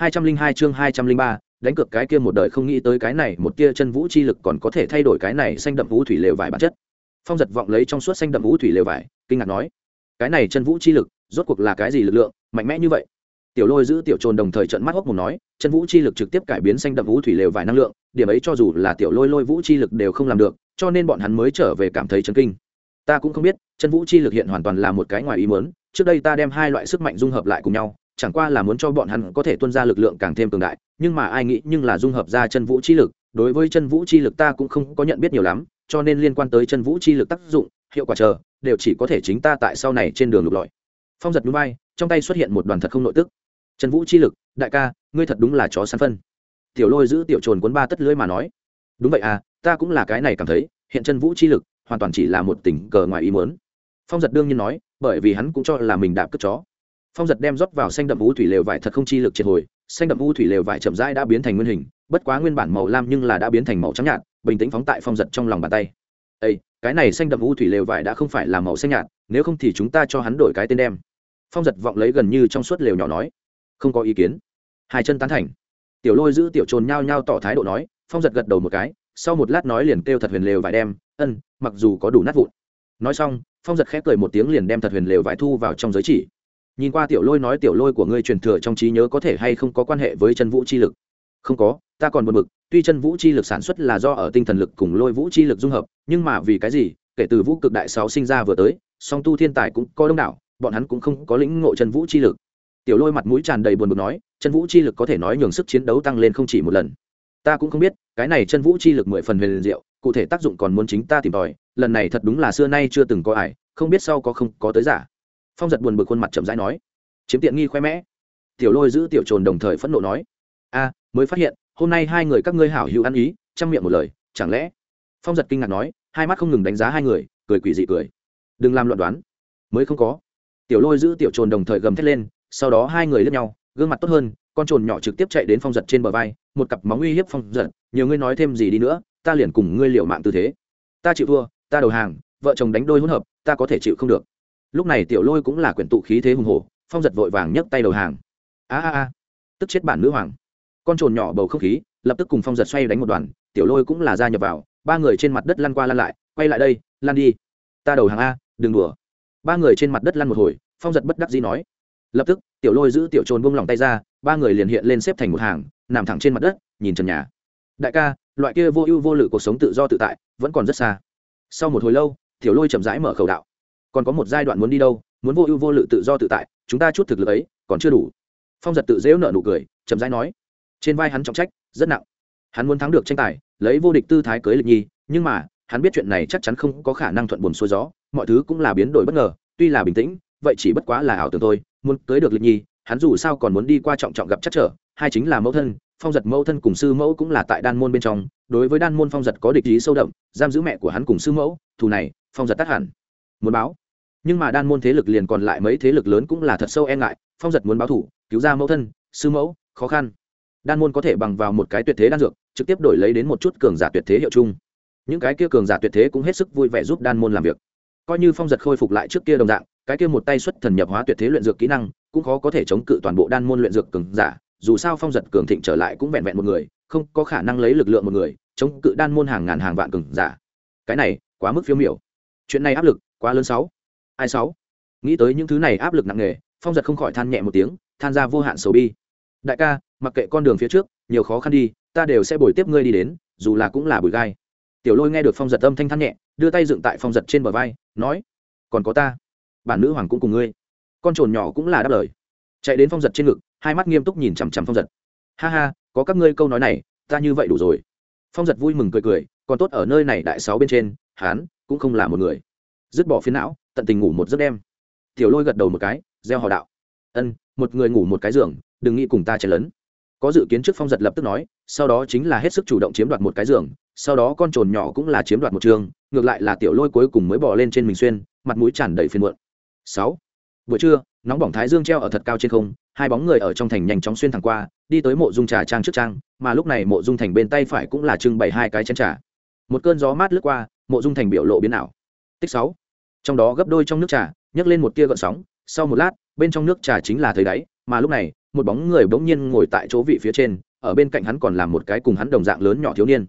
202 chương 203, đánh cược cái kia một đời không nghĩ tới cái này một tia chân vũ chi lực còn có thể thay đổi cái này xanh đậm vũ thủy lều vải bản chất. Phong giật vọng lấy trong suốt xanh đậm vũ thủy lều vải kinh ngạc nói cái này chân vũ chi lực rốt cuộc là cái gì lực lượng mạnh mẽ như vậy? Tiểu lôi giữ tiểu trồn đồng thời trận mắt hốc mồm nói chân vũ chi lực trực tiếp cải biến xanh đậm vũ thủy lều vải năng lượng điểm ấy cho dù là tiểu lôi lôi vũ chi lực đều không làm được cho nên bọn hắn mới trở về cảm thấy chấn kinh. Ta cũng không biết chân vũ chi lực hiện hoàn toàn là một cái ngoài ý muốn trước đây ta đem hai loại sức mạnh dung hợp lại cùng nhau chẳng qua là muốn cho bọn hắn có thể tuân ra lực lượng càng thêm cường đại, nhưng mà ai nghĩ nhưng là dung hợp ra chân vũ chi lực, đối với chân vũ chi lực ta cũng không có nhận biết nhiều lắm, cho nên liên quan tới chân vũ chi lực tác dụng, hiệu quả chờ, đều chỉ có thể chính ta tại sau này trên đường lục lọi. Phong giật núi bay, trong tay xuất hiện một đoàn thật không nội tức. Chân vũ chi lực, đại ca, ngươi thật đúng là chó săn phân. Tiểu lôi giữ tiểu trồn cuốn ba tất lưỡi mà nói. Đúng vậy à ta cũng là cái này cảm thấy, hiện chân vũ chi lực, hoàn toàn chỉ là một tình cờ ngoài ý muốn. Phong giật đương nhiên nói, bởi vì hắn cũng cho là mình đạp cất chó phong giật đem rót vào xanh đậm u thủy lều vải thật không chi lực triệt hồi, xanh đậm u thủy lều vải chậm rãi đã biến thành nguyên hình, bất quá nguyên bản màu lam nhưng là đã biến thành màu trắng nhạt, bình tĩnh phóng tại phong giật trong lòng bàn tay. Ây cái này xanh đậm u thủy lều vải đã không phải là màu xanh nhạt, nếu không thì chúng ta cho hắn đổi cái tên đem. Phong giật vọng lấy gần như trong suốt lều nhỏ nói. Không có ý kiến. Hai chân tán thành. Tiểu lôi giữ tiểu trồn nhao nhao tỏ thái độ nói, phong giật gật đầu một cái, sau một lát nói liền kêu thật huyền lều vải đem, ân, mặc dù có đủ nát vụn. Nói xong, phong giật khép cười một tiếng liền đem thật huyền lều vải thu vào trong giới chỉ nhìn qua tiểu lôi nói tiểu lôi của ngươi truyền thừa trong trí nhớ có thể hay không có quan hệ với chân vũ chi lực? Không có, ta còn buồn bực, tuy chân vũ chi lực sản xuất là do ở tinh thần lực cùng lôi vũ chi lực dung hợp, nhưng mà vì cái gì, kể từ vũ cực đại sáu sinh ra vừa tới, song tu thiên tài cũng có đông đảo, bọn hắn cũng không có lĩnh ngộ chân vũ chi lực. Tiểu lôi mặt mũi tràn đầy buồn bực nói, chân vũ chi lực có thể nói nhường sức chiến đấu tăng lên không chỉ một lần. Ta cũng không biết, cái này chân vũ chi lực mười phần huyền diệu, cụ thể tác dụng còn muốn chính ta tìm tòi, lần này thật đúng là xưa nay chưa từng có ải không biết sau có không có tới giả phong giật buồn bực khuôn mặt chậm rãi nói, chiếm tiện nghi khoe mẽ. Tiểu lôi giữ tiểu trồn đồng thời phẫn nộ nói, a, mới phát hiện, hôm nay hai người các ngươi hảo hữu ăn ý, chăm miệng một lời, chẳng lẽ? Phong giật kinh ngạc nói, hai mắt không ngừng đánh giá hai người, cười quỷ dị cười. Đừng làm luận đoán, mới không có. Tiểu lôi giữ tiểu trồn đồng thời gầm thét lên, sau đó hai người lướt nhau, gương mặt tốt hơn, con trồn nhỏ trực tiếp chạy đến phong giật trên bờ vai, một cặp móng uy hiếp phong giật, nhiều ngươi nói thêm gì đi nữa, ta liền cùng ngươi liệu mạng tư thế. Ta chịu thua, ta đầu hàng, vợ chồng đánh đôi hỗn hợp, ta có thể chịu không được lúc này tiểu lôi cũng là quyển tụ khí thế hùng hồ phong giật vội vàng nhấc tay đầu hàng. A a a, tức chết bản nữ hoàng. Con trồn nhỏ bầu không khí, lập tức cùng phong giật xoay đánh một đoàn, tiểu lôi cũng là ra nhập vào, ba người trên mặt đất lăn qua lăn lại, quay lại đây lăn đi. Ta đầu hàng a, đừng đùa. Ba người trên mặt đất lăn một hồi, phong giật bất đắc dĩ nói. Lập tức, tiểu lôi giữ tiểu trồn bông lòng tay ra, ba người liền hiện lên xếp thành một hàng, nằm thẳng trên mặt đất, nhìn trần nhà. Đại ca, loại kia vô ưu vô lự cuộc sống tự do tự tại, vẫn còn rất xa. Sau một hồi lâu, tiểu lôi chậm rãi mở khẩu đạo còn có một giai đoạn muốn đi đâu, muốn vô ưu vô lự tự do tự tại, chúng ta chút thực lực ấy, còn chưa đủ. Phong giật tự dễu nợ nụ cười, chậm rãi nói. Trên vai hắn trọng trách, rất nặng. Hắn muốn thắng được tranh tài, lấy vô địch tư thái cưới lịch nhi, nhưng mà, hắn biết chuyện này chắc chắn không có khả năng thuận buồn xuôi gió, mọi thứ cũng là biến đổi bất ngờ, tuy là bình tĩnh, vậy chỉ bất quá là ảo tưởng thôi, muốn cưới được lịch nhi, hắn dù sao còn muốn đi qua trọng trọng gặp chắc trở, hai chính là mẫu thân, phong giật mẫu thân cùng sư mẫu cũng là tại đan môn bên trong, đối với đan môn phong giật có địch ý sâu đậm, giam giữ mẹ của hắn cùng sư mẫu, thù này, phong giật tắt hẳn. Muốn báo nhưng mà đan môn thế lực liền còn lại mấy thế lực lớn cũng là thật sâu e ngại, phong giật muốn báo thủ, cứu ra mẫu thân, sư mẫu, khó khăn. Đan môn có thể bằng vào một cái tuyệt thế đan dược, trực tiếp đổi lấy đến một chút cường giả tuyệt thế hiệu chung. Những cái kia cường giả tuyệt thế cũng hết sức vui vẻ giúp đan môn làm việc. Coi như phong giật khôi phục lại trước kia đồng dạng, cái kia một tay xuất thần nhập hóa tuyệt thế luyện dược kỹ năng, cũng khó có thể chống cự toàn bộ đan môn luyện dược cường giả, dù sao phong giật cường thịnh trở lại cũng vẹn vẹn một người, không có khả năng lấy lực lượng một người, chống cự đan môn hàng ngàn hàng vạn cường giả. Cái này quá mức phiếu miểu. Chuyện này áp lực quá lớn sáu ai sáu? Nghĩ tới những thứ này áp lực nặng nề, phong giật không khỏi than nhẹ một tiếng, than ra vô hạn sầu bi. Đại ca, mặc kệ con đường phía trước, nhiều khó khăn đi, ta đều sẽ bồi tiếp ngươi đi đến, dù là cũng là bụi gai. Tiểu lôi nghe được phong giật âm thanh than nhẹ, đưa tay dựng tại phong giật trên bờ vai, nói, còn có ta, bản nữ hoàng cũng cùng ngươi. Con trồn nhỏ cũng là đáp lời. Chạy đến phong giật trên ngực, hai mắt nghiêm túc nhìn chằm chằm phong giật. Ha ha, có các ngươi câu nói này, ta như vậy đủ rồi. Phong giật vui mừng cười cười, còn tốt ở nơi này đại sáu bên trên hán cũng không là một người. Dứt bỏ phiến não tận tình ngủ một giấc đêm. Tiểu lôi gật đầu một cái, gieo họ đạo. Ân, một người ngủ một cái giường, đừng nghĩ cùng ta chen lấn. Có dự kiến trước phong giật lập tức nói, sau đó chính là hết sức chủ động chiếm đoạt một cái giường, sau đó con trồn nhỏ cũng là chiếm đoạt một trường, ngược lại là tiểu lôi cuối cùng mới bỏ lên trên mình xuyên, mặt mũi tràn đầy phiền muộn. Sáu. Buổi trưa, nóng bỏng thái dương treo ở thật cao trên không, hai bóng người ở trong thành nhanh chóng xuyên thẳng qua, đi tới mộ dung trà trang trước trang, mà lúc này mộ dung thành bên tay phải cũng là trưng bày hai cái chén trà. Một cơn gió mát lướt qua, mộ dung thành biểu lộ biến ảo. Tích sáu trong đó gấp đôi trong nước trà, nhấc lên một tia gợn sóng. Sau một lát, bên trong nước trà chính là thấy đáy, mà lúc này, một bóng người bỗng nhiên ngồi tại chỗ vị phía trên, ở bên cạnh hắn còn là một cái cùng hắn đồng dạng lớn nhỏ thiếu niên.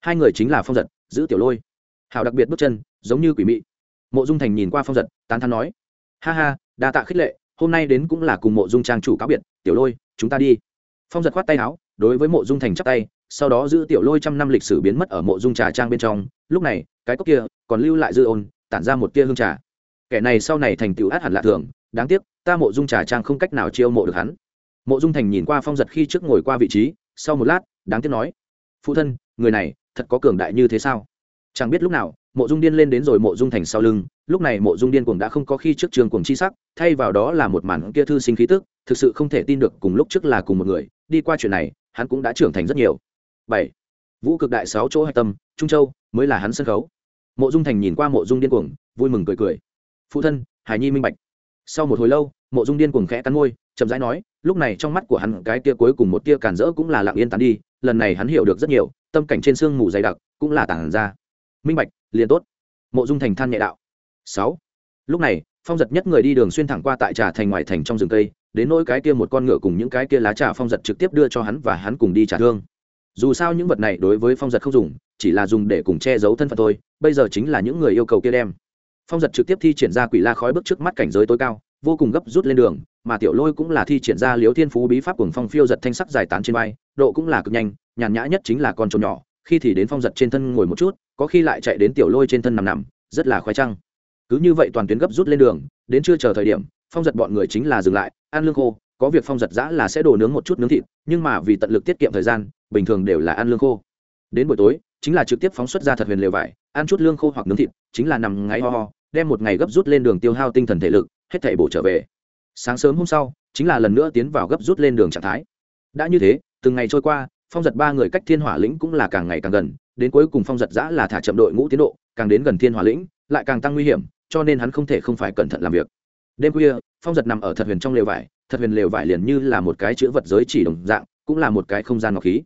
Hai người chính là phong giật, giữ tiểu lôi. Hào đặc biệt bước chân, giống như quỷ mị. Mộ dung thành nhìn qua phong giật, tán thắn nói, ha ha, đa tạ khích lệ, hôm nay đến cũng là cùng mộ dung trang chủ cáo biệt, tiểu lôi, chúng ta đi. Phong giật khoát tay áo, đối với mộ dung thành chắp tay, sau đó giữ tiểu lôi trăm năm lịch sử biến mất ở mộ dung trà trang bên trong. Lúc này, cái cốc kia còn lưu lại dư ôn tản ra một tia hương trà. Kẻ này sau này thành tựu át hẳn lạ thường, đáng tiếc, ta mộ dung trà trang không cách nào chiêu mộ được hắn. Mộ dung thành nhìn qua phong giật khi trước ngồi qua vị trí, sau một lát, đáng tiếc nói, phụ thân, người này thật có cường đại như thế sao? Chẳng biết lúc nào, mộ dung điên lên đến rồi mộ dung thành sau lưng, lúc này mộ dung điên cuồng đã không có khi trước trường cuồng chi sắc, thay vào đó là một màn kia thư sinh khí tức, thực sự không thể tin được cùng lúc trước là cùng một người, đi qua chuyện này, hắn cũng đã trưởng thành rất nhiều. Bảy, vũ cực đại sáu chỗ hạch tâm, trung châu mới là hắn sân khấu mộ dung thành nhìn qua mộ dung điên cuồng, vui mừng cười cười. Phụ thân, hải nhi minh bạch. Sau một hồi lâu, mộ dung điên cuồng khẽ cắn môi, chậm rãi nói, lúc này trong mắt của hắn cái tia cuối cùng một tia cản rỡ cũng là lặng yên tán đi, lần này hắn hiểu được rất nhiều, tâm cảnh trên sương mù dày đặc cũng là tản ra. Minh bạch, liền tốt. Mộ dung thành than nhẹ đạo. Sáu. Lúc này, phong giật nhất người đi đường xuyên thẳng qua tại trà thành ngoài thành trong rừng cây, đến nỗi cái kia một con ngựa cùng những cái kia lá trà phong giật trực tiếp đưa cho hắn và hắn cùng đi trả thương dù sao những vật này đối với phong giật không dùng chỉ là dùng để cùng che giấu thân phận thôi bây giờ chính là những người yêu cầu kia đem. Phong giật trực tiếp thi triển ra quỷ la khói bước trước mắt cảnh giới tối cao vô cùng gấp rút lên đường mà tiểu lôi cũng là thi triển ra liếu thiên phú bí pháp cùng phong phiêu giật thanh sắc giải tán trên bay, độ cũng là cực nhanh nhàn nhã nhất chính là con trồn nhỏ khi thì đến phong giật trên thân ngồi một chút có khi lại chạy đến tiểu lôi trên thân nằm nằm rất là khoái trăng. Cứ như vậy toàn tuyến gấp rút lên đường đến chưa chờ thời điểm phong giật bọn người chính là dừng lại ăn lương khô có việc phong giật giã là sẽ đổ nướng một chút nướng thịt, nhưng mà vì tận lực tiết kiệm thời gian, bình thường đều là ăn lương khô. Đến buổi tối, chính là trực tiếp phóng xuất ra thật huyền lều vải, ăn chút lương khô hoặc nướng thịt, chính là nằm ngáy ho ho, đem một ngày gấp rút lên đường tiêu hao tinh thần thể lực, hết thảy bổ trở về. Sáng sớm hôm sau, chính là lần nữa tiến vào gấp rút lên đường trạng thái. Đã như thế, từng ngày trôi qua, phong giật ba người cách thiên hỏa lĩnh cũng là càng ngày càng gần, đến cuối cùng phong giật giã là thả chậm đội ngũ tiến độ, càng đến gần thiên hỏa lĩnh, lại càng tăng nguy hiểm, cho nên hắn không thể không phải cẩn thận làm việc. Đêm khuya, phong giật nằm ở thật huyền trong lều vải thật huyền lều vải liền như là một cái chữ vật giới chỉ đồng dạng, cũng là một cái không gian ngọc khí.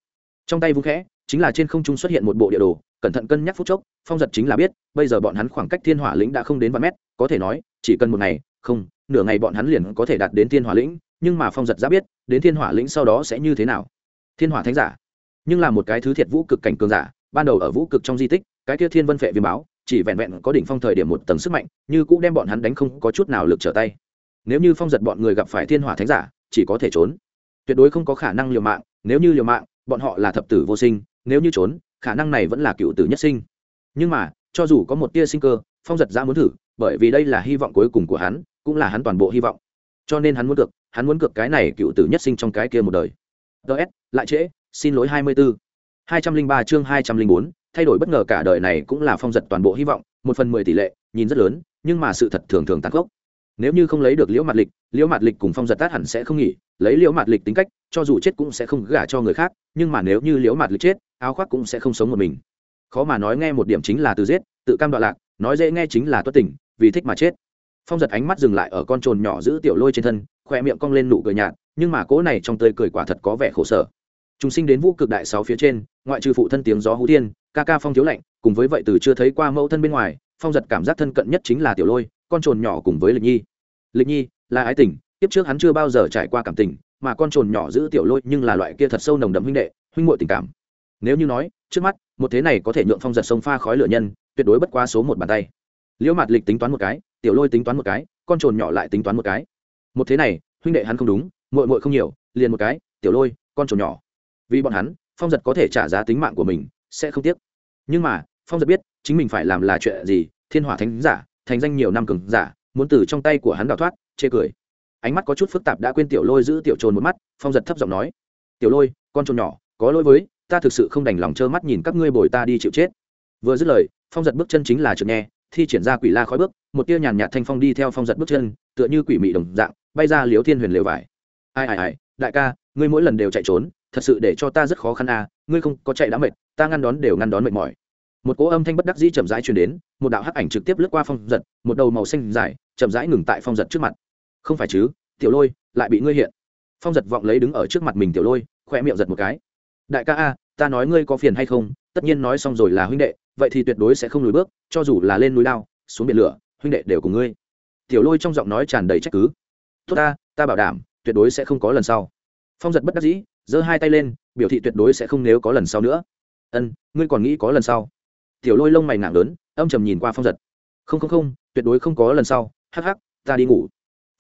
Trong tay vung khẽ, chính là trên không trung xuất hiện một bộ địa đồ, cẩn thận cân nhắc phút chốc, phong giật chính là biết, bây giờ bọn hắn khoảng cách thiên hỏa lĩnh đã không đến vài mét, có thể nói, chỉ cần một ngày, không, nửa ngày bọn hắn liền có thể đạt đến thiên hỏa lĩnh, nhưng mà phong giật ra biết, đến thiên hỏa lĩnh sau đó sẽ như thế nào. Thiên hỏa thánh giả, nhưng là một cái thứ thiệt vũ cực cảnh cường giả, ban đầu ở vũ cực trong di tích, cái kia thiên vân phệ viêm báo, chỉ vẹn vẹn có đỉnh phong thời điểm một tầng sức mạnh, như cũng đem bọn hắn đánh không có chút nào lực trở tay nếu như phong giật bọn người gặp phải thiên hỏa thánh giả, chỉ có thể trốn. Tuyệt đối không có khả năng liều mạng, nếu như liều mạng, bọn họ là thập tử vô sinh, nếu như trốn, khả năng này vẫn là cựu tử nhất sinh. Nhưng mà, cho dù có một tia sinh cơ, phong giật ra muốn thử, bởi vì đây là hy vọng cuối cùng của hắn, cũng là hắn toàn bộ hy vọng. Cho nên hắn muốn cược, hắn muốn cược cái này cựu tử nhất sinh trong cái kia một đời. Ts lại trễ, xin lỗi hai mươi bốn hai trăm linh ba chương hai trăm linh bốn, thay đổi bất ngờ cả đời này cũng là phong giật toàn bộ hy vọng, một phần mười tỷ lệ, nhìn rất lớn, nhưng mà sự thật thường thường tàn gốc nếu như không lấy được liễu mặt lịch, liễu mặt lịch cùng phong giật tát hẳn sẽ không nghỉ. Lấy liễu mặt lịch tính cách, cho dù chết cũng sẽ không gả cho người khác, nhưng mà nếu như liễu mặt lịch chết, áo khoác cũng sẽ không sống một mình. Khó mà nói nghe một điểm chính là từ giết, tự cam đoạn lạc, nói dễ nghe chính là tuất tình, vì thích mà chết. Phong giật ánh mắt dừng lại ở con trồn nhỏ giữ tiểu lôi trên thân khoe miệng cong lên nụ cười nhạt, nhưng mà cỗ này trong tơi cười quả thật có vẻ khổ sở. Chúng sinh đến vũ cực đại sáu phía trên, ngoại trừ phụ thân tiếng gió hú thiên, ca ca phong thiếu lạnh, cùng với vậy từ chưa thấy qua mẫu thân bên ngoài, phong giật cảm giác thân cận nhất chính là tiểu lôi, con trồn nhỏ cùng với lịch nhi lịch nhi, là ái tình tiếp trước hắn chưa bao giờ trải qua cảm tình, mà con trồn nhỏ giữ tiểu lôi nhưng là loại kia thật sâu nồng đậm huynh đệ, huynh muội tình cảm. Nếu như nói, trước mắt, một thế này có thể nhượng phong giật sông pha khói lửa nhân, tuyệt đối bất qua số một bàn tay. Liễu mặt lịch tính toán một cái, tiểu lôi tính toán một cái, con trồn nhỏ lại tính toán một cái. Một thế này, huynh đệ hắn không đúng, muội muội không nhiều, liền một cái, tiểu lôi, con trồn nhỏ. Vì bọn hắn, phong giật có thể trả giá tính mạng của mình, sẽ không tiếc. Nhưng mà, phong giật biết, chính mình phải làm là chuyện gì, thiên hỏa thánh giả, thành danh nhiều năm cường giả muốn từ trong tay của hắn đào thoát, chê cười. Ánh mắt có chút phức tạp đã quên tiểu lôi giữ tiểu trồn một mắt, phong giật thấp giọng nói, tiểu lôi, con trồn nhỏ, có lỗi với, ta thực sự không đành lòng trơ mắt nhìn các ngươi bồi ta đi chịu chết. Vừa dứt lời, phong giật bước chân chính là trượt nghe thi triển ra quỷ la khói bước, một tia nhàn nhạt thanh phong đi theo phong giật bước chân, tựa như quỷ mị đồng dạng, bay ra liếu thiên huyền lều vải. Ai ai ai, đại ca, ngươi mỗi lần đều chạy trốn, thật sự để cho ta rất khó khăn à ngươi không có chạy đã mệt, ta ngăn đón đều ngăn đón mệt mỏi. Một cỗ âm thanh bất đắc dĩ chậm rãi truyền đến, một đạo hắc ảnh trực tiếp lướt qua phong giật, một đầu màu xanh dài chậm rãi ngừng tại phong giật trước mặt. Không phải chứ, tiểu lôi, lại bị ngươi hiện. Phong giật vọng lấy đứng ở trước mặt mình tiểu lôi khoe miệng giật một cái. Đại ca a, ta nói ngươi có phiền hay không? Tất nhiên nói xong rồi là huynh đệ, vậy thì tuyệt đối sẽ không lùi bước, cho dù là lên núi lao, xuống biển lửa, huynh đệ đều cùng ngươi. Tiểu lôi trong giọng nói tràn đầy trách cứ. Tốt ta ta bảo đảm, tuyệt đối sẽ không có lần sau. Phong giật bất đắc dĩ, giơ hai tay lên, biểu thị tuyệt đối sẽ không nếu có lần sau nữa. Ân, ngươi còn nghĩ có lần sau? Tiểu lôi lông mày nặng lớn, âm trầm nhìn qua phong giật. Không không không, tuyệt đối không có lần sau hắc hắc, ta đi ngủ.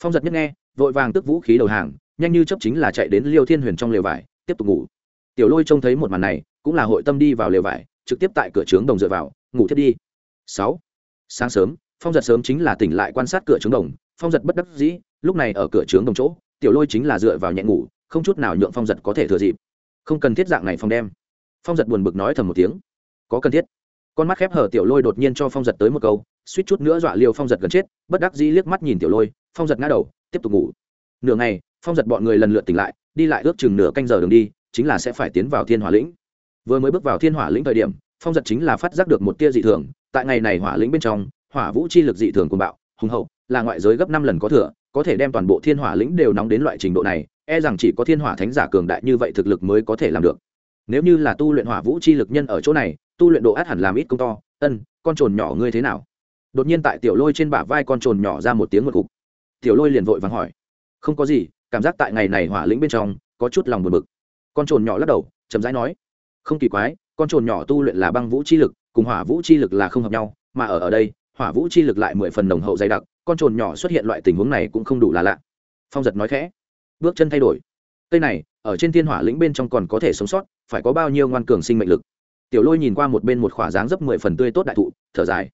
Phong giật nhất nghe, vội vàng tức vũ khí đầu hàng, nhanh như chấp chính là chạy đến liêu thiên huyền trong lều vải, tiếp tục ngủ. Tiểu lôi trông thấy một màn này, cũng là hội tâm đi vào lều vải, trực tiếp tại cửa trướng đồng dựa vào, ngủ thiết đi. Sáu. Sáng sớm, phong giật sớm chính là tỉnh lại quan sát cửa trướng đồng, phong giật bất đắc dĩ, lúc này ở cửa trướng đồng chỗ, tiểu lôi chính là dựa vào nhẹ ngủ, không chút nào nhượng phong giật có thể thừa dịp. Không cần thiết dạng này phong đem. Phong giật buồn bực nói thầm một tiếng. Có cần thiết. Con mắt khép hở tiểu lôi đột nhiên cho phong giật tới một câu suýt chút nữa dọa liều phong giật gần chết, bất đắc dĩ liếc mắt nhìn tiểu lôi, phong giật ngã đầu, tiếp tục ngủ. Nửa ngày, phong giật bọn người lần lượt tỉnh lại, đi lại ước chừng nửa canh giờ đường đi, chính là sẽ phải tiến vào thiên hỏa lĩnh. Vừa mới bước vào thiên hỏa lĩnh thời điểm, phong giật chính là phát giác được một tia dị thường, tại ngày này hỏa lĩnh bên trong, hỏa vũ chi lực dị thường cuồng bạo, hùng hậu, là ngoại giới gấp năm lần có thừa, có thể đem toàn bộ thiên hỏa lĩnh đều nóng đến loại trình độ này e rằng chỉ có thiên hỏa thánh giả cường đại như vậy thực lực mới có thể làm được. Nếu như là tu luyện hỏa vũ chi lực nhân ở chỗ này, tu luyện độ át hẳn làm ít công to, ân, con trồn nhỏ ngươi thế nào? Đột nhiên tại tiểu lôi trên bả vai con trồn nhỏ ra một tiếng một cục tiểu lôi liền vội vàng hỏi, không có gì, cảm giác tại ngày này hỏa lĩnh bên trong, có chút lòng buồn bực. Con trồn nhỏ lắc đầu, chậm rãi nói, không kỳ quái, con trồn nhỏ tu luyện là băng vũ chi lực, cùng hỏa vũ chi lực là không hợp nhau, mà ở ở đây, hỏa vũ chi lực lại mười phần nồng hậu dày đặc, con trồn nhỏ xuất hiện loại tình huống này cũng không đủ là lạ. Phong giật nói khẽ, bước chân thay đổi. Cây này, ở trên thiên hỏa lĩnh bên trong còn có thể sống sót, phải có bao nhiêu ngoan cường sinh mệnh lực? Tiểu lôi nhìn qua một bên một khỏa dáng dấp mười phần tươi tốt đại thụ, thở dài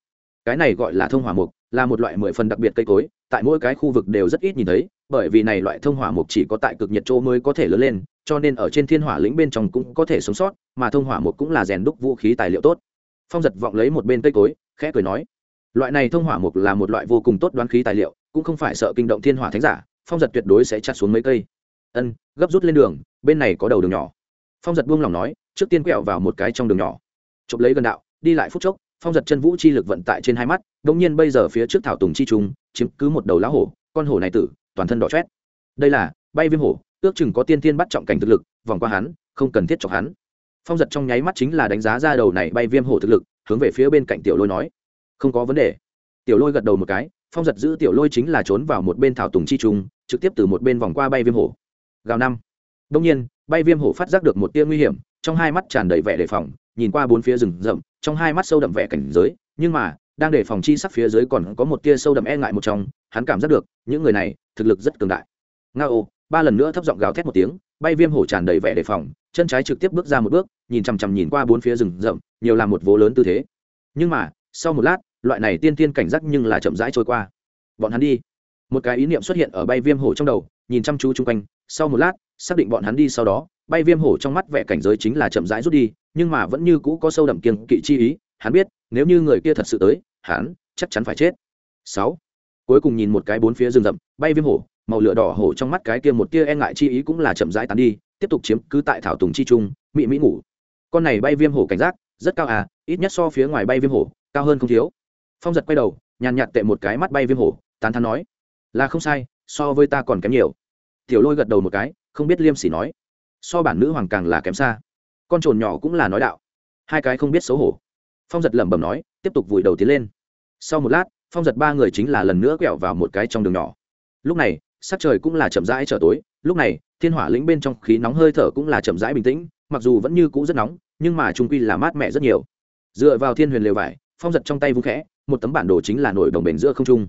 cái này gọi là thông hỏa mục, là một loại mười phần đặc biệt cây cối, tại mỗi cái khu vực đều rất ít nhìn thấy, bởi vì này loại thông hỏa mục chỉ có tại cực nhiệt chỗ mới có thể lớn lên, cho nên ở trên thiên hỏa lĩnh bên trong cũng có thể sống sót, mà thông hỏa mục cũng là rèn đúc vũ khí tài liệu tốt. Phong giật vọng lấy một bên cây cối, khẽ cười nói, loại này thông hỏa mục là một loại vô cùng tốt đoán khí tài liệu, cũng không phải sợ kinh động thiên hỏa thánh giả, phong giật tuyệt đối sẽ chặt xuống mấy cây. Ân, gấp rút lên đường, bên này có đầu đường nhỏ. Phong giật buông lòng nói, trước tiên quẹo vào một cái trong đường nhỏ. Chụp lấy gần đạo, đi lại phút chốc phong giật chân vũ chi lực vận tại trên hai mắt đ ỗ n g nhiên bây giờ phía trước thảo tùng chi trung, chiếm cứ một đầu lá hổ, con hổ này tử, toàn thân đỏ chét đây là, bay viêm hổ, ước chừng có tiên tiên bắt trọng cảnh thực lực, vòng qua hắn, không cần thiết chọc hắn. Phong giật trong nháy mắt chính là đánh giá ra đầu này bay viêm hổ thực lực, hướng về phía bên cạnh tiểu lôi nói. Không có vấn đề. Tiểu lôi gật đầu một cái, phong giật giữ tiểu lôi chính là trốn vào một bên thảo tùng chi trung, trực tiếp từ một bên vòng qua bay viêm hổ. Gào năm. Đông nhiên, bay viêm hổ phát giác được một tia nguy hiểm, trong hai mắt tràn đầy vẻ đề phòng nhìn qua bốn phía rừng rậm, trong hai mắt sâu đậm vẻ cảnh giới, nhưng mà, đang đề phòng chi sắc phía dưới còn có một tia sâu đậm e ngại một trong, hắn cảm giác được, những người này, thực lực rất cường đại. Nga ô, ba lần nữa thấp giọng gào thét một tiếng, bay viêm hổ tràn đầy vẻ đề phòng, chân trái trực tiếp bước ra một bước, nhìn chằm chằm nhìn qua bốn phía rừng rậm, nhiều làm một vố lớn tư thế. Nhưng mà, sau một lát, loại này tiên tiên cảnh giác nhưng là chậm rãi trôi qua. Bọn hắn đi. Một cái ý niệm xuất hiện ở bay viêm hổ trong đầu, nhìn chăm chú chung quanh, sau một lát, xác định bọn hắn đi sau đó bay viêm hổ trong mắt vẻ cảnh giới chính là chậm rãi rút đi, nhưng mà vẫn như cũ có sâu đậm kiên kỵ chi ý, hắn biết, nếu như người kia thật sự tới, hắn chắc chắn phải chết. Sáu. Cuối cùng nhìn một cái bốn phía rừng rậm, bay viêm hổ, màu lửa đỏ hổ trong mắt cái kia một tia e ngại chi ý cũng là chậm rãi tán đi, tiếp tục chiếm cứ tại thảo tùng chi trung, mị mỹ ngủ. Con này bay viêm hổ cảnh giác, rất cao à ít nhất so phía ngoài bay viêm hổ, cao hơn không thiếu. Phong giật quay đầu, nhàn nhạt tệ một cái mắt bay viêm hổ, tán thán nói, là không sai, so với ta còn kém nhiều. Tiểu lôi gật đầu một cái, không biết liêm sỉ nói so bản nữ hoàng càng là kém xa. Con trồn nhỏ cũng là nói đạo. Hai cái không biết xấu hổ. Phong giật lẩm bẩm nói, tiếp tục vùi đầu tiến lên. Sau một lát, phong giật ba người chính là lần nữa quẹo vào một cái trong đường nhỏ. Lúc này, sắc trời cũng là chậm rãi trở tối. Lúc này, thiên hỏa lĩnh bên trong khí nóng hơi thở cũng là chậm rãi bình tĩnh, mặc dù vẫn như cũ rất nóng, nhưng mà trung quy là mát mẻ rất nhiều. Dựa vào thiên huyền lều vải, phong giật trong tay vung khẽ, một tấm bản đồ chính là nổi đồng bền giữa không trung.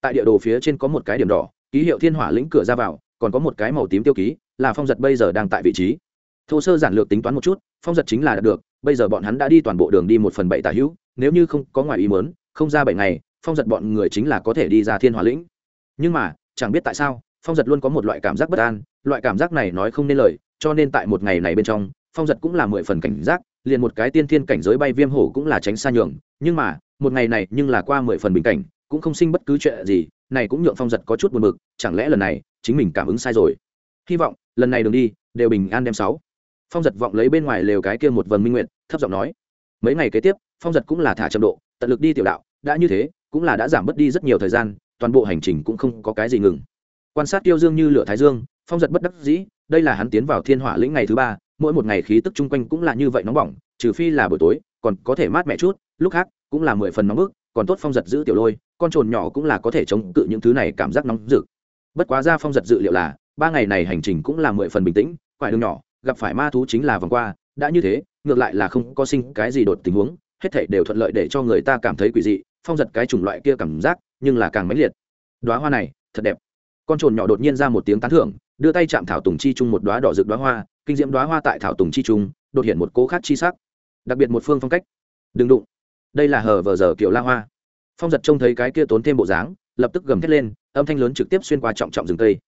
Tại địa đồ phía trên có một cái điểm đỏ, ký hiệu thiên hỏa lĩnh cửa ra vào, còn có một cái màu tím tiêu ký là phong giật bây giờ đang tại vị trí. Thô sơ giản lược tính toán một chút, phong giật chính là đạt được, bây giờ bọn hắn đã đi toàn bộ đường đi một phần bảy tả hữu, nếu như không có ngoài ý mớn không ra bảy ngày, phong giật bọn người chính là có thể đi ra thiên hòa lĩnh. Nhưng mà, chẳng biết tại sao, phong giật luôn có một loại cảm giác bất an, loại cảm giác này nói không nên lời, cho nên tại một ngày này bên trong, phong giật cũng là mười phần cảnh giác, liền một cái tiên thiên cảnh giới bay viêm hổ cũng là tránh xa nhường, nhưng mà, một ngày này nhưng là qua mười phần bình cảnh, cũng không sinh bất cứ chuyện gì, này cũng nhượng phong giật có chút buồn bực, chẳng lẽ lần này, chính mình cảm ứng sai rồi. Hy vọng lần này đường đi, đều bình an đem sáu. Phong giật vọng lấy bên ngoài lều cái kia một vần minh nguyện, thấp giọng nói. Mấy ngày kế tiếp, phong giật cũng là thả chậm độ, tận lực đi tiểu đạo, đã như thế, cũng là đã giảm bớt đi rất nhiều thời gian, toàn bộ hành trình cũng không có cái gì ngừng. Quan sát tiêu dương như lửa thái dương, phong giật bất đắc dĩ, đây là hắn tiến vào thiên hỏa lĩnh ngày thứ ba, mỗi một ngày khí tức chung quanh cũng là như vậy nóng bỏng, trừ phi là buổi tối, còn có thể mát mẻ chút, lúc khác, cũng là mười phần nóng bức, còn tốt phong giật giữ tiểu lôi, con trồn nhỏ cũng là có thể chống cự những thứ này cảm giác nóng rực. Bất quá ra phong giật dự liệu là ba ngày này hành trình cũng là mười phần bình tĩnh, quải đường nhỏ, gặp phải ma thú chính là vòng qua, đã như thế, ngược lại là không có sinh cái gì đột tình huống, hết thảy đều thuận lợi để cho người ta cảm thấy quỷ dị, phong giật cái chủng loại kia cảm giác, nhưng là càng mãnh liệt. Đoá hoa này, thật đẹp. Con trồn nhỏ đột nhiên ra một tiếng tán thưởng, đưa tay chạm thảo tùng chi chung một đoá đỏ rực đoá hoa, kinh diễm đoá hoa tại thảo tùng chi trung đột hiện một cố khát chi sắc. Đặc biệt một phương phong cách. Đừng đụng. Đây là hờ vờ giờ kiểu la hoa. Phong giật trông thấy cái kia tốn thêm bộ dáng, lập tức gầm thét lên, âm thanh lớn trực tiếp xuyên qua trọng trọng rừng cây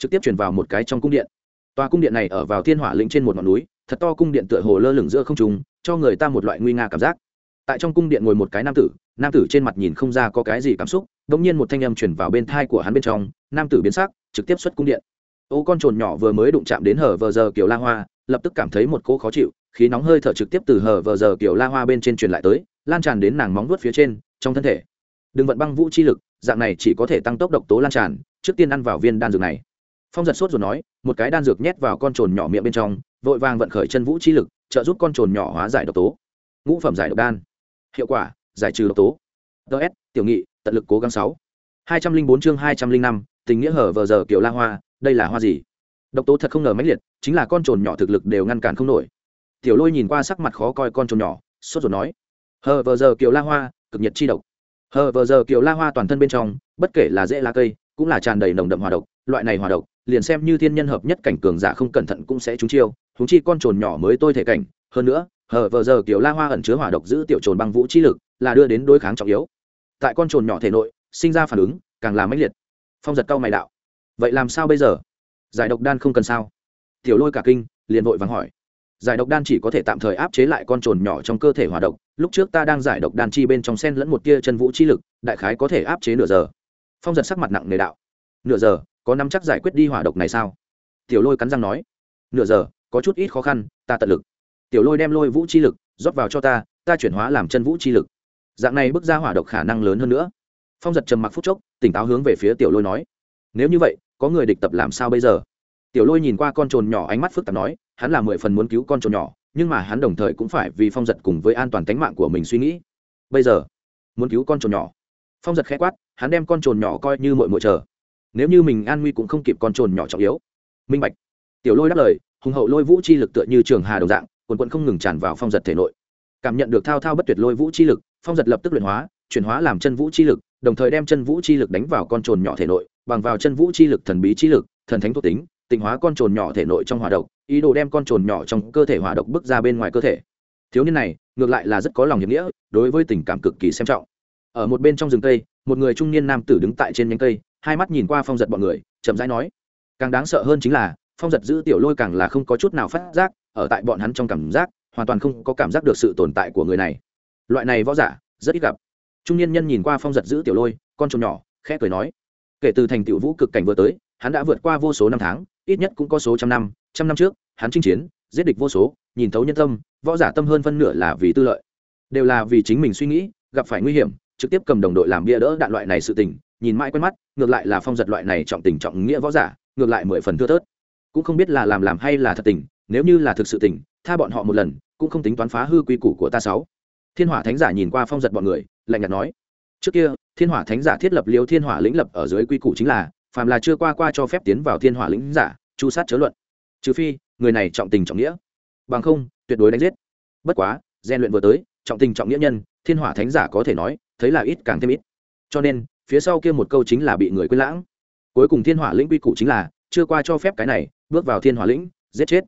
trực tiếp chuyển vào một cái trong cung điện. Tòa cung điện này ở vào thiên hỏa lĩnh trên một ngọn núi, thật to cung điện tựa hồ lơ lửng giữa không trùng cho người ta một loại nguy nga cảm giác. Tại trong cung điện ngồi một cái nam tử nam tử trên mặt nhìn không ra có cái gì cảm xúc đ ỗ n g nhiên một thanh âm chuyển vào bên thai của hắn bên trong, nam tử biến sắc, trực tiếp xuất cung điện. Ô con trồn nhỏ vừa mới đụng chạm đến hở vờ giờ kiểu la hoa, lập tức cảm thấy một cỗ khó chịu, khí nóng hơi thở trực tiếp từ hở vờ giờ kiểu la hoa bên trên truyền lại tới, lan tràn đến nàng móng vuốt phía trên, trong thân thể. Đừng vận băng vũ chi lực, dạng này chỉ có thể tăng tốc độc tố lan tràn, trước tiên ăn vào viên đan dược này phong giật sốt rồi nói, một cái đan dược nhét vào con trồn nhỏ miệng bên trong, vội vàng vận khởi chân vũ chi lực, trợ giúp con trồn nhỏ hóa giải độc tố. Ngũ phẩm giải độc đan. Hiệu quả, giải trừ độc tố. Ts tiểu nghị, tận lực cố gắng sáu. hai trăm linh bốn chương hai trăm linh năm, tình nghĩa hở vờ giờ kiểu la hoa, đây là hoa gì? Độc tố thật không ngờ mãnh liệt, chính là con trồn nhỏ thực lực đều ngăn cản không nổi. Tiểu lôi nhìn qua sắc mặt khó coi con trồn nhỏ, sốt rồi nói hờ vờ giờ kiểu la hoa, cực nhiệt chi độc. Hờ vờ giờ kiểu la hoa toàn thân bên trong, bất kể là dễ lá cây, cũng là tràn đầy nồng đậm hòa độc, loại này hòa độc liền xem như thiên nhân hợp nhất cảnh cường giả không cẩn thận cũng sẽ trúng chiêu húng chi con trồn nhỏ mới tôi thể cảnh, hơn nữa, hờ vờ giờ kiểu la hoa ẩn chứa hỏa độc giữ tiểu trồn băng vũ chi lực, là đưa đến đối kháng trọng yếu. Tại con trồn nhỏ thể nội, sinh ra phản ứng càng là mãnh liệt. Phong giật cao mày đạo, vậy làm sao bây giờ? Giải độc đan không cần sao? Tiểu lôi cả kinh, liền vội vàng hỏi, giải độc đan chỉ có thể tạm thời áp chế lại con trồn nhỏ trong cơ thể hỏa độc, lúc trước ta đang giải độc đan chi bên trong sen lẫn một tia chân vũ chi lực, đại khái có thể áp chế nửa giờ. Phong giật sắc mặt nặng nề đạo, nửa giờ? Có nắm chắc giải quyết đi hỏa độc này sao? Tiểu lôi cắn răng nói. Nửa giờ, có chút ít khó khăn, ta tận lực. Tiểu lôi đem lôi vũ chi lực rót vào cho ta ta chuyển hóa làm chân vũ chi lực. Dạng này bước ra hỏa độc khả năng lớn hơn nữa. Phong giật trầm mặc phút chốc, tỉnh táo hướng về phía tiểu lôi nói. Nếu như vậy, có người địch tập làm sao bây giờ? Tiểu lôi nhìn qua con trồn nhỏ ánh mắt phức tạp nói, hắn là mười phần muốn cứu con trồn nhỏ, nhưng mà hắn đồng thời cũng phải vì phong giật cùng với an toàn tính mạng của mình suy nghĩ. Bây giờ, muốn cứu con trồn nhỏ. Phong giật khẽ quát, hắn đem con trồn nhỏ coi như mội mội chờ nếu như mình an nguy cũng không kịp con trồn nhỏ trọng yếu. Minh bạch. Tiểu lôi đáp lời, hùng hậu lôi vũ chi lực tựa như trường hà đồng dạng, quần quận không ngừng tràn vào phong giật thể nội. Cảm nhận được thao thao bất tuyệt lôi vũ chi lực, phong giật lập tức luyện hóa, chuyển hóa làm chân vũ chi lực, đồng thời đem chân vũ chi lực đánh vào con trồn nhỏ thể nội, bằng vào chân vũ chi lực thần bí chi lực, thần thánh thuộc tính, tịnh hóa con trồn nhỏ thể nội trong hỏa độc, ý đồ đem con trồn nhỏ trong cơ thể hỏa độc bước ra bên ngoài cơ thể. Thiếu niên này, ngược lại là rất có lòng hiệp nghĩa, đối với tình cảm cực kỳ xem trọng. Ở một bên trong rừng cây, một người trung niên nam tử đứng tại trên nhánh cây hai mắt nhìn qua phong giật bọn người, chậm rãi nói, càng đáng sợ hơn chính là, phong giật giữ tiểu lôi càng là không có chút nào phát giác, ở tại bọn hắn trong cảm giác, hoàn toàn không có cảm giác được sự tồn tại của người này. Loại này võ giả, rất ít gặp. Trung niên nhân nhìn qua phong giật giữ tiểu lôi, con trồn nhỏ, khẽ cười nói, kể từ thành tiểu vũ cực cảnh vừa tới, hắn đã vượt qua vô số năm tháng, ít nhất cũng có số trăm năm trăm năm trước, hắn chinh chiến, giết địch vô số, nhìn thấu nhân tâm, võ giả tâm hơn phân nửa là vì tư lợi. Đều là vì chính mình suy nghĩ, gặp phải nguy hiểm, trực tiếp cầm đồng đội làm bia đỡ đạn loại này sự tình nhìn mãi quen mắt, ngược lại là phong giật loại này trọng tình trọng nghĩa võ giả, ngược lại mười phần thưa thớt. Cũng không biết là làm làm hay là thật tình, nếu như là thực sự tình, tha bọn họ một lần, cũng không tính toán phá hư quy củ của ta sáu. Thiên hỏa thánh giả nhìn qua phong giật bọn người, lạnh nhạt nói, trước kia, thiên hỏa thánh giả thiết lập liêu thiên hỏa lĩnh lập ở dưới quy củ chính là, phàm là chưa qua qua cho phép tiến vào thiên hỏa lĩnh giả, chu sát chớ luận. Trừ phi, người này trọng tình trọng nghĩa. Bằng không, tuyệt đối đánh giết. Bất quá gian luyện vừa tới, trọng tình trọng nghĩa nhân, thiên hỏa thánh giả có thể nói, thấy là ít càng thêm ít. Cho nên phía sau kia một câu chính là bị người quên lãng. Cuối cùng thiên hỏa lĩnh quy củ chính là, chưa qua cho phép cái này, bước vào thiên hỏa lĩnh, giết chết.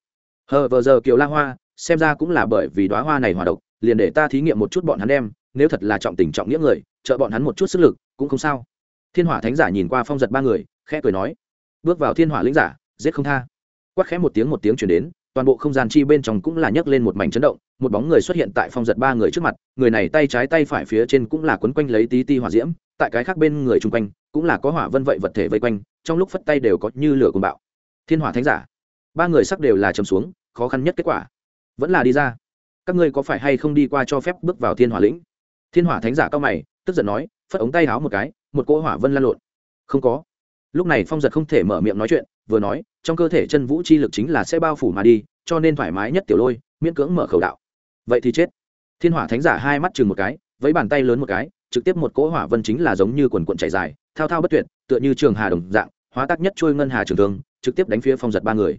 Hờ vờ giờ kiều la hoa, xem ra cũng là bởi vì đoá hoa này hòa độc, liền để ta thí nghiệm một chút bọn hắn đem, nếu thật là trọng tình trọng nghĩa người, trợ bọn hắn một chút sức lực, cũng không sao. Thiên hỏa thánh giả nhìn qua phong giật ba người, khẽ cười nói, bước vào thiên hỏa lĩnh giả, giết không tha. Quát khẽ một tiếng một tiếng chuyển đến, toàn bộ không gian chi bên trong cũng là nhấc lên một mảnh chấn động, một bóng người xuất hiện tại phong giật ba người trước mặt, người này tay trái tay phải phía trên cũng là quấn quanh lấy tí ti hỏa diễm tại cái khác bên người chung quanh, cũng là có hỏa vân vậy vật thể vây quanh, trong lúc phất tay đều có như lửa cùng bạo. Thiên hỏa thánh giả, ba người sắc đều là chầm xuống, khó khăn nhất kết quả, vẫn là đi ra. Các ngươi có phải hay không đi qua cho phép bước vào thiên hỏa lĩnh? Thiên hỏa thánh giả cao mày, tức giận nói, phất ống tay háo một cái, một cỗ hỏa vân lan lộn. Không có. Lúc này phong giật không thể mở miệng nói chuyện, vừa nói, trong cơ thể chân vũ chi lực chính là sẽ bao phủ mà đi, cho nên thoải mái nhất tiểu lôi, miễn cưỡng mở khẩu đạo. Vậy thì chết. Thiên hỏa thánh giả hai mắt chừng một cái với bàn tay lớn một cái trực tiếp một cỗ hỏa vân chính là giống như quần quần chảy dài, thao thao bất tuyệt, tựa như trường hà đồng dạng, hóa tác nhất trôi ngân hà trường thương, trực tiếp đánh phía phong giật ba người.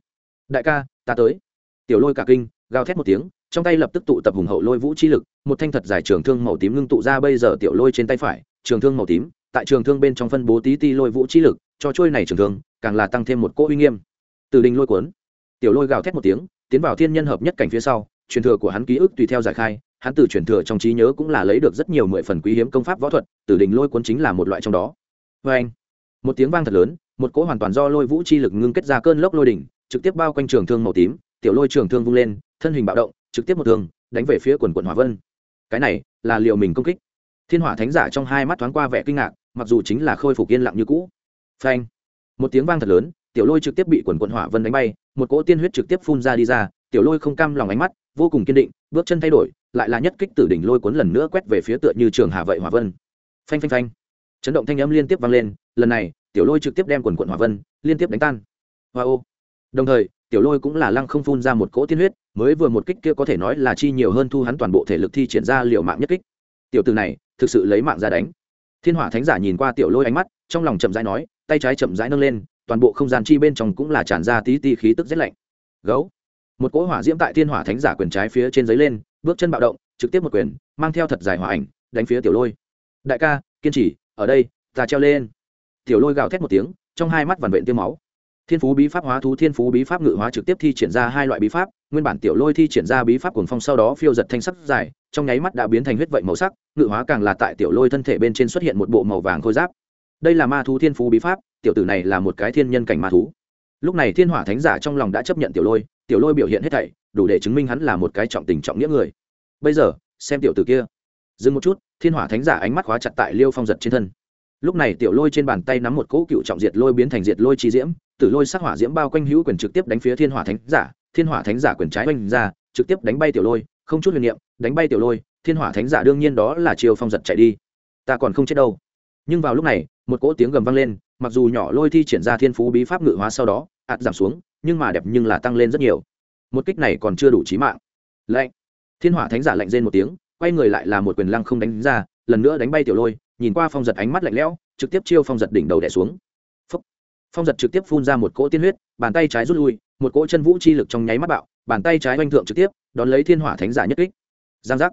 Đại ca, ta tới. Tiểu lôi cả kinh, gào thét một tiếng, trong tay lập tức tụ tập hùng hậu lôi vũ chi lực, một thanh thật dài trường thương màu tím ngưng tụ ra bây giờ tiểu lôi trên tay phải, trường thương màu tím, tại trường thương bên trong phân bố tí ti lôi vũ chi lực, cho trôi này trường thương, càng là tăng thêm một cỗ uy nghiêm. Từ đình lôi cuốn, tiểu lôi gào thét một tiếng, tiến vào thiên nhân hợp nhất cảnh phía sau, truyền thừa của hắn ký ức tùy theo giải khai hắn từ truyền thừa trong trí nhớ cũng là lấy được rất nhiều mười phần quý hiếm công pháp võ thuật, tử đình lôi cuốn chính là một loại trong đó. Vê anh. Một tiếng vang thật lớn, một cỗ hoàn toàn do lôi vũ chi lực ngưng kết ra cơn lốc lôi đỉnh, trực tiếp bao quanh trường thương màu tím, tiểu lôi trường thương vung lên, thân hình bạo động, trực tiếp một thương đánh về phía quần quận hỏa vân. Cái này là liệu mình công kích. Thiên hỏa thánh giả trong hai mắt thoáng qua vẻ kinh ngạc, mặc dù chính là khôi phục yên lặng như cũ. Phanh. Một tiếng vang thật lớn, tiểu lôi trực tiếp bị quần quận hỏa vân đánh bay, một cỗ tiên huyết trực tiếp phun ra đi ra, tiểu lôi không cam lòng ánh mắt, vô cùng kiên định, bước chân thay đổi lại là nhất kích tử đỉnh lôi cuốn lần nữa quét về phía tựa như trường hà vậy hỏa vân. Phanh phanh phanh. Chấn động thanh âm liên tiếp vang lên, lần này, tiểu lôi trực tiếp đem quần quận hỏa vân liên tiếp đánh tan. Hoa ô. Đồng thời, tiểu lôi cũng là lăng không phun ra một cỗ tiên huyết, mới vừa một kích kia có thể nói là chi nhiều hơn thu hắn toàn bộ thể lực thi triển ra liệu mạng nhất kích. Tiểu từ này, thực sự lấy mạng ra đánh. Thiên hỏa thánh giả nhìn qua tiểu lôi ánh mắt, trong lòng chậm rãi nói, tay trái chậm rãi nâng lên, toàn bộ không gian chi bên trong cũng là tràn ra tí ti khí tức rét lạnh. Gấu. Một cỗ hỏa diễm tại thiên hỏa thánh giả quyền trái phía trên giấy lên bước chân bạo động, trực tiếp một quyền, mang theo thật dài hỏa ảnh, đánh phía tiểu lôi. Đại ca, kiên trì, ở đây, ta treo lên. Tiểu lôi gào thét một tiếng, trong hai mắt vằn vện tiêu máu. Thiên phú bí pháp hóa thú, thiên phú bí pháp ngự hóa trực tiếp thi triển ra hai loại bí pháp, nguyên bản tiểu lôi thi triển ra bí pháp cuồng phong sau đó phiêu giật thanh sắc dài, trong nháy mắt đã biến thành huyết vậy màu sắc, ngự hóa càng là tại tiểu lôi thân thể bên trên xuất hiện một bộ màu vàng khôi giáp. Đây là ma thú thiên phú bí pháp, tiểu tử này là một cái thiên nhân cảnh ma thú lúc này thiên hỏa thánh giả trong lòng đã chấp nhận tiểu lôi tiểu lôi biểu hiện hết thảy, đủ để chứng minh hắn là một cái trọng tình trọng nghĩa người. Bây giờ, xem tiểu tử kia. Dừng một chút, thiên hỏa thánh giả ánh mắt khóa chặt tại liêu phong giật trên thân. Lúc này tiểu lôi trên bàn tay nắm một cỗ cựu trọng diệt lôi biến thành diệt lôi chi diễm, tử lôi sắc hỏa diễm bao quanh hữu quyền trực tiếp đánh phía thiên hỏa thánh giả, thiên hỏa thánh giả quyền trái oanh ra, trực tiếp đánh bay tiểu lôi, không chút huyền niệm, đánh bay tiểu lôi, thiên hỏa thánh giả đương nhiên đó là chiều phong giật chạy đi. Ta còn không chết đâu. Nhưng vào lúc này, một cỗ tiếng gầm vang lên mặc dù nhỏ lôi thi triển ra thiên phú bí pháp ngự hóa sau đó, ạt giảm xuống, nhưng mà đẹp nhưng là tăng lên rất nhiều. Một kích này còn chưa đủ trí mạng. Lạnh. Thiên hỏa thánh giả lạnh rên một tiếng, quay người lại là một quyền lăng không đánh ra, lần nữa đánh bay tiểu lôi, nhìn qua phong giật ánh mắt lạnh lẽo, trực tiếp chiêu phong giật đỉnh đầu đẻ xuống. Phong giật trực tiếp phun ra một cỗ tiên huyết, bàn tay trái rút lui, một cỗ chân vũ chi lực trong nháy mắt bạo, bàn tay trái oanh thượng trực tiếp, đón lấy thiên hỏa thánh giả nhất kích. Giang giác.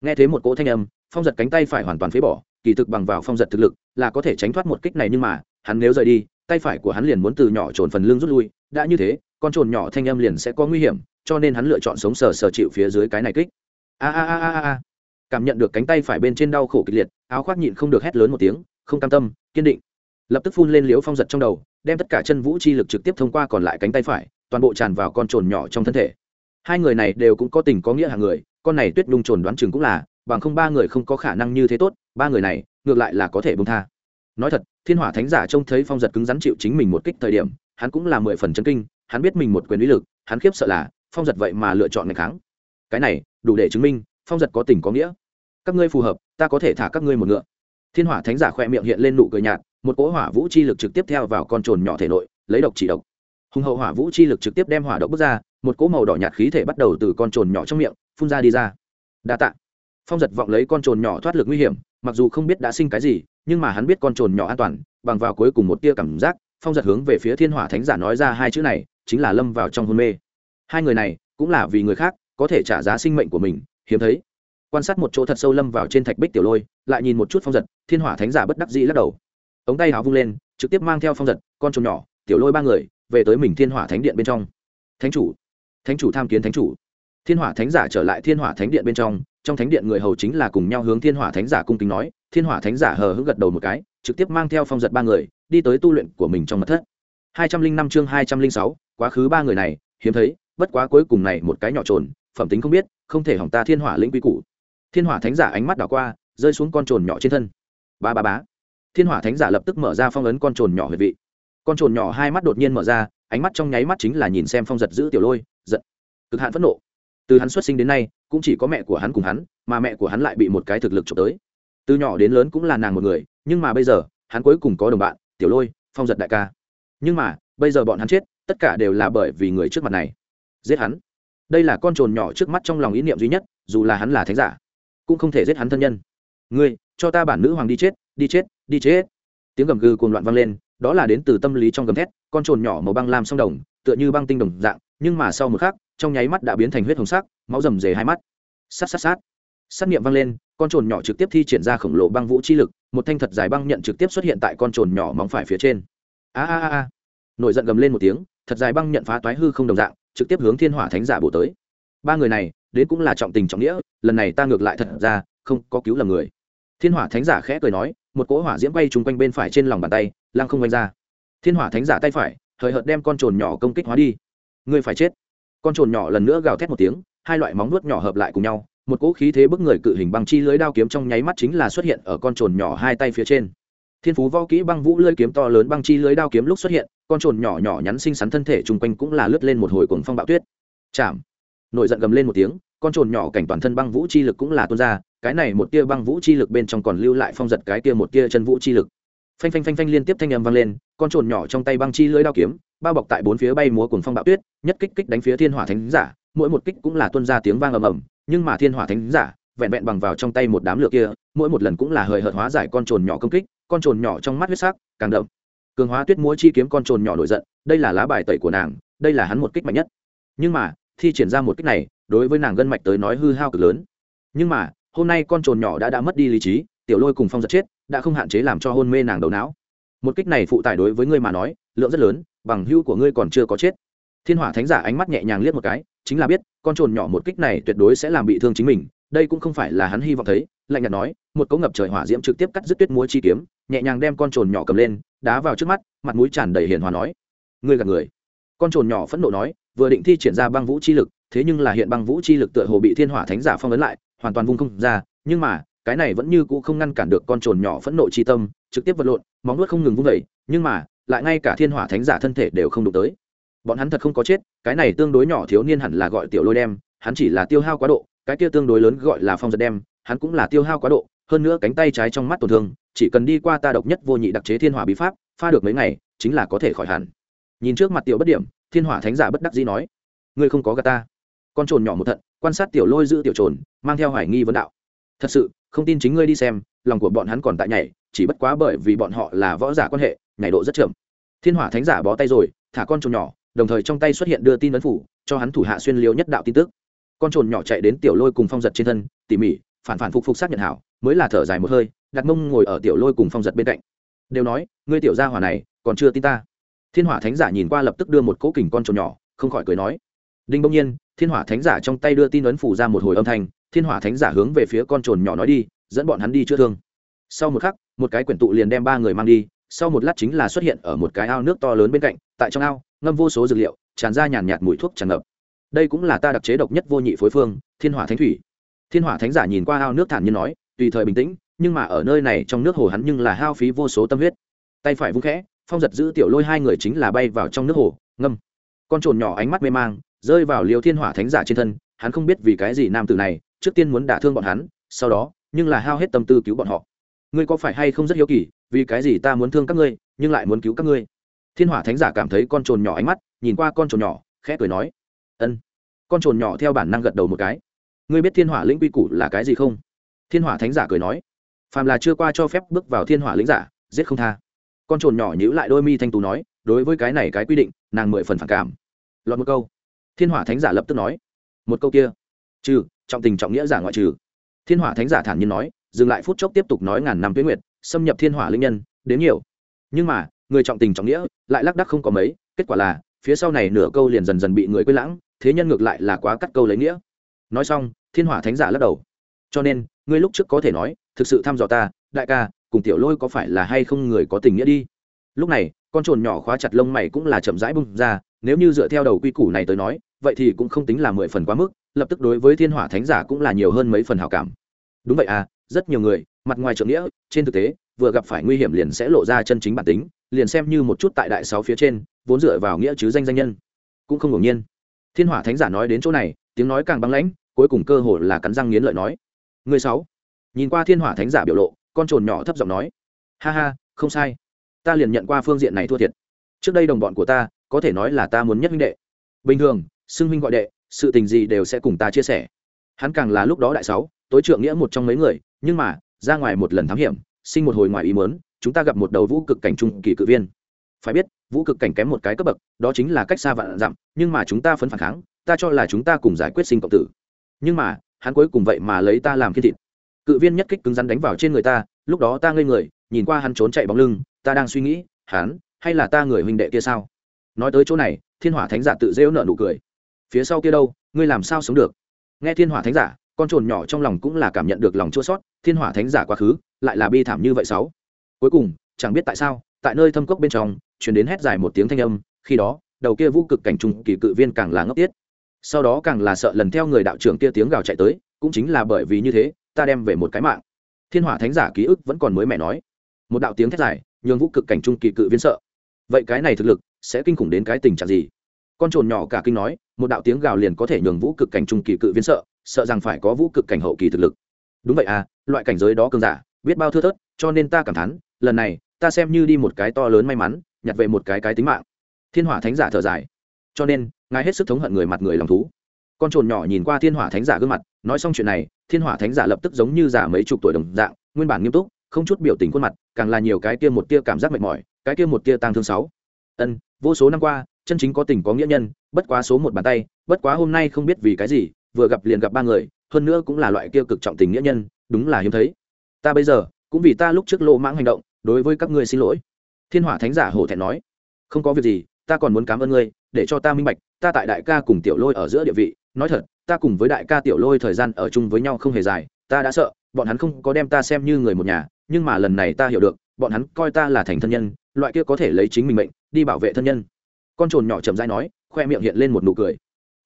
Nghe thấy một cỗ thanh âm, phong giật cánh tay phải hoàn toàn phế bỏ, kỳ thực bằng vào phong giật thực lực là có thể tránh thoát một kích này nhưng mà hắn nếu rời đi, tay phải của hắn liền muốn từ nhỏ trồn phần lưng rút lui, đã như thế, con trồn nhỏ thanh âm liền sẽ có nguy hiểm, cho nên hắn lựa chọn sống sờ sờ chịu phía dưới cái này kích. A a a a a cảm nhận được cánh tay phải bên trên đau khổ kịch liệt, áo khoác nhịn không được hét lớn một tiếng, không cam tâm, kiên định. Lập tức phun lên liễu phong giật trong đầu, đem tất cả chân vũ chi lực trực tiếp thông qua còn lại cánh tay phải, toàn bộ tràn vào con trồn nhỏ trong thân thể. Hai người này đều cũng có tình có nghĩa hàng người, con này tuyết nhung trồn đoán chừng cũng là, bằng không ba người không có khả năng như thế tốt, ba người này, ngược lại là có thể bông tha nói thật, thiên hỏa thánh giả trông thấy phong giật cứng rắn chịu chính mình một kích thời điểm, hắn cũng là mười phần chân kinh, hắn biết mình một quyền uy lực, hắn khiếp sợ là, phong giật vậy mà lựa chọn ngày kháng. Cái này, đủ để chứng minh, phong giật có tình có nghĩa. Các ngươi phù hợp, ta có thể thả các ngươi một ngựa. Thiên hỏa thánh giả khoe miệng hiện lên nụ cười nhạt, một cỗ hỏa vũ chi lực trực tiếp theo vào con trồn nhỏ thể nội, lấy độc chỉ độc. Hùng hậu hỏa vũ chi lực trực tiếp đem hỏa độc bước ra, một cỗ màu đỏ nhạt khí thể bắt đầu từ con trồn nhỏ trong miệng phun ra đi ra. Đa tạ. Phong giật vọng lấy con trồn nhỏ thoát lực nguy hiểm mặc dù không biết đã sinh cái gì, nhưng mà hắn biết con trồn nhỏ an toàn, bằng vào cuối cùng một tia cảm giác, phong giật hướng về phía thiên hỏa thánh giả nói ra hai chữ này, chính là lâm vào trong hôn mê. Hai người này, cũng là vì người khác, có thể trả giá sinh mệnh của mình, hiếm thấy. Quan sát một chỗ thật sâu lâm vào trên thạch bích tiểu lôi, lại nhìn một chút phong giật, thiên hỏa thánh giả bất đắc dĩ lắc đầu. Ống tay hào vung lên, trực tiếp mang theo phong giật, con trồn nhỏ, tiểu lôi ba người, về tới mình thiên hỏa thánh điện bên trong. Thánh chủ thánh chủ tham kiến thánh chủ. Thiên hỏa thánh giả trở lại thiên hỏa thánh điện bên trong trong thánh điện người hầu chính là cùng nhau hướng thiên hỏa thánh giả cung kính nói, thiên hỏa thánh giả hờ hững gật đầu một cái, trực tiếp mang theo phong giật ba người, đi tới tu luyện của mình trong mật thất. Hai trăm linh năm chương hai trăm linh sáu, quá khứ ba người này, hiếm thấy, bất quá cuối cùng này một cái nhỏ trồn, phẩm tính không biết, không thể hỏng ta thiên hỏa lĩnh quy củ. Thiên hỏa thánh giả ánh mắt đảo qua, rơi xuống con trồn nhỏ trên thân. Ba ba bá thiên hỏa thánh giả lập tức mở ra phong ấn con trồn nhỏ huyệt vị. Con trồn nhỏ hai mắt đột nhiên mở ra, ánh mắt trong nháy mắt chính là nhìn xem phong giật giữ tiểu lôi, giận, cực hạn phẫn nộ. Từ hắn xuất sinh đến nay cũng chỉ có mẹ của hắn cùng hắn, mà mẹ của hắn lại bị một cái thực lực trộm tới. Từ nhỏ đến lớn cũng là nàng một người, nhưng mà bây giờ, hắn cuối cùng có đồng bạn, tiểu lôi, phong giật đại ca. Nhưng mà, bây giờ bọn hắn chết, tất cả đều là bởi vì người trước mặt này. Giết hắn. Đây là con trồn nhỏ trước mắt trong lòng ý niệm duy nhất, dù là hắn là thánh giả, cũng không thể giết hắn thân nhân. Ngươi, cho ta bản nữ hoàng đi chết đi chết đi chết. Tiếng gầm gừ cuồng loạn vang lên, đó là đến từ tâm lý trong gầm thét, con trồn nhỏ màu băng lam song đồng, tựa như băng tinh đồng dạng nhưng mà sau một khắc, trong nháy mắt đã biến thành huyết hồng sắc, máu rầm rề hai mắt. Sát sát sát. Sát nghiệm vang lên, con trồn nhỏ trực tiếp thi triển ra khổng lồ băng vũ chi lực, một thanh thật dài băng nhận trực tiếp xuất hiện tại con trồn nhỏ móng phải phía trên. A a a nổi giận gầm lên một tiếng, thật dài băng nhận phá toái hư không đồng dạng, trực tiếp hướng thiên hỏa thánh giả bổ tới. Ba người này, đến cũng là trọng tình trọng nghĩa, lần này ta ngược lại thật ra, không có cứu lầm người. Thiên hỏa thánh giả khẽ cười nói, một cỗ hỏa diễm bay trúng quanh bên phải trên lòng bàn tay, lăng không quanh ra. Thiên hỏa thánh giả tay phải, hời hợt đem con trồn nhỏ công kích hóa đi ngươi phải chết. Con trồn nhỏ lần nữa gào thét một tiếng, hai loại móng nuốt nhỏ hợp lại cùng nhau, một cỗ khí thế bức người cự hình băng chi lưới đao kiếm trong nháy mắt chính là xuất hiện ở con trồn nhỏ hai tay phía trên. Thiên phú võ kỹ băng vũ lưới kiếm to lớn băng chi lưới đao kiếm lúc xuất hiện, con trồn nhỏ nhỏ nhắn xinh xắn thân thể chung quanh cũng là lướt lên một hồi cuồng phong bạo tuyết. Chạm. Nổi giận gầm lên một tiếng, con trồn nhỏ cảnh toàn thân băng vũ chi lực cũng là tuôn ra, cái này một tia băng vũ chi lực bên trong còn lưu lại phong giật cái tia một tia chân vũ chi lực. Phanh phanh phanh phanh liên tiếp thanh âm vang lên, con trồn nhỏ trong tay băng chi lưới đao kiếm bao bọc tại bốn phía bay múa cuồng phong bạo tuyết, nhất kích kích đánh phía thiên hỏa thánh giả, mỗi một kích cũng là tuôn ra tiếng vang ầm ầm, nhưng mà thiên hỏa thánh giả, vẹn vẹn bằng vào trong tay một đám lửa kia, mỗi một lần cũng là hời hợt hóa giải con trồn nhỏ công kích, con trồn nhỏ trong mắt huyết sắc càng đậm. Cường hóa tuyết múa chi kiếm con trồn nhỏ nổi giận, đây là lá bài tẩy của nàng, đây là hắn một kích mạnh nhất. Nhưng mà, thi triển ra một kích này, đối với nàng gân mạch tới nói hư hao cực lớn. Nhưng mà, hôm nay con trồn nhỏ đã đã mất đi lý trí, tiểu lôi cùng phong giật chết, đã không hạn chế làm cho hôn mê nàng đầu não. Một kích này phụ tải đối với ngươi mà nói lượng rất lớn, bằng hưu của ngươi còn chưa có chết. Thiên hỏa thánh giả ánh mắt nhẹ nhàng liếc một cái, chính là biết, con trồn nhỏ một kích này tuyệt đối sẽ làm bị thương chính mình, đây cũng không phải là hắn hy vọng thấy, lạnh nhạt nói, một cỗ ngập trời hỏa diễm trực tiếp cắt dứt tuyết múa chi kiếm, nhẹ nhàng đem con trồn nhỏ cầm lên, đá vào trước mắt, mặt mũi tràn đầy hiền hòa nói, ngươi gạt người. Con trồn nhỏ phẫn nộ nói, vừa định thi triển ra băng vũ chi lực, thế nhưng là hiện băng vũ chi lực tựa hồ bị thiên hỏa thánh giả phong ấn lại, hoàn toàn vung không ra, nhưng mà, cái này vẫn như cũ không ngăn cản được con trồn nhỏ phẫn nộ chi tâm, trực tiếp vật lộn, móng nuốt không ngừng vung vẩy nhưng mà lại ngay cả thiên hỏa thánh giả thân thể đều không đụng tới. Bọn hắn thật không có chết, cái này tương đối nhỏ thiếu niên hẳn là gọi tiểu lôi đem, hắn chỉ là tiêu hao quá độ, cái kia tương đối lớn gọi là phong giật đem, hắn cũng là tiêu hao quá độ, hơn nữa cánh tay trái trong mắt tổn thương, chỉ cần đi qua ta độc nhất vô nhị đặc chế thiên hỏa bí pháp, pha được mấy ngày, chính là có thể khỏi hẳn. Nhìn trước mặt tiểu bất điểm, thiên hỏa thánh giả bất đắc dĩ nói, ngươi không có gà ta. Con trồn nhỏ một thận, quan sát tiểu lôi giữ tiểu trồn, mang theo hoài nghi vấn đạo, thật sự, không tin chính ngươi đi xem, lòng của bọn hắn còn tại nhảy, chỉ bất quá bởi vì bọn họ là võ giả quan hệ nhảy độ rất chậm. Thiên hỏa thánh giả bó tay rồi, thả con trồn nhỏ, đồng thời trong tay xuất hiện đưa tin ấn phủ, cho hắn thủ hạ xuyên liêu nhất đạo tin tức. Con trồn nhỏ chạy đến tiểu lôi cùng phong giật trên thân, tỉ mỉ, phản phản phục phục xác nhận hảo, mới là thở dài một hơi, đặt mông ngồi ở tiểu lôi cùng phong giật bên cạnh. Đều nói, ngươi tiểu gia hỏa này, còn chưa tin ta. Thiên hỏa thánh giả nhìn qua lập tức đưa một cỗ kình con trồn nhỏ, không khỏi cười nói, đinh bỗng nhiên, thiên hỏa thánh giả trong tay đưa tin ấn phủ ra một hồi âm thanh, thiên hỏa thánh giả hướng về phía con trồn nhỏ nói đi, dẫn bọn hắn đi chữa thương. Sau một khắc, một cái quyển tụ liền đem ba người mang đi sau một lát chính là xuất hiện ở một cái ao nước to lớn bên cạnh, tại trong ao, ngâm vô số dược liệu, tràn ra nhàn nhạt mùi thuốc tràn ngập. Đây cũng là ta đặc chế độc nhất vô nhị phối phương, thiên hỏa thánh thủy. Thiên hỏa thánh giả nhìn qua ao nước thản nhiên nói, tùy thời bình tĩnh, nhưng mà ở nơi này trong nước hồ hắn nhưng là hao phí vô số tâm huyết. Tay phải vung khẽ, phong giật giữ tiểu lôi hai người chính là bay vào trong nước hồ, ngâm. Con trồn nhỏ ánh mắt mê mang, rơi vào liều thiên hỏa thánh giả trên thân, hắn không biết vì cái gì nam tử này, trước tiên muốn đả thương bọn hắn, sau đó, nhưng là hao hết tâm tư cứu bọn họ ngươi có phải hay không rất hiếu kỳ, vì cái gì ta muốn thương các ngươi, nhưng lại muốn cứu các ngươi? Thiên hỏa thánh giả cảm thấy con trồn nhỏ ánh mắt, nhìn qua con trồn nhỏ, khẽ cười nói, ân. Con trồn nhỏ theo bản năng gật đầu một cái. Ngươi biết thiên hỏa lĩnh quy củ là cái gì không? Thiên hỏa thánh giả cười nói, phàm là chưa qua cho phép bước vào thiên hỏa lĩnh giả, giết không tha. Con trồn nhỏ nhữ lại đôi mi thanh tú nói, đối với cái này cái quy định, nàng mười phần phản cảm. Lọt một câu. Thiên hỏa thánh giả lập tức nói, một câu kia. Trừ, trọng tình trọng nghĩa giả ngoại trừ. Thiên hỏa thánh giả thản nhiên nói dừng lại phút chốc tiếp tục nói ngàn năm tuyết nguyệt, xâm nhập thiên hỏa linh nhân, đến nhiều. Nhưng mà, người trọng tình trọng nghĩa, lại lác đắc không có mấy, kết quả là, phía sau này nửa câu liền dần dần bị người quên lãng, thế nhân ngược lại là quá cắt câu lấy nghĩa. Nói xong, thiên hỏa thánh giả lắc đầu. Cho nên, ngươi lúc trước có thể nói, thực sự thăm dò ta, đại ca, cùng tiểu lôi có phải là hay không người có tình nghĩa đi? Lúc này, con trồn nhỏ khóa chặt lông mày cũng là chậm rãi bung ra, nếu như dựa theo đầu quy củ này tới nói, vậy thì cũng không tính là mười phần quá mức, lập tức đối với thiên hỏa thánh giả cũng là nhiều hơn mấy phần hào cảm. Đúng vậy à rất nhiều người, mặt ngoài trượng nghĩa, trên thực tế, vừa gặp phải nguy hiểm liền sẽ lộ ra chân chính bản tính, liền xem như một chút tại đại sáu phía trên, vốn dựa vào nghĩa chứ danh danh nhân. Cũng không ngẫu nhiên. Thiên hỏa thánh giả nói đến chỗ này, tiếng nói càng băng lãnh, cuối cùng cơ hội là cắn răng nghiến lợi nói. Người sáu. Nhìn qua thiên hỏa thánh giả biểu lộ, con trồn nhỏ thấp giọng nói. Ha ha, không sai. Ta liền nhận qua phương diện này thua thiệt. Trước đây đồng bọn của ta, có thể nói là ta muốn nhất huynh đệ. Bình thường, xưng huynh gọi đệ, sự tình gì đều sẽ cùng ta chia sẻ. Hắn càng là lúc đó đại sáu tối trượng nghĩa một trong mấy người, nhưng mà, ra ngoài một lần thám hiểm, sinh một hồi ngoài ý muốn, chúng ta gặp một đầu vũ cực cảnh trung kỳ cự viên. Phải biết, vũ cực cảnh kém một cái cấp bậc, đó chính là cách xa vạn dặm, nhưng mà chúng ta phấn phản kháng, ta cho là chúng ta cùng giải quyết sinh cộng tử. Nhưng mà, hắn cuối cùng vậy mà lấy ta làm khiên thịt. Cự viên nhất kích cứng rắn đánh vào trên người ta, lúc đó ta ngây người, nhìn qua hắn trốn chạy bóng lưng, ta đang suy nghĩ, hắn, hay là ta người huynh đệ kia sao? Nói tới chỗ này, thiên hỏa thánh giả tự rêu nợ nụ cười. Phía sau kia đâu, ngươi làm sao sống được? Nghe thiên hỏa thánh giả con trồn nhỏ trong lòng cũng là cảm nhận được lòng chua sót, thiên hỏa thánh giả quá khứ, lại là bi thảm như vậy sáu. Cuối cùng, chẳng biết tại sao, tại nơi thâm cốc bên trong chuyển đến hét dài một tiếng thanh âm, khi đó, đầu kia vũ cực cảnh trùng kỳ cự viên càng là ngốc tiết. Sau đó càng là sợ lần theo người đạo trưởng kia tiếng gào chạy tới, cũng chính là bởi vì như thế, ta đem về một cái mạng. Thiên hỏa thánh giả ký ức vẫn còn mới mẹ nói. Một đạo tiếng thét dài, nhường vũ cực cảnh trung kỳ cự viên sợ. Vậy cái này thực lực, sẽ kinh khủng đến cái tình trạng gì? Con trồn nhỏ cả kinh nói, một đạo tiếng gào liền có thể nhường vũ cực cảnh trung kỳ cự viên sợ sợ rằng phải có vũ cực cảnh hậu kỳ thực lực. Đúng vậy à loại cảnh giới đó cường giả, biết bao thưa thớt, cho nên ta cảm thán, lần này, ta xem như đi một cái to lớn may mắn, nhặt về một cái cái tính mạng. Thiên hỏa thánh giả thở dài. Cho nên, ngài hết sức thống hận người mặt người lòng thú. Con trồn nhỏ nhìn qua thiên hỏa thánh giả gương mặt, nói xong chuyện này, thiên hỏa thánh giả lập tức giống như giả mấy chục tuổi đồng dạng, nguyên bản nghiêm túc, không chút biểu tình khuôn mặt, càng là nhiều cái kia một tia cảm giác mệt mỏi, cái kia một tia tang thương sáu. Ân, vô số năm qua, chân chính có tình có nghĩa nhân, bất quá số một bàn tay, bất quá hôm nay không biết vì cái gì vừa gặp liền gặp ba người, hơn nữa cũng là loại kia cực trọng tình nghĩa nhân, đúng là hiếm thấy. Ta bây giờ, cũng vì ta lúc trước lộ mãng hành động, đối với các ngươi xin lỗi. Thiên hỏa thánh giả hổ thẹn nói. Không có việc gì, ta còn muốn cảm ơn ngươi, để cho ta minh bạch, ta tại đại ca cùng tiểu lôi ở giữa địa vị, nói thật, ta cùng với đại ca tiểu lôi thời gian ở chung với nhau không hề dài, ta đã sợ, bọn hắn không có đem ta xem như người một nhà, nhưng mà lần này ta hiểu được, bọn hắn coi ta là thành thân nhân, loại kia có thể lấy chính mình mệnh, đi bảo vệ thân nhân. Con trồn nhỏ chậm dai nói, khoe miệng hiện lên một nụ cười.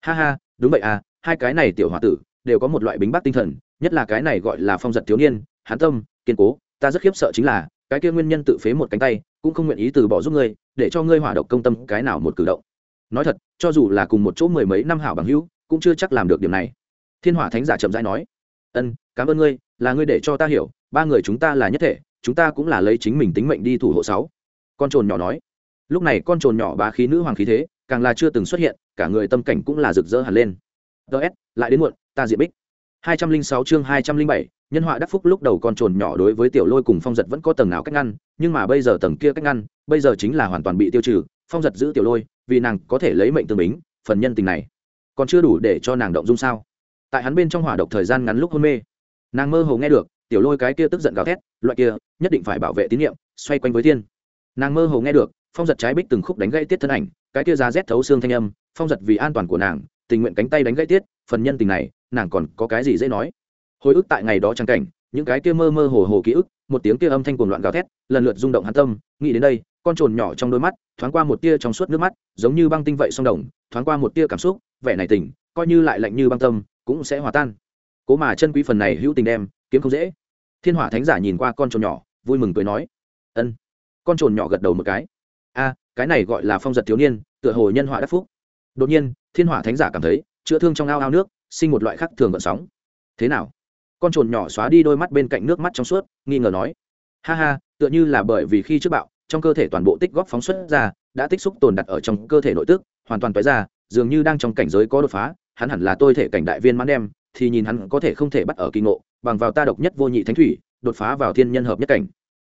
Ha ha, đúng vậy à hai cái này tiểu h o a tử đều có một loại bính bác tinh thần, nhất là cái này gọi là phong giật thiếu niên, hán tâm, kiên cố, ta rất khiếp sợ chính là, cái kia nguyên nhân tự phế một cánh tay, cũng không nguyện ý từ bỏ giúp ngươi, để cho ngươi hỏa độc công tâm cái nào một cử động. Nói thật, cho dù là cùng một chỗ mười mấy năm hảo bằng hữu, cũng chưa chắc làm được điểm này. Thiên hỏa thánh giả chậm rãi nói, ân, cảm ơn ngươi, là ngươi để cho ta hiểu, ba người chúng ta là nhất thể, chúng ta cũng là lấy chính mình tính mệnh đi thủ hộ sáu. Con trồn nhỏ nói. Lúc này con trồn nhỏ bá khí nữ hoàng khí thế, càng là chưa từng xuất hiện, cả người tâm cảnh cũng là rực rỡ hẳn lên ts lại đến muộn, ta diện bích. Hai trăm linh sáu chương hai trăm linh bảy, nhân họa đắc phúc lúc đầu con trồn nhỏ đối với tiểu lôi cùng phong giật vẫn có tầng nào cách ngăn, nhưng mà bây giờ tầng kia cách ngăn, bây giờ chính là hoàn toàn bị tiêu trừ, phong giật giữ tiểu lôi, vì nàng có thể lấy mệnh tương bính, phần nhân tình này. Còn chưa đủ để cho nàng động dung sao? Tại hắn bên trong hỏa độc thời gian ngắn lúc hôn mê. Nàng mơ hồ nghe được, tiểu lôi cái kia tức giận gào thét, loại kia, nhất định phải bảo vệ tín nhiệm, xoay quanh với thiên. Nàng mơ hồ nghe được, phong giật trái bích từng khúc đánh gãy tiết thân ảnh, cái kia ra rét thấu xương thanh âm, phong giật vì an toàn của nàng tình nguyện cánh tay đánh gãy tiết, phần nhân tình này, nàng còn có cái gì dễ nói? Hồi ức tại ngày đó trang cảnh, những cái kia mơ mơ hồ hồ ký ức, một tiếng kia âm thanh cuồng loạn gào thét, lần lượt rung động hắn tâm, nghĩ đến đây, con trồn nhỏ trong đôi mắt, thoáng qua một tia trong suốt nước mắt, giống như băng tinh vậy song đồng, thoáng qua một tia cảm xúc, vẻ này tỉnh coi như lại lạnh như băng tâm, cũng sẽ hòa tan. Cố mà chân quý phần này hữu tình đem, kiếm không dễ. Thiên hỏa thánh giả nhìn qua con trồn nhỏ, vui mừng cười nói, ân. Con trồn nhỏ gật đầu một cái. A, cái này gọi là phong giật thiếu niên, tựa hồ nhân họa đắc phúc. Đột nhiên thiên hỏa thánh giả cảm thấy, chữa thương trong ao ao nước, sinh một loại khắc thường gợn sóng. Thế nào? Con trồn nhỏ xóa đi đôi mắt bên cạnh nước mắt trong suốt, nghi ngờ nói. Ha ha, tựa như là bởi vì khi trước bạo, trong cơ thể toàn bộ tích góp phóng xuất ra, đã tích xúc tồn đặt ở trong cơ thể nội tức, hoàn toàn tái ra, dường như đang trong cảnh giới có đột phá, hắn hẳn là tôi thể cảnh đại viên mãn đem thì nhìn hắn có thể không thể bắt ở kỳ ngộ, bằng vào ta độc nhất vô nhị thánh thủy, đột phá vào thiên nhân hợp nhất cảnh.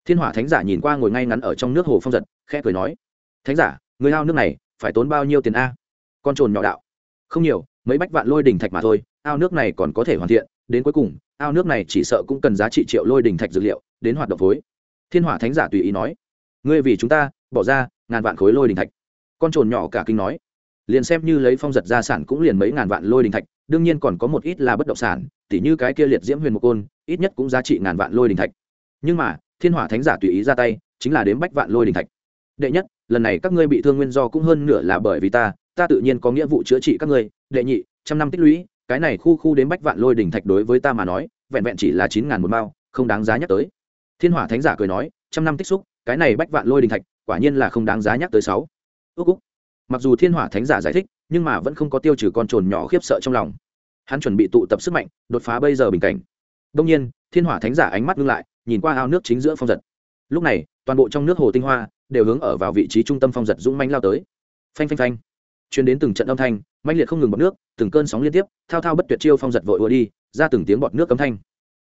Thiên hỏa thánh giả nhìn qua ngồi ngay ngắn ở trong nước hồ phong giật, khẽ cười nói. Thánh giả, người ao nước này, phải tốn bao nhiêu tiền a? Con trồn nhỏ đạo. Không nhiều, mấy bách vạn lôi đỉnh thạch mà thôi, ao nước này còn có thể hoàn thiện, đến cuối cùng, ao nước này chỉ sợ cũng cần giá trị triệu lôi đỉnh thạch dược liệu, đến hoạt động phối. Thiên hỏa thánh giả tùy ý nói, ngươi vì chúng ta, bỏ ra ngàn vạn khối lôi đỉnh thạch. Con trồn nhỏ cả kinh nói, liền xem như lấy phong giật gia sản cũng liền mấy ngàn vạn lôi đỉnh thạch, đương nhiên còn có một ít là bất động sản, tỉ như cái kia liệt diễm huyền một côn, ít nhất cũng giá trị ngàn vạn lôi đỉnh thạch. Nhưng mà, thiên hỏa thánh giả tùy ý ra tay, chính là đến bách vạn lôi đỉnh thạch. Đệ nhất, lần này các ngươi bị thương nguyên do cũng hơn nửa là bởi vì ta ta tự nhiên có nghĩa vụ chữa trị các ngươi, đệ nhị, trăm năm tích lũy, cái này khu khu đến bách vạn lôi đỉnh thạch đối với ta mà nói, vẹn vẹn chỉ là chín ngàn một mao, không đáng giá nhắc tới. Thiên hỏa thánh giả cười nói, trăm năm tích xúc, cái này bách vạn lôi đỉnh thạch, quả nhiên là không đáng giá nhắc tới sáu. Ước úc. Mặc dù thiên hỏa thánh giả giải thích, nhưng mà vẫn không có tiêu trừ con trồn nhỏ khiếp sợ trong lòng. Hắn chuẩn bị tụ tập sức mạnh, đột phá bây giờ bình cảnh. Đông nhiên, thiên hỏa thánh giả ánh mắt ngưng lại, nhìn qua ao nước chính giữa phong giật. Lúc này, toàn bộ trong nước hồ tinh hoa, đều hướng ở vào vị trí trung tâm phong giật dũng manh lao tới. Phanh phanh phanh chuyến đến từng trận âm thanh manh liệt không ngừng bọt nước, từng cơn sóng liên tiếp, thao thao bất tuyệt chiêu phong giật vội ùa đi, ra từng tiếng bọt nước cấm thanh.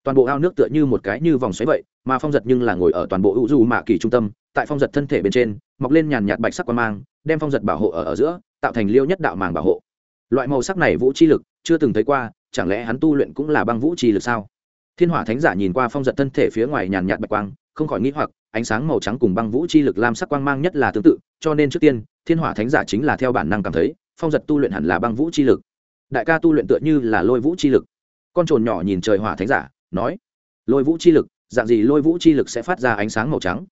Toàn bộ ao nước tựa như một cái như vòng xoáy vậy, mà phong giật nhưng là ngồi ở toàn bộ hữu du mạ kỳ trung tâm, tại phong giật thân thể bên trên, mọc lên nhàn nhạt bạch sắc quan mang, đem phong giật bảo hộ ở ở giữa, tạo thành liêu nhất đạo màng bảo hộ. Loại màu sắc này vũ chi lực, chưa từng thấy qua, chẳng lẽ hắn tu luyện cũng là băng vũ chi lực sao? Thiên hỏa thánh giả nhìn qua phong giật thân thể phía ngoài nhàn nhạt bạch quang, không khỏi nghĩ hoặc ánh sáng màu trắng cùng băng vũ chi lực lam sắc quang mang nhất là tương tự, cho nên trước tiên, thiên hỏa thánh giả chính là theo bản năng cảm thấy, phong giật tu luyện hẳn là băng vũ chi lực. Đại ca tu luyện tựa như là lôi vũ chi lực. Con trồn nhỏ nhìn trời hỏa thánh giả, nói, lôi vũ chi lực, dạng gì lôi vũ chi lực sẽ phát ra ánh sáng màu trắng?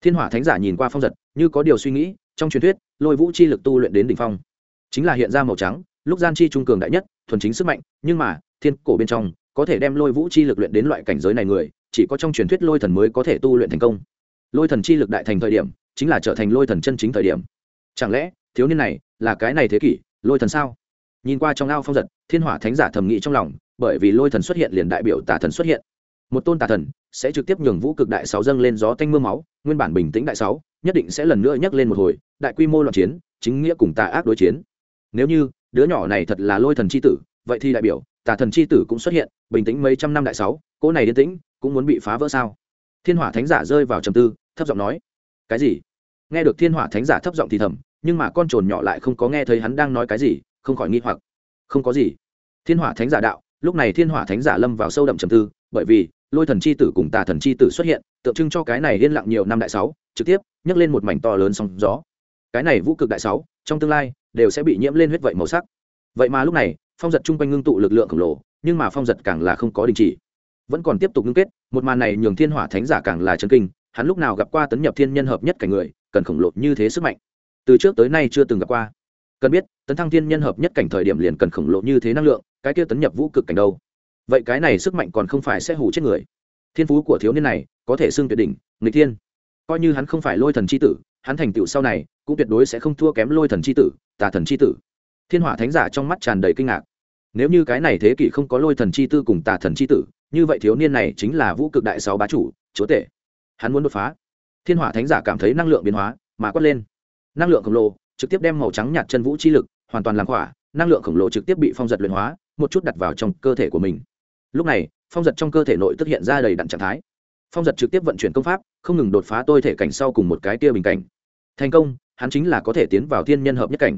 Thiên hỏa thánh giả nhìn qua phong giật, như có điều suy nghĩ, trong truyền thuyết, lôi vũ chi lực tu luyện đến đ ỉ n h phong, chính là hiện ra màu trắng, lúc gian chi trung cường đại nhất, thuần chính sức mạnh, nhưng mà, thiên cổ bên trong, có thể đem lôi vũ chi lực luyện đến loại cảnh giới này người, chỉ có trong truyền thuyết lôi thần mới có thể tu luyện thành công lôi thần chi lực đại thành thời điểm, chính là trở thành lôi thần chân chính thời điểm. Chẳng lẽ, thiếu niên này là cái này thế kỷ, lôi thần sao? Nhìn qua trong ao phong giật, thiên hỏa thánh giả thầm nghĩ trong lòng, bởi vì lôi thần xuất hiện liền đại biểu tà thần xuất hiện. Một tôn tà thần sẽ trực tiếp nhường vũ cực đại sáu dâng lên gió tanh mưa máu, nguyên bản bình tĩnh đại sáu, nhất định sẽ lần nữa nhắc lên một hồi, đại quy mô loạn chiến, chính nghĩa cùng tà ác đối chiến. Nếu như, đứa nhỏ này thật là lôi thần c h i tử, vậy thì đại biểu, tà thần c h i tử cũng xuất hiện, bình tĩnh mấy trăm năm đại sáu, cỗ này yên tĩnh cũng muốn bị phá vỡ sao? Thiên hỏa thánh giả rơi vào trầm tư, thấp giọng nói, cái gì? Nghe được thiên hỏa thánh giả thấp giọng thì thầm, nhưng mà con trồn nhỏ lại không có nghe thấy hắn đang nói cái gì, không khỏi nghi hoặc. Không có gì. Thiên hỏa thánh giả đạo, lúc này thiên hỏa thánh giả lâm vào sâu đậm trầm tư, bởi vì, lôi thần c h i tử cùng tà thần c h i tử xuất hiện, tượng trưng cho cái này yên lặng nhiều năm đại sáu, trực tiếp nhấc lên một mảnh to lớn sóng gió. Cái này vũ cực đại sáu, trong tương lai, đều sẽ bị nhiễm lên huyết vậy màu sắc. Vậy mà lúc này, phong giật chung quanh ngưng tụ lực lượng khổng lồ, nhưng mà phong giật càng là không có đình chỉ. Vẫn còn tiếp tục ngưng kết một màn này nhường thiên hỏa thánh giả càng là chân kinh, hắn lúc nào gặp qua tấn nhập thiên nhân hợp nhất cảnh người, cần khổng lồ như thế sức mạnh. Từ trước tới nay chưa từng gặp qua. Cần biết, tấn thăng thiên nhân hợp nhất cảnh thời điểm liền cần khổng lồ như thế năng lượng, cái kia tấn nhập vũ cực cảnh đâu? Vậy cái này sức mạnh còn không phải sẽ hủ chết người. Thiên phú của thiếu niên này, có thể xưng tuyệt đỉnh, nghịch thiên. Coi như hắn không phải lôi thần c h i tử, hắn thành tựu sau này, cũng tuyệt đối sẽ không thua kém lôi thần c h i tử, tà thần c h i tử. Thiên hỏa thánh giả trong mắt tràn đầy kinh ngạc. Nếu như cái này thế kỷ không có lôi thần chi tư cùng tà thần chi tử như vậy thiếu niên này chính là vũ cực đại sáu bá chủ, chúa tể. Hắn muốn đột phá. Thiên hỏa thánh giả cảm thấy năng lượng biến hóa, mà quất lên. Năng lượng khổng lồ, trực tiếp đem màu trắng nhạt chân vũ chi lực, hoàn toàn làm khỏa, năng lượng khổng lồ trực tiếp bị phong giật luyện hóa, một chút đặt vào trong cơ thể của mình. Lúc này, phong giật trong cơ thể nội tức hiện ra đầy đặn trạng thái. Phong giật trực tiếp vận chuyển công pháp, không ngừng đột phá tôi thể cảnh sau cùng một cái tia bình cảnh. Thành công, hắn chính là có thể tiến vào thiên nhân hợp nhất cảnh.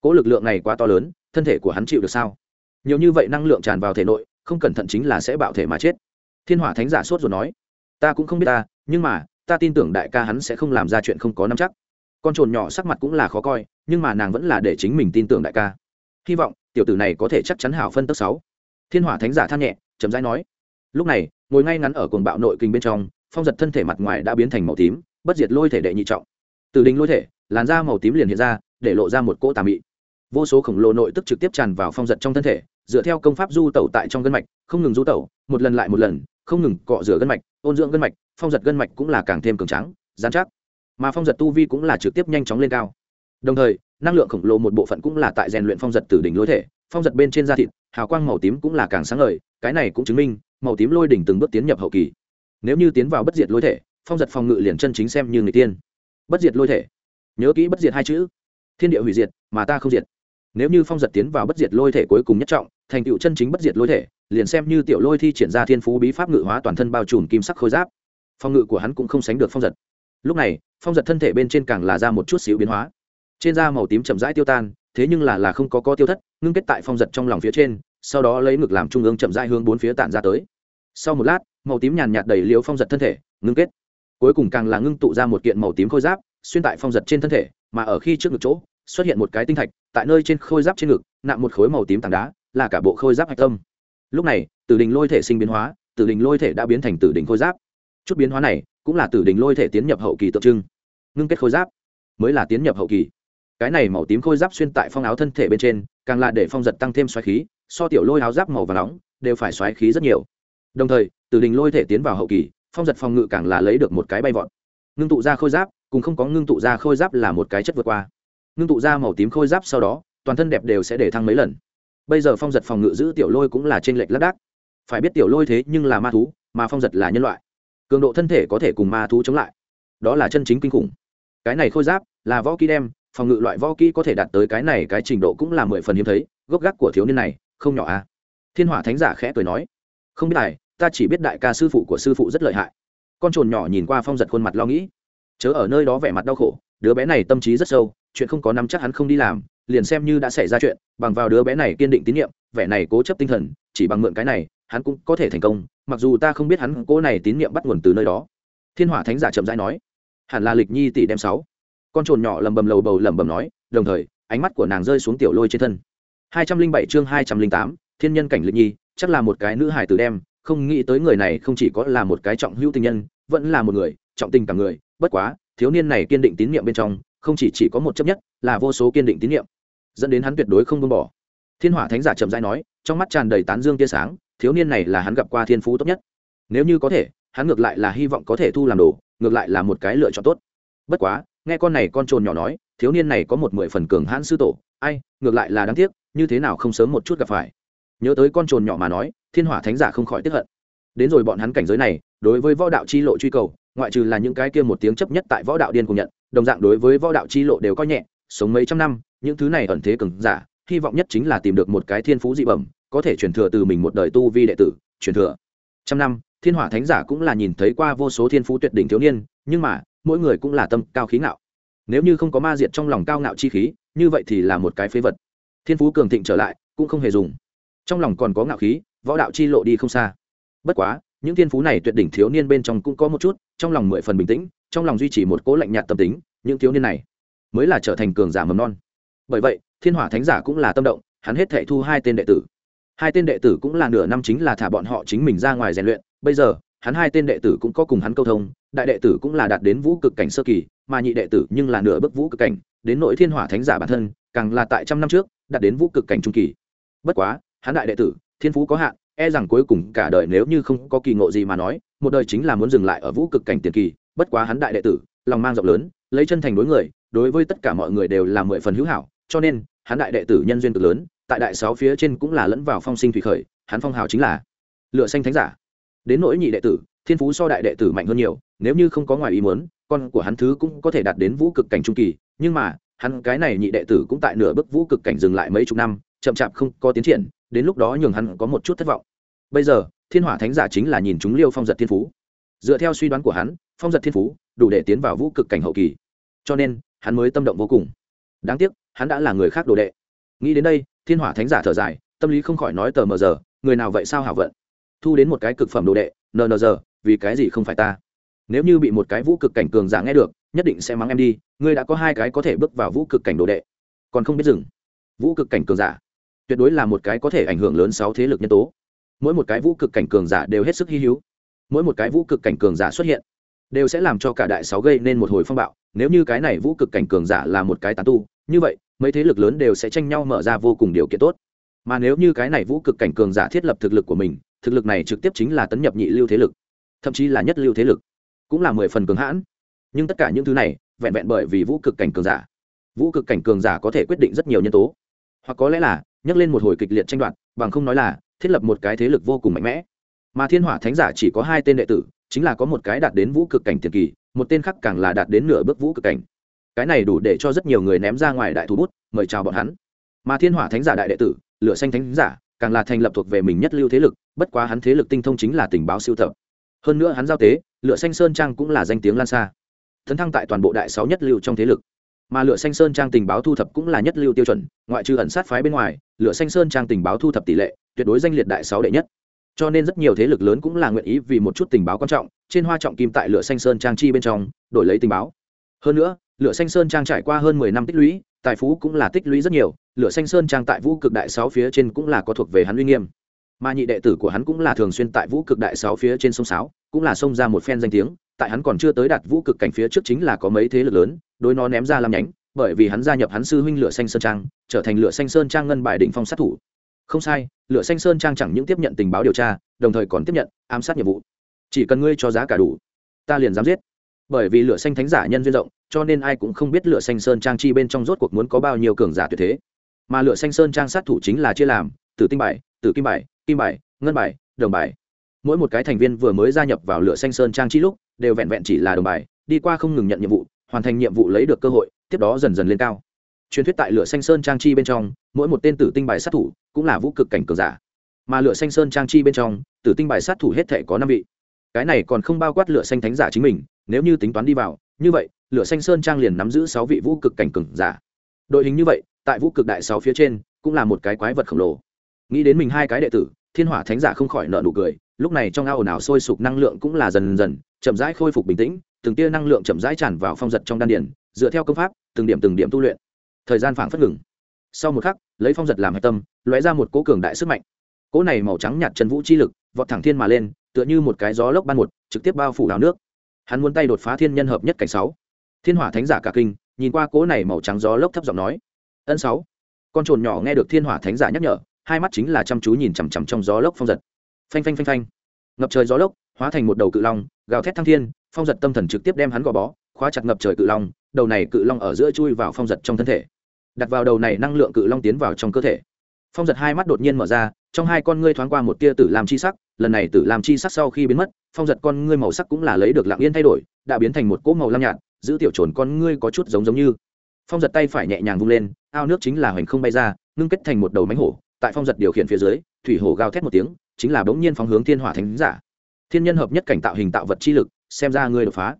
Cỗ lực lượng này quá to lớn, thân thể của hắn chịu được sao? Nhiều như vậy năng lượng tràn vào thể nội không cẩn thận chính là sẽ bạo thể mà chết. Thiên hỏa thánh giả sốt rồi nói, ta cũng không biết ta, nhưng mà, ta tin tưởng đại ca hắn sẽ không làm ra chuyện không có nắm chắc. Con trồn nhỏ sắc mặt cũng là khó coi, nhưng mà nàng vẫn là để chính mình tin tưởng đại ca. Hy vọng, tiểu tử này có thể chắc chắn hảo phân tức sáu. Thiên hỏa thánh giả than nhẹ chấm rãi nói, lúc này, ngồi ngay ngắn ở cuồng bạo nội kinh bên trong, phong giật thân thể mặt ngoài đã biến thành màu tím, bất diệt lôi thể đệ nhị trọng. Từ đình lôi thể, làn da màu tím liền hiện ra, để lộ ra một cỗ tà mị vô số khổng lồ nội tức trực tiếp tràn vào phong giật trong thân thể, dựa theo công pháp du tẩu tại trong gân mạch, không ngừng du tẩu, một lần lại một lần, không ngừng cọ rửa gân mạch, ôn dưỡng gân mạch, phong giật gân mạch cũng là càng thêm cường trắng dán chắc. Mà phong giật tu vi cũng là trực tiếp nhanh chóng lên cao. Đồng thời, năng lượng khổng lồ một bộ phận cũng là tại rèn luyện phong giật từ đỉnh lôi thể, phong giật bên trên da thịt, hào quang màu tím cũng là càng sáng ngời, cái này cũng chứng minh, màu tím lôi đỉnh từng bước tiến nhập hậu kỳ. Nếu như tiến vào bất diệt lôi thể, phong giật phòng ngự liền chân chính xem như người tiên. Bất diệt lôi thể. Nhớ kỹ bất diệt hai chữ. Thiên địa hủy diệt, mà ta không diệt nếu như phong giật tiến vào bất diệt lôi thể cuối cùng nhất trọng, thành tựu chân chính bất diệt lôi thể, liền xem như tiểu lôi thi triển ra thiên phú bí pháp ngự hóa toàn thân bao trùm kim sắc khôi giáp. Phòng ngự của hắn cũng không sánh được phong giật. Lúc này, phong giật thân thể bên trên càng là ra một chút xíu biến hóa. Trên da màu tím chậm rãi tiêu tan, thế nhưng là là không có có tiêu thất, ngưng kết tại phong giật trong lòng phía trên, sau đó lấy ngực làm trung ương chậm rãi hướng bốn phía tản ra tới. Sau một lát, màu tím nhàn nhạt đầy liều phong giật thân thể, ngưng kết. Cuối cùng càng là ngưng tụ ra một kiện màu tím khôi giáp, xuyên tại phong giật trên thân thể, mà ở khi trước ngực chỗ, xuất hiện một cái tinh thạch tại nơi trên khôi giáp trên ngực nặng một khối màu tím tảng đá, là cả bộ khôi giáp hạch tâm. Lúc này, tử đình lôi thể sinh biến hóa, tử đình lôi thể đã biến thành tử đình khôi giáp. Chút biến hóa này cũng là tử đình lôi thể tiến nhập hậu kỳ tượng trưng. Ngưng kết khôi giáp mới là tiến nhập hậu kỳ. Cái này màu tím khôi giáp xuyên tại phong áo thân thể bên trên, càng là để phong giật tăng thêm xoáy khí, so tiểu lôi áo giáp màu và nóng đều phải xoáy khí rất nhiều. Đồng thời, tử đình lôi thể tiến vào hậu kỳ, phong giật phòng ngự càng là lấy được một cái bay vọt. Ngưng tụ ra khôi giáp, cùng không có ngưng tụ ra khôi giáp là một cái chất vượt qua ngưng tụ ra màu tím khôi giáp sau đó, toàn thân đẹp đều sẽ để thăng mấy lần. Bây giờ phong giật phòng ngự giữ tiểu lôi cũng là trên lệch lác đác. Phải biết tiểu lôi thế nhưng là ma thú, mà phong giật là nhân loại. Cường độ thân thể có thể cùng ma thú chống lại. Đó là chân chính kinh khủng. Cái này khôi giáp là võ kỹ đem, phòng ngự loại võ kỹ có thể đạt tới cái này cái trình độ cũng là mười phần hiếm thấy, gốc gác của thiếu niên này, không nhỏ à. Thiên hỏa thánh giả khẽ cười nói, không biết tài ta chỉ biết đại ca sư phụ của sư phụ rất lợi hại. Con trồn nhỏ nhìn qua phong giật khuôn mặt lo nghĩ, chớ ở nơi đó vẻ mặt đau khổ, đứa bé này tâm trí rất sâu chuyện không có nắm chắc hắn không đi làm, liền xem như đã xảy ra chuyện, bằng vào đứa bé này kiên định tín nhiệm, vẻ này cố chấp tinh thần, chỉ bằng mượn cái này, hắn cũng có thể thành công, mặc dù ta không biết hắn cố này tín nhiệm bắt nguồn từ nơi đó. Thiên hỏa thánh giả chậm rãi nói, hẳn là lịch nhi tỷ đem sáu. Con trồn nhỏ lầm bầm lầu bầu lẩm bẩm nói, đồng thời, ánh mắt của nàng rơi xuống tiểu lôi trên thân. Hai trăm linh bảy chương hai trăm linh tám, thiên nhân cảnh lịch nhi, chắc là một cái nữ hài tử đem, không nghĩ tới người này không chỉ có là một cái trọng hữu tình nhân, vẫn là một người, trọng tình cả người, bất quá, thiếu niên này kiên định tín nhiệm bên trong không chỉ chỉ có một chấp nhất, là vô số kiên định tín nhiệm dẫn đến hắn tuyệt đối không buông bỏ. Thiên hỏa thánh giả chậm rãi nói, trong mắt tràn đầy tán dương tia sáng, thiếu niên này là hắn gặp qua thiên phú tốt nhất. Nếu như có thể, hắn ngược lại là hy vọng có thể thu làm đồ, ngược lại là một cái lựa chọn tốt. Bất quá, nghe con này con trồn nhỏ nói, thiếu niên này có một mười phần cường hãn sư tổ, ai, ngược lại là đáng tiếc, như thế nào không sớm một chút gặp phải. Nhớ tới con trồn nhỏ mà nói, thiên hỏa thánh giả không khỏi tiếp hận. Đến rồi bọn hắn cảnh giới này, đối với võ đạo chi lộ truy cầu, ngoại trừ là những cái kia một tiếng chấp nhất tại võ đạo điên cùng nhận đồng dạng đối với võ đạo chi lộ đều coi nhẹ, sống mấy trăm năm, những thứ này ẩn thế cường giả, hy vọng nhất chính là tìm được một cái thiên phú dị bẩm, có thể truyền thừa từ mình một đời tu vi đệ tử, truyền thừa. Trăm năm, thiên hỏa thánh giả cũng là nhìn thấy qua vô số thiên phú tuyệt đỉnh thiếu niên, nhưng mà, mỗi người cũng là tâm cao khí ngạo. Nếu như không có ma diệt trong lòng cao ngạo chi khí, như vậy thì là một cái phế vật. Thiên phú cường thịnh trở lại, cũng không hề dùng. Trong lòng còn có ngạo khí, võ đạo chi lộ đi không xa. Bất quá, những thiên phú này tuyệt đỉnh thiếu niên bên trong cũng có một chút, trong lòng mười phần bình tĩnh trong lòng duy trì một cố lạnh nhạt tâm tính, những thiếu niên này mới là trở thành cường giả mầm non. Bởi vậy, thiên hỏa thánh giả cũng là tâm động, hắn hết thệ thu hai tên đệ tử. Hai tên đệ tử cũng là nửa năm chính là thả bọn họ chính mình ra ngoài rèn luyện, bây giờ, hắn hai tên đệ tử cũng có cùng hắn câu thông, đại đệ tử cũng là đạt đến vũ cực cảnh sơ kỳ, mà nhị đệ tử nhưng là nửa bước vũ cực cảnh, đến nội thiên hỏa thánh giả bản thân, càng là tại trăm năm trước, đạt đến vũ cực cảnh trung kỳ. Bất quá, hắn đại đệ tử, thiên phú có hạn e rằng cuối cùng cả đời nếu như không có kỳ ngộ gì mà nói, một đời chính là muốn dừng lại ở vũ cực cảnh tiền kỳ bất quá hắn đại đệ tử, lòng mang rộng lớn, lấy chân thành đối người, đối với tất cả mọi người đều là mười phần hữu hảo, cho nên, hắn đại đệ tử nhân duyên cực lớn, tại đại sáu phía trên cũng là lẫn vào phong sinh thủy khởi, hắn phong hào chính là lựa xanh thánh giả. Đến nỗi nhị đệ tử, thiên phú so đại đệ tử mạnh hơn nhiều, nếu như không có ngoài ý muốn, con của hắn thứ cũng có thể đạt đến vũ cực cảnh trung kỳ, nhưng mà, hắn cái này nhị đệ tử cũng tại nửa bước vũ cực cảnh dừng lại mấy chục năm, chậm chạp không có tiến triển, đến lúc đó nhường hắn có một chút thất vọng. Bây giờ, thiên hỏa thánh giả chính là nhìn chúng liêu phong giật thiên phú dựa theo suy đoán của hắn, phong giật thiên phú, đủ để tiến vào vũ cực cảnh hậu kỳ. Cho nên, hắn mới tâm động vô cùng. Đáng tiếc, hắn đã là người khác đồ đệ. Nghĩ đến đây, thiên hỏa thánh giả thở dài, tâm lý không khỏi nói tờ mờ giờ, người nào vậy sao hảo vận? Thu đến một cái cực phẩm đồ đệ, nờ giờ, vì cái gì không phải ta? Nếu như bị một cái vũ cực cảnh cường giả nghe được, nhất định sẽ mắng em đi, ngươi đã có hai cái có thể bước vào vũ cực cảnh đồ đệ. Còn không biết dừng. Vũ cực cảnh cường giả. Tuyệt đối là một cái có thể ảnh hưởng lớn sáu thế lực nhân tố. Mỗi một cái vũ cực cảnh cường giả đều hết sức hy hữu mỗi một cái vũ cực cảnh cường giả xuất hiện, đều sẽ làm cho cả đại sáu gây nên một hồi phong bạo. Nếu như cái này vũ cực cảnh cường giả là một cái tán tu, như vậy, mấy thế lực lớn đều sẽ tranh nhau mở ra vô cùng điều kiện tốt. Mà nếu như cái này vũ cực cảnh cường giả thiết lập thực lực của mình, thực lực này trực tiếp chính là tấn nhập nhị lưu thế lực, thậm chí là nhất lưu thế lực, cũng là mười phần cường hãn. Nhưng tất cả những thứ này, vẹn vẹn bởi vì vũ cực cảnh cường giả. Vũ cực cảnh cường giả có thể quyết định rất nhiều nhân tố. Hoặc có lẽ là, nhắc lên một hồi kịch liệt tranh đoạt, bằng không nói là, thiết lập một cái thế lực vô cùng mạnh mẽ mà thiên hỏa thánh giả chỉ có hai tên đệ tử, chính là có một cái đạt đến vũ cực cảnh tiền kỳ, một tên khác càng là đạt đến nửa bước vũ cực cảnh. Cái này đủ để cho rất nhiều người ném ra ngoài đại thú bút, mời chào bọn hắn. Mà thiên hỏa thánh giả đại đệ tử, lửa xanh thánh giả, càng là thành lập thuộc về mình nhất lưu thế lực, bất quá hắn thế lực tinh thông chính là tình báo siêu tập. Hơn nữa hắn giao tế, lửa xanh sơn trang cũng là danh tiếng lan xa. Thấn thăng tại toàn bộ đại sáu nhất lưu trong thế lực. Mà lửa xanh sơn trang tình báo thu thập cũng là nhất lưu tiêu chuẩn, ngoại trừ ẩn sát phái bên ngoài, lửa xanh sơn trang tình báo thu thập tỷ lệ, tuyệt đối danh liệt đại sáu đệ nhất cho nên rất nhiều thế lực lớn cũng là nguyện ý vì một chút tình báo quan trọng, trên hoa trọng kim tại lửa xanh sơn trang chi bên trong, đổi lấy tình báo. Hơn nữa, lửa xanh sơn trang trải qua hơn mười năm tích lũy, tài phú cũng là tích lũy rất nhiều, lửa xanh sơn trang tại vũ cực đại sáu phía trên cũng là có thuộc về hắn uy nghiêm. Mà nhị đệ tử của hắn cũng là thường xuyên tại vũ cực đại sáu phía trên sông sáo, cũng là xông ra một phen danh tiếng, tại hắn còn chưa tới đạt vũ cực cảnh phía trước chính là có mấy thế lực lớn, đối nó ném ra làm nhánh, bởi vì hắn gia nhập hắn sư huynh lửa xanh sơn trang, trở thành lửa xanh sơn trang ngân bài đỉnh phong sát thủ không sai, lửa xanh sơn trang chẳng những tiếp nhận tình báo điều tra, đồng thời còn tiếp nhận, ám sát nhiệm vụ. Chỉ cần ngươi cho giá cả đủ, ta liền dám giết. Bởi vì lửa xanh thánh giả nhân duyên rộng, cho nên ai cũng không biết lửa xanh sơn trang chi bên trong rốt cuộc muốn có bao nhiêu cường giả tuyệt thế. Mà lửa xanh sơn trang sát thủ chính là chia làm, tử tinh bài, tử kim bài kim bài, ngân bài, đồng bài. Mỗi một cái thành viên vừa mới gia nhập vào lửa xanh sơn trang chi lúc, đều vẹn vẹn chỉ là đồng bài, đi qua không ngừng nhận nhiệm vụ, hoàn thành nhiệm vụ lấy được cơ hội, tiếp đó dần dần lên cao truyền thuyết tại lửa xanh sơn trang chi bên trong, mỗi một tên tử tinh bài sát thủ cũng là vũ cực cảnh cường giả. Mà lửa xanh sơn trang chi bên trong, tử tinh bài sát thủ hết thể có năm vị. Cái này còn không bao quát lửa xanh thánh giả chính mình, nếu như tính toán đi vào, như vậy, lửa xanh sơn trang liền nắm giữ sáu vị vũ cực cảnh cường giả. Đội hình như vậy, tại vũ cực đại sáu phía trên, cũng là một cái quái vật khổng lồ. Nghĩ đến mình hai cái đệ tử, thiên hỏa thánh giả không khỏi nợ nụ cười, lúc này trong ao ồn ào sôi sục năng lượng cũng là dần dần, chậm rãi khôi phục bình tĩnh, từng tia năng lượng chậm rãi tràn vào phong giật trong đan điển dựa theo công pháp, từng điểm từng điểm tu luyện thời gian phảng phất ngừng. Sau một khắc, lấy phong giật làm hạch tâm, lóe ra một cỗ cường đại sức mạnh. Cỗ này màu trắng nhạt chân vũ chi lực, vọt thẳng thiên mà lên, tựa như một cái gió lốc ban một, trực tiếp bao phủ đào nước. Hắn muốn tay đột phá thiên nhân hợp nhất cảnh sáu. Thiên hỏa thánh giả cả kinh, nhìn qua cỗ này màu trắng gió lốc thấp giọng nói. Ân sáu. Con trồn nhỏ nghe được thiên hỏa thánh giả nhắc nhở, hai mắt chính là chăm chú nhìn chằm chằm trong gió lốc phong giật. Phanh phanh phanh phanh. Ngập trời gió lốc, hóa thành một đầu cự long, gào thét thăng thiên, phong giật tâm thần trực tiếp đem hắn gò bó, khóa chặt ngập trời cự long, đầu này cự long ở giữa chui vào phong giật trong thân thể đặt vào đầu này năng lượng cự long tiến vào trong cơ thể. Phong giật hai mắt đột nhiên mở ra, trong hai con ngươi thoáng qua một tia tử làm chi sắc, lần này tử làm chi sắc sau khi biến mất, phong giật con ngươi màu sắc cũng là lấy được lạng yên thay đổi, đã biến thành một cỗ màu lam nhạt, giữ tiểu trồn con ngươi có chút giống giống như. Phong giật tay phải nhẹ nhàng vung lên, ao nước chính là hoành không bay ra, ngưng kết thành một đầu mánh hổ, tại phong giật điều khiển phía dưới, thủy hổ gào thét một tiếng, chính là bỗng nhiên phóng hướng thiên hỏa thánh giả. Thiên nhân hợp nhất cảnh tạo hình tạo vật chi lực, xem ra ngươi đột phá.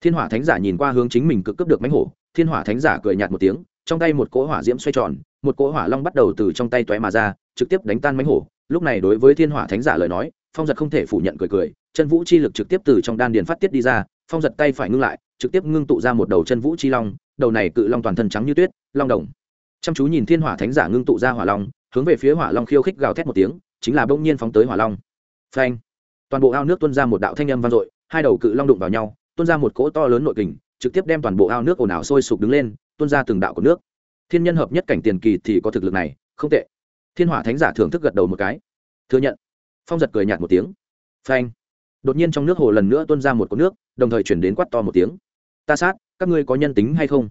Thiên hỏa thánh giả nhìn qua hướng chính mình cực cấp được mánh hổ, thiên hỏa thánh giả cười nhạt một tiếng trong tay một cỗ hỏa diễm xoay tròn, một cỗ hỏa long bắt đầu từ trong tay toé mà ra, trực tiếp đánh tan mánh hổ. Lúc này đối với thiên hỏa thánh giả lời nói, phong giật không thể phủ nhận cười cười, chân vũ chi lực trực tiếp từ trong đan điền phát tiết đi ra, phong giật tay phải ngưng lại, trực tiếp ngưng tụ ra một đầu chân vũ chi long, đầu này cự long toàn thân trắng như tuyết, long đồng. Chăm chú nhìn thiên hỏa thánh giả ngưng tụ ra hỏa long, hướng về phía hỏa long khiêu khích gào thét một tiếng, chính là bỗng nhiên phóng tới hỏa long. Phanh! Toàn bộ ao nước tuôn ra một đạo thanh âm vang dội, hai đầu cự long đụng vào nhau, tuôn ra một cỗ to lớn nội kình, trực tiếp đem toàn bộ ao nước ồn ào sôi sục đứng lên tuôn ra từng đạo của nước. Thiên nhân hợp nhất cảnh tiền kỳ thì có thực lực này, không tệ. Thiên hỏa thánh giả thưởng thức gật đầu một cái. Thừa nhận. Phong giật cười nhạt một tiếng. Phanh. Đột nhiên trong nước hồ lần nữa tuôn ra một cột nước, đồng thời chuyển đến quát to một tiếng. Ta sát, các ngươi có nhân tính hay không?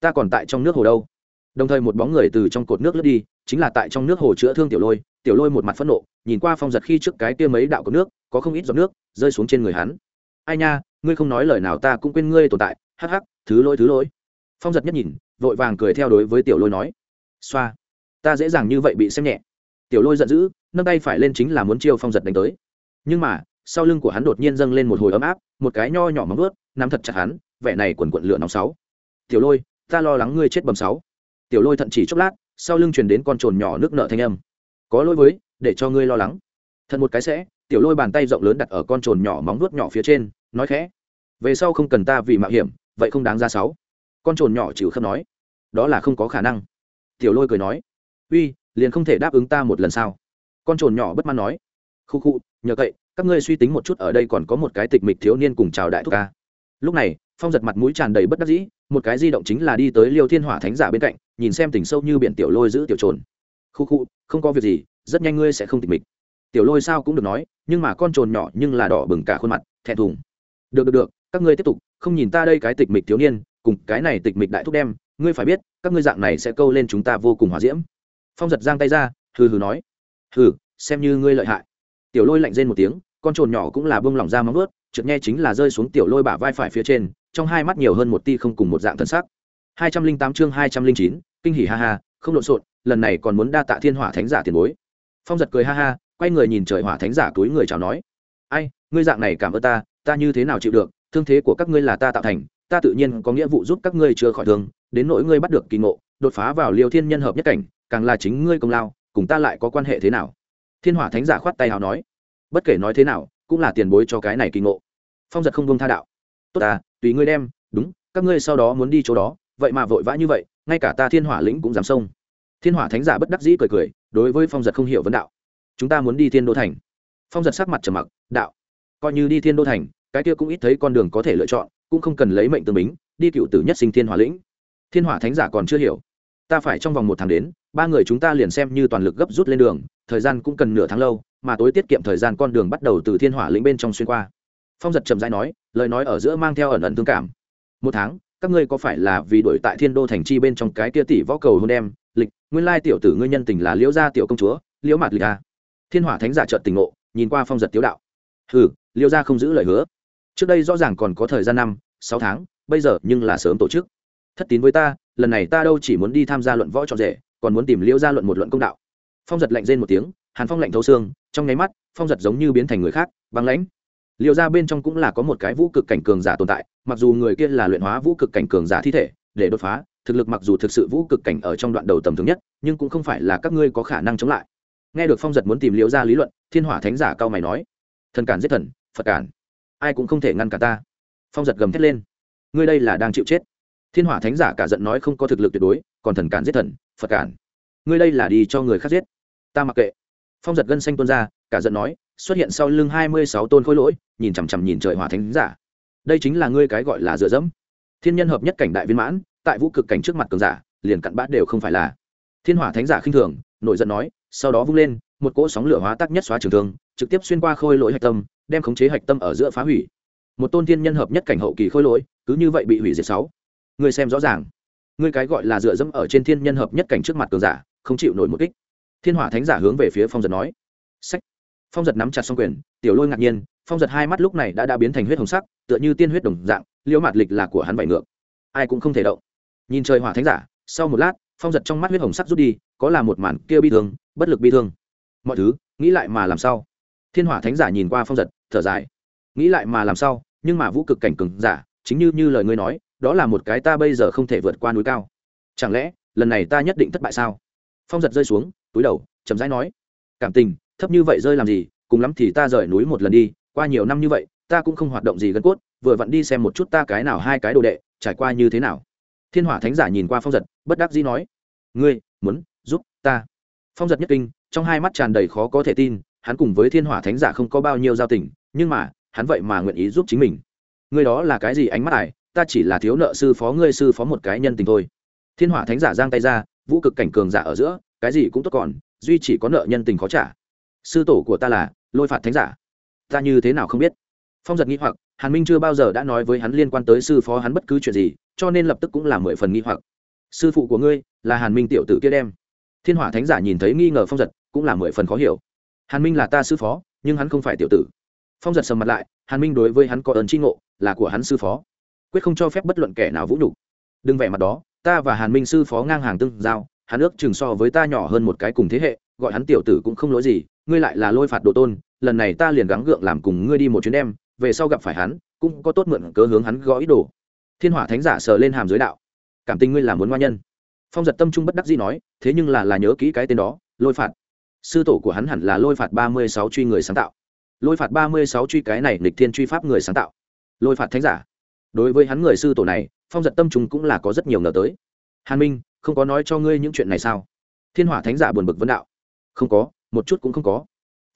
Ta còn tại trong nước hồ đâu? Đồng thời một bóng người từ trong cột nước lướt đi, chính là tại trong nước hồ chữa thương tiểu lôi. Tiểu lôi một mặt phẫn nộ, nhìn qua phong giật khi trước cái kia mấy đạo cột nước, có không ít giọt nước rơi xuống trên người hắn. Ai nha, ngươi không nói lời nào ta cũng quên ngươi tồn tại. Hắc hắc, thứ lỗi thứ lỗi phong giật nhất nhìn, vội vàng cười theo đối với tiểu lôi nói, xoa, ta dễ dàng như vậy bị xem nhẹ. Tiểu lôi giận dữ, nâng tay phải lên chính là muốn chiêu phong giật đánh tới. Nhưng mà, sau lưng của hắn đột nhiên dâng lên một hồi ấm áp, một cái nho nhỏ móng ướt nắm thật chặt hắn, vẻ này quần quận lửa nóng sáu. Tiểu lôi, ta lo lắng ngươi chết bầm sáu. Tiểu lôi thận chỉ chốc lát, sau lưng truyền đến con trồn nhỏ nước nợ thanh âm. Có lỗi với, để cho ngươi lo lắng. Thật một cái sẽ, tiểu lôi bàn tay rộng lớn đặt ở con trồn nhỏ móng nuốt nhỏ phía trên, nói khẽ, về sau không cần ta vì mạo hiểm, vậy không đáng ra sáu con trồn nhỏ chịu khâm nói, đó là không có khả năng. Tiểu lôi cười nói, uy, liền không thể đáp ứng ta một lần sao? Con trồn nhỏ bất mãn nói, khu khu, nhờ cậy, các ngươi suy tính một chút, ở đây còn có một cái tịch mịch thiếu niên cùng chào đại thúc ca. Lúc này, phong giật mặt mũi tràn đầy bất đắc dĩ, một cái di động chính là đi tới liêu thiên hỏa thánh giả bên cạnh, nhìn xem tỉnh sâu như biển tiểu lôi giữ tiểu trồn khu khu, không có việc gì, rất nhanh ngươi sẽ không tịch mịch. Tiểu lôi sao cũng được nói, nhưng mà con trồn nhỏ nhưng là đỏ bừng cả khuôn mặt, thẹn thùng. Được được được, các ngươi tiếp tục, không nhìn ta đây cái tịch mịch thiếu niên cùng cái này tịch mịch đại thúc đem, ngươi phải biết, các ngươi dạng này sẽ câu lên chúng ta vô cùng hòa diễm. Phong giật giang tay ra, hừ hừ nói. Hừ, xem như ngươi lợi hại. Tiểu lôi lạnh rên một tiếng, con trồn nhỏ cũng là bông lỏng ra móng ướt trượt nghe chính là rơi xuống tiểu lôi bả vai phải phía trên, trong hai mắt nhiều hơn một ti không cùng một dạng thân sắc. Hai trăm linh tám chương hai trăm linh chín, kinh hỉ ha ha, không lộn xộn, lần này còn muốn đa tạ thiên hỏa thánh giả tiền bối. Phong giật cười ha ha, quay người nhìn trời hỏa thánh giả túi người chào nói. Ai, ngươi dạng này cảm ơn ta ta như thế nào chịu được, thương thế của các ngươi là ta tạo thành ta tự nhiên có nghĩa vụ giúp các ngươi chữa khỏi thương, đến nỗi ngươi bắt được kỳ ngộ, đột phá vào liều thiên nhân hợp nhất cảnh, càng là chính ngươi công lao, cùng ta lại có quan hệ thế nào? Thiên hỏa thánh giả khoát tay hào nói. Bất kể nói thế nào, cũng là tiền bối cho cái này kỳ ngộ. Phong giật không bông tha đạo. Tốt ta, tùy ngươi đem, đúng, các ngươi sau đó muốn đi chỗ đó, vậy mà vội vã như vậy, ngay cả ta thiên hỏa lĩnh cũng dám xông. Thiên hỏa thánh giả bất đắc dĩ cười cười, đối với phong giật không hiểu vấn đạo. Chúng ta muốn đi thiên đô thành. Phong giật sắc mặt trầm mặc, đạo. Coi như đi thiên đô thành, cái kia cũng ít thấy con đường có thể lựa chọn cũng không cần lấy mệnh tương bính, đi cựu tử nhất sinh thiên hỏa lĩnh. Thiên hỏa thánh giả còn chưa hiểu. Ta phải trong vòng một tháng đến, ba người chúng ta liền xem như toàn lực gấp rút lên đường, thời gian cũng cần nửa tháng lâu, mà tối tiết kiệm thời gian con đường bắt đầu từ thiên hỏa lĩnh bên trong xuyên qua. Phong giật chậm rãi nói, lời nói ở giữa mang theo ẩn ẩn thương cảm. Một tháng, các ngươi có phải là vì đổi tại thiên đô thành chi bên trong cái kia tỷ võ cầu hôn đem, lịch, nguyên lai tiểu tử ngươi nhân tình là liễu gia tiểu công chúa, liễu mạt lịch a thiên hỏa thánh giả trợn tình ngộ, nhìn qua phong giật tiếu đạo. Hừ, liễu gia không giữ lời hứa trước đây rõ ràng còn có thời gian năm, sáu tháng, bây giờ nhưng là sớm tổ chức. Thất tín với ta, lần này ta đâu chỉ muốn đi tham gia luận võ trọn rể, còn muốn tìm liễu gia luận một luận công đạo. Phong giật lạnh rên một tiếng, hàn phong lạnh thấu xương, trong nháy mắt, phong giật giống như biến thành người khác, băng lãnh. Liệu ra bên trong cũng là có một cái vũ cực cảnh cường giả tồn tại, mặc dù người kia là luyện hóa vũ cực cảnh cường giả thi thể, để đột phá, thực lực mặc dù thực sự vũ cực cảnh ở trong đoạn đầu tầm thường nhất, nhưng cũng không phải là các ngươi có khả năng chống lại. Nghe được phong giật muốn tìm liễu ra lý luận, thiên hỏa thánh giả cao mày nói, thần cản giết thần, phật cản ai cũng không thể ngăn cả ta. Phong giật gầm thét lên. Ngươi đây là đang chịu chết. Thiên hỏa thánh giả cả giận nói không có thực lực tuyệt đối, còn thần cản giết thần, phật cản. Ngươi đây là đi cho người khác giết. Ta mặc kệ. Phong giật gân xanh tuôn ra, cả giận nói, xuất hiện sau lưng hai mươi sáu tôn khối lỗi, nhìn chằm chằm nhìn trời hỏa thánh giả. Đây chính là ngươi cái gọi là dựa dẫm. Thiên nhân hợp nhất cảnh đại viên mãn, tại vũ cực cảnh trước mặt cường giả, liền cặn bát đều không phải là. Thiên hỏa thánh giả khinh thường, nổi giận nói, sau đó vung lên một cỗ sóng lửa hóa tác nhất xóa trường thương, trực tiếp xuyên qua khôi lỗi hạch tâm, đem khống chế hạch tâm ở giữa phá hủy. Một tôn thiên nhân hợp nhất cảnh hậu kỳ khôi lỗi, cứ như vậy bị hủy diệt sáu. Người xem rõ ràng. Người cái gọi là dựa dẫm ở trên thiên nhân hợp nhất cảnh trước mặt cường giả, không chịu nổi một kích. Thiên hỏa thánh giả hướng về phía phong giật nói. Sách phong giật nắm chặt xong quyền, tiểu lôi ngạc nhiên, phong giật hai mắt lúc này đã đã biến thành huyết hồng sắc, tựa như tiên huyết đồng dạng, liễu mạt lịch là của hắn vải ngược. Ai cũng không thể động. Nhìn trời hỏa thánh giả, sau một lát, phong giật trong mắt huyết hồng sắc rút đi, có là một màn kia bi thương, bất lực bi thương mọi thứ, nghĩ lại mà làm sao? Thiên hỏa thánh giả nhìn qua phong giật, thở dài. Nghĩ lại mà làm sao? Nhưng mà vũ cực cảnh cường giả, chính như như lời ngươi nói, đó là một cái ta bây giờ không thể vượt qua núi cao. Chẳng lẽ, lần này ta nhất định thất bại sao? Phong giật rơi xuống, túi đầu, chậm rãi nói. Cảm tình, thấp như vậy rơi làm gì? Cùng lắm thì ta rời núi một lần đi, qua nhiều năm như vậy, ta cũng không hoạt động gì gân cốt, vừa vặn đi xem một chút ta cái nào hai cái đồ đệ, trải qua như thế nào. Thiên hỏa thánh giả nhìn qua phong giật, bất đắc dĩ nói. Ngươi, muốn giúp ta. Phong giật nhất kinh trong hai mắt tràn đầy khó có thể tin, hắn cùng với thiên hỏa thánh giả không có bao nhiêu giao tình, nhưng mà, hắn vậy mà nguyện ý giúp chính mình. Ngươi đó là cái gì ánh mắt ải, ta chỉ là thiếu nợ sư phó ngươi sư phó một cái nhân tình thôi. Thiên hỏa thánh giả giang tay ra, vũ cực cảnh cường giả ở giữa, cái gì cũng tốt còn, duy chỉ có nợ nhân tình khó trả. Sư tổ của ta là lôi phạt thánh giả. Ta như thế nào không biết? Phong giật nghi hoặc, hàn minh chưa bao giờ đã nói với hắn liên quan tới sư phó hắn bất cứ chuyện gì, cho nên lập tức cũng là mười phần nghi hoặc. Sư phụ của ngươi là hàn minh tiểu tử kia đem. Thiên hỏa thánh giả nhìn thấy nghi ngờ phong giật cũng là mười phần khó hiểu. Hàn minh là ta sư phó, nhưng hắn không phải tiểu tử. Phong giật sầm mặt lại, hàn minh đối với hắn có ơn tri ngộ, là của hắn sư phó. Quyết không cho phép bất luận kẻ nào vũ nhục. Đừng vẻ mặt đó, ta và hàn minh sư phó ngang hàng tương giao, hắn ước chừng so với ta nhỏ hơn một cái cùng thế hệ, gọi hắn tiểu tử cũng không lỗi gì, ngươi lại là lôi phạt độ tôn, lần này ta liền gắng gượng làm cùng ngươi đi một chuyến em về sau gặp phải hắn, cũng có tốt mượn cớ hướng hắn gõ ý đồ. Thiên hỏa thánh giả sờ lên hàm giới đạo. Cảm tình ngươi là muốn ngoan nhân. Phong giật tâm trung bất đắc dĩ nói, thế nhưng là là nhớ kỹ cái tên đó, lôi phạt sư tổ của hắn hẳn là lôi phạt ba mươi sáu truy người sáng tạo. Lôi phạt ba mươi sáu truy cái này lịch thiên truy pháp người sáng tạo. Lôi phạt thánh giả. Đối với hắn người sư tổ này, phong giật tâm chúng cũng là có rất nhiều ngờ tới. Hàn minh, không có nói cho ngươi những chuyện này sao? Thiên hỏa thánh giả buồn bực vấn đạo. Không có, một chút cũng không có.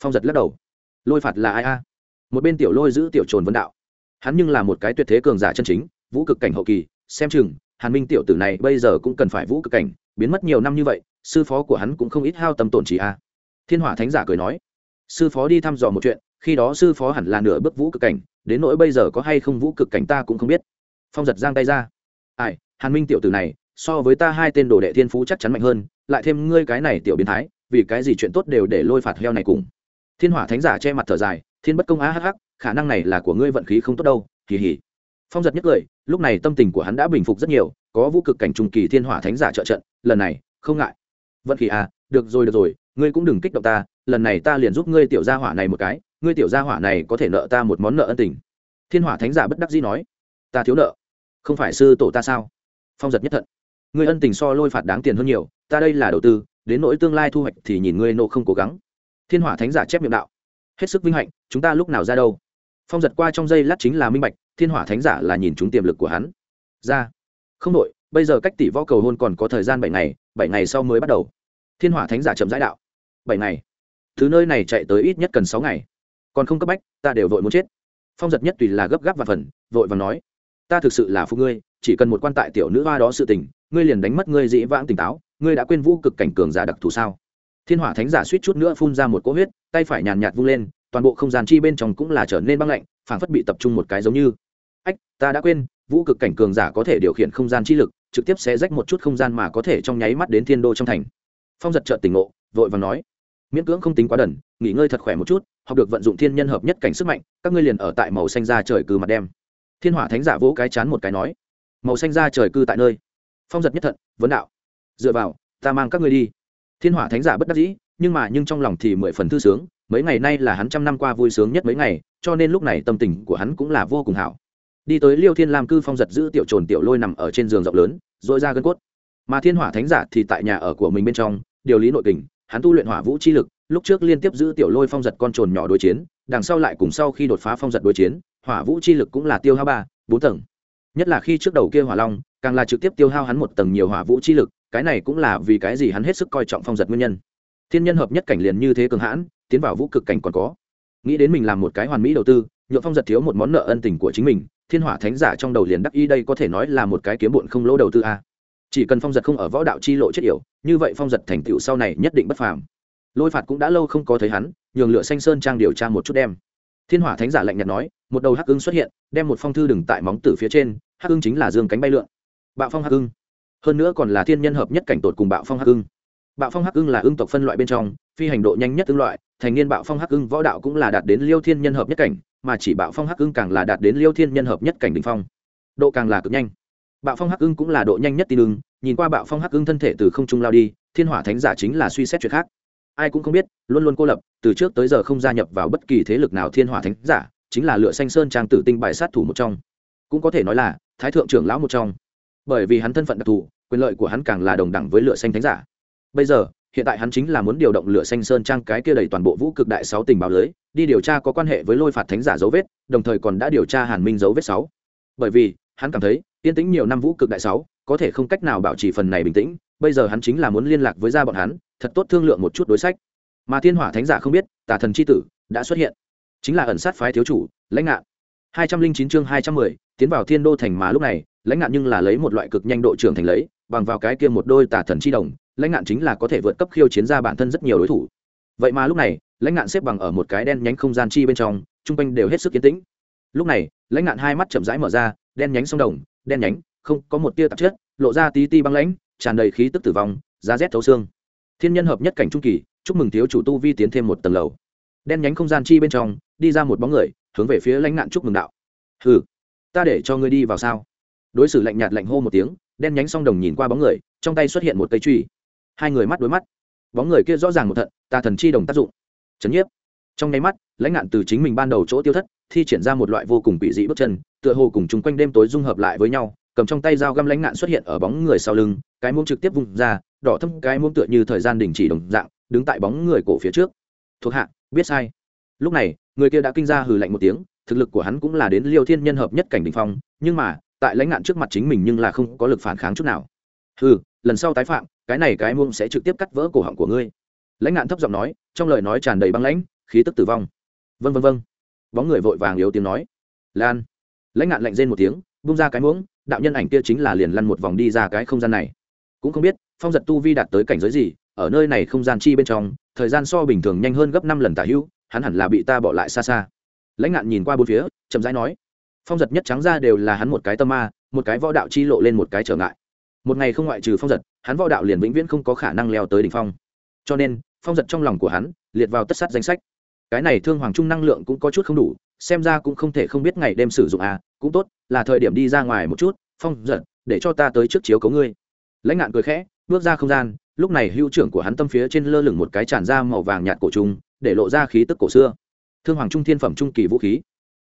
Phong giật lắc đầu. Lôi phạt là ai a? Một bên tiểu lôi giữ tiểu trồn vấn đạo. Hắn nhưng là một cái tuyệt thế cường giả chân chính, vũ cực cảnh hậu kỳ, xem chừng, hàn minh tiểu tử này bây giờ cũng cần phải vũ cực cảnh, biến mất nhiều năm như vậy, sư phó của hắn cũng không ít hao tâm tổn trí a thiên hỏa thánh giả cười nói, sư phó đi thăm dò một chuyện, khi đó sư phó hẳn là nửa bước vũ cực cảnh, đến nỗi bây giờ có hay không vũ cực cảnh ta cũng không biết. Phong giật giang tay ra, ai, hàn minh tiểu tử này, so với ta hai tên đồ đệ thiên phú chắc chắn mạnh hơn, lại thêm ngươi cái này tiểu biến thái, vì cái gì chuyện tốt đều để lôi phạt heo này cùng. Thiên hỏa thánh giả che mặt thở dài, thiên bất công á hắc hắc, khả năng này là của ngươi vận khí không tốt đâu kỳ hỉ phong giật nhất cười, lúc này tâm tình của hắn đã bình phục rất nhiều, có vũ cực cảnh trung kỳ thiên hỏa thánh giả trợ trận, lần này, không ngại. Vận khí à được rồi được rồi ngươi cũng đừng kích động ta, lần này ta liền giúp ngươi tiểu gia hỏa này một cái, ngươi tiểu gia hỏa này có thể nợ ta một món nợ ân tình. Thiên hỏa thánh giả bất đắc dĩ nói. Ta thiếu nợ. Không phải sư tổ ta sao? Phong giật nhất thận. Ngươi ân tình so lôi phạt đáng tiền hơn nhiều, ta đây là đầu tư, đến nỗi tương lai thu hoạch thì nhìn ngươi nộ không cố gắng. Thiên hỏa thánh giả chép miệng đạo. Hết sức vinh hạnh, chúng ta lúc nào ra đâu? Phong giật qua trong giây lát chính là minh bạch, thiên hỏa thánh giả là nhìn chúng tiềm lực của hắn. Ra. Không đội, bây giờ cách tỷ võ cầu hôn còn có thời gian bảy ngày bảy ngày sau mới bắt đầu. Thiên hỏa thánh giả chậm rãi đạo bảy ngày. Thứ nơi này chạy tới ít nhất cần sáu ngày. Còn không cấp bách, ta đều vội muốn chết. Phong giật nhất tùy là gấp gáp và phần, vội và nói, ta thực sự là phụ ngươi, chỉ cần một quan tại tiểu nữ hoa đó sự tình, ngươi liền đánh mất ngươi dĩ vãng tỉnh táo, ngươi đã quên vũ cực cảnh cường giả đặc thù sao? Thiên hỏa thánh giả suýt chút nữa phun ra một cỗ huyết, tay phải nhàn nhạt vung lên, toàn bộ không gian chi bên trong cũng là trở nên băng lạnh, phảng phất bị tập trung một cái giống như. Ách, ta đã quên, vũ cực cảnh cường giả có thể điều khiển không gian chi lực, trực tiếp sẽ rách một chút không gian mà có thể trong nháy mắt đến thiên đô trong thành. Phong giật trợn tỉnh ngộ, vội và nói miễn cưỡng không tính quá đần, nghỉ ngơi thật khỏe một chút, học được vận dụng thiên nhân hợp nhất cảnh sức mạnh, các ngươi liền ở tại màu xanh ra trời cư mặt đem. Thiên hỏa thánh giả vỗ cái chán một cái nói, màu xanh ra trời cư tại nơi. Phong giật nhất thận, vấn đạo, dựa vào, ta mang các ngươi đi. Thiên hỏa thánh giả bất đắc dĩ, nhưng mà nhưng trong lòng thì mười phần thư sướng, mấy ngày nay là hắn trăm năm qua vui sướng nhất mấy ngày, cho nên lúc này tâm tình của hắn cũng là vô cùng hảo. Đi tới liêu thiên lam cư phong giật giữ tiểu trồn tiểu lôi nằm ở trên giường rộng lớn dội ra gân cốt. Mà thiên hỏa thánh giả thì tại nhà ở của mình bên trong, điều lý nội kình hắn tu luyện hỏa vũ chi lực, lúc trước liên tiếp giữ tiểu lôi phong giật con trồn nhỏ đối chiến, đằng sau lại cùng sau khi đột phá phong giật đối chiến, hỏa vũ chi lực cũng là tiêu hao ba, bốn tầng. Nhất là khi trước đầu kia hỏa long, càng là trực tiếp tiêu hao hắn một tầng nhiều hỏa vũ chi lực, cái này cũng là vì cái gì hắn hết sức coi trọng phong giật nguyên nhân. Thiên nhân hợp nhất cảnh liền như thế cường hãn, tiến vào vũ cực cảnh còn có. Nghĩ đến mình làm một cái hoàn mỹ đầu tư, nhượng phong giật thiếu một món nợ ân tình của chính mình, thiên hỏa thánh giả trong đầu liền đắc y đây có thể nói là một cái kiếm bụn không lỗ đầu tư a chỉ cần phong giật không ở võ đạo chi lộ chết yểu, như vậy phong giật thành tựu sau này nhất định bất phàm. Lôi phạt cũng đã lâu không có thấy hắn, nhường lựa xanh sơn trang điều tra một chút đem. Thiên hỏa thánh giả lạnh nhạt nói, một đầu hắc ưng xuất hiện, đem một phong thư đừng tại móng tử phía trên, hắc ưng chính là dương cánh bay lượn. Bạo phong hắc ưng. Hơn nữa còn là thiên nhân hợp nhất cảnh tột cùng bạo phong hắc ưng. Bạo phong hắc ưng là ưng tộc phân loại bên trong, phi hành độ nhanh nhất ưng loại, thành niên bạo phong hắc ưng võ đạo cũng là đạt đến liêu thiên nhân hợp nhất cảnh, mà chỉ bạo phong hắc ưng càng là đạt đến liêu thiên nhân hợp nhất cảnh đ ỉ n h phong. Độ càng là cực nhanh bạo phong hắc ưng cũng là độ nhanh nhất tin ưng, nhìn qua bạo phong hắc ưng thân thể từ không trung lao đi, thiên hỏa thánh giả chính là suy xét chuyện khác. Ai cũng không biết, luôn luôn cô lập, từ trước tới giờ không gia nhập vào bất kỳ thế lực nào thiên hỏa thánh giả, chính là lựa xanh sơn trang tử tinh bài sát thủ một trong. Cũng có thể nói là, thái thượng trưởng lão một trong. Bởi vì hắn thân phận đặc thù, quyền lợi của hắn càng là đồng đẳng với lựa xanh thánh giả. Bây giờ, hiện tại hắn chính là muốn điều động lửa xanh sơn trang cái kia đầy toàn bộ vũ cực đại sáu tình báo lưới, đi điều tra có quan hệ với lôi phạt thánh giả dấu vết, đồng thời còn đã điều tra hàn minh dấu vết sáu. Bởi vì, hắn cảm thấy yên tĩnh nhiều năm vũ cực đại sáu, có thể không cách nào bảo trì phần này bình tĩnh, bây giờ hắn chính là muốn liên lạc với gia bọn hắn, thật tốt thương lượng một chút đối sách. Mà thiên hỏa thánh giả không biết, tà thần c h i tử đã xuất hiện. Chính là ẩn sát phái thiếu chủ, lãnh ngạn. Hai trăm linh chín chương hai trăm mười, tiến vào thiên đô thành mà lúc này, lãnh ngạn nhưng là lấy một loại cực nhanh độ trưởng thành lấy, bằng vào cái kia một đôi tà thần chi đồng, lãnh ngạn chính là có thể vượt cấp khiêu chiến ra bản thân rất nhiều đối thủ. Vậy mà lúc này, lãnh ngạn xếp bằng ở một cái đen nhánh không gian chi bên trong chung quanh đều hết sức yên tĩnh. Lúc này, lãnh ngạn hai mắt chậm rãi mở ra, đen nhánh sông đồng đen nhánh, không, có một tia tạp chất, lộ ra tí ti băng lãnh, tràn đầy khí tức tử vong, giá rét thấu xương. Thiên nhân hợp nhất cảnh trung kỳ, chúc mừng thiếu chủ tu vi tiến thêm một tầng lầu. Đen nhánh không gian chi bên trong, đi ra một bóng người, hướng về phía lãnh nạn chúc mừng đạo. Hừ, ta để cho ngươi đi vào sao? Đối xử lạnh nhạt lạnh hô một tiếng, đen nhánh song đồng nhìn qua bóng người, trong tay xuất hiện một cây truy. Hai người mắt đối mắt. Bóng người kia rõ ràng một thận tà thần chi đồng tác dụng. Chấn nhiếp trong nháy mắt, lãnh ngạn từ chính mình ban đầu chỗ tiêu thất, thi triển ra một loại vô cùng bị dị bước chân, tựa hồ cùng chung quanh đêm tối dung hợp lại với nhau, cầm trong tay dao găm lãnh ngạn xuất hiện ở bóng người sau lưng, cái muông trực tiếp vung ra, đỏ thâm cái muông tựa như thời gian đình chỉ đồng dạng, đứng tại bóng người cổ phía trước. Thuộc hạ, biết sai. Lúc này, người kia đã kinh ra hừ lạnh một tiếng, thực lực của hắn cũng là đến liêu thiên nhân hợp nhất cảnh đình phong, nhưng mà, tại lãnh ngạn trước mặt chính mình nhưng là không có lực phản kháng chút nào. Hừ, lần sau tái phạm, cái này cái muông sẽ trực tiếp cắt vỡ cổ họng của ngươi. Lãnh ngạn thấp giọng nói, trong lời nói tràn đầy băng lãnh khí tức tử vong. Vân vân vân bóng người vội vàng yếu tiếng nói. Lan. Lãnh ngạn lạnh rên một tiếng bung ra cái muỗng, đạo nhân ảnh kia chính là liền lăn một vòng đi ra cái không gian này. Cũng không biết, phong giật tu vi đạt tới cảnh giới gì, ở nơi này không gian chi bên trong, thời gian so bình thường nhanh hơn gấp năm lần tả hữu, hắn hẳn là bị ta bỏ lại xa xa. Lãnh ngạn nhìn qua bốn phía, chậm rãi nói. Phong giật nhất trắng ra đều là hắn một cái tâm ma, một cái võ đạo chi lộ lên một cái trở ngại. Một ngày không ngoại trừ phong giật, hắn võ đạo liền vĩnh viễn không có khả năng leo tới đỉnh phong. Cho nên, phong giật trong lòng của hắn, liệt vào tất sát danh sách cái này thương hoàng trung năng lượng cũng có chút không đủ, xem ra cũng không thể không biết ngày đêm sử dụng à cũng tốt, là thời điểm đi ra ngoài một chút, phong giật, để cho ta tới trước chiếu cấu ngươi. Lãnh ngạn cười khẽ, bước ra không gian, lúc này hữu trưởng của hắn tâm phía trên lơ lửng một cái tràn ra màu vàng nhạt cổ trung để lộ ra khí tức cổ xưa. Thương hoàng trung thiên phẩm trung kỳ vũ khí.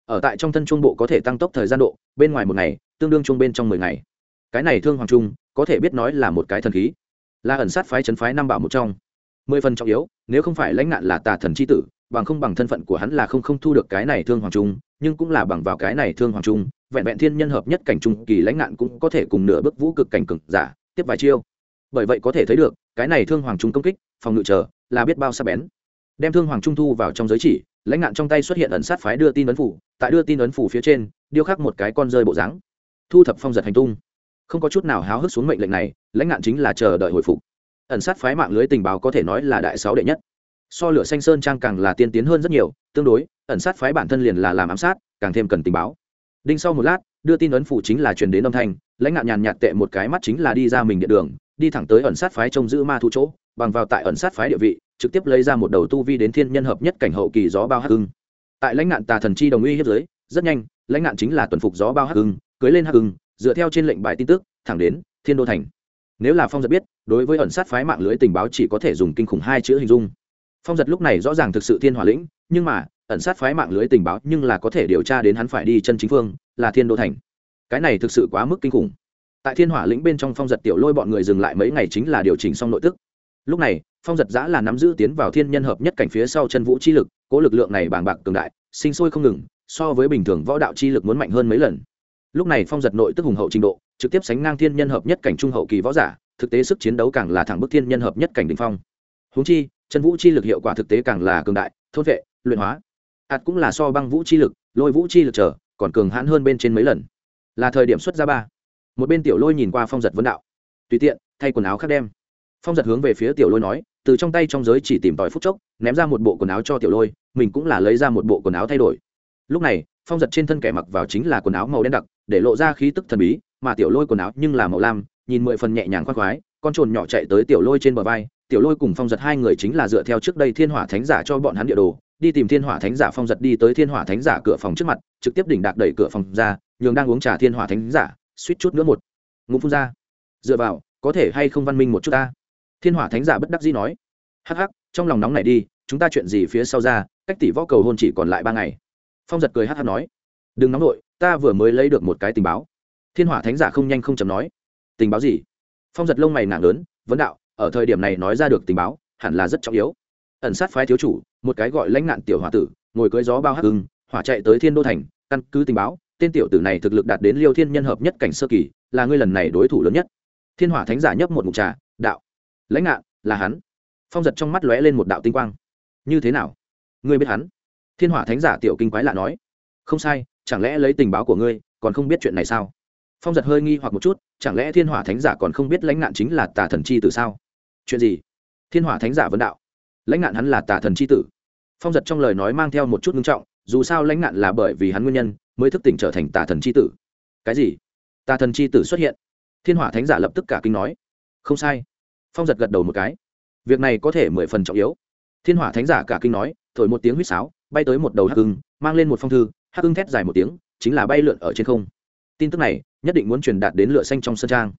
Ở tại trong thân trung bộ có thể tăng tốc thời gian độ, bên ngoài một ngày, tương đương trung bên trong mười ngày. Cái này thương hoàng trung, có thể biết nói là một cái thần khí. Là ẩn sát phái chấn phái năm bảo một trong. Mười phần trọng yếu, nếu không phải lãnh nạn là tà thần c h i tử bằng không bằng thân phận của hắn là không không thu được cái này thương hoàng trung, nhưng cũng là bằng vào cái này thương hoàng trung, vẹn vẹn thiên nhân hợp nhất cảnh trung kỳ lãnh nạn cũng có thể cùng nửa bước vũ cực cảnh cực giả, tiếp vài chiêu. Bởi vậy có thể thấy được, cái này thương hoàng trung công kích, phòng ngự chờ, là biết bao sắc bén. Đem thương hoàng trung thu vào trong giới chỉ, lãnh nạn trong tay xuất hiện ẩn sát phái đưa tin ấn phủ, tại đưa tin ấn phủ phía trên, điêu khắc một cái con rơi bộ dáng. Thu thập phong giật hành tung. Không có chút nào háo hức xuống mệnh lệnh này, lãnh nạn chính là chờ đợi hồi phục. Ẩn sát phái mạng lưới tình báo có thể nói là đại sáu đệ nhất so lửa xanh sơn trang càng là tiên tiến hơn rất nhiều, tương đối, ẩn sát phái bản thân liền là làm ám sát, càng thêm cần tình báo. Đinh sau một lát, đưa tin ấn phủ chính là truyền đến âm thanh, lãnh ngạn nhàn nhạt tệ một cái mắt chính là đi ra mình địa đường, đi thẳng tới ẩn sát phái trông giữ ma thu chỗ, bằng vào tại ẩn sát phái địa vị, trực tiếp lấy ra một đầu tu vi đến thiên nhân hợp nhất cảnh hậu kỳ gió bao hắc hưng tại lãnh ngạn tà thần chi đồng uy hiếp giới rất nhanh, lãnh ngạn chính là tuần phục gió bao hắc hưng cưới lên hắc hưng dựa theo trên lệnh bài tin tức, thẳng đến thiên đô thành. Nếu là phong giật biết, đối với ẩn sát phái mạng lưới tình báo chỉ có thể dùng kinh khủng hai chữ hình dung phong giật lúc này rõ ràng thực sự thiên hỏa lĩnh, nhưng mà, ẩn sát phái mạng lưới tình báo nhưng là có thể điều tra đến hắn phải đi chân chính phương, là thiên đô thành. Cái này thực sự quá mức kinh khủng. Tại thiên hỏa lĩnh bên trong phong giật tiểu lôi bọn người dừng lại mấy ngày chính là điều chỉnh xong nội tức. Lúc này, phong giật giã là nắm giữ tiến vào thiên nhân hợp nhất cảnh phía sau chân vũ chi lực, cố lực lượng này bàng bạc cường đại, sinh sôi không ngừng, so với bình thường võ đạo chi lực muốn mạnh hơn mấy lần. Lúc này phong giật nội tức hùng hậu trình độ, trực tiếp sánh ngang thiên nhân hợp nhất cảnh trung hậu kỳ võ giả, thực tế sức chiến đấu càng là thẳng bức thiên nhân hợp nhất cảnh đình phong. Húng chi chân vũ chi lực hiệu quả thực tế càng là cường đại, thôn vệ, luyện hóa. Ạt cũng là so băng vũ chi lực, lôi vũ chi lực trở, còn cường hãn hơn bên trên mấy lần. Là thời điểm xuất ra ba. Một bên tiểu lôi nhìn qua phong giật vấn đạo. Tùy tiện, thay quần áo khác đem. Phong giật hướng về phía tiểu lôi nói, từ trong tay trong giới chỉ tìm tòi phút chốc, ném ra một bộ quần áo cho tiểu lôi, mình cũng là lấy ra một bộ quần áo thay đổi. Lúc này, phong giật trên thân kẻ mặc vào chính là quần áo màu đen đặc, để lộ ra khí tức thần bí, mà tiểu lôi quần áo nhưng là màu lam, nhìn mười phần nhẹ nhàng khoác khoái, con trồn nhỏ chạy tới tiểu lôi trên bờ vai tiểu lôi cùng phong giật hai người chính là dựa theo trước đây thiên hỏa thánh giả cho bọn hắn địa đồ, đi tìm thiên hỏa thánh giả, phong giật đi tới thiên hỏa thánh giả cửa phòng trước mặt, trực tiếp đỉnh đạc đẩy cửa phòng ra, nhường đang uống trà thiên hỏa thánh giả, suýt chút nữa một ngụm phun ra. Dựa vào, có thể hay không văn minh một chút ta? Thiên hỏa thánh giả bất đắc dĩ nói. Hắc hắc, trong lòng nóng này đi, chúng ta chuyện gì phía sau ra, cách tỷ võ cầu hôn chỉ còn lại ba ngày. Phong giật cười hắc hắc nói. Đừng nóng nổi ta vừa mới lấy được một cái tình báo. Thiên hỏa thánh giả không nhanh không chầm nói. Tình báo gì? Phong giật lông mày nặng lớn, vấn đạo ở thời điểm này nói ra được tình báo, hẳn là rất trọng yếu. Ẩn sát phái thiếu chủ, một cái gọi lãnh nạn tiểu hòa tử, ngồi cưới gió bao hắc hưng hỏa chạy tới thiên đô thành, căn cứ tình báo, tên tiểu tử này thực lực đạt đến liêu thiên nhân hợp nhất cảnh sơ kỳ, là ngươi lần này đối thủ lớn nhất. Thiên hỏa thánh giả nhấp một mục trà, đạo, lãnh nạn là hắn. Phong giật trong mắt lóe lên một đạo tinh quang. Như thế nào? Ngươi biết hắn? Thiên hỏa thánh giả tiểu kinh quái lạ nói. Không sai, chẳng lẽ lấy tình báo của ngươi, còn không biết chuyện này sao? Phong giật hơi nghi hoặc một chút, chẳng lẽ thiên hỏa thánh giả còn không biết lãnh nạn chính là tà thần chi từ sao? Chuyện gì? Thiên hỏa thánh giả vấn đạo. Lãnh nạn hắn là tà thần chi tử. Phong giật trong lời nói mang theo một chút ngưng trọng, dù sao lãnh nạn là bởi vì hắn nguyên nhân, mới thức tỉnh trở thành tà thần c h i tử. Cái gì? Tà thần c h i tử xuất hiện. Thiên hỏa thánh giả lập tức cả kinh nói. Không sai. Phong giật gật đầu một cái. Việc này có thể mười phần trọng yếu. Thiên hỏa thánh giả cả kinh nói, thổi một tiếng huýt sáo, bay tới một đầu hắc hưng mang lên một phong thư, hắc hưng thét dài một tiếng, chính là bay lượn ở trên không. Tin tức này, nhất định muốn truyền đạt đến lửa xanh trong sân trang.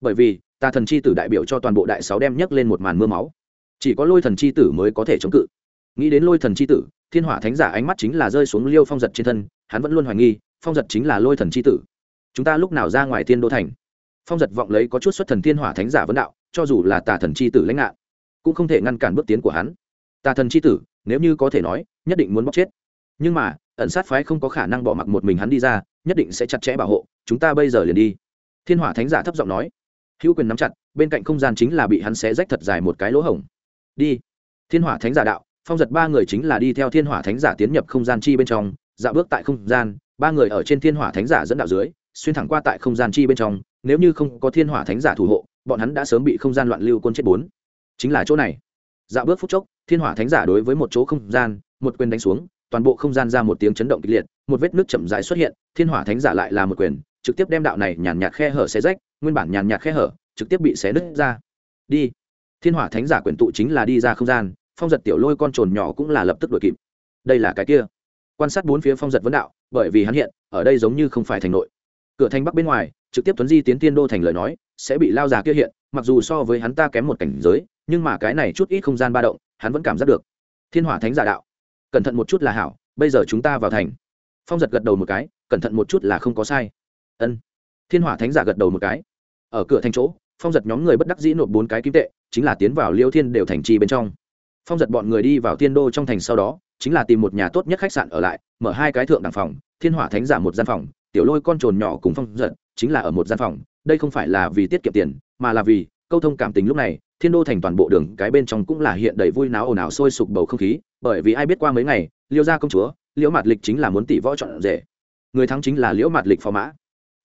Bởi vì tà thần c h i tử đại biểu cho toàn bộ đại sáu đem nhấc lên một màn mưa máu. Chỉ có lôi thần c h i tử mới có thể chống cự. Nghĩ đến lôi thần c h i tử, thiên hỏa thánh giả ánh mắt chính là rơi xuống liêu phong giật trên thân, hắn vẫn luôn hoài nghi, phong giật chính là lôi thần c h i tử. Chúng ta lúc nào ra ngoài thiên đô thành? Phong giật vọng lấy có chút xuất thần thiên hỏa thánh giả vấn đạo, cho dù là tà thần c h i tử lãnh nạn cũng không thể ngăn cản bước tiến của hắn. Tà thần c h i tử, nếu như có thể nói, nhất định muốn bóc chết. Nhưng mà, ẩn sát phái không có khả năng bỏ mặc một mình hắn đi ra, nhất định sẽ chặt chẽ bảo hộ, chúng ta bây giờ liền đi. Thiên hỏa thánh giả thấp giọng nói hữu quyền nắm chặt, bên cạnh không gian chính là bị hắn xé rách thật dài một cái lỗ hổng. Đi. Thiên hỏa thánh giả đạo, phong giật ba người chính là đi theo thiên hỏa thánh giả tiến nhập không gian chi bên trong, dạo bước tại không gian, ba người ở trên thiên hỏa thánh giả dẫn đạo dưới, xuyên thẳng qua tại không gian chi bên trong, nếu như không có thiên hỏa thánh giả thủ hộ, bọn hắn đã sớm bị không gian loạn lưu quân chết bốn. Chính là chỗ này. Dạo bước phút chốc, thiên hỏa thánh giả đối với một chỗ không gian, một quyền đánh xuống, toàn bộ không gian ra một tiếng chấn động kịch liệt, một vết nước chậm rãi xuất hiện, thiên hỏa thánh giả lại là một quyền, trực tiếp đem đạo này nhàn nhạt khe hở xé rách nguyên bản nhàn nhạt khe hở, trực tiếp bị xé nứt ra. Đi. Thiên hỏa thánh giả quyền tụ chính là đi ra không gian, phong giật tiểu lôi con trồn nhỏ cũng là lập tức đuổi kịp. Đây là cái kia. Quan sát bốn phía phong giật vấn đạo, bởi vì hắn hiện, ở đây giống như không phải thành nội. Cửa thành bắc bên ngoài, trực tiếp tuấn di tiến tiên đô thành lời nói, sẽ bị lao già kia hiện, mặc dù so với hắn ta kém một cảnh giới, nhưng mà cái này chút ít không gian ba động, hắn vẫn cảm giác được. Thiên hỏa thánh giả đạo, cẩn thận một chút là hảo, bây giờ chúng ta vào thành. Phong giật gật đầu một cái, cẩn thận một chút là không có sai. Ân thiên hỏa thánh giả gật đầu một cái. Ở cửa thành chỗ, phong giật nhóm người bất đắc dĩ nộp bốn cái kim tệ, chính là tiến vào liêu thiên đều thành trì bên trong. Phong giật bọn người đi vào tiên đô trong thành sau đó, chính là tìm một nhà tốt nhất khách sạn ở lại, mở hai cái thượng đẳng phòng, thiên hỏa thánh giả một gian phòng, tiểu lôi con trồn nhỏ cùng phong giật chính là ở một gian phòng, đây không phải là vì tiết kiệm tiền, mà là vì câu thông cảm tình lúc này, thiên đô thành toàn bộ đường cái bên trong cũng là hiện đầy vui náo ồn ào sôi sục bầu không khí, bởi vì ai biết qua mấy ngày, liêu gia công chúa, liễu mạt lịch chính là muốn tỷ võ chọn rể. Người thắng chính là liễu mạt lịch phò mã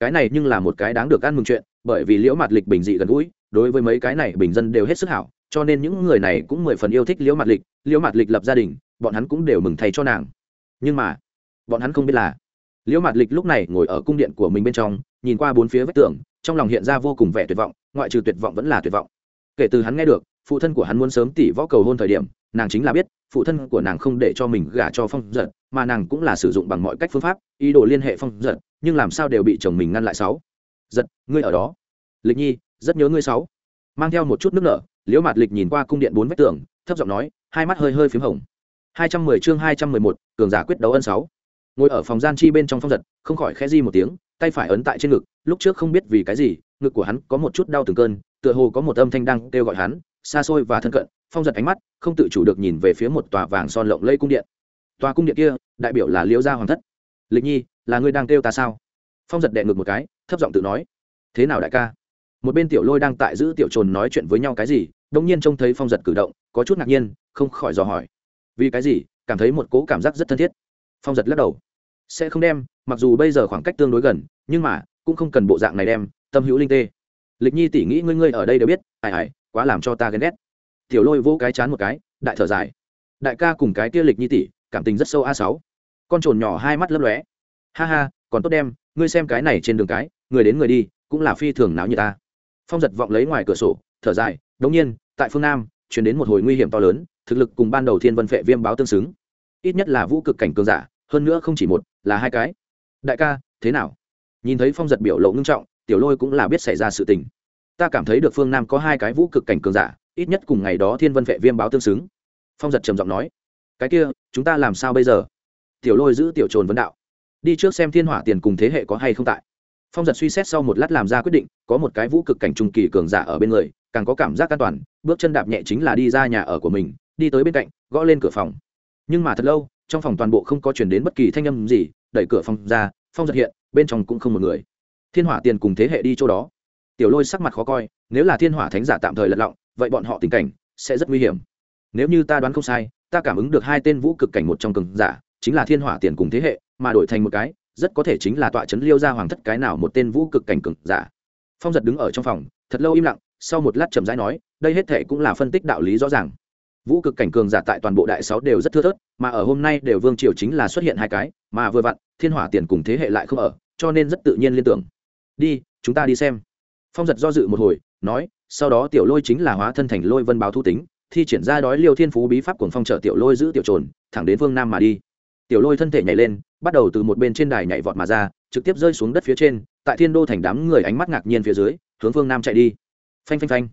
cái này nhưng là một cái đáng được ăn mừng chuyện, bởi vì liễu mạt lịch bình dị gần gũi, đối với mấy cái này bình dân đều hết sức hảo, cho nên những người này cũng mười phần yêu thích liễu mạt lịch. Liễu mạt lịch lập gia đình, bọn hắn cũng đều mừng thay cho nàng. Nhưng mà, bọn hắn không biết là, liễu mạt lịch lúc này ngồi ở cung điện của mình bên trong, nhìn qua bốn phía vách tường, trong lòng hiện ra vô cùng vẻ tuyệt vọng, ngoại trừ tuyệt vọng vẫn là tuyệt vọng. Kể từ hắn nghe được, phụ thân của hắn muốn sớm tỉ võ cầu hôn thời điểm nàng chính là biết, phụ thân của nàng không để cho mình gả cho phong giật, mà nàng cũng là sử dụng bằng mọi cách phương pháp, ý đồ liên hệ phong giật, nhưng làm sao đều bị chồng mình ngăn lại sáu. Giật, ngươi ở đó. Lịch nhi, rất nhớ ngươi sáu. Mang theo một chút nước nở, liễu mạt lịch nhìn qua cung điện bốn vách tường, thấp giọng nói, hai mắt hơi hơi p h í m hồng. Hai trăm mười chương hai trăm mười một, cường giả quyết đấu ân sáu. Ngồi ở phòng gian chi bên trong phong giật, không khỏi khẽ di một tiếng, tay phải ấn tại trên ngực, lúc trước không biết vì cái gì, ngực của hắn có một chút đau từng cơn, tựa hồ có một âm thanh đang kêu gọi hắn, xa xôi và thân cận phong giật ánh mắt, không tự chủ được nhìn về phía một tòa vàng son lộng lây cung điện. Tòa cung điện kia, đại biểu là liễu gia hoàng thất. Lịch nhi, là ngươi đang kêu ta sao? Phong giật đệ ngược một cái, thấp giọng tự nói. Thế nào đại ca? Một bên tiểu lôi đang tại giữ tiểu trồn nói chuyện với nhau cái gì đông nhiên trông thấy phong giật cử động, có chút ngạc nhiên, không khỏi dò hỏi. Vì cái gì? Cảm thấy một cố cảm giác rất thân thiết. Phong giật lắc đầu. Sẽ không đem, mặc dù bây giờ khoảng cách tương đối gần, nhưng mà, cũng không cần bộ dạng này đem, tâm hữu linh tê. Lịch nhi tỉ nghĩ ngươi ngươi ở đây đều biết, ai ai, quá làm cho ta ghen ghét tiểu lôi vỗ cái chán một cái, đại thở dài. Đại ca cùng cái kia lịch nhi tỷ, cảm tình rất sâu a sáu. Con trồn nhỏ hai mắt lấp lóe. Ha ha, còn tốt đem, ngươi xem cái này trên đường cái, người đến người đi, cũng là phi thường náo như ta. Phong giật vọng lấy ngoài cửa sổ, thở dài, đống nhiên, tại phương nam chuyển đến một hồi nguy hiểm to lớn, thực lực cùng ban đầu thiên vân phệ viêm báo tương xứng. Ít nhất là vũ cực cảnh cường giả, hơn nữa không chỉ một, là hai cái. Đại ca, thế nào? Nhìn thấy phong giật biểu lộ ngưng trọng, tiểu lôi cũng là biết xảy ra sự tình. Ta cảm thấy được phương nam có hai cái vũ cực cảnh cường giả ít nhất cùng ngày đó thiên vân vệ viêm báo tương xứng. Phong giật trầm giọng nói, cái kia, chúng ta làm sao bây giờ? Tiểu lôi giữ tiểu trồn vấn đạo, đi trước xem thiên hỏa tiền cùng thế hệ có hay không tại. Phong giật suy xét sau một lát làm ra quyết định, có một cái vũ cực cảnh trung kỳ cường giả ở bên người, càng có cảm giác an toàn, bước chân đạp nhẹ chính là đi ra nhà ở của mình, đi tới bên cạnh, gõ lên cửa phòng. Nhưng mà thật lâu, trong phòng toàn bộ không có chuyển đến bất kỳ thanh âm gì, đẩy cửa phòng ra, phong giật hiện, bên trong cũng không một người. Thiên hỏa tiền cùng thế hệ đi chỗ đó. Tiểu lôi sắc mặt khó coi, nếu là thiên hỏa thánh giả tạm thời lật lọng vậy bọn họ tình cảnh sẽ rất nguy hiểm. Nếu như ta đoán không sai, ta cảm ứng được hai tên vũ cực cảnh một trong cường giả, chính là thiên hỏa tiền cùng thế hệ, mà đổi thành một cái, rất có thể chính là tọa trấn liêu ra hoàng thất cái nào một tên vũ cực cảnh cường giả. Phong giật đứng ở trong phòng, thật lâu im lặng, sau một lát chậm rãi nói, đây hết thể cũng là phân tích đạo lý rõ ràng. Vũ cực cảnh cường giả tại toàn bộ đại sáu đều rất thưa thớt, mà ở hôm nay đều vương triều chính là xuất hiện hai cái, mà vừa vặn, thiên hỏa tiền cùng thế hệ lại không ở, cho nên rất tự nhiên liên tưởng. Đi, chúng ta đi xem. Phong giật do dự một hồi nói, sau đó tiểu lôi chính là hóa thân thành lôi vân báo thu tính, thi triển ra đói liêu thiên phú bí pháp cuồng phong trợ tiểu lôi giữ tiểu trồn, thẳng đến phương nam mà đi. Tiểu lôi thân thể nhảy lên, bắt đầu từ một bên trên đài nhảy vọt mà ra, trực tiếp rơi xuống đất phía trên, tại thiên đô thành đám người ánh mắt ngạc nhiên phía dưới, hướng phương nam chạy đi. Phanh phanh phanh.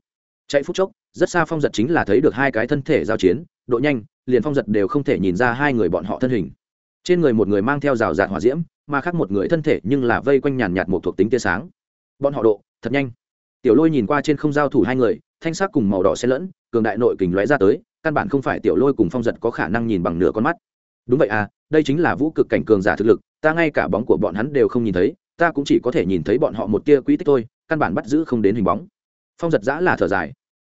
Chạy phút chốc, rất xa phong giật chính là thấy được hai cái thân thể giao chiến, độ nhanh, liền phong giật đều không thể nhìn ra hai người bọn họ thân hình. Trên người một người mang theo rào rạt hỏa diễm, mà khác một người thân thể nhưng là vây quanh nhàn nhạt một thuộc tính tia sáng. Bọn họ độ, thật nhanh tiểu lôi nhìn qua trên không giao thủ hai người, thanh sắc cùng màu đỏ xen lẫn, cường đại nội kình lóe ra tới, căn bản không phải tiểu lôi cùng phong giật có khả năng nhìn bằng nửa con mắt. Đúng vậy à đây chính là vũ cực cảnh cường giả thực lực, ta ngay cả bóng của bọn hắn đều không nhìn thấy, ta cũng chỉ có thể nhìn thấy bọn họ một tia quỹ tích thôi, căn bản bắt giữ không đến hình bóng. Phong giật giã là thở dài.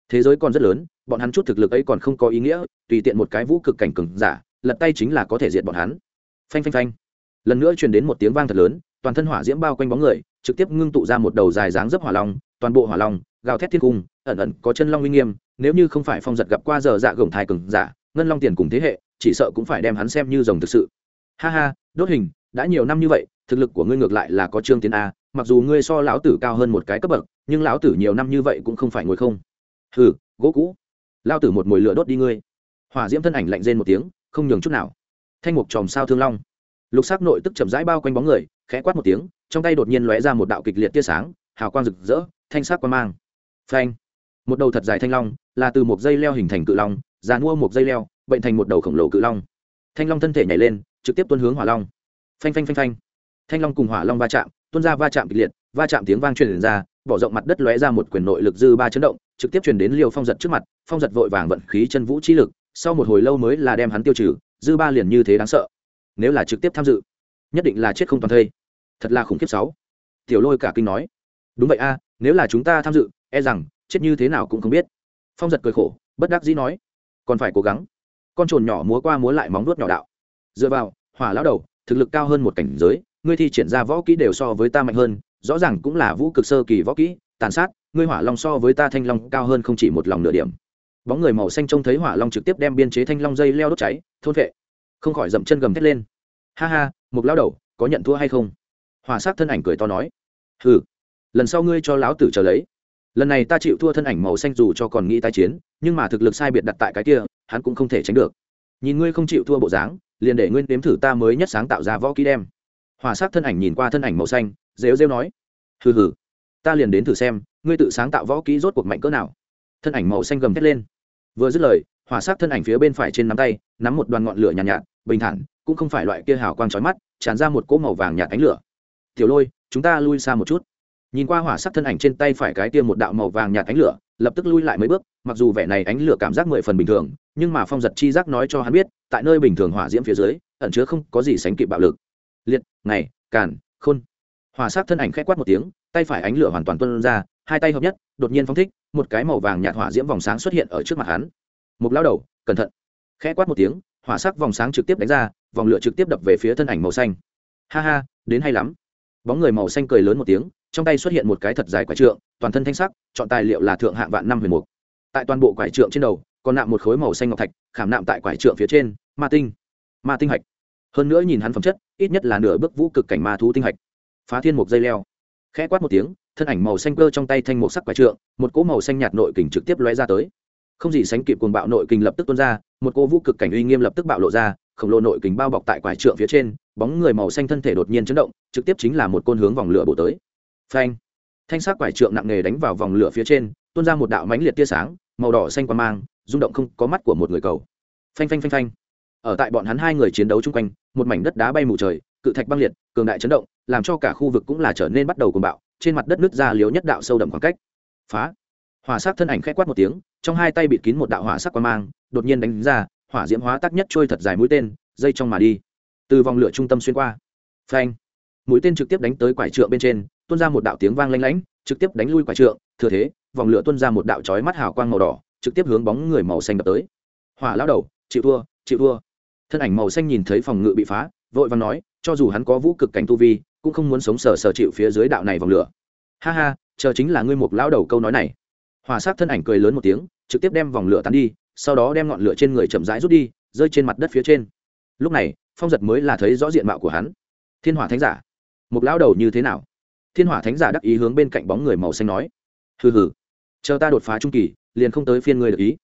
Thế giới còn rất lớn, bọn hắn chút thực lực ấy còn không có ý nghĩa, tùy tiện một cái vũ cực cảnh cường giả, lật tay chính là có thể diệt bọn hắn. Phanh phanh phanh. Lần nữa truyền đến một tiếng vang thật lớn, toàn thân hỏa diễm bao quanh bóng người trực tiếp ngưng tụ ra một đầu dài dáng dấp hỏa long, toàn bộ hỏa long, gào thét thiên cung, ẩn ẩn có chân long uy nghiêm, nếu như không phải phong giật gặp qua giờ dạ gồng thai cường giả, ngân long tiền cùng thế hệ, chỉ sợ cũng phải đem hắn xem như rồng thực sự. Ha ha, đốt hình, đã nhiều năm như vậy, thực lực của ngươi ngược lại là có trương tiến a, mặc dù ngươi so lão tử cao hơn một cái cấp bậc, nhưng lão tử nhiều năm như vậy cũng không phải ngồi không. Hừ, gỗ cũ. Lao tử một mồi lửa đốt đi ngươi. Hỏa diễm thân ảnh lạnh rên một tiếng, không nhường chút nào. Thanh mục tròm sao thương long. Lục sắc nội tức chậm rãi bao quanh bóng người, khẽ quát một tiếng trong tay đột nhiên lóe ra một đạo kịch liệt tia sáng, hào quang rực rỡ, thanh sắc quang mang. Phanh! Một đầu thật dài thanh long, là từ một dây leo hình thành cự long, già mua một dây leo, bệnh thành một đầu khổng lồ cự long. Thanh long thân thể nhảy lên, trực tiếp tuân hướng hỏa long. Phanh phanh phanh phanh! Thanh long cùng hỏa long va chạm, tuôn ra va chạm kịch liệt, va chạm tiếng vang truyền ra, bỏ rộng mặt đất lóe ra một quyền nội lực dư ba chấn động, trực tiếp truyền đến liều phong giật trước mặt, phong giật vội vàng vận khí chân vũ trí lực, sau một hồi lâu mới là đem hắn tiêu trừ, dư ba liền như thế đáng sợ. Nếu là trực tiếp tham dự, nhất định là chết không toàn thây thật là khủng khiếp sáu. Tiểu lôi cả kinh nói. Đúng vậy a, nếu là chúng ta tham dự e rằng, chết như thế nào cũng không biết. Phong giật cười khổ, bất đắc dĩ nói. Còn phải cố gắng. Con trồn nhỏ múa qua múa lại móng nuốt nhỏ đạo. Dựa vào, hỏa lão đầu, thực lực cao hơn một cảnh giới, ngươi thi triển ra võ kỹ đều so với ta mạnh hơn, rõ ràng cũng là vũ cực sơ kỳ võ kỹ, tàn sát, ngươi hỏa long so với ta thanh long cao hơn không chỉ một lòng nửa điểm. Bóng người màu xanh trông thấy hỏa long trực tiếp đem biên chế thanh long dây leo đốt cháy, thôn vệ. Không khỏi dậm chân gầm thét lên. Ha ha mục lão đầu, có nhận thua hay không? Hỏa sát thân ảnh cười to nói hừ lần sau ngươi cho lão tử chờ lấy. Lần này ta chịu thua thân ảnh màu xanh dù cho còn nghĩ tai chiến nhưng mà thực lực sai biệt đặt tại cái kia hắn cũng không thể tránh được. Nhìn ngươi không chịu thua bộ dáng liền để ngươi đếm thử ta mới nhất sáng tạo ra võ kỹ đem. Hỏa sát thân ảnh nhìn qua thân ảnh màu xanh rêu rêu nói hừ hừ ta liền đến thử xem ngươi tự sáng tạo võ kỹ rốt cuộc mạnh cỡ nào. Thân ảnh màu xanh gầm thét lên. Vừa dứt lời hỏa sắc thân ảnh phía bên phải trên nắm tay nắm một đoàn ngọn lửa nhàn nhạt, nhạt bình thản cũng không phải loại kia hào quang chói mắt tràn ra một cỗ màu vàng nhạt ánh lửa tiểu lôi, chúng ta lui xa một chút. Nhìn qua hỏa sắc thân ảnh trên tay phải cái tiêm một đạo màu vàng nhạt ánh lửa, lập tức lui lại mấy bước, mặc dù vẻ này ánh lửa cảm giác mười phần bình thường, nhưng mà phong giật chi giác nói cho hắn biết, tại nơi bình thường hỏa diễm phía dưới, ẩn chứa không có gì sánh kịp bạo lực. Liệt, ngày, càn, khôn. Hỏa sắc thân ảnh khẽ quát một tiếng, tay phải ánh lửa hoàn toàn tuôn ra, hai tay hợp nhất, đột nhiên phong thích, một cái màu vàng nhạt hỏa diễm vòng sáng xuất hiện ở trước mặt hắn. Một lao đầu, cẩn thận. Khẽ quát một tiếng, hỏa sắc vòng sáng trực tiếp đánh ra, vòng lửa trực tiếp đập về phía thân ảnh màu xanh. Ha ha, đến hay lắm bóng người màu xanh cười lớn một tiếng, trong tay xuất hiện một cái thật dài quải trượng, toàn thân thanh sắc, chọn tài liệu là thượng hạng vạn năm huyền mục. Tại toàn bộ quải trượng trên đầu, còn nạm một khối màu xanh ngọc thạch, khảm nạm tại quải trượng phía trên, ma tinh. Ma tinh hạch. Hơn nữa nhìn hắn phẩm chất, ít nhất là nửa bước vũ cực cảnh ma thú tinh hạch. Phá thiên mục dây leo. Khẽ quát một tiếng, thân ảnh màu xanh cơ trong tay thanh mục sắc quải trượng, một cỗ màu xanh nhạt nội kình trực tiếp lóe ra tới. Không gì sánh kịp cuồng bạo nội kình lập tức tuôn ra, một cô vũ cực cảnh uy nghiêm lập tức bạo lộ ra, khổng lồ nội kình bao bọc tại quải trượng phía trên bóng người màu xanh thân thể đột nhiên chấn động, trực tiếp chính là một côn hướng vòng lửa bổ tới. Phanh! Thanh sắc quải trượng nặng nề đánh vào vòng lửa phía trên, tuôn ra một đạo mãnh liệt tia sáng, màu đỏ xanh quang mang, rung động không có mắt của một người cầu. Phanh phanh phanh phanh! Ở tại bọn hắn hai người chiến đấu chung quanh, một mảnh đất đá bay mù trời, cự thạch băng liệt, cường đại chấn động, làm cho cả khu vực cũng là trở nên bắt đầu cuồng bạo, trên mặt đất nứt ra liếu nhất đạo sâu đậm khoảng cách. Phá! Hỏa sắc thân ảnh khẽ quát một tiếng, trong hai tay bịt kín một đạo hỏa sắc quang mang, đột nhiên đánh ra, hỏa diễm hóa tắc nhất trôi thật dài mũi tên, dây trong mà đi từ vòng lửa trung tâm xuyên qua. Phanh. Mũi tên trực tiếp đánh tới quải trượng bên trên, tuôn ra một đạo tiếng vang lanh lảnh, trực tiếp đánh lui quải trượng, thừa thế, vòng lửa tuôn ra một đạo chói mắt hào quang màu đỏ, trực tiếp hướng bóng người màu xanh đập tới. Hỏa lão đầu, chịu thua chịu thua. Thân ảnh màu xanh nhìn thấy phòng ngự bị phá, vội vàng nói, cho dù hắn có vũ cực cảnh tu vi, cũng không muốn sống sờ sờ chịu phía dưới đạo này vòng lửa. Ha ha, chờ chính là ngươi một lão đầu câu nói này. Hỏa sát thân ảnh cười lớn một tiếng, trực tiếp đem vòng lửa tán đi, sau đó đem ngọn lửa trên người chậm rãi rút đi, rơi trên mặt đất phía trên. Lúc này phong giật mới là thấy rõ diện mạo của hắn. Thiên hỏa thánh giả. Một lão đầu như thế nào? Thiên hỏa thánh giả đắc ý hướng bên cạnh bóng người màu xanh nói. Hừ hừ, chờ ta đột phá trung kỳ, liền không tới phiên ngươi được ý.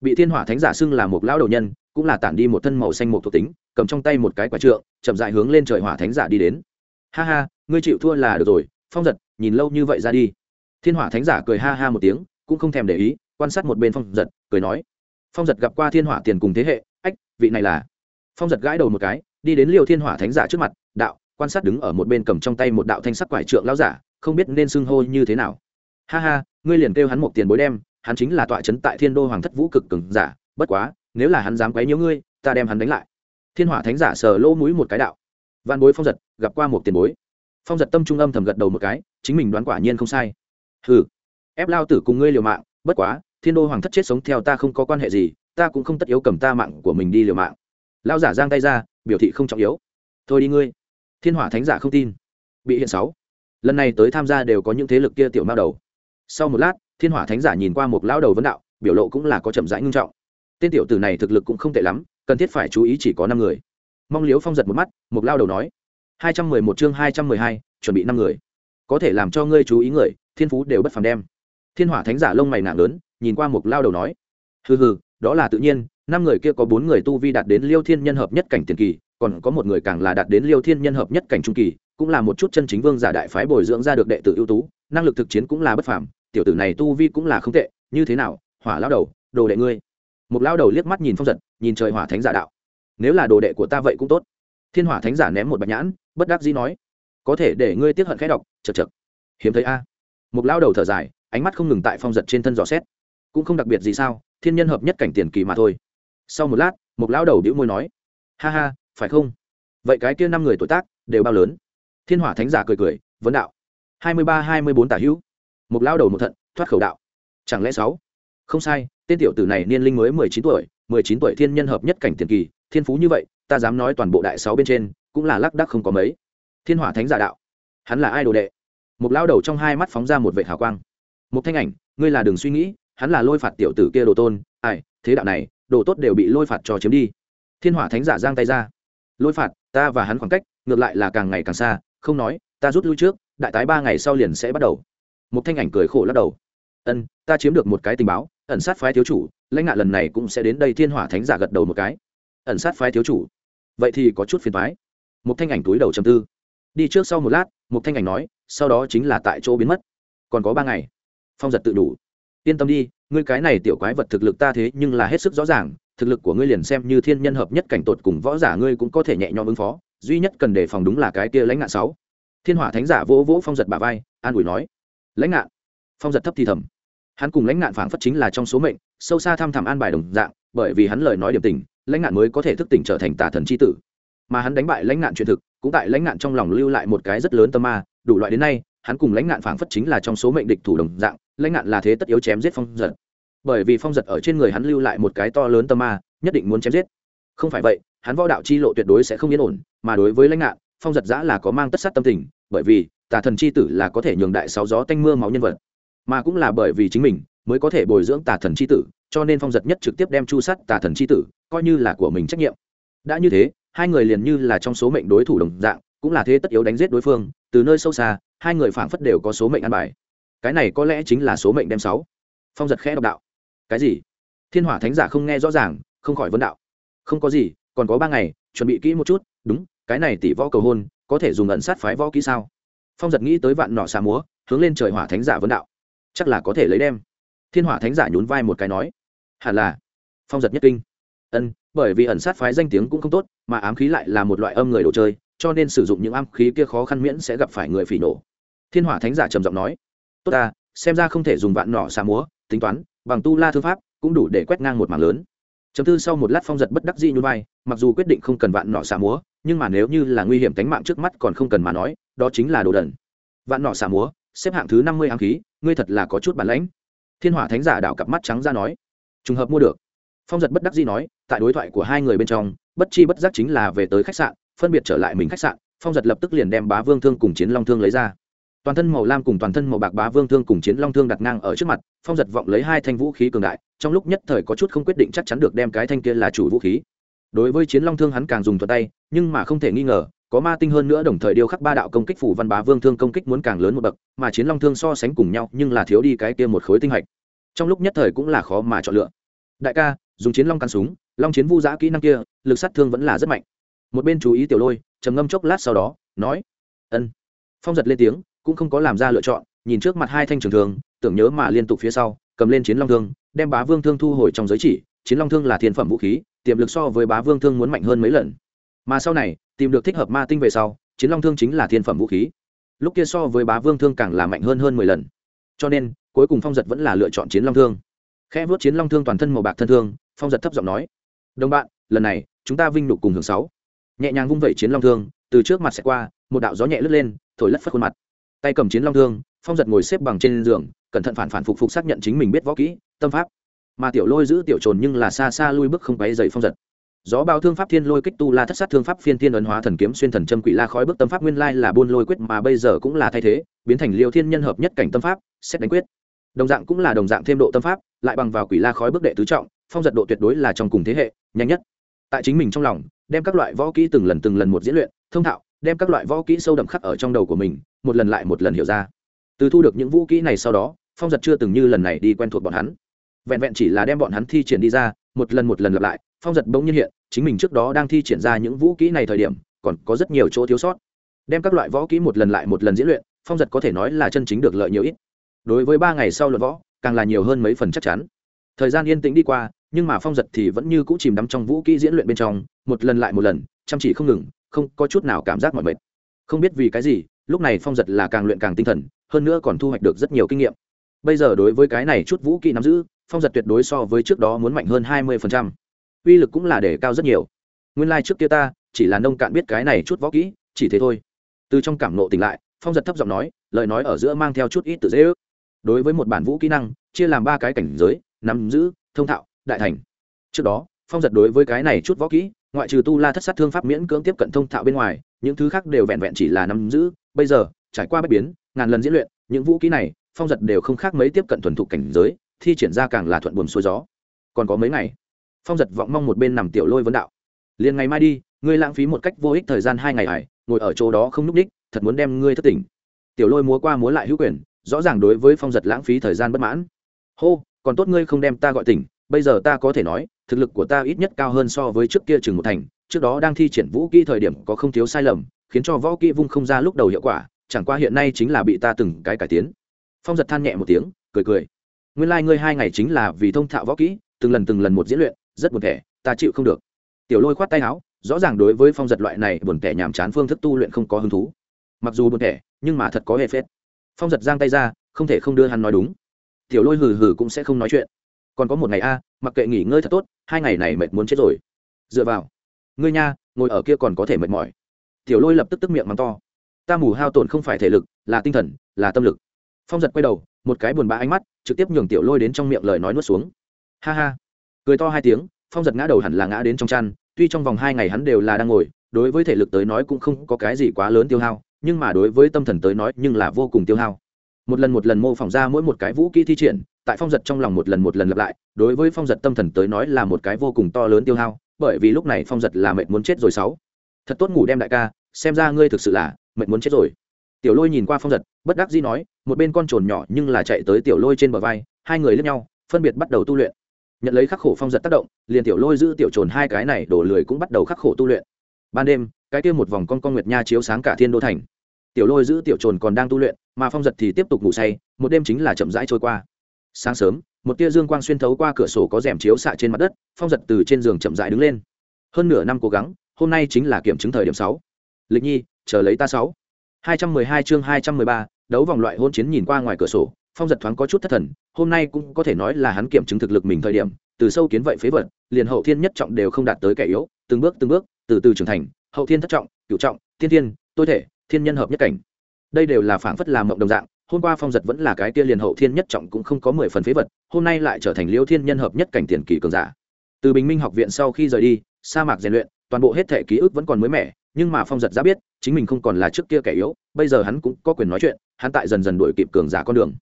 Bị thiên hỏa thánh giả xưng là một lão đầu nhân, cũng là tản đi một thân màu xanh một thuộc tính, cầm trong tay một cái quả trượng, chậm dại hướng lên trời hỏa thánh giả đi đến. Ha ha, ngươi chịu thua là được rồi, phong giật, nhìn lâu như vậy ra đi. Thiên hỏa thánh giả cười ha ha một tiếng, cũng không thèm để ý, quan sát một bên phong giật, cười nói. Phong giật gặp qua thiên hỏa tiền cùng thế hệ, ách, vị này là phong giật gãi đầu một cái, đi đến liều thiên hỏa thánh giả trước mặt, đạo, quan sát đứng ở một bên cầm trong tay một đạo thanh sắc quải trượng lao giả, không biết nên xưng hô như thế nào. Ha ha, ngươi liền kêu hắn một tiền bối đem, hắn chính là tọa trấn tại thiên đô hoàng thất vũ cực cường giả, bất quá, nếu là hắn dám quấy nhiễu ngươi, ta đem hắn đánh lại. Thiên hỏa thánh giả sờ lỗ mũi một cái đạo. Văn bối phong giật, gặp qua một tiền bối. Phong giật tâm trung âm thầm gật đầu một cái, chính mình đoán quả nhiên không sai. Hừ, ép lao tử cùng ngươi liều mạng, bất quá, thiên đô hoàng thất chết sống theo ta không có quan hệ gì, ta cũng không tất yếu cầm ta mạng của mình đi liều mạng lao giả giang tay ra, biểu thị không trọng yếu. Thôi đi ngươi. Thiên hỏa thánh giả không tin. Bị hiện sáu. Lần này tới tham gia đều có những thế lực kia tiểu mao đầu. Sau một lát, thiên hỏa thánh giả nhìn qua một lao đầu vấn đạo, biểu lộ cũng là có chậm rãi ngưng trọng. Tên tiểu tử này thực lực cũng không tệ lắm, cần thiết phải chú ý chỉ có năm người. Mong liếu phong giật một mắt, một lao đầu nói, hai trăm mười một chương hai trăm mười hai, chuẩn bị năm người. Có thể làm cho ngươi chú ý người, thiên phú đều bất phàm đem. Thiên hỏa thánh giả lông mày nặng lớn, nhìn qua một lao đầu nói, hừ hừ, đó là tự nhiên năm người kia có bốn người tu vi đạt đến liêu thiên nhân hợp nhất cảnh tiền kỳ, còn có một người càng là đạt đến liêu thiên nhân hợp nhất cảnh trung kỳ, cũng là một chút chân chính vương giả đại phái bồi dưỡng ra được đệ tử ưu tú, năng lực thực chiến cũng là bất phàm, tiểu tử này tu vi cũng là không tệ, như thế nào, hỏa lao đầu, đồ đệ ngươi. Một lao đầu liếc mắt nhìn phong giật, nhìn trời hỏa thánh giả đạo. Nếu là đồ đệ của ta vậy cũng tốt. Thiên hỏa thánh giả ném một bạch nhãn, bất đắc dĩ nói, có thể để ngươi tiếp hận khẽ đọc, chật chật. Hiếm thấy a. Một lao đầu thở dài, ánh mắt không ngừng tại phong giật trên thân dò xét. Cũng không đặc biệt gì sao, thiên nhân hợp nhất cảnh tiền kỳ mà thôi sau một lát, một lão đầu đĩu môi nói, ha ha, phải không? Vậy cái kia năm người tuổi tác đều bao lớn? Thiên hỏa thánh giả cười cười, vấn đạo, hai mươi ba, hai mươi bốn tả hữu. Một lão đầu một thận, thoát khẩu đạo, chẳng lẽ sáu? Không sai, tên tiểu tử này niên linh mới mười chín tuổi, mười chín tuổi thiên nhân hợp nhất cảnh tiền kỳ, thiên phú như vậy, ta dám nói toàn bộ đại sáu bên trên, cũng là lác đắc không có mấy. Thiên hỏa thánh giả đạo, hắn là ai đồ đệ? Một lão đầu trong hai mắt phóng ra một vệ hào quang một thanh ảnh, ngươi là đừng suy nghĩ, hắn là lôi phạt tiểu tử kia đồ tôn, ai, thế đạo này đồ tốt đều bị lôi phạt cho chiếm đi. Thiên hỏa thánh giả giang tay ra. Lôi phạt, ta và hắn khoảng cách, ngược lại là càng ngày càng xa, không nói, ta rút lui trước, đại tái ba ngày sau liền sẽ bắt đầu. Một thanh ảnh cười khổ lắc đầu. Ân, ta chiếm được một cái tình báo, ẩn sát phái thiếu chủ, lãnh ngạn lần này cũng sẽ đến đây thiên hỏa thánh giả gật đầu một cái. Ẩn sát phái thiếu chủ. Vậy thì có chút phiền thoái một thanh ảnh túi đầu chầm tư. Đi trước sau một lát một thanh ảnh nói, sau đó chính là tại chỗ biến mất. Còn có ba ngày. Phong giật tự đủ yên tâm đi, ngươi cái này tiểu quái vật thực lực ta thế nhưng là hết sức rõ ràng, thực lực của ngươi liền xem như thiên nhân hợp nhất cảnh tột cùng võ giả ngươi cũng có thể nhẹ nhõm ứng phó, duy nhất cần đề phòng đúng là cái kia lãnh ngạn sáu. Thiên hỏa thánh giả vỗ vỗ phong giật bà vai, an ủi nói, lãnh ngạn. Phong giật thấp thì thầm. Hắn cùng lãnh ngạn phảng phất chính là trong số mệnh, sâu xa thăm thẳm an bài đồng dạng, bởi vì hắn lời nói điểm tình, lãnh ngạn mới có thể thức tỉnh trở thành tà thần c h i tử. Mà hắn đánh bại lãnh ngạn truyền thực, cũng tại lãnh ngạn trong lòng lưu lại một cái rất lớn tâm ma, đủ loại đến nay, hắn cùng lãnh ngạn phảng phất chính là trong số mệnh địch thủ đồng dạng lãnh ngạn là thế tất yếu chém giết phong giật. Bởi vì phong giật ở trên người hắn lưu lại một cái to lớn tâm ma, nhất định muốn chém giết. Không phải vậy, hắn võ đạo chi lộ tuyệt đối sẽ không yên ổn, mà đối với lãnh ngạn phong giật giã là có mang tất sát tâm tình, bởi vì tà thần c h i tử là có thể nhường đại sáu gió tanh mưa máu nhân vật. Mà cũng là bởi vì chính mình mới có thể bồi dưỡng tà thần c h i tử, cho nên phong giật nhất trực tiếp đem chu sắt tà thần c h i tử, coi như là của mình trách nhiệm. Đã như thế, hai người liền như là trong số mệnh đối thủ đồng dạng, cũng là thế tất yếu đánh giết đối phương, từ nơi sâu xa, hai người phảng phất đều có số mệnh ăn bài cái này có lẽ chính là số mệnh đem sáu. Phong giật khẽ độc đạo. Cái gì? Thiên hỏa thánh giả không nghe rõ ràng, không khỏi vấn đạo. Không có gì, còn có ba ngày, chuẩn bị kỹ một chút. Đúng, cái này tỷ võ cầu hôn, có thể dùng ẩn sát phái võ kỹ sao? Phong giật nghĩ tới vạn nọ xà múa, hướng lên trời hỏa thánh giả vấn đạo. Chắc là có thể lấy đem. Thiên hỏa thánh giả nhún vai một cái nói. Hẳn là. Phong giật nhất kinh. Ân, bởi vì ẩn sát phái danh tiếng cũng không tốt, mà ám khí lại là một loại âm người đồ chơi, cho nên sử dụng những ám khí kia khó khăn miễn sẽ gặp phải người phỉ nổ thiên hỏa thánh giả trầm giọng nói tốt ta, xem ra không thể dùng vạn nỏ xà múa, tính toán, bằng tu la thư pháp, cũng đủ để quét ngang một mảng lớn. Chấm tư sau một lát phong giật bất đắc dĩ nhún vai, mặc dù quyết định không cần vạn nỏ xà múa, nhưng mà nếu như là nguy hiểm tính mạng trước mắt còn không cần mà nói, đó chính là đồ đần. Vạn nỏ xà múa, xếp hạng thứ năm mươi ám khí, ngươi thật là có chút bản lãnh. Thiên hỏa thánh giả đảo cặp mắt trắng ra nói, trùng hợp mua được. Phong giật bất đắc dĩ nói, tại đối thoại của hai người bên trong, bất chi bất giác chính là về tới khách sạn, phân biệt trở lại mình khách sạn, phong giật lập tức liền đem bá vương thương cùng chiến long thương lấy ra toàn thân màu lam cùng toàn thân màu bạc bá vương thương cùng chiến long thương đặt ngang ở trước mặt, phong giật vọng lấy hai thanh vũ khí cường đại, trong lúc nhất thời có chút không quyết định chắc chắn được đem cái thanh kia là chủ vũ khí. Đối với chiến long thương hắn càng dùng thuật tay, nhưng mà không thể nghi ngờ, có ma tinh hơn nữa đồng thời điêu khắc ba đạo công kích phủ văn bá vương thương công kích muốn càng lớn một bậc, mà chiến long thương so sánh cùng nhau nhưng là thiếu đi cái kia một khối tinh hạch. Trong lúc nhất thời cũng là khó mà chọn lựa. Đại ca, dùng chiến long cắn súng, long chiến vu giã kỹ năng kia, lực sát thương vẫn là rất mạnh. Một bên chú ý tiểu lôi, trầm ngâm chốc lát sau đó, nói, ân. Phong giật lên tiếng cũng không có làm ra lựa chọn, nhìn trước mặt hai thanh trường thương, tưởng nhớ mà liên tục phía sau, cầm lên chiến long thương, đem bá vương thương thu hồi trong giới chỉ, chiến long thương là thiên phẩm vũ khí, tiềm lực so với bá vương thương muốn mạnh hơn mấy lần. Mà sau này, tìm được thích hợp ma tinh về sau, chiến long thương chính là thiên phẩm vũ khí. Lúc kia so với bá vương thương càng là mạnh hơn hơn mười lần. Cho nên, cuối cùng phong giật vẫn là lựa chọn chiến long thương. Khẽ vuốt chiến long thương toàn thân màu bạc thân thương, phong giật thấp giọng nói, đồng bạn, lần này, chúng ta vinh đục cùng hưởng sáu. Nhẹ nhàng vung vẩy chiến long thương, từ trước mặt sẽ qua, một đạo gió nhẹ lướt lên, thổi lất phất khuôn mặt tay cầm chiến long thương, phong giật ngồi xếp bằng trên giường, cẩn thận phản phản phục phục xác nhận chính mình biết võ kỹ, tâm pháp. Mà tiểu lôi giữ tiểu trồn nhưng là xa xa lui bước không quấy dày phong giật. Gió bao thương pháp thiên lôi kích tu la thất sát thương pháp phiên thiên ấn hóa thần kiếm xuyên thần châm quỷ la khói bước tâm pháp nguyên lai là buôn lôi quyết mà bây giờ cũng là thay thế, biến thành liều thiên nhân hợp nhất cảnh tâm pháp, xét đánh quyết. Đồng dạng cũng là đồng dạng thêm độ tâm pháp, lại bằng vào quỷ la khói bước đệ tứ trọng, phong giật độ tuyệt đối là trong cùng thế hệ, nhanh nhất. Tại chính mình trong lòng, đem các loại võ kỹ từng lần từng lần một diễn luyện, thông thạo đem các loại võ kỹ sâu đậm khắc ở trong đầu của mình, một lần lại một lần hiểu ra. Từ thu được những vũ kỹ này sau đó, phong giật chưa từng như lần này đi quen thuộc bọn hắn. Vẹn vẹn chỉ là đem bọn hắn thi triển đi ra, một lần một lần lặp lại, phong giật bỗng nhiên hiện, chính mình trước đó đang thi triển ra những vũ kỹ này thời điểm, còn có rất nhiều chỗ thiếu sót. Đem các loại võ kỹ một lần lại một lần diễn luyện, phong giật có thể nói là chân chính được lợi nhiều ít. Đối với ba ngày sau luận võ, càng là nhiều hơn mấy phần chắc chắn. Thời gian yên tĩnh đi qua, nhưng mà phong giật thì vẫn như cũ chìm đắm trong vũ kỹ diễn luyện bên trong, một lần lại một lần, chăm chỉ không ngừng không có chút nào cảm giác mỏi mệt. Không biết vì cái gì lúc này phong giật là càng luyện càng tinh thần hơn nữa còn thu hoạch được rất nhiều kinh nghiệm. Bây giờ đối với cái này chút vũ kỹ nắm giữ phong giật tuyệt đối so với trước đó muốn mạnh hơn hai mươi phần trăm, uy lực cũng là để cao rất nhiều. Nguyên lai、like、trước kia ta chỉ là nông cạn biết cái này chút võ kỹ chỉ thế thôi. Từ trong cảm nộ tỉnh lại phong giật thấp giọng nói lời nói ở giữa mang theo chút ít tự dễ ước. Đối với một bản vũ kỹ năng chia làm ba cái cảnh giới nắm giữ thông thạo đại thành. Trước đó phong giật đối với cái này chút võ kỹ ngoại trừ tu la thất sát thương pháp miễn cưỡng tiếp cận thông thạo bên ngoài, những thứ khác đều vẹn vẹn chỉ là nắm giữ. Bây giờ, trải qua bất biến, ngàn lần diễn luyện, những vũ khí này, phong giật đều không khác mấy tiếp cận thuần thục cảnh giới, thi triển ra càng là thuận buồm xuôi gió. Còn có mấy ngày, phong giật vọng mong một bên nằm tiểu lôi vấn đạo. Liền ngày mai đi, ngươi lãng phí một cách vô ích thời gian hai ngày ải, ngồi ở chỗ đó không n ú c ních thật muốn đem ngươi thất tỉnh. Tiểu lôi múa qua múa lại hữu quyền, rõ ràng đối với phong giật lãng phí thời gian bất mãn. Hô, còn tốt ngươi không đem ta gọi tỉnh, bây giờ ta có thể nói thực lực của ta ít nhất cao hơn so với trước kia chừng một thành, trước đó đang thi triển vũ kỹ thời điểm có không thiếu sai lầm, khiến cho võ kỹ vung không ra lúc đầu hiệu quả, chẳng qua hiện nay chính là bị ta từng cái cải tiến. Phong giật than nhẹ một tiếng, cười cười. Nguyên lai、like、ngươi hai ngày chính là vì thông thạo võ kỹ, từng lần từng lần một diễn luyện, rất buồn thẻ, ta chịu không được. Tiểu lôi khoát tay áo, rõ ràng đối với phong giật loại này buồn thẻ nhàm chán phương thức tu luyện không có hứng thú. Mặc dù buồn thẻ, nhưng mà thật có hệ phết. Phong giật giang tay ra, không thể không đưa hắn nói đúng. Tiểu lôi hừ hừ cũng sẽ không nói chuyện. Còn có một ngày a mặc kệ nghỉ ngơi thật tốt, hai ngày này mệt muốn chết rồi. Dựa vào. Ngươi nha, ngồi ở kia còn có thể mệt mỏi. Tiểu lôi lập tức tức miệng mắng to. Ta mù hao tổn không phải thể lực, là tinh thần, là tâm lực. Phong giật quay đầu, một cái buồn bã ánh mắt, trực tiếp nhường tiểu lôi đến trong miệng lời nói nuốt xuống. Ha ha. Cười to hai tiếng, phong giật ngã đầu hẳn là ngã đến trong chăn, tuy trong vòng hai ngày hắn đều là đang ngồi, đối với thể lực tới nói cũng không có cái gì quá lớn tiêu hao, nhưng mà đối với tâm thần tới nói nhưng là vô cùng tiêu hao. Một lần một lần mô phỏng ra mỗi một cái vũ kỹ thi triển tại phong giật trong lòng một lần một lần lặp lại, đối với phong giật tâm thần tới nói là một cái vô cùng to lớn tiêu hao, bởi vì lúc này phong giật là mệt muốn chết rồi sáu. Thật tốt ngủ đem đại ca, xem ra ngươi thực sự là mệt muốn chết rồi. Tiểu lôi nhìn qua phong giật, bất đắc dĩ nói, một bên con trồn nhỏ nhưng là chạy tới tiểu lôi trên bờ vai, hai người lướt nhau, phân biệt bắt đầu tu luyện. Nhận lấy khắc khổ phong giật tác động, liền tiểu lôi giữ tiểu trồn hai cái này đổ lười cũng bắt đầu khắc khổ tu luyện. Ban đêm, cái kia một vòng con con nguyệt nha chiếu sáng cả thiên đô thành. Tiểu lôi giữ tiểu trồn còn đang tu luyện, mà phong giật thì tiếp tục ngủ say, một đêm chính là chậm rãi trôi qua sáng sớm, một tia dương quang xuyên thấu qua cửa sổ có rèm chiếu xạ trên mặt đất, phong giật từ trên giường chậm rãi đứng lên. Hơn nửa năm cố gắng, hôm nay chính là kiểm chứng thời điểm sáu. Lịch nhi, chờ lấy ta sáu. hai trăm mười hai chương hai trăm mười ba, đấu vòng loại hôn chiến nhìn qua ngoài cửa sổ, phong giật thoáng có chút thất thần, hôm nay cũng có thể nói là hắn kiểm chứng thực lực mình thời điểm, từ sâu kiến vậy phế vật, liền hậu thiên nhất trọng đều không đạt tới kẻ yếu, từng bước từng bước, từ từ trưởng thành, hậu thiên thất trọng, cửu trọng, thiên thiên, tôi thể, thiên nhân hợp nhất cảnh. Đây đều là phảng phất làm mộng đồng dạng hôm qua phong giật vẫn là cái kia liền hậu thiên nhất trọng cũng không có mười phần phế vật, hôm nay lại trở thành liêu thiên nhân hợp nhất cảnh tiền kỳ cường giả. Từ bình minh học viện sau khi rời đi, sa mạc rèn luyện, toàn bộ hết thể ký ức vẫn còn mới mẻ, nhưng mà phong giật ra biết, chính mình không còn là trước kia kẻ yếu, bây giờ hắn cũng có quyền nói chuyện, hắn tại dần dần đuổi kịp cường giả con đường.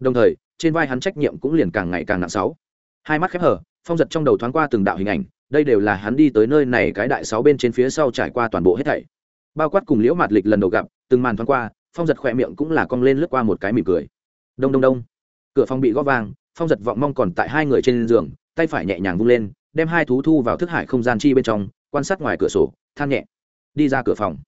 Đồng thời, trên vai hắn trách nhiệm cũng liền càng ngày càng nặng sáu. Hai mắt khép hở, phong giật trong đầu thoáng qua từng đạo hình ảnh, đây đều là hắn đi tới nơi này cái đại sáu bên trên phía sau trải qua toàn bộ hết thảy. Bao quát cùng liễu mạt lịch lần đầu gặp, từng màn thoáng qua phong giật khỏe miệng cũng là cong lên lướt qua một cái mỉm cười. Đông đông đông. Cửa phòng bị góp vang phong giật vọng mong còn tại hai người trên giường, tay phải nhẹ nhàng vung lên, đem hai thú thu vào thức hải không gian chi bên trong, quan sát ngoài cửa sổ, than nhẹ. Đi ra cửa phòng.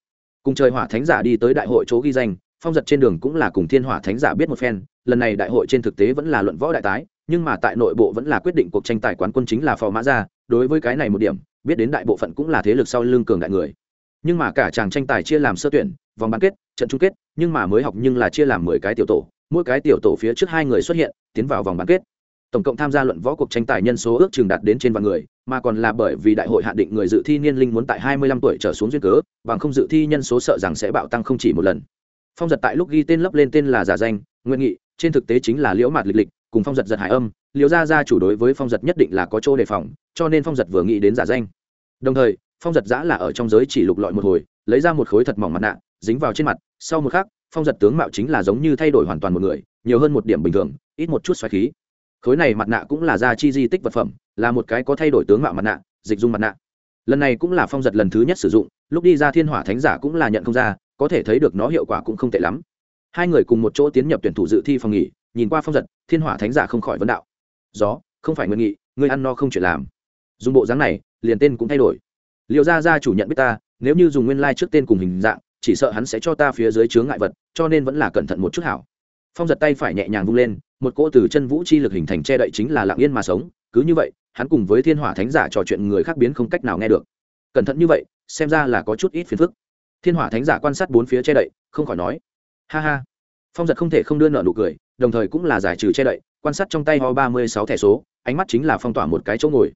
Cùng trời hỏa thánh giả đi tới đại hội chỗ ghi danh, phong giật trên đường cũng là cùng thiên hỏa thánh giả biết một phen, lần này đại hội trên thực tế vẫn là luận võ đại tái, nhưng mà tại nội bộ vẫn là quyết định cuộc tranh tài quán quân chính là phò mã ra đối với cái này một điểm, biết đến đại bộ phận cũng là thế lực sau lưng cường đại người. Nhưng mà cả chàng tranh tài chia làm sơ tuyển vòng bán kết, trận chung kết, nhưng mà mới học nhưng là chia làm mười cái tiểu tổ, mỗi cái tiểu tổ phía trước hai người xuất hiện, tiến vào vòng bán kết. Tổng cộng tham gia luận võ cuộc tranh tài nhân số ước chừng đạt đến trên vạn người, mà còn là bởi vì đại hội hạn định người dự thi niên linh muốn tại hai mươi lăm tuổi trở xuống duyên cớ, bằng không dự thi nhân số sợ rằng sẽ bạo tăng không chỉ một lần. Phong giật tại lúc ghi tên lấp lên tên là giả danh nguyện nghị, trên thực tế chính là liễu mạt lịch lịch, cùng phong giật giật hải âm, liễu gia gia chủ đối với phong giật nhất định là có chỗ đề phòng, cho nên phong giật vừa nghĩ đến giả danh. Đồng thời, phong giật giã là ở trong giới chỉ lục lọi một hồi, lấy ra một khối thật mỏng mặt nạ dính vào trên mặt, sau một khắc, phong giật tướng mạo chính là giống như thay đổi hoàn toàn một người, nhiều hơn một điểm bình thường, ít một chút xoáy khí. Khối này mặt nạ cũng là gia chi di tích vật phẩm, là một cái có thay đổi tướng mạo mặt nạ, dịch dung mặt nạ. Lần này cũng là phong giật lần thứ nhất sử dụng, lúc đi ra thiên hỏa thánh giả cũng là nhận không ra, có thể thấy được nó hiệu quả cũng không tệ lắm. Hai người cùng một chỗ tiến nhập tuyển thủ dự thi phòng nghỉ, nhìn qua phong giật, thiên hỏa thánh giả không khỏi vấn đạo. Gió, không phải nguyên nghị người ăn no không chuyện làm. Dùng bộ dáng này, liền tên cũng thay đổi. Liệu ra ra chủ nhận biết ta, nếu như dùng nguyên lai、like、trước tên cùng hình dạng chỉ sợ hắn sẽ cho ta phía dưới chướng ngại vật, cho nên vẫn là cẩn thận một chút hảo. Phong giật tay phải nhẹ nhàng vung lên, một cỗ từ chân vũ chi lực hình thành che đậy chính là lạng yên mà sống, cứ như vậy, hắn cùng với thiên hỏa thánh giả trò chuyện người khác biến không cách nào nghe được. Cẩn thận như vậy, xem ra là có chút ít phiền phức. Thiên hỏa thánh giả quan sát bốn phía che đậy, không khỏi nói, ha ha. Phong giật không thể không đưa nợ nụ cười, đồng thời cũng là giải trừ che đậy, quan sát trong tay ho ba mươi sáu thẻ số, ánh mắt chính là phong tỏa một cái chỗ ngồi.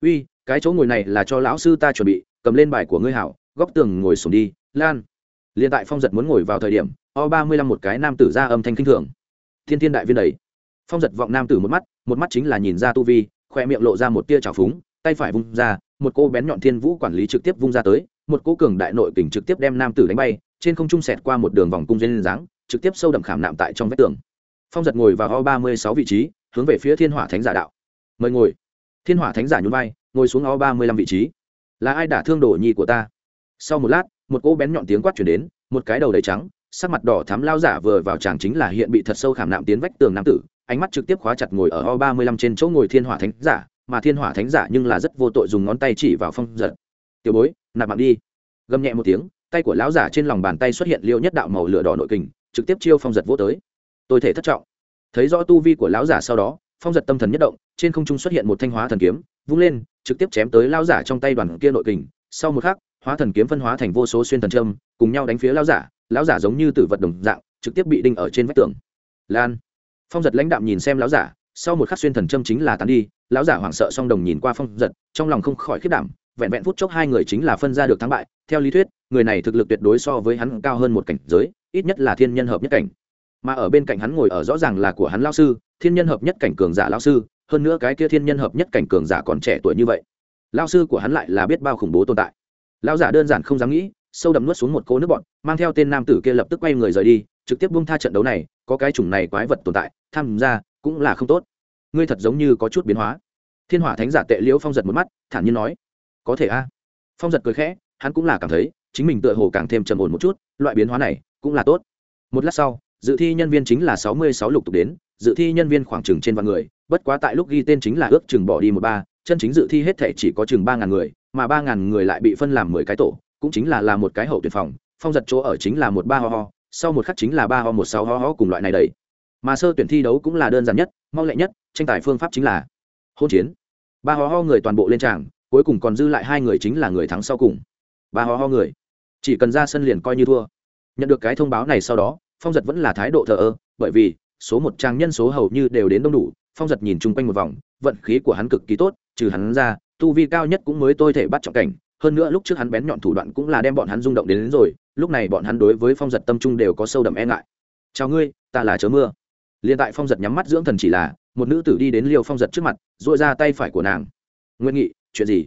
Uy, cái chỗ ngồi này là cho lão sư ta chuẩn bị, cầm lên bài của ngươi hảo, góc tường ngồi sùng đi, lan liền tại phong giật muốn ngồi vào thời điểm o ba mươi lăm một cái nam tử ra âm thanh kinh thường. Thiên thiên đại viên đầy. Phong giật vọng nam tử một mắt một mắt chính là nhìn ra tu vi khoe miệng lộ ra một tia trào phúng, tay phải vung ra, một cô bén nhọn thiên vũ quản lý trực tiếp vung ra tới, một cô cường đại nội kình trực tiếp đem nam tử đánh bay, trên không trung sẹt qua một đường vòng cung dây lên dáng, trực tiếp sâu đậm khảm nạm tại trong vách tường. Phong giật ngồi vào o ba mươi sáu vị trí, hướng về phía thiên hỏa thánh giả đạo. Mời ngồi. Thiên hỏa thánh giả nhún vai, ngồi xuống o ba mươi lăm vị trí. Là ai đả thương đồ nhi của ta? Sau một lát một cô bén nhọn tiếng quát chuyển đến, một cái đầu đầy trắng, sắc mặt đỏ thắm lao giả vừa vào chàng chính là hiện bị thật sâu khảm nạm tiến vách tường nam tử, ánh mắt trực tiếp khóa chặt ngồi ở o ba mươi lăm trên chỗ ngồi thiên hỏa thánh giả, mà thiên hỏa thánh giả nhưng là rất vô tội dùng ngón tay chỉ vào phong giật. Tiểu bối, nạp mạng đi. Gầm nhẹ một tiếng, tay của lão giả trên lòng bàn tay xuất hiện liêu nhất đạo màu lửa đỏ nội kình, trực tiếp chiêu phong giật vô tới. Tôi thể thất trọng. Thấy rõ tu vi của lão giả sau đó, phong giật tâm thần nhất động, trên không trung xuất hiện một thanh hóa thần kiếm, vung lên, trực tiếp chém tới lão giả trong tay đoàn kia nội kình. Sau một khắc hóa thần kiếm phân hóa thành vô số xuyên thần trâm cùng nhau đánh phía lao giả, lão giả giống như tử vật đồng dạng, trực tiếp bị đinh ở trên vách tường. Lan. Phong giật lãnh đạm nhìn xem lão giả, sau một khắc xuyên thần trâm chính là tán đi, lão giả hoảng sợ song đồng nhìn qua phong giật, trong lòng không khỏi khiết đảm, vẹn vẹn phút chốc hai người chính là phân ra được thắng bại, theo lý thuyết, người này thực lực tuyệt đối so với hắn cao hơn một cảnh giới, ít nhất là thiên nhân hợp nhất cảnh. Mà ở bên cạnh hắn ngồi ở rõ ràng là của hắn lao sư, thiên nhân hợp nhất cảnh cường giả lao sư, hơn nữa cái kia thiên nhân hợp nhất cảnh cường giả còn trẻ tuổi như vậy. Lao sư của hắn lại là biết bao khủng bố tồn tại lão giả đơn giản không dám nghĩ, sâu đậm nuốt xuống một cô nước bọn mang theo tên nam tử kia lập tức quay người rời đi, trực tiếp bung tha trận đấu này, có cái chủng này quái vật tồn tại, tham gia cũng là không tốt. Ngươi thật giống như có chút biến hóa. Thiên hỏa thánh giả tệ liễu phong giật một mắt, thản nhiên nói, có thể a. Phong giật cười khẽ, hắn cũng là cảm thấy, chính mình tựa hồ càng thêm trầm ổn một chút, loại biến hóa này cũng là tốt. Một lát sau, dự thi nhân viên chính là sáu mươi sáu lục tục đến, dự thi nhân viên khoảng chừng trên vạn người, bất quá tại lúc ghi tên chính là ước chừng bỏ đi một ba, chân chính dự thi hết thể chỉ có chừng ba ngàn người mà ba ngàn người lại bị phân làm mười cái tổ, cũng chính là là một cái hậu tuyển phòng, phong giật chỗ ở chính là một ba ho ho, sau một khắc chính là ba ho một sáu ho ho cùng loại này đầy. Mà sơ tuyển thi đấu cũng là đơn giản nhất, mau lệ nhất, tranh tài phương pháp chính là hôn chiến. Ba ho ho người toàn bộ lên tràng, cuối cùng còn dư lại hai người chính là người thắng sau cùng. Ba ho ho người, chỉ cần ra sân liền coi như thua. Nhận được cái thông báo này sau đó, phong giật vẫn là thái độ thờ ơ, bởi vì số một trang nhân số hầu như đều đến đông đủ, phong giật nhìn chung quanh một vòng, vận khí của hắn cực kỳ tốt, trừ hắn ra tu vi cao nhất cũng mới tôi thể bắt trọng cảnh hơn nữa lúc trước hắn bén nhọn thủ đoạn cũng là đem bọn hắn rung động đến, đến rồi lúc này bọn hắn đối với phong giật tâm trung đều có sâu đậm e ngại. Chào ngươi ta là chớ mưa. Liền tại phong giật nhắm mắt dưỡng thần chỉ là một nữ tử đi đến liều phong giật trước mặt dội ra tay phải của nàng. Nguyên nghị chuyện gì?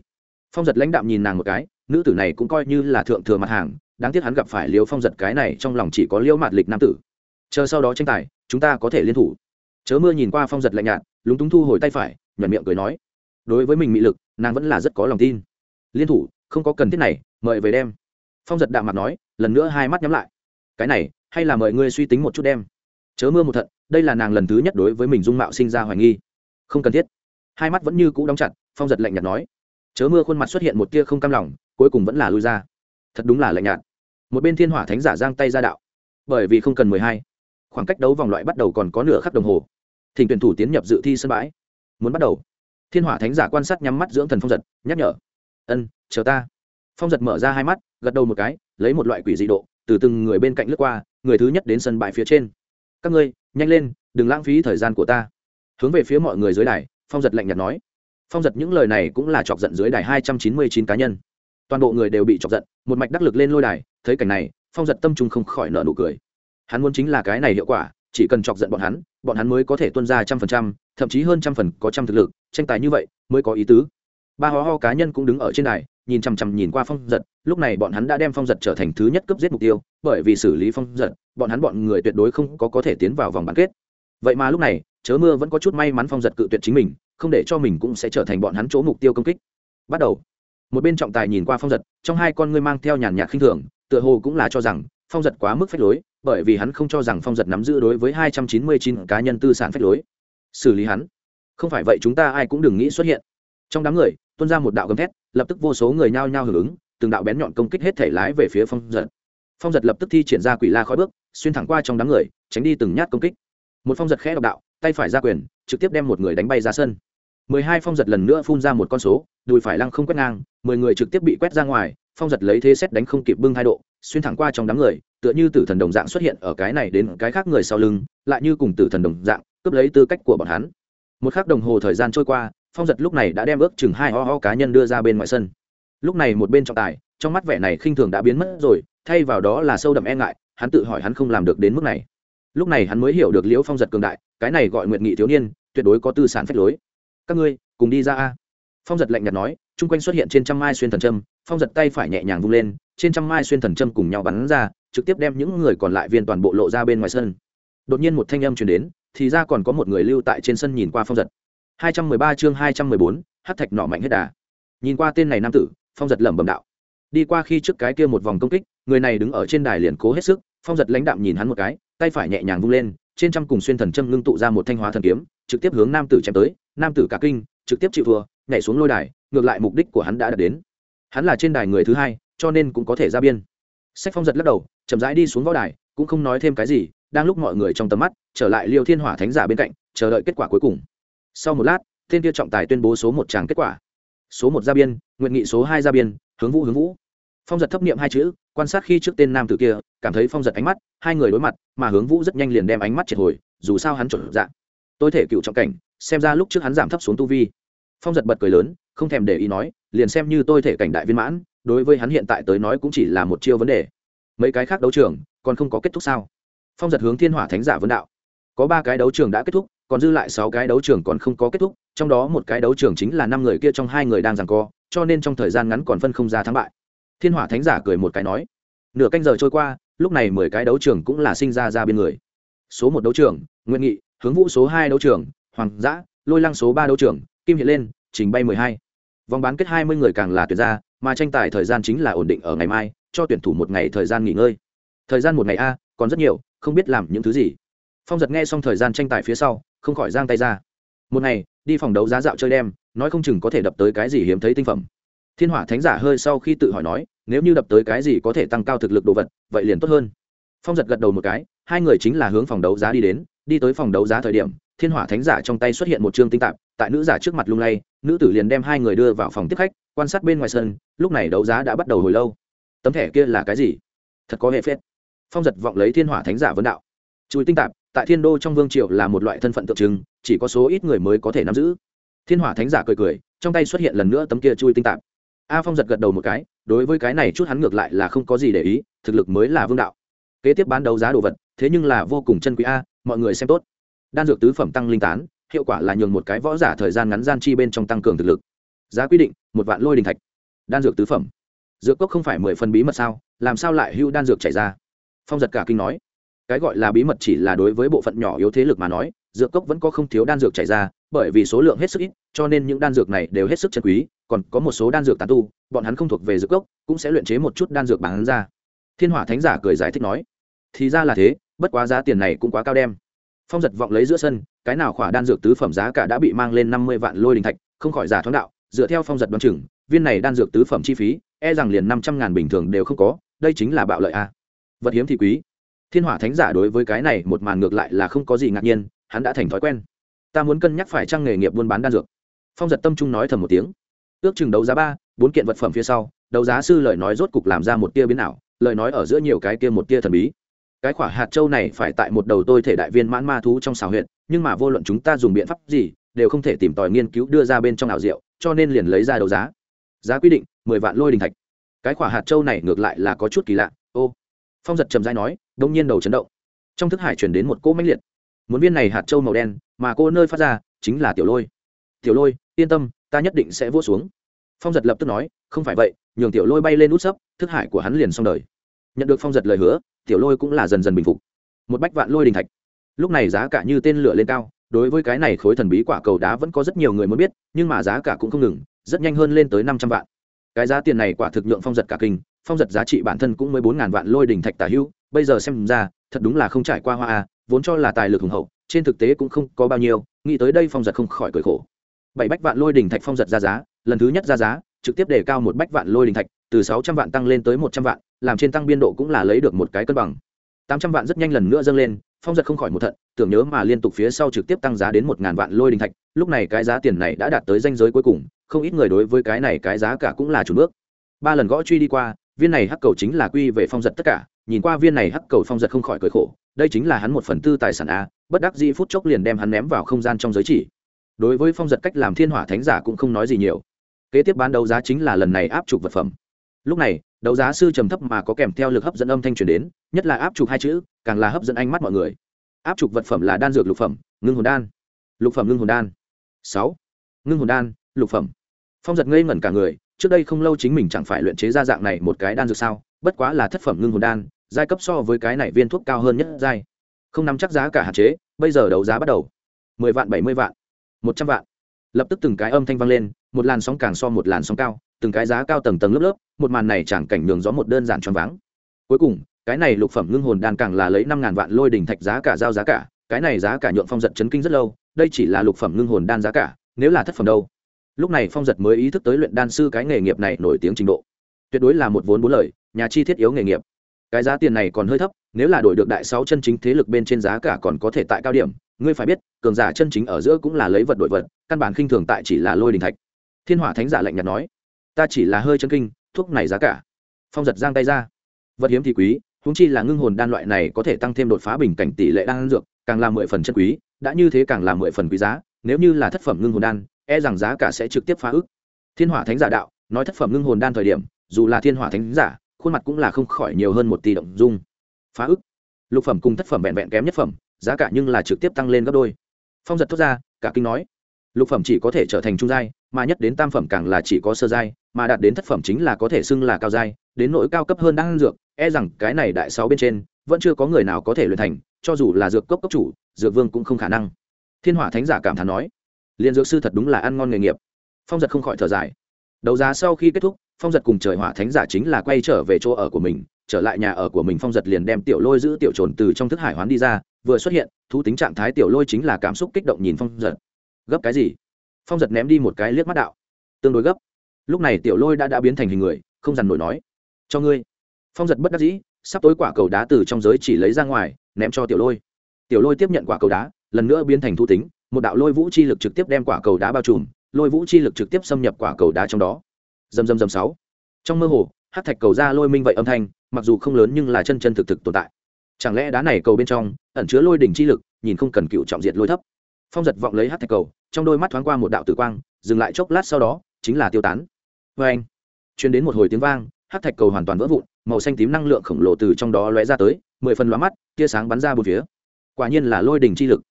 Phong giật lãnh đạm nhìn nàng một cái nữ tử này cũng coi như là thượng thừa mặt hàng đáng tiếc hắn gặp phải liều phong giật cái này trong lòng chỉ có liễu mạt lịch nam tử. Chờ sau đó tranh tài chúng ta có thể liên thủ. Chớ mưa nhìn qua phong giật lạnh nhạt lúng túng thu hồi tay phải nhuận miệng cười nói đối với mình mị lực, nàng vẫn là rất có lòng tin. Liên thủ, không có cần thiết này, mời về đem. Phong giật đạm mặt nói, lần nữa hai mắt nhắm lại. Cái này, hay là mời ngươi suy tính một chút đem. Chớ mưa một thận đây là nàng lần thứ nhất đối với mình dung mạo sinh ra hoài nghi. Không cần thiết. Hai mắt vẫn như cũ đóng chặt, phong giật lạnh nhạt nói. Chớ mưa khuôn mặt xuất hiện một tia không cam lòng, cuối cùng vẫn là lui ra. Thật đúng là lạnh nhạt. Một bên thiên hỏa thánh giả giang tay ra đạo. Bởi vì không cần mười hai, khoảng cách đấu vòng loại bắt đầu còn có nửa khắc đồng hồ. Thỉnh tuyển thủ tiến nhập dự thi sân bãi. Muốn bắt đầu thiên hỏa thánh giả quan sát nhắm mắt dưỡng thần phong giật, nhắc nhở. Ân, chờ ta. Phong giật mở ra hai mắt, gật đầu một cái, lấy một loại quỷ dị độ, từ từng người bên cạnh lướt qua, người thứ nhất đến sân bãi phía trên. Các ngươi, nhanh lên, đừng lãng phí thời gian của ta. Hướng về phía mọi người dưới đài, phong giật lạnh nhạt nói. Phong giật những lời này cũng là chọc giận dưới đài hai trăm chín mươi chín cá nhân. Toàn bộ người đều bị chọc giận, một mạch đắc lực lên lôi đài, thấy cảnh này, phong giật tâm trung không khỏi nợ nụ cười. Hắn muốn chính là cái này hiệu quả, chỉ cần chọc giận bọn hắn bọn hắn mới có thể tuân ra trăm phần trăm, thậm chí hơn trăm phần có trăm thực lực tranh tài như vậy, mới có ý tứ. Ba ho ho cá nhân cũng đứng ở trên đài, nhìn chằm chằm nhìn qua phong giật, lúc này bọn hắn đã đem phong giật trở thành thứ nhất cấp giết mục tiêu, bởi vì xử lý phong giật, bọn hắn bọn người tuyệt đối không có có thể tiến vào vòng bán kết. Vậy mà lúc này, chớ mưa vẫn có chút may mắn phong giật cự tuyệt chính mình, không để cho mình cũng sẽ trở thành bọn hắn chỗ mục tiêu công kích. Bắt đầu. Một bên trọng tài nhìn qua phong giật, trong hai con ngươi mang theo nhàn nhạt khinh thường, tựa hồ cũng là cho rằng, phong giật quá mức phách lối, bởi vì hắn không cho rằng phong giật nắm giữ đối với hai trăm chín mươi chín cá nhân tư sản phách lối. Xử lý hắn không phải vậy chúng ta ai cũng đừng nghĩ xuất hiện. Trong đám người, tuôn ra một đạo gầm thét, lập tức vô số người nhao nhao hưởng ứng, từng đạo bén nhọn công kích hết thể lái về phía phong giật. Phong giật lập tức thi triển ra quỷ la khói bước, xuyên thẳng qua trong đám người, tránh đi từng nhát công kích. Một phong giật khẽ độc đạo, tay phải ra quyền, trực tiếp đem một người đánh bay ra sân. Mười hai phong giật lần nữa phun ra một con số, đùi phải lăng không quét ngang, mười người trực tiếp bị quét ra ngoài, phong giật lấy thế xét đánh không kịp bưng hai độ, xuyên thẳng qua trong đám người, tựa như tử thần đồng dạng xuất hiện ở cái này đến cái khác người sau lưng, lại như cùng tử thần đồng dạng, cướp lấy tư cách của bọn hắn một khắc đồng hồ thời gian trôi qua, phong giật lúc này đã đem ước chừng hai ho ho cá nhân đưa ra bên ngoài sân. Lúc này một bên trọng tài, trong mắt vẻ này khinh thường đã biến mất rồi, thay vào đó là sâu đậm e ngại, hắn tự hỏi hắn không làm được đến mức này. Lúc này hắn mới hiểu được liễu phong giật cường đại, cái này gọi nguyện nghị thiếu niên, tuyệt đối có tư sản phách lối. Các ngươi, cùng đi ra a. Phong giật lạnh nhạt nói, chung quanh xuất hiện trên trăm mai xuyên thần trâm phong giật tay phải nhẹ nhàng vung lên, trên trăm mai xuyên thần trâm cùng nhau bắn ra, trực tiếp đem những người còn lại viên toàn bộ lộ ra bên ngoài sân. Đột nhiên một thanh âm truyền đến thì ra còn có một người lưu tại trên sân nhìn qua phong giật. 213 chương 214, hát thạch nọ mạnh hết đà. Nhìn qua tên này nam tử phong giật lẩm bẩm đạo. Đi qua khi trước cái kia một vòng công kích người này đứng ở trên đài liền cố hết sức phong giật lãnh đạm nhìn hắn một cái tay phải nhẹ nhàng vung lên trên trăm cùng xuyên thần châm ngưng tụ ra một thanh hóa thần kiếm trực tiếp hướng nam tử chém tới nam tử cả kinh trực tiếp chịu vừa, nhảy xuống lôi đài ngược lại mục đích của hắn đã đạt đến. Hắn là trên đài người thứ hai cho nên cũng có thể ra biên. Sách phong giật lắc đầu chậm rãi đi xuống võ đài cũng không nói thêm cái gì đang lúc mọi người trong tầm mắt, trở lại liêu thiên hỏa thánh giả bên cạnh, chờ đợi kết quả cuối cùng. Sau một lát, Thiên kia trọng tài tuyên bố số một tràng kết quả. Số một gia biên, nguyện nghị số hai gia biên, hướng vũ hướng vũ. Phong giật thấp niệm hai chữ, quan sát khi trước tên nam tử kia, cảm thấy phong giật ánh mắt, hai người đối mặt, mà hướng vũ rất nhanh liền đem ánh mắt triệt hồi, dù sao hắn chuẩn dạng tôi thể cựu trọng cảnh, xem ra lúc trước hắn giảm thấp xuống tu vi. Phong giật bật cười lớn, không thèm để ý nói, liền xem như tôi thể cảnh đại viên mãn, đối với hắn hiện tại tới nói cũng chỉ là một chiêu vấn đề. Mấy cái khác đấu trường, còn không có kết thúc sao? Phong giật hướng thiên hỏa thánh giả vấn đạo. Có ba cái đấu trường đã kết thúc, còn dư lại sáu cái đấu trường còn không có kết thúc, trong đó một cái đấu trường chính là năm người kia trong hai người đang giằng co, cho nên trong thời gian ngắn còn phân không ra thắng bại. Thiên hỏa thánh giả cười một cái nói, nửa canh giờ trôi qua, lúc này mười cái đấu trường cũng là sinh ra ra bên người. Số một đấu trường, nguyện nghị, hướng vũ số hai đấu trường, hoàng giã lôi lăng số ba đấu trường, kim hiện lên, trình bay mười hai. Vòng bán kết hai mươi người càng là tuyệt ra, mà tranh tài thời gian chính là ổn định ở ngày mai, cho tuyển thủ một ngày thời gian nghỉ ngơi. Thời gian một ngày a, còn rất nhiều không biết làm những thứ gì. Phong giật nghe xong thời gian tranh tài phía sau, không khỏi giang tay ra. Một ngày, đi phòng đấu giá dạo chơi đem nói không chừng có thể đập tới cái gì hiếm thấy tinh phẩm. Thiên hỏa thánh giả hơi sau khi tự hỏi nói, nếu như đập tới cái gì có thể tăng cao thực lực đồ vật, vậy liền tốt hơn. Phong giật gật đầu một cái, hai người chính là hướng phòng đấu giá đi đến. Đi tới phòng đấu giá thời điểm, thiên hỏa thánh giả trong tay xuất hiện một chương tinh tạp, tại nữ giả trước mặt lung lay, nữ tử liền đem hai người đưa vào phòng tiếp khách, quan sát bên ngoài sân, lúc này đấu giá đã bắt đầu hồi lâu. Tấm thẻ kia là cái gì? Thật có hệ phết phong giật vọng lấy thiên hỏa thánh giả vấn đạo. Chùi tinh tạp, tại thiên đô trong vương triều là một loại thân phận tượng trưng, chỉ có số ít người mới có thể nắm giữ. Thiên hỏa thánh giả cười cười, trong tay xuất hiện lần nữa tấm kia chui tinh tạp. A phong giật gật đầu một cái, đối với cái này chút hắn ngược lại là không có gì để ý, thực lực mới là vương đạo. Kế tiếp bán đấu giá đồ vật, thế nhưng là vô cùng chân quý a, mọi người xem tốt. Đan dược tứ phẩm tăng linh tán, hiệu quả là nhường một cái võ giả thời gian ngắn gian chi bên trong tăng cường thực lực. Giá quy định, một vạn lôi đình thạch. Đan dược tứ phẩm. Dược cốc không phải mười phần bí mật sao, làm sao lại hưu đan dược chảy ra? Phong giật cả kinh nói, cái gọi là bí mật chỉ là đối với bộ phận nhỏ yếu thế lực mà nói, dược cốc vẫn có không thiếu đan dược chảy ra, bởi vì số lượng hết sức ít, cho nên những đan dược này đều hết sức chân quý, còn có một số đan dược tàn tu, bọn hắn không thuộc về dược cốc, cũng sẽ luyện chế một chút đan dược bán ra. Thiên hỏa thánh giả cười giải thích nói, thì ra là thế, bất quá giá tiền này cũng quá cao đem. Phong giật vọng lấy giữa sân, cái nào khỏa đan dược tứ phẩm giá cả đã bị mang lên năm mươi vạn lôi đình thạch, không khỏi giả thoáng đạo, dựa theo phong giật đoán chừng, viên này đan dược tứ phẩm chi phí e rằng liền năm trăm ngàn bình thường đều không có, đây chính là bạo lợi a vật hiếm thì quý. Thiên hỏa thánh giả đối với cái này một màn ngược lại là không có gì ngạc nhiên, hắn đã thành thói quen. Ta muốn cân nhắc phải trang nghề nghiệp buôn bán đan dược? Phong giật tâm trung nói thầm một tiếng. Ước chừng đấu giá ba, bốn kiện vật phẩm phía sau, đấu giá sư lời nói rốt cục làm ra một tia biến ảo, lời nói ở giữa nhiều cái kia một tia thần bí. Cái quả hạt châu này phải tại một đầu tôi thể đại viên mãn ma thú trong xào huyện nhưng mà vô luận chúng ta dùng biện pháp gì, đều không thể tìm tòi nghiên cứu đưa ra bên trong ảo diệu, cho nên liền lấy ra đấu giá. Giá quy định, mười vạn lôi đình thạch. Cái quả hạt châu này ngược lại là có chút kỳ lạ phong giật trầm dai nói, đông nhiên đầu chấn động. Trong thức hải chuyển đến một cỗ mãnh liệt. Muốn viên này hạt châu màu đen, mà cô nơi phát ra, chính là tiểu lôi. Tiểu lôi, yên tâm, ta nhất định sẽ vỗ xuống. Phong giật lập tức nói, không phải vậy, nhường tiểu lôi bay lên út sấp, thức hải của hắn liền xong đời. Nhận được phong giật lời hứa, tiểu lôi cũng là dần dần bình phục. Một bách vạn lôi đình thạch. Lúc này giá cả như tên lửa lên cao, đối với cái này khối thần bí quả cầu đá vẫn có rất nhiều người muốn biết, nhưng mà giá cả cũng không ngừng, rất nhanh hơn lên tới năm trăm vạn. Cái giá tiền này quả thực nhượng phong giật cả kinh phong giật giá trị bản thân cũng mới bốn ngàn vạn lôi đình thạch tả hữu, bây giờ xem ra, thật đúng là không trải qua hoa a, vốn cho là tài lực hùng hậu, trên thực tế cũng không có bao nhiêu, nghĩ tới đây phong giật không khỏi cười khổ. Bảy bách vạn lôi đình thạch phong giật ra giá, lần thứ nhất ra giá, trực tiếp đề cao một bách vạn lôi đình thạch, từ sáu trăm vạn tăng lên tới một trăm vạn, làm trên tăng biên độ cũng là lấy được một cái cân bằng. Tám trăm vạn rất nhanh lần nữa dâng lên, phong giật không khỏi một thận, tưởng nhớ mà liên tục phía sau trực tiếp tăng giá đến một ngàn vạn lôi đình thạch, lúc này cái giá tiền này đã đạt tới danh giới cuối cùng, không ít người đối với cái này cái giá cả cũng là chủ bước. Ba lần gõ truy đi qua viên này hắc cầu chính là quy về phong giật tất cả, nhìn qua viên này hắc cầu phong giật không khỏi cười khổ, đây chính là hắn một phần tư tài sản a, bất đắc dĩ phút chốc liền đem hắn ném vào không gian trong giới chỉ. Đối với phong giật cách làm thiên hỏa thánh giả cũng không nói gì nhiều. Kế tiếp bán đấu giá chính là lần này áp trục vật phẩm. Lúc này, đấu giá sư trầm thấp mà có kèm theo lực hấp dẫn âm thanh truyền đến, nhất là áp trục hai chữ, càng là hấp dẫn ánh mắt mọi người. Áp trục vật phẩm là đan dược lục phẩm, ngưng hồn đan. Lục phẩm ngưng hồn đan. Sáu. Ngưng hồn đan, lục phẩm. Phong giật ngây ngẩn cả người trước đây không lâu chính mình chẳng phải luyện chế ra dạng này một cái đan dược sao, bất quá là thất phẩm ngưng hồn đan, giai cấp so với cái này viên thuốc cao hơn nhất giai. Không nắm chắc giá cả hạn chế, bây giờ đấu giá bắt đầu. Mười vạn, bảy mươi vạn, một trăm vạn. Lập tức từng cái âm thanh vang lên, một làn sóng càng so một làn sóng cao, từng cái giá cao tầng tầng lớp lớp, một màn này chẳng cảnh nhường gió một đơn giản choáng váng. Cuối cùng, cái này lục phẩm ngưng hồn đan càng là lấy năm ngàn vạn lôi đỉnh thạch giá cả giao giá cả, cái này giá cả nhượng phong giật chấn kinh rất lâu, đây chỉ là lục phẩm ngưng hồn đan giá cả, nếu là thất phẩm đâu lúc này phong giật mới ý thức tới luyện đan sư cái nghề nghiệp này nổi tiếng trình độ. Tuyệt đối là một vốn bốn lời, nhà chi thiết yếu nghề nghiệp. Cái giá tiền này còn hơi thấp, nếu là đổi được đại sáu chân chính thế lực bên trên giá cả còn có thể tại cao điểm. Ngươi phải biết, cường giả chân chính ở giữa cũng là lấy vật đổi vật, căn bản khinh thường tại chỉ là lôi đình thạch. Thiên hỏa thánh giả lạnh nhạt nói, ta chỉ là hơi chân kinh, thuốc này giá cả. Phong giật giang tay ra, vật hiếm thì quý húng chi là ngưng hồn đan loại này có thể tăng thêm đột phá bình cảnh tỷ lệ đan dược, càng là mười phần chân quý, đã như thế càng là mười phần quý giá, nếu như là thất phẩm ngưng hồn đan e rằng giá cả sẽ trực tiếp phá ức. Thiên hỏa thánh giả đạo, nói thất phẩm ngưng hồn đan thời điểm, dù là thiên hỏa thánh giả, khuôn mặt cũng là không khỏi nhiều hơn một tỷ động dung. Phá ức. Lục phẩm cùng thất phẩm vẹn vẹn kém nhất phẩm, giá cả nhưng là trực tiếp tăng lên gấp đôi. Phong giật thốt ra, cả kinh nói, lục phẩm chỉ có thể trở thành trung giai, mà nhất đến tam phẩm càng là chỉ có sơ giai, mà đạt đến thất phẩm chính là có thể xưng là cao giai, đến nỗi cao cấp hơn đang dược e rằng cái này đại sáu bên trên, vẫn chưa có người nào có thể luyện thành, cho dù là dược cốc cấp chủ, dược vương cũng không khả năng. Thiên hỏa thánh giả cảm thán nói liền dược sư thật đúng là ăn ngon nghề nghiệp. Phong giật không khỏi thở dài. Đấu giá sau khi kết thúc, phong giật cùng trời hỏa thánh giả chính là quay trở về chỗ ở của mình, trở lại nhà ở của mình, phong giật liền đem tiểu lôi giữ tiểu trồn từ trong thức hải hoán đi ra, vừa xuất hiện, thú tính trạng thái tiểu lôi chính là cảm xúc kích động nhìn phong giật. Gấp cái gì? Phong giật ném đi một cái liếc mắt đạo. Tương đối gấp. Lúc này tiểu lôi đã đã biến thành hình người, không dằn nổi nói. Cho ngươi. Phong giật bất đắc dĩ, sắp tối quả cầu đá từ trong giới chỉ lấy ra ngoài, ném cho tiểu lôi. Tiểu lôi tiếp nhận quả cầu đá, lần nữa biến thành thu tính một đạo lôi vũ chi lực trực tiếp đem quả cầu đá bao trùm, lôi vũ chi lực trực tiếp xâm nhập quả cầu đá trong đó. Dầm dầm dầm sáu. Trong mơ hồ hát thạch cầu ra lôi minh vậy âm thanh, mặc dù không lớn nhưng là chân chân thực thực tồn tại. Chẳng lẽ đá này cầu bên trong ẩn chứa lôi đỉnh chi lực, nhìn không cần cựu trọng diệt lôi thấp. Phong giật vọng lấy hát thạch cầu, trong đôi mắt thoáng qua một đạo tử quang, dừng lại chốc lát sau đó, chính là tiêu tán. Vê anh. Chuyến đến một hồi tiếng vang hát thạch cầu hoàn toàn vỡ vụn, màu xanh tím năng lượng khổng lồ từ trong đó lóe ra tới, mười phần lóa mắt, tia sáng bắn ra bốn phía. Quả nhiên là lôi đỉnh chi lực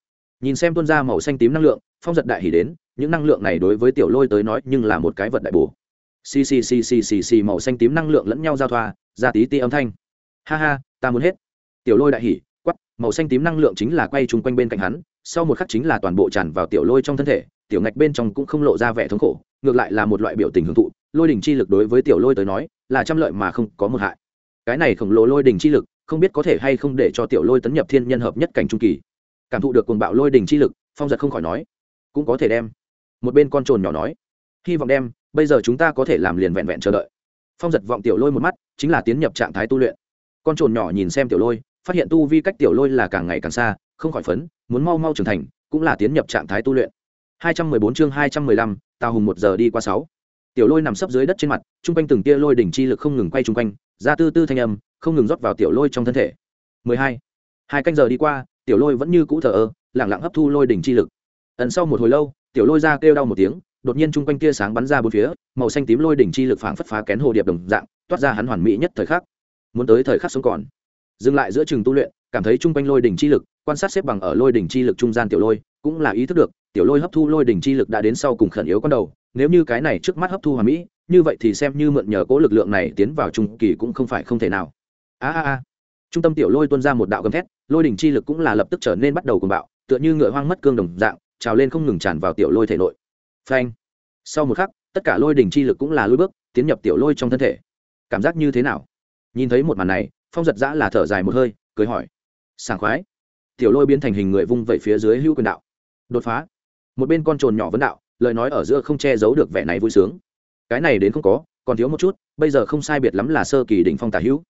nhìn xem tuôn ra màu xanh tím năng lượng, phong giật đại hỉ đến, những năng lượng này đối với tiểu lôi tới nói nhưng là một cái vật đại bổ. Xì xì xì xì xì xì màu xanh tím năng lượng lẫn nhau giao thoa, ra tí ti âm thanh. Ha ha, ta muốn hết. Tiểu lôi đại hỉ quắp màu xanh tím năng lượng chính là quay chung quanh bên cạnh hắn, sau một khắc chính là toàn bộ tràn vào tiểu lôi trong thân thể, tiểu ngạch bên trong cũng không lộ ra vẻ thống khổ, ngược lại là một loại biểu tình hưởng thụ, lôi đình chi lực đối với tiểu lôi tới nói là trăm lợi mà không có một hại. Cái này khổng lồ lôi đình chi lực, không biết có thể hay không để cho tiểu lôi tấn nhập thiên nhân hợp nhất cảnh trung kỳ cảm thụ được cuồng bạo lôi đình chi lực phong giật không khỏi nói cũng có thể đem. Một bên con trồn nhỏ nói hy vọng đem bây giờ chúng ta có thể làm liền vẹn vẹn chờ đợi. Phong giật vọng tiểu lôi một mắt chính là tiến nhập trạng thái tu luyện. Con trồn nhỏ nhìn xem tiểu lôi phát hiện tu vi cách tiểu lôi là càng ngày càng xa không khỏi phấn muốn mau mau trưởng thành cũng là tiến nhập trạng thái tu luyện. 214 chương 215, tào hùng một giờ đi qua sáu. Tiểu lôi nằm sấp dưới đất trên mặt trung quanh từng tia lôi đỉnh chi lực không ngừng quay trung quanh ra tư tư thanh âm không ngừng rót vào tiểu lôi trong thân thể. 12. hai canh giờ đi qua tiểu lôi vẫn như cũ thờ ơ lẳng lặng hấp thu lôi đỉnh chi lực. Ẩn sau một hồi lâu, tiểu lôi ra kêu đau một tiếng, đột nhiên trung quanh tia sáng bắn ra bốn phía, màu xanh tím lôi đỉnh chi lực phảng phất phá kén hồ điệp đồng dạng, toát ra hắn hoàn mỹ nhất thời khắc. Muốn tới thời khắc sống còn. Dừng lại giữa trường tu luyện, cảm thấy trung quanh lôi đỉnh chi lực, quan sát xếp bằng ở lôi đỉnh chi lực trung gian tiểu lôi, cũng là ý thức được, tiểu lôi hấp thu lôi đỉnh chi lực đã đến sau cùng khẩn yếu con đầu, nếu như cái này trước mắt hấp thu hoàn mỹ, như vậy thì xem như mượn nhờ cố lực lượng này tiến vào trung kỳ cũng không phải không thể nào. A a a trung tâm tiểu lôi tuôn ra một đạo gầm thét, lôi đỉnh chi lực cũng là lập tức trở nên bắt đầu cuồng bạo, tựa như ngựa hoang mất cương đồng dạng, trào lên không ngừng tràn vào tiểu lôi thể nội. Phanh! Sau một khắc, tất cả lôi đỉnh chi lực cũng là lôi bước, tiến nhập tiểu lôi trong thân thể. Cảm giác như thế nào? Nhìn thấy một màn này, phong giật giã là thở dài một hơi, cười hỏi. Sảng khoái. Tiểu lôi biến thành hình người vung vẩy phía dưới hữu quyền đạo. Đột phá. Một bên con trồn nhỏ vấn đạo, lời nói ở giữa không che giấu được vẻ này vui sướng. Cái này đến không có, còn thiếu một chút, bây giờ không sai biệt lắm là sơ kỳ đỉnh phong tả hữu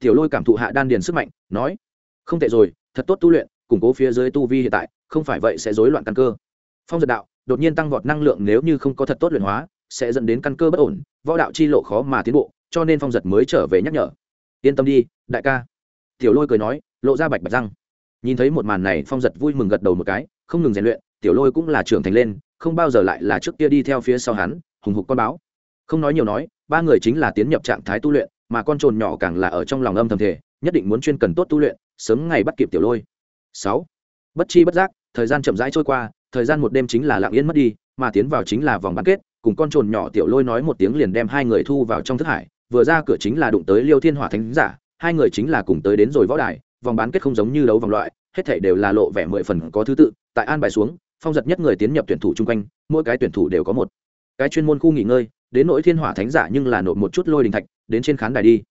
tiểu lôi cảm thụ hạ đan điền sức mạnh, nói, không tệ rồi, thật tốt tu luyện, củng cố phía dưới tu vi hiện tại, không phải vậy sẽ rối loạn căn cơ. Phong giật đạo, đột nhiên tăng vọt năng lượng nếu như không có thật tốt luyện hóa, sẽ dẫn đến căn cơ bất ổn, võ đạo chi lộ khó mà tiến bộ, cho nên phong giật mới trở về nhắc nhở. Yên tâm đi, đại ca. Tiểu lôi cười nói, lộ ra bạch bạch răng. Nhìn thấy một màn này, phong giật vui mừng gật đầu một cái, không ngừng rèn luyện, tiểu lôi cũng là trưởng thành lên, không bao giờ lại là trước kia đi theo phía sau hắn, hùng hục con báo. Không nói nhiều nói, ba người chính là tiến nhập trạng thái tu luyện mà con trồn nhỏ càng là ở trong lòng âm thầm thể nhất định muốn chuyên cần tốt tu luyện, sớm ngày bắt kịp tiểu lôi. Sáu, bất chi bất giác, thời gian chậm rãi trôi qua, thời gian một đêm chính là lặng yên mất đi, mà tiến vào chính là vòng bán kết, cùng con trồn nhỏ tiểu lôi nói một tiếng liền đem hai người thu vào trong thức hải, vừa ra cửa chính là đụng tới liêu thiên hỏa thánh giả, hai người chính là cùng tới đến rồi võ đài, vòng bán kết không giống như đấu vòng loại, hết thảy đều là lộ vẻ mười phần có thứ tự, tại an bài xuống, phong giật nhất người tiến nhập tuyển thủ chung quanh, mỗi cái tuyển thủ đều có một cái chuyên môn khu nghỉ ngơi, đến nỗi thiên hỏa thánh giả nhưng là nộp một chút lôi đình thạch đến trên khán đài đi.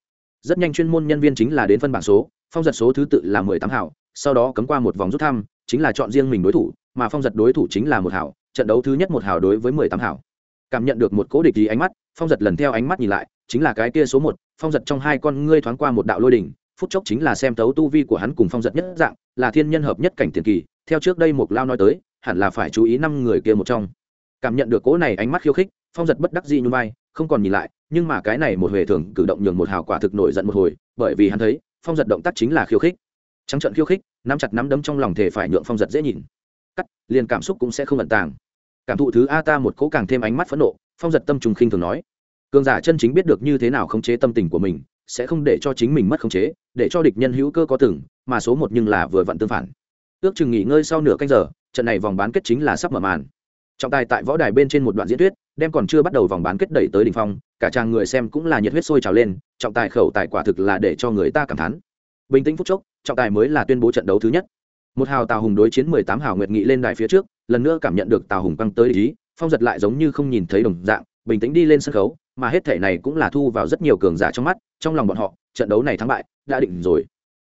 Rất nhanh chuyên môn nhân viên chính là đến phân bảng số, phong giật số thứ tự là mười tám hảo, sau đó cấm qua một vòng rút thăm, chính là chọn riêng mình đối thủ, mà phong giật đối thủ chính là một hảo, trận đấu thứ nhất một hảo đối với mười tám hảo. Cảm nhận được một cố địch gì ánh mắt, phong giật lần theo ánh mắt nhìn lại, chính là cái kia số một, phong giật trong hai con ngươi thoáng qua một đạo lôi đỉnh, phút chốc chính là xem tấu tu vi của hắn cùng phong giật nhất dạng, là thiên nhân hợp nhất cảnh tiền kỳ, theo trước đây một lao nói tới, hẳn là phải chú ý năm người kia một trong. Cảm nhận được cố này ánh mắt khiêu khích, phong giật bất đắc dĩ như vai, không còn nhìn lại nhưng mà cái này một huệ thường cử động nhường một hào quả thực nổi giận một hồi, bởi vì hắn thấy, phong giật động tác chính là khiêu khích. Trắng trận khiêu khích, nắm chặt nắm đấm trong lòng thể phải nhượng phong giật dễ nhìn. Cắt, liền cảm xúc cũng sẽ không ẩn tàng. Cảm thụ thứ a ta một cố càng thêm ánh mắt phẫn nộ, phong giật tâm trùng khinh thường nói. Cường giả chân chính biết được như thế nào khống chế tâm tình của mình, sẽ không để cho chính mình mất khống chế, để cho địch nhân hữu cơ có từng, mà số một nhưng là vừa vặn tương phản. Ước chừng nghỉ ngơi sau nửa canh giờ, trận này vòng bán kết chính là sắp mở màn. Trọng tài tại võ đài bên trên một đoạn diễn thuyết đem còn chưa bắt đầu vòng bán kết đẩy tới đỉnh phong, cả chàng người xem cũng là nhiệt huyết sôi trào lên, trọng tài khẩu tài quả thực là để cho người ta cảm thán. Bình tĩnh phút chốc, trọng tài mới là tuyên bố trận đấu thứ nhất. Một hào tào hùng đối chiến mười tám hào nguyệt nghị lên đài phía trước, lần nữa cảm nhận được tào hùng băng tới ý, phong giật lại giống như không nhìn thấy đồng dạng, bình tĩnh đi lên sân khấu, mà hết thể này cũng là thu vào rất nhiều cường giả trong mắt, trong lòng bọn họ, trận đấu này thắng bại, đã định rồi.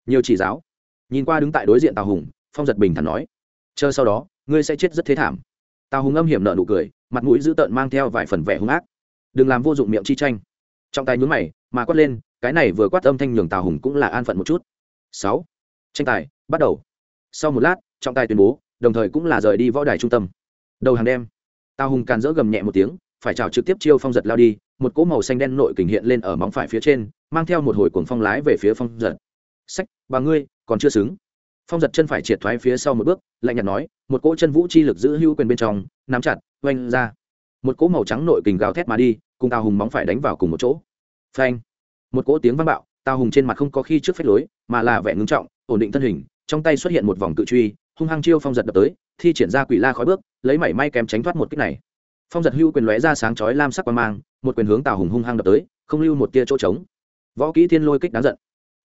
Nhiều chỉ giáo. Nhìn qua đứng tại đối diện tào hùng, phong giật bình thản nói, chờ sau đó, ngươi sẽ chết rất thế thảm. Tào hùng âm hiểm nở nụ cười mặt mũi dữ tợn mang theo vài phần vẻ hung ác. Đừng làm vô dụng miệng chi tranh. Trong tay nhún mày, mà quát lên, cái này vừa quát âm thanh nhường tào hùng cũng là an phận một chút. Sáu. Tranh tài, bắt đầu. Sau một lát, trọng tài tuyên bố, đồng thời cũng là rời đi võ đài trung tâm. Đầu hàng đêm, tào hùng càn dỡ gầm nhẹ một tiếng, phải chào trực tiếp chiêu phong giật lao đi, một cỗ màu xanh đen nội kình hiện lên ở móng phải phía trên, mang theo một hồi cuồng phong lái về phía phong giật. Sách, bà ngươi, còn chưa xứng phong giật chân phải triệt thoái phía sau một bước, lạnh nhạt nói, một cỗ chân vũ chi lực giữ hữu quyền bên trong, nắm chặt oanh ra. Một cỗ màu trắng nội kình gào thét mà đi, cùng tào hùng móng phải đánh vào cùng một chỗ. Phanh. Một cỗ tiếng vang bạo, tào hùng trên mặt không có khi trước phép lối, mà là vẻ ngưng trọng, ổn định thân hình, trong tay xuất hiện một vòng cự truy, hung hăng chiêu phong giật đập tới, thi triển ra quỷ la khói bước, lấy mảy may kém tránh thoát một kích này. Phong giật hưu quyền lóe ra sáng chói lam sắc qua mang, một quyền hướng tào hùng hung hăng đập tới, không lưu một tia chỗ trống. Võ kỹ thiên lôi kích đáng giận.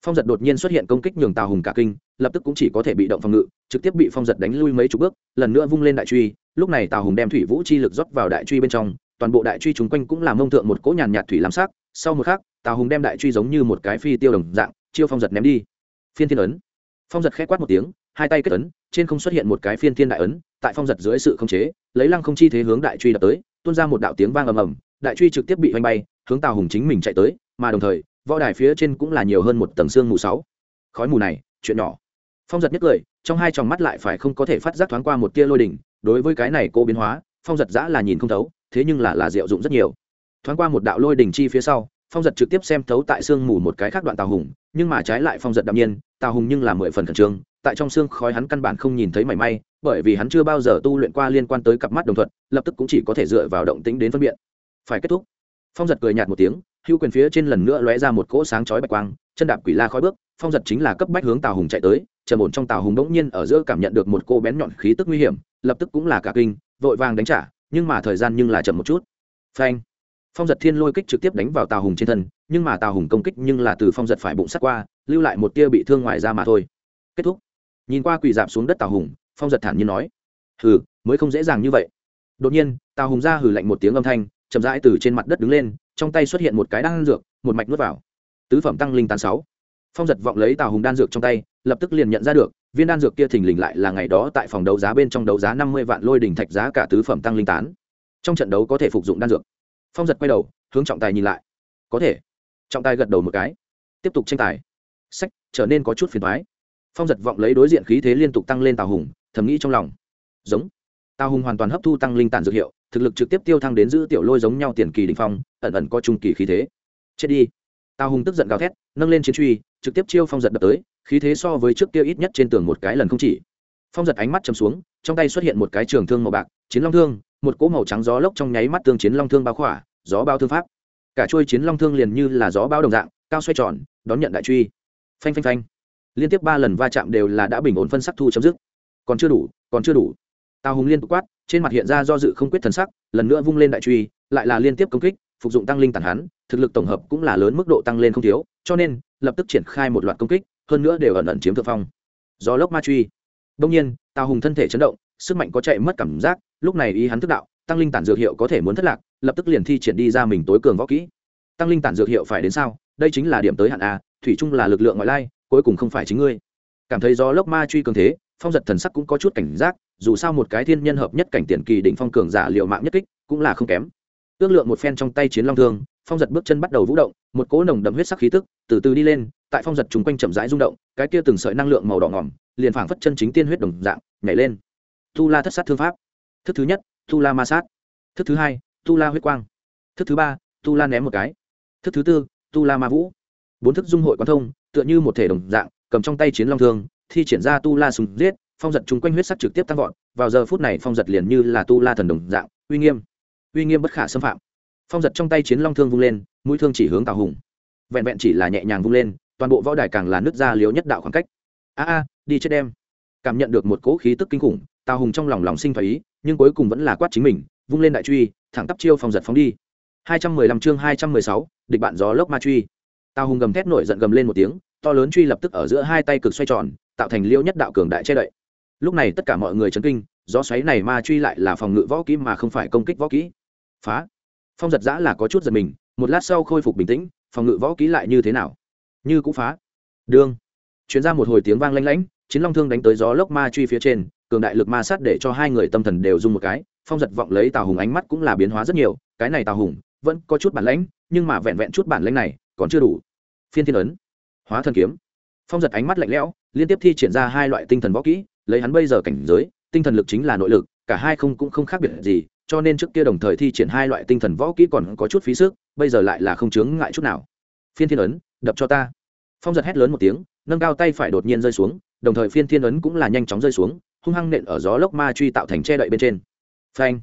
Phong giật đột nhiên xuất hiện công kích nhường tào hùng cả kinh lập tức cũng chỉ có thể bị động phòng ngự, trực tiếp bị phong giật đánh lui mấy chục bước, lần nữa vung lên đại truy. Lúc này tào hùng đem thủy vũ chi lực rót vào đại truy bên trong, toàn bộ đại truy chung quanh cũng làm mông thượng một cỗ nhàn nhạt thủy làm sắc. Sau một khắc, tào hùng đem đại truy giống như một cái phi tiêu đồng dạng, chiêu phong giật ném đi. Phiên thiên ấn. Phong giật k h ẽ quát một tiếng, hai tay kết ấn, trên không xuất hiện một cái phiên thiên đại ấn, tại phong giật dưới sự khống chế, lấy lăng không chi thế hướng đại truy đập tới, tuôn ra một đạo tiếng vang ầm ầm, đại truy trực tiếp bị oanh bay, hướng tào hùng chính mình chạy tới, mà đồng thời, võ đài phía trên cũng là nhiều hơn một tầng xương mù sáu. Khói mù này, chuyện nhỏ phong giật nhất cười, trong hai tròng mắt lại phải không có thể phát giác thoáng qua một tia lôi đỉnh, đối với cái này cô biến hóa, phong giật giã là nhìn không thấu, thế nhưng là là diệu dụng rất nhiều. Thoáng qua một đạo lôi đỉnh chi phía sau, phong giật trực tiếp xem thấu tại xương mù một cái khác đoạn tào hùng, nhưng mà trái lại phong giật đạm nhiên, tào hùng nhưng là mười phần khẩn trương, tại trong xương khói hắn căn bản không nhìn thấy mảy may, bởi vì hắn chưa bao giờ tu luyện qua liên quan tới cặp mắt đồng thuận, lập tức cũng chỉ có thể dựa vào động tĩnh đến phân biện phải kết thúc. Phong giật cười nhạt một tiếng, hưu quyền phía trên lần nữa lóe ra một cỗ sáng chói bạch quang chân đạp quỷ la khói bước, phong giật chính là cấp bách hướng tào hùng chạy tới, trầm ổn trong tào hùng bỗng nhiên ở giữa cảm nhận được một cô bén nhọn khí tức nguy hiểm, lập tức cũng là cả kinh, vội vàng đánh trả, nhưng mà thời gian nhưng là chậm một chút. Phanh! Phong giật thiên lôi kích trực tiếp đánh vào tào hùng trên thân, nhưng mà tào hùng công kích nhưng là từ phong giật phải bụng sắt qua, lưu lại một tia bị thương ngoài ra mà thôi. Kết thúc. Nhìn qua quỳ dạp xuống đất tào hùng, phong giật thản nhiên nói, hừ, mới không dễ dàng như vậy. Đột nhiên, tào hùng ra hừ lạnh một tiếng âm thanh, chậm rãi từ trên mặt đất đứng lên, trong tay xuất hiện một cái đan dược, một mạch nuốt vào tứ phẩm tăng linh tán sáu. Phong giật vọng lấy tào hùng đan dược trong tay, lập tức liền nhận ra được, viên đan dược kia thình lình lại là ngày đó tại phòng đấu giá bên trong đấu giá năm mươi vạn lôi đỉnh thạch giá cả tứ phẩm tăng linh tán. Trong trận đấu có thể phục dụng đan dược. Phong giật quay đầu, hướng trọng tài nhìn lại. Có thể. Trọng tài gật đầu một cái. Tiếp tục tranh tài. Sách, trở nên có chút phiền thoái phong giật vọng lấy đối diện khí thế liên tục tăng lên tào hùng, thầm nghĩ trong lòng. Giống. Tào hùng hoàn toàn hấp thu tăng linh tản dược hiệu, thực lực trực tiếp tiêu thăng đến giữ tiểu lôi giống nhau tiền kỳ đình phong, ẩn ẩn có trung kỳ khí thế. Chết đi tào hùng tức giận gào thét, nâng lên chiến truy, trực tiếp chiêu phong giật đập tới, khí thế so với trước kia ít nhất trên tường một cái lần không chỉ. Phong giật ánh mắt chầm xuống, trong tay xuất hiện một cái trường thương màu bạc, chiến long thương, một cỗ màu trắng gió lốc trong nháy mắt tương chiến long thương bao khỏa, gió bao thương pháp. Cả chuôi chiến long thương liền như là gió bao đồng dạng, cao xoay tròn, đón nhận đại truy. Phanh phanh phanh. Liên tiếp ba lần va chạm đều là đã bình ổn phân sắc thu chấm dứt. Còn chưa đủ, còn chưa đủ. Tào hùng liên tục quát, trên mặt hiện ra do dự không quyết thần sắc, lần nữa vung lên đại truy, lại là liên tiếp công kích phục dụng tăng linh tàn hắn, thực lực tổng hợp cũng là lớn mức độ tăng lên không thiếu, cho nên, lập tức triển khai một loạt công kích, hơn nữa đều ẩn ẩn chiếm thượng phong. Do lốc ma truy. Đông nhiên, tào hùng thân thể chấn động, sức mạnh có chạy mất cảm giác, lúc này ý hắn thức đạo, tăng linh tản dược hiệu có thể muốn thất lạc, lập tức liền thi triển đi ra mình tối cường võ kỹ. Tăng linh tản dược hiệu phải đến sao? Đây chính là điểm tới hạn a, thủy chung là lực lượng ngoại lai, cuối cùng không phải chính ngươi. Cảm thấy do lốc ma truy cường thế, phong giật thần sắc cũng có chút cảnh giác, dù sao một cái thiên nhân hợp nhất cảnh tiền kỳ đỉnh phong cường giả liệu mạng nhất kích, cũng là không kém ước lượng một phen trong tay chiến long thương, phong giật bước chân bắt đầu vũ động, một cỗ nồng đậm huyết sắc khí tức từ từ đi lên, tại phong giật chúng quanh chậm rãi rung động, cái kia từng sợi năng lượng màu đỏ ngỏm, liền phảng phất chân chính tiên huyết đồng dạng, nhảy lên. Tu la thất sát thương pháp. Thức thứ nhất, tu la ma sát. Thức thứ hai, tu la huyết quang. Thức thứ ba, tu la ném một cái. Thức thứ tư, tu la ma vũ. Bốn thức dung hội quan thông, tựa như một thể đồng dạng, cầm trong tay chiến long thương, thi triển ra tu la sùng giết, phong giật chung quanh huyết sắc trực tiếp tăng vọt, vào giờ phút này phong giật liền như là tu la thần đồng dạng, uy nghiêm uy nghiêm bất khả xâm phạm. Phong giật trong tay chiến long thương vung lên mũi thương chỉ hướng tào hùng. Vẹn vẹn chỉ là nhẹ nhàng vung lên toàn bộ võ đài càng là nứt ra liếu nhất đạo khoảng cách. A a đi chết đem. Cảm nhận được một cỗ khí tức kinh khủng tào hùng trong lòng lòng sinh thái ý nhưng cuối cùng vẫn là quát chính mình vung lên đại truy thẳng tắp chiêu phong giật phóng đi. 215 chương 216, địch bạn gió lốc ma truy. Tào hùng gầm thét nổi giận gầm lên một tiếng to lớn truy lập tức ở giữa hai tay cực xoay tròn tạo thành liêu nhất đạo cường đại che đậy. Lúc này tất cả mọi người chấn kinh gió xoáy này ma truy lại là phòng ngự võ kỹ mà không phải công kích võ kỹ phá. Phong giật giã là có chút giật mình, một lát sau khôi phục bình tĩnh, phòng ngự võ kỹ lại như thế nào? Như cũng phá. Đương chuyến ra một hồi tiếng vang lanh lảnh, chiến long thương đánh tới gió lốc ma truy phía trên, cường đại lực ma sát để cho hai người tâm thần đều dùng một cái, phong giật vọng lấy tào hùng ánh mắt cũng là biến hóa rất nhiều, cái này tào hùng vẫn có chút bản lãnh, nhưng mà vẹn vẹn chút bản lãnh này còn chưa đủ. Phiên thiên ấn. Hóa thần kiếm. Phong giật ánh mắt lạnh lẽo, liên tiếp thi triển ra hai loại tinh thần võ kỹ, lấy hắn bây giờ cảnh giới, tinh thần lực chính là nội lực, cả hai không cũng không khác biệt gì cho nên trước kia đồng thời thi triển hai loại tinh thần võ kỹ còn có chút phí sức, bây giờ lại là không chướng ngại chút nào. Phiên thiên ấn, đập cho ta. Phong giật hét lớn một tiếng, nâng cao tay phải đột nhiên rơi xuống, đồng thời phiên thiên ấn cũng là nhanh chóng rơi xuống, hung hăng nện ở gió lốc ma truy tạo thành che đậy bên trên. Phanh!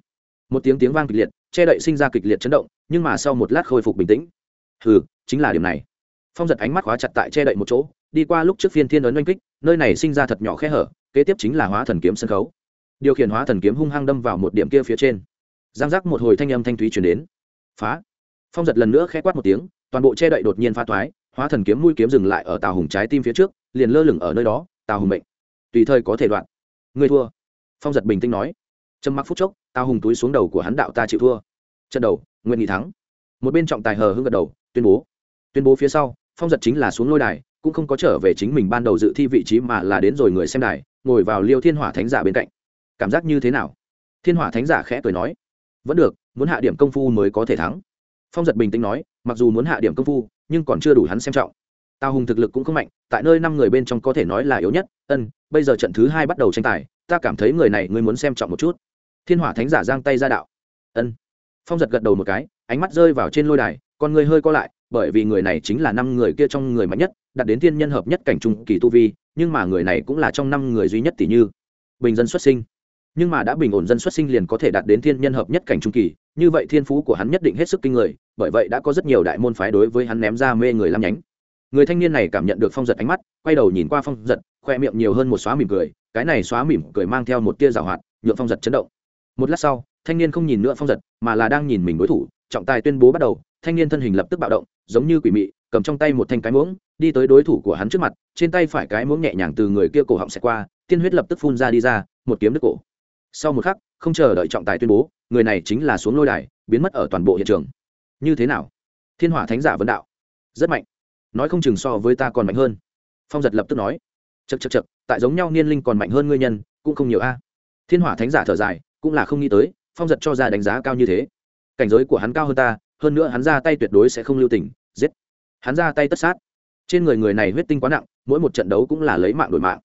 Một tiếng tiếng vang kịch liệt, che đậy sinh ra kịch liệt chấn động, nhưng mà sau một lát khôi phục bình tĩnh. Hừ, chính là điểm này. Phong giật ánh mắt khóa chặt tại che đậy một chỗ, đi qua lúc trước phiên thiên ấn oanh kích, nơi này sinh ra thật nhỏ khe hở, kế tiếp chính là hóa thần kiếm sân khấu. Điều khiển hóa thần kiếm hung hăng đâm vào một điểm kia phía trên giang giác một hồi thanh âm thanh thúy chuyển đến. Phá. Phong giật lần nữa k h ẽ quát một tiếng, toàn bộ che đậy đột nhiên pha toái hóa thần kiếm mũi kiếm dừng lại ở tàu hùng trái tim phía trước, liền lơ lửng ở nơi đó tàu hùng bệnh tùy thời có thể đoạn. Người thua. Phong giật bình tĩnh nói. Trâm mắc phút chốc tàu hùng túi xuống đầu của hắn đạo ta chịu thua. Trận đầu, nguyện nghị thắng. Một bên trọng tài hờ hưng gật đầu, tuyên bố. Tuyên bố phía sau, phong giật chính là xuống lôi đài, cũng không có trở về chính mình ban đầu dự thi vị trí mà là đến rồi người xem đài, ngồi vào liêu thiên hỏa thánh giả bên cạnh. Cảm giác như thế nào? Thiên hỏa thánh giả khẽ cười nói vẫn được, muốn hạ điểm công phu mới có thể thắng. Phong giật bình tĩnh nói, mặc dù muốn hạ điểm công phu, nhưng còn chưa đủ hắn xem trọng. Tào hùng thực lực cũng không mạnh, tại nơi năm người bên trong có thể nói là yếu nhất. Ân, bây giờ trận thứ hai bắt đầu tranh tài, ta cảm thấy người này ngươi muốn xem trọng một chút. Thiên hỏa thánh giả giang tay ra đạo. Ân. Phong giật gật đầu một cái, ánh mắt rơi vào trên lôi đài, con người hơi co lại, bởi vì người này chính là năm người kia trong người mạnh nhất, đạt đến thiên nhân hợp nhất cảnh trung kỳ tu vi, nhưng mà người này cũng là trong năm người duy nhất tỷ như. Bình dân xuất sinh nhưng mà đã bình ổn dân xuất sinh liền có thể đạt đến thiên nhân hợp nhất cảnh trung kỳ, như vậy thiên phú của hắn nhất định hết sức kinh người, bởi vậy đã có rất nhiều đại môn phái đối với hắn ném ra mê người lam nhánh. Người thanh niên này cảm nhận được phong giật ánh mắt, quay đầu nhìn qua phong giật, khoe miệng nhiều hơn một xóa mỉm cười, cái này xóa mỉm cười mang theo một tia rào hoạt, nhượng phong giật chấn động. Một lát sau, thanh niên không nhìn nữa phong giật, mà là đang nhìn mình đối thủ, trọng tài tuyên bố bắt đầu, thanh niên thân hình lập tức bạo động, giống như quỷ mị, cầm trong tay một thanh cái muỗng, đi tới đối thủ của hắn trước mặt, trên tay phải cái muỗng nhẹ nhàng từ người kia cổ họng xẹt qua, tiên huyết lập tức phun ra đi ra, một kiếm đứt cổ sau một khắc, không chờ đợi trọng tài tuyên bố, người này chính là xuống lôi đài, biến mất ở toàn bộ hiện trường. Như thế nào? Thiên hỏa thánh giả vấn đạo. Rất mạnh. Nói không chừng so với ta còn mạnh hơn. Phong giật lập tức nói. Chật chật chật tại giống nhau niên linh còn mạnh hơn ngươi nhân, cũng không nhiều a. Thiên hỏa thánh giả thở dài, cũng là không nghĩ tới, phong giật cho ra đánh giá cao như thế. Cảnh giới của hắn cao hơn ta, hơn nữa hắn ra tay tuyệt đối sẽ không lưu tình, giết. Hắn ra tay tất sát. Trên người người này huyết tinh quá nặng, mỗi một trận đấu cũng là lấy mạng đổi mạng.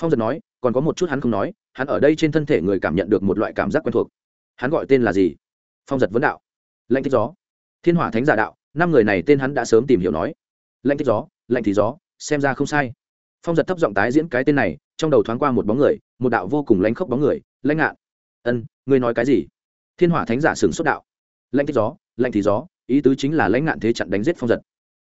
Phong giật nói, còn có một chút hắn không nói hắn ở đây trên thân thể người cảm nhận được một loại cảm giác quen thuộc. Hắn gọi tên là gì? Phong giật vấn đạo. Lạnh thích gió. Thiên hỏa thánh giả đạo, năm người này tên hắn đã sớm tìm hiểu nói. Lạnh thích gió lạnh thì gió, xem ra không sai. Phong giật thấp giọng tái diễn cái tên này, trong đầu thoáng qua một bóng người, một đạo vô cùng lánh khốc bóng người, lãnh ngạn. Ân, ngươi nói cái gì? Thiên hỏa thánh giả sừng xuất đạo. Lạnh thích gió lạnh thì gió, ý tứ chính là lãnh ngạn thế chặn đánh giết phong giật.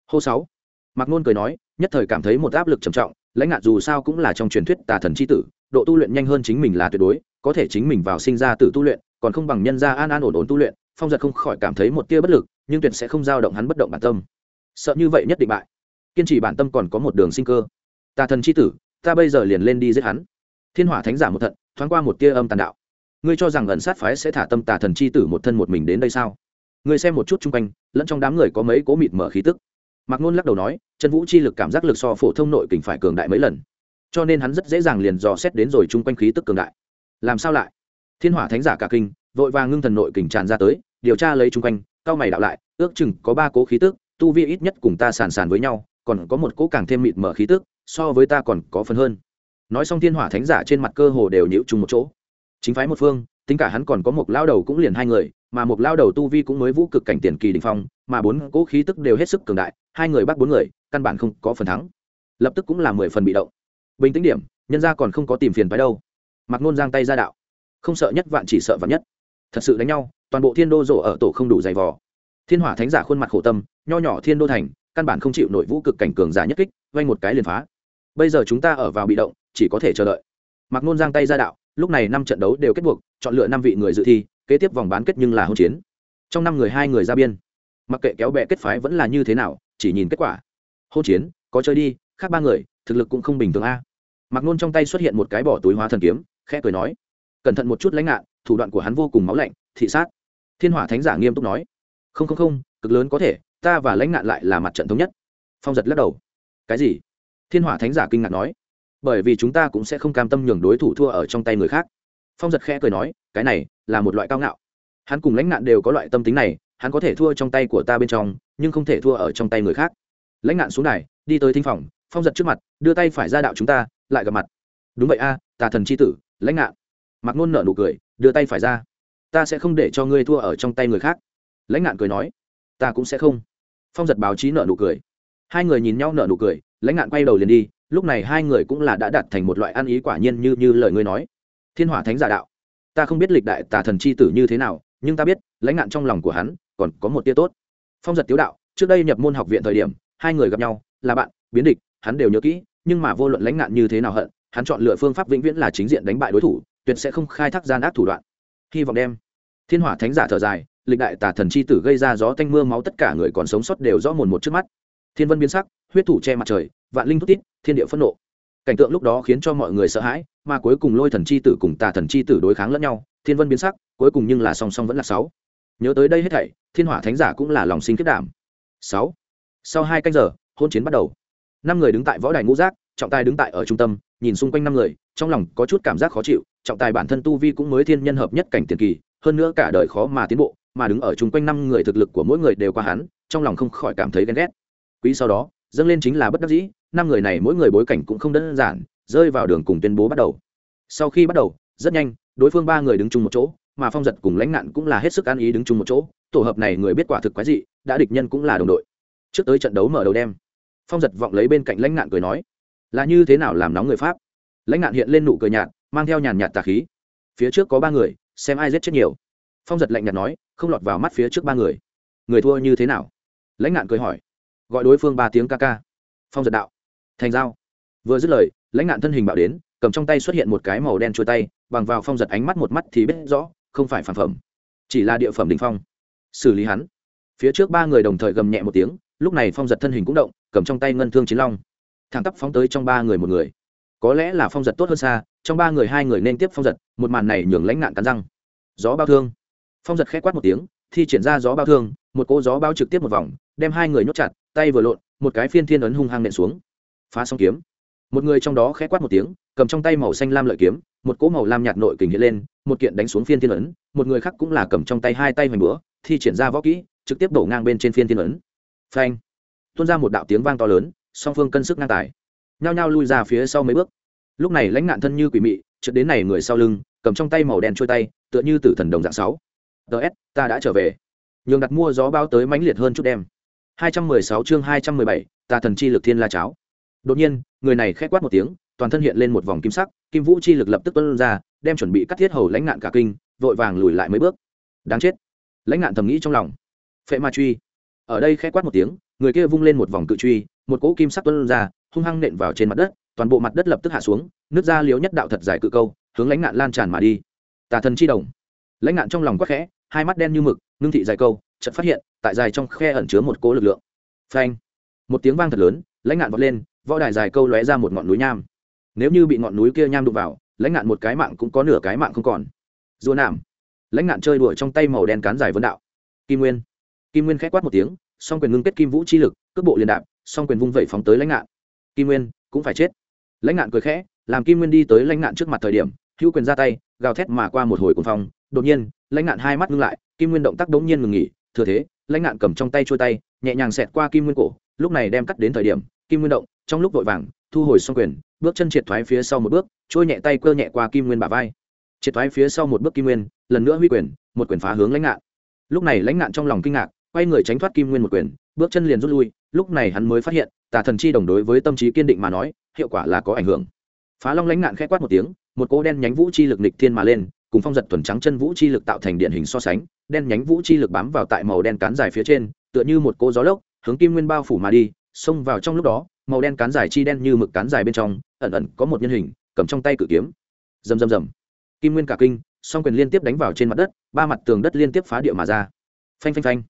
Hô sáu. Mạc nôn cười nói, nhất thời cảm thấy một áp lực trầm trọng lãnh ngạn dù sao cũng là trong truyền thuyết tà thần c h i tử, độ tu luyện nhanh hơn chính mình là tuyệt đối, có thể chính mình vào sinh ra từ tu luyện, còn không bằng nhân ra an an ổn ổn tu luyện, phong giật không khỏi cảm thấy một tia bất lực, nhưng tuyệt sẽ không giao động hắn bất động bản tâm. Sợ như vậy nhất định bại. Kiên trì bản tâm còn có một đường sinh cơ. Tà thần c h i tử, ta bây giờ liền lên đi giết hắn. Thiên hỏa thánh giả một thận, thoáng qua một tia âm tàn đạo. Ngươi cho rằng ẩn sát phái sẽ thả tâm tà thần c h i tử một thân một mình đến đây sao? Ngươi xem một chút chung quanh, lẫn trong đám người có mấy cố mịt mở khí tức mạc ngôn lắc đầu nói chân vũ chi lực cảm giác lực so phổ thông nội kình phải cường đại mấy lần, cho nên hắn rất dễ dàng liền dò xét đến rồi chung quanh khí tức cường đại. Làm sao lại? Thiên hỏa thánh giả cả kinh, vội vàng ngưng thần nội kình tràn ra tới, điều tra lấy chung quanh, cao mày đạo lại, ước chừng có ba cố khí tức, tu vi ít nhất cùng ta sàn sàn với nhau, còn có một cố càng thêm mịt mở khí tức, so với ta còn có phần hơn. Nói xong thiên hỏa thánh giả trên mặt cơ hồ đều nhiễu chung một chỗ. Chính phái một phương, tính cả hắn còn có một lao đầu cũng liền hai người, mà một lao đầu tu vi cũng mới vũ cực cảnh tiền kỳ đình phong mà bốn cỗ khí tức đều hết sức cường đại, hai người bắt bốn người, căn bản không có phần thắng. Lập tức cũng là mười phần bị động. Bình tĩnh điểm, nhân ra còn không có tìm phiền phái đâu. Mặc nôn giang tay ra đạo. Không sợ nhất vạn chỉ sợ vạn nhất. Thật sự đánh nhau, toàn bộ thiên đô rổ ở tổ không đủ dày vò. Thiên hỏa thánh giả khuôn mặt khổ tâm, nho nhỏ thiên đô thành, căn bản không chịu nội vũ cực cảnh cường giả nhất kích vay một cái liền phá. Bây giờ chúng ta ở vào bị động, chỉ có thể chờ đợi. Mặc nôn giang tay ra đạo, lúc này năm trận đấu đều kết buộc, chọn lựa năm vị người dự thi, kế tiếp vòng bán kết nhưng là hỗn chiến. Trong năm người hai người ra biên mặc kệ kéo bè kết phái vẫn là như thế nào, chỉ nhìn kết quả. Hôn chiến, có chơi đi, khác ba người, thực lực cũng không bình thường a. Mặc nôn trong tay xuất hiện một cái bỏ túi hóa thần kiếm, khẽ cười nói, cẩn thận một chút lãnh ngạn, thủ đoạn của hắn vô cùng máu lạnh, thị sát. Thiên hỏa thánh giả nghiêm túc nói, không không không, cực lớn có thể, ta và lãnh ngạn lại là mặt trận thống nhất. Phong giật lắc đầu, cái gì? Thiên hỏa thánh giả kinh ngạc nói, bởi vì chúng ta cũng sẽ không cam tâm nhường đối thủ thua ở trong tay người khác. Phong giật khẽ cười nói, cái này là một loại cao ngạo. Hắn cùng lãnh nạn đều có loại tâm tính này hắn có thể thua trong tay của ta bên trong, nhưng không thể thua ở trong tay người khác. Lãnh nạn xuống này đi tới thinh phòng, phong giật trước mặt, đưa tay phải ra đạo chúng ta, lại gặp mặt. Đúng vậy a, tà thần c h i tử, lãnh nạn mặc nôn nợ nụ cười, đưa tay phải ra. Ta sẽ không để cho ngươi thua ở trong tay người khác. Lãnh nạn cười nói. Ta cũng sẽ không. Phong giật báo chí nợ nụ cười. Hai người nhìn nhau nợ nụ cười, lãnh nạn quay đầu liền đi, lúc này hai người cũng là đã đạt thành một loại ăn ý quả nhiên như như lời ngươi nói. Thiên hỏa thánh giả đạo. Ta không biết lịch đại tà thần c h i tử như thế nào, nhưng ta biết, lãnh nạn trong lòng của hắn còn có một tia tốt. Phong giật tiếu đạo, trước đây nhập môn học viện thời điểm, hai người gặp nhau, là bạn, biến địch, hắn đều nhớ kỹ, nhưng mà vô luận lãnh nạn như thế nào hận, hắn chọn lựa phương pháp vĩnh viễn là chính diện đánh bại đối thủ, tuyệt sẽ không khai thác gian ác thủ đoạn. Hy vọng đem thiên hỏa thánh giả thở dài, lịch đại tà thần chi tử gây ra gió tanh mưa máu tất cả người còn sống sót đều rõ mồn một trước mắt. Thiên vân biến sắc, huyết thủ che mặt trời, vạn linh thút tít, thiên địa phẫn nộ. Cảnh tượng lúc đó khiến cho mọi người sợ hãi, mà cuối cùng lôi thần chi tử cùng tà thần chi tử đối kháng lẫn nhau, thiên vân biến sắc, cuối cùng nhưng là song song vẫn là sáu nhớ tới đây hết thảy, thiên hỏa thánh giả cũng là lòng sinh kết đảm. Sáu. Sau hai canh giờ, hôn chiến bắt đầu. Năm người đứng tại võ đài ngũ giác, trọng tài đứng tại ở trung tâm, nhìn xung quanh năm người, trong lòng có chút cảm giác khó chịu, trọng tài bản thân tu vi cũng mới thiên nhân hợp nhất cảnh tiền kỳ, hơn nữa cả đời khó mà tiến bộ, mà đứng ở chung quanh năm người thực lực của mỗi người đều qua hắn, trong lòng không khỏi cảm thấy ghen ghét. Quý sau đó, dâng lên chính là bất đắc dĩ, năm người này mỗi người bối cảnh cũng không đơn giản, rơi vào đường cùng tuyên bố bắt đầu. Sau khi bắt đầu, rất nhanh, đối phương ba người đứng chung một chỗ mà phong giật cùng lãnh nạn cũng là hết sức an ý đứng chung một chỗ, tổ hợp này người biết quả thực quái dị, đã địch nhân cũng là đồng đội. Trước tới trận đấu mở đầu đêm, phong giật vọng lấy bên cạnh lãnh nạn cười nói, là như thế nào làm nóng người pháp? Lãnh nạn hiện lên nụ cười nhạt, mang theo nhàn nhạt tà khí. Phía trước có ba người, xem ai giết chết nhiều. Phong giật lạnh nhạt nói, không lọt vào mắt phía trước ba người. Người thua như thế nào? Lãnh nạn cười hỏi. Gọi đối phương ba tiếng ca ca. Phong giật đạo. Thành dao vừa dứt lời, lãnh nạn thân hình bạo đến, cầm trong tay xuất hiện một cái màu đen trôi tay, bằng vào phong giật ánh mắt một mắt thì biết rõ không phải phản phẩm, chỉ là địa phẩm đình phong. Xử lý hắn. Phía trước ba người đồng thời gầm nhẹ một tiếng, lúc này phong giật thân hình cũng động, cầm trong tay ngân thương chiến long. Thẳng tắp phóng tới trong ba người một người. Có lẽ là phong giật tốt hơn xa, trong ba người hai người nên tiếp phong giật, một màn này nhường lãnh nạn cắn răng. Gió bao thương. Phong giật k h ẽ quát một tiếng, thi triển ra gió bao thương, một cỗ gió bao trực tiếp một vòng, đem hai người nhốt chặt, tay vừa lộn, một cái phiên thiên ấn hung hăng nện xuống. Phá xong kiếm. Một người trong đó khẽ quát một tiếng, cầm trong tay màu xanh lam lợi kiếm một cỗ màu lam nhạt nội kình hiện lên một kiện đánh xuống phiên thiên ấn một người khác cũng là cầm trong tay hai tay hoành búa thi triển ra võ kỹ trực tiếp đổ ngang bên trên phiên thiên ấn. Phanh! Tuôn ra một đạo tiếng vang to lớn song phương cân sức ngang tài. Nhao nhao lui ra phía sau mấy bước. Lúc này lãnh nạn thân như quỷ mị trượt đến này người sau lưng cầm trong tay màu đen trôi tay tựa như tử thần đồng dạng sáu. Ts ta đã trở về. Nhường đặt mua gió bao tới mãnh liệt hơn chút đem 216 chương 217, tà thần chi lực thiên la cháo. Đột nhiên người này khẽ quát một tiếng toàn thân hiện lên một vòng kim sắc, kim vũ chi lực lập tức tuôn ra, đem chuẩn bị cắt thiết hầu lãnh ngạn cả kinh, vội vàng lùi lại mấy bước. Đáng chết. Lãnh ngạn thầm nghĩ trong lòng. Phệ ma truy. Ở đây khẽ quát một tiếng, người kia vung lên một vòng cự truy, một cỗ kim sắc tuôn ra, hung hăng nện vào trên mặt đất, toàn bộ mặt đất lập tức hạ xuống, nước ra liếu nhất đạo thật dài cự câu, hướng lãnh ngạn lan tràn mà đi. Tà thần chi đồng. Lãnh ngạn trong lòng quắc khẽ, hai mắt đen như mực, ngưng thị dài câu, chợt phát hiện, tại dài trong khe ẩn chứa một cỗ lực lượng. Phanh. Một tiếng vang thật lớn, lãnh ngạn vọt lên, võ đài dài câu lóe ra một ngọn núi nham nếu như bị ngọn núi kia nham đụng vào, lãnh ngạn một cái mạng cũng có nửa cái mạng không còn. Dùa nảm lãnh ngạn chơi đùa trong tay màu đen cán dài vấn đạo. Kim nguyên. Kim nguyên k h é quát một tiếng, song quyền ngưng kết kim vũ chi lực, cước bộ liền đạp, song quyền vung vẩy phóng tới lãnh ngạn. Kim nguyên, cũng phải chết. Lãnh ngạn cười khẽ, làm kim nguyên đi tới lãnh ngạn trước mặt thời điểm, hữu quyền ra tay, gào thét mà qua một hồi cuồng phong. Đột nhiên, lãnh ngạn hai mắt ngưng lại, kim nguyên động tác đống nhiên ngừng nghỉ, thừa thế, lãnh ngạn cầm trong tay trôi tay, nhẹ nhàng xẹt qua kim nguyên cổ, lúc này đem cắt đến thời điểm, kim nguyên động, trong lúc vội vàng thu hồi xong quyền, bước chân triệt thoái phía sau một bước, trôi nhẹ tay cơ nhẹ qua kim nguyên bả vai. Triệt thoái phía sau một bước kim nguyên, lần nữa huy quyền, một quyền phá hướng lãnh ngạn. Lúc này lãnh ngạn trong lòng kinh ngạc, quay người tránh thoát kim nguyên một quyền, bước chân liền rút lui, lúc này hắn mới phát hiện, tà thần chi đồng đối với tâm trí kiên định mà nói, hiệu quả là có ảnh hưởng. Phá long lãnh ngạn khẽ quát một tiếng, một cỗ đen nhánh vũ chi lực nịch thiên mà lên, cùng phong giật thuần trắng chân vũ chi lực tạo thành điện hình so sánh, đen nhánh vũ chi lực bám vào tại màu đen cán dài phía trên, tựa như một cỗ gió lốc, hướng kim nguyên bao phủ mà đi, xông vào trong lúc đó màu đen cán dài chi đen như mực cán dài bên trong, ẩn ẩn có một nhân hình, cầm trong tay cự kiếm. Rầm rầm rầm. Kim nguyên cả kinh, song quyền liên tiếp đánh vào trên mặt đất, ba mặt tường đất liên tiếp phá địa mà ra. Phanh phanh phanh.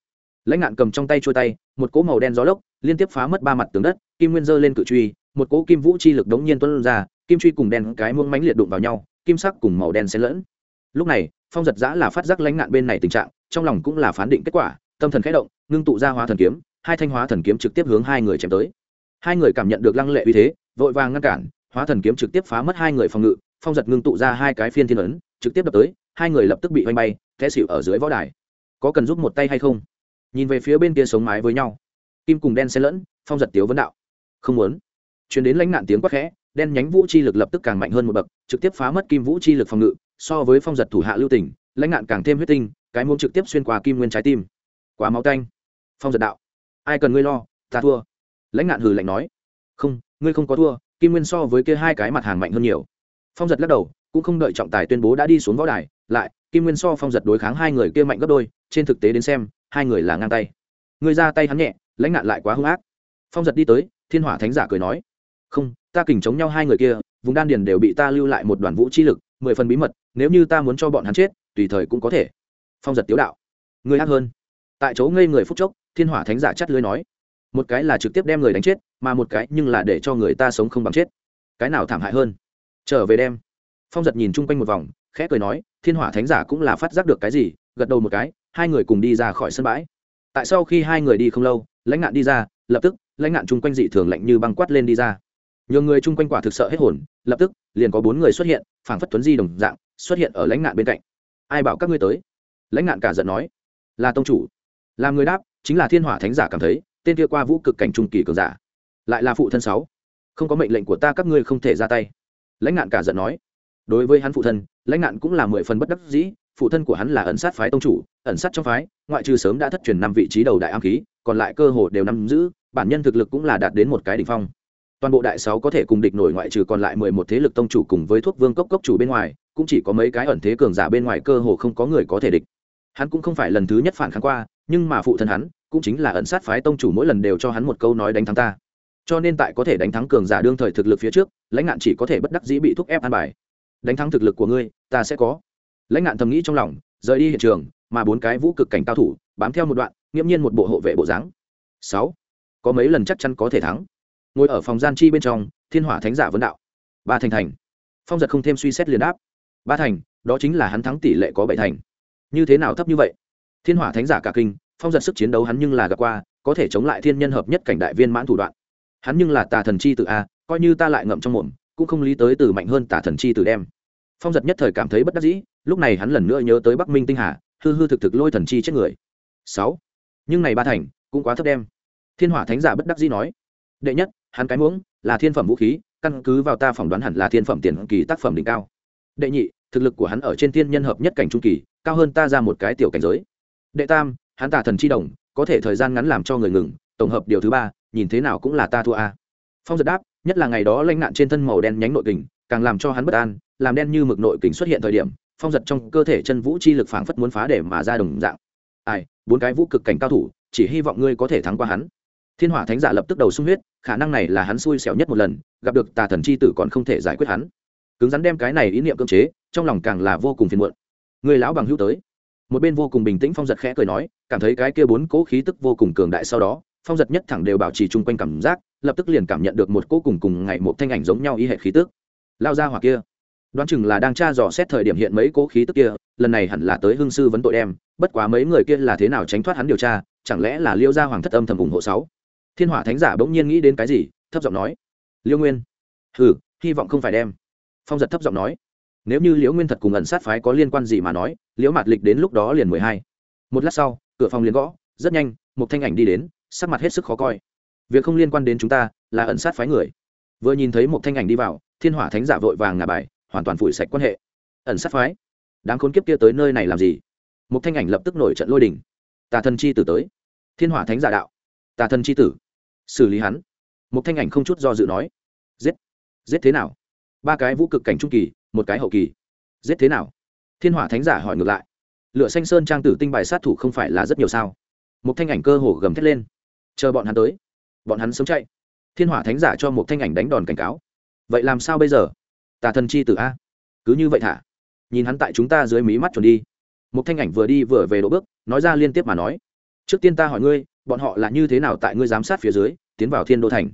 Lãnh ngạn cầm trong tay trôi tay, một cỗ màu đen gió lốc liên tiếp phá mất ba mặt tường đất, kim nguyên giơ lên cự truy, một cỗ kim vũ chi lực đống nhiên tuân ra, kim truy cùng đen cái muông mánh liệt đụng vào nhau, kim sắc cùng màu đen xen lẫn. Lúc này, phong giật giã là phát giác lãnh ngạn bên này tình trạng, trong lòng cũng là phán định kết quả, tâm thần khẽ động, ngưng tụ ra hóa thần kiếm, hai thanh hóa thần kiếm trực tiếp hướng hai người chém tới hai người cảm nhận được lăng lệ uy thế, vội vàng ngăn cản, hóa thần kiếm trực tiếp phá mất hai người phòng ngự, phong giật ngưng tụ ra hai cái phiên thiên ấn, trực tiếp đập tới, hai người lập tức bị oanh bay, té xịu ở dưới võ đài. Có cần giúp một tay hay không? Nhìn về phía bên kia sống mái với nhau. Kim cùng đen xen lẫn, phong giật tiếu vấn đạo. Không muốn. Chuyển đến lãnh nạn tiếng quát khẽ, đen nhánh vũ chi lực lập tức càng mạnh hơn một bậc, trực tiếp phá mất kim vũ chi lực phòng ngự, so với phong giật thủ hạ lưu tỉnh lãnh nạn càng thêm huyết tinh, cái mông trực tiếp xuyên qua kim nguyên trái tim. Quá máu tanh. phong giật đạo. Ai cần ngươi lo, ta thua lãnh nạn hừ lạnh nói, không, ngươi không có thua, kim nguyên so với kia hai cái mặt hàng mạnh hơn nhiều. Phong giật lắc đầu, cũng không đợi trọng tài tuyên bố đã đi xuống võ đài, lại, kim nguyên so phong giật đối kháng hai người kia mạnh gấp đôi, trên thực tế đến xem, hai người là ngang tay. Người ra tay hắn nhẹ, lãnh nạn lại quá hung ác. Phong giật đi tới, thiên hỏa thánh giả cười nói, không, ta kình chống nhau hai người kia, vùng đan điền đều bị ta lưu lại một đoàn vũ chi lực, mười phần bí mật, nếu như ta muốn cho bọn hắn chết, tùy thời cũng có thể. Phong giật tiếu đạo người ác hơn. Tại chỗ ngây người phút chốc, thiên hỏa thánh giả chắt lưới nói một cái là trực tiếp đem người đánh chết, mà một cái nhưng là để cho người ta sống không bằng chết. Cái nào thảm hại hơn? Trở về đem. Phong giật nhìn chung quanh một vòng, khẽ cười nói, thiên hỏa thánh giả cũng là phát giác được cái gì? Gật đầu một cái, hai người cùng đi ra khỏi sân bãi. Tại sau khi hai người đi không lâu, lãnh nạn đi ra, lập tức, lãnh nạn chung quanh dị thường lạnh như băng quát lên đi ra. Nhiều người chung quanh quả thực sợ hết hồn, lập tức, liền có bốn người xuất hiện, phảng phất tuấn di đồng dạng, xuất hiện ở lãnh nạn bên cạnh. Ai bảo các ngươi tới? Lãnh nạn cả giận nói. Là tông chủ. Làm người đáp, chính là thiên hỏa thánh giả cảm thấy tên kia qua vũ cực cảnh trung kỳ cường giả, lại là phụ thân sáu. Không có mệnh lệnh của ta, các ngươi không thể ra tay. Lãnh nạn cả giận nói. Đối với hắn phụ thân, lãnh nạn cũng là mười phần bất đắc dĩ, phụ thân của hắn là ẩn sát phái tông chủ, ẩn sát trong phái, ngoại trừ sớm đã thất truyền năm vị trí đầu đại am khí, còn lại cơ hồ đều nắm giữ, bản nhân thực lực cũng là đạt đến một cái đỉnh phong. Toàn bộ đại sáu có thể cùng địch nổi ngoại trừ còn lại mười một thế lực tông chủ cùng với thuốc vương cốc cốc chủ bên ngoài, cũng chỉ có mấy cái ẩn thế cường giả bên ngoài cơ hồ không có người có thể địch. Hắn cũng không phải lần thứ nhất phản kháng qua nhưng mà phụ thân hắn cũng chính là ẩn sát phái tông chủ mỗi lần đều cho hắn một câu nói đánh thắng ta. Cho nên tại có thể đánh thắng cường giả đương thời thực lực phía trước, lãnh ngạn chỉ có thể bất đắc dĩ bị thúc ép an bài. Đánh thắng thực lực của ngươi, ta sẽ có. Lãnh ngạn thầm nghĩ trong lòng, rời đi hiện trường, mà bốn cái vũ cực cảnh cao thủ, bám theo một đoạn, nghiễm nhiên một bộ hộ vệ bộ dáng. Sáu. Có mấy lần chắc chắn có thể thắng. Ngồi ở phòng gian chi bên trong, thiên hỏa thánh giả vấn đạo. Ba thành thành. Phong giật không thêm suy xét liền đáp. Ba thành, đó chính là hắn thắng tỷ lệ có bảy thành. Như thế nào thấp như vậy? Thiên hỏa thánh giả cả kinh, phong giật sức chiến đấu hắn nhưng là gặp qua, có thể chống lại thiên nhân hợp nhất cảnh đại viên mãn thủ đoạn. Hắn nhưng là tà thần chi tự a, coi như ta lại ngậm trong mồm, cũng không lý tới từ mạnh hơn tà thần chi từ đem. Phong giật nhất thời cảm thấy bất đắc dĩ, lúc này hắn lần nữa nhớ tới bắc minh tinh hà, hư hư thực thực lôi thần chi chết người. Sáu. Nhưng này ba thành, cũng quá thấp đem. Thiên hỏa thánh giả bất đắc dĩ nói. Đệ nhất, hắn cái muỗng, là thiên phẩm vũ khí, căn cứ vào ta phỏng đoán hẳn là thiên phẩm tiền kỳ tác phẩm đỉnh cao. Đệ nhị, thực lực của hắn ở trên thiên nhân hợp nhất cảnh trung kỳ, cao hơn ta ra một cái tiểu cảnh giới đệ tam, hắn tà thần chi đồng, có thể thời gian ngắn làm cho người ngừng, tổng hợp điều thứ ba, nhìn thế nào cũng là ta thua a. Phong giật đáp, nhất là ngày đó lanh nạn trên thân màu đen nhánh nội kình, càng làm cho hắn bất an, làm đen như mực nội kình xuất hiện thời điểm, phong giật trong cơ thể chân vũ chi lực phảng phất muốn phá để mà ra đồng dạng. Ai, bốn cái vũ cực cảnh cao thủ, chỉ hy vọng ngươi có thể thắng qua hắn. Thiên hỏa thánh giả lập tức đầu sung huyết, khả năng này là hắn xui xẻo nhất một lần, gặp được tà thần chi tử còn không thể giải quyết hắn. Cứng rắn đem cái này ý niệm cưỡng chế, trong lòng càng là vô cùng phiền muộn. Người lão bằng hữu tới một bên vô cùng bình tĩnh phong giật khẽ cười nói, cảm thấy cái kia bốn cỗ khí tức vô cùng cường đại sau đó, phong giật nhất thẳng đều bảo trì chung quanh cảm giác, lập tức liền cảm nhận được một cỗ cùng cùng ngày một thanh ảnh giống nhau y hệ khí tức. Lao ra hoặc kia. Đoán chừng là đang tra dò xét thời điểm hiện mấy cố khí tức kia, lần này hẳn là tới hương sư vấn tội đem, bất quá mấy người kia là thế nào tránh thoát hắn điều tra, chẳng lẽ là liêu gia hoàng thất âm thầm ủng hộ sáu? Thiên hỏa thánh giả bỗng nhiên nghĩ đến cái gì, thấp giọng nói. Liêu nguyên. Hừ, hy vọng không phải đem. Phong giật thấp giọng nói. Nếu như liễu nguyên thật cùng ẩn sát phái có liên quan gì mà nói liễu mạt lịch đến lúc đó liền mười hai. Một lát sau, cửa phòng liền gõ, rất nhanh, một thanh ảnh đi đến, sắc mặt hết sức khó coi. Việc không liên quan đến chúng ta, là ẩn sát phái người. Vừa nhìn thấy một thanh ảnh đi vào, thiên hỏa thánh giả vội vàng ngả bài, hoàn toàn phủi sạch quan hệ. Ẩn sát phái? Đáng khốn kiếp kia tới nơi này làm gì? Một thanh ảnh lập tức nổi trận lôi đình. Tà thần chi tử tới. Thiên hỏa thánh giả đạo. Tà thần chi tử. Xử lý hắn. Một thanh ảnh không chút do dự nói. Giết. Giết thế nào? Ba cái vũ cực cảnh trung kỳ, một cái hậu kỳ. Giết thế nào? Thiên hỏa thánh giả hỏi ngược lại. Lựa xanh sơn trang tử tinh bài sát thủ không phải là rất nhiều sao? Một thanh ảnh cơ hồ gầm thét lên. Chờ bọn hắn tới. Bọn hắn sống chạy. Thiên hỏa thánh giả cho một thanh ảnh đánh đòn cảnh cáo. Vậy làm sao bây giờ? Tà thần chi tử a. Cứ như vậy thả. Nhìn hắn tại chúng ta dưới mí mắt chuẩn đi. Một thanh ảnh vừa đi vừa về đỗ bước, nói ra liên tiếp mà nói. Trước tiên ta hỏi ngươi, bọn họ là như thế nào tại ngươi giám sát phía dưới, tiến vào thiên đô thành?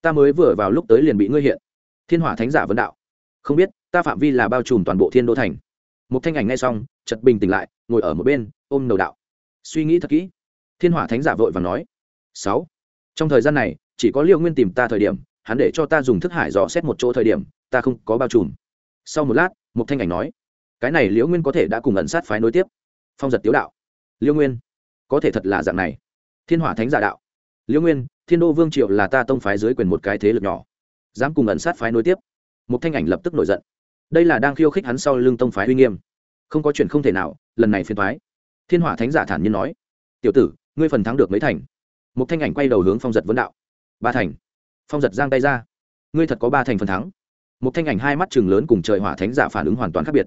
Ta mới vừa vào lúc tới liền bị ngươi hiện. Thiên hỏa thánh giả vấn đạo. Không biết, ta phạm vi là bao trùm toàn bộ thiên đô thành? Một thanh ảnh ngay xong chật bình tỉnh lại, ngồi ở một bên, ôm đầu đạo. Suy nghĩ thật kỹ. Thiên hỏa thánh giả vội và nói. Sáu. Trong thời gian này, chỉ có liệu nguyên tìm ta thời điểm, hắn để cho ta dùng thức hải dò xét một chỗ thời điểm, ta không có bao trùm. Sau một lát một thanh ảnh nói. Cái này liễu nguyên có thể đã cùng ẩn sát phái nối tiếp. Phong giật tiếu đạo. Liễu nguyên, có thể thật là dạng này. Thiên hỏa thánh giả đạo. Liễu nguyên, thiên đô vương triệu là ta tông phái dưới quyền một cái thế lực nhỏ. Dám cùng ẩn sát phái nối tiếp. Một thanh ảnh lập tức nổi giận đây là đang khiêu khích hắn sau lưng tông phái uy nghiêm. Không có chuyện không thể nào, lần này phiền thoái thiên hỏa thánh giả thản nhiên nói, tiểu tử, ngươi phần thắng được mấy thành? Một thanh ảnh quay đầu hướng phong giật vấn đạo, ba thành. Phong giật giang tay ra, ngươi thật có ba thành phần thắng. Một thanh ảnh hai mắt chừng lớn cùng trời hỏa thánh giả phản ứng hoàn toàn khác biệt.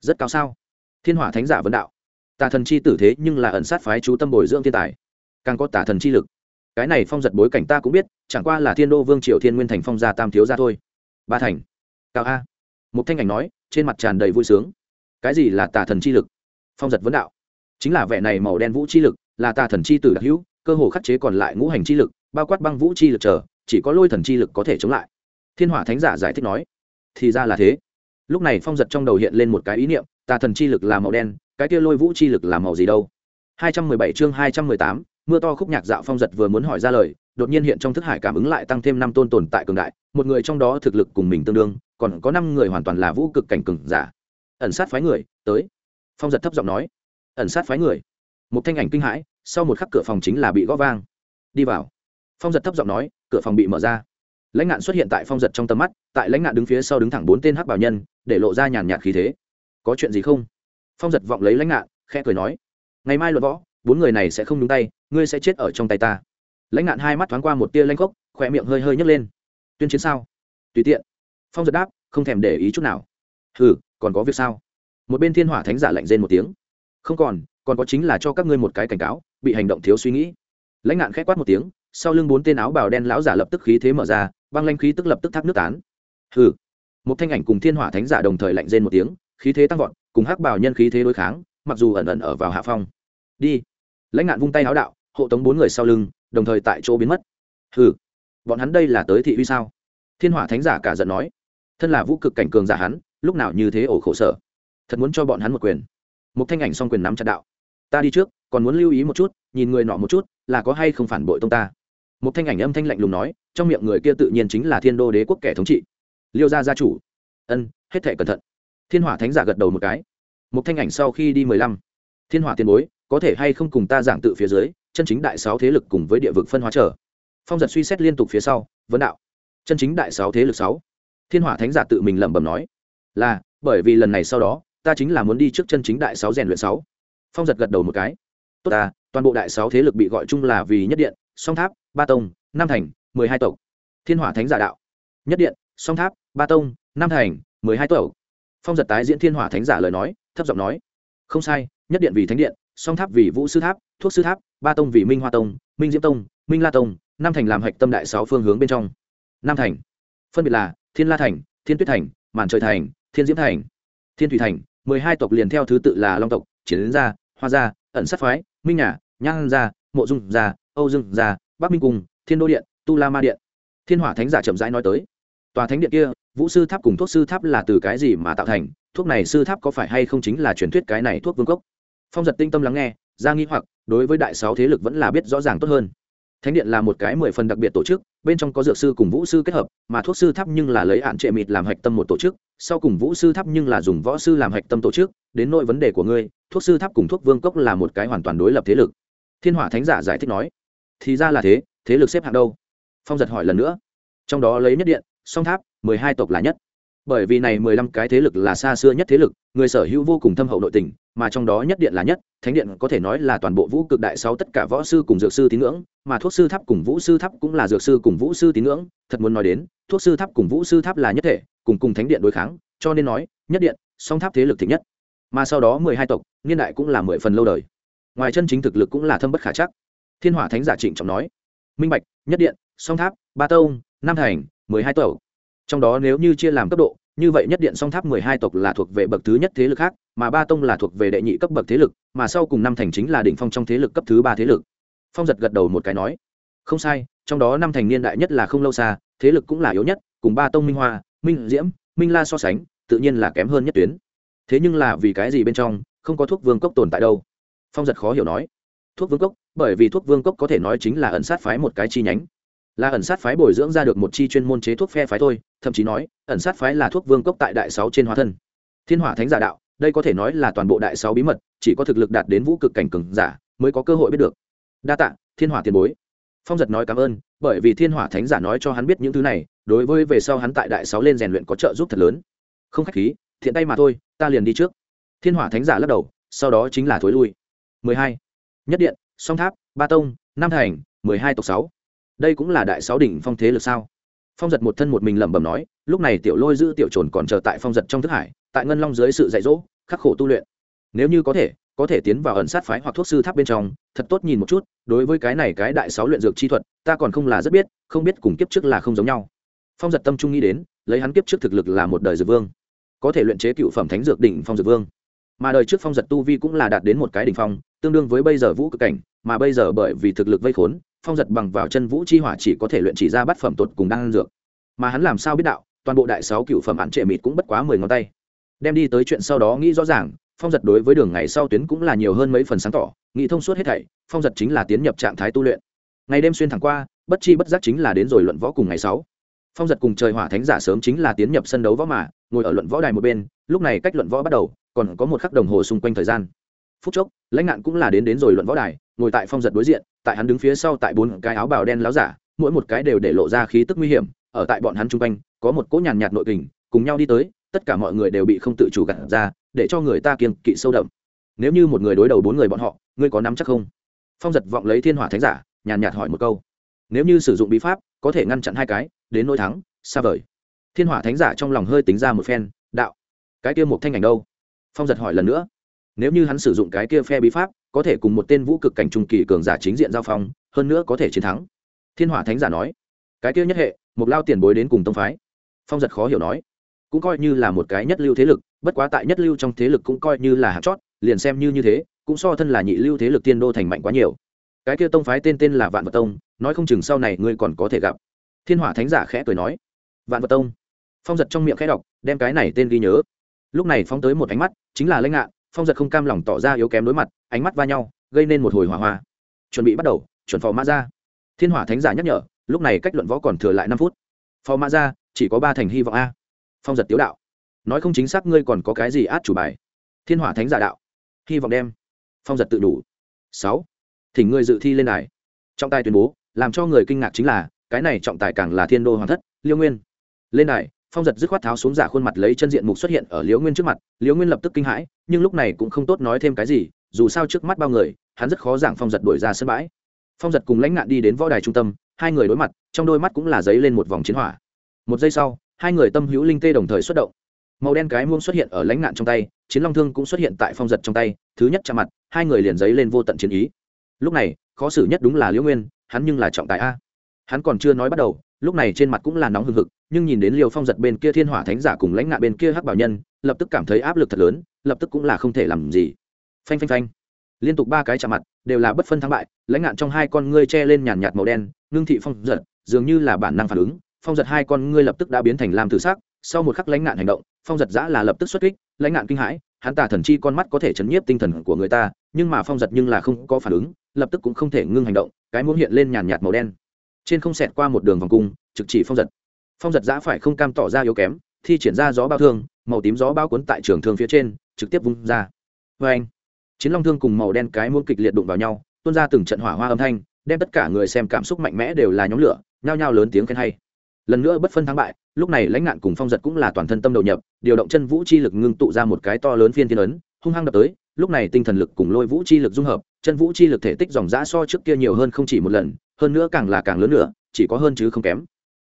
Rất cao sao? Thiên hỏa thánh giả vấn đạo, tà thần chi tử thế nhưng là ẩn sát phái chú tâm bồi dưỡng thiên tài, càng có tà thần chi lực. Cái này phong giật bối cảnh ta cũng biết, chẳng qua là thiên đô vương triều thiên nguyên thành phong gia tam thiếu ra thôi. Ba thành. Cao a một thanh ảnh nói trên mặt tràn đầy vui sướng. Cái gì là tà thần chi lực? Phong giật vấn đạo. Chính là vẻ này màu đen vũ chi lực là tà thần chi tử đặc hữu cơ hồ khắc chế còn lại ngũ hành chi lực bao quát băng vũ chi lực chờ chỉ có lôi thần chi lực có thể chống lại. Thiên hỏa thánh giả giải thích nói thì ra là thế. Lúc này phong giật trong đầu hiện lên một cái ý niệm tà thần chi lực là màu đen cái kia lôi vũ chi lực là màu gì đâu? 217 chương 218, mưa to khúc nhạc dạo phong giật vừa muốn hỏi ra lời đột nhiên hiện trong thức hải cảm ứng lại tăng thêm năm tôn tồn tại cường đại, một người trong đó thực lực cùng mình tương đương, còn có năm người hoàn toàn là vũ cực cảnh cường giả. Ẩn sát phái người, tới. Phong giật thấp giọng nói. Ẩn sát phái người. Một thanh ảnh kinh hãi, sau một khắc cửa phòng chính là bị gõ vang. Đi vào. Phong giật thấp giọng nói, cửa phòng bị mở ra. Lãnh ngạn xuất hiện tại phong giật trong tầm mắt, tại lãnh ngạn đứng phía sau đứng thẳng bốn tên hắc bảo nhân, để lộ ra nhàn nhạt khí thế. Có chuyện gì không? Phong giật vọng lấy lãnh ngạn, khẽ cười nói. Ngày mai luận võ, bốn người này sẽ không đúng tay, ngươi sẽ chết ở trong tay ta lãnh ngạn hai mắt thoáng qua một tia lanh khốc khỏe miệng hơi hơi nhấc lên. Tuyên chiến sao? Tùy tiện. Phong giật đáp không thèm để ý chút nào. Hừ, còn có việc sao? Một bên thiên hỏa thánh giả lạnh rên một tiếng. Không còn còn có chính là cho các ngươi một cái cảnh cáo bị hành động thiếu suy nghĩ. Lãnh ngạn k h ẽ quát một tiếng sau lưng bốn tên áo bào đen lão giả lập tức khí thế mở ra băng lanh khí tức lập tức thác nước tán. Hừ. Một thanh ảnh cùng thiên hỏa thánh giả đồng thời lạnh rên một tiếng khí thế tăng vọt cùng hắc bào nhân khí thế đối kháng mặc dù ẩn ẩn ở vào hạ phong. Đi. Lãnh ngạn vung tay áo đạo hộ tống bốn người sau lưng đồng thời tại chỗ biến mất. Hừ, bọn hắn đây là tới thị uy sao? Thiên hỏa thánh giả cả giận nói. Thân là vũ cực cảnh cường giả hắn, lúc nào như thế ổ khổ sở. Thật muốn cho bọn hắn một quyền. Một thanh ảnh song quyền nắm chặt đạo. Ta đi trước, còn muốn lưu ý một chút, nhìn người nọ một chút, là có hay không phản bội tông ta. Một thanh ảnh âm thanh lạnh lùng nói, trong miệng người kia tự nhiên chính là thiên đô đế quốc kẻ thống trị. Liêu gia gia chủ. Ân, hết thể cẩn thận. Thiên hỏa thánh giả gật đầu một cái. Một thanh ảnh sau khi đi mười lăm. Thiên hỏa tiền bối có thể hay không cùng ta giảng tự phía dưới, chân chính đại sáu thế lực cùng với địa vực phân hóa trở. Phong giật suy xét liên tục phía sau, vấn đạo. Chân chính đại sáu thế lực sáu. Thiên hỏa thánh giả tự mình lẩm bẩm nói, là, bởi vì lần này sau đó, ta chính là muốn đi trước chân chính đại sáu rèn luyện sáu. Phong giật gật đầu một cái, tốt ta, toàn bộ đại sáu thế lực bị gọi chung là vì nhất điện, song tháp, ba tông nam thành, mười hai tộc. Thiên hỏa thánh giả đạo, nhất điện, song tháp, ba tông nam thành, mười hai tộc. Phong giật tái diễn thiên hỏa thánh giả lời nói, thấp giọng nói, không sai, nhất điện vì thánh điện song tháp vì vũ sư tháp, thuốc sư tháp, ba tông vì minh hoa tông, minh diễm tông, minh la tông, nam thành làm hạch tâm đại sáu phương hướng bên trong. Nam thành, phân biệt là thiên la thành, thiên tuyết thành, màn trời thành, thiên diễm thành, thiên thủy thành, mười hai tộc liền theo thứ tự là long tộc chiến gia, hoa gia, ẩn sát phái, minh nhà nhang gia, mộ dung gia, âu dương gia, bắc minh cung, thiên đô điện, tu la ma điện. Thiên hỏa thánh giả chậm rãi nói tới. Tòa thánh điện kia, vũ sư tháp cùng thuốc sư tháp là từ cái gì mà tạo thành? Thuốc này sư tháp có phải hay không chính là truyền thuyết cái này thuốc vương cốc? Phong giật tinh tâm lắng nghe, ra nghi hoặc, đối với đại sáu thế lực vẫn là biết rõ ràng tốt hơn. Thánh điện là một cái mười phần đặc biệt tổ chức, bên trong có dược sư cùng vũ sư kết hợp, mà thuốc sư tháp nhưng là lấy hạn trệ mịt làm hạch tâm một tổ chức, sau cùng vũ sư tháp nhưng là dùng võ sư làm hạch tâm tổ chức, đến nội vấn đề của ngươi, thuốc sư tháp cùng thuốc vương cốc là một cái hoàn toàn đối lập thế lực. Thiên hỏa thánh giả giải thích nói, thì ra là thế thế lực xếp hạng đâu? Phong giật hỏi lần nữa. Trong đó lấy nhất điện, song tháp, mười hai tộc là nhất bởi vì này mười lăm cái thế lực là xa xưa nhất thế lực, người sở hữu vô cùng thâm hậu nội tình, mà trong đó nhất điện là nhất, thánh điện có thể nói là toàn bộ vũ cực đại sáu tất cả võ sư cùng dược sư tín ngưỡng, mà thuốc sư tháp cùng vũ sư tháp cũng là dược sư cùng vũ sư tín ngưỡng, thật muốn nói đến, thuốc sư tháp cùng vũ sư tháp là nhất thể, cùng cùng thánh điện đối kháng, cho nên nói, nhất điện, song tháp thế lực thịnh nhất. Mà sau đó mười hai tộc, niên đại cũng là mười phần lâu đời. Ngoài chân chính thực lực cũng là thâm bất khả chắc. Thiên hỏa thánh giả trịnh trọng nói, minh bạch, nhất điện, song tháp, ba tông nam thành, mười hai tộc trong đó nếu như chia làm cấp độ, như vậy nhất điện song tháp mười hai tộc là thuộc về bậc thứ nhất thế lực khác, mà ba tông là thuộc về đệ nhị cấp bậc thế lực, mà sau cùng năm thành chính là đỉnh phong trong thế lực cấp thứ ba thế lực. Phong giật gật đầu một cái nói, không sai, trong đó năm thành niên đại nhất là không lâu xa, thế lực cũng là yếu nhất, cùng ba tông minh hoa, minh diễm, minh la so sánh, tự nhiên là kém hơn nhất tuyến. Thế nhưng là vì cái gì bên trong không có thuốc vương cốc tồn tại đâu? Phong giật khó hiểu nói. Thuốc vương cốc? Bởi vì thuốc vương cốc có thể nói chính là ẩn sát phái một cái chi nhánh là ẩn sát phái bồi dưỡng ra được một chi chuyên môn chế thuốc phe phái thôi, thậm chí nói, ẩn sát phái là thuốc vương cốc tại đại sáu trên hóa thân. Thiên hỏa thánh giả đạo, đây có thể nói là toàn bộ đại sáu bí mật, chỉ có thực lực đạt đến vũ cực cảnh cường giả mới có cơ hội biết được. Đa tạ, thiên hỏa tiền bối. Phong giật nói cảm ơn, bởi vì thiên hỏa thánh giả nói cho hắn biết những thứ này, đối với về sau hắn tại đại sáu lên rèn luyện có trợ giúp thật lớn. Không khách khí, thiện tay mà thôi, ta liền đi trước. Thiên hỏa thánh giả lắc đầu, sau đó chính là thối lui. 12. nhất điện, song tháp, ba tông, nam thành 12 tộc sáu đây cũng là đại sáu đỉnh phong thế lực sao? Phong giật một thân một mình lẩm bẩm nói, lúc này tiểu lôi giữ tiểu trồn còn chờ tại phong giật trong thức hải, tại ngân long dưới sự dạy dỗ, khắc khổ tu luyện. Nếu như có thể có thể tiến vào ẩn sát phái hoặc thuốc sư tháp bên trong, thật tốt nhìn một chút, đối với cái này cái đại sáu luyện dược chi thuật, ta còn không là rất biết, không biết cùng kiếp trước là không giống nhau. Phong giật tâm trung nghĩ đến, lấy hắn kiếp trước thực lực là một đời dược vương, có thể luyện chế cựu phẩm thánh dược đỉnh phong dược vương. Mà đời trước phong giật tu vi cũng là đạt đến một cái đỉnh phong, tương đương với bây giờ vũ cực cảnh, mà bây giờ bởi vì thực lực vây khốn phong giật bằng vào chân vũ chi hỏa chỉ có thể luyện chỉ ra bát phẩm tột cùng đang dược. Mà hắn làm sao biết đạo, toàn bộ đại sáu cựu phẩm hạn trệ mịt cũng bất quá mười ngón tay. Đem đi tới chuyện sau đó nghĩ rõ ràng, phong giật đối với đường ngày sau tuyến cũng là nhiều hơn mấy phần sáng tỏ, nghĩ thông suốt hết thảy, phong giật chính là tiến nhập trạng thái tu luyện. Ngày đêm xuyên thẳng qua, bất chi bất giác chính là đến rồi luận võ cùng ngày sáu. Phong giật cùng trời hỏa thánh giả sớm chính là tiến nhập sân đấu võ mà, ngồi ở luận võ đài một bên, lúc này cách luận võ bắt đầu, còn có một khắc đồng hồ xung quanh thời gian. Phút chốc, lãnh nạn cũng là đến đến rồi luận võ đài, ngồi tại phong giật đối diện tại hắn đứng phía sau tại bốn cái áo bào đen láo giả, mỗi một cái đều để lộ ra khí tức nguy hiểm, ở tại bọn hắn chung quanh, có một cỗ nhàn nhạt nội kình, cùng nhau đi tới, tất cả mọi người đều bị không tự chủ gặt ra, để cho người ta kiên kỵ sâu đậm. Nếu như một người đối đầu bốn người bọn họ, ngươi có nắm chắc không? Phong giật vọng lấy thiên hỏa thánh giả, nhàn nhạt hỏi một câu. Nếu như sử dụng bí pháp, có thể ngăn chặn hai cái, đến nỗi thắng, xa vời. Thiên hỏa thánh giả trong lòng hơi tính ra một phen, đạo. Cái kia một thanh ảnh đâu? Phong giật hỏi lần nữa. Nếu như hắn sử dụng cái kia phe bí pháp có thể cùng một tên vũ cực cảnh trung kỳ cường giả chính diện giao phong, hơn nữa có thể chiến thắng. Thiên hỏa thánh giả nói, cái kia nhất hệ một lao tiền bối đến cùng tông phái. Phong giật khó hiểu nói, cũng coi như là một cái nhất lưu thế lực, bất quá tại nhất lưu trong thế lực cũng coi như là hạt chót, liền xem như như thế, cũng so thân là nhị lưu thế lực tiên đô thành mạnh quá nhiều. Cái kia tông phái tên tên là vạn vật tông, nói không chừng sau này ngươi còn có thể gặp. Thiên hỏa thánh giả khẽ cười nói, vạn vật tông? Phong giật trong miệng khẽ đọc, đem cái này tên ghi nhớ. Lúc này phong tới một ánh mắt, chính là lãnh ngạn phong giật không cam lòng tỏ ra yếu kém đối mặt, ánh mắt va nhau, gây nên một hồi hỏa hoa. Chuẩn bị bắt đầu, chuẩn phò mã ra. Thiên hỏa thánh giả nhắc nhở, lúc này cách luận võ còn thừa lại năm phút. Phò mã ra, chỉ có ba thành hy vọng a. Phong giật tiếu đạo. Nói không chính xác ngươi còn có cái gì át chủ bài? Thiên hỏa thánh giả đạo. Hy vọng đem. Phong giật tự đủ. Sáu. Thỉnh ngươi dự thi lên đài. Trọng tài tuyên bố, làm cho người kinh ngạc chính là, cái này trọng tài càng là thiên đô hoàng thất, liêu nguyên. Lên đài phong giật dứt khoát tháo xuống giả khuôn mặt lấy chân diện mục xuất hiện ở liễu nguyên trước mặt liễu nguyên lập tức kinh hãi nhưng lúc này cũng không tốt nói thêm cái gì dù sao trước mắt bao người hắn rất khó giảng phong giật đuổi ra sân bãi phong giật cùng lãnh nạn đi đến võ đài trung tâm hai người đối mặt trong đôi mắt cũng là dấy lên một vòng chiến hỏa một giây sau hai người tâm hữu linh tê đồng thời xuất động màu đen cái muông xuất hiện ở lãnh nạn trong tay chiến long thương cũng xuất hiện tại phong giật trong tay thứ nhất chạm mặt hai người liền dấy lên vô tận chiến ý lúc này khó xử nhất đúng là liễu nguyên hắn nhưng là trọng tài a hắn còn chưa nói bắt đầu lúc này trên mặt cũng là nóng hừng hực nhưng nhìn đến liều phong giật bên kia thiên hỏa thánh giả cùng lãnh ngạn bên kia hắc bảo nhân, lập tức cảm thấy áp lực thật lớn, lập tức cũng là không thể làm gì. Phanh phanh phanh. Liên tục ba cái chạm mặt, đều là bất phân thắng bại, lãnh ngạn trong hai con ngươi che lên nhàn nhạt màu đen, ngưng thị phong giật, dường như là bản năng phản ứng, phong giật hai con ngươi lập tức đã biến thành lam thử sắc, sau một khắc lãnh ngạn hành động, phong giật giã là lập tức xuất kích, lãnh ngạn kinh hãi, hắn tả thần chi con mắt có thể chấn nhiếp tinh thần của người ta, nhưng mà phong giật nhưng là không có phản ứng, lập tức cũng không thể ngưng hành động, cái muốn hiện lên nhàn nhạt màu đen. Trên không xẹt qua một đường vòng cung, trực chỉ phong giật phong giật giã phải không cam tỏ ra yếu kém, thi triển ra gió bao thương, màu tím gió bao cuốn tại trường thương phía trên, trực tiếp vung ra. Vê anh, chiến long thương cùng màu đen cái muôn kịch liệt đụng vào nhau, tuôn ra từng trận hỏa hoa âm thanh, đem tất cả người xem cảm xúc mạnh mẽ đều là nhóm lửa, nhao nhao lớn tiếng khen hay. Lần nữa bất phân thắng bại, lúc này lãnh ngạn cùng phong giật cũng là toàn thân tâm đầu nhập, điều động chân vũ chi lực ngưng tụ ra một cái to lớn phiên thiên ấn, hung hăng đập tới, lúc này tinh thần lực cùng lôi vũ chi lực dung hợp, chân vũ chi lực thể tích dòng giã so trước kia nhiều hơn không chỉ một lần, hơn nữa càng là càng lớn nữa, chỉ có hơn chứ không kém.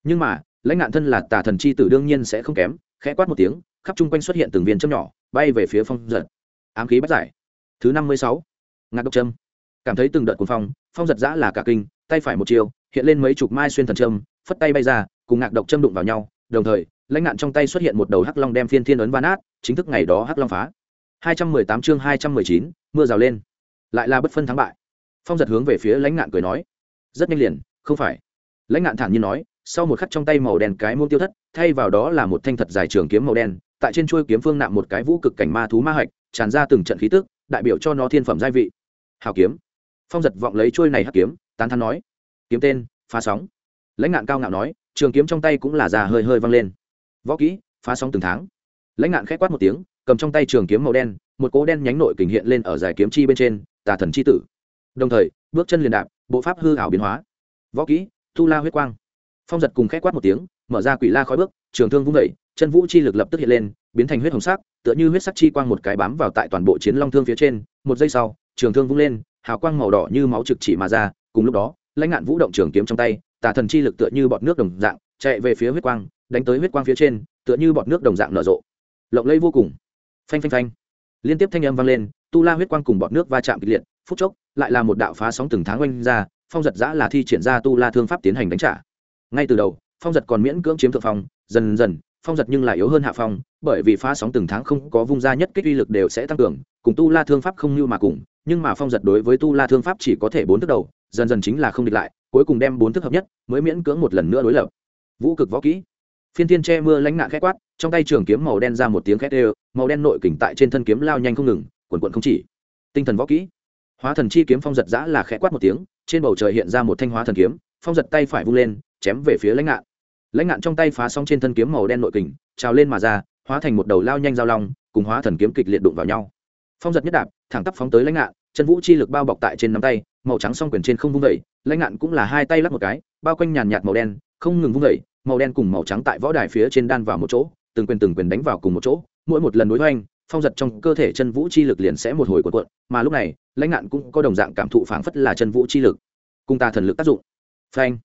Nhưng mà lãnh ngạn thân là tà thần chi tử đương nhiên sẽ không kém, khẽ quát một tiếng, khắp chung quanh xuất hiện từng viên châm nhỏ, bay về phía phong giật. Ám khí bắt giải. Thứ năm mươi sáu. Ngạc độc trâm cảm thấy từng đợt cuồng phong phong giật giã là cả kinh, tay phải một chiều hiện lên mấy chục mai xuyên thần trâm phất tay bay ra, cùng ngạc độc châm đụng vào nhau, đồng thời, lãnh ngạn trong tay xuất hiện một đầu hắc long đem phiên thiên ấn van át chính thức ngày đó hắc long phá. Hai trăm mười tám chương hai trăm mười chín, mưa rào lên. Lại là bất phân thắng bại. Phong giật hướng về phía lãnh ngạn cười nói, rất nhanh liền, không phải. Lãnh ngạn thản nhiên nói sau một khắc trong tay màu đen cái muôn tiêu thất, thay vào đó là một thanh thật dài trường kiếm màu đen, tại trên chuôi kiếm phương nạm một cái vũ cực cảnh ma thú ma hạch, tràn ra từng trận khí tức, đại biểu cho nó thiên phẩm gia vị. Hào kiếm. Phong giật vọng lấy chuôi này hắc kiếm, tán thắn nói. Kiếm tên, phá sóng. Lãnh ngạn cao ngạo nói, trường kiếm trong tay cũng là già hơi hơi văng lên. Võ kỹ, phá sóng từng tháng. Lãnh ngạn k h é quát một tiếng, cầm trong tay trường kiếm màu đen, một cỗ đen nhánh nội kình hiện lên ở giải kiếm chi bên trên, tà thần chi tử. Đồng thời, bước chân liền đạp, bộ pháp hư ảo biến hóa. Võ kỹ, thu la huyết quang phong giật cùng k h é quát một tiếng, mở ra quỷ la khói bước, trường thương vung vẩy chân vũ chi lực lập tức hiện lên, biến thành huyết hồng sắc, tựa như huyết sắc chi quang một cái bám vào tại toàn bộ chiến long thương phía trên. Một giây sau, trường thương vung lên, hào quang màu đỏ như máu trực chỉ mà ra, cùng lúc đó, lãnh ngạn vũ động trường kiếm trong tay, tà thần chi lực tựa như bọt nước đồng dạng, chạy về phía huyết quang, đánh tới huyết quang phía trên, tựa như bọt nước đồng dạng nở rộ. Lộng lây vô cùng. Phanh phanh phanh. Liên tiếp thanh âm vang lên, tu la huyết quang cùng bọt nước va chạm kịch liệt, phút chốc, lại là một đạo phá sóng từng tháng oanh ra, phong giật giã là thi triển ra tu la thương pháp tiến hành đánh trả ngay từ đầu, phong giật còn miễn cưỡng chiếm thượng phong, dần dần, phong giật nhưng lại yếu hơn hạ phong, bởi vì phá sóng từng tháng không có vung ra nhất kích uy lực đều sẽ tăng cường, cùng tu la thương pháp không như mà cùng, nhưng mà phong giật đối với tu la thương pháp chỉ có thể bốn thức đầu, dần dần chính là không địch lại, cuối cùng đem bốn thức hợp nhất, mới miễn cưỡng một lần nữa đối lập. Vũ cực võ kỹ. Phiên thiên che mưa lãnh nạn khẽ quát, trong tay trường kiếm màu đen ra một tiếng khét ê màu đen nội kỉnh tại trên thân kiếm lao nhanh không ngừng, quần quận không chỉ. Tinh thần võ kỹ. Hóa thần chi kiếm phong giật giã là khẽ quát một tiếng, trên bầu trời hiện ra một thanh hóa thần kiếm, phong giật tay phải vung lên chém về phía lãnh ngạn. Lãnh ngạn trong tay phá xong trên thân kiếm màu đen nội kình, trào lên mà ra, hóa thành một đầu lao nhanh giao long, cùng hóa thần kiếm kịch liệt đụng vào nhau. Phong giật nhất đạp, thẳng tắp phóng tới lãnh ngạn, chân vũ chi lực bao bọc tại trên nắm tay, màu trắng song quyền trên không vung vẩy lãnh ngạn cũng là hai tay lắp một cái, bao quanh nhàn nhạt màu đen, không ngừng vung vẩy màu đen cùng màu trắng tại võ đài phía trên đan vào một chỗ, từng quyền từng quyền đánh vào cùng một chỗ, mỗi một lần đối hoành, phong giật trong cơ thể chân vũ chi lực liền sẽ một hồi cuộn cuộn, mà lúc này, lãnh ngạn cũng có đồng dạng cảm thụ phảng phất là chân vũ chi lực, cùng ta thần lực tác dụng. Phanh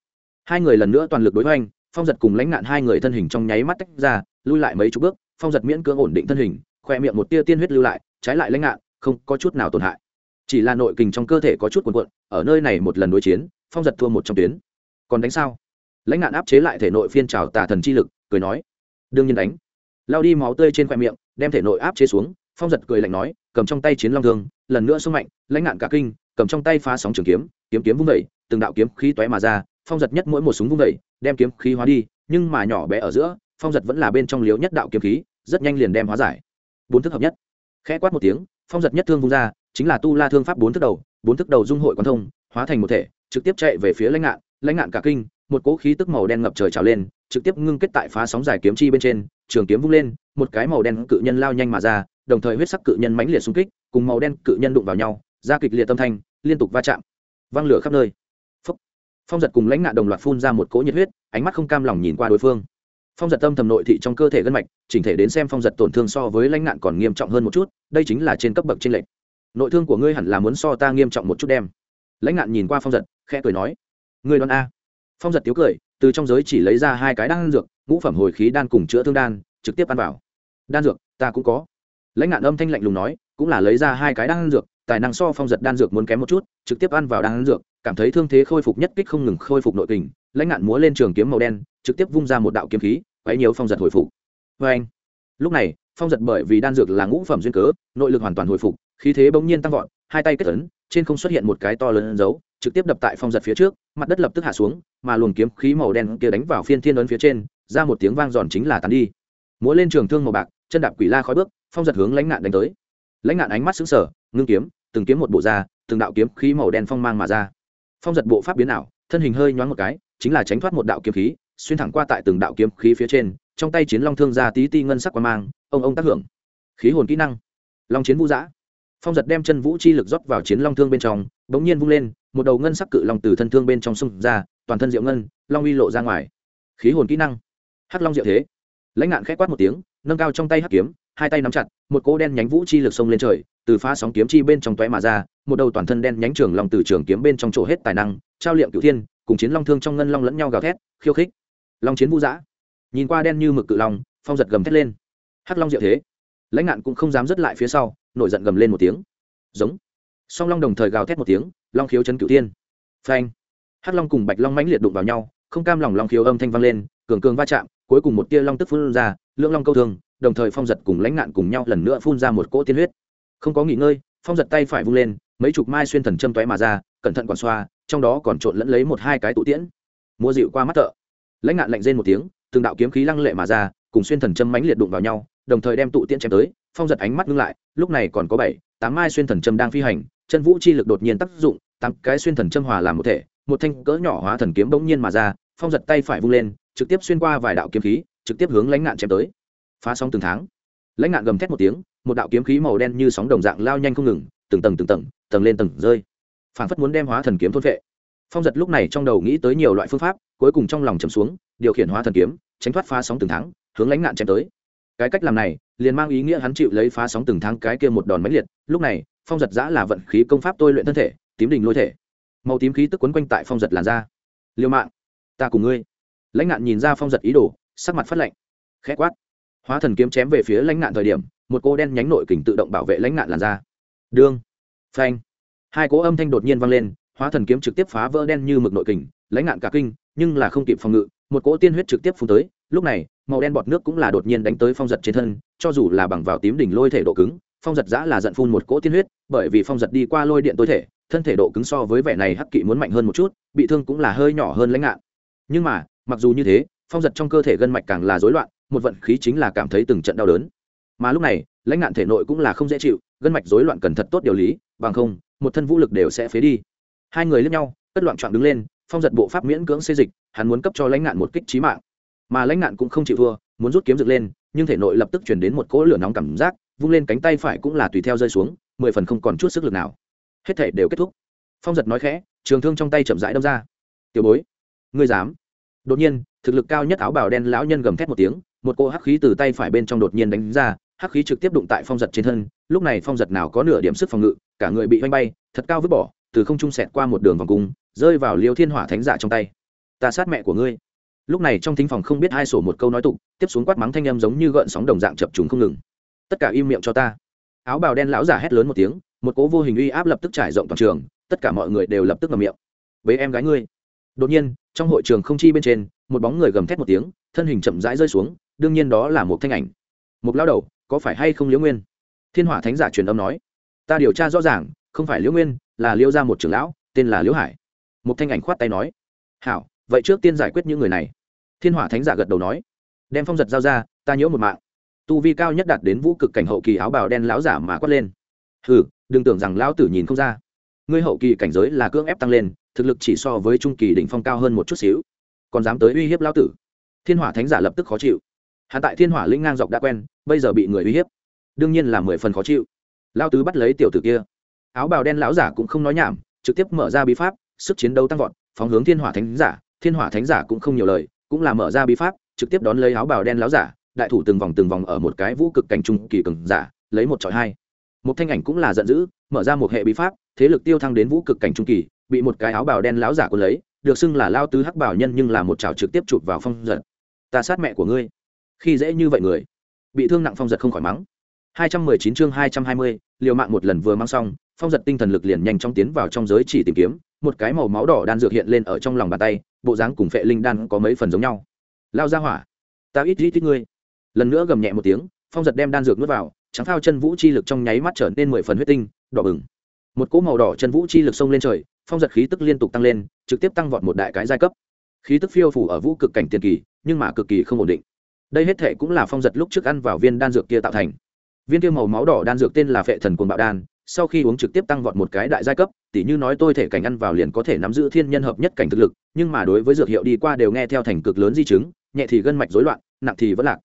hai người lần nữa toàn lực đối hoành phong giật cùng lãnh nạn hai người thân hình trong nháy mắt tách ra lui lại mấy chục bước phong giật miễn cưỡng ổn định thân hình khoe miệng một tia tiên huyết lưu lại trái lại lãnh nạn, không có chút nào tổn hại. Chỉ là nội kình trong cơ thể có chút cuộn cuộn ở nơi này một lần đối chiến phong giật thua một trong tuyến. Còn đánh sao? Lãnh nạn áp chế lại thể nội phiên trào tà thần chi lực cười nói đương nhiên đánh. Lao đi máu tươi trên khoe miệng đem thể nội áp chế xuống phong giật cười lạnh nói cầm trong tay chiến long thương lần nữa sung mạnh lãnh nạn cả kinh cầm trong tay phá sóng trường kiếm kiếm kiếm vung vẩy từng đạo kiếm khí toé mà ra phong giật nhất mỗi một súng vung vẩy, đem kiếm khí hóa đi, nhưng mà nhỏ bé ở giữa, phong giật vẫn là bên trong liếu nhất đạo kiếm khí, rất nhanh liền đem hóa giải. Bốn thức hợp nhất. Khẽ quát một tiếng, phong giật nhất thương vung ra, chính là tu la thương pháp bốn thức đầu, bốn thức đầu dung hội quan thông, hóa thành một thể, trực tiếp chạy về phía lãnh ngạn. Lãnh ngạn cả kinh, một cỗ khí tức màu đen ngập trời trào lên, trực tiếp ngưng kết tại phá sóng dài kiếm chi bên trên, trường kiếm vung lên, một cái màu đen cự nhân lao nhanh mà ra, đồng thời huyết sắc cự nhân mãnh liệt xung kích, cùng màu đen cự nhân đụng vào nhau, ra kịch liệt tâm thanh, liên tục va chạm. Văng lửa khắp nơi phong giật cùng lãnh nạn đồng loạt phun ra một cỗ nhiệt huyết, ánh mắt không cam lòng nhìn qua đối phương. Phong giật tâm thầm nội thị trong cơ thể gân mạch, chỉnh thể đến xem phong giật tổn thương so với lãnh nạn còn nghiêm trọng hơn một chút, đây chính là trên cấp bậc trên lệnh nội thương của ngươi hẳn là muốn so ta nghiêm trọng một chút đem. Lãnh nạn nhìn qua phong giật, khẽ cười nói, ngươi đoán a? Phong giật tiếu cười, từ trong giới chỉ lấy ra hai cái đan dược, ngũ phẩm hồi khí đan cùng chữa thương đan, trực tiếp ăn vào. Đan dược, ta cũng có. Lãnh nạn âm thanh lạnh lùng nói, cũng là lấy ra hai cái đan dược, tài năng so phong giật đan dược muốn kém một chút trực tiếp ăn vào đan dược, cảm thấy thương thế khôi phục nhất kích không ngừng khôi phục nội tình lãnh ngạn múa lên trường kiếm màu đen, trực tiếp vung ra một đạo kiếm khí, quấy nhiều phong giật hồi phục. Vê anh, lúc này, phong giật bởi vì đan dược là ngũ phẩm duyên cớ, nội lực hoàn toàn hồi phục, khí thế bỗng nhiên tăng vọt, hai tay kết ấn, trên không xuất hiện một cái to lớn dấu, trực tiếp đập tại phong giật phía trước, mặt đất lập tức hạ xuống, mà luồng kiếm khí màu đen kia đánh vào phiên thiên ấn phía trên, ra một tiếng vang giòn chính là tàn đi. Múa lên trường thương màu bạc, chân đạp quỷ la khói bước, phong giật hướng lãnh ngạn đánh tới. Lãnh ngạn ánh mắt xứng sở ngưng kiếm, từng kiếm một bộ ra từng đạo kiếm khí màu đen phong mang mà ra. Phong giật bộ pháp biến ảo, thân hình hơi nhoáng một cái, chính là tránh thoát một đạo kiếm khí, xuyên thẳng qua tại từng đạo kiếm khí phía trên, trong tay chiến long thương ra tí ti ngân sắc qua mang, ông ông tác hưởng. Khí hồn kỹ năng. Long chiến vũ giã. Phong giật đem chân vũ chi lực rót vào chiến long thương bên trong, bỗng nhiên vung lên, một đầu ngân sắc cự long từ thân thương bên trong sông ra, toàn thân diệu ngân, long uy lộ ra ngoài. Khí hồn kỹ năng. Hắc long diệu thế. Lãnh ngạn khẽ quát một tiếng, nâng cao trong tay hắc kiếm, hai tay nắm chặt, một cỗ đen nhánh vũ chi lực sông lên trời từ phá sóng kiếm chi bên trong toé mà ra, một đầu toàn thân đen nhánh trường long từ trường kiếm bên trong chỗ hết tài năng, trao liệm cửu thiên, cùng chiến long thương trong ngân long lẫn nhau gào thét, khiêu khích. Long chiến vũ dã nhìn qua đen như mực cự long, phong giật gầm thét lên. Hắc long diệu thế. Lãnh ngạn cũng không dám dứt lại phía sau, nổi giận gầm lên một tiếng. Giống. Song long đồng thời gào thét một tiếng, long khiếu chấn cửu thiên. Phanh. Hắc long cùng bạch long mãnh liệt đụng vào nhau, không cam lòng long khiếu âm thanh vang lên, cường cường va chạm, cuối cùng một tia long tức phun ra, lưỡng long câu thương, đồng thời phong giật cùng lãnh ngạn cùng nhau lần nữa phun ra một cỗ tiên huyết không có nghỉ ngơi, phong giật tay phải vung lên, mấy chục mai xuyên thần châm toé mà ra, cẩn thận còn xoa, trong đó còn trộn lẫn lấy một hai cái tụ tiễn. Mua dịu qua mắt thợ. Lãnh ngạn lạnh rên một tiếng, từng đạo kiếm khí lăng lệ mà ra, cùng xuyên thần châm mánh liệt đụng vào nhau, đồng thời đem tụ tiễn chém tới, phong giật ánh mắt ngưng lại, lúc này còn có bảy, tám mai xuyên thần châm đang phi hành, chân vũ chi lực đột nhiên tác dụng, tám cái xuyên thần châm hòa làm một thể, một thanh cỡ nhỏ hóa thần kiếm bỗng nhiên mà ra, phong giật tay phải vung lên, trực tiếp xuyên qua vài đạo kiếm khí, trực tiếp hướng lãnh ngạn chém tới. Phá xong từng tháng. Lãnh ngạn gầm thét một tiếng một đạo kiếm khí màu đen như sóng đồng dạng lao nhanh không ngừng, từng tầng từng tầng tầng lên tầng rơi. Phản phất muốn đem hóa thần kiếm thôn vệ. Phong giật lúc này trong đầu nghĩ tới nhiều loại phương pháp, cuối cùng trong lòng chầm xuống, điều khiển hóa thần kiếm, tránh thoát phá sóng từng tháng, hướng lãnh nạn chém tới. Cái cách làm này, liền mang ý nghĩa hắn chịu lấy phá sóng từng tháng cái kia một đòn mãnh liệt. Lúc này, phong giật giã là vận khí công pháp tôi luyện thân thể, tím đình lôi thể. Màu tím khí tức quấn quanh tại phong giật làn da. Liêu mạng, ta cùng ngươi. Lãnh nạn nhìn ra phong giật ý đồ, sắc mặt phát lạnh. Khẽ quát. Hóa thần kiếm chém về phía lãnh nạn thời điểm một cô đen nhánh nội kình tự động bảo vệ lãnh ngạn làn da. Đương. Phanh. Hai cố âm thanh đột nhiên vang lên, hóa thần kiếm trực tiếp phá vỡ đen như mực nội kình, lãnh ngạn cả kinh, nhưng là không kịp phòng ngự, một cỗ tiên huyết trực tiếp phun tới, lúc này, màu đen bọt nước cũng là đột nhiên đánh tới phong giật trên thân, cho dù là bằng vào tím đỉnh lôi thể độ cứng, phong giật giã là giận phun một cỗ tiên huyết, bởi vì phong giật đi qua lôi điện tối thể, thân thể độ cứng so với vẻ này hắc kỵ muốn mạnh hơn một chút, bị thương cũng là hơi nhỏ hơn lãnh ngạn nhưng mà, mặc dù như thế, phong giật trong cơ thể gân mạch càng là rối loạn, một vận khí chính là cảm thấy từng trận đau đớn mà lúc này, lãnh ngạn thể nội cũng là không dễ chịu, gân mạch rối loạn cần thật tốt điều lý, bằng không, một thân vũ lực đều sẽ phế đi. Hai người lướt nhau, cất loạn trọn đứng lên, phong giật bộ pháp miễn cưỡng xây dịch, hắn muốn cấp cho lãnh ngạn một kích trí mạng. Mà lãnh ngạn cũng không chịu thua, muốn rút kiếm dựng lên, nhưng thể nội lập tức chuyển đến một cỗ lửa nóng cảm giác, vung lên cánh tay phải cũng là tùy theo rơi xuống, mười phần không còn chút sức lực nào. Hết thể đều kết thúc. Phong giật nói khẽ, trường thương trong tay chậm rãi đâm ra. Tiểu bối, ngươi dám? Đột nhiên, thực lực cao nhất áo bào đen lão nhân gầm thét một tiếng một cỗ hắc khí từ tay phải bên trong đột nhiên đánh ra, hắc khí trực tiếp đụng tại phong giật trên thân, lúc này phong giật nào có nửa điểm sức phòng ngự, cả người bị oanh bay, thật cao vứt bỏ, từ không trung sẹt qua một đường vòng cung, rơi vào liêu thiên hỏa thánh giả trong tay. Ta sát mẹ của ngươi. Lúc này trong thính phòng không biết hai sổ một câu nói tục, tiếp xuống quát mắng thanh âm giống như gợn sóng đồng dạng chập trùng không ngừng. Tất cả im miệng cho ta. Áo bào đen lão giả hét lớn một tiếng, một cố vô hình uy áp lập tức trải rộng toàn trường, tất cả mọi người đều lập tức ngậm miệng. Với em gái ngươi. Đột nhiên, trong hội trường không chi bên trên, một bóng người gầm thét một tiếng, thân hình chậm rãi rơi xuống đương nhiên đó là một thanh ảnh. Một lao đầu, có phải hay không liễu nguyên? Thiên hỏa thánh giả truyền âm nói. Ta điều tra rõ ràng, không phải liễu nguyên, là liễu ra một trưởng lão, tên là liễu hải. Một thanh ảnh khoát tay nói. Hảo, vậy trước tiên giải quyết những người này. Thiên hỏa thánh giả gật đầu nói. Đem phong giật giao ra, ta nhớ một mạng. Tu vi cao nhất đạt đến vũ cực cảnh hậu kỳ áo bào đen lão giả mà quát lên. Hừ, đừng tưởng rằng lão tử nhìn không ra. Ngươi hậu kỳ cảnh giới là cưỡng ép tăng lên, thực lực chỉ so với trung kỳ đỉnh phong cao hơn một chút xíu. Còn dám tới uy hiếp lão tử. Thiên hỏa thánh giả lập tức khó chịu hắn tại thiên hỏa linh ngang dọc đã quen, bây giờ bị người uy hiếp. Đương nhiên là mười phần khó chịu. Lao tứ bắt lấy tiểu tử kia. Áo bào đen lão giả cũng không nói nhảm, trực tiếp mở ra bí pháp, sức chiến đấu tăng vọt, phóng hướng thiên hỏa thánh giả. Thiên hỏa thánh giả cũng không nhiều lời, cũng là mở ra bí pháp, trực tiếp đón lấy áo bào đen lão giả, đại thủ từng vòng từng vòng ở một cái vũ cực cảnh trung kỳ cường giả, lấy một trọi hai. Một thanh ảnh cũng là giận dữ, mở ra một hệ bí pháp, thế lực tiêu thăng đến vũ cực cảnh trung kỳ, bị một cái áo bào đen lão giả cuốn lấy, được xưng là lao tứ hắc bảo nhân nhưng là một trào trực tiếp chụp vào phong giật ta sát mẹ của ngươi khi dễ như vậy người bị thương nặng phong giật không khỏi mắng. 219 chương 220, liều mạng một lần vừa mang xong phong giật tinh thần lực liền nhanh chóng tiến vào trong giới chỉ tìm kiếm một cái màu máu đỏ đan dược hiện lên ở trong lòng bàn tay bộ dáng cùng phệ linh đan có mấy phần giống nhau. Lao ra hỏa ta ít ít ít ngươi. Lần nữa gầm nhẹ một tiếng phong giật đem đan dược nuốt vào trắng thao chân vũ chi lực trong nháy mắt trở nên mười phần huyết tinh đỏ bừng. Một cỗ màu đỏ chân vũ chi lực xông lên trời phong giật khí tức liên tục tăng lên trực tiếp tăng vọt một đại cái giai cấp. Khí tức phiêu phủ ở vũ cực cảnh tiền kỳ nhưng mà cực kỳ không ổn định đây hết thể cũng là phong giật lúc trước ăn vào viên đan dược kia tạo thành. Viên kia màu máu đỏ đan dược tên là phệ thần cuồng bạo đan, sau khi uống trực tiếp tăng vọt một cái đại giai cấp, tỉ như nói tôi thể cảnh ăn vào liền có thể nắm giữ thiên nhân hợp nhất cảnh thực lực, nhưng mà đối với dược hiệu đi qua đều nghe theo thành cực lớn di chứng, nhẹ thì gân mạch rối loạn, nặng thì vẫn lạc.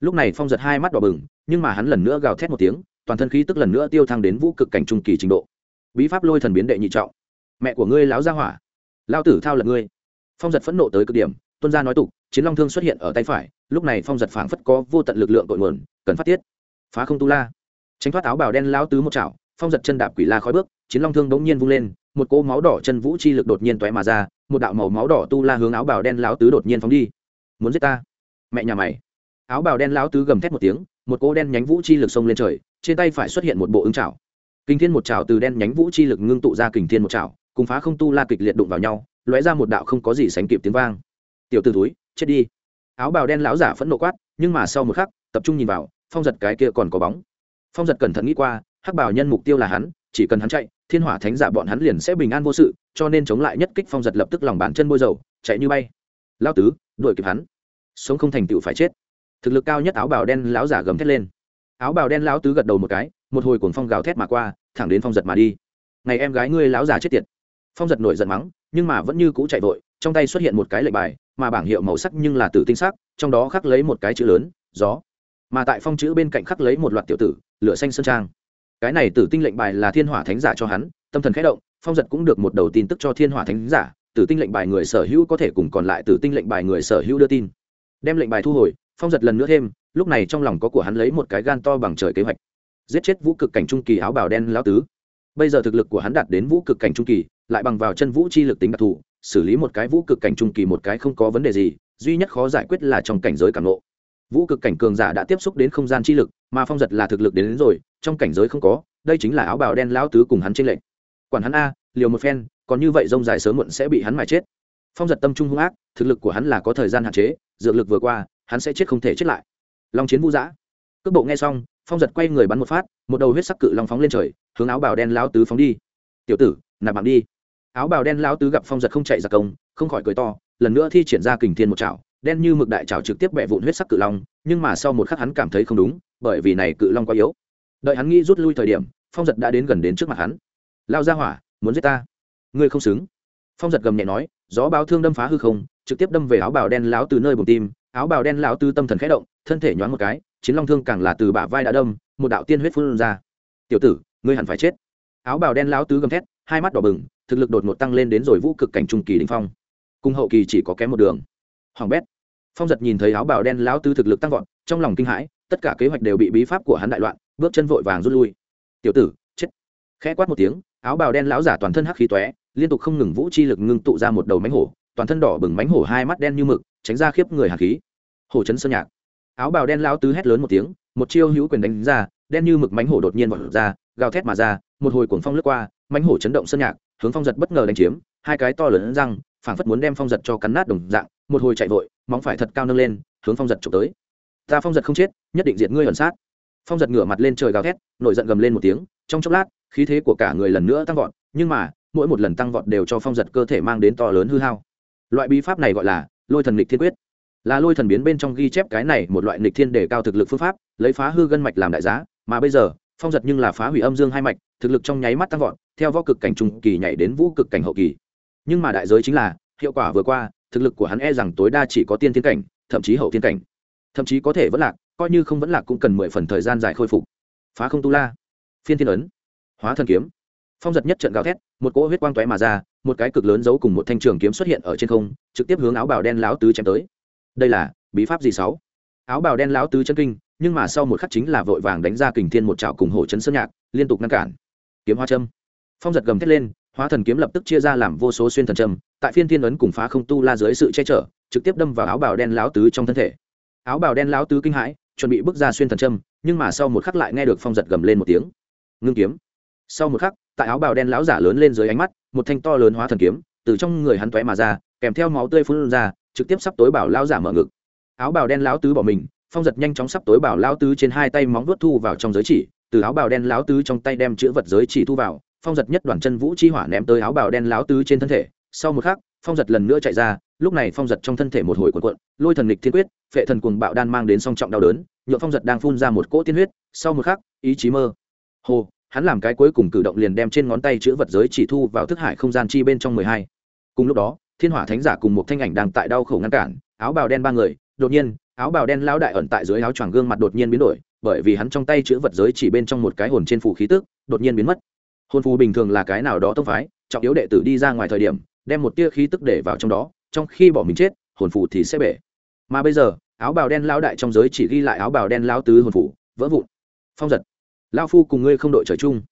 Lúc này phong giật hai mắt đỏ bừng, nhưng mà hắn lần nữa gào thét một tiếng, toàn thân khí tức lần nữa tiêu thăng đến vũ cực cảnh trung kỳ trình độ. Bí pháp lôi thần biến đệ nhị trọng. Mẹ của ngươi láo ra hỏa. Lao tử thao lật ngươi. Phong giật phẫn nộ tới cực điểm tuân gia nói tục, chiến long thương xuất hiện ở tay phải, lúc này phong giật phảng phất có vô tận lực lượng cội nguồn, cần phát tiết. Phá không tu la. Tránh thoát áo bào đen lao tứ một chảo, phong giật chân đạp quỷ la khói bước, chiến long thương bỗng nhiên vung lên, một cỗ máu đỏ chân vũ chi lực đột nhiên toé mà ra, một đạo màu máu đỏ tu la hướng áo bào đen lao tứ đột nhiên phóng đi. Muốn giết ta? Mẹ nhà mày. Áo bào đen lao tứ gầm thét một tiếng, một cỗ đen nhánh vũ chi lực xông lên trời, trên tay phải xuất hiện một bộ ứng chảo. Kinh thiên một chảo từ đen nhánh vũ chi lực ngưng tụ ra kình thiên một chảo, cùng phá không tu la kịch liệt đụng vào nhau, lóe ra một đạo không có gì sánh kịp tiếng vang tiểu t ử túi, chết đi. Áo bào đen lão giả phẫn nộ quát, nhưng mà sau một khắc, tập trung nhìn vào, phong giật cái kia còn có bóng. Phong giật cẩn thận nghĩ qua, hắc bảo nhân mục tiêu là hắn, chỉ cần hắn chạy, thiên hỏa thánh giả bọn hắn liền sẽ bình an vô sự, cho nên chống lại nhất kích phong giật lập tức lòng bàn chân bôi dầu, chạy như bay. Lao tứ, đuổi kịp hắn. Sống không thành tựu phải chết. Thực lực cao nhất áo bào đen lão giả gầm thét lên. Áo bào đen lão tứ gật đầu một cái, một hồi cuồng phong gào thét mà qua, thẳng đến phong giật mà đi. Ngày em gái ngươi lão già chết tiệt. Phong giật nổi giận mắng, nhưng mà vẫn như cũ chạy vội, trong tay xuất hiện một cái lệnh bài mà bảng hiệu màu sắc nhưng là tử tinh sắc, trong đó khắc lấy một cái chữ lớn, gió. Mà tại phong chữ bên cạnh khắc lấy một loạt tiểu tử, lửa xanh sơn trang. Cái này tử tinh lệnh bài là thiên hỏa thánh giả cho hắn, tâm thần khẽ động, phong giật cũng được một đầu tin tức cho thiên hỏa thánh giả, tử tinh lệnh bài người sở hữu có thể cùng còn lại tử tinh lệnh bài người sở hữu đưa tin. Đem lệnh bài thu hồi, phong giật lần nữa thêm, lúc này trong lòng có của hắn lấy một cái gan to bằng trời kế hoạch. Giết chết vũ cực cảnh trung kỳ áo bào đen lão tứ. Bây giờ thực lực của hắn đạt đến vũ cực cảnh trung kỳ, lại bằng vào chân vũ chi lực tính đặc thù xử lý một cái vũ cực cảnh trung kỳ một cái không có vấn đề gì duy nhất khó giải quyết là trong cảnh giới cảm lộ vũ cực cảnh cường giả đã tiếp xúc đến không gian chi lực mà phong giật là thực lực đến, đến rồi trong cảnh giới không có đây chính là áo bào đen lão tứ cùng hắn trên lệnh quản hắn a liều một phen còn như vậy rông dài sớm muộn sẽ bị hắn mà chết. Phong giật tâm trung hung ác thực lực của hắn là có thời gian hạn chế dược lực vừa qua hắn sẽ chết không thể chết lại. Long chiến vũ giã. Cước bộ nghe xong phong giật quay người bắn một phát một đầu huyết sắc cự long phóng lên trời hướng áo bào đen lão tứ phóng đi. Tiểu tử nạp mạng đi áo bào đen lão tứ gặp phong giật không chạy ra công, không khỏi cười to, lần nữa thi triển ra kình thiên một chảo đen như mực đại chảo trực tiếp bẹ vụn huyết sắc cự long, nhưng mà sau một khắc hắn cảm thấy không đúng, bởi vì này cự long quá yếu. Đợi hắn nghĩ rút lui thời điểm, phong giật đã đến gần đến trước mặt hắn. Lao ra hỏa, muốn giết ta? Ngươi không xứng. Phong giật gầm nhẹ nói, gió báo thương đâm phá hư không, trực tiếp đâm về áo bào đen lão từ nơi bụng tim. Áo bào đen lão tư tâm thần khẽ động, thân thể nhoáng một cái, chiến long thương càng là từ bả vai đã đâm, một đạo tiên huyết phun ra. Tiểu tử, ngươi hẳn phải chết. Áo bào đen lão tứ gầm thét hai mắt đỏ bừng, thực lực đột ngột tăng lên đến rồi vũ cực cảnh trung kỳ đình phong. Cùng hậu kỳ chỉ có kém một đường. Hoàng bét. Phong giật nhìn thấy áo bào đen lão tứ thực lực tăng vọt, trong lòng kinh hãi, tất cả kế hoạch đều bị bí pháp của hắn đại loạn, bước chân vội vàng rút lui. Tiểu tử, chết! Khẽ quát một tiếng, áo bào đen lão giả toàn thân hắc khí tóe, liên tục không ngừng vũ chi lực ngưng tụ ra một đầu mánh hổ, toàn thân đỏ bừng mánh hổ hai mắt đen như mực, tránh ra khiếp người hạt khí. Hổ chấn sơn nhạc. Áo bào đen lão tứ hét lớn một tiếng, một chiêu hữu quyền đánh ra, đen như mực mánh hổ đột nhiên vọt ra, gào thét mà ra, một hồi cuồng phong lướt qua mánh hổ chấn động sân nhạc, hướng phong giật bất ngờ đánh chiếm, hai cái to lớn răng, phảng phất muốn đem phong giật cho cắn nát đồng dạng, một hồi chạy vội, móng phải thật cao nâng lên, hướng phong giật trộm tới. Ta phong giật không chết, nhất định diệt ngươi ẩn sát. Phong giật ngửa mặt lên trời gào thét, nổi giận gầm lên một tiếng, trong chốc lát, khí thế của cả người lần nữa tăng vọt, nhưng mà, mỗi một lần tăng vọt đều cho phong giật cơ thể mang đến to lớn hư hao. Loại bí pháp này gọi là lôi thần lịch thiên quyết. Là lôi thần biến bên trong ghi chép cái này một loại lịch thiên để cao thực lực phương pháp, lấy phá hư gân mạch làm đại giá, mà bây giờ, phong giật nhưng là phá hủy âm dương hai mạch thực lực trong nháy mắt tăng vọt, theo võ cực cảnh trung kỳ nhảy đến vũ cực cảnh hậu kỳ. Nhưng mà đại giới chính là, hiệu quả vừa qua, thực lực của hắn e rằng tối đa chỉ có tiên thiên cảnh, thậm chí hậu thiên cảnh. Thậm chí có thể vẫn lạc, coi như không vẫn lạc cũng cần mười phần thời gian dài khôi phục. Phá không tu la. Phiên thiên ấn. Hóa thần kiếm. Phong giật nhất trận gào thét, một cỗ huyết quang toé mà ra, một cái cực lớn giấu cùng một thanh trường kiếm xuất hiện ở trên không, trực tiếp hướng áo bào đen láo tứ chém tới. Đây là, bí pháp gì sáu? Áo bào đen láo tứ chân kinh, nhưng mà sau một khắc chính là vội vàng đánh ra kình thiên một trào cùng hổ chấn sơn nhạc, liên tục ngăn cản kiếm hoa châm. Phong giật gầm thét lên, hóa thần kiếm lập tức chia ra làm vô số xuyên thần châm, tại phiên thiên ấn cùng phá không tu la dưới sự che chở, trực tiếp đâm vào áo bào đen láo tứ trong thân thể. Áo bào đen láo tứ kinh hãi, chuẩn bị bước ra xuyên thần châm, nhưng mà sau một khắc lại nghe được phong giật gầm lên một tiếng. Ngưng kiếm. Sau một khắc, tại áo bào đen láo giả lớn lên dưới ánh mắt, một thanh to lớn hóa thần kiếm từ trong người hắn toé mà ra, kèm theo máu tươi phun ra, trực tiếp sắp tối bảo lao giả mở ngực. Áo bào đen láo tứ bỏ mình, phong giật nhanh chóng sắp tối bảo lao tứ trên hai tay móng vuốt thu vào trong giới chỉ từ áo bào đen láo tứ trong tay đem chữ vật giới chỉ thu vào, phong giật nhất đoàn chân vũ chi hỏa ném tới áo bào đen láo tứ trên thân thể. Sau một khắc, phong giật lần nữa chạy ra, lúc này phong giật trong thân thể một hồi cuộn cuộn, lôi thần lịch thiên quyết, phệ thần cuồng bạo đan mang đến song trọng đau đớn nhựa phong giật đang phun ra một cỗ tiên huyết. Sau một khắc, ý chí mơ. Hồ hắn làm cái cuối cùng cử động liền đem trên ngón tay chữ vật giới chỉ thu vào thức hải không gian chi bên trong mười hai. Cùng lúc đó, thiên hỏa thánh giả cùng một thanh ảnh đang tại đau khổ ngăn cản, áo bào đen ba người, đột nhiên, áo bào đen lão đại ẩn tại dưới áo choàng gương mặt đột nhiên biến đổi bởi vì hắn trong tay chữ vật giới chỉ bên trong một cái hồn trên phù khí tức, đột nhiên biến mất. Hồn phù bình thường là cái nào đó tông phái, trọng yếu đệ tử đi ra ngoài thời điểm, đem một tia khí tức để vào trong đó, trong khi bỏ mình chết, hồn phù thì sẽ bể. Mà bây giờ, áo bào đen lao đại trong giới chỉ ghi lại áo bào đen lao tứ hồn phù, vỡ vụn. Phong giật. Lao phu cùng ngươi không đội trời chung.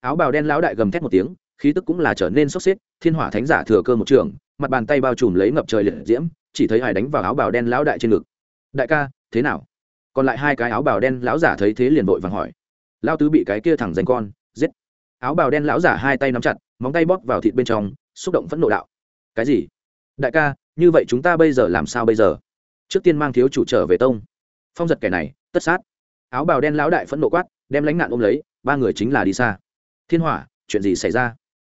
Áo bào đen lao đại gầm thét một tiếng, khí tức cũng là trở nên sốc xếp, thiên hỏa thánh giả thừa cơ một trường, mặt bàn tay bao trùm lấy ngập trời liệt diễm, chỉ thấy hải đánh vào áo bào đen lao đại trên ngực. Đại ca, thế nào? Còn lại hai cái áo bào đen lão giả thấy thế liền vội vàng hỏi. Lao tứ bị cái kia thẳng danh con, giết. Áo bào đen lão giả hai tay nắm chặt, móng tay bóp vào thịt bên trong, xúc động phẫn nộ đạo. Cái gì? Đại ca, như vậy chúng ta bây giờ làm sao bây giờ? Trước tiên mang thiếu chủ trở về tông. Phong giật kẻ này, tất sát. Áo bào đen lão đại phẫn nộ quát, đem lánh nạn ôm lấy, ba người chính là đi xa. Thiên hỏa, chuyện gì xảy ra?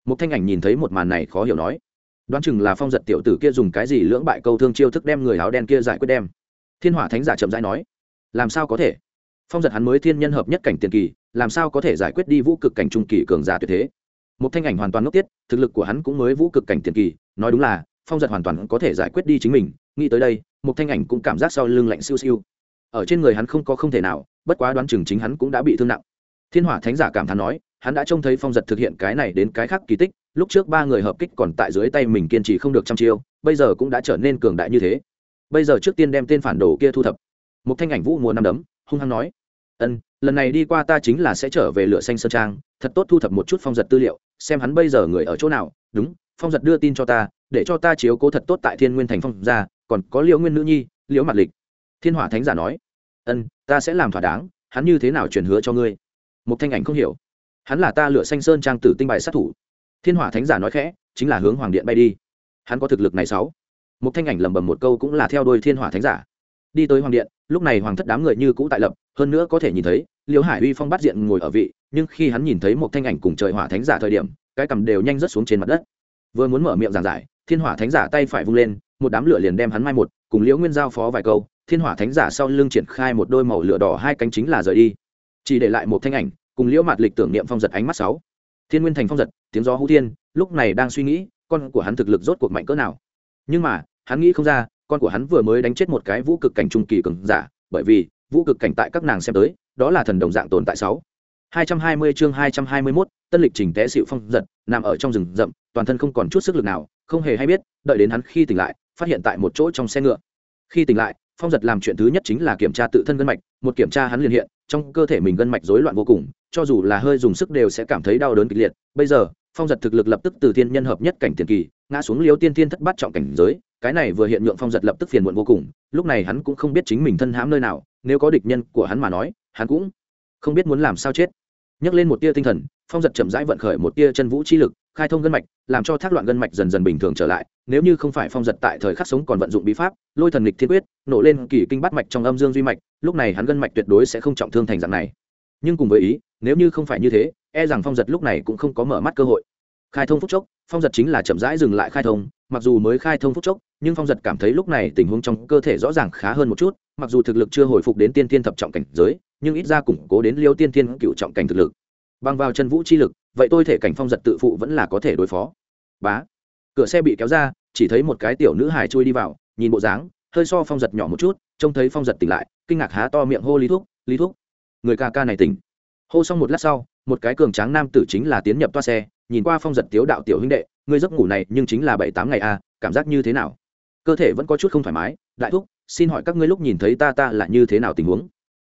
Một thanh ảnh nhìn thấy một màn này khó hiểu nói. Đoán chừng là phong giật tiểu tử kia dùng cái gì lưỡng bại câu thương chiêu thức đem người áo đen kia giải quyết đem. Thiên hỏa thánh giả chậm rãi nói làm sao có thể? Phong giật hắn mới thiên nhân hợp nhất cảnh tiền kỳ, làm sao có thể giải quyết đi vũ cực cảnh trung kỳ cường giả tuyệt thế? Một thanh ảnh hoàn toàn ngốc tiết, thực lực của hắn cũng mới vũ cực cảnh tiền kỳ, nói đúng là, phong giật hoàn toàn có thể giải quyết đi chính mình. Nghĩ tới đây, một thanh ảnh cũng cảm giác sau lưng lạnh siêu siêu. Ở trên người hắn không có không thể nào, bất quá đoán chừng chính hắn cũng đã bị thương nặng. Thiên hỏa thánh giả cảm thán nói, hắn đã trông thấy phong giật thực hiện cái này đến cái khác kỳ tích, lúc trước ba người hợp kích còn tại dưới tay mình kiên trì không được trăm chiêu, bây giờ cũng đã trở nên cường đại như thế. Bây giờ trước tiên đem tên phản đồ kia thu thập một thanh ảnh vũ mùa năm đấm, hung hăng nói, ân, lần này đi qua ta chính là sẽ trở về lửa xanh sơn trang, thật tốt thu thập một chút phong giật tư liệu, xem hắn bây giờ người ở chỗ nào. Đúng, phong giật đưa tin cho ta, để cho ta chiếu cố thật tốt tại thiên nguyên thành phong ra còn có liễu nguyên nữ nhi, liễu mặt lịch. Thiên hỏa thánh giả nói, ân, ta sẽ làm thỏa đáng, hắn như thế nào truyền hứa cho ngươi? Một thanh ảnh không hiểu, hắn là ta Lửa xanh sơn trang tử tinh bài sát thủ. Thiên hỏa thánh giả nói khẽ, chính là hướng hoàng điện bay đi. Hắn có thực lực này sáu. Một thanh ảnh lầm bầm một câu cũng là theo đôi thiên hỏa thánh giả. Đi tới hoàng điện lúc này hoàng thất đám người như cũ tại lập, hơn nữa có thể nhìn thấy, liễu hải uy phong bắt diện ngồi ở vị, nhưng khi hắn nhìn thấy một thanh ảnh cùng trời hỏa thánh giả thời điểm, cái cầm đều nhanh rớt xuống trên mặt đất. Vừa muốn mở miệng giảng giải, thiên hỏa thánh giả tay phải vung lên, một đám lửa liền đem hắn mai một, cùng liễu nguyên giao phó vài câu, thiên hỏa thánh giả sau lưng triển khai một đôi màu lửa đỏ hai cánh chính là rời đi. Chỉ để lại một thanh ảnh, cùng liễu mạt lịch tưởng niệm phong giật ánh mắt sáu. Thiên nguyên thành phong giật, tiếng gió hữu thiên, lúc này đang suy nghĩ, con của hắn thực lực rốt cuộc mạnh cỡ nào. Nhưng mà, hắn nghĩ không ra con của hắn vừa mới đánh chết một cái vũ cực cảnh trung kỳ cường giả bởi vì vũ cực cảnh tại các nàng xem tới đó là thần đồng dạng tồn tại sáu. 220 chương 221, tân lịch trình té xịu phong giật nằm ở trong rừng rậm toàn thân không còn chút sức lực nào không hề hay biết đợi đến hắn khi tỉnh lại phát hiện tại một chỗ trong xe ngựa. Khi tỉnh lại phong giật làm chuyện thứ nhất chính là kiểm tra tự thân gân mạch một kiểm tra hắn liền hiện trong cơ thể mình gân mạch rối loạn vô cùng cho dù là hơi dùng sức đều sẽ cảm thấy đau đớn kịch liệt. Bây giờ phong giật thực lực lập tức từ thiên nhân hợp nhất cảnh tiền kỳ ngã xuống liêu tiên tiên thất bát trọng cảnh giới cái này vừa hiện nhượng phong giật lập tức phiền muộn vô cùng, lúc này hắn cũng không biết chính mình thân hãm nơi nào, nếu có địch nhân của hắn mà nói, hắn cũng không biết muốn làm sao chết. Nhấc lên một tia tinh thần, phong giật chậm rãi vận khởi một tia chân vũ chi lực, khai thông gân mạch, làm cho thác loạn gân mạch dần dần bình thường trở lại, nếu như không phải phong giật tại thời khắc sống còn vận dụng bí pháp, lôi thần lịch thiên quyết, nổ lên kỳ kinh bắt mạch trong âm dương duy mạch, lúc này hắn gân mạch tuyệt đối sẽ không trọng thương thành dạng này. Nhưng cùng với ý, nếu như không phải như thế e rằng phong giật lúc này cũng không có mở mắt cơ hội. Khai thông phúc chốc, phong giật chính là chậm rãi dừng lại khai thông, mặc dù mới khai thông phúc chốc nhưng phong giật cảm thấy lúc này tình huống trong cơ thể rõ ràng khá hơn một chút mặc dù thực lực chưa hồi phục đến tiên tiên thập trọng cảnh giới nhưng ít ra củng cố đến liêu tiên tiên cựu trọng cảnh thực lực. Bằng vào chân vũ chi lực vậy tôi thể cảnh phong giật tự phụ vẫn là có thể đối phó. Bá. Cửa xe bị kéo ra chỉ thấy một cái tiểu nữ hài chui đi vào nhìn bộ dáng hơi so phong giật nhỏ một chút trông thấy phong giật tỉnh lại kinh ngạc há to miệng hô lý thuốc lý thuốc người ca ca này tỉnh. Hô xong một lát sau một cái cường tráng nam tử chính là tiến nhập toa xe nhìn qua phong giật tiếu đạo tiểu huynh đệ ngươi giấc ngủ này nhưng chính là bảy tám ngày a à, cảm giác như thế nào? Cơ thể vẫn có chút không thoải mái. Đại thúc, xin hỏi các ngươi lúc nhìn thấy ta ta là như thế nào tình huống?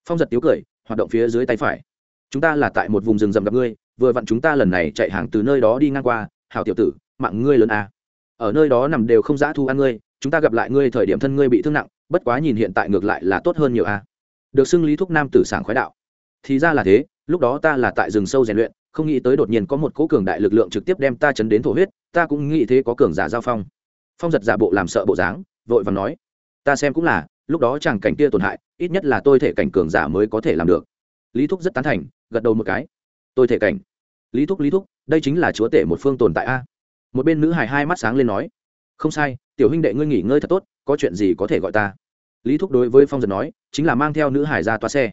Phong giật tiếu cười, hoạt động phía dưới tay phải. Chúng ta là tại một vùng rừng rậm gặp ngươi, vừa vặn chúng ta lần này chạy hàng từ nơi đó đi ngang qua. Hảo tiểu tử, mạng ngươi lớn à. ở nơi đó nằm đều không dã thu ăn ngươi, chúng ta gặp lại ngươi thời điểm thân ngươi bị thương nặng, bất quá nhìn hiện tại ngược lại là tốt hơn nhiều à. được xưng lý thúc nam tử sảng khoái đạo. Thì ra là thế, lúc đó ta là tại rừng sâu rèn luyện, không nghĩ tới đột nhiên có một cố cường đại lực lượng trực tiếp đem ta chấn đến thổ huyết, ta cũng nghĩ thế có cường giả giao phong phong giật giả bộ làm sợ bộ dáng, vội và nói, ta xem cũng là, lúc đó chàng cảnh kia tổn hại, ít nhất là tôi thể cảnh cường giả mới có thể làm được. Lý thúc rất tán thành, gật đầu một cái, tôi thể cảnh. Lý thúc lý thúc, đây chính là chúa tể một phương tồn tại a. Một bên nữ hài hai mắt sáng lên nói, không sai, tiểu huynh đệ ngươi nghỉ ngơi thật tốt, có chuyện gì có thể gọi ta. Lý thúc đối với phong giật nói, chính là mang theo nữ hải ra toa xe.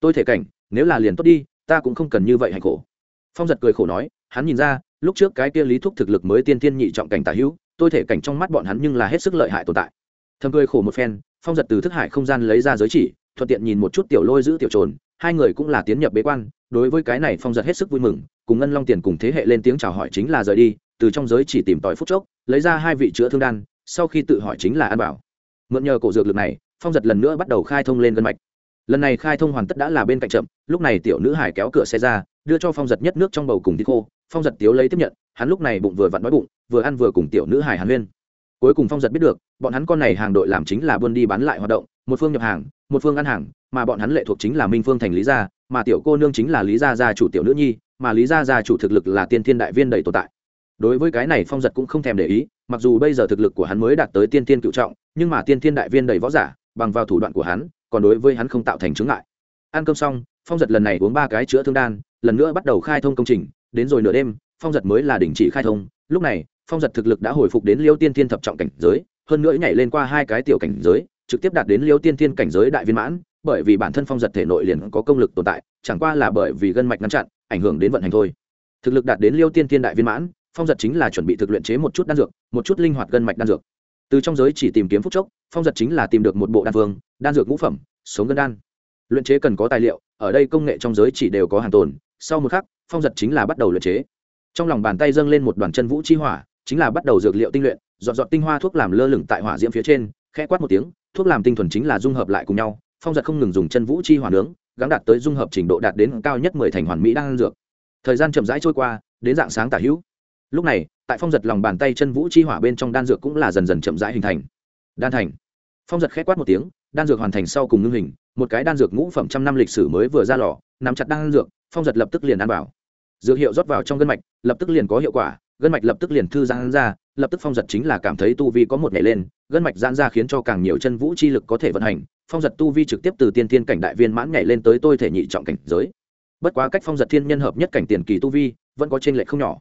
Tôi thể cảnh, nếu là liền tốt đi, ta cũng không cần như vậy hạnh khổ. Phong giật cười khổ nói, hắn nhìn ra, lúc trước cái kia lý thúc thực lực mới tiên tiên nhị trọng cảnh tả hữu tôi thể cảnh trong mắt bọn hắn nhưng là hết sức lợi hại tồn tại. Thầm cười khổ một phen, phong giật từ thức hải không gian lấy ra giới chỉ, thuận tiện nhìn một chút tiểu lôi giữ tiểu trồn, hai người cũng là tiến nhập bế quan, đối với cái này phong giật hết sức vui mừng, cùng ngân long tiền cùng thế hệ lên tiếng chào hỏi chính là rời đi, từ trong giới chỉ tìm tòi phút chốc, lấy ra hai vị chữa thương đan, sau khi tự hỏi chính là an bảo. Mượn nhờ cổ dược lực này, phong giật lần nữa bắt đầu khai thông lên gân mạch. Lần này khai thông hoàn tất đã là bên cạnh chậm, lúc này tiểu nữ hải kéo cửa xe ra đưa cho phong giật nhất nước trong bầu cùng thịt khô, phong giật tiếu lấy tiếp nhận, hắn lúc này bụng vừa vặn đói bụng, vừa ăn vừa cùng tiểu nữ hải hàn huyên. Cuối cùng phong giật biết được, bọn hắn con này hàng đội làm chính là buôn đi bán lại hoạt động, một phương nhập hàng, một phương ăn hàng, mà bọn hắn lệ thuộc chính là minh phương thành lý gia, mà tiểu cô nương chính là lý gia gia chủ tiểu nữ nhi, mà lý gia gia chủ thực lực là tiên thiên đại viên đầy tồn tại. Đối với cái này phong giật cũng không thèm để ý, mặc dù bây giờ thực lực của hắn mới đạt tới tiên thiên cựu trọng, nhưng mà tiên thiên đại viên đầy võ giả, bằng vào thủ đoạn của hắn, còn đối với hắn không tạo thành chứng ngại. Ăn cơm xong, phong giật lần này uống ba cái chữa thương đan lần nữa bắt đầu khai thông công trình, đến rồi nửa đêm, phong giật mới là đình chỉ khai thông. Lúc này, phong giật thực lực đã hồi phục đến liêu tiên thiên thập trọng cảnh giới, hơn nữa nhảy lên qua hai cái tiểu cảnh giới, trực tiếp đạt đến liêu tiên thiên cảnh giới đại viên mãn, bởi vì bản thân phong giật thể nội liền có công lực tồn tại, chẳng qua là bởi vì gân mạch ngăn chặn, ảnh hưởng đến vận hành thôi. Thực lực đạt đến liêu tiên thiên đại viên mãn, phong giật chính là chuẩn bị thực luyện chế một chút đan dược, một chút linh hoạt gân mạch đan dược. Từ trong giới chỉ tìm kiếm phúc chốc, phong giật chính là tìm được một bộ đan vương, đan dược ngũ phẩm, sống gân đan. Luyện chế cần có tài liệu, ở đây công nghệ trong giới chỉ đều có hàng tồn sau một khắc, phong giật chính là bắt đầu luyện chế. Trong lòng bàn tay dâng lên một đoàn chân vũ chi hỏa, chính là bắt đầu dược liệu tinh luyện, dọn dọn tinh hoa thuốc làm lơ lửng tại hỏa diễm phía trên, khẽ quát một tiếng, thuốc làm tinh thuần chính là dung hợp lại cùng nhau, phong giật không ngừng dùng chân vũ chi hỏa nướng gắn đạt tới dung hợp trình độ đạt đến cao nhất mười thành hoàn mỹ đang dược. Thời gian chậm rãi trôi qua, đến dạng sáng tả hữu. Lúc này, tại phong giật lòng bàn tay chân vũ chi hỏa bên trong đan dược cũng là dần dần chậm rãi hình thành. Đan thành. Phong giật khét quát một tiếng, đan dược hoàn thành sau cùng ngưng hình, một cái đan dược ngũ phẩm trăm năm lịch sử mới vừa ra lò nắm chặt đan dược, phong giật lập tức liền ăn vào. Dược hiệu rót vào trong gân mạch, lập tức liền có hiệu quả, gân mạch lập tức liền thư giãn ra, lập tức phong giật chính là cảm thấy tu vi có một nhảy lên, gân mạch giãn ra khiến cho càng nhiều chân vũ chi lực có thể vận hành, phong giật tu vi trực tiếp từ tiên thiên cảnh đại viên mãn nhảy lên tới tôi thể nhị trọng cảnh giới. Bất quá cách phong giật thiên nhân hợp nhất cảnh tiền kỳ tu vi, vẫn có trên lệch không nhỏ.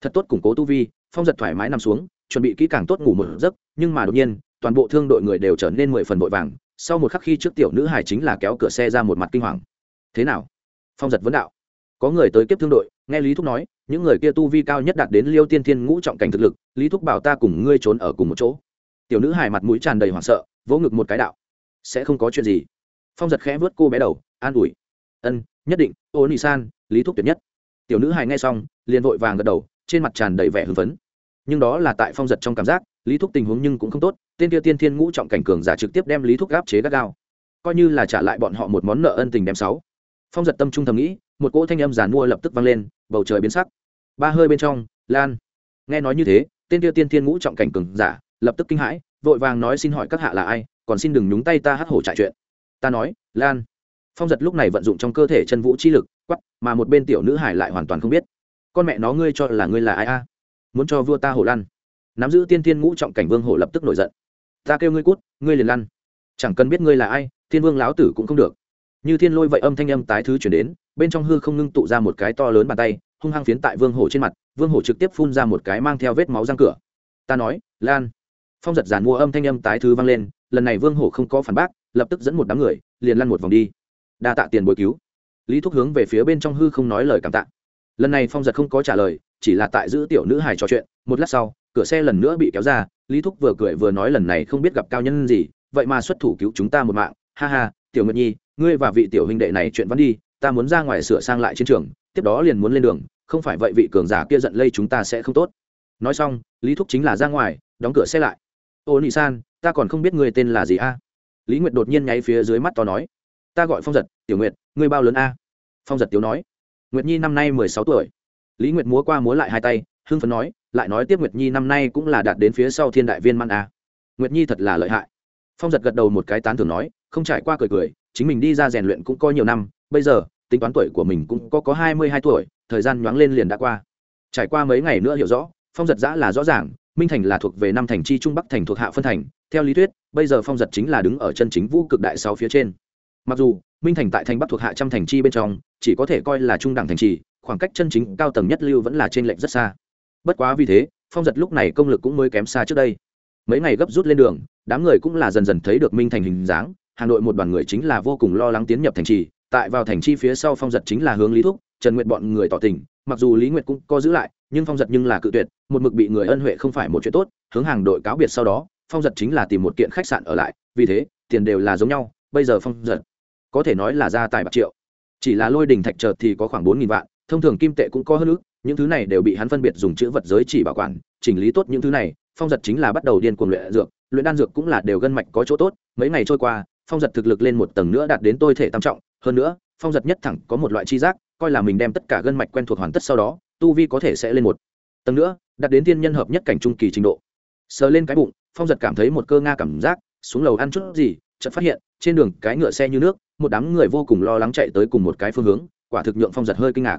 Thật tốt củng cố tu vi, phong giật thoải mái nằm xuống, chuẩn bị kỹ càng tốt ngủ một giấc, nhưng mà đột nhiên, toàn bộ thương đội người đều trở nên mười phần vội vàng, sau một khắc khi trước tiểu nữ hải chính là kéo cửa xe ra một mặt kinh hoàng. Thế nào? Phong giật vấn đạo. Có người tới kiếp thương đội, nghe lý thúc nói, những người kia tu vi cao nhất đạt đến liêu tiên thiên ngũ trọng cảnh thực lực, lý thúc bảo ta cùng ngươi trốn ở cùng một chỗ. Tiểu nữ hài mặt mũi tràn đầy hoảng sợ, vỗ ngực một cái đạo. Sẽ không có chuyện gì. Phong giật khẽ vớt cô bé đầu, an ủi. Ân, nhất định, ô nị san, lý thúc tuyệt nhất. Tiểu nữ hài nghe xong, liền vội vàng gật đầu, trên mặt tràn đầy vẻ hưng phấn. Nhưng đó là tại phong giật trong cảm giác, lý thúc tình huống nhưng cũng không tốt, tên kia tiên thiên ngũ trọng cảnh cường giả trực tiếp đem lý thúc gáp chế gắt gao. Coi như là trả lại bọn họ một món nợ ân tình đem sáu phong giật tâm trung thầm nghĩ, một cỗ thanh âm giàn mua lập tức vang lên, bầu trời biến sắc. Ba hơi bên trong, lan. Nghe nói như thế, tên tiêu tiên thiên ngũ trọng cảnh cường giả, lập tức kinh hãi, vội vàng nói xin hỏi các hạ là ai, còn xin đừng nhúng tay ta hắt hổ trại chuyện. Ta nói, lan. Phong giật lúc này vận dụng trong cơ thể chân vũ chi lực quắp mà một bên tiểu nữ hải lại hoàn toàn không biết. Con mẹ nó ngươi cho là ngươi là ai a? Muốn cho vua ta hổ lăn nắm giữ tiên thiên ngũ trọng cảnh vương hổ lập tức nổi giận. Ta kêu ngươi cút, ngươi liền lăn. Chẳng cần biết ngươi là ai, thiên vương láo tử cũng không được như thiên lôi vậy âm thanh âm tái thứ chuyển đến, bên trong hư không ngưng tụ ra một cái to lớn bàn tay, hung hăng phiến tại vương hổ trên mặt, vương hổ trực tiếp phun ra một cái mang theo vết máu răng cửa. Ta nói, lan. Phong giật giàn mua âm thanh âm tái thứ vang lên, lần này vương hổ không có phản bác, lập tức dẫn một đám người, liền lăn một vòng đi. Đa tạ tiền bồi cứu. Lý thúc hướng về phía bên trong hư không nói lời cảm tạ. Lần này phong giật không có trả lời, chỉ là tại giữ tiểu nữ hài trò chuyện, một lát sau, cửa xe lần nữa bị kéo ra, lý thúc vừa cười vừa nói lần này không biết gặp cao nhân gì, vậy mà xuất thủ cứu chúng ta một mạng, ha ha, tiểu nguyệt nhi ngươi và vị tiểu huynh đệ này chuyện vẫn đi, ta muốn ra ngoài sửa sang lại chiến trường, tiếp đó liền muốn lên đường, không phải vậy vị cường giả kia giận lây chúng ta sẽ không tốt. Nói xong, lý thúc chính là ra ngoài, đóng cửa xe lại. Ô nị san, ta còn không biết người tên là gì a? Lý nguyệt đột nhiên nháy phía dưới mắt to nói. Ta gọi phong giật, tiểu nguyệt, ngươi bao lớn a? Phong giật tiếu nói. Nguyệt nhi năm nay mười sáu tuổi. Lý nguyệt múa qua múa lại hai tay, hưng phấn nói, lại nói tiếp nguyệt nhi năm nay cũng là đạt đến phía sau thiên đại viên man a. Nguyệt nhi thật là lợi hại. Phong giật gật đầu một cái tán thưởng nói, không trải qua cười cười chính mình đi ra rèn luyện cũng có nhiều năm, bây giờ, tính toán tuổi của mình cũng có có hai mươi hai tuổi, thời gian nhoáng lên liền đã qua. Trải qua mấy ngày nữa hiểu rõ, phong giật giã là rõ ràng, minh thành là thuộc về năm thành chi trung bắc thành thuộc hạ phân thành. Theo lý thuyết, bây giờ phong giật chính là đứng ở chân chính vũ cực đại sáu phía trên. Mặc dù, minh thành tại thành bắc thuộc hạ trăm thành chi bên trong, chỉ có thể coi là trung đẳng thành trì, khoảng cách chân chính cao tầng nhất lưu vẫn là trên lệnh rất xa. Bất quá vì thế, phong giật lúc này công lực cũng mới kém xa trước đây. Mấy ngày gấp rút lên đường, đám người cũng là dần dần thấy được minh thành hình dáng hà nội một đoàn người chính là vô cùng lo lắng tiến nhập thành trì, tại vào thành chi phía sau phong giật chính là hướng lý thúc, trần nguyện bọn người tỏ tình, mặc dù lý nguyệt cũng có giữ lại, nhưng phong giật nhưng là cự tuyệt, một mực bị người ân huệ không phải một chuyện tốt, hướng hàng đội cáo biệt sau đó, phong giật chính là tìm một kiện khách sạn ở lại, vì thế, tiền đều là giống nhau, bây giờ phong giật, có thể nói là ra tài bạc triệu. Chỉ là lôi đình thạch chợt thì có khoảng bốn nghìn vạn, thông thường kim tệ cũng có hơn ước, những thứ này đều bị hắn phân biệt dùng chữ vật giới chỉ bảo quản, chỉnh lý tốt những thứ này, phong giật chính là bắt đầu điên cuồng luyện dược, luyện đan dược cũng là đều gân mạch có chỗ tốt, mấy ngày trôi qua phong giật thực lực lên một tầng nữa đạt đến tôi thể tam trọng. Hơn nữa, phong giật nhất thẳng có một loại chi giác, coi là mình đem tất cả gân mạch quen thuộc hoàn tất sau đó, tu vi có thể sẽ lên một tầng nữa, đạt đến tiên nhân hợp nhất cảnh trung kỳ trình độ. Sờ lên cái bụng, phong giật cảm thấy một cơ nga cảm giác, xuống lầu ăn chút gì, chợt phát hiện, trên đường cái ngựa xe như nước, một đám người vô cùng lo lắng chạy tới cùng một cái phương hướng, quả thực nhượng phong giật hơi kinh ngạc.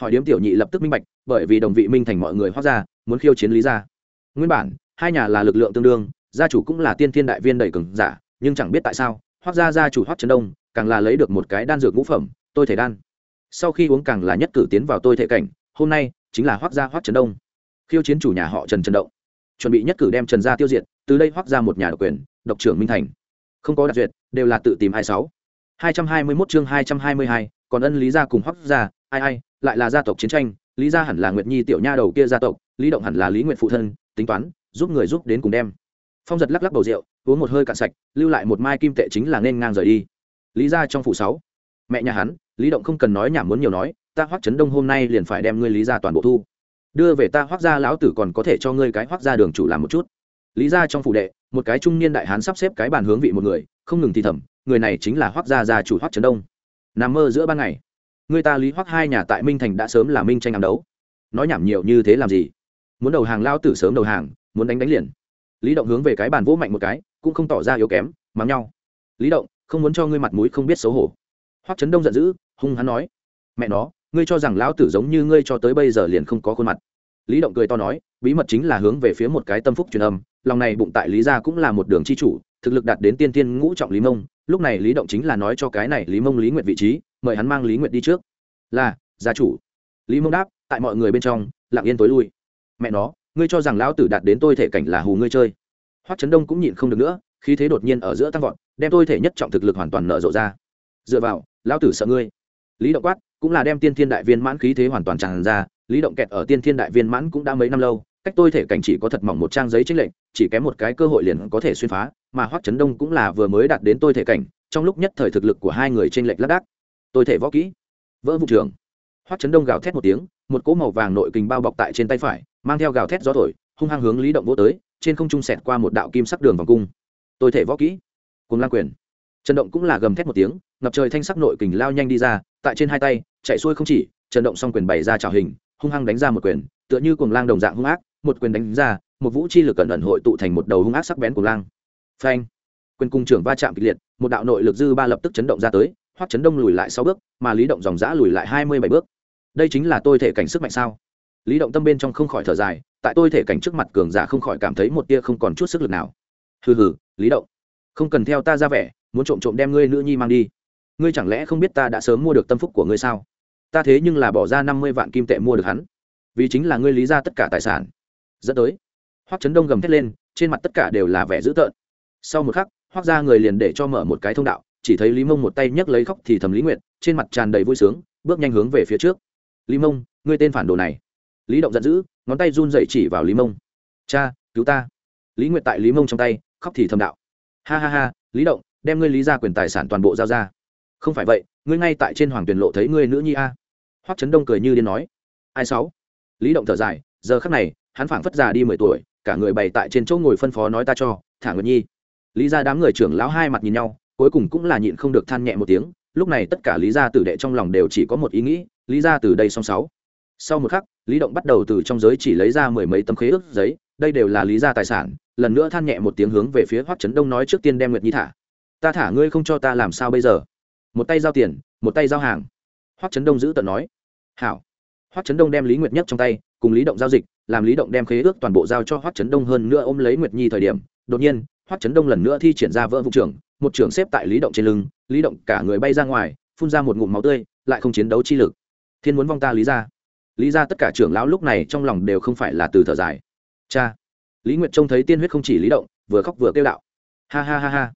Hỏi điếm tiểu nhị lập tức minh bạch, bởi vì đồng vị minh thành mọi người hoác ra, muốn khiêu chiến lý ra nguyên bản, hai nhà là lực lượng tương đương, gia chủ cũng là tiên thiên đại viên đầy cường giả nhưng chẳng biết tại sao hoác gia gia chủ hoác trấn đông càng là lấy được một cái đan dược ngũ phẩm, tôi thể đan. Sau khi uống càng là nhất cử tiến vào tôi thể cảnh, hôm nay chính là hoác gia hoác trấn đông. Khiêu chiến chủ nhà họ trần trần động. Chuẩn bị nhất cử đem trần gia tiêu diệt, từ đây hoác ra một nhà độc quyền, độc trưởng minh thành. Không có đặc duyệt, đều là tự tìm hai sáu. Hai trăm hai mươi mốt chương hai trăm hai mươi hai, còn ân lý gia cùng hoác gia, ai ai, lại là gia tộc chiến tranh, lý gia hẳn là nguyệt nhi tiểu nha đầu kia gia tộc, lý động hẳn là lý nguyện phụ thân, tính toán, giúp người giúp đến cùng đem. Phong giật lắc lắc bầu rượu uống một hơi cạn sạch, lưu lại một mai kim tệ chính là nên ngang rời đi. Lý gia trong phủ sáu, mẹ nhà hắn, lý động không cần nói nhảm muốn nhiều nói, ta Hoắc chấn đông hôm nay liền phải đem ngươi lý gia toàn bộ thu. Đưa về ta Hoắc gia lão tử còn có thể cho ngươi cái Hoắc gia đường chủ làm một chút. Lý gia trong phủ đệ, một cái trung niên đại hán sắp xếp cái bàn hướng vị một người, không ngừng thì thầm, người này chính là Hoắc gia gia chủ Hoắc trấn đông. Nằm mơ giữa ban ngày, người ta lý Hoắc hai nhà tại minh thành đã sớm là minh tranh ám đấu. Nói nhảm nhiều như thế làm gì? Muốn đầu hàng lao tử sớm đầu hàng, muốn đánh đánh liền. Lý động hướng về cái bàn vỗ mạnh một cái cũng không tỏ ra yếu kém, mắng nhau. Lý động, không muốn cho ngươi mặt mũi không biết xấu hổ. Hoắc trấn đông giận dữ, hung hắn nói, mẹ nó, ngươi cho rằng lão tử giống như ngươi cho tới bây giờ liền không có khuôn mặt. Lý động cười to nói, bí mật chính là hướng về phía một cái tâm phúc truyền âm, lòng này bụng tại lý gia cũng là một đường chi chủ, thực lực đạt đến tiên tiên ngũ trọng lý mông, lúc này lý động chính là nói cho cái này lý mông lý nguyện vị trí, mời hắn mang lý nguyện đi trước. Là, gia chủ. Lý mông đáp, tại mọi người bên trong, lặng yên tối lui. Mẹ nó, ngươi cho rằng lão tử đạt đến tôi thể cảnh là hù ngươi chơi hoắc trấn đông cũng nhịn không được nữa, khí thế đột nhiên ở giữa tăng vọt, đem tôi thể nhất trọng thực lực hoàn toàn nở rộ ra. Dựa vào, lão tử sợ ngươi. Lý động quát cũng là đem tiên thiên đại viên mãn khí thế hoàn toàn tràn ra, lý động kẹt ở tiên thiên đại viên mãn cũng đã mấy năm lâu, cách tôi thể cảnh chỉ có thật mỏng một trang giấy chính lệnh chỉ kém một cái cơ hội liền có thể xuyên phá, mà hoắc trấn đông cũng là vừa mới đạt đến tôi thể cảnh, trong lúc nhất thời thực lực của hai người trên lệch lác đác. Tôi thể võ kỹ, vỡ vụ trường hoắc trấn đông gào thét một tiếng, một cỗ màu vàng nội kình bao bọc tại trên tay phải, mang theo gào thét gió thổi, hung hăng hướng lý động vô tới trên không trung sẹt qua một đạo kim sắc đường vòng cung. Tôi thể võ kỹ. Cùng lang quyền. Trần động cũng là gầm thét một tiếng, ngập trời thanh sắc nội kình lao nhanh đi ra, tại trên hai tay, chạy xuôi không chỉ trần động xong quyền bày ra trào hình, hung hăng đánh ra một quyền, tựa như cùng lang đồng dạng hung ác, một quyền đánh ra, một vũ chi lực cẩn ẩn hội tụ thành một đầu hung ác sắc bén của lang. Phanh. Quyền cung trưởng va chạm kịch liệt, một đạo nội lực dư ba lập tức chấn động ra tới, hoắc chấn đông lùi lại sáu bước, mà lý động dòng giã lùi lại hai mươi bảy bước. Đây chính là tôi thể cảnh sức mạnh sao? Lý động tâm bên trong không khỏi thở dài tại tôi thể cảnh trước mặt cường giả không khỏi cảm thấy một tia không còn chút sức lực nào. Hừ hừ, lý động, không cần theo ta ra vẻ, muốn trộm trộm đem ngươi nữ nhi mang đi. Ngươi chẳng lẽ không biết ta đã sớm mua được tâm phúc của ngươi sao? Ta thế nhưng là bỏ ra năm mươi vạn kim tệ mua được hắn. Vì chính là ngươi lý ra tất cả tài sản. Dẫn tới, hoắc trấn đông gầm thét lên, trên mặt tất cả đều là vẻ dữ tợn. Sau một khắc, hoắc ra người liền để cho mở một cái thông đạo, chỉ thấy lý mông một tay nhấc lấy khóc thì thầm lý nguyệt, trên mặt tràn đầy vui sướng, bước nhanh hướng về phía trước. Lý mông, ngươi tên phản đồ này. Lý động giận dữ ngón tay run dậy chỉ vào lý mông. Cha, cứu ta. Lý nguyệt tại lý mông trong tay, khóc thì thầm đạo. Ha ha ha, lý động, đem ngươi lý ra quyền tài sản toàn bộ giao ra. Không phải vậy, ngươi ngay tại trên hoàng tuyển lộ thấy ngươi nữ nhi a. Hoắc trấn đông cười như điên nói. Ai sáu? Lý động thở dài, giờ khắc này, hắn phảng phất già đi mười tuổi, cả người bày tại trên chỗ ngồi phân phó nói ta cho, thả nguyệt nhi. Lý ra đám người trưởng lão hai mặt nhìn nhau, cuối cùng cũng là nhịn không được than nhẹ một tiếng, lúc này tất cả lý gia tử đệ trong lòng đều chỉ có một ý nghĩ, lý gia từ đây song sáu sau một khắc, lý động bắt đầu từ trong giới chỉ lấy ra mười mấy tấm khế ước giấy, đây đều là lý gia tài sản, lần nữa than nhẹ một tiếng hướng về phía hoắc trấn đông nói trước tiên đem nguyệt nhi thả. Ta thả ngươi không cho ta làm sao bây giờ? Một tay giao tiền, một tay giao hàng. Hoắc trấn đông giữ tận nói. Hảo. Hoắc trấn đông đem lý nguyệt nhất trong tay, cùng lý động giao dịch, làm lý động đem khế ước toàn bộ giao cho hoắc trấn đông hơn nữa ôm lấy nguyệt nhi thời điểm, đột nhiên, hoắc trấn đông lần nữa thi triển ra vỡ vụ trưởng, một trưởng xếp tại lý động trên lưng, lý động cả người bay ra ngoài, phun ra một ngụm máu tươi, lại không chiến đấu chi lực. Thiên muốn vong ta lý ra lý ra tất cả trưởng lão lúc này trong lòng đều không phải là từ thở dài. Cha, lý nguyệt trông thấy tiên huyết không chỉ lý động, vừa khóc vừa kêu đạo. Ha ha ha ha.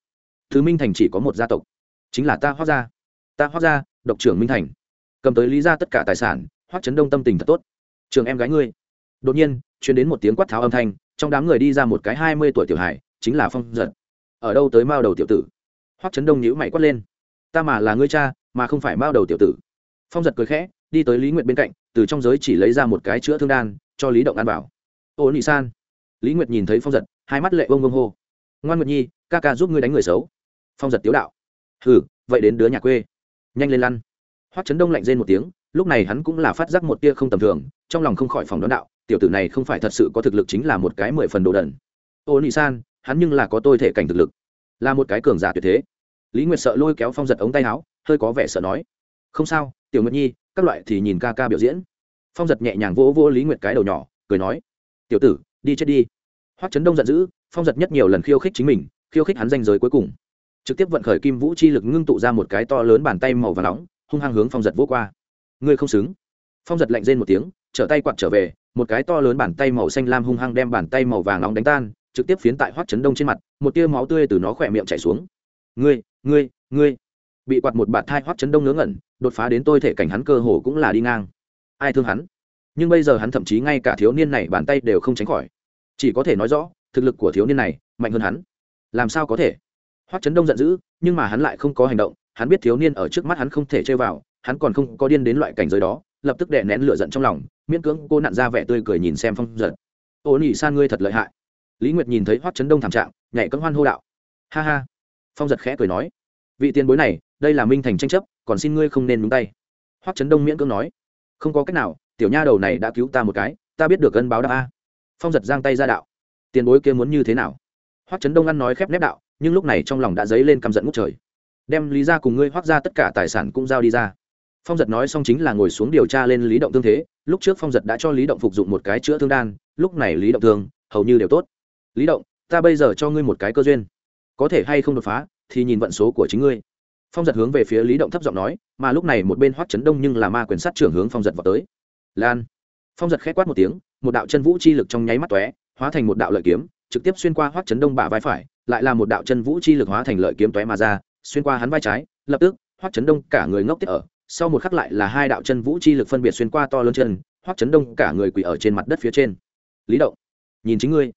Thứ minh thành chỉ có một gia tộc, chính là ta hoác gia. Ta hoác gia, độc trưởng minh thành. Cầm tới lý ra tất cả tài sản hoác chấn đông tâm tình thật tốt. Trường em gái ngươi. Đột nhiên chuyển đến một tiếng quát tháo âm thanh, trong đám người đi ra một cái hai mươi tuổi tiểu hải chính là phong giật. Ở đâu tới mao đầu tiểu tử? Hoác chấn đông nhữ mày quát lên. Ta mà là ngươi cha, mà không phải mao đầu tiểu tử. Phong giật cười khẽ đi tới lý nguyệt bên cạnh, từ trong giới chỉ lấy ra một cái chữa thương đan, cho lý động ăn bảo ô nị san. Lý nguyệt nhìn thấy phong giật, hai mắt lệ bông bông hô. Ngoan nguyệt nhi, ca ca giúp ngươi đánh người xấu. Phong giật tiếu đạo. Ừ vậy đến đứa nhà quê. Nhanh lên lăn. Hoắc trấn đông lạnh rên một tiếng, lúc này hắn cũng là phát giác một tia không tầm thường, trong lòng không khỏi phòng đón đạo, tiểu tử này không phải thật sự có thực lực chính là một cái mười phần đồ đần. Ô nị san, hắn nhưng là có tôi thể cảnh thực lực. Là một cái cường giả tuyệt thế. Lý nguyệt sợ lôi kéo phong giật ống tay áo, hơi có vẻ sợ nói. Không sao, tiểu nguyệt nhi các loại thì nhìn ca ca biểu diễn. Phong giật nhẹ nhàng vỗ vỗ lý nguyệt cái đầu nhỏ, cười nói, tiểu tử, đi chết đi. Hoắc trấn đông giận dữ, phong giật nhất nhiều lần khiêu khích chính mình, khiêu khích hắn danh giới cuối cùng. Trực tiếp vận khởi kim vũ chi lực ngưng tụ ra một cái to lớn bàn tay màu và nóng, hung hăng hướng phong giật vỗ qua. Ngươi không xứng. Phong giật lạnh rên một tiếng, trở tay quạt trở về, một cái to lớn bàn tay màu xanh lam hung hăng đem bàn tay màu vàng nóng đánh tan, trực tiếp phiến tại hoắc chấn đông trên mặt, một tia máu tươi từ nó khỏe miệng chảy xuống. Ngươi ngươi ngươi. Bị quạt một bạt thai, hoắc chấn đông ngớ ngẩn đột phá đến tôi thể cảnh hắn cơ hồ cũng là đi ngang. Ai thương hắn? Nhưng bây giờ hắn thậm chí ngay cả thiếu niên này bàn tay đều không tránh khỏi. Chỉ có thể nói rõ, thực lực của thiếu niên này mạnh hơn hắn. Làm sao có thể? Hoắc chấn đông giận dữ, nhưng mà hắn lại không có hành động. Hắn biết thiếu niên ở trước mắt hắn không thể chơi vào, hắn còn không có điên đến loại cảnh giới đó, lập tức đè nén lửa giận trong lòng, miễn cưỡng cô nặn ra vẻ tươi cười nhìn xem phong giật. Ô nỉ san ngươi thật lợi hại. Lý nguyệt nhìn thấy hoắc chấn đông thảm trạng, nhảy cấm hoan hô đạo. Ha ha. Phong giật khẽ cười nói. Vị tiền bối này đây là minh thành tranh chấp, còn xin ngươi không nên nhúng tay. Hoắc Trấn đông miễn cưỡng nói. Không có cách nào, tiểu nha đầu này đã cứu ta một cái, ta biết được ân báo đáp a. Phong giật giang tay ra đạo. Tiền bối kia muốn như thế nào? Hoắc Trấn đông ăn nói khép nép đạo, nhưng lúc này trong lòng đã dấy lên căm giận ngút trời. Đem lý ra cùng ngươi hoắc ra tất cả tài sản cũng giao đi ra. Phong giật nói xong chính là ngồi xuống điều tra lên lý động thương thế. Lúc trước phong giật đã cho lý động phục dụng một cái chữa thương đan, lúc này lý động thương, hầu như đều tốt. Lý động, ta bây giờ cho ngươi một cái cơ duyên. Có thể hay không đột phá, thì nhìn vận số của chính ngươi phong giật hướng về phía lý động thấp giọng nói mà lúc này một bên hoắc chấn đông nhưng là ma quyền sát trưởng hướng phong giật vào tới lan phong giật k h ẽ quát một tiếng một đạo chân vũ chi lực trong nháy mắt tóe hóa thành một đạo lợi kiếm trực tiếp xuyên qua hoắc chấn đông bả vai phải lại là một đạo chân vũ chi lực hóa thành lợi kiếm tóe mà ra xuyên qua hắn vai trái lập tức hoắc chấn đông cả người ngốc tiếp ở sau một khắc lại là hai đạo chân vũ chi lực phân biệt xuyên qua to lớn chân hoắc chấn đông cả người quỳ ở trên mặt đất phía trên lý động nhìn chính ngươi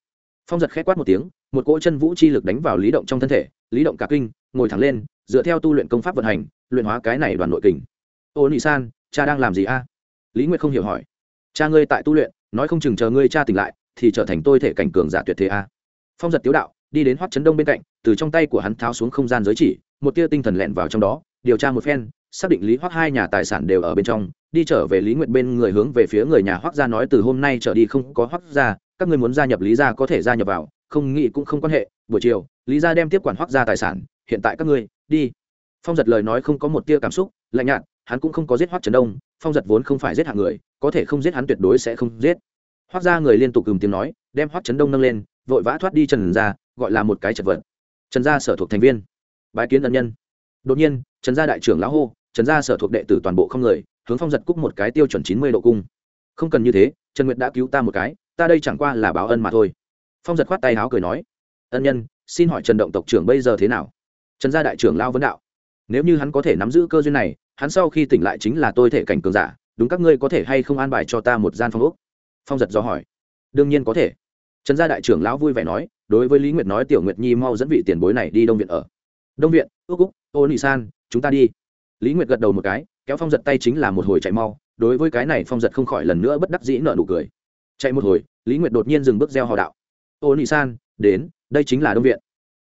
phong giật khét quát một tiếng một cỗ chân vũ chi lực đánh vào lý động trong thân thể lý động cả kinh ngồi thẳng lên dựa theo tu luyện công pháp vận hành, luyện hóa cái này đoàn nội kình. Ô nị san, cha đang làm gì a? Lý nguyệt không hiểu hỏi. Cha ngươi tại tu luyện, nói không chừng chờ ngươi cha tỉnh lại, thì trở thành tôi thể cảnh cường giả tuyệt thế a. Phong giật tiếu đạo, đi đến hoắc chấn đông bên cạnh, từ trong tay của hắn tháo xuống không gian giới chỉ, một tia tinh thần lẹn vào trong đó, điều tra một phen, xác định lý hoắc hai nhà tài sản đều ở bên trong, đi trở về lý nguyệt bên người hướng về phía người nhà hoắc gia nói, từ hôm nay trở đi không có hoắc gia, các ngươi muốn gia nhập lý gia có thể gia nhập vào, không nghĩ cũng không quan hệ, buổi chiều, lý gia đem tiếp quản hoắc gia tài sản hiện tại các ngươi, đi. Phong giật lời nói không có một tia cảm xúc, lạnh nhạt, hắn cũng không có giết hoắc trần đông, phong giật vốn không phải giết hạng người, có thể không giết hắn tuyệt đối sẽ không giết. Hoắc gia người liên tục cùm tiếng nói, đem hoắc trấn đông nâng lên, vội vã thoát đi trần gia, gọi là một cái chật vật. Trần gia sở thuộc thành viên. Bái kiến ân nhân. Đột nhiên, trần gia đại trưởng lão hô, trần gia sở thuộc đệ tử toàn bộ không người, hướng phong giật cúc một cái tiêu chuẩn chín mươi độ cung. Không cần như thế, trần nguyệt đã cứu ta một cái, ta đây chẳng qua là báo ân mà thôi. Phong giật khoát tay áo cười nói, ân nhân, xin hỏi trần động tộc trưởng bây giờ thế nào? Trần gia đại trưởng lao vấn đạo. Nếu như hắn có thể nắm giữ cơ duyên này, hắn sau khi tỉnh lại chính là tôi thể cảnh cường giả, đúng các ngươi có thể hay không an bài cho ta một gian phong úc phong giật do hỏi. Đương nhiên có thể. Trần gia đại trưởng lão vui vẻ nói, đối với lý nguyệt nói tiểu nguyệt nhi mau dẫn vị tiền bối này đi đông viện ở. Đông viện, ước úc, ô nị san, chúng ta đi. Lý nguyệt gật đầu một cái, kéo phong giật tay chính là một hồi chạy mau, đối với cái này phong giật không khỏi lần nữa bất đắc dĩ nợ nụ cười. Chạy một hồi, lý nguyệt đột nhiên dừng bước gieo hò đạo. Ô nị san, đến, đây chính là đông viện.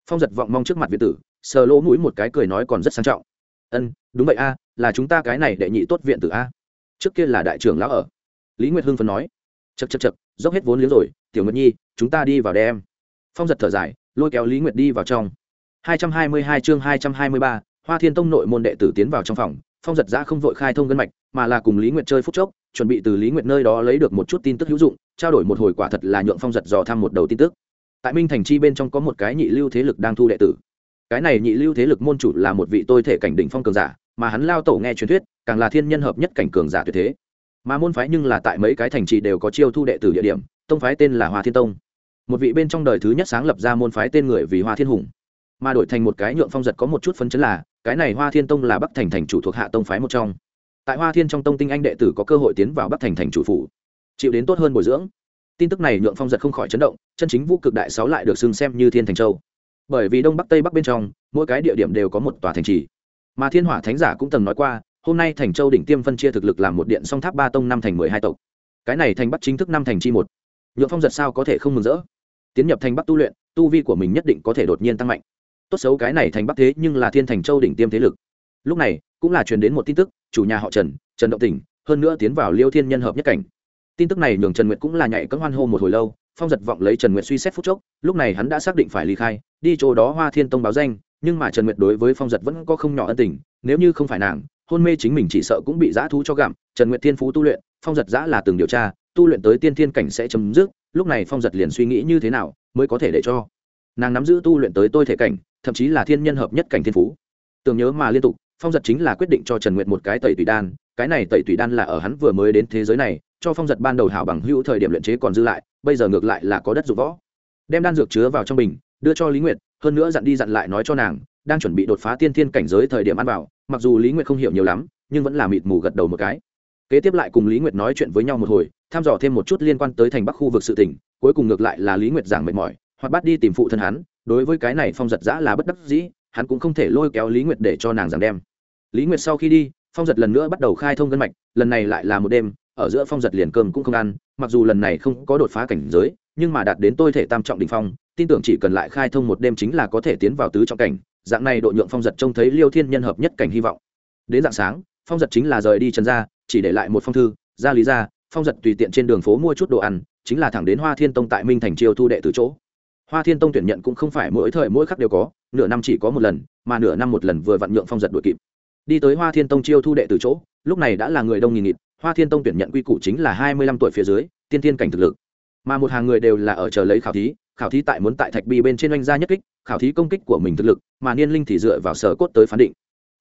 Phong giật vọng mong trước mặt việt tử sờ lỗ mũi một cái cười nói còn rất sang trọng. Ân đúng vậy a là chúng ta cái này đệ nhị tốt viện tử a. Trước kia là đại trưởng lão ở. Lý nguyệt hưng phấn nói. Chật chật chật dốc hết vốn liếng rồi tiểu nguyệt nhi chúng ta đi vào đem. Phong giật thở dài lôi kéo lý nguyệt đi vào trong. 222 chương 223, hoa thiên tông nội môn đệ tử tiến vào trong phòng phong giật ra không vội khai thông gân mạch mà là cùng lý nguyệt chơi phút chốc chuẩn bị từ lý nguyệt nơi đó lấy được một chút tin tức hữu dụng trao đổi một hồi quả thật là nhượng phong giật dò thăm một đầu tin tức. Tại minh thành chi bên trong có một cái nhị lưu thế lực đang thu đệ tử cái này nhị lưu thế lực môn chủ là một vị tôi thể cảnh đỉnh phong cường giả, mà hắn lao tổ nghe truyền thuyết, càng là thiên nhân hợp nhất cảnh cường giả tuyệt thế. Mà môn phái nhưng là tại mấy cái thành trì đều có chiêu thu đệ tử địa điểm, tông phái tên là hoa thiên tông. Một vị bên trong đời thứ nhất sáng lập ra môn phái tên người vì hoa thiên hùng. Mà đổi thành một cái nhượng phong giật có một chút phấn chấn là, cái này hoa thiên tông là bắc thành thành chủ thuộc hạ tông phái một trong. Tại hoa thiên trong tông tinh anh đệ tử có cơ hội tiến vào bắc thành thành chủ phủ, chịu đến tốt hơn bồi dưỡng. Tin tức này nhượng phong giật không khỏi chấn động, chân chính vũ cực đại sáu lại được xưng xem như thiên thành châu bởi vì đông bắc tây bắc bên trong, mỗi cái địa điểm đều có một tòa thành trì. Mà thiên hỏa thánh giả cũng từng nói qua, hôm nay thành châu đỉnh tiêm phân chia thực lực làm một điện song tháp ba tông năm thành mười hai tộc. Cái này thành bắc chính thức năm thành chi một. Nhượng phong giật sao có thể không mừng rỡ? Tiến nhập thành bắc tu luyện, tu vi của mình nhất định có thể đột nhiên tăng mạnh. Tốt xấu cái này thành bắc thế nhưng là thiên thành châu đỉnh tiêm thế lực. Lúc này, cũng là truyền đến một tin tức, chủ nhà họ trần trần động tỉnh hơn nữa tiến vào liêu thiên nhân hợp nhất cảnh. Tin tức này nhường trần nguyệt cũng là nhảy cấm hoan hô một hồi lâu phong giật vọng lấy trần nguyệt suy xét phút chốc, lúc này hắn đã xác định phải ly khai, đi chỗ đó hoa thiên tông báo danh, nhưng mà trần nguyệt đối với phong giật vẫn có không nhỏ ân tình, nếu như không phải nàng, hôn mê chính mình chỉ sợ cũng bị giã thú cho gặm. Trần nguyệt thiên phú tu luyện, phong giật giã là từng điều tra, tu luyện tới tiên thiên cảnh sẽ chấm dứt, lúc này phong giật liền suy nghĩ như thế nào mới có thể để cho nàng nắm giữ tu luyện tới tôi thể cảnh, thậm chí là thiên nhân hợp nhất cảnh thiên phú. Tưởng nhớ mà liên tục, phong giật chính là quyết định cho trần nguyệt một cái tẩy tùy đan, cái này tẩy tùy đan là ở hắn vừa mới đến thế giới này cho phong giật ban đầu hảo bằng hữu thời điểm luyện chế còn dư lại, bây giờ ngược lại là có đất dụng võ. Đem đan dược chứa vào trong bình, đưa cho lý nguyệt, hơn nữa dặn đi dặn lại nói cho nàng, đang chuẩn bị đột phá tiên thiên cảnh giới thời điểm ăn vào, mặc dù lý nguyệt không hiểu nhiều lắm, nhưng vẫn là mịt mù gật đầu một cái. Kế tiếp lại cùng lý nguyệt nói chuyện với nhau một hồi, thăm dò thêm một chút liên quan tới thành bắc khu vực sự tỉnh cuối cùng ngược lại là lý nguyệt giảng mệt mỏi, hoặc bắt đi tìm phụ thân hắn, đối với cái này phong giật giã là bất đắc dĩ, hắn cũng không thể lôi kéo lý nguyệt để cho nàng giảng đem. Lý nguyệt sau khi đi, phong giật lần nữa bắt đầu khai thông gân mạch, lần này lại là một đêm ở giữa phong giật liền cơm cũng không ăn, mặc dù lần này không có đột phá cảnh giới, nhưng mà đạt đến tôi thể tam trọng đình phong, tin tưởng chỉ cần lại khai thông một đêm chính là có thể tiến vào tứ trọng cảnh. Dạng này độ nhượng phong giật trông thấy liêu thiên nhân hợp nhất cảnh hy vọng. Đến dạng sáng, phong giật chính là rời đi trần ra chỉ để lại một phong thư, ra lý ra, phong giật tùy tiện trên đường phố mua chút đồ ăn, chính là thẳng đến hoa thiên tông tại minh thành chiêu thu đệ từ chỗ. Hoa thiên tông tuyển nhận cũng không phải mỗi thời mỗi khắc đều có, nửa năm chỉ có một lần, mà nửa năm một lần vừa vặn nhượng phong giật đội kịp. Đi tới hoa thiên tông chiêu thu đệ từ chỗ, lúc này đã là người đông nghìn nghịt hoa thiên tông tuyển nhận quy củ chính là hai mươi lăm tuổi phía dưới, tiên thiên cảnh thực lực. Mà một hàng người đều là ở chờ lấy khảo thí khảo thí tại muốn tại thạch bi bên trên oanh gia nhất kích, khảo thí công kích của mình thực lực, mà niên linh thì dựa vào sở cốt tới phán định.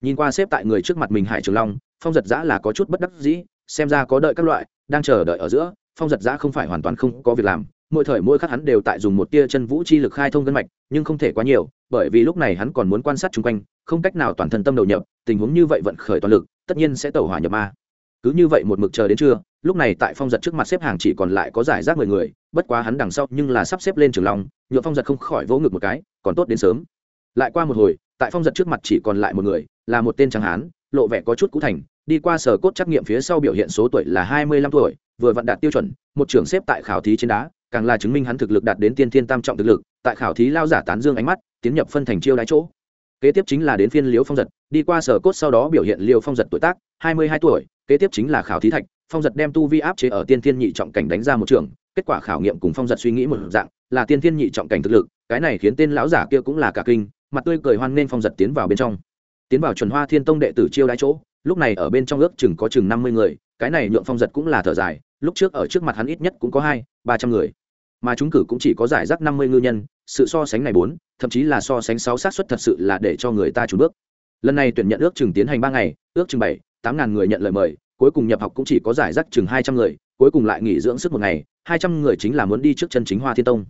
Nhìn qua xếp tại người trước mặt mình hải trường long, phong giật giã là có chút bất đắc dĩ, xem ra có đợi các loại, đang chờ đợi ở giữa, phong giật giã không phải hoàn toàn không có việc làm, mỗi thời mỗi khắc hắn đều tại dùng một tia chân vũ chi lực khai thông gân mạch, nhưng không thể quá nhiều, bởi vì lúc này hắn còn muốn quan sát chung quanh, không cách nào toàn thân tâm đầu nhập, tình huống như vậy vận khởi toàn lực, tất nhiên sẽ tẩu hỏa nhập ma cứ như vậy một mực chờ đến trưa, lúc này tại phong giật trước mặt xếp hàng chỉ còn lại có giải rác mười người, bất quá hắn đằng sau nhưng là sắp xếp lên trường long nhựa phong giật không khỏi vỗ ngực một cái, còn tốt đến sớm. Lại qua một hồi, tại phong giật trước mặt chỉ còn lại một người, là một tên tráng hán, lộ vẻ có chút cũ thành, đi qua sở cốt trắc nghiệm phía sau biểu hiện số tuổi là hai mươi lăm tuổi, vừa vặn đạt tiêu chuẩn, một trưởng xếp tại khảo thí trên đá, càng là chứng minh hắn thực lực đạt đến tiên thiên tam trọng thực lực, tại khảo thí lao giả tán dương ánh mắt, tiến nhập phân thành chiêu đáy chỗ. Kế tiếp chính là đến phiên liễu phong giật, đi qua sở cốt sau đó biểu hiện liều phong giật tuổi tác, hai mươi hai tuổi kế tiếp chính là khảo thí thạch, phong giật đem tu vi áp chế ở tiên thiên nhị trọng cảnh đánh ra một trường, kết quả khảo nghiệm cùng phong giật suy nghĩ một dạng, là tiên thiên nhị trọng cảnh thực lực, cái này khiến tên lão giả kia cũng là cả kinh, mặt tươi cười hoan nên phong giật tiến vào bên trong. Tiến vào chuẩn hoa thiên tông đệ tử chiêu đãi chỗ, lúc này ở bên trong ước chừng có chừng năm mươi người, cái này nhượng phong giật cũng là thở dài, lúc trước ở trước mặt hắn ít nhất cũng có hai, ba trăm người. Mà chúng cử cũng chỉ có giải rác năm mươi ngư nhân, sự so sánh này bốn, thậm chí là so sánh sáu xác suất thật sự là để cho người ta trùn bước. Lần này tuyển nhận ước chừng tiến hành ba ngày, ước chừng bảy tám ngàn người nhận lời mời, cuối cùng nhập học cũng chỉ có giải rác chừng hai trăm người, cuối cùng lại nghỉ dưỡng sức một ngày, hai trăm người chính là muốn đi trước chân chính hoa thiên tông.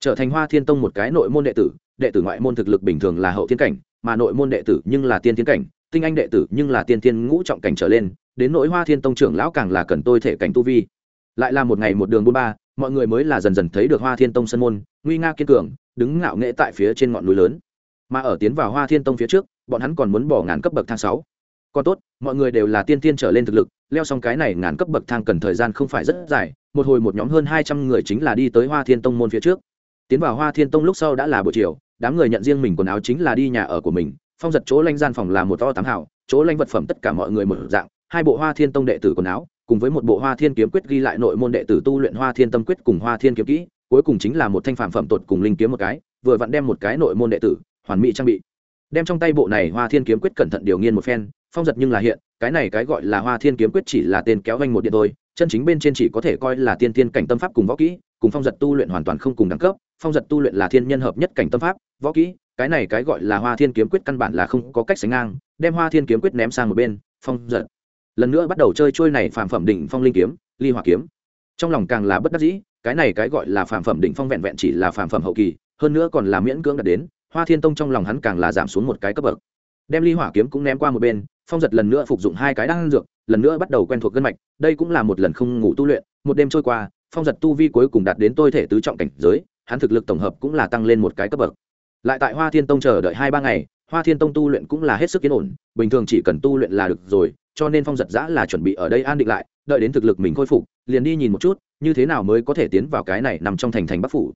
Trở thành hoa thiên tông một cái nội môn đệ tử đệ tử ngoại môn thực lực bình thường là hậu thiên cảnh, mà nội môn đệ tử nhưng là tiên thiên cảnh, tinh anh đệ tử nhưng là tiên thiên ngũ trọng cảnh trở lên, đến nỗi hoa thiên tông trưởng lão càng là cần tôi thể cảnh tu vi. Lại là một ngày một đường bốn ba, mọi người mới là dần dần thấy được hoa thiên tông sân môn, nguy nga kiên cường, đứng ngạo nghệ tại phía trên ngọn núi lớn. Mà ở tiến vào hoa thiên tông phía trước, bọn hắn còn muốn bỏ ngàn cấp bậc thang sáu còn tốt, mọi người đều là tiên tiên trở lên thực lực, leo xong cái này ngàn cấp bậc thang cần thời gian không phải rất dài, một hồi một nhóm hơn hai trăm người chính là đi tới hoa thiên tông môn phía trước. Tiến vào hoa thiên tông lúc sau đã là buổi chiều, đám người nhận riêng mình quần áo chính là đi nhà ở của mình, phong giật chỗ lanh gian phòng là một to tám hảo chỗ lanh vật phẩm tất cả mọi người một dạng, hai bộ hoa thiên tông đệ tử quần áo, cùng với một bộ hoa thiên kiếm quyết ghi lại nội môn đệ tử tu luyện hoa thiên tâm quyết cùng hoa thiên kiếm kỹ, cuối cùng chính là một thanh phản phẩm tột cùng linh kiếm một cái, vừa vặn đem một cái nội môn đệ tử, hoàn mỹ trang bị. Đem trong tay bộ này hoa thiên kiếm quyết cẩn thận điều nghiên một phen phong giật nhưng là hiện, cái này cái gọi là hoa thiên kiếm quyết chỉ là tên kéo vanh một điện thôi, chân chính bên trên chỉ có thể coi là tiên tiên cảnh tâm pháp cùng võ kỹ, cùng phong giật tu luyện hoàn toàn không cùng đẳng cấp, phong giật tu luyện là thiên nhân hợp nhất cảnh tâm pháp, võ kỹ, cái này cái gọi là hoa thiên kiếm quyết căn bản là không có cách sánh ngang, đem hoa thiên kiếm quyết ném sang một bên, phong giật. Lần nữa bắt đầu chơi trôi này phàm phẩm đỉnh phong linh kiếm, ly hỏa kiếm. Trong lòng càng là bất đắc dĩ, cái này cái gọi là phàm phẩm đỉnh phong vẹn vẹn chỉ là phàm phẩm hậu kỳ, hơn nữa còn là miễn cưỡng đạt đến, hoa thiên tông trong lòng hắn càng là giảm xuống một cái cấp bậc. Đem ly hỏa kiếm cũng ném qua một bên phong giật lần nữa phục dụng hai cái đan dược, lần nữa bắt đầu quen thuộc gân mạch, đây cũng là một lần không ngủ tu luyện, một đêm trôi qua, phong giật tu vi cuối cùng đạt đến tôi thể tứ trọng cảnh giới, hắn thực lực tổng hợp cũng là tăng lên một cái cấp bậc. Lại tại hoa thiên tông chờ đợi hai ba ngày, hoa thiên tông tu luyện cũng là hết sức yên ổn, bình thường chỉ cần tu luyện là được rồi, cho nên phong giật giã là chuẩn bị ở đây an định lại, đợi đến thực lực mình khôi phục, liền đi nhìn một chút, như thế nào mới có thể tiến vào cái này nằm trong thành thành bắc phủ.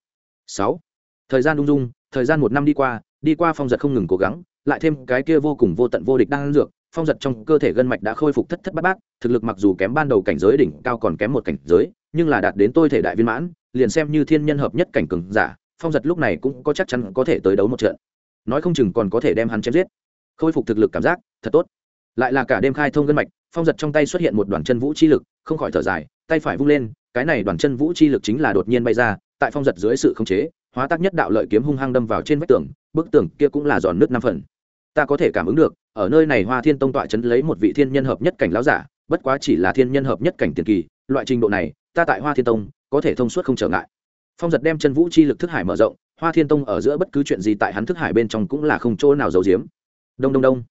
Sáu. Thời gian ung dung, thời gian một năm đi qua đi qua phong giật không ngừng cố gắng, lại thêm cái kia vô cùng vô tận vô địch đang dược phong giật trong cơ thể gân mạch đã khôi phục thất thất bát bát, thực lực mặc dù kém ban đầu cảnh giới đỉnh cao còn kém một cảnh giới, nhưng là đạt đến tôi thể đại viên mãn, liền xem như thiên nhân hợp nhất cảnh cường giả, phong giật lúc này cũng có chắc chắn có thể tới đấu một trận. Nói không chừng còn có thể đem hắn chém giết. Khôi phục thực lực cảm giác, thật tốt. Lại là cả đêm khai thông gân mạch, phong giật trong tay xuất hiện một đoàn chân vũ chi lực, không khỏi thở dài, tay phải vung lên, cái này đoàn chân vũ chi lực chính là đột nhiên bay ra, tại phong giật dưới sự khống chế, hóa tác nhất đạo lợi kiếm hung hăng đâm vào trên vách tường, bức tường kia cũng là giòn nước năm phần ta có thể cảm ứng được, ở nơi này hoa thiên tông tọa chấn lấy một vị thiên nhân hợp nhất cảnh láo giả, bất quá chỉ là thiên nhân hợp nhất cảnh tiền kỳ, loại trình độ này, ta tại hoa thiên tông, có thể thông suốt không trở ngại. Phong giật đem chân vũ chi lực thức hải mở rộng, hoa thiên tông ở giữa bất cứ chuyện gì tại hắn thức hải bên trong cũng là không chỗ nào giấu giếm. Đông đông đông.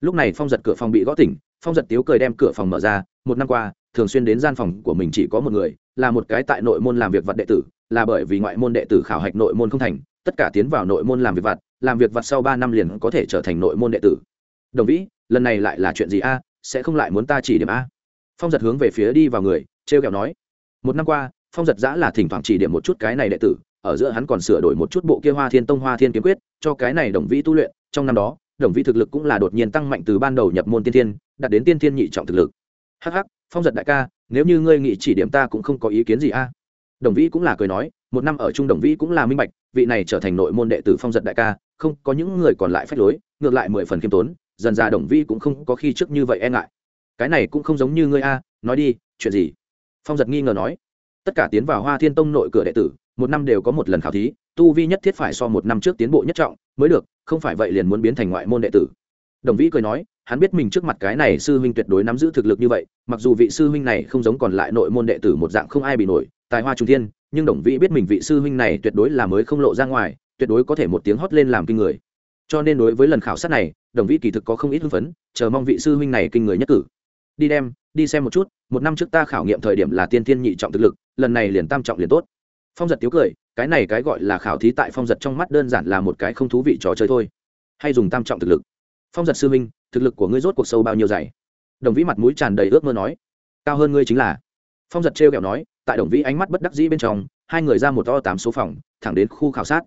Lúc này phong giật cửa phòng bị gõ tỉnh, phong giật tiếu cười đem cửa phòng mở ra, một năm qua, thường xuyên đến gian phòng của mình chỉ có một người, là một cái tại nội môn làm việc vật đệ tử, là bởi vì ngoại môn đệ tử khảo hạch nội môn không thành, tất cả tiến vào nội môn làm việc vặt làm việc vặt sau ba năm liền có thể trở thành nội môn đệ tử. Đồng vĩ, lần này lại là chuyện gì a? Sẽ không lại muốn ta chỉ điểm a? Phong giật hướng về phía đi vào người t r e o kẹo nói. Một năm qua, phong giật giã là thỉnh thoảng chỉ điểm một chút cái này đệ tử, ở giữa hắn còn sửa đổi một chút bộ kia hoa thiên tông, hoa thiên kiếm quyết, cho cái này đồng vĩ tu luyện. Trong năm đó, đồng vĩ thực lực cũng là đột nhiên tăng mạnh từ ban đầu nhập môn tiên thiên, đạt đến tiên thiên nhị trọng thực lực. Hh phong giật đại ca, nếu như ngươi nghĩ chỉ điểm ta cũng không có ý kiến gì a? Đồng vĩ cũng là cười nói, một năm ở chung đồng vĩ cũng là minh bạch, vị này trở thành nội môn đệ tử phong giật đại ca không có những người còn lại phách lối, ngược lại mười phần khiêm tốn, dần ra đồng vi cũng không có khi trước như vậy e ngại. Cái này cũng không giống như ngươi a, nói đi, chuyện gì? Phong giật nghi ngờ nói. Tất cả tiến vào hoa thiên tông nội cửa đệ tử, một năm đều có một lần khảo thí, tu vi nhất thiết phải so một năm trước tiến bộ nhất trọng, mới được, không phải vậy liền muốn biến thành ngoại môn đệ tử. Đồng vĩ cười nói, hắn biết mình trước mặt cái này sư huynh tuyệt đối nắm giữ thực lực như vậy, mặc dù vị sư huynh này không giống còn lại nội môn đệ tử một dạng không ai bị nổi, tài hoa trung thiên, nhưng đồng vĩ biết mình vị sư huynh này tuyệt đối là mới không lộ ra ngoài tuyệt đối có thể một tiếng hót lên làm kinh người. Cho nên đối với lần khảo sát này, đồng vĩ kỳ thực có không ít hưng phấn, chờ mong vị sư huynh này kinh người nhất cử. Đi đem, đi xem một chút, một năm trước ta khảo nghiệm thời điểm là tiên tiên nhị trọng thực lực, lần này liền tam trọng liền tốt. Phong giật tiếu cười, cái này cái gọi là khảo thí tại phong giật trong mắt đơn giản là một cái không thú vị trò chơi thôi. Hay dùng tam trọng thực lực. Phong giật sư huynh, thực lực của ngươi rốt cuộc sâu bao nhiêu dày? Đồng vĩ mặt mũi tràn đầy ước mơ nói. Cao hơn ngươi chính là. Phong giật trêu kẹo nói, tại đồng vĩ ánh mắt bất đắc dĩ bên trong, hai người ra một to tám số phòng, thẳng đến khu khảo sát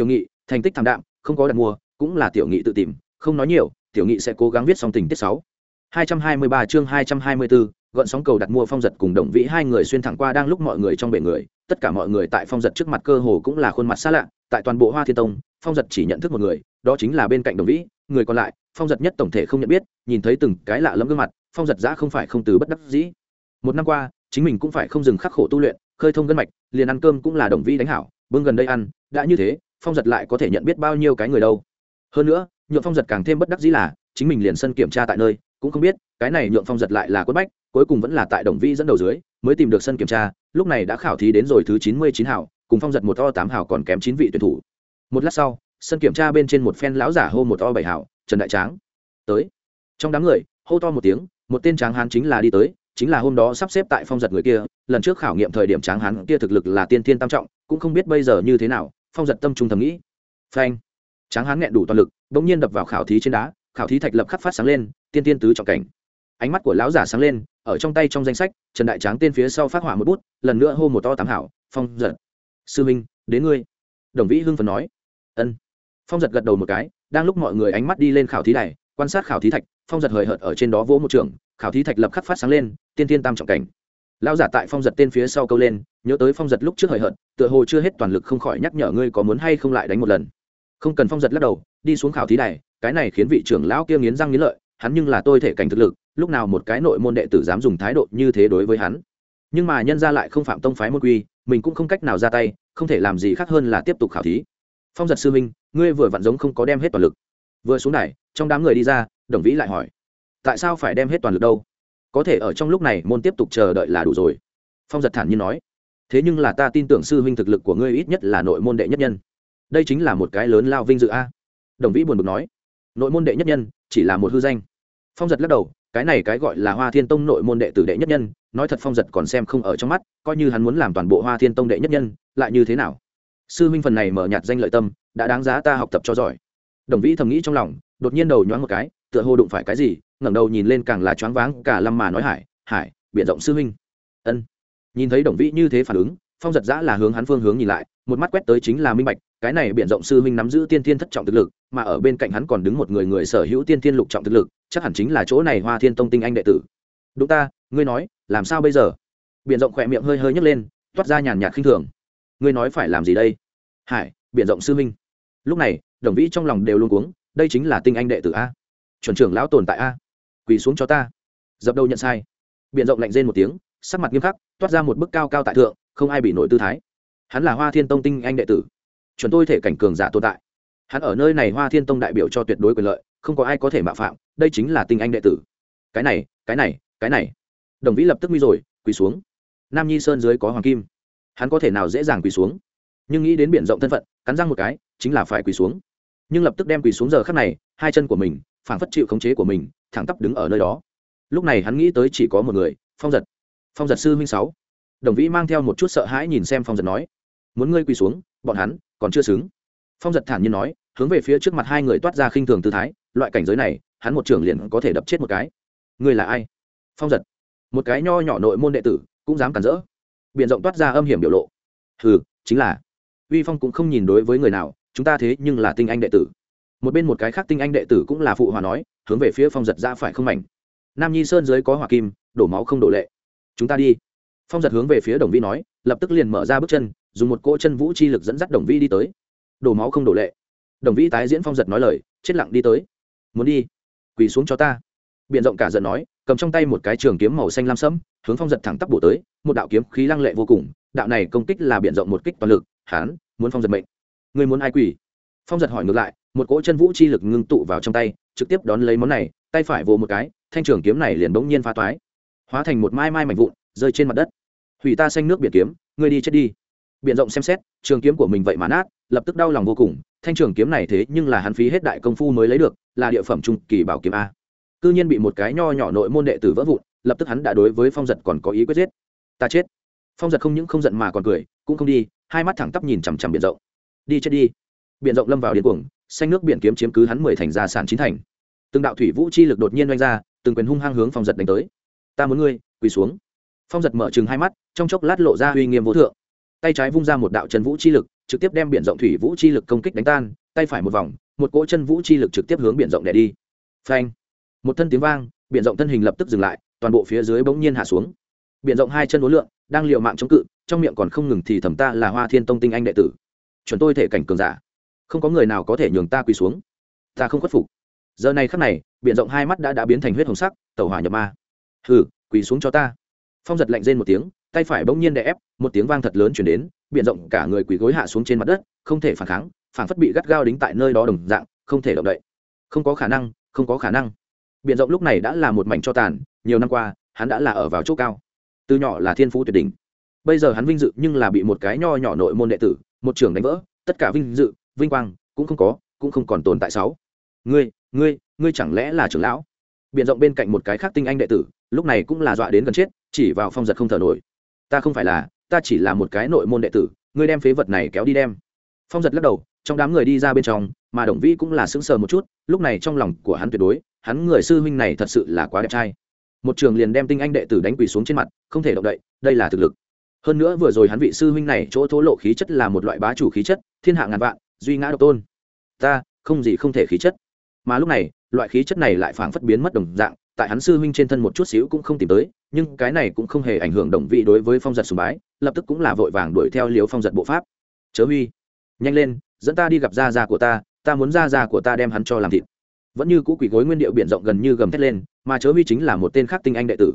tiểu nghị, thành tích thảm đạm, không có đặt mua, cũng là tiểu nghị tự tìm, không nói nhiều, tiểu nghị sẽ cố gắng viết xong tình tiết sáu. hai trăm hai mươi ba chương hai trăm hai mươi bốn gọn sóng cầu đặt mua phong giật cùng đồng vĩ hai người xuyên thẳng qua đang lúc mọi người trong bể người, tất cả mọi người tại phong giật trước mặt cơ hồ cũng là khuôn mặt xa lạ, tại toàn bộ hoa thiên tông, phong giật chỉ nhận thức một người, đó chính là bên cạnh đồng vĩ, người còn lại, phong giật nhất tổng thể không nhận biết, nhìn thấy từng cái lạ lẫm gương mặt, phong giật giã không phải không từ bất đắc dĩ. Một năm qua, chính mình cũng phải không dừng khắc khổ tu luyện, khơi thông gân mạch, liền ăn cơm cũng là đồng vĩ đánh hảo, bưng gần đây ăn, đã như thế phong giật lại có thể nhận biết bao nhiêu cái người đâu. Hơn nữa, nhượng phong giật càng thêm bất đắc dĩ là, chính mình liền sân kiểm tra tại nơi, cũng không biết, cái này nhượng phong giật lại là quất bách, cuối cùng vẫn là tại đồng vi dẫn đầu dưới, mới tìm được sân kiểm tra, lúc này đã khảo thí đến rồi thứ chín mươi chín hảo, cùng phong giật một o tám hảo còn kém chín vị tuyển thủ. Một lát sau, sân kiểm tra bên trên một phen lão giả hô một o bảy hảo, trần đại tráng. Tới. Trong đám người, hô to một tiếng, một tên tráng hán chính là đi tới, chính là hôm đó sắp xếp tại phong giật người kia, lần trước khảo nghiệm thời điểm tráng hán kia thực lực là tiên thiên tam trọng, cũng không biết bây giờ như thế nào phong giật tâm trung thầm nghĩ. Phanh. Tráng hán nghẹn đủ toàn lực, bỗng nhiên đập vào khảo thí trên đá, khảo thí thạch lập khắc phát sáng lên, tiên tiên tứ trọng cảnh. Ánh mắt của lão giả sáng lên, ở trong tay trong danh sách, trần đại tráng tên phía sau phát hỏa một bút, lần nữa hô một to tám hảo, phong giật. Sư minh, đến ngươi. Đồng vĩ hưng phần nói. Ân. Phong giật gật đầu một cái, đang lúc mọi người ánh mắt đi lên khảo thí này quan sát khảo thí thạch, phong giật hời hợt ở trên đó vỗ một trường, khảo thí thạch lập khắc phát sáng lên, tiên tiên tam trọng cảnh lão giả tại phong giật tên phía sau câu lên, nhớ tới phong giật lúc trước hời hợt, tựa hồ chưa hết toàn lực không khỏi nhắc nhở ngươi có muốn hay không lại đánh một lần. Không cần phong giật lắc đầu, đi xuống khảo thí này cái này khiến vị trưởng lão kia nghiến răng nghiến lợi, hắn nhưng là tôi thể cảnh thực lực, lúc nào một cái nội môn đệ tử dám dùng thái độ như thế đối với hắn. Nhưng mà nhân ra lại không phạm tông phái môn quy, mình cũng không cách nào ra tay, không thể làm gì khác hơn là tiếp tục khảo thí. Phong giật sư minh, ngươi vừa vặn giống không có đem hết toàn lực. Vừa xuống này trong đám người đi ra, đồng vĩ lại hỏi, tại sao phải đem hết toàn lực đâu? Có thể ở trong lúc này môn tiếp tục chờ đợi là đủ rồi. Phong giật thản nhiên nói, thế nhưng là ta tin tưởng sư huynh thực lực của ngươi ít nhất là nội môn đệ nhất nhân. Đây chính là một cái lớn lao vinh dự a. Đồng vĩ buồn bực nói, nội môn đệ nhất nhân chỉ là một hư danh. Phong giật lắc đầu, cái này cái gọi là hoa thiên tông nội môn đệ tử đệ nhất nhân, nói thật phong giật còn xem không ở trong mắt, coi như hắn muốn làm toàn bộ hoa thiên tông đệ nhất nhân, lại như thế nào? Sư huynh phần này mở nhạt danh lợi tâm, đã đáng giá ta học tập cho giỏi. Đồng vĩ thầm nghĩ trong lòng, đột nhiên đầu nhoáng một cái, tựa hồ đụng phải cái gì ngẩng đầu nhìn lên càng là choáng váng, cả lâm mà nói hải hải biện rộng sư huynh. Ân. Nhìn thấy đồng vĩ như thế phản ứng, phong giật giã là hướng hắn phương hướng nhìn lại, một mắt quét tới chính là minh bạch, cái này biện rộng sư minh nắm giữ tiên thiên thất trọng thực lực, mà ở bên cạnh hắn còn đứng một người người sở hữu tiên thiên lục trọng thực lực, chắc hẳn chính là chỗ này hoa thiên tông tinh anh đệ tử. Đúng ta, ngươi nói, làm sao bây giờ? Biện rộng khỏe miệng hơi hơi nhấc lên, toát ra nhàn nhạt khinh thường. Ngươi nói phải làm gì đây? Hải biện rộng sư minh lúc này, đồng vĩ trong lòng đều luôn cuống, đây chính là tinh anh đệ tử a. Chuẩn trưởng lão tồn tại a quỳ xuống cho ta. Dập đầu nhận sai. Biện rộng lạnh rên một tiếng, sắc mặt nghiêm khắc, toát ra một bức cao cao tại thượng, không ai bị nổi tư thái. Hắn là hoa thiên tông tinh anh đệ tử, chuẩn tôi thể cảnh cường giả tồn tại. Hắn ở nơi này hoa thiên tông đại biểu cho tuyệt đối quyền lợi, không có ai có thể mạo phạm, đây chính là tinh anh đệ tử. Cái này cái này cái này. Đồng vĩ lập tức nguy rồi, quỳ xuống. Nam nhi sơn dưới có hoàng kim. Hắn có thể nào dễ dàng quỳ xuống? Nhưng nghĩ đến biển rộng thân phận, cắn răng một cái, chính là phải quỳ xuống. Nhưng lập tức đem quỳ xuống giờ khắc này, hai chân của mình phản phất chịu khống chế của mình thẳng tắp đứng ở nơi đó. Lúc này hắn nghĩ tới chỉ có một người, phong giật. Phong giật sư huynh sáu. Đồng vĩ mang theo một chút sợ hãi nhìn xem phong giật nói, muốn ngươi quỳ xuống, bọn hắn còn chưa xứng. Phong giật thản nhiên nói, hướng về phía trước mặt hai người toát ra khinh thường tư thái, loại cảnh giới này, hắn một trưởng liền có thể đập chết một cái. Ngươi là ai? Phong giật. Một cái nho nhỏ nội môn đệ tử, cũng dám cản rỡ. Biển rộng toát ra âm hiểm biểu lộ. Hừ, chính là. Uy phong cũng không nhìn đối với người nào, chúng ta thế nhưng là tinh anh đệ tử một bên một cái khác tinh anh đệ tử cũng là phụ hòa nói, hướng về phía phong giật ra phải không mảnh. Nam nhi sơn dưới có hỏa kim, đổ máu không đổ lệ. Chúng ta đi. Phong giật hướng về phía đồng vi nói, lập tức liền mở ra bước chân, dùng một cỗ chân vũ chi lực dẫn dắt đồng vi đi tới. Đổ máu không đổ lệ. Đồng vi tái diễn phong giật nói lời, chết lặng đi tới. Muốn đi. Quỳ xuống cho ta. B i ể n rộng cả giận nói, cầm trong tay một cái trường kiếm màu xanh lam sẫm, hướng phong giật thẳng tắp bổ tới, một đạo kiếm khí lăng lệ vô cùng. Đạo này công kích là b i ể n rộng một kích toàn lực, hán, muốn phong giật mệnh. Người muốn ai quỳ? Phong giật hỏi ngược lại, một cỗ chân vũ chi lực ngưng tụ vào trong tay, trực tiếp đón lấy món này, tay phải vồ một cái, thanh trường kiếm này liền bỗng nhiên phá toái. Hóa thành một mai mai mảnh vụn, rơi trên mặt đất. Hủy ta xanh nước biển kiếm, ngươi đi chết đi. Biện rộng xem xét, trường kiếm của mình vậy mà nát, lập tức đau lòng vô cùng, thanh trường kiếm này thế nhưng là hắn phí hết đại công phu mới lấy được, là địa phẩm trung kỳ bảo kiếm a. Cư nhiên bị một cái nho nhỏ nội môn đệ tử vỡ vụn, lập tức hắn đã đối với phong giật còn có ý quyết giết. Ta chết. Phong giật không những không giận mà còn cười, cũng không đi, hai mắt thẳng tắp nhìn chằm chằm biển rộng. Đi chết đi biển rộng lâm vào điên cuồng, xanh nước biển kiếm chiếm cứ hắn mười thành gia sản chín thành. Từng đạo thủy vũ chi lực đột nhiên oanh ra, từng quyền hung hăng hướng phong giật đánh tới. Ta muốn ngươi, quỳ xuống. Phong giật mở chừng hai mắt, trong chốc lát lộ ra uy nghiêm vô thượng. Tay trái vung ra một đạo chân vũ chi lực, trực tiếp đem biển rộng thủy vũ chi lực công kích đánh tan, tay phải một vòng, một cỗ chân vũ chi lực trực tiếp hướng biển rộng đẻ đi. Phanh! Một thân tiếng vang, biển rộng thân hình lập tức dừng lại, toàn bộ phía dưới bỗng nhiên hạ xuống. Biển rộng hai chân đối lượng đang liều mạng chống cự, trong miệng còn không ngừng thì thầm ta là hoa thiên tông tinh anh đệ tử. Chuẩn tôi thể cảnh cường giả không có người nào có thể nhường ta quỳ xuống. Ta không khuất phục. Giờ này khắc này, biển rộng hai mắt đã đã biến thành huyết hồng sắc tàu hỏa nhập ma. Hừ, quỳ xuống cho ta. Phong giật lạnh rên một tiếng, tay phải bỗng nhiên đè ép, một tiếng vang thật lớn chuyển đến, biển rộng cả người quỳ gối hạ xuống trên mặt đất, không thể phản kháng, phản phất bị gắt gao đính tại nơi đó đồng dạng, không thể động đậy. Không có khả năng, không có khả năng. Biển rộng lúc này đã là một mảnh cho tàn, nhiều năm qua, hắn đã là ở vào chỗ cao. Từ nhỏ là thiên phú tuyệt đỉnh. Bây giờ hắn vinh dự nhưng là bị một cái nho nhỏ nội môn đệ tử, một trường đánh vỡ, tất cả vinh dự vinh quang, cũng không có, cũng không còn tồn tại sáu. Ngươi ngươi ngươi chẳng lẽ là trưởng lão? Biển rộng bên cạnh một cái khác tinh anh đệ tử, lúc này cũng là dọa đến gần chết, chỉ vào phong giật không thở nổi. Ta không phải là, ta chỉ là một cái nội môn đệ tử, ngươi đem phế vật này kéo đi đem. Phong giật lắc đầu, trong đám người đi ra bên trong, mà đồng vĩ cũng là sững sờ một chút, lúc này trong lòng của hắn tuyệt đối, hắn người sư huynh này thật sự là quá đẹp trai. Một trường liền đem tinh anh đệ tử đánh quỳ xuống trên mặt, không thể động đậy, đây là thực lực. Hơn nữa vừa rồi hắn vị sư huynh này chỗ thố lộ khí chất là một loại bá chủ khí chất, thiên hạ ngàn vạn duy ngã độc tôn. Ta, không gì không thể khí chất. Mà lúc này, loại khí chất này lại phảng phất biến mất đồng dạng, tại hắn sư huynh trên thân một chút xíu cũng không tìm tới, nhưng cái này cũng không hề ảnh hưởng đồng vị đối với phong giật sùng bái, lập tức cũng là vội vàng đuổi theo liếu phong giật bộ pháp. Chớ huy. Nhanh lên, dẫn ta đi gặp gia gia của ta ta muốn gia gia của ta đem hắn cho làm thịt. Vẫn như cũ quỷ gối nguyên điệu biển rộng gần như gầm thét lên, mà chớ huy chính là một tên khác tinh anh đệ tử.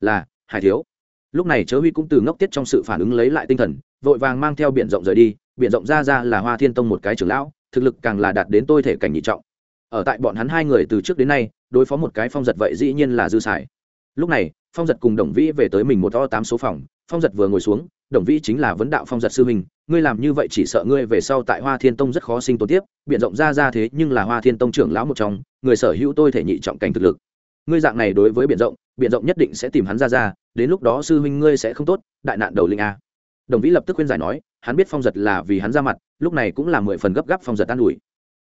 Là, hải thiếu. Lúc này chớ huy cũng từ ngốc tiết trong sự phản ứng lấy lại tinh thần, vội vàng mang theo biển rộng rời đi biển rộng ra ra là hoa thiên tông một cái trưởng lão, thực lực càng là đạt đến tôi thể cảnh nhị trọng. Ở tại bọn hắn hai người từ trước đến nay, đối phó một cái phong giật vậy dĩ nhiên là dư sải. lúc này, phong giật cùng đồng vĩ về tới mình một to tám số phòng, phong giật vừa ngồi xuống, đồng vĩ chính là vấn đạo phong giật sư huynh, ngươi làm như vậy chỉ sợ ngươi về sau tại hoa thiên tông rất khó sinh tồn tiếp biện rộng ra ra thế nhưng là hoa thiên tông trưởng lão một trong, người sở hữu tôi thể nhị trọng cảnh thực lực. Ngươi dạng này đối với biện rộng biện rộng nhất định sẽ tìm hắn ra ra, đến lúc đó sư huynh ngươi sẽ không tốt, đại nạn đầu linh a đồng vĩ lập tức khuyên giải nói, hắn biết phong giật là vì hắn ra mặt, lúc này cũng là mười phần gấp gáp phong giật an ủi.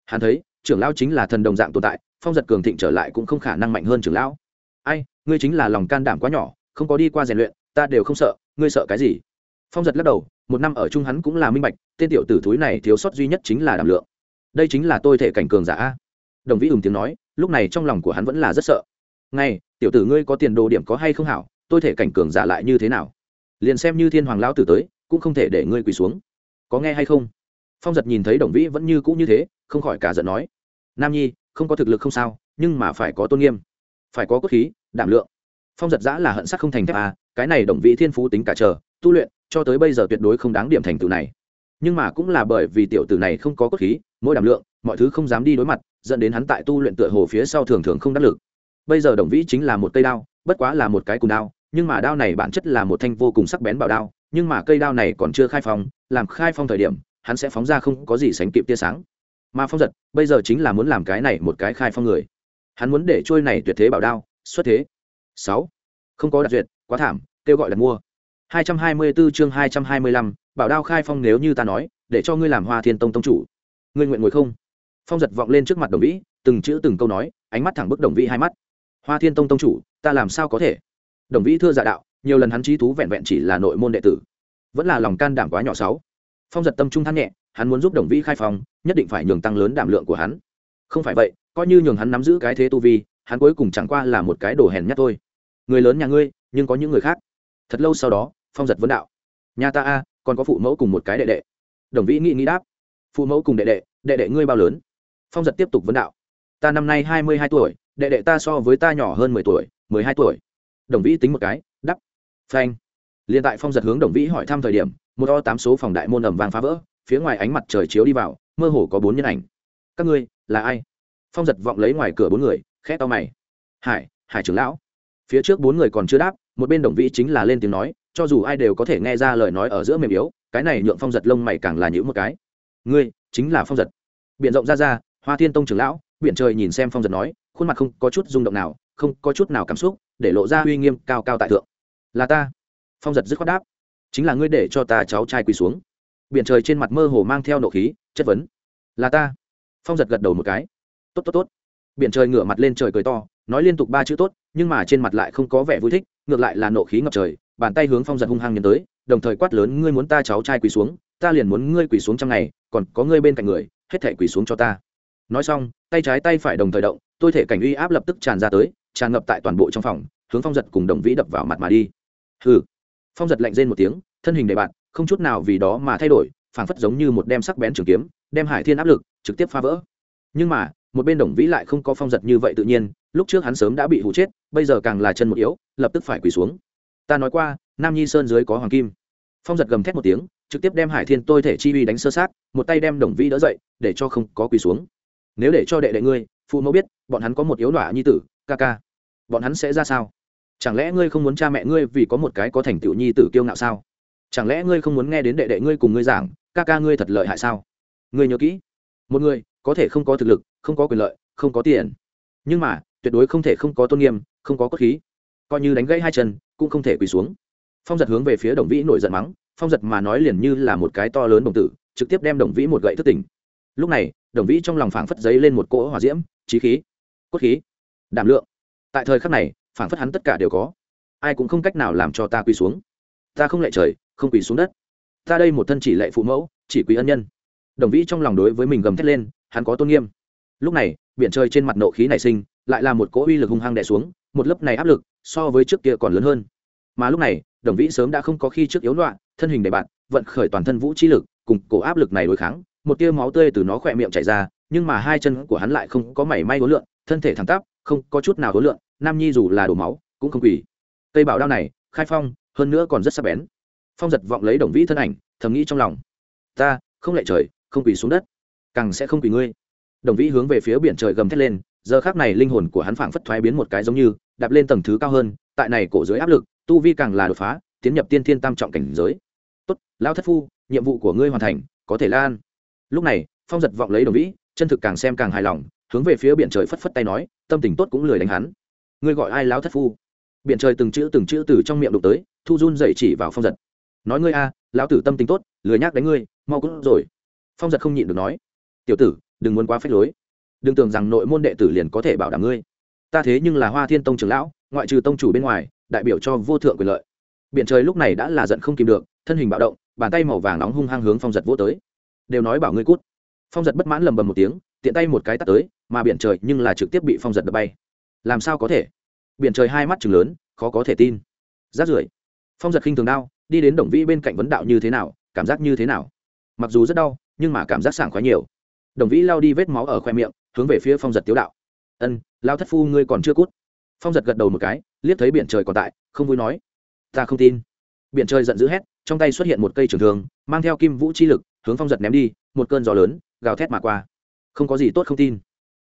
Hắn thấy, trưởng lão chính là thần đồng dạng tồn tại, phong giật cường thịnh trở lại cũng không khả năng mạnh hơn trưởng lão. Ai, ngươi chính là lòng can đảm quá nhỏ, không có đi qua rèn luyện, ta đều không sợ, ngươi sợ cái gì? Phong giật lắc đầu, một năm ở chung hắn cũng là minh bạch, tên tiểu tử thúi này thiếu sót duy nhất chính là đảm lượng. Đây chính là tôi thể cảnh cường giả đồng vĩ ừm tiếng nói, lúc này trong lòng của hắn vẫn là rất sợ. Ngay, tiểu tử ngươi có tiền đồ điểm có hay không hảo, tôi thể cảnh cường giả lại như thế nào? Liền xem như thiên hoàng lão tử tới, cũng không thể để ngươi quỳ xuống. Có nghe hay không? Phong giật nhìn thấy đồng vĩ vẫn như cũ như thế, không khỏi cả giận nói. Nam nhi, không có thực lực không sao, nhưng mà phải có tôn nghiêm. Phải có cốt khí, đảm lượng. Phong giật giã là hận sắc không thành thép à cái này đồng vĩ thiên phú tính cả chờ tu luyện, cho tới bây giờ tuyệt đối không đáng điểm thành tựu này. Nhưng mà cũng là bởi vì tiểu tử này không có cốt khí, mỗi đảm lượng, mọi thứ không dám đi đối mặt, dẫn đến hắn tại tu luyện tựa hồ phía sau thường thường không đắc lực. Bây giờ đồng vĩ chính là một cây đao, bất quá là một cái cùn đao nhưng mà đao này bản chất là một thanh vô cùng sắc bén bảo đao nhưng mà cây đao này còn chưa khai phong làm khai phong thời điểm hắn sẽ phóng ra không có gì sánh kịp tia sáng. Mà phong giật bây giờ chính là muốn làm cái này một cái khai phong người. Hắn muốn để trôi này tuyệt thế bảo đao xuất thế. Sáu. Không có đặc duyệt quá thảm kêu gọi đặt mua. 224 chương 225, bảo đao khai phong nếu như ta nói để cho ngươi làm hoa thiên tông tông chủ. Ngươi nguyện ngồi không? Phong giật vọng lên trước mặt đồng vĩ từng chữ từng câu nói ánh mắt thẳng bức đồng vĩ hai mắt. Hoa thiên tông tông chủ ta làm sao có thể? Đồng vĩ thưa dạ đạo, nhiều lần hắn trí thú vẹn vẹn chỉ là nội môn đệ tử. Vẫn là lòng can đảm quá nhỏ sáu phong giật tâm trung thắng nhẹ, hắn muốn giúp đồng vĩ khai phong, nhất định phải nhường tăng lớn đảm lượng của hắn. Không phải vậy, coi như nhường hắn nắm giữ cái thế tu vi, hắn cuối cùng chẳng qua là một cái đồ hèn nhất thôi. Người lớn nhà ngươi, nhưng có những người khác. Thật lâu sau đó, phong giật vấn đạo. Nhà ta a, còn có phụ mẫu cùng một cái đệ đệ. Đồng vĩ nghĩ nghĩ đáp. Phụ mẫu cùng đệ đệ đệ đệ ngươi bao lớn? Phong giật tiếp tục vấn đạo. Ta năm nay hai mươi hai tuổi, đệ đệ ta so với ta nhỏ hơn mười tuổi, mười hai tuổi đồng vĩ tính một cái, đắp, phanh. Liền tại phong giật hướng đồng vĩ hỏi thăm thời điểm, một o tám số phòng đại môn ẩm vàng phá vỡ, phía ngoài ánh mặt trời chiếu đi vào, mơ hồ có bốn nhân ảnh. Các ngươi, là ai? Phong giật vọng lấy ngoài cửa bốn người, khẽ to mày. Hải hải trưởng lão. Phía trước bốn người còn chưa đáp, một bên đồng vĩ chính là lên tiếng nói, cho dù ai đều có thể nghe ra lời nói ở giữa mềm yếu, cái này nhượng phong giật lông mày càng là nhữ một cái. Ngươi, chính là phong giật. Biện rộng ra ra, hoa thiên tông trưởng lão biện trời nhìn xem phong giật nói, khuôn mặt không có chút rung động nào không có chút nào cảm xúc, để lộ ra uy nghiêm cao cao tại thượng. Là ta. Phong giật dứt khoát đáp. Chính là ngươi để cho ta cháu trai quỳ xuống. Biển trời trên mặt mơ hồ mang theo nộ khí, chất vấn. Là ta. Phong giật gật đầu một cái. Tốt tốt tốt. Biển trời ngửa mặt lên trời cười to, nói liên tục ba chữ tốt, nhưng mà trên mặt lại không có vẻ vui thích, ngược lại là nộ khí ngập trời, bàn tay hướng phong giật hung hăng nhấn tới, đồng thời quát lớn, ngươi muốn ta cháu trai quỳ xuống, ta liền muốn ngươi quỳ xuống trong ngày, còn có ngươi bên cạnh người, hết thể quỳ xuống cho ta. Nói xong, tay trái tay phải đồng thời động, tôi thể cảnh uy áp lập tức tràn ra tới tràn ngập tại toàn bộ trong phòng, hướng phong giật cùng đồng vĩ đập vào mặt mà đi. Hừ. Phong giật lạnh rên một tiếng, thân hình đệ bạn không chút nào vì đó mà thay đổi, phảng phất giống như một đem sắc bén trường kiếm, đem hải thiên áp lực trực tiếp phá vỡ. Nhưng mà, một bên đồng vĩ lại không có phong giật như vậy tự nhiên, lúc trước hắn sớm đã bị hụ chết, bây giờ càng là chân một yếu, lập tức phải quỳ xuống. Ta nói qua, nam nhi sơn dưới có hoàng kim. Phong giật gầm thét một tiếng, trực tiếp đem hải thiên tôi thể chi uy đánh sơ sát, một tay đem đồng vĩ đỡ dậy, để cho không có quỳ xuống. Nếu để cho đệ đệ ngươi, phụ mẫu biết, bọn hắn có một yếu đoạ nhi tử ca ca. Bọn hắn sẽ ra sao? Chẳng lẽ ngươi không muốn cha mẹ ngươi vì có một cái có thành tựu nhi tử kiêu ngạo sao? Chẳng lẽ ngươi không muốn nghe đến đệ đệ ngươi cùng ngươi giảng, ca ca ngươi thật lợi hại sao? Ngươi nhớ kỹ, một người có thể không có thực lực, không có quyền lợi, không có tiền. Nhưng mà, tuyệt đối không thể không có tôn nghiêm, không có cốt khí. Coi như đánh gãy hai chân, cũng không thể quỳ xuống. Phong giật hướng về phía đồng vĩ nổi giận mắng, phong giật mà nói liền như là một cái to lớn đồng tử, trực tiếp đem đồng vĩ một gậy thất tình. lúc này, đồng vĩ trong lòng phảng phất giấy lên một cỗ hỏa diễm trí khí, cốt khí đảm lượng. Tại thời khắc này phảng phất hắn tất cả đều có. Ai cũng không cách nào làm cho ta quỳ xuống. Ta không lệ trời không quỳ xuống đất. Ta đây một thân chỉ lệ phụ mẫu chỉ quý ân nhân. Đồng vĩ trong lòng đối với mình gầm thét lên hắn có tôn nghiêm. Lúc này biển trời trên mặt nộ khí nảy sinh lại là một cỗ uy lực hung hăng đè xuống một lớp này áp lực so với trước kia còn lớn hơn. Mà lúc này đồng vĩ sớm đã không có khi trước yếu loạn thân hình đầy bạn vận khởi toàn thân vũ trí lực cùng cổ áp lực này đối kháng một tia máu tươi từ nó khỏe miệng chảy ra nhưng mà hai chân của hắn lại không có mảy may hối lượn, thân thể thẳng tắp không có chút nào hối lượng, nam nhi dù là đổ máu, cũng không quỳ. Cây bảo đao này, khai phong, hơn nữa còn rất sắc bén. Phong giật vọng lấy đồng vĩ thân ảnh, thầm nghĩ trong lòng. Ta, không lệ trời, không quỳ xuống đất. Càng sẽ không quỳ ngươi. Đồng vĩ hướng về phía biển trời gầm thét lên, giờ khác này linh hồn của hắn phảng phất thoái biến một cái giống như, đạp lên tầng thứ cao hơn, tại này cổ dưới áp lực, tu vi càng là đột phá, tiến nhập tiên thiên tam trọng cảnh giới. Tốt lao thất phu, nhiệm vụ của ngươi hoàn thành, có thể lan. Lúc này, phong giật vọng lấy đồng vĩ, chân thực càng xem càng hài lòng, hướng về phía biển trời phất phất tay nói tâm tình tốt cũng lười đánh hắn. Ngươi gọi ai láo thất phu? Biển trời từng chữ từng chữ từ trong miệng đục tới, thu run dậy chỉ vào phong giật. Nói ngươi a, lão tử tâm tình tốt, lười nhác đánh ngươi, mau cút rồi. Phong giật không nhịn được nói. Tiểu tử, đừng muốn quá phép lối. Đừng tưởng rằng nội môn đệ tử liền có thể bảo đảm ngươi. Ta thế nhưng là hoa thiên tông trưởng lão, ngoại trừ tông chủ bên ngoài, đại biểu cho vô thượng quyền lợi. Biện trời lúc này đã là giận không kìm được, thân hình bạo động, bàn tay màu vàng nóng hung hăng hướng phong giật vỗ tới. Đều nói bảo ngươi cút. Phong giật bất mãn lầm bầm một tiếng tiện tay một cái tắt tới, mà biển trời nhưng là trực tiếp bị phong giật đập bay. Làm sao có thể? Biển trời hai mắt chừng lớn, khó có thể tin. Rát rưởi. Phong giật khinh thường đau, đi đến đồng vĩ bên cạnh vấn đạo như thế nào, cảm giác như thế nào? Mặc dù rất đau, nhưng mà cảm giác sảng khoái nhiều. Đồng vĩ lao đi vết máu ở khoe miệng, hướng về phía phong giật tiếu đạo. Ân lao thất phu ngươi còn chưa cút. Phong giật gật đầu một cái, liếc thấy biển trời còn tại, không vui nói, ta không tin. Biển trời giận dữ hét, trong tay xuất hiện một cây trường thường mang theo kim vũ chi lực, hướng phong giật ném đi, một cơn gió lớn, gào thét mà qua không có gì tốt không tin.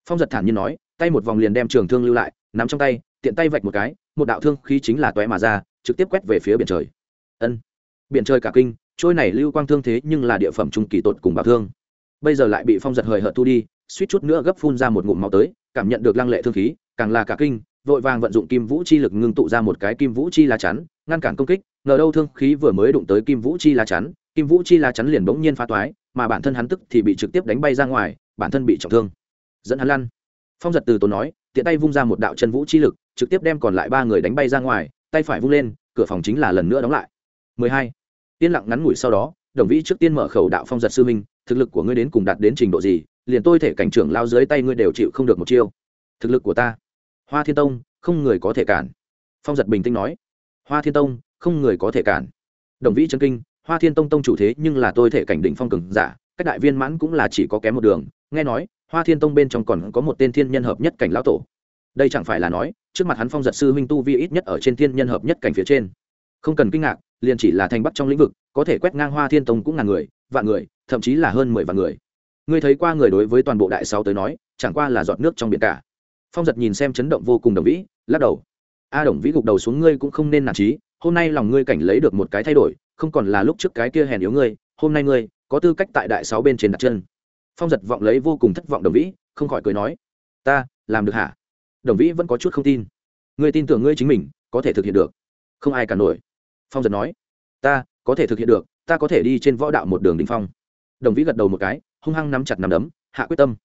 Phong giật thản nhiên nói, tay một vòng liền đem trường thương lưu lại, nắm trong tay, tiện tay vạch một cái, một đạo thương khí chính là toé mà ra, trực tiếp quét về phía biển trời. Ân, biển trời cả kinh, trôi này lưu quang thương thế nhưng là địa phẩm trung kỳ tột cùng bảo thương. Bây giờ lại bị phong giật hời hợt thu đi, suýt chút nữa gấp phun ra một ngụm máu tới, cảm nhận được lăng lệ thương khí, càng là cả kinh, vội vàng vận dụng kim vũ chi lực ngưng tụ ra một cái kim vũ chi lá chắn, ngăn cản công kích, ngờ đâu thương khí vừa mới đụng tới kim vũ chi lá chắn, kim vũ chi lá chắn liền bỗng nhiên phá toái, mà bản thân hắn tức thì bị trực tiếp đánh bay ra ngoài bản thân bị trọng thương dẫn hắn lăn phong giật từ tốn nói tiện tay vung ra một đạo chân vũ chi lực trực tiếp đem còn lại ba người đánh bay ra ngoài tay phải vung lên cửa phòng chính là lần nữa đóng lại 12. Tiên lặng ngắn ngủi sau đó, Đồng Vĩ trước tiên mở khẩu đạo phong giật sư minh, thực lực của ngươi đến cùng đạt đến trình độ gì, liền tôi thể cảnh trưởng lao dưới tay ngươi đều chịu không được một chiêu. Thực lực của ta, Hoa Thiên Tông, không người có thể cản. Phong giật bình tĩnh nói, Hoa Thiên Tông, không người có thể cản. Đồng Vĩ chấn kinh, Hoa Thiên Tông tông chủ thế nhưng là tôi thể cảnh đỉnh phong cường giả, cách đại viên mãn cũng là chỉ có kém một đường, nghe nói, Hoa Thiên Tông bên trong còn có một tên thiên nhân hợp nhất cảnh lão tổ. Đây chẳng phải là nói, trước mặt hắn phong giật sư huynh tu vi ít nhất ở trên thiên nhân hợp nhất cảnh phía trên. Không cần kinh ngạc, liền chỉ là thành bắc trong lĩnh vực có thể quét ngang hoa thiên tông cũng ngàn người vạn người thậm chí là hơn mười vạn người ngươi thấy qua người đối với toàn bộ đại sáu tới nói chẳng qua là giọt nước trong biển cả phong giật nhìn xem chấn động vô cùng đồng vĩ lắc đầu a đồng vĩ gục đầu xuống ngươi cũng không nên nản trí hôm nay lòng ngươi cảnh lấy được một cái thay đổi không còn là lúc trước cái kia hèn yếu ngươi hôm nay ngươi có tư cách tại đại sáu bên trên đặt chân. Phong giật vọng lấy vô cùng thất vọng đồng vĩ, không khỏi cười nói, ta, làm được hả? Đồng vĩ vẫn có chút không tin. Ngươi tin tưởng ngươi chính mình, có thể thực hiện được. Không ai cả nổi. Phong giật nói, ta, có thể thực hiện được, ta có thể đi trên võ đạo một đường đình phong. Đồng vĩ gật đầu một cái, hung hăng nắm chặt nắm đấm, hạ quyết tâm.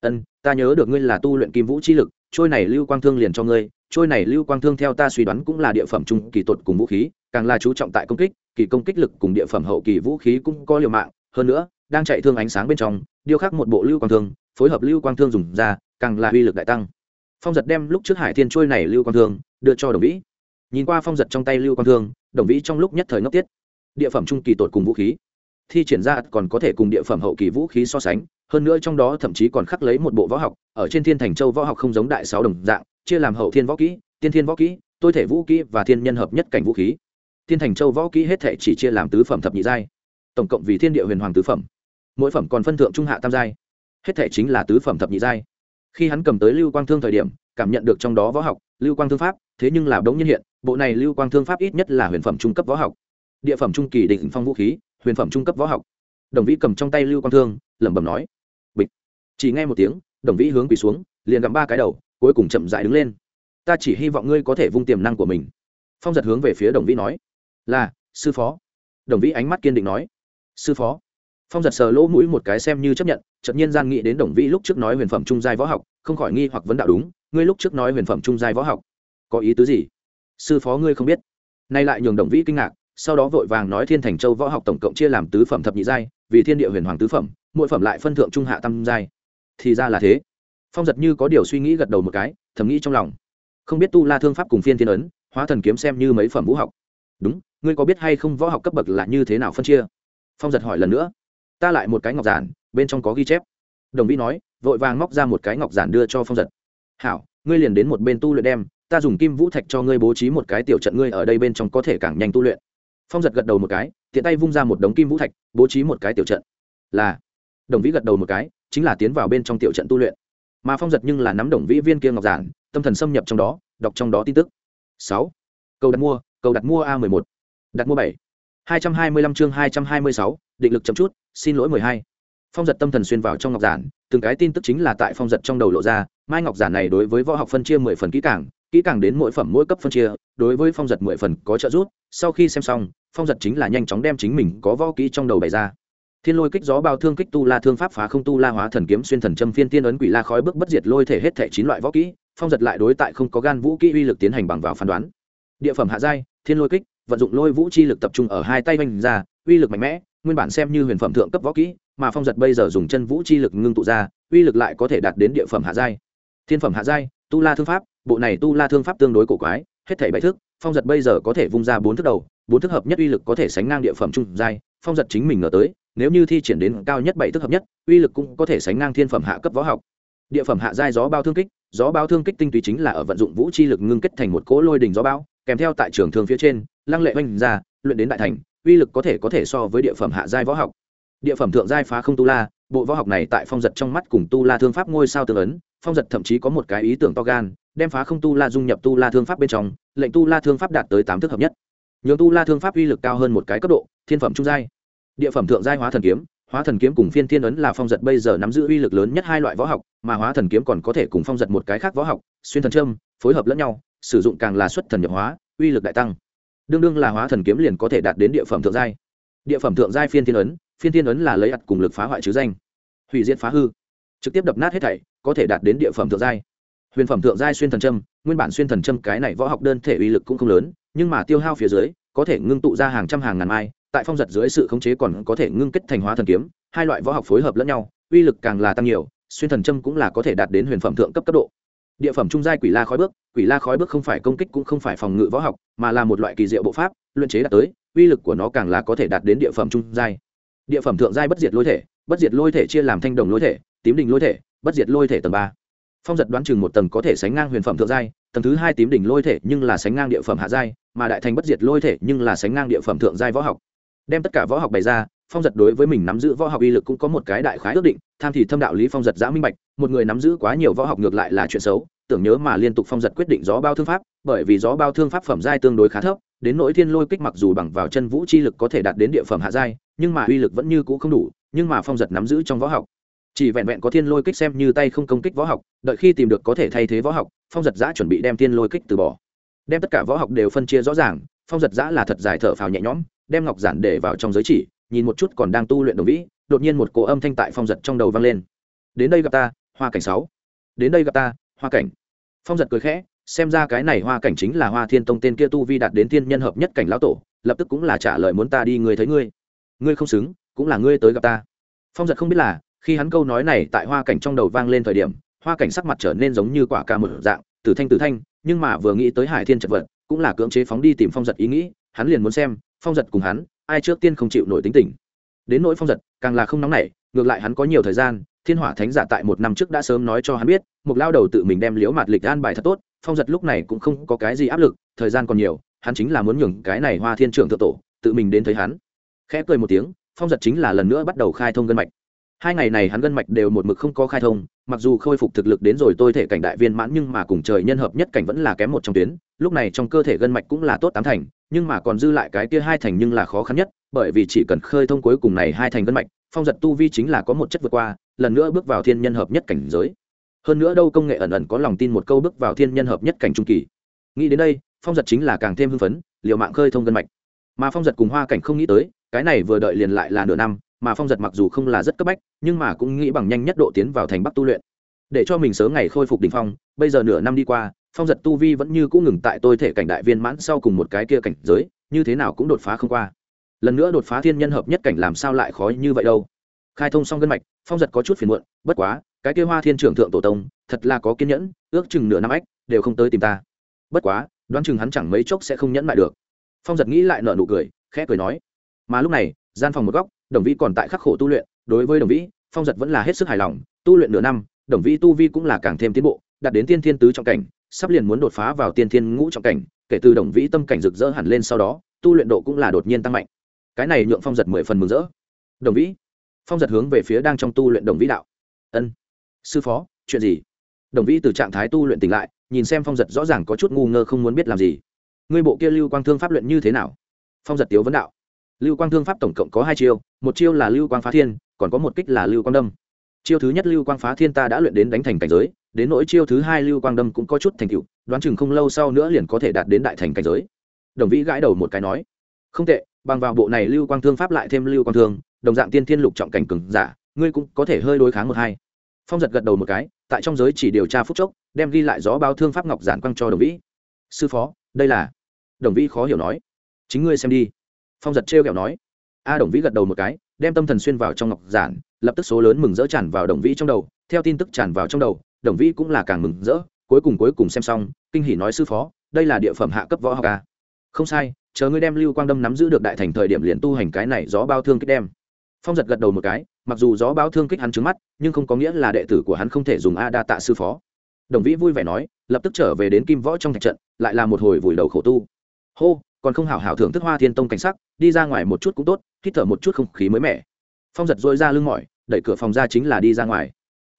Ân, ta nhớ được ngươi là tu luyện kim vũ chi lực, trôi này lưu quang thương liền cho ngươi, trôi này lưu quang thương theo ta suy đoán cũng là địa phẩm trung kỳ tột cùng vũ khí, càng là chú trọng tại công kích, kỳ công kích lực cùng địa phẩm hậu kỳ vũ khí cũng có liều mạng hơn nữa, đang chạy thương ánh sáng bên trong, điêu khắc một bộ lưu quang thương, phối hợp lưu quang thương dùng ra, càng là uy lực đại tăng. Phong giật đem lúc trước hải thiên trôi này lưu quang thương, đưa cho đồng vĩ. Nhìn qua phong giật trong tay lưu quang thương, đồng vĩ trong lúc nhất thời ngốc tiết. Địa phẩm trung kỳ tột cùng vũ khí. Thi triển ra còn có thể cùng địa phẩm hậu kỳ vũ khí so sánh, hơn nữa trong đó thậm chí còn khắc lấy một bộ võ học, ở trên thiên thành châu võ học không giống đại sáu đồng dạng, chia làm hậu thiên võ kỹ, tiên thiên võ kỹ, tôi thể vũ kỹ và thiên nhân hợp nhất cảnh vũ khí. Thiên thành châu võ kỹ hết thể chỉ chia làm tứ phẩm thập nhị giai tổng cộng vì thiên địa huyền hoàng tứ phẩm. Mỗi phẩm còn phân thượng trung hạ tam giai. Hết thể chính là tứ phẩm thập nhị giai. Khi hắn cầm tới lưu quang thương thời điểm, cảm nhận được trong đó võ học, lưu quang thương pháp, thế nhưng là đống nhiên hiện, bộ này lưu quang thương pháp ít nhất là huyền phẩm trung cấp võ học. Địa phẩm trung kỳ định phong vũ khí, huyền phẩm trung cấp võ học. Đồng vĩ cầm trong tay lưu quang thương, lẩm bẩm nói, bịch. Chỉ nghe một tiếng, đồng vĩ hướng quỳ xuống, liền gặm ba cái đầu, cuối cùng chậm dại đứng lên. Ta chỉ hy vọng ngươi có thể vung tiềm năng của mình. Phong giật hướng về phía đồng vĩ nói, là, sư phó. Đồng vĩ ánh mắt kiên định nói sư phó. Phong giật sờ lỗ mũi một cái xem như chấp nhận, chợt nhiên gian nghĩ đến đồng vĩ lúc trước nói huyền phẩm trung giai võ học, không khỏi nghi hoặc vấn đạo đúng, ngươi lúc trước nói huyền phẩm trung giai võ học, có ý tứ gì? Sư phó ngươi không biết. Nay lại nhường đồng vĩ kinh ngạc, sau đó vội vàng nói thiên thành châu võ học tổng cộng chia làm tứ phẩm thập nhị giai, vì thiên địa huyền hoàng tứ phẩm, mỗi phẩm lại phân thượng trung hạ tam giai. Thì ra là thế. Phong giật như có điều suy nghĩ gật đầu một cái, thầm nghĩ trong lòng. Không biết tu la thương pháp cùng phiên thiên ấn, hóa thần kiếm xem như mấy phẩm vũ học. Đúng, ngươi có biết hay không võ học cấp bậc là như thế nào phân chia? Phong giật hỏi lần nữa. Ta lại một cái ngọc giản, bên trong có ghi chép. Đồng vĩ nói, vội vàng móc ra một cái ngọc giản đưa cho phong giật. Hảo, ngươi liền đến một bên tu luyện đem, ta dùng kim vũ thạch cho ngươi bố trí một cái tiểu trận ngươi ở đây bên trong có thể càng nhanh tu luyện. Phong giật gật đầu một cái, tiện tay vung ra một đống kim vũ thạch, bố trí một cái tiểu trận. Là. Đồng vĩ gật đầu một cái, chính là tiến vào bên trong tiểu trận tu luyện. Mà phong giật nhưng là nắm đồng vĩ viên kia ngọc giản, tâm thần xâm nhập trong đó, đọc trong đó tin tức. Sáu. Cầu đặt mua, cầu đặt mua a mười một. Đặt mua bảy hai trăm hai mươi lăm chương hai trăm hai mươi sáu, định lực chậm chút, xin lỗi mười hai. Phong giật tâm thần xuyên vào trong ngọc giản, từng cái tin tức chính là tại phong giật trong đầu lộ ra, mai ngọc giản này đối với võ học phân chia mười phần kỹ càng kỹ càng đến mỗi phẩm mỗi cấp phân chia, đối với phong giật mười phần có trợ giúp, sau khi xem xong, phong giật chính là nhanh chóng đem chính mình có võ kỹ trong đầu bày ra. Thiên lôi kích gió bao thương kích tu la thương pháp phá không tu la hóa thần kiếm xuyên thần châm phiên tiên ấn quỷ la khói bước bất diệt lôi thể hết thể chín loại võ kỹ, phong giật lại đối tại không có gan vũ kỹ uy lực tiến hành bằng vào phán đoán. Địa phẩm hạ giai, thiên lôi kích vận dụng lôi vũ chi lực tập trung ở hai tay oanh ra, uy lực mạnh mẽ, nguyên bản xem như huyền phẩm thượng cấp võ kỹ, mà phong giật bây giờ dùng chân vũ chi lực ngưng tụ ra, uy lực lại có thể đạt đến địa phẩm hạ giai. Thiên phẩm hạ giai, tu la thương pháp, bộ này tu la thương pháp tương đối cổ quái, hết thảy bảy thức, phong giật bây giờ có thể vung ra bốn thức đầu, bốn thức hợp nhất uy lực có thể sánh ngang địa phẩm trung giai, phong giật chính mình ngờ tới, nếu như thi triển đến cao nhất bảy thức hợp nhất, uy lực cũng có thể sánh ngang thiên phẩm hạ cấp võ học. Địa phẩm hạ giai gió bao thương kích, gió bao thương kích tinh túy chính là ở vận dụng vũ chi lực ngưng kết thành một cỗ lôi đình gió bao, kèm theo tại trường thương phía trên lăng lệ oanh ra, luyện đến đại thành, uy lực có thể có thể so với địa phẩm hạ giai võ học. Địa phẩm thượng giai phá không tu la, bộ võ học này tại phong giật trong mắt cùng tu la thương pháp ngôi sao tương ấn, phong giật thậm chí có một cái ý tưởng to gan, đem phá không tu la dung nhập tu la thương pháp bên trong, lệnh tu la thương pháp đạt tới tám thức hợp nhất. Nhường tu la thương pháp uy lực cao hơn một cái cấp độ, thiên phẩm trung giai. Địa phẩm thượng giai hóa thần kiếm, hóa thần kiếm cùng phiên thiên ấn là phong giật bây giờ nắm giữ uy lực lớn nhất hai loại võ học, mà hóa thần kiếm còn có thể cùng phong giật một cái khác võ học, xuyên thần trâm phối hợp lẫn nhau, sử dụng càng là xuất thần nhập hóa, uy lực đại tăng đương đương là hóa thần kiếm liền có thể đạt đến địa phẩm thượng giai. Địa phẩm thượng giai phiên thiên ấn, phiên thiên ấn là lấy ặt cùng lực phá hoại chứ danh. Hủy diệt phá hư. Trực tiếp đập nát hết thảy, có thể đạt đến địa phẩm thượng giai. Huyền phẩm thượng giai xuyên thần trâm nguyên bản xuyên thần trâm cái này võ học đơn thể uy lực cũng không lớn, nhưng mà tiêu hao phía dưới, có thể ngưng tụ ra hàng trăm hàng ngàn mai, tại phong giật dưới sự khống chế còn có thể ngưng kết thành hóa thần kiếm, hai loại võ học phối hợp lẫn nhau, uy lực càng là tăng nhiều, xuyên thần trâm cũng là có thể đạt đến huyền phẩm thượng cấp cấp độ địa phẩm trung giai quỷ la khói bước, quỷ la khói bước không phải công kích cũng không phải phòng ngự võ học, mà là một loại kỳ diệu bộ pháp, luyện chế đạt tới, uy lực của nó càng là có thể đạt đến địa phẩm trung giai. Địa phẩm thượng giai bất diệt lôi thể, bất diệt lôi thể chia làm thanh đồng lôi thể, tím đình lôi thể, bất diệt lôi thể tầng ba. Phong giật đoán chừng một tầng có thể sánh ngang huyền phẩm thượng giai, tầng thứ hai tím đỉnh lôi thể nhưng là sánh ngang địa phẩm hạ giai, mà đại thành bất diệt lôi thể nhưng là sánh ngang địa phẩm thượng giai võ học. Đem tất cả võ học bày ra phong giật đối với mình nắm giữ võ học uy lực cũng có một cái đại khái ước định, tham thì thâm đạo lý phong giật giã minh bạch, một người nắm giữ quá nhiều võ học ngược lại là chuyện xấu, tưởng nhớ mà liên tục phong giật quyết định gió bao thương pháp, bởi vì gió bao thương pháp phẩm giai tương đối khá thấp, đến nỗi thiên lôi kích mặc dù bằng vào chân vũ chi lực có thể đạt đến địa phẩm hạ giai, nhưng mà uy lực vẫn như cũ không đủ, nhưng mà phong giật nắm giữ trong võ học. Chỉ vẹn vẹn có thiên lôi kích xem như tay không công kích võ học, đợi khi tìm được có thể thay thế võ học, phong giật giã chuẩn bị đem thiên lôi kích từ bỏ. Đem tất cả võ học đều phân chia rõ ràng, phong giật giã là thật dài thở phào nhẹ nhõm, đem ngọc giản để vào trong giới chỉ nhìn một chút còn đang tu luyện đồng vĩ, đột nhiên một cổ âm thanh tại phong giật trong đầu vang lên. Đến đây gặp ta, hoa cảnh sáu. Đến đây gặp ta, hoa cảnh. Phong giật cười khẽ, xem ra cái này hoa cảnh chính là hoa thiên tông tên kia tu vi đạt đến thiên nhân hợp nhất cảnh lão tổ, lập tức cũng là trả lời muốn ta đi người thấy ngươi. Ngươi không xứng, cũng là ngươi tới gặp ta. Phong giật không biết là, khi hắn câu nói này tại hoa cảnh trong đầu vang lên thời điểm, hoa cảnh sắc mặt trở nên giống như quả ca một dạng, tử thanh tử thanh, nhưng mà vừa nghĩ tới hải thiên chật vật, cũng là cưỡng chế phóng đi tìm phong giật ý nghĩ, hắn liền muốn xem, phong giật cùng hắn ai trước tiên không chịu nổi tính tình. Đến nỗi phong giật, càng là không nóng nảy, ngược lại hắn có nhiều thời gian, thiên hỏa thánh giả tại một năm trước đã sớm nói cho hắn biết một lao đầu tự mình đem liễu mạt lịch an bài thật tốt, phong giật lúc này cũng không có cái gì áp lực, thời gian còn nhiều, hắn chính là muốn nhường cái này hoa thiên trưởng thượng tổ, tự mình đến thấy hắn. Khẽ cười một tiếng, phong giật chính là lần nữa bắt đầu khai thông gân mạch. Hai ngày này hắn gân mạch đều một mực không có khai thông mặc dù khôi phục thực lực đến rồi tôi thể cảnh đại viên mãn nhưng mà cùng trời nhân hợp nhất cảnh vẫn là kém một trong tuyến. Lúc này trong cơ thể gân mạch cũng là tốt tám thành, nhưng mà còn dư lại cái kia hai thành nhưng là khó khăn nhất, bởi vì chỉ cần khơi thông cuối cùng này hai thành gân mạch, phong giật tu vi chính là có một chất vượt qua, lần nữa bước vào thiên nhân hợp nhất cảnh giới. Hơn nữa đâu công nghệ ẩn ẩn có lòng tin một câu bước vào thiên nhân hợp nhất cảnh trung kỳ. Nghĩ đến đây, phong giật chính là càng thêm hưng phấn, liều mạng khơi thông gân mạch mà phong giật cùng hoa cảnh không nghĩ tới, cái này vừa đợi liền lại là nửa năm, mà phong giật mặc dù không là rất cấp bách, nhưng mà cũng nghĩ bằng nhanh nhất độ tiến vào thành bắc tu luyện. Để cho mình sớm ngày khôi phục đ ỉ n h phong, bây giờ nửa năm đi qua, phong giật tu vi vẫn như cũng ngừng tại tôi thể cảnh đại viên mãn sau cùng một cái kia cảnh giới, như thế nào cũng đột phá không qua. Lần nữa đột phá thiên nhân hợp nhất cảnh làm sao lại khó như vậy đâu. Khai thông xong gân mạch, phong giật có chút phiền muộn, bất quá, cái kia hoa thiên trưởng thượng tổ tông, thật là có kiên nhẫn, ước chừng nửa năm ách, đều không tới tìm ta. Bất quá, đoán chừng hắn chẳng mấy chốc sẽ không nhẫn lại được phong giật nghĩ lại nợ nụ cười, khẽ cười nói, mà lúc này, gian phòng một góc, đồng vĩ còn tại khắc khổ tu luyện, đối với đồng vĩ, phong giật vẫn là hết sức hài lòng, tu luyện nửa năm, đồng vĩ tu vi cũng là càng thêm tiến bộ, đạt đến tiên thiên tứ trọng cảnh, sắp liền muốn đột phá vào tiên thiên ngũ trọng cảnh, kể từ đồng vĩ tâm cảnh rực rỡ hẳn lên sau đó, tu luyện độ cũng là đột nhiên tăng mạnh. Cái này nhượng phong giật mười phần mừng rỡ. Đồng vĩ? Phong giật hướng về phía đang trong tu luyện đồng vĩ đạo. Ân, sư phó, chuyện gì? Đồng vĩ từ trạng thái tu luyện tỉnh lại, nhìn xem phong giật rõ ràng có chút ngu ngơ không muốn biết làm gì ngươi bộ kia lưu quang thương pháp luyện như thế nào? Phong giật tiếu vấn đạo. Lưu quang thương pháp tổng cộng có hai chiêu, một chiêu là lưu quang phá thiên, còn có một kích là lưu quang đâm. Chiêu thứ nhất lưu quang phá thiên ta đã luyện đến đánh thành cảnh giới, đến nỗi chiêu thứ hai lưu quang đâm cũng có chút thành tựu, đoán chừng không lâu sau nữa liền có thể đạt đến đại thành cảnh giới. Đồng vĩ gãi đầu một cái nói, không tệ, bằng vào bộ này lưu quang thương pháp lại thêm lưu quang thương, đồng dạng tiên thiên lục trọng cảnh cừng giả, ngươi cũng có thể hơi đối kháng một hai. Phong giật gật đầu một cái, tại trong giới chỉ điều tra phúc chốc, đem ghi lại gió bao thương pháp ngọc giản quăng cho đồng vĩ. Sư phó, đây là đồng vĩ khó hiểu nói. Chính ngươi xem đi. Phong giật trêu kẹo nói. A đồng vĩ gật đầu một cái, đem tâm thần xuyên vào trong ngọc giản, lập tức số lớn mừng rỡ tràn vào đồng vĩ trong đầu, theo tin tức tràn vào trong đầu, đồng vĩ cũng là càng mừng rỡ, cuối cùng cuối cùng xem xong, kinh hỷ nói sư phó, đây là địa phẩm hạ cấp võ học a không sai, chờ ngươi đem lưu quang đâm nắm giữ được đại thành thời điểm liền tu hành cái này gió bao thương kích đem. Phong giật gật đầu một cái, mặc dù gió bao thương kích hắn trứng mắt, nhưng không có nghĩa là đệ tử của hắn không thể dùng a đa tạ sư phó. Đồng vĩ vui vẻ nói, lập tức trở về đến kim võ trong thạch trận, lại là một hồi vùi đầu khổ tu hô, còn không hảo hảo thưởng thức hoa thiên tông cảnh sắc, đi ra ngoài một chút cũng tốt, hít thở một chút không khí mới mẻ. Phong giật dội ra lưng mỏi, đẩy cửa phòng ra chính là đi ra ngoài.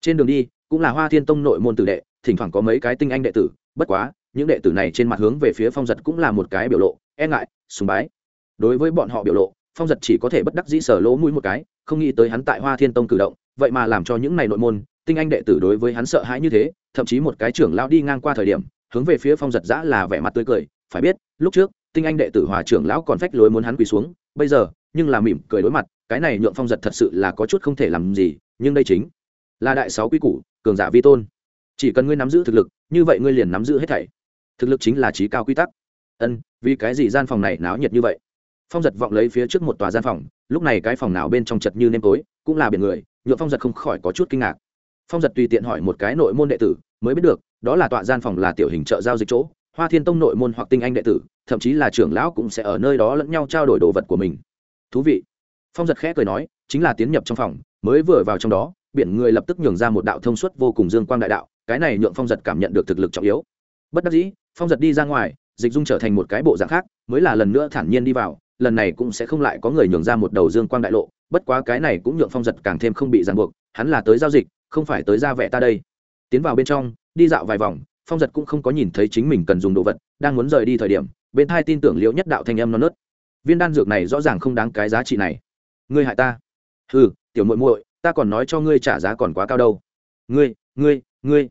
Trên đường đi, cũng là hoa thiên tông nội môn tử đệ, thỉnh thoảng có mấy cái tinh anh đệ tử, bất quá, những đệ tử này trên mặt hướng về phía phong giật cũng là một cái biểu lộ e ngại, sùng bái. Đối với bọn họ biểu lộ, phong giật chỉ có thể bất đắc dĩ sở lỗ mũi một cái, không nghĩ tới hắn tại hoa thiên tông cử động, vậy mà làm cho những này nội môn, tinh anh đệ tử đối với hắn sợ hãi như thế, thậm chí một cái trưởng lao đi ngang qua thời điểm, hướng về phía phong giật giã là vẻ mặt tươi cười phải biết, lúc trước, tinh anh đệ tử hòa trưởng lão còn phách lối muốn hắn quỳ xuống, bây giờ, nhưng là mỉm cười đối mặt, cái này nhượng phong giật thật sự là có chút không thể làm gì, nhưng đây chính là đại sáu quy củ, cường giả vi tôn. Chỉ cần ngươi nắm giữ thực lực, như vậy ngươi liền nắm giữ hết thảy. Thực lực chính là trí cao quy tắc. Ân, vì cái gì gian phòng này náo nhiệt như vậy? Phong giật vọng lấy phía trước một tòa gian phòng, lúc này cái phòng nào bên trong chật như nêm tối, cũng là biển người, nhượng phong giật không khỏi có chút kinh ngạc. Phong giật tùy tiện hỏi một cái nội môn đệ tử, mới biết được, đó là tọa gian phòng là tiểu hình chợ giao dịch chỗ hoa thiên tông nội môn hoặc tinh anh đệ tử, thậm chí là trưởng lão cũng sẽ ở nơi đó lẫn nhau trao đổi đồ vật của mình. Thú vị. Phong giật khẽ cười nói, chính là tiến nhập trong phòng, mới vừa vào trong đó, biển người lập tức nhường ra một đạo thông suốt vô cùng dương quang đại đạo, cái này nhượng phong giật cảm nhận được thực lực trọng yếu. Bất đắc dĩ, phong giật đi ra ngoài, dịch dung trở thành một cái bộ dạng khác, mới là lần nữa thản nhiên đi vào, lần này cũng sẽ không lại có người nhường ra một đầu dương quang đại lộ, bất quá cái này cũng nhượng phong giật càng thêm không bị ràng buộc, hắn là tới giao dịch, không phải tới ra vẻ ta đây. Tiến vào bên trong, đi dạo vài vòng phong giật cũng không có nhìn thấy chính mình cần dùng đồ vật, đang muốn rời đi thời điểm, bên thai tin tưởng liễu nhất đạo thanh âm non nớt. Viên đan dược này rõ ràng không đáng cái giá trị này. Ngươi hại ta. Ừ tiểu muội muội, ta còn nói cho ngươi trả giá còn quá cao đâu. Ngươi ngươi ngươi.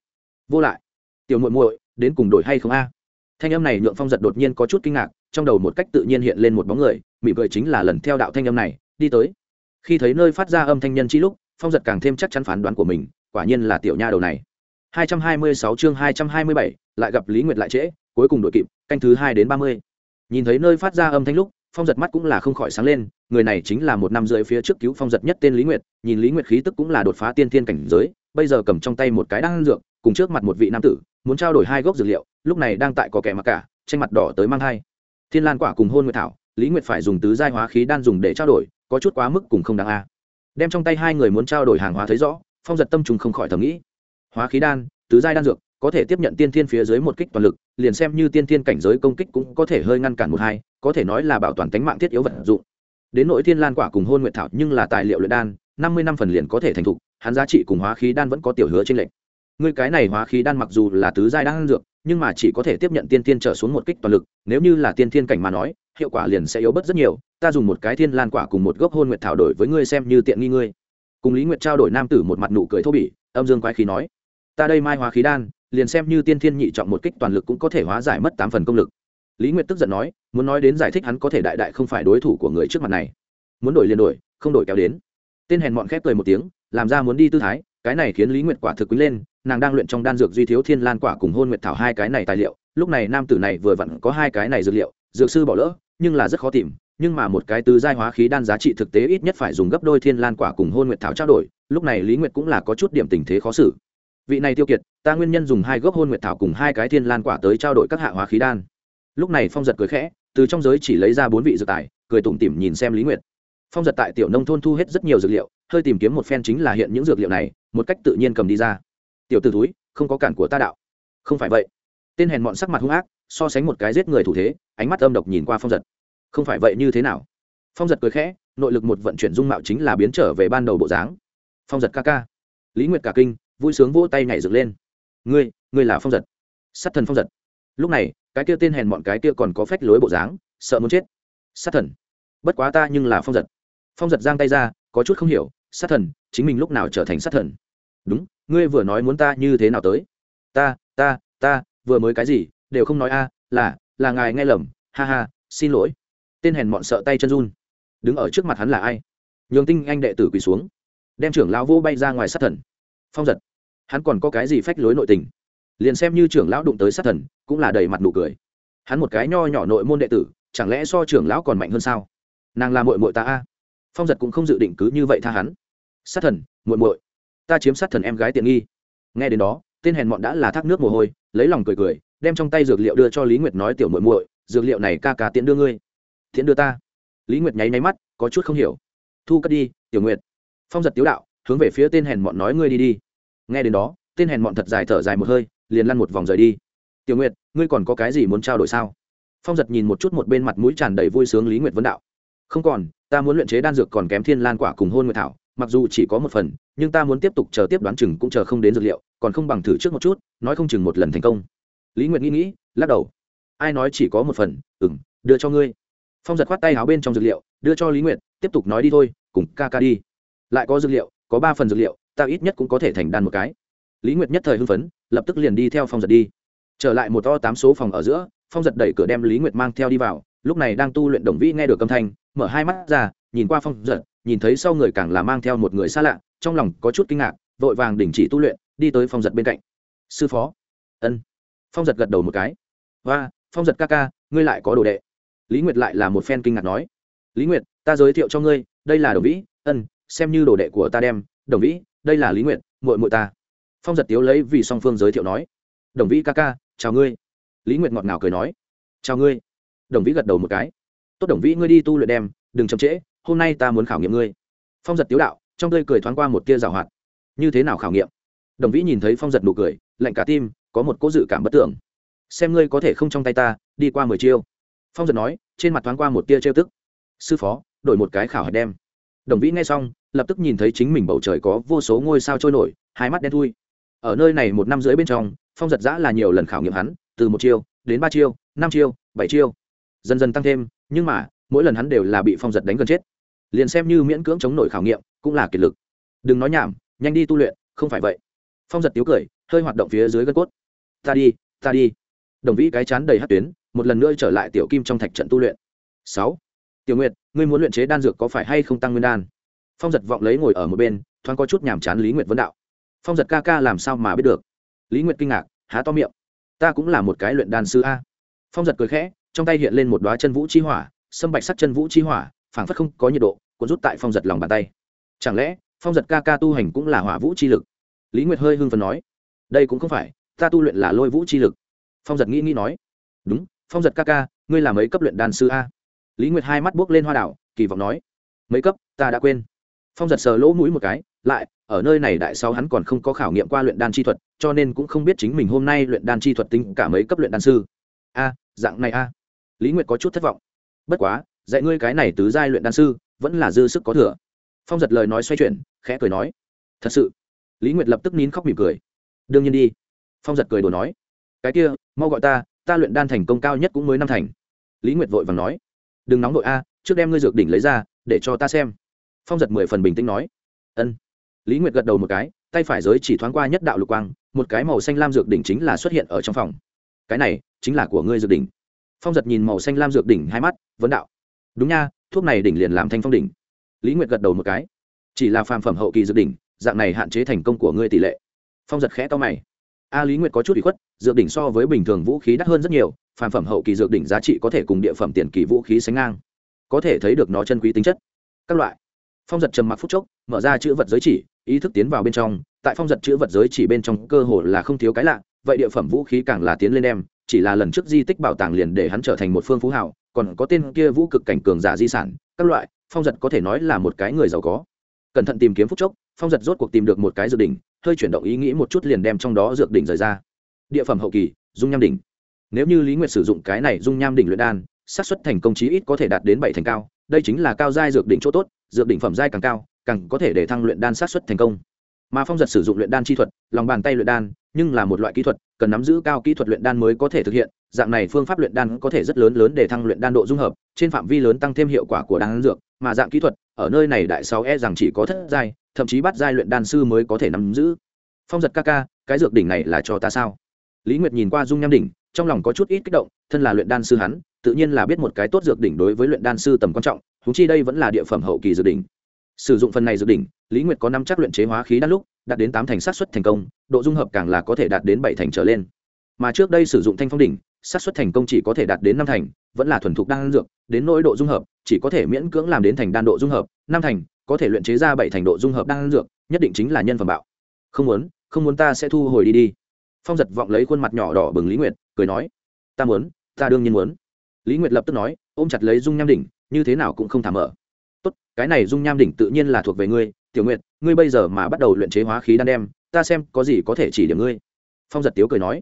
Vô lại. Tiểu muội muội, đến cùng đổi hay không a? Thanh âm này nhượng phong giật đột nhiên có chút kinh ngạc, trong đầu một cách tự nhiên hiện lên một bóng người, mỉm cười chính là lần theo đạo thanh âm này, đi tới. Khi thấy nơi phát ra âm thanh nhân chi lúc, phong giật càng thêm chắc chắn phán đoán của mình, quả nhiên là tiểu nha đầu này. 226 chương 227, lại gặp lý nguyệt lại trễ cuối cùng đội kịp canh thứ hai đến ba mươi. Nhìn thấy nơi phát ra âm thanh lúc phong giật mắt cũng là không khỏi sáng lên người này chính là một năm rưỡi phía trước cứu phong giật nhất tên lý nguyệt nhìn lý nguyệt khí tức cũng là đột phá tiên thiên cảnh giới bây giờ cầm trong tay một cái đan dược cùng trước mặt một vị nam tử muốn trao đổi hai gốc dược liệu lúc này đang tại có kẻ mà cả tranh mặt đỏ tới mang hai thiên lan quả cùng hôn nguyệt thảo lý nguyệt phải dùng tứ giai hóa khí đan dùng để trao đổi có chút quá mức cùng không đáng a. Đem trong tay hai người muốn trao đổi hàng hóa thấy rõ phong giật tâm trùng không khỏi thầm nghĩ hóa khí đan, tứ giai đan dược, có thể tiếp nhận tiên thiên phía dưới một kích toàn lực, liền xem như tiên thiên cảnh giới công kích cũng có thể hơi ngăn cản một hai, có thể nói là bảo toàn tính mạng thiết yếu vật dụng. Đến nội thiên lan quả cùng hôn nguyệt thảo nhưng là tài liệu luyện đan, năm mươi năm phần liền có thể thành thục, hắn giá trị cùng hóa khí đan vẫn có tiểu hứa trên lệnh ngươi cái này hóa khí đan mặc dù là tứ giai đan dược, nhưng mà chỉ có thể tiếp nhận tiên thiên trở xuống một kích toàn lực, nếu như là tiên thiên cảnh mà nói, hiệu quả liền sẽ yếu bớt rất nhiều. Ta dùng một cái thiên lan quả cùng một gốc hôn nguyệt thảo đổi với ngươi xem như tiện nghi ngươi. Cùng lý nguyệt trao đổi nam tử một mặt nụ cười thô bỉ, âm dương quái khí nói ta đây mai hóa khí đan, liền xem như tiên thiên nhị trọng một kích toàn lực cũng có thể hóa giải mất tám phần công lực. Lý nguyệt tức giận nói, muốn nói đến giải thích hắn có thể đại đại không phải đối thủ của người trước mặt này. Muốn đổi liền đổi, không đổi kéo đến. Tên hèn mọn khép cười một tiếng, làm ra muốn đi tư thái, cái này khiến lý nguyệt quả thực quý lên, nàng đang luyện trong đan dược duy thiếu thiên lan quả cùng hôn nguyệt thảo hai cái này tài liệu, lúc này nam tử này vừa vặn có hai cái này dược liệu, dược sư bỏ lỡ, nhưng là rất khó tìm, nhưng mà một cái tứ giai hóa khí đan giá trị thực tế ít nhất phải dùng gấp đôi thiên lan quả cùng hôn nguyệt thảo trao đổi, lúc này lý nguyệt cũng là có chút điểm tình thế khó xử vị này tiêu kiệt, ta nguyên nhân dùng hai gốc hôn nguyệt thảo cùng hai cái thiên lan quả tới trao đổi các hạ hóa khí đan. Lúc này phong giật cười khẽ, từ trong giới chỉ lấy ra bốn vị dược tài, cười tủm tỉm nhìn xem lý nguyệt. Phong giật tại tiểu nông thôn thu hết rất nhiều dược liệu, hơi tìm kiếm một phen chính là hiện những dược liệu này, một cách tự nhiên cầm đi ra. Tiểu t ử túi không có cản của ta đạo. Không phải vậy. Tên hèn mọn sắc mặt hung ác, so sánh một cái giết người thủ thế, ánh mắt âm độc nhìn qua phong giật. Không phải vậy như thế nào? Phong giật cười khẽ, nội lực một vận chuyển dung mạo chính là biến trở về ban đầu bộ dáng. Phong giật ca ca. Lý nguyệt cả kinh vui sướng vỗ tay nhảy dựng lên. Ngươi ngươi là phong giật. Sát thần phong giật. Lúc này, cái kia tên hèn mọn cái kia còn có phách lối bộ dáng, sợ muốn chết. Sát thần. Bất quá ta nhưng là phong giật. Phong giật giang tay ra, có chút không hiểu, sát thần, chính mình lúc nào trở thành sát thần? Đúng, ngươi vừa nói muốn ta như thế nào tới? Ta ta ta, vừa mới cái gì, đều không nói a, là là ngài nghe lầm, ha ha, xin lỗi. Tên hèn mọn sợ tay chân run, đứng ở trước mặt hắn là ai? Nhường tinh anh đệ tử quỳ xuống, đem trưởng lão vô bay ra ngoài sát thần. Phong giật hắn còn có cái gì phách lối nội tình? Liền xem như trưởng lão đụng tới sát thần, cũng là đầy mặt nụ cười. Hắn một cái nho nhỏ nội môn đệ tử, chẳng lẽ so trưởng lão còn mạnh hơn sao? Nàng là mội mội ta a. Phong giật cũng không dự định cứ như vậy tha hắn. Sát thần, muội muội, ta chiếm sát thần em gái tiện nghi. Nghe đến đó, tên hèn mọn đã là thác nước mồ hôi, lấy lòng cười cười, đem trong tay dược liệu đưa cho lý nguyệt nói, tiểu muội muội, dược liệu này ca ca tiện đưa ngươi. Tiện đưa ta? Lý nguyệt nháy nháy mắt, có chút không hiểu. Thu cất đi, tiểu nguyệt. Phong giật tiếu đạo, hướng về phía tên hèn mọn nói, ngươi đi đi nghe đến đó, tên hèn mọn thật dài thở dài một hơi, liền lăn một vòng rời đi. Tiểu nguyệt, ngươi còn có cái gì muốn trao đổi sao? Phong giật nhìn một chút một bên mặt mũi tràn đầy vui sướng lý nguyệt vấn đạo. Không còn, ta muốn luyện chế đan dược còn kém thiên lan quả cùng hôn nguyệt thảo, mặc dù chỉ có một phần, nhưng ta muốn tiếp tục chờ tiếp đoán chừng cũng chờ không đến dược liệu, còn không bằng thử trước một chút, nói không chừng một lần thành công. Lý nguyệt nghĩ nghĩ, lắc đầu. Ai nói chỉ có một phần ừ m đưa cho ngươi. Phong giật khoát tay áo bên trong dược liệu, đưa cho lý nguyệt, tiếp tục nói đi thôi, cùng ca ca đi. Lại có dược liệu, có ba phần dược liệu ta ít nhất cũng có thể thành đan một cái. Lý nguyệt nhất thời hưng phấn, lập tức liền đi theo phong giật đi. Trở lại một to tám số phòng ở giữa, phong giật đẩy cửa đem lý nguyệt mang theo đi vào, lúc này đang tu luyện đồng vĩ nghe được âm thanh, mở hai mắt ra, nhìn qua phong giật, nhìn thấy sau người càng là mang theo một người xa lạ, trong lòng có chút kinh ngạc, vội vàng đình chỉ tu luyện, đi tới phong giật bên cạnh. Sư phó. Ân. Phong giật gật đầu một cái. Và phong giật ca ca, ngươi lại có đồ đệ. Lý nguyệt lại là một phen kinh ngạc nói. Lý nguyệt, ta giới thiệu cho ngươi, đây là đồng vĩ, ân, xem như đồ đệ của ta đem, đồng vĩ đây là lý nguyệt, muội muội ta. Phong giật tiếu lấy vì song phương giới thiệu nói. Đồng vĩ ca ca, chào ngươi. Lý nguyệt ngọt ngào cười nói. Chào ngươi. Đồng vĩ gật đầu một cái. Tốt đồng vĩ, ngươi đi tu luyện đem, đừng chậm trễ, hôm nay ta muốn khảo nghiệm ngươi. Phong giật tiếu đạo, trong tươi cười thoáng qua một tia rào hoạt. Như thế nào khảo nghiệm? Đồng vĩ nhìn thấy phong giật nụ cười, lạnh cả tim, có một cố dự cảm bất tưởng. Xem ngươi có thể không trong tay ta, đi qua mười chiêu. Phong giật nói, trên mặt thoáng qua một tia trêu tức. Sư phó, đổi một cái khảo hạch đem. Đồng vĩ nghe xong lập tức nhìn thấy chính mình bầu trời có vô số ngôi sao trôi nổi, hai mắt đen thui. Ở nơi này một năm rưỡi bên trong, phong giật giã là nhiều lần khảo nghiệm hắn, từ một chiêu, đến ba chiêu, năm chiêu, bảy chiêu. Dần dần tăng thêm, nhưng mà, mỗi lần hắn đều là bị phong giật đánh gần chết. Liền xem như miễn cưỡng chống nổi khảo nghiệm, cũng là kiệt lực. Đừng nói nhảm, nhanh đi tu luyện, không phải vậy. Phong giật tiếu cười, hơi hoạt động phía dưới gân cốt. Ta đi ta đi. Đồng vĩ cái chán đầy hát tuyến, một lần nữa trở lại tiểu kim trong thạch trận tu luyện. Sáu. Tiểu nguyệt, ngươi muốn luyện chế đan dược có phải hay không tăng nguyên đan? Phong giật vọng lấy ngồi ở một bên, thoáng có chút nhàm chán lý nguyệt vấn đạo. Phong giật ca ca làm sao mà biết được? Lý nguyệt kinh ngạc, há to miệng. Ta cũng là một cái luyện đan sư a. Phong giật cười khẽ, trong tay hiện lên một đoá chân vũ chi hỏa, sâm bạch sắc chân vũ chi hỏa, phảng phất không có nhiệt độ, cuốn rút tại phong giật lòng bàn tay. Chẳng lẽ, phong giật ca ca tu hành cũng là hỏa vũ chi lực? Lý nguyệt hơi hưng phần nói. Đây cũng không phải, ta tu luyện là lôi vũ chi lực. Phong giật nghĩ nghĩ nói. Đúng, phong giật ca ca, ngươi là mấy cấp luyện đan sư a? Lý nguyệt hai mắt buốc lên hoa đảo, kỳ vọng nói. Mấy cấp, ta đã quên phong giật sờ lỗ mũi một cái, lại, ở nơi này đại sau hắn còn không có khảo nghiệm qua luyện đan chi thuật, cho nên cũng không biết chính mình hôm nay luyện đan chi thuật tính cả mấy cấp luyện đan sư. A, dạng này a. Lý nguyệt có chút thất vọng. Bất quá, dạy ngươi cái này tứ giai luyện đan sư, vẫn là dư sức có thừa. Phong giật lời nói xoay chuyển, khẽ cười nói. Thật sự. Lý nguyệt lập tức nín khóc mỉm cười. Đương nhiên đi. Phong giật cười đồ nói. Cái kia, mau gọi ta ta luyện đan thành công cao nhất cũng mới năm thành. Lý nguyệt vội vàng nói. Đừng nóng đội a, trước đem ngươi dược đỉnh lấy ra, để cho ta xem phong giật mười phần bình tĩnh nói, ân. Lý nguyệt gật đầu một cái, tay phải giới chỉ thoáng qua nhất đạo lục quang, một cái màu xanh lam dược đỉnh chính là xuất hiện ở trong phòng. Cái này chính là của ngươi dược đỉnh. Phong giật nhìn màu xanh lam dược đỉnh hai mắt, vấn đạo, đúng nha, thuốc này đỉnh liền làm thanh phong đỉnh. Lý nguyệt gật đầu một cái, chỉ là phàm phẩm hậu kỳ dược đỉnh, dạng này hạn chế thành công của ngươi tỷ lệ. Phong giật khẽ to mày, a lý nguyệt có chút bị khuất, dược đỉnh so với bình thường vũ khí đắt hơn rất nhiều, phàm phẩm hậu kỳ dược đỉnh giá trị có thể cùng địa phẩm tiền kỳ vũ khí sánh ngang, có thể thấy được nó chân quý tính chất. Các loại phong giật trầm mặc phút chốc mở ra chữ vật giới chỉ ý thức tiến vào bên trong tại phong giật chữ vật giới chỉ bên trong cơ hồ là không thiếu cái lạ vậy địa phẩm vũ khí càng là tiến lên em, chỉ là lần trước di tích bảo tàng liền để hắn trở thành một phương phú hảo còn có tên kia vũ cực cảnh cường giả di sản các loại phong giật có thể nói là một cái người giàu có. Cẩn thận tìm kiếm phút chốc phong giật rốt cuộc tìm được một cái dược đỉnh hơi chuyển động ý nghĩ một chút liền đem trong đó dược đỉnh rời ra. Địa phẩm hậu kỳ dung nham đỉnh. Nếu như lý nguyệt sử dụng cái này dung nham đỉnh luyện đan xác suất thành công chí ít có thể đạt đến bảy thành cao đây chính là cao giai dược đỉnh chỗ tốt, dược đỉnh phẩm giai càng cao, càng có thể để thăng luyện đan sát suất thành công. Mà phong giật sử dụng luyện đan chi thuật, lòng bàn tay luyện đan, nhưng là một loại kỹ thuật, cần nắm giữ cao kỹ thuật luyện đan mới có thể thực hiện, dạng này phương pháp luyện đan có thể rất lớn lớn để thăng luyện đan độ dung hợp, trên phạm vi lớn tăng thêm hiệu quả của đan dược, mà dạng kỹ thuật, ở nơi này đại sáu e rằng chỉ có thất giai, thậm chí bắt giai luyện đan sư mới có thể nắm giữ. Phong giật ca ca, cái dược đỉnh này là cho ta sao? Lý nguyệt nhìn qua dung nham đỉnh trong lòng có chút ít kích động, thân là luyện đan sư hắn, tự nhiên là biết một cái tốt dược đỉnh đối với luyện đan sư tầm quan trọng húng chi đây vẫn là địa phẩm hậu kỳ dược đỉnh. Sử dụng phần này dược đỉnh, lý nguyệt có năm chắc luyện chế hóa khí đan lúc, đạt đến tám thành sát xuất thành công, độ dung hợp càng là có thể đạt đến bảy thành trở lên. Mà trước đây sử dụng thanh phong đỉnh, xác suất thành công chỉ có thể đạt đến năm thành, vẫn là thuần thục đan dược, đến nỗi độ dung hợp, chỉ có thể miễn cưỡng làm đến thành đan độ dung hợp, năm thành, có thể luyện chế ra bảy thành độ dung hợp đan dược, nhất định chính là nhân phẩm bạo. Không muốn không muốn ta sẽ thu hồi đi đi. Phong giật vọng lấy khuôn mặt nhỏ đỏ bừng lý nguyệt cười nói, ta muốn, ta đương nhiên muốn. Lý nguyệt lập tức nói, ôm chặt lấy dung nham đỉnh, như thế nào cũng không thả mở. Tốt, cái này dung nham đỉnh tự nhiên là thuộc về ngươi, tiểu nguyệt, ngươi bây giờ mà bắt đầu luyện chế hóa khí đan đem, ta xem có gì có thể chỉ điểm ngươi. Phong giật tiếu cười nói,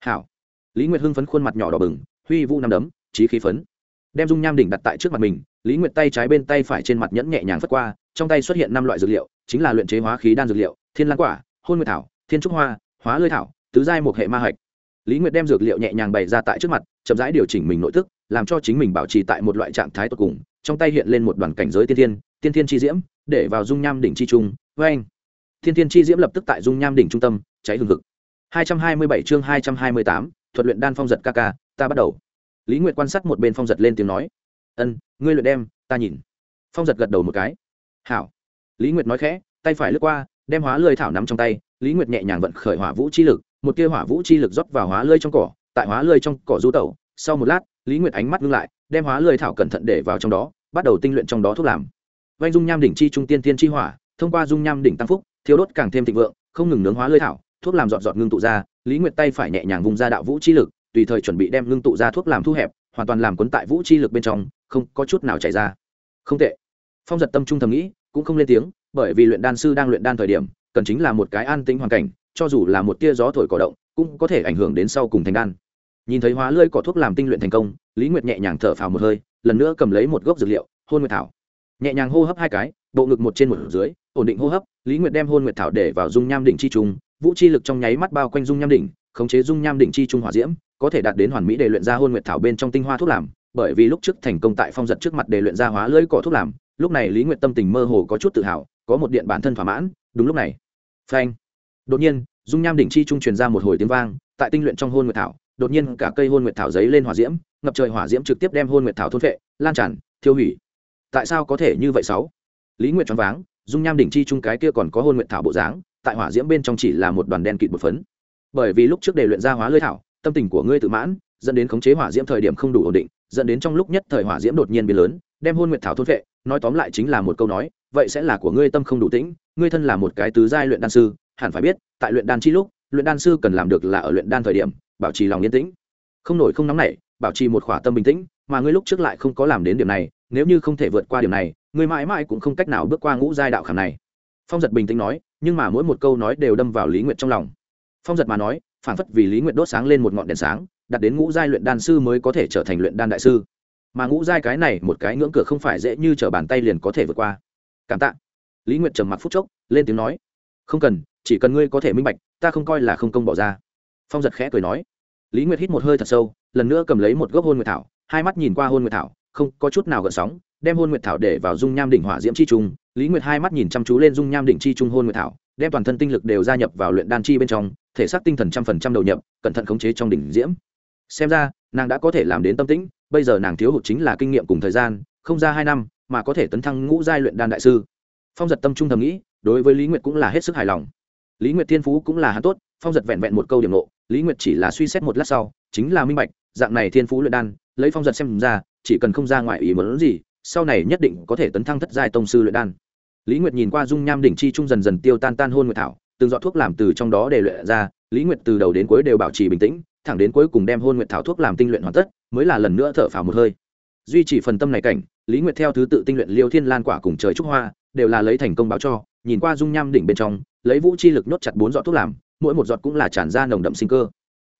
hảo. Lý nguyệt hưng phấn khuôn mặt nhỏ đỏ bừng, huy vũ năm đấm trí khí phấn. Đem dung nham đỉnh đặt tại trước mặt mình, lý nguyệt tay trái bên tay phải trên mặt nhẫn nhẹ nhàng phất qua, trong tay xuất hiện năm loại dược liệu, chính là luyện chế hóa khí đan dược liệu, thiên lan quả, hôn nguyệt thảo, thiên trúc hoa, hóa lơi thảo, tứ giai một hệ ma hạch lý nguyệt đem dược liệu nhẹ nhàng bày ra tại trước mặt chậm rãi điều chỉnh mình nội tức làm cho chính mình bảo trì tại một loại trạng thái tột cùng trong tay hiện lên một đoàn cảnh giới tiên thiên tiên thiên chi diễm để vào dung nham đỉnh chi trung với anh thiên thiên chi diễm lập tức tại dung nham đỉnh trung tâm cháy hừng hực. 227 chương 228, thuật luyện đan phong giật ca ca ta bắt đầu. Lý nguyệt quan sát một bên phong giật lên tiếng nói. Ân ngươi luyện đem ta nhìn. Phong giật gật đầu một cái. Hảo. Lý nguyệt nói khẽ tay phải lướt qua đem hóa lười thảo nắm trong tay lý nguyệt nhẹ nhàng vận khởi hỏa vũ chi lực một tia hỏa vũ chi lực rót vào hóa lơi trong cỏ, tại hóa lơi trong cỏ du tẩu. Sau một lát, lý nguyệt ánh mắt ngưng lại, đem hóa lơi thảo cẩn thận để vào trong đó, bắt đầu tinh luyện trong đó thuốc làm. Vanh dung nham đỉnh chi trung tiên tiên chi hỏa, thông qua dung nham đỉnh tăng phúc thiếu đốt càng thêm thịnh vượng, không ngừng nướng hóa lơi thảo, thuốc làm dọn dọn ngưng tụ ra, lý nguyệt tay phải nhẹ nhàng vùng ra đạo vũ chi lực, tùy thời chuẩn bị đem ngưng tụ ra thuốc làm thu hẹp, hoàn toàn làm cuốn tại vũ chi lực bên trong, không có chút nào chảy ra. Không tệ. Phong giật tâm trung thầm nghĩ, cũng không lên tiếng, bởi vì luyện đan sư đang luyện đan thời điểm, cần chính là một cái an tĩnh hoàn cảnh cho dù là một tia gió thổi cỏ động, cũng có thể ảnh hưởng đến sau cùng thành đan. Nhìn thấy hóa lơi cỏ thuốc làm tinh luyện thành công, lý nguyệt nhẹ nhàng thở phào một hơi, lần nữa cầm lấy một gốc dược liệu, hôn nguyệt thảo. Nhẹ nhàng hô hấp hai cái, bộ ngực một trên một dưới, ổn định hô hấp, lý nguyệt đem hôn nguyệt thảo để vào dung nham đỉnh chi trung, vũ chi lực trong nháy mắt bao quanh dung nham đỉnh, khống chế dung nham đỉnh chi trung hỏa diễm, có thể đạt đến hoàn mỹ để luyện ra hôn nguyệt thảo bên trong tinh hoa thuốc làm, bởi vì lúc trước thành công tại phong giật trước mặt để luyện ra hóa lưỡi cỏ thuốc làm, lúc này lý nguyệt tâm tình mơ hồ có chút tự hào, có một điện bản thân thỏa mãn, đúng lúc này. Phanh đột nhiên, dung nham đỉnh chi trung truyền ra một hồi tiếng vang, tại tinh luyện trong hôn nguyệt thảo, đột nhiên cả cây hôn nguyệt thảo giấy lên hỏa diễm, ngập trời hỏa diễm trực tiếp đem hôn nguyệt thảo thôn vệ lan tràn, thiêu hủy. Tại sao có thể như vậy sáu? Lý nguyệt choáng váng, dung nham đỉnh chi trung cái kia còn có hôn nguyệt thảo bộ dáng, tại hỏa diễm bên trong chỉ là một đoàn đen kịt một phấn. Bởi vì lúc trước để luyện ra hóa lưỡi thảo, tâm tình của ngươi tự mãn, dẫn đến khống chế hỏa diễm thời điểm không đủ ổn định, dẫn đến trong lúc nhất thời hỏa diễm đột nhiên biến lớn, đem hôn nguyệt thảo thôn vệ nói tóm lại chính là một câu nói, vậy sẽ là của ngươi tâm không đủ tĩnh, ngươi thân là một cái tứ giai luyện đan sư hẳn phải biết, tại luyện đan chi lúc, luyện đan sư cần làm được là ở luyện đan thời điểm, bảo trì lòng yên tĩnh. Không nổi không nóng nảy bảo trì một khỏa tâm bình tĩnh, mà ngươi lúc trước lại không có làm đến điểm này, nếu như không thể vượt qua điểm này, ngươi mãi mãi cũng không cách nào bước qua ngũ giai đạo khảm này. Phong giật bình tĩnh nói, nhưng mà mỗi một câu nói đều đâm vào lý nguyệt trong lòng. Phong giật mà nói phản phất vì lý nguyệt đốt sáng lên một ngọn đèn sáng, đặt đến ngũ giai luyện đan sư mới có thể trở thành luyện đan đại sư. Mà ngũ giai cái này một cái ngưỡng cửa không phải dễ như t r ở bàn tay liền có thể vượt qua. Cảm tạ. Lý nguyệt trầm mặc phút chốc, lên tiếng nói, không cần chỉ cần ngươi có thể minh bạch, ta không coi là không công bỏ ra. Phong giật khẽ cười nói. Lý nguyệt hít một hơi thật sâu, lần nữa cầm lấy một gốc hôn nguyệt thảo, hai mắt nhìn qua hôn nguyệt thảo, không có chút nào gợn sóng, đem hôn nguyệt thảo để vào dung nham đỉnh hỏa diễm chi trung. Lý nguyệt hai mắt nhìn chăm chú lên dung nham đỉnh chi trung hôn nguyệt thảo, đem toàn thân tinh lực đều gia nhập vào luyện đan chi bên trong, thể xác tinh thần trăm phần trăm đầu nhập, cẩn thận khống chế trong đỉnh diễm. Xem ra, nàng đã có thể làm đến tâm tĩnh, bây giờ nàng thiếu hụt chính là kinh nghiệm cùng thời gian, không ra hai năm mà có thể tấn thăng ngũ giai luyện đan đại sư. Phong giật tâm trung thầm nghĩ, đối với lý nguyệt cũng là hết sức hài lòng lý nguyệt thiên phú cũng là hắn tốt, phong giật vẹn vẹn một câu điểm nộ lý nguyệt chỉ là suy xét một lát sau, chính là minh bạch, dạng này thiên phú luyện đan, lấy phong giật xem ra, chỉ cần không ra ngoài ý muốn gì, sau này nhất định có thể tấn thăng thất giai tông sư luyện đan. Lý nguyệt nhìn qua dung nham đỉnh chi trung dần dần tiêu tan tan hôn nguyệt thảo, từng dọn thuốc làm từ trong đó để luyện ra, lý nguyệt từ đầu đến cuối đều bảo trì bình tĩnh, thẳng đến cuối cùng đem hôn nguyệt thảo thuốc làm tinh luyện hoàn tất, mới là lần nữa thở phào một hơi. Duy trì phần tâm này cảnh, lý nguyệt theo thứ tự tinh luyện liêu thiên lan quả cùng trời trúc hoa, đều là lấy thành công báo cho, nhìn qua dung nham đỉnh bên trong lấy vũ chi lực nhốt chặt bốn giọt thuốc làm, mỗi một giọt cũng là tràn ra nồng đậm sinh cơ.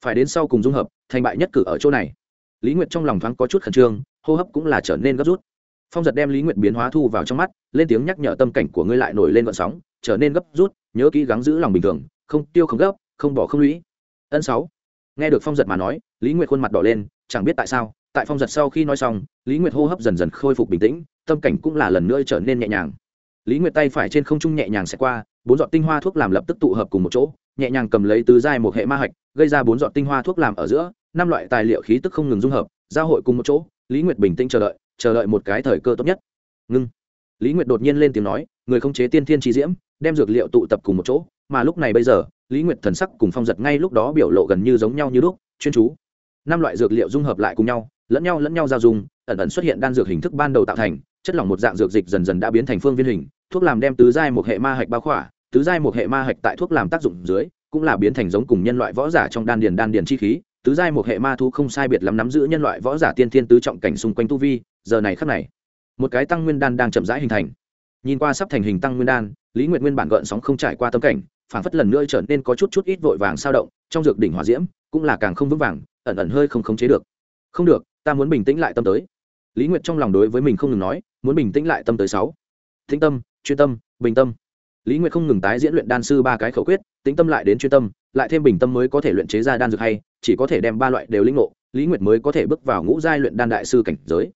Phải đến sau cùng dung hợp, thành bại nhất cử ở chỗ này. Lý nguyệt trong lòng thoáng có chút khẩn trương, hô hấp cũng là trở nên gấp rút. Phong giật đem lý nguyệt biến hóa thu vào trong mắt, lên tiếng nhắc nhở tâm cảnh của ngươi lại nổi lên vận sóng, trở nên gấp rút, nhớ kỹ gắng giữ lòng bình thường, không tiêu không gấp, không bỏ không lũy. Ân sáu. Nghe được phong giật mà nói, lý nguyệt khuôn mặt đỏ lên, chẳng biết tại sao, tại phong giật sau khi nói xong, lý nguyệt hô hấp dần dần khôi phục bình tĩnh, tâm cảnh cũng là lần nữa trở nên nhẹ nhàng. Lý nguyệt tay phải trên không trung nhẹ nhàng sẽ qua bốn giọt tinh hoa thuốc làm lập tức tụ hợp cùng một chỗ, nhẹ nhàng cầm lấy tứ giai một hệ ma hạch, gây ra bốn giọt tinh hoa thuốc làm ở giữa, năm loại tài liệu khí tức không ngừng dung hợp, giao hội cùng một chỗ, lý nguyệt bình tĩnh chờ đợi chờ đợi một cái thời cơ tốt nhất. Ngưng. Lý nguyệt đột nhiên lên tiếng nói, người không chế tiên thiên trí diễm, đem dược liệu tụ tập cùng một chỗ, mà lúc này bây giờ, lý nguyệt thần sắc cùng phong giật ngay lúc đó biểu lộ gần như giống nhau như lúc, chuyên chú. Năm loại dược liệu dung hợp lại cùng nhau, lẫn nhau lẫn nhau giao dung, ẩn ẩn xuất hiện đan dược hình thức ban đầu tạo thành, chất lỏng một dạng dược dịch dần dần đã biến thành phương viên hình, thuốc làm đem tứ giai một hệ ma hạch bao khỏa tứ giai một hệ ma hạch tại thuốc làm tác dụng dưới, cũng là biến thành giống cùng nhân loại võ giả trong đan điền đan điền chi khí. Tứ giai một hệ ma thu không sai biệt lắm nắm giữ nhân loại võ giả tiên thiên tứ trọng cảnh xung quanh tu vi, giờ này khắc này, một cái tăng nguyên đan đang chậm rãi hình thành. Nhìn qua sắp thành hình tăng nguyên đan, lý nguyệt nguyên bản gợn sóng không trải qua tâm cảnh, phản phất lần nữa trở nên có chút chút ít vội vàng sao động, trong dược đỉnh hỏa diễm, cũng là càng không vững vàng, ẩn ẩn hơi không khống chế được. Không được, ta muốn bình tĩnh lại tâm tới. Lý nguyệt trong lòng đối với mình không ngừng nói, muốn bình tĩnh lại tâm tới sáu. Thính tâm, chuyên tâm, bình tâm lý nguyệt không ngừng tái diễn luyện đan sư ba cái khẩu quyết, tĩnh tâm lại đến chuyên tâm, lại thêm bình tâm mới có thể luyện chế ra đan dược hay, chỉ có thể đem ba loại đều linh ngộ, lý nguyệt mới có thể bước vào ngũ giai luyện đan đại sư cảnh giới.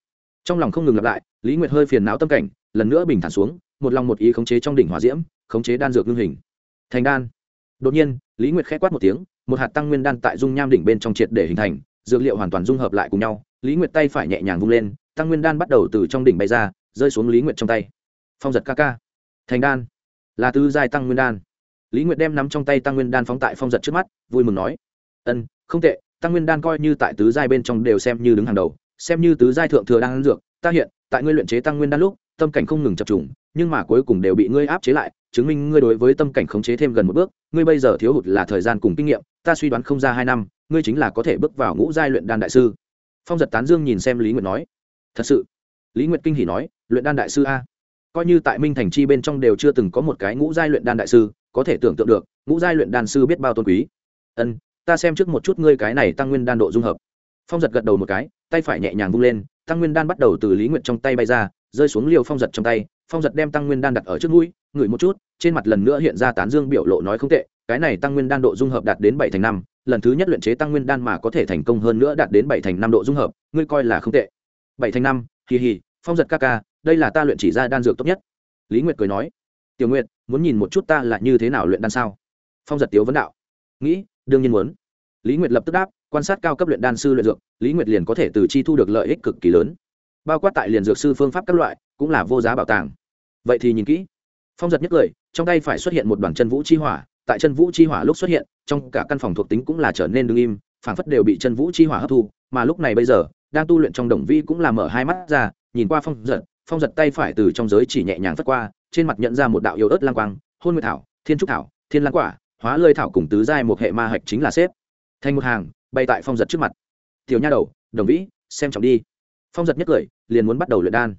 Trong lòng không ngừng lặp lại, lý nguyệt hơi phiền não tâm cảnh, lần nữa bình thản xuống, một lòng một ý khống chế trong đỉnh hỏa diễm, khống chế đan dược ngưng hình. Thành đan. Đột nhiên, lý nguyệt khẽ quát một tiếng, một hạt tăng nguyên đan tại dung nham đỉnh bên trong triệt để hình thành, dược liệu hoàn toàn dung hợp lại cùng nhau, lý nguyệt tay phải nhẹ nhàng vung lên, tăng nguyên đan bắt đầu từ trong đỉnh bay ra, rơi xuống lý nguyệt trong tay. Phong giật ca ca. Thành đan là tứ giai tăng nguyên đan. Lý nguyệt đem nắm trong tay tăng nguyên đan phóng tại phong giật trước mắt, vui mừng nói, ân, không tệ, tăng nguyên đan coi như tại tứ giai bên trong đều xem như đứng hàng đầu, xem như tứ giai thượng thừa đang ăn dược, ta hiện, tại ngươi luyện chế tăng nguyên đan lúc, tâm cảnh không ngừng chập trùng, nhưng mà cuối cùng đều bị ngươi áp chế lại, chứng minh ngươi đối với tâm cảnh khống chế thêm gần một bước, ngươi bây giờ thiếu hụt là thời gian cùng kinh nghiệm, ta suy đoán không ra hai năm, ngươi chính là có thể bước vào ngũ giai luyện đan đại sư. Phong giật tán dương nhìn xem lý nguyệt nói, thật sự? Lý nguyệt kinh hỉ nói, luyện đan đại sư a coi như tại minh thành chi bên trong đều chưa từng có một cái ngũ giai luyện đan đại sư có thể tưởng tượng được, ngũ giai luyện đan sư biết bao tôn quý. Ân, ta xem trước một chút ngươi cái này tăng nguyên đan độ dung hợp. Phong giật gật đầu một cái, tay phải nhẹ nhàng vung lên, tăng nguyên đan bắt đầu từ lý nguyện trong tay bay ra, rơi xuống liều phong giật trong tay, phong giật đem tăng nguyên đan đặt ở trước mũi, ngửi một chút, trên mặt lần nữa hiện ra tán dương biểu lộ nói không tệ, cái này tăng nguyên đan độ dung hợp đạt đến bảy thành năm, lần thứ nhất luyện chế tăng nguyên đan mà có thể thành công hơn nữa đạt đến bảy thành năm độ dung hợp, ngươi coi là không tệ. Bảy thành năm, hì hì, phong giật ca ca đây là ta luyện chỉ ra đan dược tốt nhất. Lý nguyệt cười nói, tiểu nguyệt, muốn nhìn một chút ta là như thế nào luyện đan sao? Phong giật tiếu vấn đạo, nghĩ, đương nhiên muốn. Lý nguyệt lập tức đáp, quan sát cao cấp luyện đan sư luyện dược, lý nguyệt liền có thể từ chi thu được lợi ích cực kỳ lớn. Bao quát tại liền dược sư phương pháp các loại, cũng là vô giá bảo tàng. Vậy thì nhìn kỹ. Phong giật nhất cười, trong tay phải xuất hiện một đoàn chân vũ chi hỏa, tại chân vũ chi hỏa lúc xuất hiện, trong cả căn phòng thuộc tính cũng là trở nên đương im, phảng phất đều bị chân vũ chi hỏa hấp thu, mà lúc này bây giờ, đang tu luyện trong đồng vi cũng là mở hai mắt ra, nhìn qua phong giật phong giật tay phải từ trong giới chỉ nhẹ nhàng phất qua, trên mặt nhận ra một đạo yếu ớt lang quang, hôn nguyệt thảo, thiên trúc thảo, thiên lan quả, hóa lơi thảo cùng tứ giai một hệ ma hạch chính là xếp. Thành một hàng, bay tại phong giật trước mặt. Tiểu nha đầu, đồng vĩ, xem trọng đi. Phong giật nhất cười, liền muốn bắt đầu luyện đan.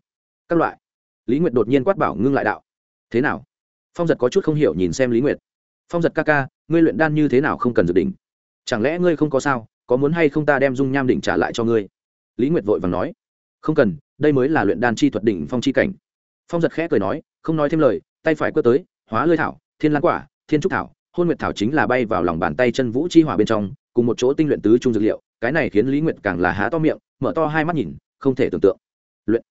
Các loại. Lý nguyệt đột nhiên quát bảo ngưng lại đạo. Thế nào? Phong giật có chút không hiểu nhìn xem lý nguyệt. Phong giật ca ca, ngươi luyện đan như thế nào không cần dự định. chẳng lẽ ngươi không có sao, có muốn hay không ta đem dung nham đỉnh trả lại cho ngươi? Lý nguyệt vội vàng nói. Không cần đây mới là luyện đan chi thuật đỉnh phong chi cảnh. Phong giật khẽ cười nói, không nói thêm lời, tay phải quất tới, hóa lơi thảo, thiên lan quả, thiên trúc thảo, hôn nguyệt thảo chính là bay vào lòng bàn tay chân vũ chi hỏa bên trong, cùng một chỗ tinh luyện tứ trung dược liệu, cái này khiến lý nguyệt càng là há to miệng, mở to hai mắt nhìn, không thể tưởng tượng. Luyện.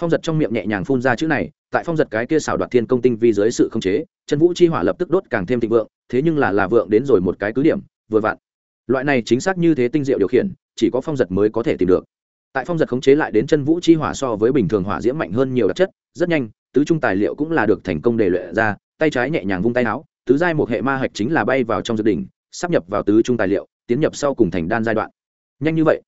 Phong giật trong miệng nhẹ nhàng phun ra chữ này, tại phong giật cái kia xảo đoạt thiên công tinh vi dưới sự khống chế, chân vũ chi hỏa lập tức đốt càng thêm thịnh vượng, thế nhưng là là vượng đến rồi một cái cứ điểm, vừa vặn. Loại này chính xác như thế tinh diệu điều khiển, chỉ có phong giật mới có thể tìm được tại phong giật khống chế lại đến chân vũ chi hỏa so với bình thường hỏa diễm mạnh hơn nhiều đặc chất, rất nhanh, tứ trung tài liệu cũng là được thành công đề luyện ra, tay trái nhẹ nhàng vung tay áo, tứ giai một hệ ma hạch chính là bay vào trong dự đỉnh, sắp nhập vào tứ trung tài liệu, tiến nhập sau cùng thành đan giai đoạn. Nhanh như vậy.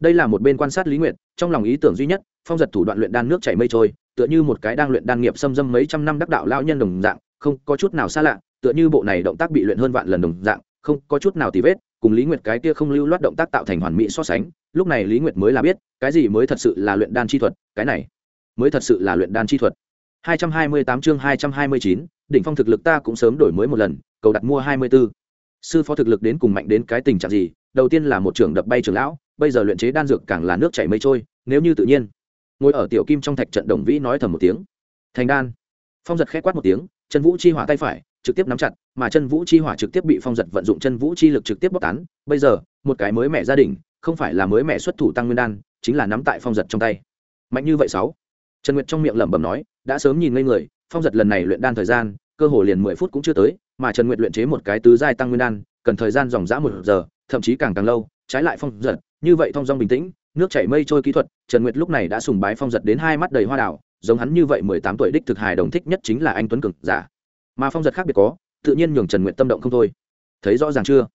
Đây là một bên quan sát lý nguyện trong lòng ý tưởng duy nhất, phong giật thủ đoạn luyện đan nước chảy mây trôi, tựa như một cái đang luyện đan nghiệp xâm dâm mấy trăm năm đắc đạo lao nhân đồng dạng, không có chút nào xa lạ, tựa như bộ này động tác bị luyện hơn vạn lần đồng dạng không có chút nào tì vết cùng lý nguyệt cái kia không lưu loát động tác tạo thành hoàn mỹ so sánh lúc này lý nguyệt mới là biết cái gì mới thật sự là luyện đan chi thuật cái này mới thật sự là luyện đan chi thuật. 228 chương 229, đỉnh phong thực lực ta cũng sớm đổi mới một lần cầu đặt mua 24. sư phó thực lực đến cùng mạnh đến cái tình trạng gì đầu tiên là một trưởng đập bay trưởng lão bây giờ luyện chế đan dược càng là nước chảy mây trôi nếu như tự nhiên ngồi ở tiểu kim trong thạch trận đồng vĩ nói thầm một tiếng. Thành đan. Phong giật khẽ quát một tiếng chân vũ chi hỏa tay phải trực tiếp nắm chặt, mà chân vũ chi hỏa trực tiếp bị phong giật vận dụng chân vũ chi lực trực tiếp bóc tán. Bây giờ, một cái mới mẹ gia đình, không phải là mới mẹ xuất thủ tăng nguyên đan, chính là nắm tại phong giật trong tay. Mạnh như vậy sáu. Trần nguyệt trong miệng lẩm bẩm nói, đã sớm nhìn ngây người, phong giật lần này luyện đan thời gian, cơ hồ liền mười phút cũng chưa tới, mà trần nguyệt luyện chế một cái tứ giai tăng nguyên đan, cần thời gian dòng dã một giờ, thậm chí càng càng lâu, trái lại phong giật, như vậy thong dong bình tĩnh, nước chảy mây trôi kỹ thuật, trần nguyệt lúc này đã sùng bái phong giật đến hai mắt đầy hoa đảo giống hắn như vậy mười tám tuổi đích thực hài đồng thích nhất chính là anh tuấn cực giả mà phong giật khác biệt có, tự nhiên nhường trần nguyệt tâm động không thôi. Thấy rõ ràng chưa?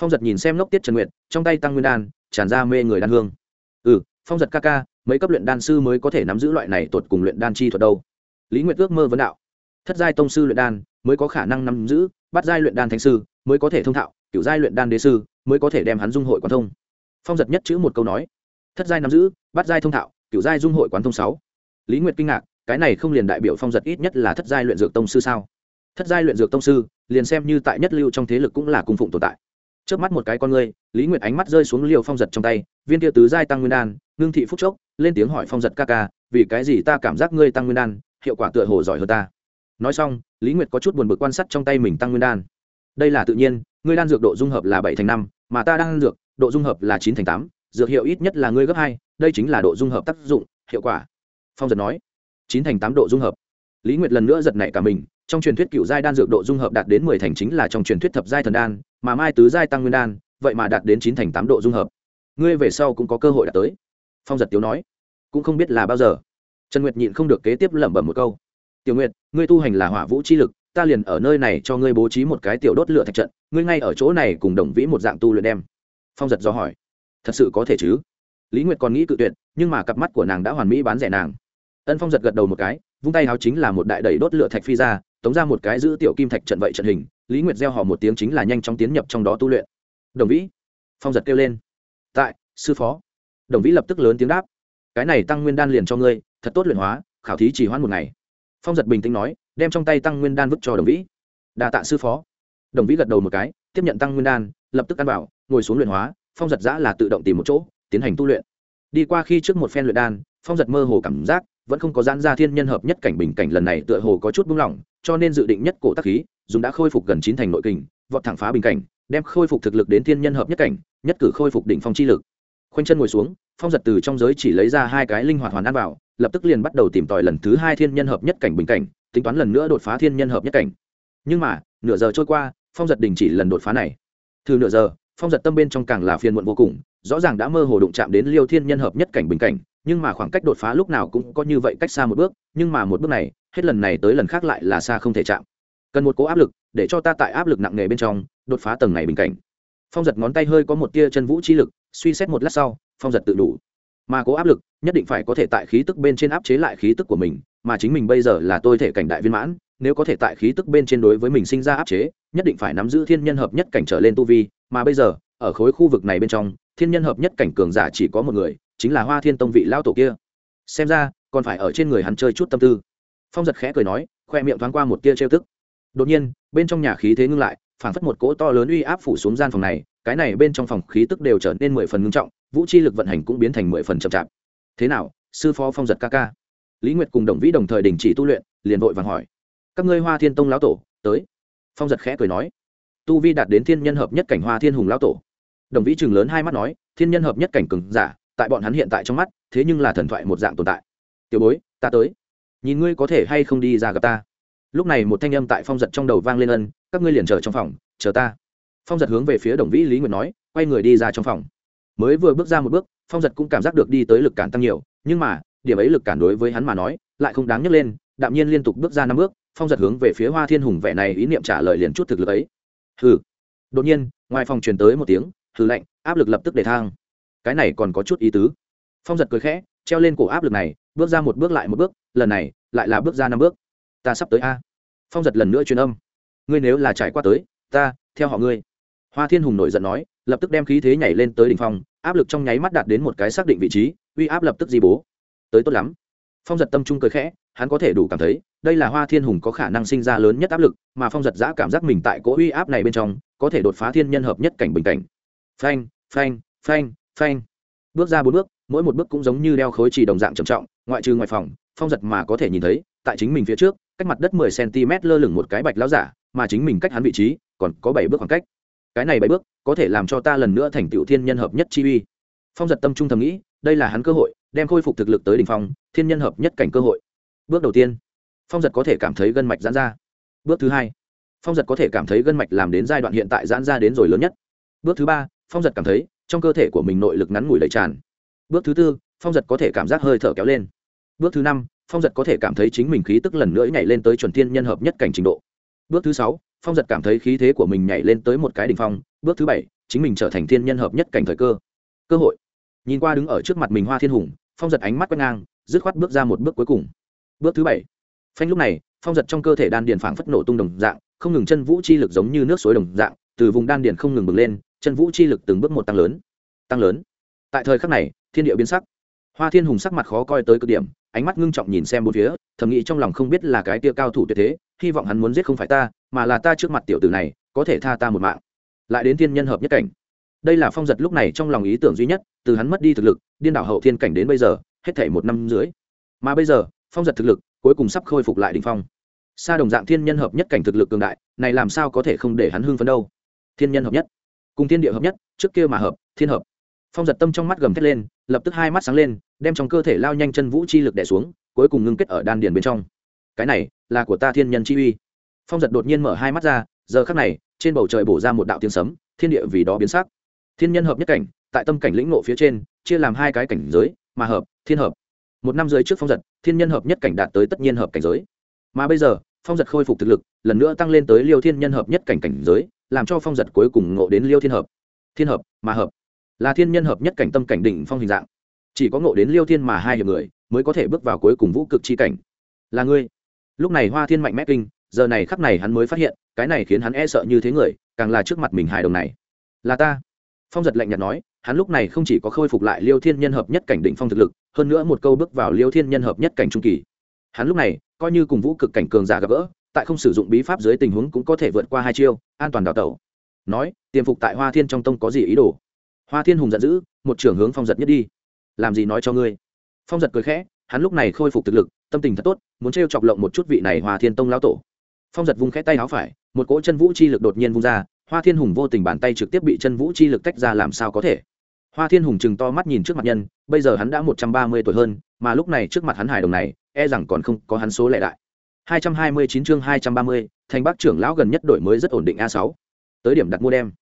Phong giật nhìn xem lốc tiết trần nguyệt, trong tay tăng nguyên đan, tràn ra mê người đan hương. Ừ phong giật ca ca, mấy cấp luyện đan sư mới có thể nắm giữ loại này tột cùng luyện đan chi thuật đâu? Lý nguyệt ước mơ vấn đạo. Thất giai tông sư luyện đan mới có khả năng nắm giữ, bắt giai luyện đan thánh sư mới có thể thông thạo, kiểu giai luyện đan đế sư mới có thể đem hắn dung hội quán thông. Phong giật nhất chữ một câu nói. Thất giai nắm giữ, bắt giai thông thạo, kiểu giai dung hội quán thông sáu. Lý nguyệt kinh ngạc, cái này không liền đại biểu phong giật ít nhất là thất giai luyện dược tông sư sao? Thất giai luyện dược tông sư, liền xem như tại nhất lưu trong thế lực cũng là cung phụng tồn tại. Trước mắt một cái con ngươi lý nguyệt ánh mắt rơi xuống liều phong giật trong tay, viên kia tứ giai tăng nguyên đan, ngưng thị phúc chốc, lên tiếng hỏi phong giật ca ca, vì cái gì ta cảm giác ngươi tăng nguyên đan, hiệu quả tựa hồ giỏi hơn ta? Nói xong, lý nguyệt có chút buồn bực quan sát trong tay mình tăng nguyên đan. Đây là tự nhiên, ngươi đan dược độ dung hợp là bảy thành năm, mà ta đang dược, độ dung hợp là chín thành tám, dược hiệu ít nhất là ngươi gấp hai, đây chính là độ dung hợp tác dụng, hiệu quả. Phong giật nói, chín thành tám độ dung hợp. Lý nguyệt lần nữa giật nảy cả mình trong truyền thuyết cựu giai đan dược độ dung hợp đạt đến mười thành chính là trong truyền thuyết thập giai thần đan, mà mai tứ giai tăng nguyên đan, vậy mà đạt đến chín thành tám độ dung hợp. Ngươi về sau cũng có cơ hội đạt tới. Phong giật tiếu nói. Cũng không biết là bao giờ. Trần nguyệt nhịn không được kế tiếp lẩm bẩm một câu. Tiểu nguyệt, ngươi tu hành là hỏa vũ chi lực, ta liền ở nơi này cho ngươi bố trí một cái tiểu đốt lửa thạch trận, ngươi ngay ở chỗ này cùng đồng vĩ một dạng tu luyện đem. Phong giật do hỏi. Thật sự có thể chứ? Lý nguyệt còn nghĩ cự tuyệt, nhưng mà cặp mắt của nàng đã hoàn mỹ bán rẻ nàng. Ân phong giật gật đầu một cái, vung tay háo chính là một đại đầy đốt lửa thạch phi ra tống ra một cái giữ tiểu kim thạch trận vậy trận hình, lý nguyệt gieo họ một tiếng chính là nhanh chóng tiến nhập trong đó tu luyện. Đồng vĩ, phong giật kêu lên. Tại, sư phó. Đồng vĩ lập tức lớn tiếng đáp. Cái này tăng nguyên đan liền cho ngươi, thật tốt luyện hóa, khảo thí chỉ hoãn một ngày. Phong giật bình tĩnh nói, đem trong tay tăng nguyên đan vứt cho đồng vĩ. Đà tạ sư phó. Đồng vĩ gật đầu một cái, tiếp nhận tăng nguyên đan, lập tức ăn bảo, ngồi xuống luyện hóa, phong giật giã là tự động tìm một chỗ, tiến hành tu luyện. Đi qua khi trước một phen luyện đan, phong giật mơ hồ cảm giác, vẫn không có giãn ra thiên nhân hợp nhất cảnh bình cảnh lần này tựa hồ có chút buông lỏng cho nên dự định nhất cổ tác khí, dùng đã khôi phục gần chín thành nội kình, vọt thẳng phá bình cảnh, đem khôi phục thực lực đến thiên nhân hợp nhất cảnh, nhất cử khôi phục đỉnh phong chi lực. Khoanh chân ngồi xuống, phong giật từ trong giới chỉ lấy ra hai cái linh hoạt hoàn ăn vào lập tức liền bắt đầu tìm tòi lần thứ hai thiên nhân hợp nhất cảnh bình cảnh, tính toán lần nữa đột phá thiên nhân hợp nhất cảnh. Nhưng mà, nửa giờ trôi qua, phong giật đình chỉ lần đột phá này. Từ nửa giờ, phong giật tâm bên trong càng là phiền muộn vô cùng, rõ ràng đã mơ hồ đụng chạm đến liêu thiên nhân hợp nhất cảnh bình cảnh, nhưng mà khoảng cách đột phá lúc nào cũng có như vậy cách xa một bước, nhưng mà một bước này hết lần này tới lần khác lại là xa không thể chạm. Cần một cố áp lực, để cho ta tại áp lực nặng nề bên trong, đột phá tầng này bình cảnh. Phong giật ngón tay hơi có một tia chân vũ chi lực, suy xét một lát sau, phong giật tự đủ. Mà cố áp lực, nhất định phải có thể tại khí tức bên trên áp chế lại khí tức của mình, mà chính mình bây giờ là tôi thể cảnh đại viên mãn, nếu có thể tại khí tức bên trên đối với mình sinh ra áp chế, nhất định phải nắm giữ thiên nhân hợp nhất cảnh trở lên tu vi, mà bây giờ, ở khối khu vực này bên trong, thiên nhân hợp nhất cảnh cường giả chỉ có một người, chính là hoa thiên tông vị lao tổ kia. Xem ra, còn phải ở trên người hắn chơi chút tâm tư phong giật khẽ cười nói, khoe miệng thoáng qua một tia trêu tức. Đột nhiên, bên trong nhà khí thế ngưng lại, phảng phất một cỗ to lớn uy áp phủ xuống gian phòng này, cái này bên trong phòng khí tức đều trở nên mười phần ngưng trọng, vũ chi lực vận hành cũng biến thành mười phần chậm chạp. Thế nào, sư phó phong giật ca ca? Lý nguyệt cùng đồng vĩ đồng thời đình chỉ tu luyện, liền vội vàng hỏi. Các ngươi hoa thiên tông lão tổ, tới. Phong giật khẽ cười nói. Tu vi đạt đến thiên nhân hợp nhất cảnh hoa thiên hùng lão tổ. Đồng vĩ chừng lớn hai mắt nói, thiên nhân hợp nhất cảnh cường giả, tại bọn hắn hiện tại trong mắt, thế nhưng là thần thoại một dạng tồn tại. Tiểu bối, ta tới nhìn ngươi có thể hay không đi ra gặp ta. Lúc này một thanh âm tại phong giật trong đầu vang lên ân, các ngươi liền chờ trong phòng, chờ ta. Phong giật hướng về phía đồng vĩ lý nguyệt nói, quay người đi ra trong phòng. Mới vừa bước ra một bước, phong giật cũng cảm giác được đi tới lực cản tăng nhiều, nhưng mà, điểm ấy lực cản đối với hắn mà nói, lại không đáng nhắc lên, đạm nhiên liên tục bước ra năm bước, phong giật hướng về phía hoa thiên hùng vẻ này ý niệm trả lời liền chút thực lực ấy. Hừ. Đột nhiên, ngoài phòng truyền tới một tiếng, hừ lạnh, áp lực lập tức để thang. Cái này còn có chút ý tứ. Phong giật cười khẽ treo lên cổ áp lực này, bước ra một bước lại một bước, lần này, lại là bước ra năm bước. Ta sắp tới a. Phong giật lần nữa truyền âm. Ngươi nếu là trải qua tới, ta, theo họ ngươi. Hoa thiên hùng nổi giận nói, lập tức đem khí thế nhảy lên tới đỉnh phong, áp lực trong nháy mắt đạt đến một cái xác định vị trí, uy áp lập tức di bố. Tới tốt lắm. Phong giật tâm trung cười khẽ, hắn có thể đủ cảm thấy, đây là hoa thiên hùng có khả năng sinh ra lớn nhất áp lực, mà phong giật giã cảm giác mình tại cỗ uy áp này bên trong, có thể đột phá thiên nhân hợp nhất cảnh bình cảnh. Phanh phanh phanh phanh. Bước ra bốn bước mỗi một bước cũng giống như đeo khối trì đồng dạng trầm trọng, ngoại trừ ngoài phòng, phong giật mà có thể nhìn thấy, tại chính mình phía trước, cách mặt đất mười cm lơ lửng một cái bạch lao giả, mà chính mình cách hắn vị trí, còn có bảy bước khoảng cách. Cái này bảy bước, có thể làm cho ta lần nữa thành tựu thiên nhân hợp nhất chi uy. Phong giật tâm trung thầm nghĩ, đây là hắn cơ hội, đem khôi phục thực lực tới đ ỉ n h phong, thiên nhân hợp nhất cảnh cơ hội. Bước đầu tiên, phong giật có thể cảm thấy gân mạch giãn ra. Bước thứ hai, phong giật có thể cảm thấy gân mạch làm đến giai đoạn hiện tại giãn ra đến rồi lớn nhất. Bước thứ ba, phong giật cảm thấy, trong cơ thể của mình nội lực ngắn ngủi đầy tràn bước thứ tư, phong giật có thể cảm giác hơi thở kéo lên. Bước thứ năm, phong giật có thể cảm thấy chính mình khí tức lần nữa nhảy lên tới chuẩn thiên nhân hợp nhất cảnh trình độ. Bước thứ sáu, phong giật cảm thấy khí thế của mình nhảy lên tới một cái đ ỉ n h phong. Bước thứ bảy, chính mình trở thành thiên nhân hợp nhất cảnh thời cơ. Cơ hội. Nhìn qua đứng ở trước mặt mình hoa thiên hùng, phong giật ánh mắt quét ngang, dứt khoát bước ra một bước cuối cùng. Bước thứ bảy. Phanh lúc này, phong giật trong cơ thể đan điền phảng phất nổ tung đồng dạng, không ngừng chân vũ chi lực giống như nước suối đồng dạng, từ vùng đan điền không ngừng bừng lên, chân vũ chi lực từng bước một tăng lớn. Tăng lớn. Tại thời khắc này thiên địa biến sắc. Hoa thiên hùng sắc mặt khó coi tới cực điểm, ánh mắt ngưng trọng nhìn xem bốn phía, thầm nghĩ trong lòng không biết là cái tia cao thủ tuyệt thế, hy vọng hắn muốn giết không phải ta, mà là ta trước mặt tiểu tử này, có thể tha ta một mạng. Lại đến thiên nhân hợp nhất cảnh. Đây là phong giật lúc này trong lòng ý tưởng duy nhất, từ hắn mất đi thực lực, điên đảo hậu thiên cảnh đến bây giờ, hết thể một năm dưới mà bây giờ, phong giật thực lực, cuối cùng sắp khôi phục lại đ ỉ n h phong. Xa đồng dạng thiên nhân hợp nhất cảnh thực lực cường đại, này làm sao có thể không để hắn hưng phấn đâu? Thiên nhân hợp nhất. Cùng thiên địa hợp nhất, trước kia mà hợp, thiên hợp. Phong giật tâm trong mắt gầm thét lên lập tức hai mắt sáng lên, đem trong cơ thể lao nhanh chân vũ chi lực đẻ xuống, cuối cùng ngưng kết ở đan điền bên trong. Cái này là của ta thiên nhân chi uy. Phong giật đột nhiên mở hai mắt ra, giờ khắc này, trên bầu trời bổ ra một đạo tiếng sấm, thiên địa vì đó biến sắc. Thiên nhân hợp nhất cảnh, tại tâm cảnh lĩnh ngộ phía trên, chia làm hai cái cảnh giới, mà hợp, thiên hợp. Một năm dưới trước phong giật, thiên nhân hợp nhất cảnh đạt tới tất nhiên hợp cảnh giới. Mà bây giờ, phong giật khôi phục thực lực, lần nữa tăng lên tới liêu thiên nhân hợp nhất cảnh cảnh giới, làm cho phong giật cuối cùng ngộ đến liêu thiên hợp. Thiên hợp, mà hợp là thiên nhân hợp nhất cảnh tâm cảnh đỉnh phong hình dạng. Chỉ có ngộ đến liêu thiên mà hai hiệp người mới có thể bước vào cuối cùng vũ cực chi cảnh. Là ngươi. Lúc này hoa thiên mạnh mẽ kinh, giờ này khắc này hắn mới phát hiện, cái này khiến hắn e sợ như thế người, càng là trước mặt mình hài đồng này. Là ta. Phong giật lạnh nhạt nói, hắn lúc này không chỉ có khôi phục lại liêu thiên nhân hợp nhất cảnh đỉnh phong thực lực, hơn nữa một câu bước vào liêu thiên nhân hợp nhất cảnh trung kỳ. Hắn lúc này, coi như cùng vũ cực cảnh cường giả gặp gỡ, tại không sử dụng bí pháp dưới tình huống cũng có thể vượt qua hai chiêu, an toàn đào tẩu. Nói, tiềm phục tại hoa thiên trong tông có gì ý đồ? Hoa thiên hùng giận dữ, một trưởng hướng phong giật nhất đi. Làm gì nói cho ngươi? Phong giật cười khẽ, hắn lúc này khôi phục thực lực, tâm tình thật tốt, muốn t r e o chọc lộng một chút vị này hoa thiên tông lão tổ. Phong giật vung khẽ tay áo phải, một cỗ chân vũ chi lực đột nhiên vung ra, hoa thiên hùng vô tình bàn tay trực tiếp bị chân vũ chi lực tách ra làm sao có thể? Hoa thiên hùng chừng to mắt nhìn trước mặt nhân, bây giờ hắn đã một trăm ba mươi tuổi hơn, mà lúc này trước mặt hắn hài đồng này e rằng còn không có hắn số lệ đại. hai trăm hai mươi chín chương hai trăm ba mươi, thành bác trưởng lão gần nhất đổi mới rất ổn định a sáu. Tới điểm đặt mua đem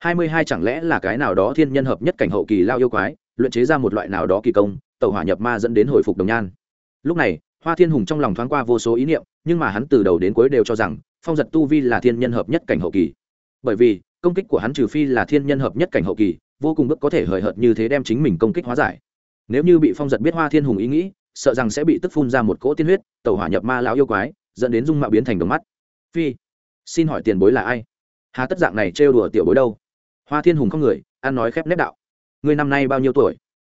hai mươi hai chẳng lẽ là cái nào đó thiên nhân hợp nhất cảnh hậu kỳ lao yêu quái, luyện chế ra một loại nào đó kỳ công tàu hỏa nhập ma dẫn đến hồi phục đồng nhan. Lúc này, hoa thiên hùng trong lòng thoáng qua vô số ý niệm, nhưng mà hắn từ đầu đến cuối đều cho rằng, phong giật tu vi là thiên nhân hợp nhất cảnh hậu kỳ. Bởi vì, công kích của hắn trừ phi là thiên nhân hợp nhất cảnh hậu kỳ, vô cùng bức có thể hời hợt như thế đem chính mình công kích hóa giải. Nếu như bị phong giật biết hoa thiên hùng ý nghĩ, sợ rằng sẽ bị tức phun ra một cỗ tiên huyết tàu hỏa nhập ma lão yêu quái, dẫn đến dung mạo biến thành đồng mắt. Phi, xin hỏi tiền bối là ai? Hà tất dạng này trêu đùa tiểu bối đâu? Hoa thiên hùng không người, ăn nói khép nép đạo. Ngươi năm nay bao nhiêu tuổi?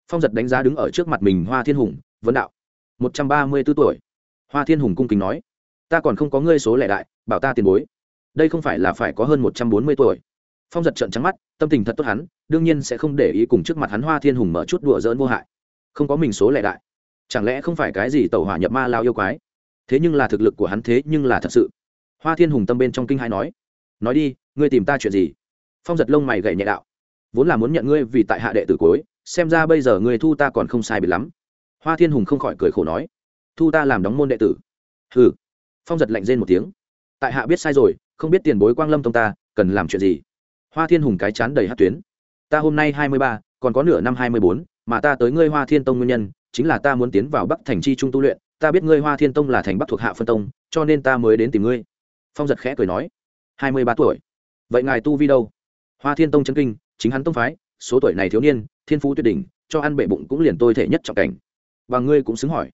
Phong giật đánh giá đứng ở trước mặt mình hoa thiên hùng, vấn đạo. Một trăm ba mươi b ố tuổi. Hoa thiên hùng cung kính nói. Ta còn không có ngươi số lẻ đại, bảo ta tiền bối. Đây không phải là phải có hơn một trăm bốn mươi tuổi. Phong giật trận trắng mắt, tâm tình thật tốt hắn, đương nhiên sẽ không để ý cùng trước mặt hắn hoa thiên hùng mở chút đùa dỡn vô hại. Không có mình số lẻ đại. Chẳng lẽ không phải cái gì tẩu hỏa nhập ma lao yêu quái? Thế nhưng là thực lực của hắn thế nhưng là thật sự. Hoa thiên hùng tâm bên trong kinh hai nói. Nói đi, ngươi tìm ta chuyện gì? Phong giật lông mày gậy nhẹ đạo. Vốn là muốn nhận ngươi vì tại hạ đệ tử cuối, xem ra bây giờ ngươi thu ta còn không sai bị lắm. Hoa thiên hùng không khỏi cười khổ nói. Thu ta làm đóng môn đệ tử. Hừ. Phong giật lạnh rên một tiếng. Tại hạ biết sai rồi, không biết tiền bối quang lâm tông ta, cần làm chuyện gì? Hoa thiên hùng cái chán đầy hát tuyến. Ta hôm nay hai mươi ba, còn có nửa năm hai mươi bốn, mà ta tới ngươi hoa thiên tông nguyên nhân, chính là ta muốn tiến vào bắc thành chi trung tu luyện. Ta biết ngươi hoa thiên tông là thành bắc thuộc hạ phân tông, cho nên ta mới đến tìm ngươi. Phong giật khẽ cười nói. hai mươi ba tuổi. Vậy ngài tu vi đâu? Hoa thiên tông chấn kinh, chính hắn tông phái, số tuổi này thiếu niên, thiên phú tuyệt đỉnh, cho ăn bệ bụng cũng liền tôi thể nhất trọng cảnh. Và ngươi cũng xứng hỏi.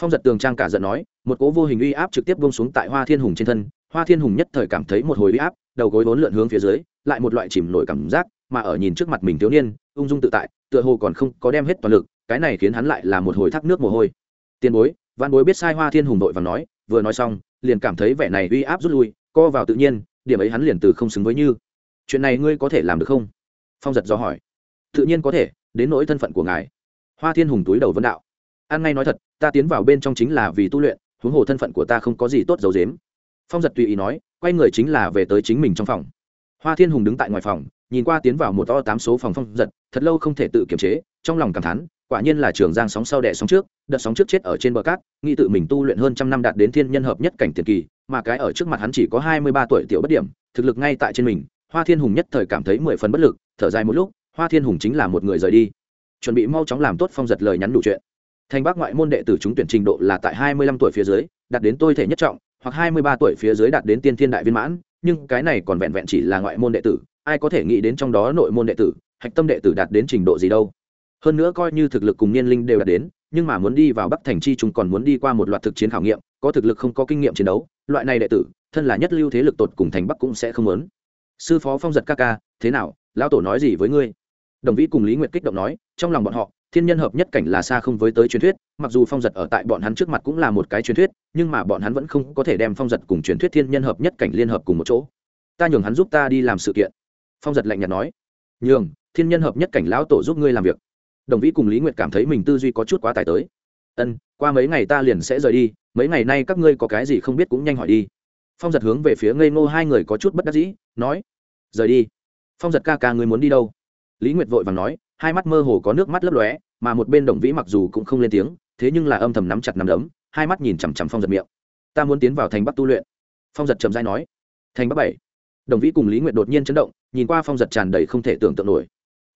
Phong giật tường trang cả giận nói, một cố vô hình uy áp trực tiếp bông xuống tại hoa thiên hùng trên thân. Hoa thiên hùng nhất thời cảm thấy một hồi uy áp, đầu gối vốn lượn hướng phía dưới, lại một loại chìm nổi cảm giác, mà ở nhìn trước mặt mình thiếu niên, ung dung tự tại, tựa hồ còn không có đem hết toàn lực, cái này khiến hắn lại là một hồi thác nước mồ hôi. Tiền bối văn bối biết sai hoa thiên hùng đội và nói, vừa nói xong, liền cảm thấy vẻ này uy áp rút lui, co vào tự nhiên, điểm ấy hắn liền từ không xứng với như chuyện này ngươi có thể làm được không? Phong giật do hỏi. Tự nhiên có thể, đến nỗi thân phận của ngài. Hoa thiên hùng túi đầu vấn đạo. An ngay nói thật, ta tiến vào bên trong chính là vì tu luyện, huống hồ thân phận của ta không có gì tốt dấu dếm. Phong giật tùy ý nói, quay người chính là về tới chính mình trong phòng. Hoa thiên hùng đứng tại ngoài phòng, nhìn qua tiến vào một to tám số phòng phong giật, thật lâu không thể tự kiềm chế, trong lòng cảm thán, quả nhiên là trường giang sóng sau đẻ sóng trước, đợt sóng trước chết ở trên bờ cát, nghĩ tự mình tu luyện hơn trăm năm đạt đến thiên nhân hợp nhất cảnh tiền kỳ, mà cái ở trước mặt hắn chỉ có hai mươi ba tuổi tiểu bất điểm, thực lực ngay tại trên mình hoa thiên hùng nhất thời cảm thấy mười phần bất lực, thở dài một lúc, hoa thiên hùng chính là một người rời đi. Chuẩn bị mau chóng làm tốt phong giật lời nhắn đủ chuyện. Thành bác ngoại môn đệ tử chúng tuyển trình độ là tại hai mươi lăm tuổi phía dưới, đạt đến tôi thể nhất trọng, hoặc hai mươi ba tuổi phía dưới đạt đến tiên thiên đại viên mãn, nhưng cái này còn vẹn vẹn chỉ là ngoại môn đệ tử, ai có thể nghĩ đến trong đó nội môn đệ tử, hạch tâm đệ tử đạt đến trình độ gì đâu. Hơn nữa coi như thực lực cùng niên linh đều đạt đến, nhưng mà muốn đi vào bắc thành chi chúng còn muốn đi qua một loạt thực chiến khảo nghiệm, có thực lực không có kinh nghiệm chiến đấu, loại này đệ tử, thân là nhất lưu thế lực tột cùng thành bắc cũng sẽ không muốn sư phó phong giật ca ca, thế nào, lão tổ nói gì với ngươi? Đồng vĩ cùng lý nguyệt kích động nói, trong lòng bọn họ, thiên nhân hợp nhất cảnh là xa không với tới truyền thuyết, mặc dù phong giật ở tại bọn hắn trước mặt cũng là một cái truyền thuyết, nhưng mà bọn hắn vẫn không có thể đem phong giật cùng truyền thuyết thiên nhân hợp nhất cảnh liên hợp cùng một chỗ. Ta nhường hắn giúp ta đi làm sự kiện. Phong giật lạnh nhạt nói, nhường, thiên nhân hợp nhất cảnh lão tổ giúp ngươi làm việc. Đồng vĩ cùng lý nguyệt cảm thấy mình tư duy có chút quá tải tới. Ân, qua mấy ngày ta liền sẽ rời đi, mấy ngày nay các ngươi có cái gì không biết cũng nhanh hỏi đi phong giật hướng về phía ngây ngô hai người có chút bất đắc dĩ, nói, rời đi. Phong giật ca ca người muốn đi đâu? Lý nguyệt vội vàng nói, hai mắt mơ hồ có nước mắt lấp lóe, mà một bên đồng vĩ mặc dù cũng không lên tiếng, thế nhưng là âm thầm nắm chặt nắm đấm, hai mắt nhìn chằm chằm phong giật miệng. Ta muốn tiến vào thành bắc tu luyện. Phong giật trầm dai nói, thành bắc bảy. Đồng vĩ cùng lý nguyệt đột nhiên chấn động, nhìn qua phong giật tràn đầy không thể tưởng tượng nổi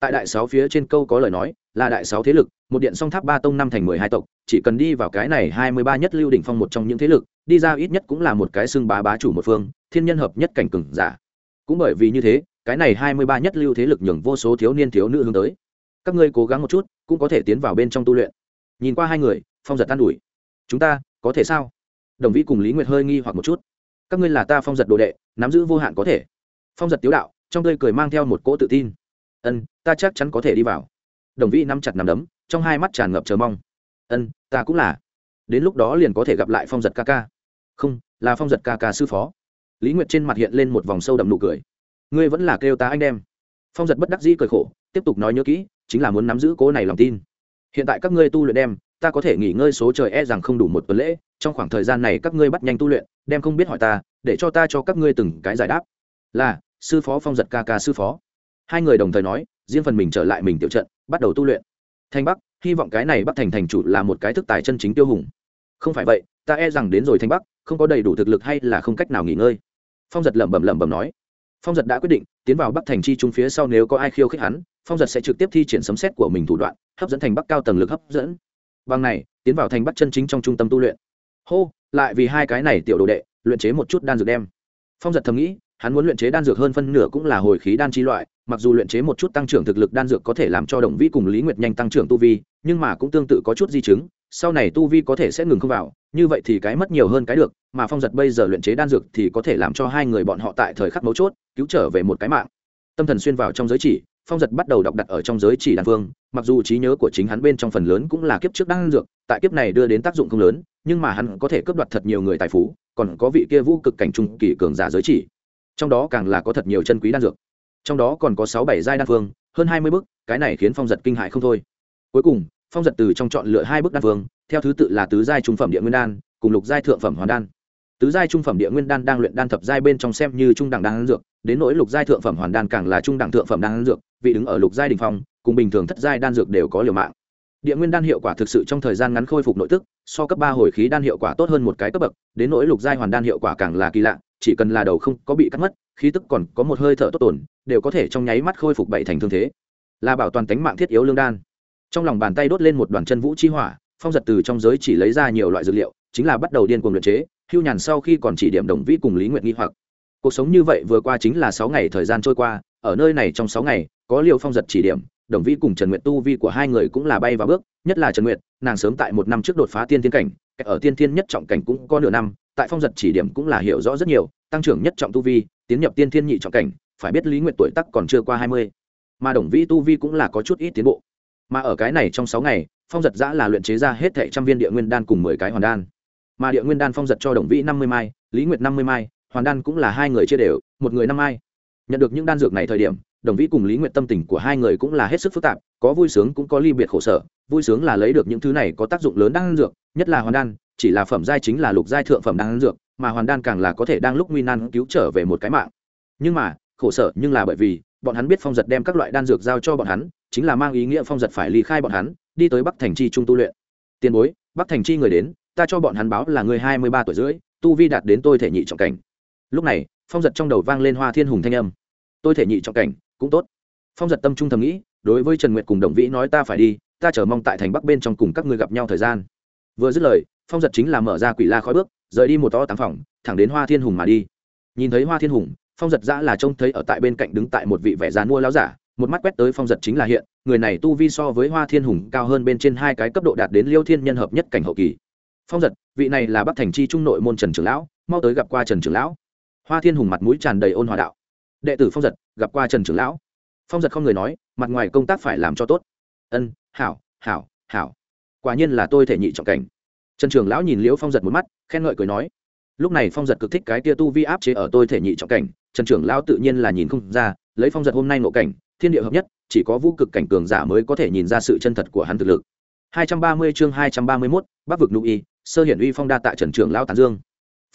tại đại sáu phía trên câu có lời nói, là đại sáu thế lực, một điện song tháp ba tông năm thành mười hai tộc, chỉ cần đi vào cái này hai mươi ba nhất lưu đỉnh phong một trong những thế lực, đi ra ít nhất cũng là một cái xưng bá bá chủ một phương, thiên nhân hợp nhất cảnh cừng giả. Cũng bởi vì như thế, cái này hai mươi ba nhất lưu thế lực nhường vô số thiếu niên thiếu nữ hướng tới. Các ngươi cố gắng một chút, cũng có thể tiến vào bên trong tu luyện. Nhìn qua hai người, phong giật tan ủi. Chúng ta, có thể sao? Đồng vĩ cùng lý nguyệt hơi nghi hoặc một chút. Các ngươi là ta phong giật đồ đệ, nắm giữ vô hạn có thể. Phong giật tiếu đạo, trong tươi cười mang theo một cỗ tự tin ân, ta chắc chắn có thể đi vào. Đồng vĩ nắm chặt nằm đấm, trong hai mắt tràn ngập chờ mong. Ân, ta cũng là. Đến lúc đó liền có thể gặp lại phong giật ca ca. Không, là phong giật ca ca sư phó. Lý nguyệt trên mặt hiện lên một vòng sâu đậm nụ cười. Ngươi vẫn là kêu ta anh em. phong giật bất đắc dĩ cười khổ, tiếp tục nói nhớ kỹ, chính là muốn nắm giữ cố này lòng tin. Hiện tại các ngươi tu luyện đem, ta có thể nghỉ ngơi số trời e rằng không đủ một tuần lễ, trong khoảng thời gian này các ngươi bắt nhanh tu luyện, đem không biết hỏi ta, để cho ta cho các ngươi từng cái giải đáp. Là, sư phó phong giật ca ca sư phó hai người đồng thời nói, riêng phần mình trở lại mình tiểu trận, bắt đầu tu luyện. Thanh bắc, hy vọng cái này bắc thành thành chủ là một cái thức tài chân chính tiêu hùng. Không phải vậy, ta e rằng đến rồi thanh bắc, không có đầy đủ thực lực hay là không cách nào nghỉ ngơi. Phong giật lẩm bẩm lẩm bẩm nói. Phong giật đã quyết định, tiến vào bắc thành chi trung phía sau nếu có ai khiêu khích hắn, phong giật sẽ trực tiếp thi triển sấm xét của mình thủ đoạn, hấp dẫn thành bắc cao tầng lực hấp dẫn. Bằng này, tiến vào thành bắc chân chính trong trung tâm tu luyện. Hô, lại vì hai cái này tiểu đồ đệ, luyện chế một chút đan dược đem. Phong giật thầm nghĩ, hắn muốn luyện chế đan dược hơn phân nửa cũng là hồi khí đan chi loại mặc dù luyện chế một chút tăng trưởng thực lực đan dược có thể làm cho đồng vĩ cùng lý nguyệt nhanh tăng trưởng tu vi, nhưng mà cũng tương tự có chút di chứng, sau này tu vi có thể sẽ ngừng không vào, như vậy thì cái mất nhiều hơn cái được, mà phong giật bây giờ luyện chế đan dược thì có thể làm cho hai người bọn họ tại thời khắc mấu chốt, cứu trở về một cái mạng. Tâm thần xuyên vào trong giới chỉ, phong giật bắt đầu đọc đặt ở trong giới chỉ đan phương, mặc dù trí nhớ của chính hắn bên trong phần lớn cũng là kiếp trước đan dược, tại kiếp này đưa đến tác dụng không lớn, nhưng mà hắn có thể cướp đoạt thật nhiều người tài phú, còn có vị kia vũ cực cảnh trung kỳ cường giả giới chỉ. Trong đó càng là có thật nhiều chân quý đan dược trong đó còn có sáu bảy giai đan phương hơn hai mươi bức cái này khiến phong giật kinh hại không thôi. Cuối cùng, phong giật từ trong chọn lựa hai bức đan phương theo thứ tự là tứ giai trung phẩm địa nguyên đan, cùng lục giai thượng phẩm hoàn đan. Tứ giai trung phẩm địa nguyên đan đang luyện đan thập giai bên trong xem như trung đẳng đan dược, đến nỗi lục giai thượng phẩm hoàn đan càng là trung đẳng thượng phẩm đan dược, vị đứng ở lục giai đình phong, cùng bình thường thất giai đan dược đều có liều mạng. Địa nguyên đan hiệu quả thực sự trong thời gian ngắn khôi phục nội tức, so cấp ba hồi khí đan hiệu quả tốt hơn một cái cấp bậc, đến nỗi lục giai hoàn đan hiệu quả càng là kỳ lạ, chỉ cần là đầu không có bị cắt mất khí tức còn có một hơi thở tốt tổn đều có thể trong nháy mắt khôi phục bảy thành thương thế. Là bảo toàn tánh mạng thiết yếu lương đan. Trong lòng bàn tay đốt lên một đoàn chân vũ chi hỏa, phong giật từ trong giới chỉ lấy ra nhiều loại dược liệu, chính là bắt đầu điên cuồng luyện chế, hưu nhàn sau khi còn chỉ điểm đồng vĩ cùng lý nguyện nghi hoặc. Cuộc sống như vậy vừa qua chính là sáu ngày thời gian trôi qua, ở nơi này trong sáu ngày, có liều phong giật chỉ điểm, đồng vĩ cùng trần nguyện tu vi của hai người cũng là bay vào bước, nhất là trần nguyện nàng sớm tại một năm trước đột phá tiên thiên cảnh, ở tiên thiên nhất trọng cảnh cũng có nửa năm, tại phong giật chỉ điểm cũng là hiểu rõ rất nhiều tăng trưởng nhất trọng tu vi, tiến nhập tiên thiên nhị trọng cảnh, phải biết lý nguyện tuổi tắc còn chưa qua hai mươi, mà đồng vĩ tu vi cũng là có chút ít tiến bộ. Mà ở cái này trong sáu ngày, phong giật giã là luyện chế ra hết thệ trăm viên địa nguyên đan cùng mười cái hoàn đan. Mà địa nguyên đan phong giật cho đồng vĩ năm mươi mai, lý nguyệt năm mươi mai, hoàn đan cũng là hai người chia đều, một người năm mai. Nhận được những đan dược này thời điểm, đồng vĩ cùng lý nguyệt tâm tình của hai người cũng là hết sức phức tạp, có vui sướng cũng có ly biệt khổ sở, vui sướng là lấy được những thứ này có tác dụng lớn đan dược, nhất là hoàn đan, chỉ là phẩm giai chính là lục giai thượng phẩm đan dược mà hoàn đan càng là có thể đang lúc nguy nan cứu trở về một cái mạng. Nhưng mà, khổ sở nhưng là bởi vì, bọn hắn biết phong giật đem các loại đan dược giao cho bọn hắn, chính là mang ý nghĩa phong giật phải ly khai bọn hắn, đi tới bắc thành chi trung tu luyện. Tiền bối, bắc thành chi người đến, ta cho bọn hắn báo là người hai mươi ba tuổi rưỡi, tu vi đạt đến tôi thể nhị trọng cảnh. Lúc này, phong giật trong đầu vang lên hoa thiên hùng thanh âm. Tôi thể nhị trọng cảnh, cũng tốt. Phong giật tâm trung thầm nghĩ, đối với trần nguyệt cùng đồng vĩ nói ta phải đi, ta chờ mong tại thành bắc bên trong cùng các ngươi gặp nhau thời gian. Vừa dứt lời phong giật chính là mở ra quỷ la khói bước, rời đi một to tám phòng, thẳng đến hoa thiên hùng mà đi. Nhìn thấy hoa thiên hùng, phong giật giã là trông thấy ở tại bên cạnh đứng tại một vị vẻ già mua láo giả, một mắt quét tới phong giật chính là hiện, người này tu vi so với hoa thiên hùng cao hơn bên trên hai cái cấp độ đạt đến liêu thiên nhân hợp nhất cảnh hậu kỳ. Phong giật, vị này là bắc thành chi trung nội môn trần trưởng lão, mau tới gặp qua trần trưởng lão. Hoa thiên hùng mặt mũi tràn đầy ôn hòa đạo. Đệ tử phong giật, gặp qua trần trưởng lão. Phong giật không người nói, mặt ngoài công tác phải làm cho tốt. Ân, hảo hảo hảo. Quả nhiên là tôi thể nhị trọng cảnh trần Trường lão nhìn liễu phong giật một mắt khen ngợi cười nói lúc này phong giật cực thích cái tia tu vi áp chế ở tôi thể nhị trọng cảnh trần trưởng lão tự nhiên là nhìn không ra lấy phong giật hôm nay ngộ cảnh thiên địa hợp nhất chỉ có vũ cực cảnh cường giả mới có thể nhìn ra sự chân thật của hắn thực lực 230 chương 231, Bắc vực nụ y, sơ hiển uy phong đa tại Trần trưởng lão tán dương.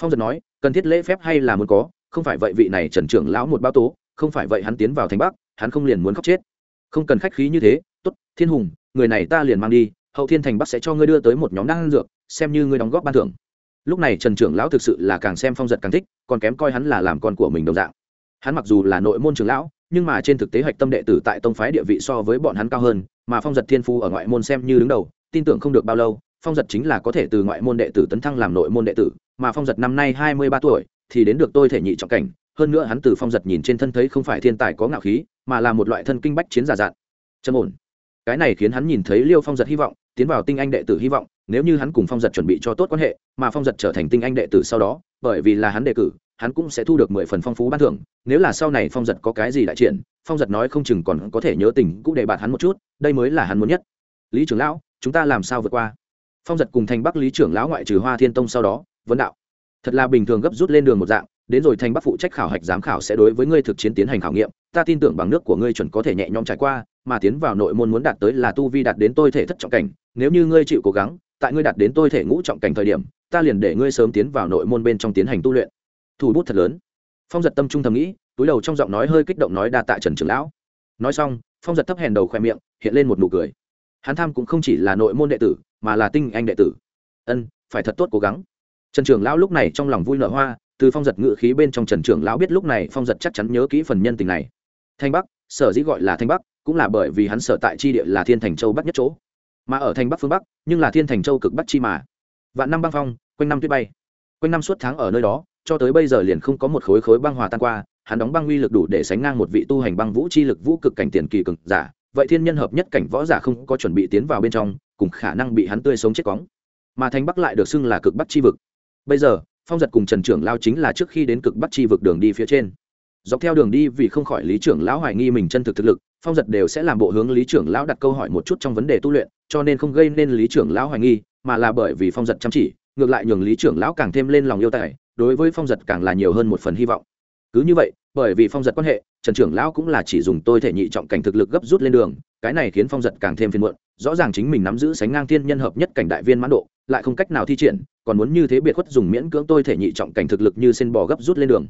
Phong giật nói, cần thiết lễ phép hay là muốn có, không phải vậy vị này Trần trưởng lão một báo tố, không phải vậy hắn tiến vào thành Bắc, hắn không liền muốn khóc chết. Không cần khách khí như thế, tốt, Thiên Hùng, người này ta liền mang đi, Hậu Thiên thành Bắc sẽ cho ngươi đưa tới một nhóm đan dược, xem như ngươi đóng góp ban thưởng. Lúc này Trần trưởng lão thực sự là càng xem Phong giật càng thích, còn kém coi hắn là làm con của mình đồng dạng. Hắn mặc dù là nội môn trưởng lão, nhưng mà trên thực tế hạch tâm đệ tử tại tông phái địa vị so với bọn hắn cao hơn mà phong giật thiên phu ở ngoại môn xem như đứng đầu tin tưởng không được bao lâu phong giật chính là có thể từ ngoại môn đệ tử tấn thăng làm nội môn đệ tử mà phong giật năm nay hai mươi ba tuổi thì đến được tôi thể nhị trọng cảnh hơn nữa hắn từ phong giật nhìn trên thân thấy không phải thiên tài có ngạo khí mà là một loại thân kinh bách chiến giả dạn trầm ổn cái này khiến hắn nhìn thấy liêu phong giật hy vọng tiến vào tinh anh đệ tử hy vọng, nếu như hắn cùng phong giật chuẩn bị cho tốt quan hệ, mà phong giật trở thành tinh anh đệ tử sau đó, bởi vì là hắn đề cử, hắn cũng sẽ thu được mười phần phong phú ban thưởng. Nếu là sau này phong giật có cái gì đại triển phong giật nói không chừng còn có thể nhớ tình cũng để bạt hắn một chút, đây mới là hắn muốn nhất. Lý trưởng lão, chúng ta làm sao vượt qua? Phong giật cùng thành bắc lý trưởng lão ngoại trừ hoa thiên tông sau đó, vấn đạo. Thật là bình thường gấp rút lên đường một dạng, đến rồi thành bắc phụ trách khảo hạch giám khảo sẽ đối với ngươi thực chiến tiến hành khảo nghiệm ta tin tưởng bằng nước của ngươi chuẩn có thể nhẹ nhõm trải qua, mà tiến vào nội môn muốn đạt tới là tu vi đạt đến tôi thể thất trọng cảnh. Nếu như ngươi chịu cố gắng, tại ngươi đạt đến tôi thể ngũ trọng cảnh thời điểm, ta liền để ngươi sớm tiến vào nội môn bên trong tiến hành tu luyện. Thủ bút thật lớn. Phong giật tâm trung thầm nghĩ, túi đầu trong giọng nói hơi kích động nói đa tạ trần trưởng lão. Nói xong, phong giật thấp hèn đầu khoe miệng, hiện lên một nụ cười. Hắn tham cũng không chỉ là nội môn đệ tử, mà là tinh anh đệ tử. Ân, phải thật tốt cố gắng. Trần trưởng lão lúc này trong lòng vui nở hoa, từ phong giật ngự khí bên trong trần trưởng lão biết lúc này phong giật chắc chắn nhớ kỹ phần nhân tình này thanh bắc, sở dĩ gọi là thanh bắc, cũng là bởi vì hắn sở tại chi địa là thiên thành châu bắc nhất chỗ. Mà ở thanh bắc phương bắc, nhưng là thiên thành châu cực bắc chi mà. Vạn năm băng phong, quanh năm tuyết bay. Quanh năm suốt tháng ở nơi đó, cho tới bây giờ liền không có một khối khối băng hòa tan qua, hắn đóng băng uy lực đủ để sánh ngang một vị tu hành băng vũ chi lực vũ cực cảnh tiền kỳ cực giả. Vậy thiên nhân hợp nhất cảnh võ giả không có chuẩn bị tiến vào bên trong, cùng khả năng bị hắn tươi sống chết cóng mà thành bắc lại được xưng là cực bắc chi vực. Bây giờ, phong giật cùng trần trưởng lao chính là trước khi đến cực bắc chi vực đường đi phía trên dọc theo đường đi vì không khỏi lý trưởng lão hoài nghi mình chân thực thực lực, phong giật đều sẽ làm bộ hướng lý trưởng lão đặt câu hỏi một chút trong vấn đề tu luyện, cho nên không gây nên lý trưởng lão hoài nghi, mà là bởi vì phong giật chăm chỉ, ngược lại nhường lý trưởng lão càng thêm lên lòng yêu tài, đối với phong giật càng là nhiều hơn một phần hy vọng. Cứ như vậy, bởi vì phong giật quan hệ, trần trưởng lão cũng là chỉ dùng tôi thể nhị trọng cảnh thực lực gấp rút lên đường, cái này khiến phong giật càng thêm phiền muộn, rõ ràng chính mình nắm giữ sánh ngang thiên nhân hợp nhất cảnh đại viên mãn độ, lại không cách nào thi triển, còn muốn như thế biệt khuất dùng miễn cưỡng tôi thể nhị trọng cảnh thực lực như sen bò gấp rút lên đường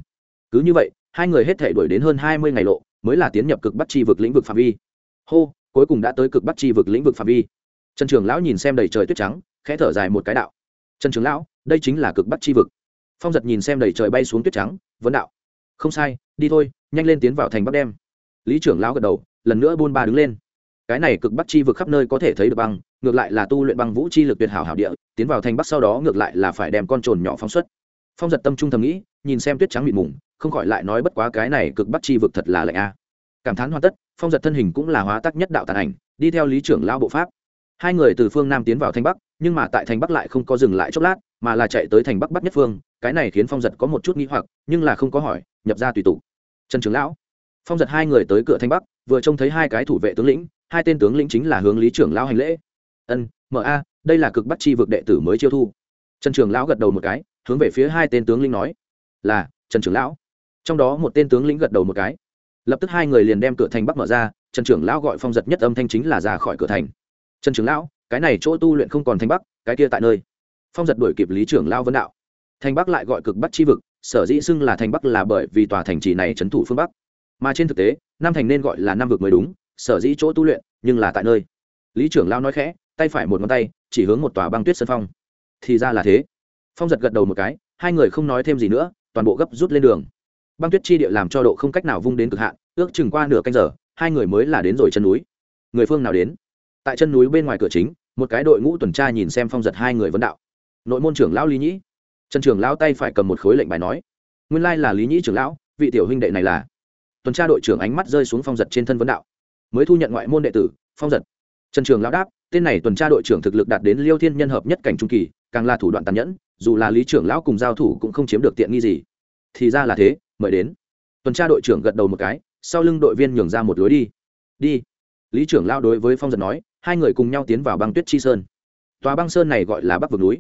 cứ như vậy, hai người hết thể đuổi đến hơn hai mươi ngày lộ, mới là tiến nhập cực bắt chi vực lĩnh vực phạm vi. Hô, cuối cùng đã tới cực bắt chi vực lĩnh vực phạm vi. Trần trường lão nhìn xem đầy trời tuyết trắng, khẽ thở dài một cái đạo. Trần trưởng lão, đây chính là cực bắt chi vực. Phong giật nhìn xem đầy trời bay xuống tuyết trắng, vấn đạo. Không sai, đi thôi, nhanh lên tiến vào thành bắc đem lý trưởng lão gật đầu, lần nữa buôn ba đứng lên. Cái này cực bắc chi vực khắp nơi có thể thấy được băng, ngược lại là tu luyện băng vũ chi lực tuyệt hảo hảo địa, tiến vào thành bắc sau đó ngược lại là phải đem con trồn nhỏ phóng xuất phong giật tâm trung thầm nghĩ, nhìn xem tuyết trắng mịt mùng, không khỏi lại nói bất quá cái này cực bắc chi vực thật là lạnh a. Cảm thán hoàn tất, phong giật thân hình cũng là hóa tác nhất đạo tàn ảnh, đi theo lý trưởng lão bộ pháp. Hai người từ phương nam tiến vào thành bắc, nhưng mà tại thành bắc lại không có dừng lại chốc lát, mà là chạy tới thành bắc bắc nhất phương, cái này khiến phong giật có một chút nghi hoặc, nhưng là không có hỏi, nhập ra tùy tụ. Trần trưởng lão. Phong giật hai người tới cửa thanh bắc, vừa trông thấy hai cái thủ vệ tướng lĩnh, hai tên tướng lĩnh chính là hướng lý trưởng lão hành lễ. Ân, mở a, đây là cực bắt chi vực đệ tử mới chiêu thu. Trần trưởng lão gật đầu một cái hướng về phía hai tên tướng lĩnh nói, là, trần trưởng lão. Trong đó một tên tướng lĩnh gật đầu một cái. Lập tức hai người liền đem cửa thành bắc mở ra, trần trưởng lão gọi phong giật nhất âm thanh chính là ra khỏi cửa thành. Trần trưởng lão, cái này chỗ tu luyện không còn thanh bắc, cái kia tại nơi. Phong giật đuổi kịp lý trưởng lão vấn đạo. Thành bắc lại gọi cực bắc chi vực, sở dĩ xưng là thành bắc là bởi vì tòa thành trì này trấn thủ phương bắc. Mà trên thực tế nam thành nên gọi là nam vực mới đúng, sở dĩ chỗ tu luyện, nhưng là tại nơi. Lý trưởng lao nói khẽ, tay phải một ngón tay, chỉ hướng một tòa băng tuyết sân phong. Thì ra là thế phong giật gật đầu một cái, hai người không nói thêm gì nữa, toàn bộ gấp rút lên đường. Băng tuyết chi địa làm cho độ không cách nào vung đến cực hạn, ước chừng qua nửa canh giờ, hai người mới là đến rồi chân núi. Người phương nào đến? Tại chân núi bên ngoài cửa chính, một cái đội ngũ tuần tra nhìn xem phong giật hai người vấn đạo. Nội môn trưởng lão lý nhĩ. Trần trưởng lão tay phải cầm một khối lệnh bài nói. Nguyên lai là lý nhĩ trưởng lão, vị tiểu huynh đệ này là. Tuần tra đội trưởng ánh mắt rơi xuống phong giật trên thân vấn đạo. Mới thu nhận ngoại môn đệ tử, phong giật. Trần trường lão đáp, tên này tuần tra đội trưởng thực lực đạt đến liêu thiên nhân hợp nhất cảnh trung kỳ, càng là thủ đoạn tàn nhẫn dù là lý trưởng lão cùng giao thủ cũng không chiếm được tiện nghi gì. Thì ra là thế, mời đến. Tuần tra đội trưởng gật đầu một cái, sau lưng đội viên nhường ra một lối đi. Đi. Lý trưởng lao đối với phong giật nói, hai người cùng nhau tiến vào băng tuyết chi sơn. Tòa băng sơn này gọi là bắc vực núi.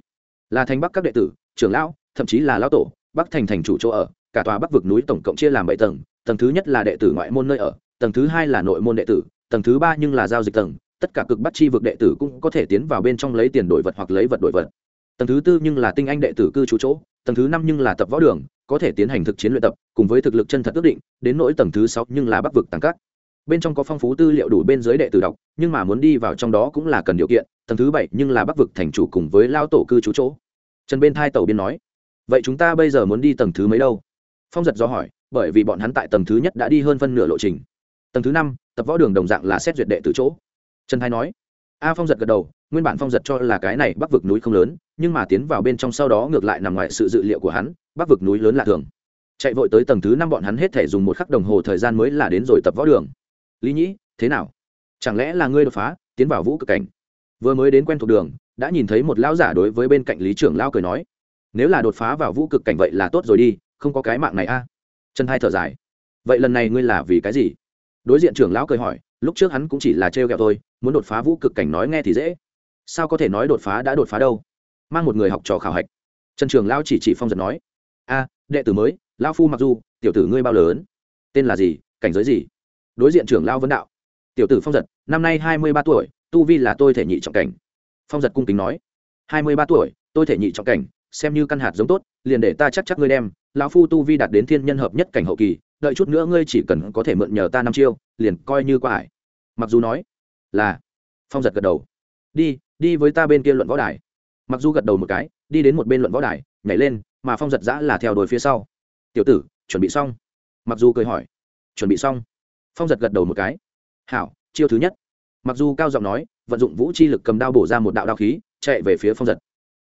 Là thành bắc các đệ tử, trưởng lão, thậm chí là lão tổ, bắc thành thành chủ chỗ ở, cả tòa bắc vực núi tổng cộng chia làm bảy tầng tầng thứ nhất là đệ tử ngoại môn nơi ở, tầng thứ hai là nội môn đệ tử, tầng thứ ba nhưng là giao dịch tầng, tất cả cực bắt chi vực đệ tử cũng có thể tiến vào bên trong lấy tiền đổi vật hoặc lấy vật đổi vật tầng thứ tư nhưng là tinh anh đệ tử cư trú chỗ, tầng thứ năm nhưng là tập võ đường, có thể tiến hành thực chiến luyện tập, cùng với thực lực chân thật ước định, đến nỗi tầng thứ sáu nhưng là bắc vực tăng các. Bên trong có phong phú tư liệu đủ bên dưới đệ tử đọc, nhưng mà muốn đi vào trong đó cũng là cần điều kiện, tầng thứ bảy nhưng là bắc vực thành chủ cùng với lao tổ cư trú chỗ. Trần bên thai tàu biên nói, vậy chúng ta bây giờ muốn đi tầng thứ mấy đâu? Phong giật do hỏi, bởi vì bọn hắn tại tầng thứ nhất đã đi hơn phân nửa lộ trình. Tầng thứ năm, tập võ đường đồng dạng là xét duyệt đệ từ chỗ. Trần thái nói a phong giật gật đầu, nguyên bản phong giật cho là cái này bắc vực núi không lớn, nhưng mà tiến vào bên trong sau đó ngược lại nằm ngoài sự dự liệu của hắn, bắc vực núi lớn lạ thường. Chạy vội tới tầng thứ năm bọn hắn hết thể dùng một khắc đồng hồ thời gian mới là đến rồi tập võ đường. Lý nhĩ, thế nào? Chẳng lẽ là ngươi đột phá, tiến vào vũ cực cảnh? Vừa mới đến quen thuộc đường, đã nhìn thấy một lão giả đối với bên cạnh lý trưởng lao cười nói, nếu là đột phá vào vũ cực cảnh vậy là tốt rồi đi, không có cái mạng này a. À? chân hai thở dài, vậy lần này ngươi là vì cái gì? Đối diện trưởng lão cười hỏi lúc trước hắn cũng chỉ là trêu ghẹo thôi, muốn đột phá vũ cực cảnh nói nghe thì dễ. Sao có thể nói đột phá đã đột phá đâu? Mang một người học trò khảo hạch. Trần trường lao chỉ chỉ phong giật nói, a, đệ tử mới lão phu mặc dù, tiểu tử ngươi bao lớn. Tên là gì, cảnh giới gì? Đối diện trưởng lao vấn đạo, tiểu tử phong giật, năm nay hai mươi ba tuổi, tu vi là tôi thể nhị trọng cảnh. Phong giật cung kính nói, hai mươi ba tuổi, tôi thể nhị trọng cảnh, xem như căn hạt giống tốt, liền để ta chắc chắc ngươi đem, lão phu tu vi đạt đến thiên nhân hợp nhất cảnh hậu kỳ, đợi chút nữa ngươi chỉ cần có thể mượn nhờ ta năm chiêu, liền coi như qua hải mặc dù nói là phong giật gật đầu đi đi với ta bên kia luận võ đài mặc dù gật đầu một cái đi đến một bên luận võ đài nhảy lên mà phong giật giã là theo đuổi phía sau tiểu tử chuẩn bị xong mặc dù cười hỏi chuẩn bị xong phong giật gật đầu một cái hảo chiêu thứ nhất mặc dù cao giọng nói vận dụng vũ chi lực cầm đao bổ ra một đạo đao khí chạy về phía phong giật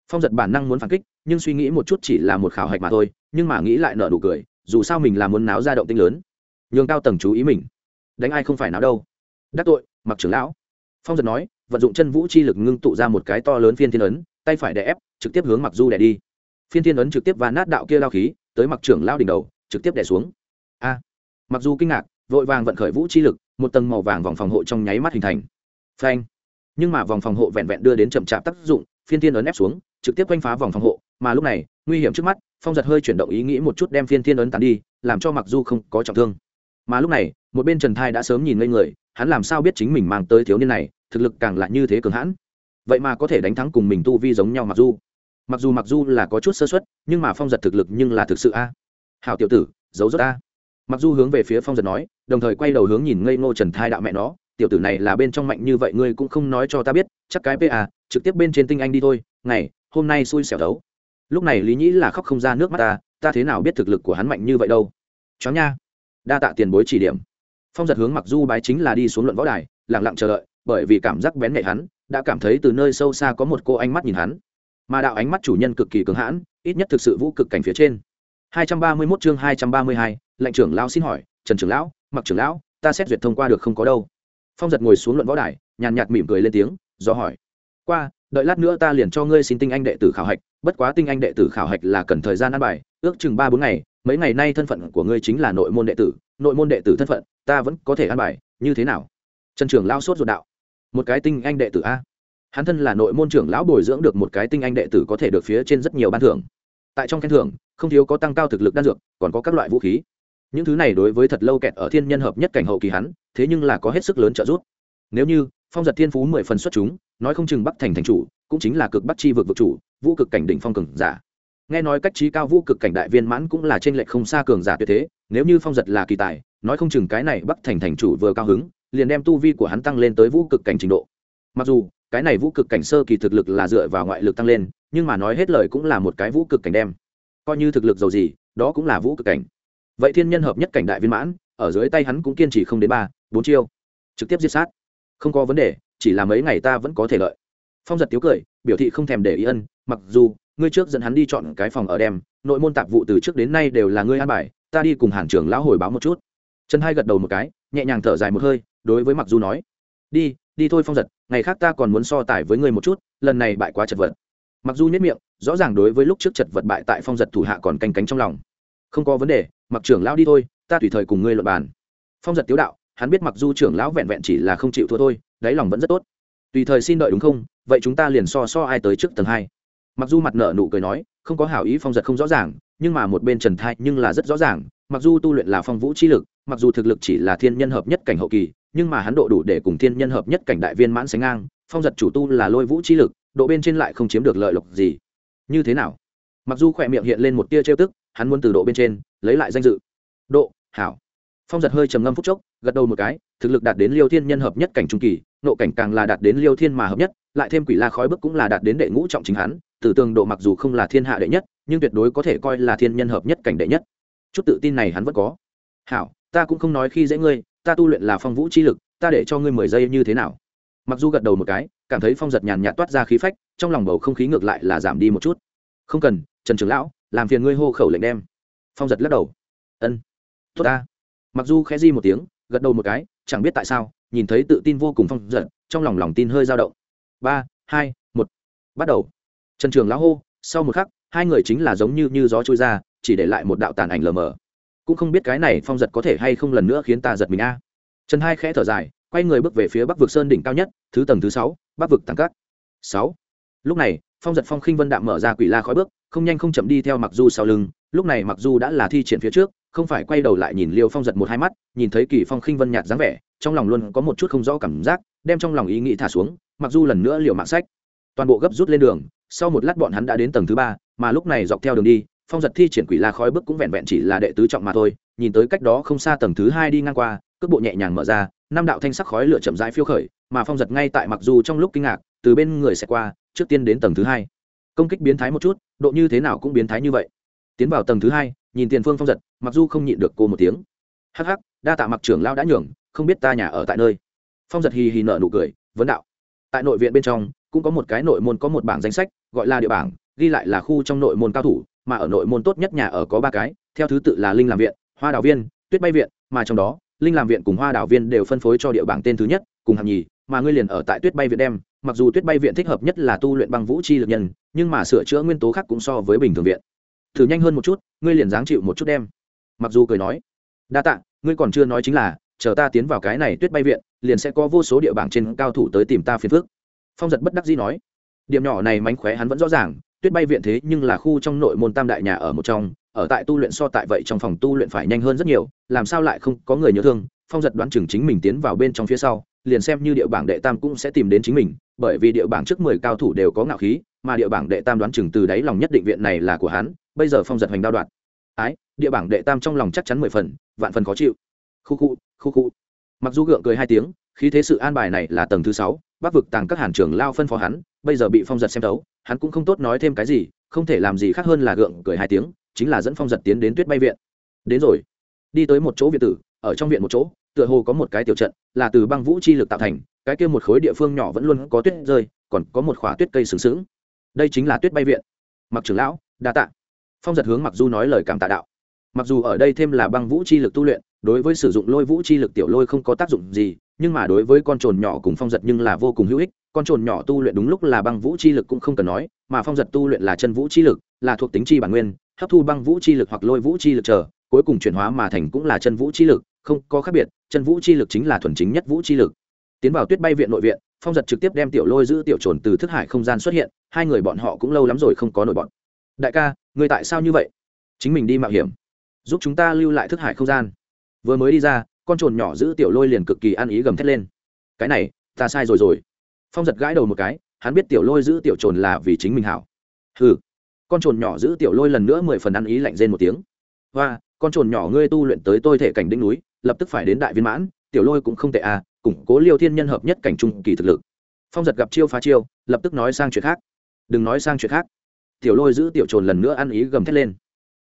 phong giật bản năng muốn phản kích nhưng suy nghĩ một chút chỉ là một khảo hạch mà thôi nhưng mà nghĩ lại nợ nụ cười dù sao mình là muốn náo ra động tinh lớn nhường cao tầng chú ý mình đánh ai không phải náo đâu đắc tội, mặc trưởng lão. Phong giật nói, vận dụng chân vũ chi lực ngưng tụ ra một cái to lớn phiên thiên ấn, tay phải đè ép, trực tiếp hướng mặc du đè đi. Phiên thiên ấn trực tiếp và nát đạo kia lao khí, tới mặc trưởng lao đỉnh đầu, trực tiếp đè xuống. A. Mặc dù kinh ngạc, vội vàng vận khởi vũ chi lực, một tầng màu vàng vòng phòng hộ trong nháy mắt hình thành. Phanh. Nhưng mà vòng phòng hộ vẹn vẹn đưa đến chậm chạp tác dụng, phiên thiên ấn ép xuống, trực tiếp quanh phá vòng phòng hộ, mà lúc này, nguy hiểm trước mắt, phong giật hơi chuyển động ý nghĩ một chút đem phiên thiên ấn tán đi, làm cho mặc du không có trọng thương. Mà lúc này, một bên trần thai đã sớm nhìn ngây người hắn làm sao biết chính mình mang tới thiếu niên này, thực lực càng lại như thế cường hãn? Vậy mà có thể đánh thắng cùng mình tu vi giống nhau mặc du mặc dù mặc du là có chút sơ xuất nhưng mà phong giật thực lực nhưng là thực sự a. Hào tiểu tử, giấu rất a. Mặc du hướng về phía phong giật nói, đồng thời quay đầu hướng nhìn ngây ngô trần thai đạo mẹ nó, tiểu tử này là bên trong mạnh như vậy ngươi cũng không nói cho ta biết, chắc cái pa trực tiếp bên trên tinh anh đi thôi, ngày, hôm nay xui xẻo đấu. Lúc này lý nhĩ là khóc không ra nước mắt ta ta thế nào biết thực lực của hắn mạnh như vậy đâu? Chó nha. Đa tạ tiền bối chỉ điểm phong giật hướng mặc du bái chính là đi xuống luận võ đài lẳng lặng chờ đợi bởi vì cảm giác bén nhạy hắn đã cảm thấy từ nơi sâu xa có một cô ánh mắt nhìn hắn. Mà đạo ánh mắt chủ nhân cực kỳ cứng hãn ít nhất thực sự vũ cực cảnh phía trên. 231 chương 232, lệnh trưởng lão xin hỏi trần trưởng lão mặc trưởng lão ta xét duyệt thông qua được không có đâu? Phong giật ngồi xuống luận võ đài nhàn nhạt mỉm cười lên tiếng do hỏi qua đợi lát nữa ta liền cho ngươi xin tinh anh đệ tử khảo hạch bất quá tinh anh đệ tử khảo hạch là cần thời gian ăn bài ước chừng ba bốn ngày mấy ngày nay thân phận của ngươi chính là nội môn đệ tử nội môn đệ tử thân phận, ta vẫn có thể ăn bài, như thế nào? Trần trưởng lao sốt ruột đạo. Một cái tinh anh đệ tử a. Hắn thân là nội môn trưởng lão bồi dưỡng được một cái tinh anh đệ tử có thể được phía trên rất nhiều ban thưởng. Tại trong khen thưởng, không thiếu có tăng cao thực lực đan dược, còn có các loại vũ khí. Những thứ này đối với thật lâu kẹt ở thiên nhân hợp nhất cảnh hậu kỳ hắn, thế nhưng là có hết sức lớn trợ giúp. Nếu như, phong giật thiên phú mười phần xuất chúng, nói không chừng bắc thành thành chủ, cũng chính là cực bắc chi vực vực chủ, vũ cực cảnh đỉnh phong cường giả nghe nói cách trí cao vũ cực cảnh đại viên mãn cũng là trên lệch không xa cường giả tuyệt thế, nếu như phong giật là kỳ tài, nói không chừng cái này bắc thành thành chủ vừa cao hứng, liền đem tu vi của hắn tăng lên tới vũ cực cảnh trình độ. Mặc dù, cái này vũ cực cảnh sơ kỳ thực lực là dựa vào ngoại lực tăng lên, nhưng mà nói hết lời cũng là một cái vũ cực cảnh đem. Coi như thực lực giàu gì, đó cũng là vũ cực cảnh. Vậy thiên nhân hợp nhất cảnh đại viên mãn, ở dưới tay hắn cũng kiên trì không đến ba, bốn chiêu. Trực tiếp giết sát. Không có vấn đề, chỉ là mấy ngày ta vẫn có thể lợi. Phong giật tiếu cười, biểu thị không thèm để ý ân, mặc dù ngươi trước dẫn hắn đi chọn cái phòng ở đem, nội môn tạp vụ từ trước đến nay đều là ngươi an bài, ta đi cùng hàn trưởng lão hồi báo một chút. Trần hai gật đầu một cái, nhẹ nhàng thở dài một hơi, đối với mặc du nói, đi đi thôi phong giật, ngày khác ta còn muốn so tài với ngươi một chút, lần này bại quá chật vật. Mặc du nhất miệng, rõ ràng đối với lúc trước chật vật bại tại phong giật thủ hạ còn canh cánh trong lòng. Không có vấn đề, mặc trưởng lão đi thôi, ta tùy thời cùng ngươi luận bàn. Phong giật tiếu đạo, hắn biết mặc du trưởng lão vẹn vẹn chỉ là không chịu thua thôi, đáy lòng vẫn rất tốt. Tùy thời xin đợi đúng không? Vậy chúng ta liền so so ai tới trước tầng hai mặc dù mặt nợ nụ cười nói, không có hảo ý phong giật không rõ ràng, nhưng mà một bên trần thai nhưng là rất rõ ràng, mặc dù tu luyện là phong vũ chi lực, mặc dù thực lực chỉ là thiên nhân hợp nhất cảnh hậu kỳ, nhưng mà hắn độ đủ để cùng thiên nhân hợp nhất cảnh đại viên mãn sánh ngang, phong giật chủ tu là lôi vũ chi lực, độ bên trên lại không chiếm được lợi lộc gì. Như thế nào? Mặc dù khỏe miệng hiện lên một tia trêu tức, hắn muốn từ độ bên trên, lấy lại danh dự. Độ, hảo. Phong giật hơi trầm ngâm phúc chốc, gật đầu một cái, thực lực đạt đến liêu thiên nhân hợp nhất cảnh trung kỳ, nộ cảnh càng là đạt đến liêu thiên mà hợp nhất, lại thêm quỷ la khói bức cũng là đạt đến đệ ngũ trọng chính hắn từ tường độ mặc dù không là thiên hạ đệ nhất, nhưng tuyệt đối có thể coi là thiên nhân hợp nhất cảnh đệ nhất. Chút tự tin này hắn vẫn có. Hảo, ta cũng không nói khi dễ ngươi, ta tu luyện là phong vũ chi lực, ta để cho ngươi mười giây như thế nào? Mặc dù gật đầu một cái, cảm thấy phong giật nhàn nhạt toát ra khí phách, trong lòng bầu không khí ngược lại là giảm đi một chút. Không cần, trần trường lão, làm phiền ngươi hô khẩu lệnh đem. Phong giật lắc đầu. Ân, tốt ta. Mặc dù khẽ di một tiếng, gật đầu một cái, chẳng biết tại sao, nhìn thấy tự tin vô cùng phong giật, trong lòng lòng tin hơi dao động. Ba, hai, một, bắt đầu trần trường lão hô, sau một khắc, hai người chính là giống như như gió trôi ra, chỉ để lại một đạo tàn ảnh lờ mờ. Cũng không biết cái này phong giật có thể hay không lần nữa khiến ta giật mình a. Trần hai khẽ thở dài, quay người bước về phía bắc vực sơn đỉnh cao nhất, thứ tầng thứ sáu, bắc vực tăng cát sáu. Lúc này, phong giật phong khinh vân đạm mở ra quỷ la khói bước, không nhanh không chậm đi theo mặc du sau lưng, lúc này mặc du đã là thi triển phía trước, không phải quay đầu lại nhìn liêu phong giật một hai mắt, nhìn thấy kỳ phong khinh vân nhạt dáng vẻ, trong lòng luôn có một chút không rõ cảm giác, đem trong lòng ý nghĩ thả xuống, mặc du lần nữa liều mạng sách toàn bộ gấp rút lên đường, sau một lát bọn hắn đã đến tầng thứ ba, mà lúc này dọc theo đường đi, phong giật thi triển quỷ la khói bước cũng vẹn vẹn chỉ là đệ tứ trọng mà thôi, nhìn tới cách đó không xa tầng thứ hai đi ngang qua, cước bộ nhẹ nhàng mở ra, năm đạo thanh sắc khói lửa chậm rãi phiêu khởi, mà phong giật ngay tại mặc dù trong lúc kinh ngạc, từ bên người sẽ qua, trước tiên đến tầng thứ hai. Công kích biến thái một chút, độ như thế nào cũng biến thái như vậy. Tiến vào tầng thứ hai, nhìn tiền phương phong giật, mặc dù không nhịn được cô một tiếng. Hắc hắc, đa tạ mặc trưởng lao đã nhường, không biết ta nhà ở tại nơi. Phong giật hì hì nở nụ cười, vấn đạo. Tại nội viện bên trong cũng có một cái nội môn có một bảng danh sách, gọi là địa bảng, ghi lại là khu trong nội môn cao thủ, mà ở nội môn tốt nhất nhà ở có ba cái, theo thứ tự là linh làm viện, hoa đào viên, tuyết bay viện, mà trong đó, linh làm viện cùng hoa đào viên đều phân phối cho địa bảng tên thứ nhất, cùng hạng nhì, mà ngươi liền ở tại tuyết bay viện đem, mặc dù tuyết bay viện thích hợp nhất là tu luyện băng vũ chi lực nhân, nhưng mà sửa chữa nguyên tố khác cũng so với bình thường viện. Thử nhanh hơn một chút, ngươi liền dáng chịu một chút đem. Mặc dù cười nói, đa tạ, ngươi còn chưa nói chính là, chờ ta tiến vào cái này tuyết bay viện, liền sẽ có vô số địa bảng trên cao thủ tới tìm ta phiền phức phong giật bất đắc dĩ nói, điểm nhỏ này mánh khóe hắn vẫn rõ ràng, tuyết bay viện thế nhưng là khu trong nội môn tam đại nhà ở một trong, ở tại tu luyện so tại vậy trong phòng tu luyện phải nhanh hơn rất nhiều, làm sao lại không có người nhớ thương? Phong giật đoán chừng chính mình tiến vào bên trong phía sau, liền xem như địa bảng đệ tam cũng sẽ tìm đến chính mình, bởi vì địa bảng trước mười cao thủ đều có ngạo khí, mà địa bảng đệ tam đoán chừng từ đáy lòng nhất định viện này là của hắn, bây giờ phong giật hoành đao đoạn. Ái, địa bảng đệ tam trong lòng chắc chắn mười phần, vạn phần khó chịu. Khu khu khu khu. Mặc dù gượng cười hai tiếng, khí thế sự an bài này là tầng thứ sáu bắc vực tàng các hàn trưởng lao phân phó hắn, bây giờ bị phong giật xem đấu hắn cũng không tốt nói thêm cái gì, không thể làm gì khác hơn là gượng cười hai tiếng, chính là dẫn phong giật tiến đến tuyết bay viện. Đến rồi. Đi tới một chỗ viện tử, ở trong viện một chỗ, tựa hồ có một cái tiểu trận, là từ băng vũ chi lực tạo thành, cái kia một khối địa phương nhỏ vẫn luôn có tuyết rơi, còn có một khỏa tuyết cây sừng sững. Đây chính là tuyết bay viện. Mặc trưởng lão, đa tạ. Phong giật hướng mặc du nói lời cảm tạ đạo. Mặc dù ở đây thêm là băng vũ chi lực tu luyện, đối với sử dụng lôi vũ chi lực tiểu lôi không có tác dụng gì nhưng mà đối với con trồn nhỏ cùng phong giật nhưng là vô cùng hữu ích, con trồn nhỏ tu luyện đúng lúc là băng vũ chi lực cũng không cần nói, mà phong giật tu luyện là chân vũ chi lực, là thuộc tính chi bản nguyên, hấp thu băng vũ chi lực hoặc lôi vũ chi lực chờ, cuối cùng chuyển hóa mà thành cũng là chân vũ chi lực, không có khác biệt, chân vũ chi lực chính là thuần chính nhất vũ chi lực. Tiến vào tuyết bay viện nội viện, phong giật trực tiếp đem tiểu lôi giữ tiểu trồn từ thức hải không gian xuất hiện, hai người bọn họ cũng lâu lắm rồi không có nổi bọn. Đại ca, người tại sao như vậy? Chính mình đi mạo hiểm, giúp chúng ta lưu lại thức hải không gian. Vừa mới đi ra con trồn nhỏ giữ tiểu lôi liền cực kỳ ăn ý gầm thét lên. Cái này, ta sai rồi rồi. Phong giật gãi đầu một cái, hắn biết tiểu lôi giữ tiểu trồn là vì chính mình hảo. Hừ. Con trồn nhỏ giữ tiểu lôi lần nữa mười phần ăn ý lạnh rên một tiếng. Và con trồn nhỏ ngươi tu luyện tới tôi thể cảnh đỉnh núi, lập tức phải đến đại viên mãn, tiểu lôi cũng không tệ à củng cố liêu thiên nhân hợp nhất cảnh trung kỳ thực lực. Phong giật gặp chiêu phá chiêu, lập tức nói sang chuyện khác. Đừng nói sang chuyện khác. Tiểu lôi giữ tiểu trồn lần nữa ăn ý gầm thét lên.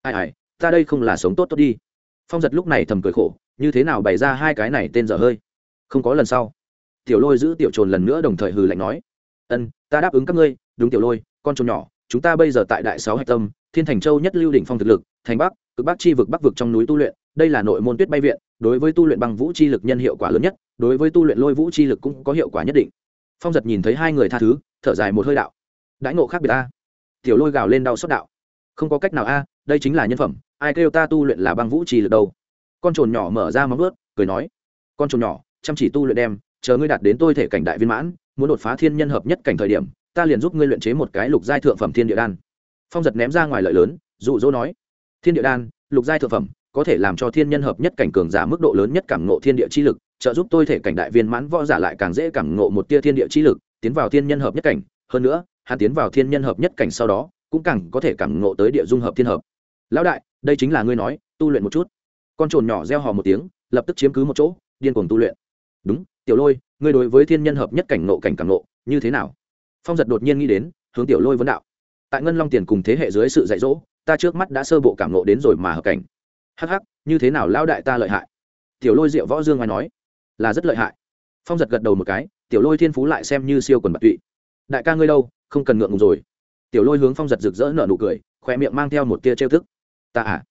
Ai ai, ta đây không là sống tốt tốt đi. Phong giật lúc này thầm cười khổ như thế nào bày ra hai cái này tên dở hơi? Không có lần sau. Tiểu lôi giữ tiểu trồn lần nữa đồng thời hừ lạnh nói, ân, ta đáp ứng các ngươi, đúng tiểu lôi, con trồn nhỏ, chúng ta bây giờ tại đại sáu hạch tâm, thiên thành châu nhất lưu đỉnh phong thực lực, thành bắc, cực bắc chi vực, bắc vực trong núi tu luyện, đây là nội môn tuyết bay viện, đối với tu luyện băng vũ chi lực nhân hiệu quả lớn nhất, đối với tu luyện lôi vũ chi lực cũng có hiệu quả nhất định. Phong giật nhìn thấy hai người tha thứ, thở dài một hơi đạo, đãi ngộ khác biệt ta tiểu lôi gào lên đau xót đạo, không có cách nào a, đây chính là nhân phẩm, ai kêu ta tu luyện là băng vũ chi lực đâu? Con trồn nhỏ mở ra móng vớt cười nói, con trồn nhỏ, chăm chỉ tu luyện đem, chờ ngươi đạt đến tôi thể cảnh đại viên mãn, muốn đột phá thiên nhân hợp nhất cảnh thời điểm, ta liền giúp ngươi luyện chế một cái lục giai thượng phẩm thiên địa đan. Phong giật ném ra ngoài lợi lớn, dụ dỗ nói, thiên địa đan, lục giai thượng phẩm, có thể làm cho thiên nhân hợp nhất cảnh cường giả mức độ lớn nhất cảm ngộ thiên địa chi lực, trợ giúp tôi thể cảnh đại viên mãn võ giả lại càng dễ cảm ngộ một tia thiên địa chi lực, tiến vào thiên nhân hợp nhất cảnh. Hơn nữa, hắn tiến vào thiên nhân hợp nhất cảnh sau đó, cũng càng có thể cảm ngộ tới địa dung hợp thiên hợp. Lão đại, đây chính là ngươi nói, tu luyện một chút con trồn nhỏ reo hò một tiếng, lập tức chiếm cứ một chỗ, điên cuồng tu luyện. Đúng, tiểu lôi, ngươi đối với thiên nhân hợp nhất cảnh nộ cảnh cảm nộ như thế nào? Phong giật đột nhiên nghĩ đến, hướng tiểu lôi vấn đạo. Tại ngân long tiền cùng thế hệ dưới sự dạy dỗ, ta trước mắt đã sơ bộ cảm ngộ đến rồi mà hợp cảnh. Hắc hắc, như thế nào lao đại ta lợi hại? Tiểu lôi diệu võ dương ngoài nói. Là rất lợi hại. Phong giật gật đầu một cái, tiểu lôi thiên phú lại xem như siêu quần bạc tụy. Đại ca ngươi đâu, không cần ngượng ngùng rồi. Tiểu lôi hướng phong giật rực rỡ nở nụ cười, khoe miệng mang theo một tia trêu thức ta à?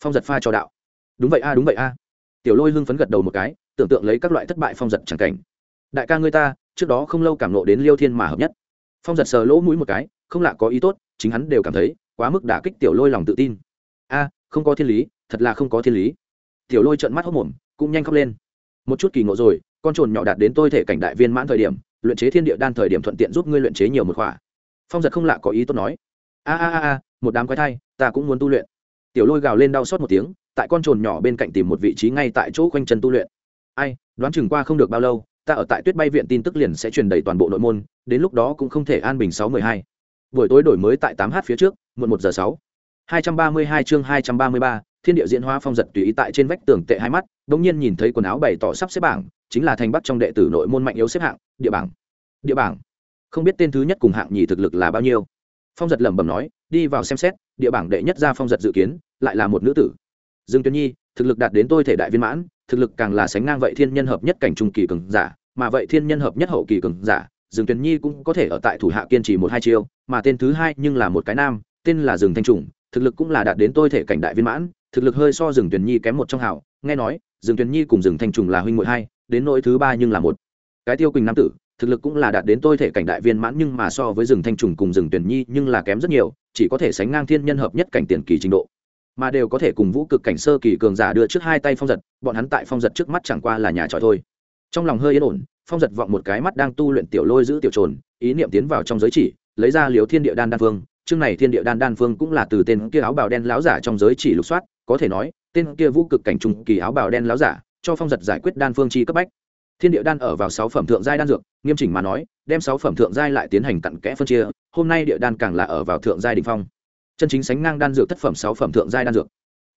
Phong giật pha cho đạo đúng vậy a, đúng vậy a. Tiểu lôi hưng phấn gật đầu một cái, tưởng tượng lấy các loại thất bại phong giật chẳng cảnh. Đại ca ngươi ta, trước đó không lâu cảm nộ đến liêu thiên mà hợp nhất. Phong giật sờ lỗ mũi một cái, không lạ có ý tốt, chính hắn đều cảm thấy, quá mức đả kích tiểu lôi lòng tự tin. A, không có thiên lý, thật là không có thiên lý. Tiểu lôi trợn mắt hốc mồm, cũng nhanh khóc lên. Một chút kỳ ngộ rồi, con trồn nhỏ đạt đến tôi thể cảnh đại viên mãn thời điểm, luyện chế thiên địa đan thời điểm thuận tiện giúp ngươi luyện chế nhiều một khỏa. Phong giật không lạ có ý tốt nói. A a a a, một đám quái thai, ta cũng muốn tu luyện. Tiểu lôi gào lên đau xót một tiếng tại con trồn nhỏ bên cạnh tìm một vị trí ngay tại chỗ quanh chân tu luyện. Ai, đoán chừng qua không được bao lâu, ta ở tại tuyết bay viện tin tức liền sẽ truyền đầy toàn bộ nội môn, đến lúc đó cũng không thể an bình sáu mười hai. Buổi tối đổi mới tại tám h phía trước, muộn một giờ sáu. Hai trăm ba mươi hai chương hai trăm ba mươi ba, thiên địa diễn hóa phong giật tùy ý tại trên vách tường tệ hai mắt đ nhiên nhìn thấy quần áo bày tỏ sắp xếp bảng, chính là thành bắc trong đệ tử nội môn mạnh yếu xếp hạng, địa bảng. Địa bảng. Không biết tên thứ nhất cùng hạng nhì thực lực là bao nhiêu. Phong giật lẩm bẩm nói, đi vào xem xét, địa bảng đệ nhất ra phong giật dự kiến, lại là một nữ tử dương tuyến nhi, thực lực đạt đến tôi thể đại viên mãn, thực lực càng là sánh ngang vậy thiên nhân hợp nhất cảnh trung kỳ cường giả, mà vậy thiên nhân hợp nhất hậu kỳ cường giả, dương tuyến nhi cũng có thể ở tại thủ hạ kiên trì một hai chiêu, mà tên thứ hai nhưng là một cái nam, tên là Dương thanh trùng, thực lực cũng là đạt đến tôi thể cảnh đại viên mãn, thực lực hơi so Dương tuyển nhi kém một trong hảo nghe nói, Dương tuyển nhi cùng Dương thanh trùng là huynh muội hai, đến nỗi thứ ba nhưng là một. Cái tiêu quỳnh nam tử, thực lực cũng là đạt đến tôi thể cảnh đại viên mãn nhưng mà so với rừng thanh trùng cùng rừng tuyển nhi nhưng là kém rất nhiều, chỉ có thể sánh ngang thiên nhân hợp nhất cảnh tiền kỳ trình độ mà đều có thể cùng vũ cực cảnh sơ kỳ cường giả đưa trước hai tay phong giật, bọn hắn tại phong giật trước mắt chẳng qua là nhà tròi thôi. Trong lòng hơi yên ổn, phong giật vọng một cái mắt đang tu luyện tiểu lôi giữ tiểu trồn, ý niệm tiến vào trong giới chỉ, lấy ra liều thiên địa đan đan phương chương này thiên địa đan đan phương cũng là từ tên kia áo bào đen láo giả trong giới chỉ lục soát, có thể nói, tên kia vũ cực cảnh trung kỳ áo bào đen láo giả, cho phong giật giải quyết đan phương chi cấp bách. Thiên địa đan ở vào sáu phẩm thượng giai đan dược, nghiêm chỉnh mà nói, đem sáu phẩm thượng giai lại tiến hành cặn kẽ phân chia, hôm nay địa đan càng là ở vào thượng giai đình phong chân chính sánh ngang đan dược thất phẩm sáu phẩm thượng giai đan dược.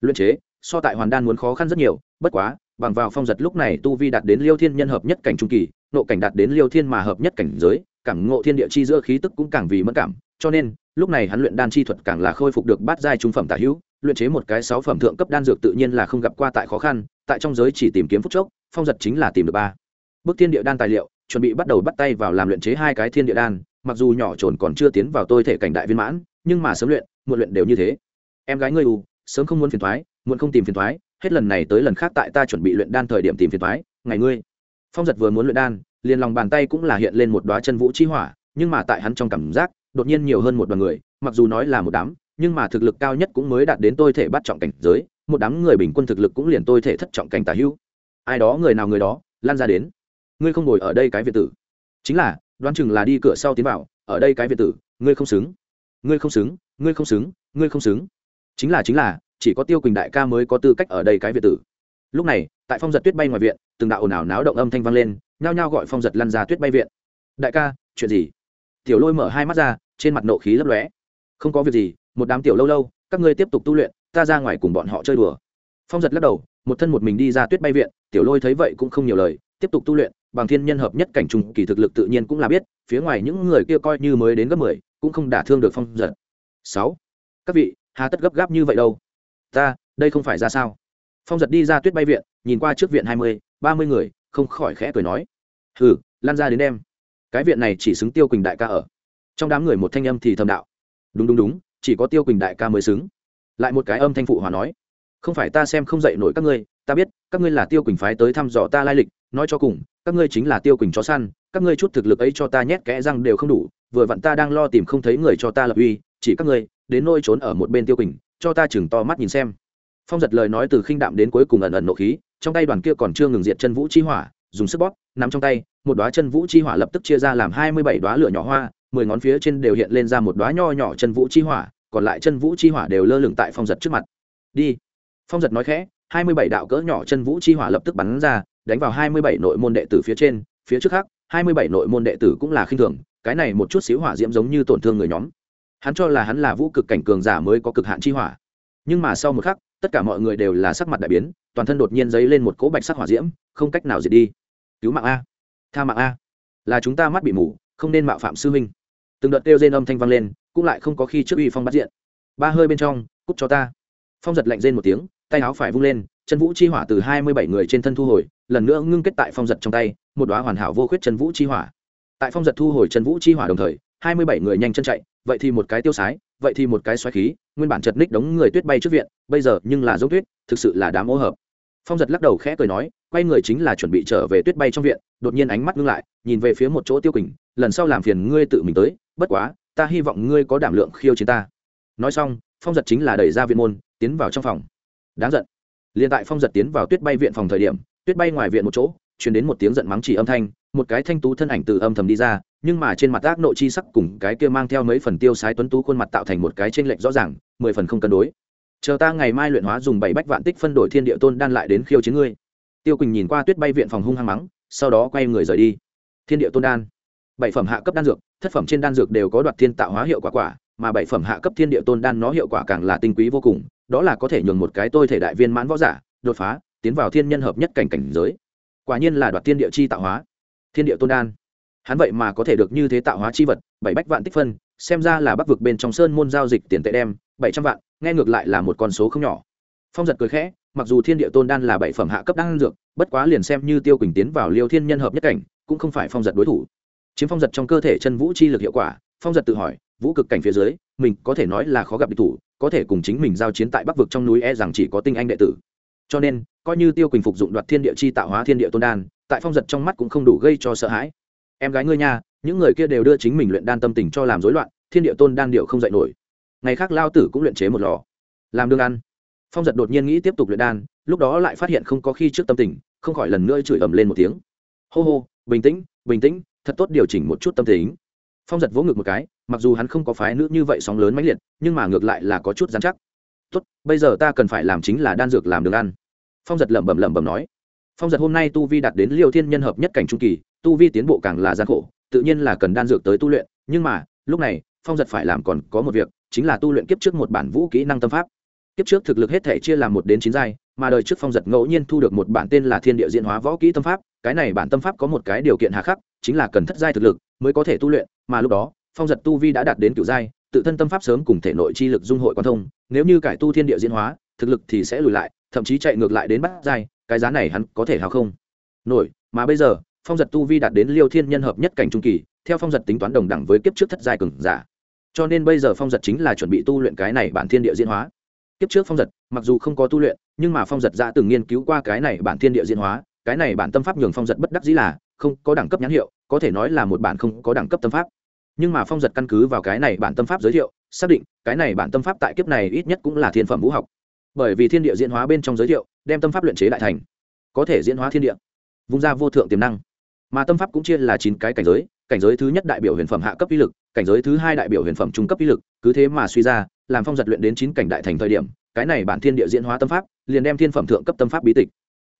Luyện chế, so tại hoàn đan muốn khó khăn rất nhiều, bất quá, bằng vào phong giật lúc này tu vi đạt đến liêu thiên nhân hợp nhất cảnh trung kỳ, nộ cảnh đạt đến liêu thiên mà hợp nhất cảnh giới, cảm ngộ thiên địa chi giữa khí tức cũng càng vì mất cảm, cho nên, lúc này hắn luyện đan chi thuật càng là khôi phục được bát giai trung phẩm tả hữu, luyện chế một cái sáu phẩm thượng cấp đan dược tự nhiên là không gặp qua tại khó khăn, tại trong giới chỉ tìm kiếm phúc chốc, phong giật chính là tìm được ba. Bước thiên địa đan tài liệu, chuẩn bị bắt đầu bắt tay vào làm luyện chế hai cái thiên địa đan, mặc dù nhỏ trồn còn chưa tiến vào tôi thể cảnh đại viên mãn nhưng mà sớm luyện, muộn luyện đều như thế. Em gái ngươi u, sớm không muốn phiền thoái, muộn không tìm phiền thoái, hết lần này tới lần khác tại ta chuẩn bị luyện đan thời điểm tìm phiền thoái, ngày ngươi. Phong giật vừa muốn luyện đan, liền lòng bàn tay cũng là hiện lên một đoá chân vũ chi hỏa, nhưng mà tại hắn trong cảm giác, đột nhiên nhiều hơn một đoàn người, mặc dù nói là một đám, nhưng mà thực lực cao nhất cũng mới đạt đến tôi thể bắt trọng cảnh giới, một đám người bình quân thực lực cũng liền tôi thể thất trọng cảnh tả hữu. Ai đó người nào người đó, lan ra đến. Ngươi không ngồi ở đây cái việt tử. Chính là, đoán chừng là đi cửa sau tiến vào, ở đây cái việt tử, ngươi không xứng ngươi không xứng, ngươi không xứng, ngươi không xứng. Chính là chính là, chỉ có tiêu quỳnh đại ca mới có tư cách ở đây cái việt tử. Lúc này, tại phong giật tuyết bay ngoài viện, từng đạo ồn ào náo động âm thanh vang lên, nhao nhao gọi phong giật lăn ra tuyết bay viện. Đại ca, chuyện gì? Tiểu lôi mở hai mắt ra, trên mặt nộ khí lấp lóe. Không có việc gì, một đám tiểu lâu lâu, các ngươi tiếp tục tu luyện, ta ra ngoài cùng bọn họ chơi đùa. Phong giật lắc đầu, một thân một mình đi ra tuyết bay viện, tiểu lôi thấy vậy cũng không nhiều lời, tiếp tục tu luyện, bằng thiên nhân hợp nhất cảnh trùng kỳ thực lực tự nhiên cũng là biết, phía ngoài những người kia coi như mới đến gấp mười cũng không đả thương được phong giật. Sáu, các vị, hà tất gấp gáp như vậy đâu? Ta, đây không phải ra sao? Phong giật đi ra tuyết bay viện, nhìn qua trước viện hai mươi, ba mươi người, không khỏi khẽ cười nói. Hừ lan ra đến đêm cái viện này chỉ xứng tiêu quỳnh đại ca ở. Trong đám người một thanh âm thì thầm đạo. Đúng đúng đúng, chỉ có tiêu quỳnh đại ca mới xứng. Lại một cái âm thanh phụ hòa nói. Không phải ta xem không dạy nổi các ngươi, ta biết, các ngươi là tiêu quỳnh phái tới thăm dò ta lai lịch, nói cho cùng, các ngươi chính là tiêu quỳnh chó săn, các ngươi chút thực lực ấy cho ta nhét kẽ răng đều không đủ vừa vặn ta đang lo tìm không thấy người cho ta lập uy, chỉ các ngươi, đến nôi trốn ở một bên tiêu quỳnh, cho ta chừng to mắt nhìn xem. Phong giật lời nói từ khinh đạm đến cuối cùng ẩn ẩn nộ khí, trong tay đoàn kia còn chưa ngừng diệt chân vũ chi hỏa, dùng sức bóp, nắm trong tay, một đoá chân vũ chi hỏa lập tức chia ra làm hai mươi bảy đoá lửa nhỏ hoa, mười ngón phía trên đều hiện lên ra một đoá nho nhỏ chân vũ chi hỏa, còn lại chân vũ chi hỏa đều lơ lửng tại phong giật trước mặt. Đi. Phong giật nói khẽ, hai mươi bảy đạo cỡ nhỏ chân vũ chi hỏa lập tức bắn ra, đánh vào hai mươi bảy nội môn đệ tử phía trên, phía trước khác, hai mươi bảy nội môn đệ tử cũng là khinh thường cái này một chút xíu hỏa diễm giống như tổn thương người nhóm. Hắn cho là hắn là vũ cực cảnh cường giả mới có cực hạn chi hỏa. Nhưng mà sau một khắc, tất cả mọi người đều là sắc mặt đại biến, toàn thân đột nhiên dấy lên một cỗ bạch sắc hỏa diễm, không cách nào diệt đi. Cứu mạng a! Tha mạng a! Là chúng ta mắt bị mù, không nên mạo phạm sư huynh. Từng đợt kêu rên âm thanh vang lên, cũng lại không có khi trước uy phong bắt diện. Ba hơi bên trong, cút cho ta. Phong giật lạnh rên một tiếng, tay áo phải vung lên, chân vũ chi hỏa từ hai mươi bảy người trên thân thu hồi, lần nữa ngưng kết tại phong giật trong tay, một đoá hoàn hảo vô khuyết chân vũ chi hỏa tại phong giật thu hồi chân vũ chi hỏa đồng thời, hai mươi bảy người nhanh chân chạy, vậy thì một cái tiêu sái, vậy thì một cái xoáy khí, nguyên bản chật ních đống người tuyết bay trước viện, bây giờ nhưng là dấu tuyết, thực sự là đám ô hợp. Phong giật lắc đầu khẽ cười nói, quay người chính là chuẩn bị trở về tuyết bay trong viện, đột nhiên ánh mắt ngưng lại, nhìn về phía một chỗ tiêu kình, lần sau làm phiền ngươi tự mình tới, bất quá, ta hy vọng ngươi có đảm lượng khiêu chiến ta. Nói xong, phong giật chính là đẩy ra viện môn, tiến vào trong phòng. Đáng giận. Liền tại phong giật tiến vào tuyết bay viện phòng thời điểm, tuyết bay ngoài viện một chỗ chuyển đến một tiếng giận mắng chỉ âm thanh, một cái thanh tú thân ảnh từ âm thầm đi ra, nhưng mà trên mặt ác nội chi sắc cùng cái kia mang theo mấy phần tiêu sái tuấn tú khuôn mặt tạo thành một cái trên lệnh rõ ràng, mười phần không cân đối. Chờ ta ngày mai luyện hóa dùng bảy bách vạn tích phân đổi thiên địa tôn đan lại đến khiêu chiến ngươi. Tiêu quỳnh nhìn qua tuyết bay viện phòng hung hăng mắng, sau đó quay người rời đi. Thiên địa tôn đan. Bảy phẩm hạ cấp đan dược, thất phẩm trên đan dược đều có đoạt thiên tạo hóa hiệu quả quả, mà bảy phẩm hạ cấp thiên địa tôn đan nó hiệu quả càng là tinh quý vô cùng, đó là có thể nhường một cái tôi thể đại viên mãn võ giả đột phá, tiến vào thiên nhân hợp nhất cảnh cảnh giới quả nhiên là đoạt thiên địa chi tạo hóa, thiên địa tôn đan. Hắn vậy mà có thể được như thế tạo hóa chi vật, bảy bách vạn tích phân, xem ra là bắc vực bên trong sơn môn giao dịch tiền tệ đem, bảy trăm vạn, nghe ngược lại là một con số không nhỏ. Phong giật cười khẽ, mặc dù thiên địa tôn đan là bảy phẩm hạ cấp đan dược, bất quá liền xem như tiêu quỳnh tiến vào liêu thiên nhân hợp nhất cảnh, cũng không phải phong giật đối thủ. Chiếm phong giật trong cơ thể chân vũ chi lực hiệu quả, phong giật tự hỏi, vũ cực cảnh phía dưới, mình có thể nói là khó gặp địch thủ, có thể cùng chính mình giao chiến tại bắc vực trong núi e rằng chỉ có tinh anh đệ tử. Cho nên coi như tiêu quỳnh phục dụng đoạt thiên địa chi tạo hóa thiên địa tôn đan, tại phong giật trong mắt cũng không đủ gây cho sợ hãi. Em gái ngươi nha, những người kia đều đưa chính mình luyện đan tâm tình cho làm rối loạn, thiên địa tôn đan điệu không dạy nổi. Ngày khác lao tử cũng luyện chế một lò, làm đương ăn. Phong giật đột nhiên nghĩ tiếp tục luyện đan, lúc đó lại phát hiện không có khi trước tâm tình, không khỏi lần nữa chửi ầm lên một tiếng. Hô hô, bình tĩnh bình tĩnh, thật tốt điều chỉnh một chút tâm tính phong giật vỗ ngực một cái, mặc dù hắn không có phái nữ như vậy sóng lớn mãnh liệt, nhưng mà ngược lại là có chút dán chắc. Tốt, bây giờ ta cần phải làm chính là đan dược làm đường ăn phong giật lẩm bẩm lẩm bẩm nói. Phong giật hôm nay tu vi đạt đến liêu thiên nhân hợp nhất cảnh trung kỳ, tu vi tiến bộ càng là gian khổ, tự nhiên là cần đan dược tới tu luyện, nhưng mà, lúc này, phong giật phải làm còn có một việc, chính là tu luyện kiếp trước một bản vũ kỹ năng tâm pháp. Kiếp trước thực lực hết thể chia làm một đến chín giai, mà đời trước phong giật ngẫu nhiên thu được một bản tên là thiên địa diễn hóa võ kỹ tâm pháp, cái này bản tâm pháp có một cái điều kiện hà khắc, chính là cần thất giai thực lực mới có thể tu luyện, mà lúc đó, phong giật tu vi đã đạt đến cựu giai, tự thân tâm pháp sớm cùng thể nội chi lực dung hội quan thông, nếu như cải tu thiên địa diễn hóa, thực lực thì sẽ lùi lại thậm chí chạy ngược lại đến bắt dai, cái giá này hắn có thể hào không? Nổi mà bây giờ phong giật tu vi đạt đến liêu thiên nhân hợp nhất cảnh trung kỳ theo phong giật tính toán đồng đẳng với kiếp trước thất giai cường giả. Cho nên bây giờ phong giật chính là chuẩn bị tu luyện cái này bản thiên địa diễn hóa. Kiếp trước phong giật mặc dù không có tu luyện nhưng mà phong giật đã từng nghiên cứu qua cái này bản thiên địa diễn hóa cái này bản tâm pháp nhường phong giật bất đắc dĩ là không có đẳng cấp nhãn hiệu có thể nói là một bản không có đẳng cấp tâm pháp. Nhưng mà phong giật căn cứ vào cái này bản tâm pháp giới thiệu xác định cái này bản tâm pháp tại kiếp này ít nhất cũng là thiên phẩm vũ học bởi vì thiên địa diễn hóa bên trong giới thiệu, đem tâm pháp luyện chế đại thành, có thể diễn hóa thiên địa, vung ra vô thượng tiềm năng. Mà tâm pháp cũng chia là chín cái cảnh giới cảnh giới thứ nhất đại biểu huyền phẩm hạ cấp uy lực, cảnh giới thứ hai đại biểu huyền phẩm trung cấp uy lực, cứ thế mà suy ra, làm phong giật luyện đến chín cảnh đại thành thời điểm, cái này bản thiên địa diễn hóa tâm pháp, liền đem thiên phẩm thượng cấp tâm pháp bí tịch.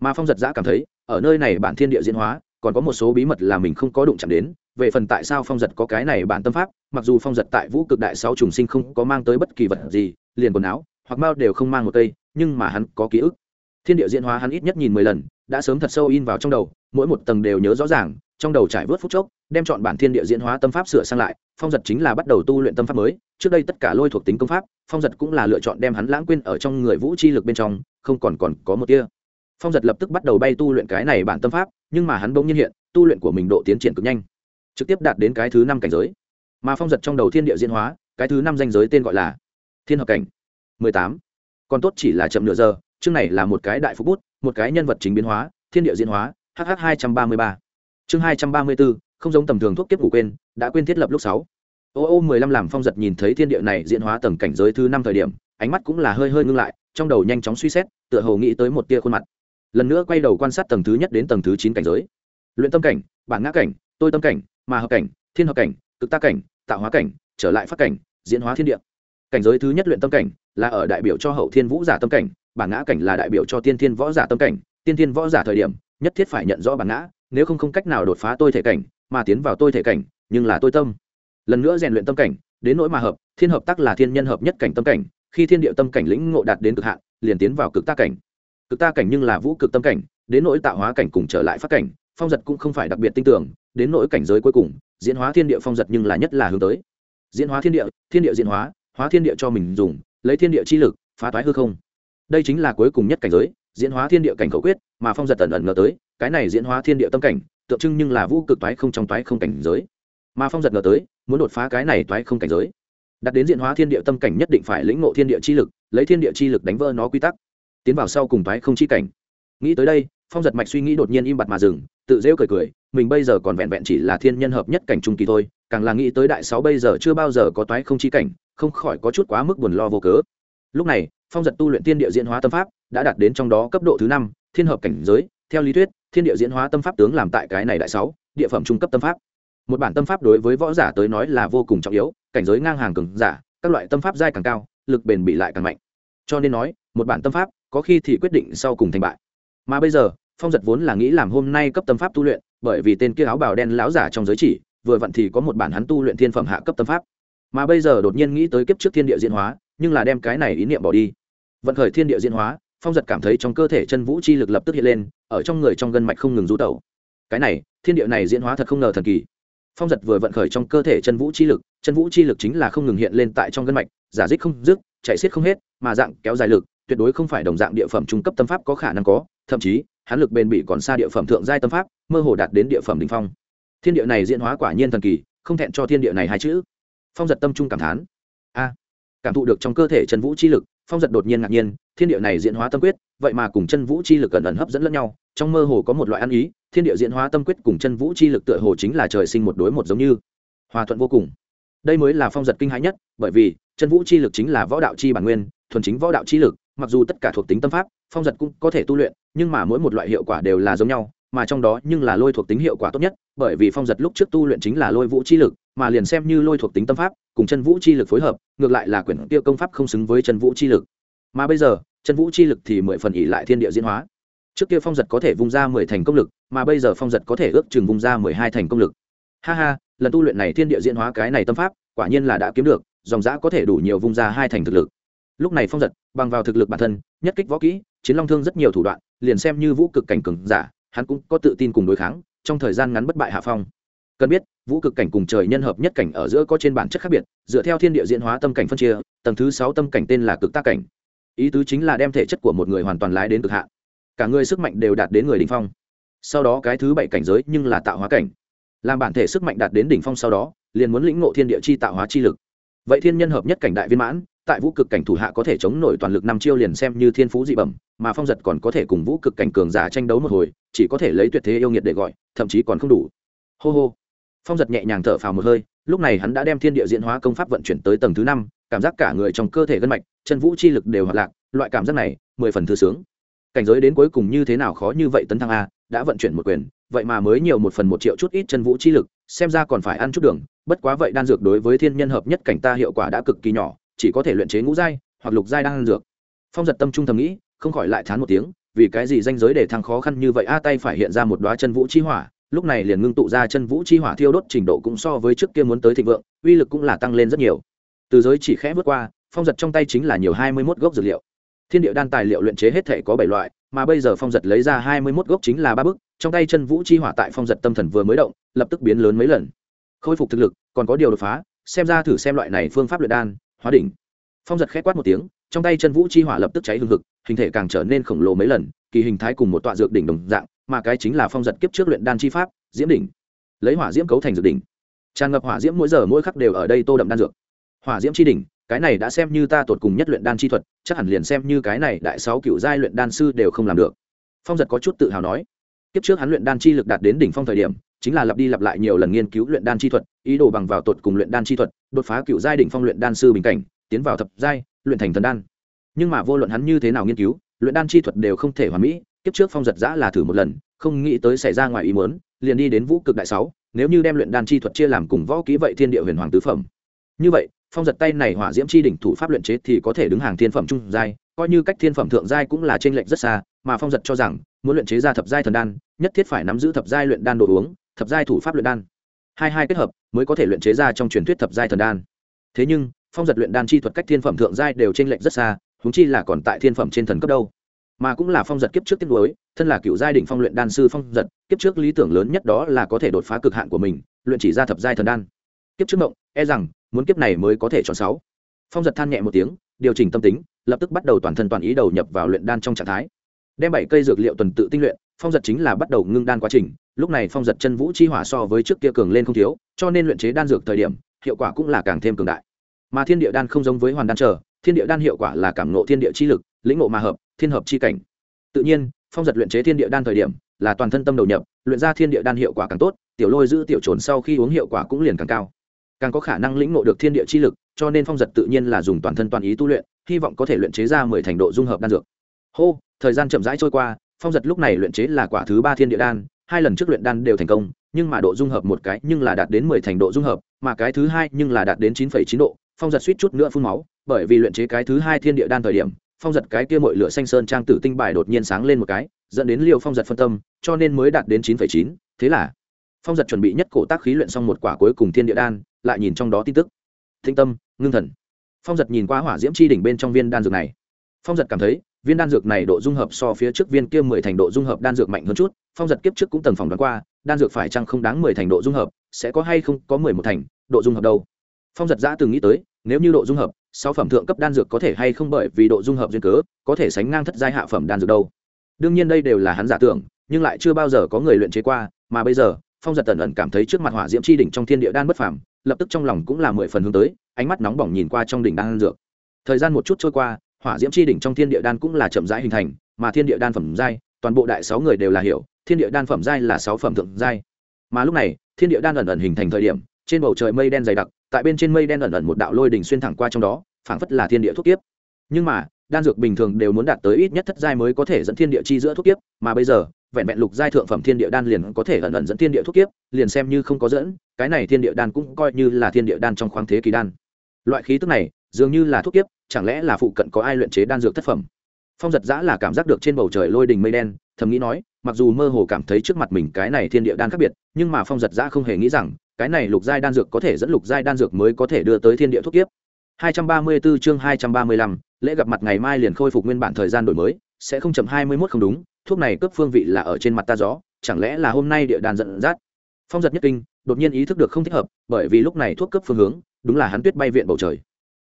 Mà phong giật giã cảm thấy, ở nơi này bản thiên địa diễn hóa, còn có một số bí mật là mình không có đụng chạm đến, về phần tại sao phong giật có cái này bản tâm pháp, mặc dù phong giật tại vũ cực đại sáu trùng sinh không có mang tới bất kỳ vật gì, liền quần áo hoặc mao đều không mang một cây, nhưng mà hắn có ký ức. Thiên địa diễn hóa hắn ít nhất nhìn mười lần, đã sớm thật sâu in vào trong đầu, mỗi một tầng đều nhớ rõ ràng, trong đầu trải vớt phút chốc, đem chọn bản thiên địa diễn hóa tâm pháp sửa sang lại, phong giật chính là bắt đầu tu luyện tâm pháp mới, trước đây tất cả lôi thuộc tính công pháp, phong giật cũng là lựa chọn đem hắn lãng quên ở trong người vũ chi lực bên trong, không còn còn có một tia. Phong giật lập tức bắt đầu bay tu luyện cái này bản tâm pháp, nhưng mà hắn bỗng nhiên hiện, tu luyện của mình độ tiến triển cực nhanh, trực tiếp đạt đến cái thứ năm cảnh giới. Mà phong giật trong đầu thiên địa diễn hóa, cái thứ năm danh giới tên gọi là thiên hợp cảnh mười tám. Còn tốt chỉ là chậm nửa giờ, chương này là một cái đại phú bút, một cái nhân vật chính biến hóa, thiên địa diễn hóa hh hai trăm ba mươi ba. Chương hai trăm ba mươi bốn không giống tầm thường thuốc kiếp ngủ quên, đã quên thiết lập lúc sáu. Ô ô, mười lăm làm phong giật nhìn thấy thiên địa này diễn hóa tầng cảnh giới thứ năm thời điểm, ánh mắt cũng là hơi hơi ngưng lại, trong đầu nhanh chóng suy xét, tựa hồ nghĩ tới một tia khuôn mặt. Lần nữa quay đầu quan sát tầng thứ nhất đến tầng thứ chín cảnh giới. Luyện tâm cảnh, bản ngã cảnh, tôi tâm cảnh, mà hợp cảnh, thiên hợp cảnh, cực ta cảnh, tạo hóa cảnh, trở lại phát cảnh, diễn hóa thiên địa. Cảnh giới thứ nhất luyện tâm cảnh là ở đại biểu cho hậu thiên vũ giả tâm cảnh, bản ngã cảnh là đại biểu cho tiên thiên võ giả tâm cảnh, tiên thiên võ giả thời điểm, nhất thiết phải nhận rõ bản ngã, nếu không không cách nào đột phá tôi thể cảnh, mà tiến vào tôi thể cảnh, nhưng là tôi tâm. Lần nữa rèn luyện tâm cảnh, đến nỗi mà hợp, thiên hợp tác là thiên nhân hợp nhất cảnh tâm cảnh, khi thiên địa tâm cảnh lĩnh ngộ đạt đến cực hạn, liền tiến vào cực ta cảnh. Cực ta cảnh nhưng là vũ cực tâm cảnh, đến nỗi tạo hóa cảnh cùng trở lại phát cảnh, phong giật cũng không phải đặc biệt tin tưởng đến nỗi cảnh giới cuối cùng, diễn hóa thiên địa phong giật nhưng là nhất là hướng tới. Diễn hóa thiên địa thiên địa diễn hóa hóa thiên địa cho mình dùng lấy thiên địa chi lực, phá toái hư không. Đây chính là cuối cùng nhất cảnh giới, diễn hóa thiên địa cảnh khẩu quyết, mà phong giật tần ẩn ngờ tới, cái này diễn hóa thiên địa tâm cảnh, tượng trưng nhưng là vũ cực toái không trong toái không cảnh giới. Mà phong giật ngờ tới, muốn đột phá cái này toái không cảnh giới. Đặt đến diễn hóa thiên địa tâm cảnh nhất định phải lĩnh ngộ thiên địa chi lực, lấy thiên địa chi lực đánh vỡ nó quy tắc. Tiến vào sau cùng toái không chi cảnh. Nghĩ tới đây, phong giật mạch suy nghĩ đột nhiên im bặt mà dừng, tự rêu cười cười, mình bây giờ còn vẹn vẹn chỉ là thiên nhân hợp nhất cảnh trung kỳ thôi, càng là nghĩ tới đại sáu bây giờ chưa bao giờ có toái không chi cảnh không khỏi có chút quá mức buồn lo vô cớ. Lúc này, phong giật tu luyện tiên địa diễn hóa tâm pháp đã đạt đến trong đó cấp độ thứ năm, thiên hợp cảnh giới. Theo lý thuyết, thiên địa diễn hóa tâm pháp tướng làm tại cái này đại sáu, địa phẩm trung cấp tâm pháp. Một bản tâm pháp đối với võ giả tới nói là vô cùng trọng yếu, cảnh giới ngang hàng cường giả, các loại tâm pháp giai càng cao, lực bền bị lại càng mạnh. Cho nên nói, một bản tâm pháp có khi thì quyết định sau cùng thành bại. Mà bây giờ, phong giật vốn là nghĩ làm hôm nay cấp tâm pháp tu luyện, bởi vì tên kia áo bào đen láo giả trong giới chỉ, vừa vặn thì có một bản hắn tu luyện thiên phẩm hạ cấp tâm pháp mà bây giờ đột nhiên nghĩ tới kiếp trước thiên địa diễn hóa, nhưng là đem cái này ý niệm bỏ đi. Vận khởi thiên địa diễn hóa, phong giật cảm thấy trong cơ thể chân vũ chi lực lập tức hiện lên, ở trong người trong gân mạch không ngừng rú tẩu. Cái này, thiên địa này diễn hóa thật không ngờ thần kỳ. Phong giật vừa vận khởi trong cơ thể chân vũ chi lực, chân vũ chi lực chính là không ngừng hiện lên tại trong gân mạch, giả dích không dứt, chạy xiết không hết, mà dạng kéo dài lực, tuyệt đối không phải đồng dạng địa phẩm trung cấp tâm pháp có khả năng có, thậm chí hán lực bền bỉ còn xa địa phẩm thượng giai tâm pháp, mơ hồ đạt đến địa phẩm đ ỉ n h phong. Thiên địa này diễn hóa quả nhiên thần kỳ, không thẹn cho thiên địa này hai chữ phong giật tâm trung cảm thán. A, cảm thụ được trong cơ thể chân vũ chi lực, phong giật đột nhiên ngạc nhiên, thiên địa này diễn hóa tâm quyết, vậy mà cùng chân vũ chi lực ẩn ẩn hấp dẫn lẫn nhau, trong mơ hồ có một loại ăn ý, thiên địa diễn hóa tâm quyết cùng chân vũ chi lực tựa hồ chính là trời sinh một đối một giống như. Hòa thuận vô cùng. Đây mới là phong giật kinh hãi nhất, bởi vì chân vũ chi lực chính là võ đạo chi bản nguyên, thuần chính võ đạo chi lực, mặc dù tất cả thuộc tính tâm pháp, phong giật cũng có thể tu luyện, nhưng mà mỗi một loại hiệu quả đều là giống nhau, mà trong đó nhưng là lôi thuộc tính hiệu quả tốt nhất, bởi vì phong giật lúc trước tu luyện chính là lôi vũ chi lực mà liền xem như lôi thuộc tính tâm pháp, cùng chân vũ chi lực phối hợp, ngược lại là quyển tiêu công pháp không xứng với chân vũ chi lực. Mà bây giờ, chân vũ chi lực thì mười phần ỉ lại thiên địa diễn hóa. Trước kia phong giật có thể vung ra mười thành công lực, mà bây giờ phong giật có thể ước chừng vung ra mười hai thành công lực. Ha ha, lần tu luyện này thiên địa diễn hóa cái này tâm pháp, quả nhiên là đã kiếm được, dòng giã có thể đủ nhiều vung ra hai thành thực lực. Lúc này phong giật, bằng vào thực lực bản thân, nhất kích võ kỹ, chiến long thương rất nhiều thủ đoạn, liền xem như vũ cực cảnh cường giả, hắn cũng có tự tin cùng đối kháng, trong thời gian ngắn bất bại hạ phong cần biết, vũ cực cảnh cùng trời nhân hợp nhất cảnh ở giữa có trên bản chất khác biệt, dựa theo thiên địa diễn hóa tâm cảnh phân chia, tầng thứ sáu tâm cảnh tên là cực tác cảnh. Ý tứ chính là đem thể chất của một người hoàn toàn lái đến cực hạn. Cả người sức mạnh đều đạt đến người đ ỉ n h phong. Sau đó cái thứ bảy cảnh giới nhưng là tạo hóa cảnh. Làm bản thể sức mạnh đạt đến đỉnh phong sau đó, liền muốn lĩnh ngộ thiên địa chi tạo hóa chi lực. Vậy thiên nhân hợp nhất cảnh đại viên mãn, tại vũ cực cảnh thủ hạ có thể chống nổi toàn lực năm chiêu liền xem như thiên phú dị bẩm, mà phong giật còn có thể cùng vũ cực cảnh cường giả tranh đấu một hồi, chỉ có thể lấy tuyệt thế yêu nghiệt để gọi, thậm chí còn không đủ. Hô hô phong giật nhẹ nhàng thở phào một hơi, lúc này hắn đã đem thiên địa diễn hóa công pháp vận chuyển tới tầng thứ năm, cảm giác cả người trong cơ thể gân mạch, chân vũ chi lực đều hoạt lạc, loại cảm giác này, mười phần thư sướng. Cảnh giới đến cuối cùng như thế nào khó như vậy tấn thăng a, đã vận chuyển một quyền, vậy mà mới nhiều một phần một triệu chút ít chân vũ chi lực, xem ra còn phải ăn chút đường, bất quá vậy đan dược đối với thiên nhân hợp nhất cảnh ta hiệu quả đã cực kỳ nhỏ, chỉ có thể luyện chế ngũ giai, hoặc lục giai đan dược. Phong giật tâm trung thầm nghĩ, không khỏi lại thán một tiếng, vì cái gì danh giới để thăng khó khăn như vậy, a, tay phải hiện ra một đoá chân vũ chi hỏa lúc này liền ngưng tụ ra chân vũ chi hỏa thiêu đốt trình độ cũng so với trước kia muốn tới thịnh vượng, uy lực cũng là tăng lên rất nhiều. Từ giới chỉ khẽ vượt qua, phong giật trong tay chính là nhiều hai mươi mốt gốc dược liệu. Thiên địa đan tài liệu luyện chế hết thể có bảy loại, mà bây giờ phong giật lấy ra hai mươi mốt gốc chính là ba bức, trong tay chân vũ chi hỏa tại phong giật tâm thần vừa mới động, lập tức biến lớn mấy lần. Khôi phục thực lực, còn có điều đột phá, xem ra thử xem loại này phương pháp luyện đan, hóa đỉnh. Phong giật khẽ quát một tiếng, trong tay chân vũ chi hỏa lập tức cháy hừng hực, hình thể càng trở nên khổng lồ mấy lần, kỳ hình thái cùng một tọa dược đỉnh đồng dạng mà cái chính là phong giật kiếp trước luyện đan chi pháp, diễm đỉnh. Lấy hỏa diễm cấu thành dược đỉnh. Tràn ngập hỏa diễm mỗi giờ mỗi khắc đều ở đây tô đậm đan dược. Hỏa diễm chi đỉnh, cái này đã xem như ta tột cùng nhất luyện đan chi thuật, chắc hẳn liền xem như cái này đại sáu cựu giai luyện đan sư đều không làm được. Phong giật có chút tự hào nói. Kiếp trước hắn luyện đan chi lực đạt đến đỉnh phong thời điểm, chính là lặp đi lặp lại nhiều lần nghiên cứu luyện đan chi thuật, ý đồ bằng vào tột cùng luyện đan chi thuật, đột phá cựu giai đỉnh phong luyện đan sư bình cảnh, tiến vào thập giai, luyện thành thần đan. Nhưng mà vô luận hắn như thế nào nghiên cứu, luyện đan chi thuật đều không thể hoàn mỹ kiếp trước phong giật giã là thử một lần, không nghĩ tới xảy ra ngoài ý muốn, liền đi đến vũ cực đại sáu, nếu như đem luyện đan chi thuật chia làm cùng võ kỹ vậy thiên địa huyền hoàng tứ phẩm. Như vậy, phong giật tay này hỏa diễm chi đỉnh thủ pháp luyện chế thì có thể đứng hàng thiên phẩm trung giai, coi như cách thiên phẩm thượng giai cũng là trên lệnh rất xa, mà phong giật cho rằng, muốn luyện chế ra thập giai thần đan, nhất thiết phải nắm giữ thập giai luyện đan đồ uống, thập giai thủ pháp luyện đan. Hai hai kết hợp, mới có thể luyện chế ra trong truyền thuyết thập giai thần đan. Thế nhưng, phong giật luyện đan chi thuật cách thiên phẩm thượng giai đều trên lệnh rất xa húng chi là còn tại thiên phẩm trên thần cấp đâu mà cũng là phong giật kiếp trước tiết đối thân là cựu giai đỉnh phong luyện đan sư phong giật, kiếp trước lý tưởng lớn nhất đó là có thể đột phá cực hạn của mình, luyện chỉ ra thập giai thần đan. Kiếp trước mộng e rằng, muốn kiếp này mới có thể chọn sáu. Phong giật than nhẹ một tiếng, điều chỉnh tâm tính, lập tức bắt đầu toàn thân toàn ý đầu nhập vào luyện đan trong trạng thái. Đem bảy cây dược liệu tuần tự tinh luyện, phong giật chính là bắt đầu ngưng đan quá trình, lúc này phong giật chân vũ chi hỏa so với trước kia cường lên không thiếu, cho nên luyện chế đan dược thời điểm, hiệu quả cũng là càng thêm cường đại. Mà thiên địa đan không giống với hoàn đan trở thiên địa đan hiệu quả là cảm nộ thiên địa chi lực lĩnh ngộ mà hợp, thiên hợp chi cảnh. Tự nhiên, phong giật luyện chế thiên địa đan thời điểm, là toàn thân tâm đầu nhập, luyện ra thiên địa đan hiệu quả càng tốt, tiểu lôi giữ tiểu trồn sau khi uống hiệu quả cũng liền càng cao. Càng có khả năng lĩnh ngộ được thiên địa chi lực, cho nên phong giật tự nhiên là dùng toàn thân toàn ý tu luyện, hy vọng có thể luyện chế ra mười thành độ dung hợp đan dược. Hô, thời gian chậm rãi trôi qua, phong giật lúc này luyện chế là quả thứ ba thiên địa đan, hai lần trước luyện đan đều thành công, nhưng mà độ dung hợp một cái nhưng là đạt đến mười thành độ dung hợp, mà cái thứ hai nhưng là đạt đến chín phẩy chín độ, phong giật suýt chút nữa phun máu, bởi vì luyện chế cái thứ hai thiên địa đan thời điểm phong giật cái kia mội lửa xanh sơn trang tử tinh bài đột nhiên sáng lên một cái, dẫn đến liều phong giật phân tâm, cho nên mới đạt đến chín phẩy chín, thế là, phong giật chuẩn bị nhất cổ tác khí luyện xong một quả cuối cùng thiên địa đan, lại nhìn trong đó tin tức. Thinh tâm, ngưng thần. Phong giật nhìn qua hỏa diễm chi đỉnh bên trong viên đan dược này. Phong giật cảm thấy, viên đan dược này độ dung hợp so phía trước viên kia mười thành độ dung hợp đan dược mạnh hơn chút, phong giật kiếp trước cũng tầng phòng đoán qua, đan dược phải chăng không đáng mười thành độ dung hợp, sẽ có hay không có mười một thành, độ dung hợp đâu. Phong giật giã từng nghĩ tới, nếu như độ dung hợp sáu phẩm thượng cấp đan dược có thể hay không bởi vì độ dung hợp duyên cớ, có thể sánh ngang thất giai hạ phẩm đan dược đâu. Đương nhiên đây đều là hắn giả tưởng, nhưng lại chưa bao giờ có người luyện chế qua, mà bây giờ, phong giật tần ẩn cảm thấy trước mặt hỏa diễm chi đỉnh trong thiên địa đan bất phàm, lập tức trong lòng cũng là mười phần hướng tới, ánh mắt nóng bỏng nhìn qua trong đỉnh đan dược. Thời gian một chút trôi qua, hỏa diễm chi đỉnh trong thiên địa đan cũng là chậm rãi hình thành, mà thiên địa đan phẩm giai, toàn bộ đại sáu người đều là hiểu, thiên địa đan phẩm giai là sáu phẩm thượng giai. Mà lúc này, thiên địa đan ẩn ẩn hình thành thời điểm trên bầu trời mây đen dày đặc, tại bên trên mây đen ẩn ẩn một đạo lôi đỉnh xuyên thẳng qua trong đó, phảng phất là thiên địa thuốc tiếp nhưng mà, đan dược bình thường đều muốn đạt tới ít nhất thất giai mới có thể dẫn thiên địa chi giữa thuốc tiếp mà bây giờ, vẹn vẹn lục giai thượng phẩm thiên địa đan liền có thể ẩn ẩn dẫn thiên địa thuốc tiếp liền xem như không có dẫn, cái này thiên địa đan cũng coi như là thiên địa đan trong khoáng thế kỳ đan. Loại khí tức này, dường như là thuốc tiếp chẳng lẽ là phụ cận có ai luyện chế đan dược thất phẩm? Phong giật giã là cảm giác được trên bầu trời lôi đình mây đen, thầm nghĩ nói mặc dù mơ hồ cảm thấy trước mặt mình cái này thiên địa đan khác biệt nhưng mà phong giật giã không hề nghĩ rằng cái này lục giai đan dược có thể dẫn lục giai đan dược mới có thể đưa tới thiên địa thuốc tiếp 234 chương 235, lễ gặp mặt ngày mai liền khôi phục nguyên bản thời gian đổi mới sẽ không chậm 21 không đúng thuốc này cấp phương vị là ở trên mặt ta gió chẳng lẽ là hôm nay địa đan giận dắt? Phong giật nhất kinh đột nhiên ý thức được không thích hợp bởi vì lúc này thuốc cấp phương hướng đúng là hắn tuyết bay viện bầu trời.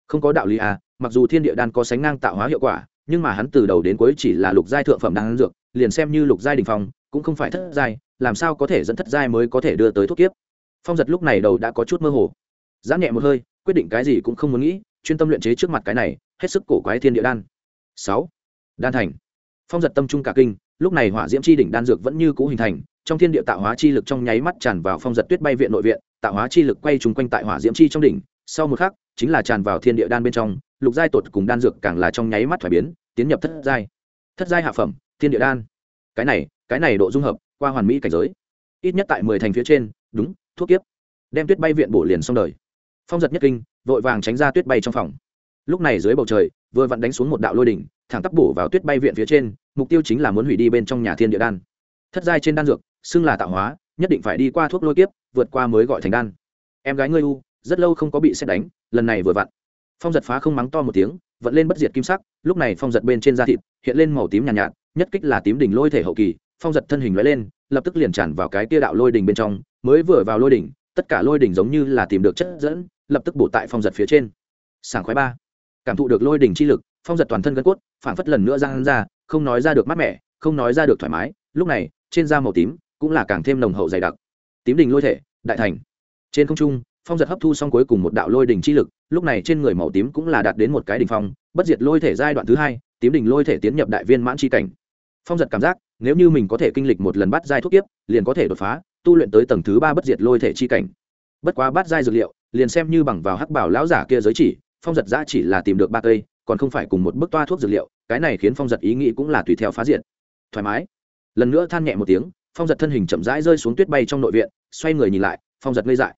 Không có đạo lý à mặc dù thiên địa đan có sánh ngang tạo hóa hiệu quả nhưng mà hắn từ đầu đến cuối chỉ là lục giai thượng phẩm đan dược, liền xem như lục giai đình phong, cũng không phải thất giai, làm sao có thể dẫn thất giai mới có thể đưa tới thuốc kiếp. Phong giật lúc này đầu đã có chút mơ hồ. Giáp nhẹ một hơi, quyết định cái gì cũng không muốn nghĩ, chuyên tâm luyện chế trước mặt cái này, hết sức cổ quái thiên địa đan. Sáu. Đan thành. Phong giật tâm trung cả kinh, lúc này hỏa diễm chi đỉnh đan dược vẫn như cũ hình thành, trong thiên địa tạo hóa chi lực trong nháy mắt tràn vào phong giật tuyết bay viện nội viện, tạo hóa chi lực quay trúng quanh tại hỏa diễm chi trong đỉnh, sau một khắc, chính là tràn vào thiên địa đan bên trong lục giai tột cùng đan dược càng là trong nháy mắt thoải biến, tiến nhập thất giai. Thất giai hạ phẩm, thiên địa đan. Cái này cái này độ dung hợp, qua hoàn mỹ cảnh giới. Ít nhất tại mười thành phía trên, đúng, thuốc kiếp. Đem tuyết bay viện bổ liền xong đời. Phong giật nhất kinh, vội vàng tránh ra tuyết bay trong phòng. Lúc này dưới bầu trời, vừa vặn đánh xuống một đạo lôi đỉnh, thẳng tắp bổ vào tuyết bay viện phía trên, mục tiêu chính là muốn hủy đi bên trong nhà thiên địa đan. Thất giai trên đan dược, xưng là tạo hóa, nhất định phải đi qua thuốc lôi kiếp, vượt qua mới gọi thành đan. Em gái ngươi u, rất lâu không có bị xét đánh, lần này vừa vặn phong giật phá không mắng to một tiếng vẫn lên bất diệt kim sắc lúc này phong giật bên trên da thịt hiện lên màu tím nhàn nhạt, nhạt nhất kích là tím đỉnh lôi thể hậu kỳ phong giật thân hình lóe lên lập tức liền tràn vào cái tia đạo lôi đỉnh bên trong mới vừa vào lôi đỉnh tất cả lôi đỉnh giống như là tìm được chất dẫn lập tức bổ tại phong giật phía trên. Sảng khoái ba. Cảm thụ được lôi đỉnh chi lực phong giật toàn thân gân cốt phản phất lần nữa ra hắn ra không nói ra được mát mẻ không nói ra được thoải mái lúc này trên da màu tím cũng là càng thêm nồng hậu dày đặc. Tím đỉnh lôi thể đại thành. Trên không trung phong giật hấp thu xong cuối cùng một đạo lôi đỉnh chi lực, lúc này trên người màu tím cũng là đạt đến một cái đỉnh phong, bất diệt lôi thể giai đoạn thứ hai, tím đỉnh lôi thể tiến nhập đại viên mãn chi cảnh. Phong giật cảm giác, nếu như mình có thể kinh lịch một lần bắt giai thuốc tiếp liền có thể đột phá, tu luyện tới tầng thứ ba bất diệt lôi thể chi cảnh. Bất quá bắt giai dược liệu, liền xem như bằng vào hắc bảo lão giả kia giới chỉ, phong giật giã chỉ là tìm được ba cây, còn không phải cùng một bức toa thuốc dược liệu, cái này khiến phong giật ý nghĩ cũng là tùy theo phá diện thoải mái. Lần nữa than nhẹ một tiếng, phong giật thân hình chậm rãi rơi xuống tuyết bay trong nội viện, xoay người nhìn lại, phong giật ngây dại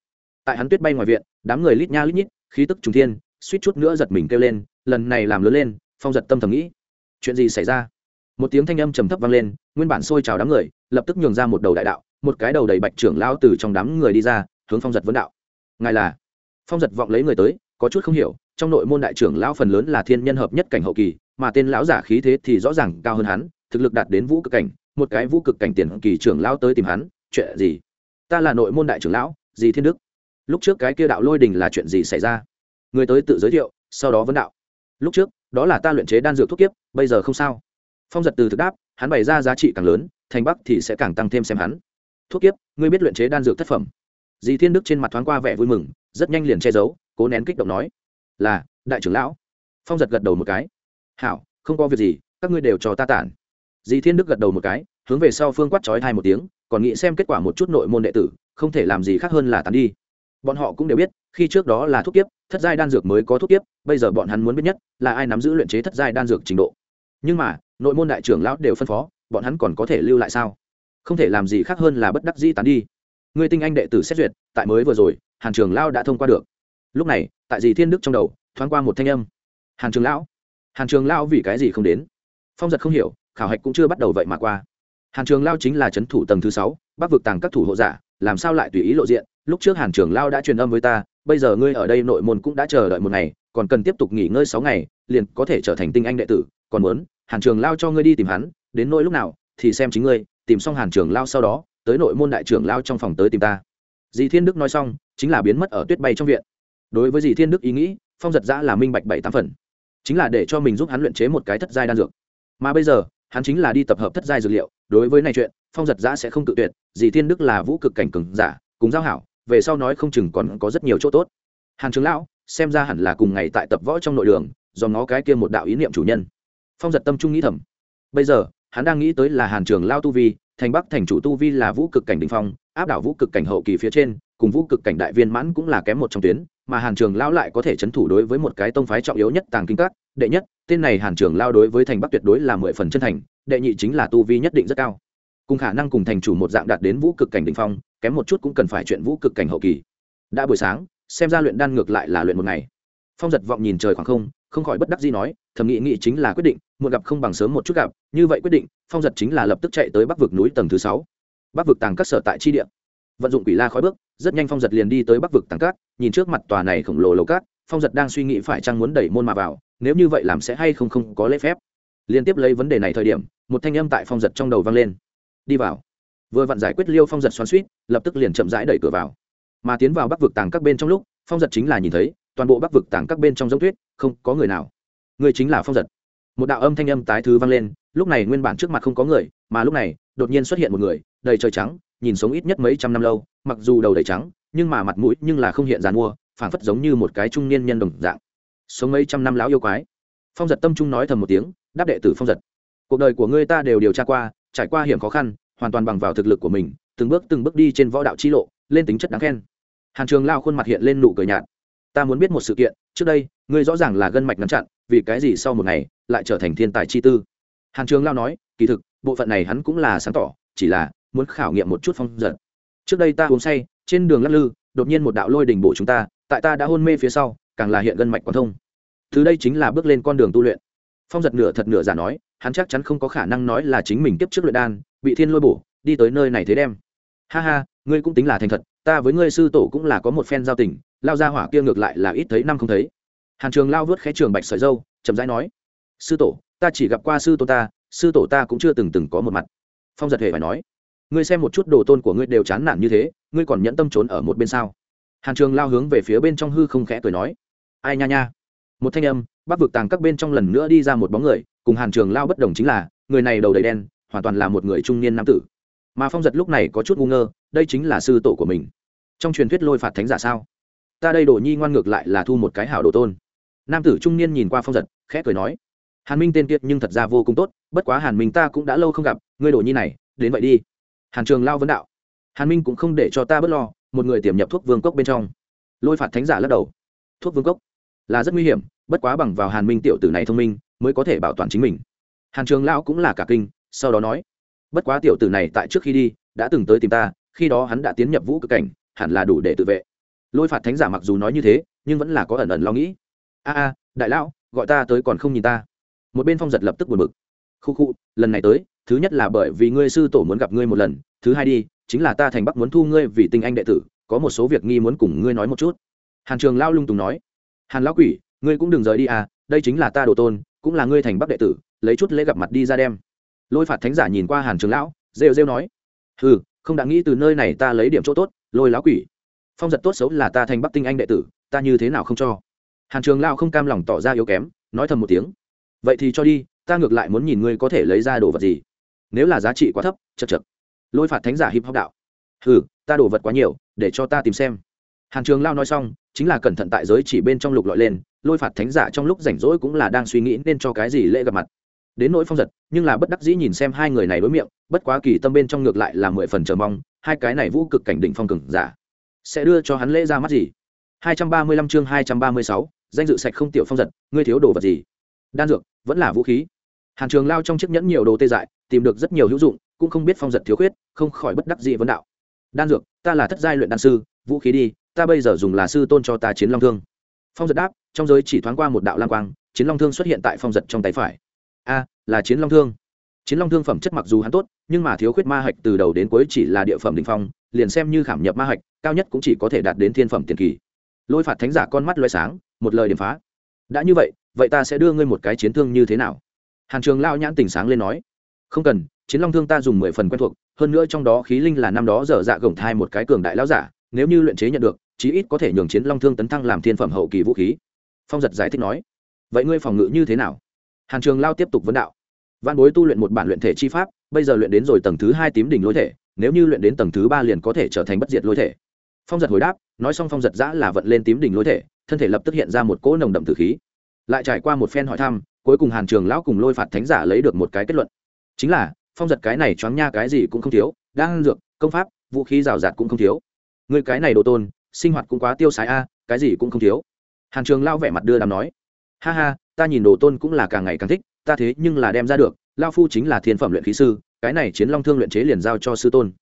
tại hắn tuyết bay ngoài viện, đám người lít nha lít nhít, khí tức trùng thiên, suýt chút nữa giật mình kêu lên, lần này làm lớn lên, phong giật tâm thầm nghĩ. Chuyện gì xảy ra? Một tiếng thanh âm trầm thấp vang lên, nguyên bản sôi trào đám người, lập tức nhường ra một đầu đại đạo, một cái đầu đầy bạch trưởng lão từ trong đám người đi ra, hướng phong giật vấn đạo. Ngài là? Phong giật vọng lấy người tới, có chút không hiểu, trong nội môn đại trưởng lão phần lớn là thiên nhân hợp nhất cảnh hậu kỳ, mà tên lão giả khí thế thì rõ ràng cao hơn hắn, thực lực đạt đến vũ cực cảnh, một cái vũ cực cảnh tiền kỳ trưởng lão tới tìm hắn, chuyện gì? Ta là nội môn đại trưởng lão gì thiên đức lúc trước cái kia đạo lôi đình là chuyện gì xảy ra? Người tới tự giới thiệu, sau đó vấn đạo. Lúc trước, đó là ta luyện chế đan dược thuốc kiếp, bây giờ không sao. Phong giật từ thực đáp, hắn bày ra giá trị càng lớn, thành bắc thì sẽ càng tăng thêm xem hắn. Thuốc kiếp, ngươi biết luyện chế đan dược thất phẩm. Dì thiên đức trên mặt thoáng qua vẻ vui mừng, rất nhanh liền che giấu, cố nén kích động nói, là, đại trưởng lão. Phong giật gật đầu một cái, hảo, không có việc gì, các ngươi đều cho ta tản. Dì thiên đức gật đầu một cái, hướng về sau phương quát trói thai một tiếng, còn nghĩ xem kết quả một chút nội môn đệ tử, không thể làm gì khác hơn là tán đi bọn họ cũng đều biết, khi trước đó là thuốc tiếp thất giai đan dược mới có thuốc tiếp bây giờ bọn hắn muốn biết nhất là ai nắm giữ luyện chế thất giai đan dược trình độ. Nhưng mà, nội môn đại trưởng lão đều phân phó, bọn hắn còn có thể lưu lại sao? Không thể làm gì khác hơn là bất đắc dĩ tán đi. Người tinh anh đệ tử xét duyệt, tại mới vừa rồi, hàn trường lão đã thông qua được. Lúc này, tại dì thiên đức trong đầu, thoáng qua một thanh âm. Hàn trường lão? Hàn trường lão vì cái gì không đến? Phong giật không hiểu, khảo hạch cũng chưa bắt đầu vậy mà qua. Hàn trường lao chính là c h ấ n thủ tầng thứ sáu, bắc vực tàng các thủ hộ giả, làm sao lại tùy ý lộ diện? Lúc trước hàn trường lao đã truyền âm với ta, bây giờ ngươi ở đây nội môn cũng đã chờ đợi một ngày, còn cần tiếp tục nghỉ ngơi sáu ngày, liền có thể trở thành tinh anh đệ tử. Còn muốn, hàn trường lao cho ngươi đi tìm hắn, đến nỗi lúc nào, thì xem chính ngươi, tìm xong hàn trường lao sau đó, tới nội môn đại trưởng lao trong phòng tới tìm ta. Dì thiên đức nói xong, chính là biến mất ở tuyết bay trong viện. Đối với dì thiên đức ý nghĩ, phong giật giã là minh bạch bảy tám phần. Chính là để cho mình giúp hắn luyện chế một cái thất giai đan dược. Mà bây giờ, hắn chính là đi tập hợp thất giai dược liệu. Đối với này chuyện, phong giật giã sẽ không tự tuyệt, dì thiên đức là vũ cực cảnh cừng giả, cùng giao hảo về sau nói không chừng còn có rất nhiều chỗ tốt. Hàn trường lão, xem ra hẳn là cùng ngày tại tập võ trong nội đường, do nó cái kia một đạo ý niệm chủ nhân. Phong giật tâm trung nghĩ thầm. Bây giờ, hắn đang nghĩ tới là hàn trường lao tu vi, thành bắc thành chủ tu vi là vũ cực cảnh đình phong, áp đảo vũ cực cảnh hậu kỳ phía trên, cùng vũ cực cảnh đại viên mãn cũng là kém một trong tuyến, mà hàn trường lao lại có thể c h ấ n thủ đối với một cái tông phái trọng yếu nhất tàng kinh các, đệ nhất, tên này hàn trường lao đối với thành bắc tuyệt đối là mười phần chân thành, đệ nhị chính là tu vi nhất định rất cao. Cùng khả năng cùng thành chủ một dạng đạt đến vũ cực cảnh đỉnh phong kém một chút cũng cần phải chuyện vũ cực cảnh hậu kỳ. Đã buổi sáng, xem ra luyện đan ngược lại là luyện một ngày. Phong giật vọng nhìn trời khoảng không không khỏi bất đắc gì nói, thầm nghĩ nghĩ chính là quyết định, muộn gặp không bằng sớm một chút gặp, như vậy quyết định, phong giật chính là lập tức chạy tới bắc vực núi tầng thứ sáu. Bắc vực tàng các sở tại chi địa. Vận dụng quỷ la khói bước, rất nhanh phong giật liền đi tới bắc vực tàng cát nhìn trước mặt tòa này khổng lồ lầu cát phong giật đang suy nghĩ phải chăng muốn đẩy môn mà vào, nếu như vậy làm sẽ hay không không có lễ phép. Liên tiếp lấy vấn đề này thời điểm, một thanh âm tại phong giật trong đầu vang lên. Đi vào vừa vặn giải quyết liêu phong giật xoắn suýt, lập tức liền chậm rãi đẩy cửa vào. Mà tiến vào bắc vực tàng các bên trong lúc, phong giật chính là nhìn thấy, toàn bộ bắc vực tàng các bên trong giống tuyết, không có người nào. Người chính là phong giật. Một đạo âm thanh âm tái thứ vang lên, lúc này nguyên bản trước mặt không có người, mà lúc này, đột nhiên xuất hiện một người, đầy trời trắng, nhìn sống ít nhất mấy trăm năm lâu, mặc dù đầu đầy trắng, nhưng mà mặt mũi nhưng là không hiện dàn mua, phảng phất giống như một cái trung niên nhân đồng dạng. Sống mấy trăm năm lão yêu quái. Phong giật tâm trung nói thầm một tiếng, đáp đệ tử phong giật. Cuộc đời của ngươi ta đều điều tra qua, trải qua hiểm khó khăn hoàn toàn bằng vào thực lực của mình, từng bước từng bước đi trên võ đạo chi lộ, lên tính chất đáng khen. Hàn trường lao khuôn mặt hiện lên nụ cười nhạt. Ta muốn biết một sự kiện, trước đây, ngươi rõ ràng là gân mạch ngắn chặn, vì cái gì sau một ngày, lại trở thành thiên tài chi tư? Hàn trường lao nói, kỳ thực, bộ phận này hắn cũng là sáng tỏ, chỉ là muốn khảo nghiệm một chút phong giật trước đây ta uống say, trên đường lắc lư, đột nhiên một đạo lôi đình bổ chúng ta, tại ta đã hôn mê phía sau, càng là hiện gân mạch quan thông. Thứ đây chính là bước lên con đường tu luyện. Phong giật nửa thật nửa giả nói hắn chắc chắn không có khả năng nói là chính mình tiếp trước luyện đan, bị thiên lôi bổ, đi tới nơi này thế đem. Ha ha, ngươi cũng tính là thành thật, ta với ngươi sư tổ cũng là có một phen giao tình, lao ra hỏa kia ngược lại là ít thấy năm không thấy. Hàn trường lao vớt khẽ trường bạch sợi dâu, chậm rãi nói, sư tổ, ta chỉ gặp qua sư tổ ta, sư tổ ta cũng chưa từng từng có một mặt. Phong giật hề phải nói, ngươi xem một chút đồ tôn của ngươi đều chán nản như thế, ngươi còn nhẫn tâm trốn ở một bên sao? Hàn trường lao hướng về phía bên trong hư không khẽ cười nói, ai nha nha. Một thanh âm, bắc vực tàng các bên trong lần nữa đi ra một bóng người cùng hàn trường lao bất đồng chính là, người này đầu đầy đen, hoàn toàn là một người trung niên nam tử. Mà phong giật lúc này có chút ngu ngơ, đây chính là sư tổ của mình. Trong truyền thuyết lôi phạt thánh giả sao? Ta đây đồ nhi ngoan ngược lại là thu một cái hảo đồ tôn. Nam tử trung niên nhìn qua phong giật, khẽ cười nói, hàn minh tên kiệt nhưng thật ra vô cùng tốt, bất quá hàn minh ta cũng đã lâu không gặp, ngươi đồ nhi này, đến vậy đi. Hàn trường lao vấn đạo, hàn minh cũng không để cho ta bớt lo, một người tiềm nhập thuốc vương cốc bên trong. Lôi phạt thánh giả lắc đầu, thuốc vương cốc là rất nguy hiểm, bất quá bằng vào hàn minh tiểu tử này thông minh mới có thể bảo toàn chính mình. Hàn trường lão cũng là cả kinh, sau đó nói, bất quá tiểu tử này tại trước khi đi, đã từng tới tìm ta, khi đó hắn đã tiến nhập vũ cực cảnh, hẳn là đủ để tự vệ. Lôi phạt thánh giả mặc dù nói như thế, nhưng vẫn là có ẩn ẩn lo nghĩ. A a, đại lão, gọi ta tới còn không nhìn ta. Một bên phong giật lập tức buồn bực. Khu khu, lần này tới, thứ nhất là bởi vì ngươi sư tổ muốn gặp ngươi một lần, thứ hai đi, chính là ta thành bắc muốn thu ngươi vì tinh anh đệ tử, có một số việc nghi muốn cùng ngươi nói một chút. Hàn trường lao lung tùng nói, hàn lão quỷ, ngươi cũng đừng rời đi à đây chính là ta đồ tôn cũng là ngươi thành bắc đệ tử, lấy chút lễ gặp mặt đi ra đem. Lôi phạt thánh giả nhìn qua hàn trường lão, rêu rêu nói ừ không đã nghĩ từ nơi này ta lấy điểm chỗ tốt, lôi lão quỷ. Phong giật tốt xấu là ta thành bắc tinh anh đệ tử, ta như thế nào không cho? Hàn trường lão không cam lòng tỏ ra yếu kém, nói thầm một tiếng, vậy thì cho đi, ta ngược lại muốn nhìn ngươi có thể lấy ra đồ vật gì. Nếu là giá trị quá thấp, chật chật. Lôi phạt thánh giả hip hop đạo ừ ta đồ vật quá nhiều, để cho ta tìm xem. Hàn trường lao nói xong, chính là cẩn thận tại giới chỉ bên trong lục lọi lên lôi phạt thánh giả trong lúc rảnh rỗi cũng là đang suy nghĩ nên cho cái gì lễ gặp mặt. Đến nỗi phong giật, nhưng là bất đắc dĩ nhìn xem hai người này đối miệng, bất quá kỳ tâm bên trong ngược lại là mười phần chờ mong, hai cái này vũ cực cảnh đỉnh phong cường giả sẽ đưa cho hắn lễ ra mắt gì? hai trăm ba mươi lăm chương hai trăm ba mươi sáu, danh dự sạch không tiểu phong giật, ngươi thiếu đồ vật gì? Đan dược, vẫn là vũ khí. Hàn trường lao trong chiếc nhẫn nhiều đồ tê dại, tìm được rất nhiều hữu dụng, cũng không biết phong giật thiếu khuyết, không khỏi bất đắc dĩ vấn đạo. Đan dược, ta là thất giai luyện đan sư, vũ khí đi, ta bây giờ dùng là sư tôn cho ta chiến long thương phong giật đáp, trong giới chỉ thoáng qua một đạo lang quang, chiến long thương xuất hiện tại phong giật trong tay phải. A, là chiến long thương. Chiến long thương phẩm chất mặc dù hắn tốt, nhưng mà thiếu khuyết ma hạch từ đầu đến cuối chỉ là địa phẩm đ ỉ n h phong, liền xem như khảm nhập ma hạch, cao nhất cũng chỉ có thể đạt đến thiên phẩm tiền kỳ. Lôi phạt thánh giả con mắt loay sáng, một lời điểm phá. Đã như vậy vậy ta sẽ đưa ngươi một cái chiến thương như thế nào? Hàn trường lao nhãn tỉnh sáng lên nói. Không cần, chiến long thương ta dùng mười phần quen thuộc, hơn nữa trong đó khí linh là năm đó dở dạ gồng thai một cái cường đại lao giả, nếu như luyện chế nhận được chí ít có thể nhường chiến long thương tấn thăng làm thiên phẩm hậu kỳ vũ khí. Phong giật giải thích nói, vậy ngươi phòng ngự như thế nào? Hàn trường lao tiếp tục vấn đạo văn bối tu luyện một bản luyện thể chi pháp, bây giờ luyện đến rồi tầng thứ hai tím đỉnh lôi thể, nếu như luyện đến tầng thứ ba liền có thể trở thành bất diệt lôi thể. Phong giật hồi đáp, nói xong phong giật giã là vận lên tím đỉnh lôi thể, thân thể lập tức hiện ra một cỗ nồng đậm tử khí. Lại trải qua một phen hỏi thăm, cuối cùng hàn trường lão cùng lôi phạt thánh giả lấy được một cái kết luận. Chính là, phong giật cái này choáng nha cái gì cũng không thiếu đang dược, công pháp, vũ khí rào rạt cũng không thiếu. Người cái này đồ tôn sinh hoạt cũng quá tiêu xài a, cái gì cũng không thiếu. Hàn trường lao vẻ mặt đưa đàm nói, ha ha, ta nhìn đồ tôn cũng là càng ngày càng thích, ta thế nhưng là đem ra được, lao phu chính là thiên phẩm luyện khí sư, cái này chiến long thương luyện chế liền giao cho sư tôn.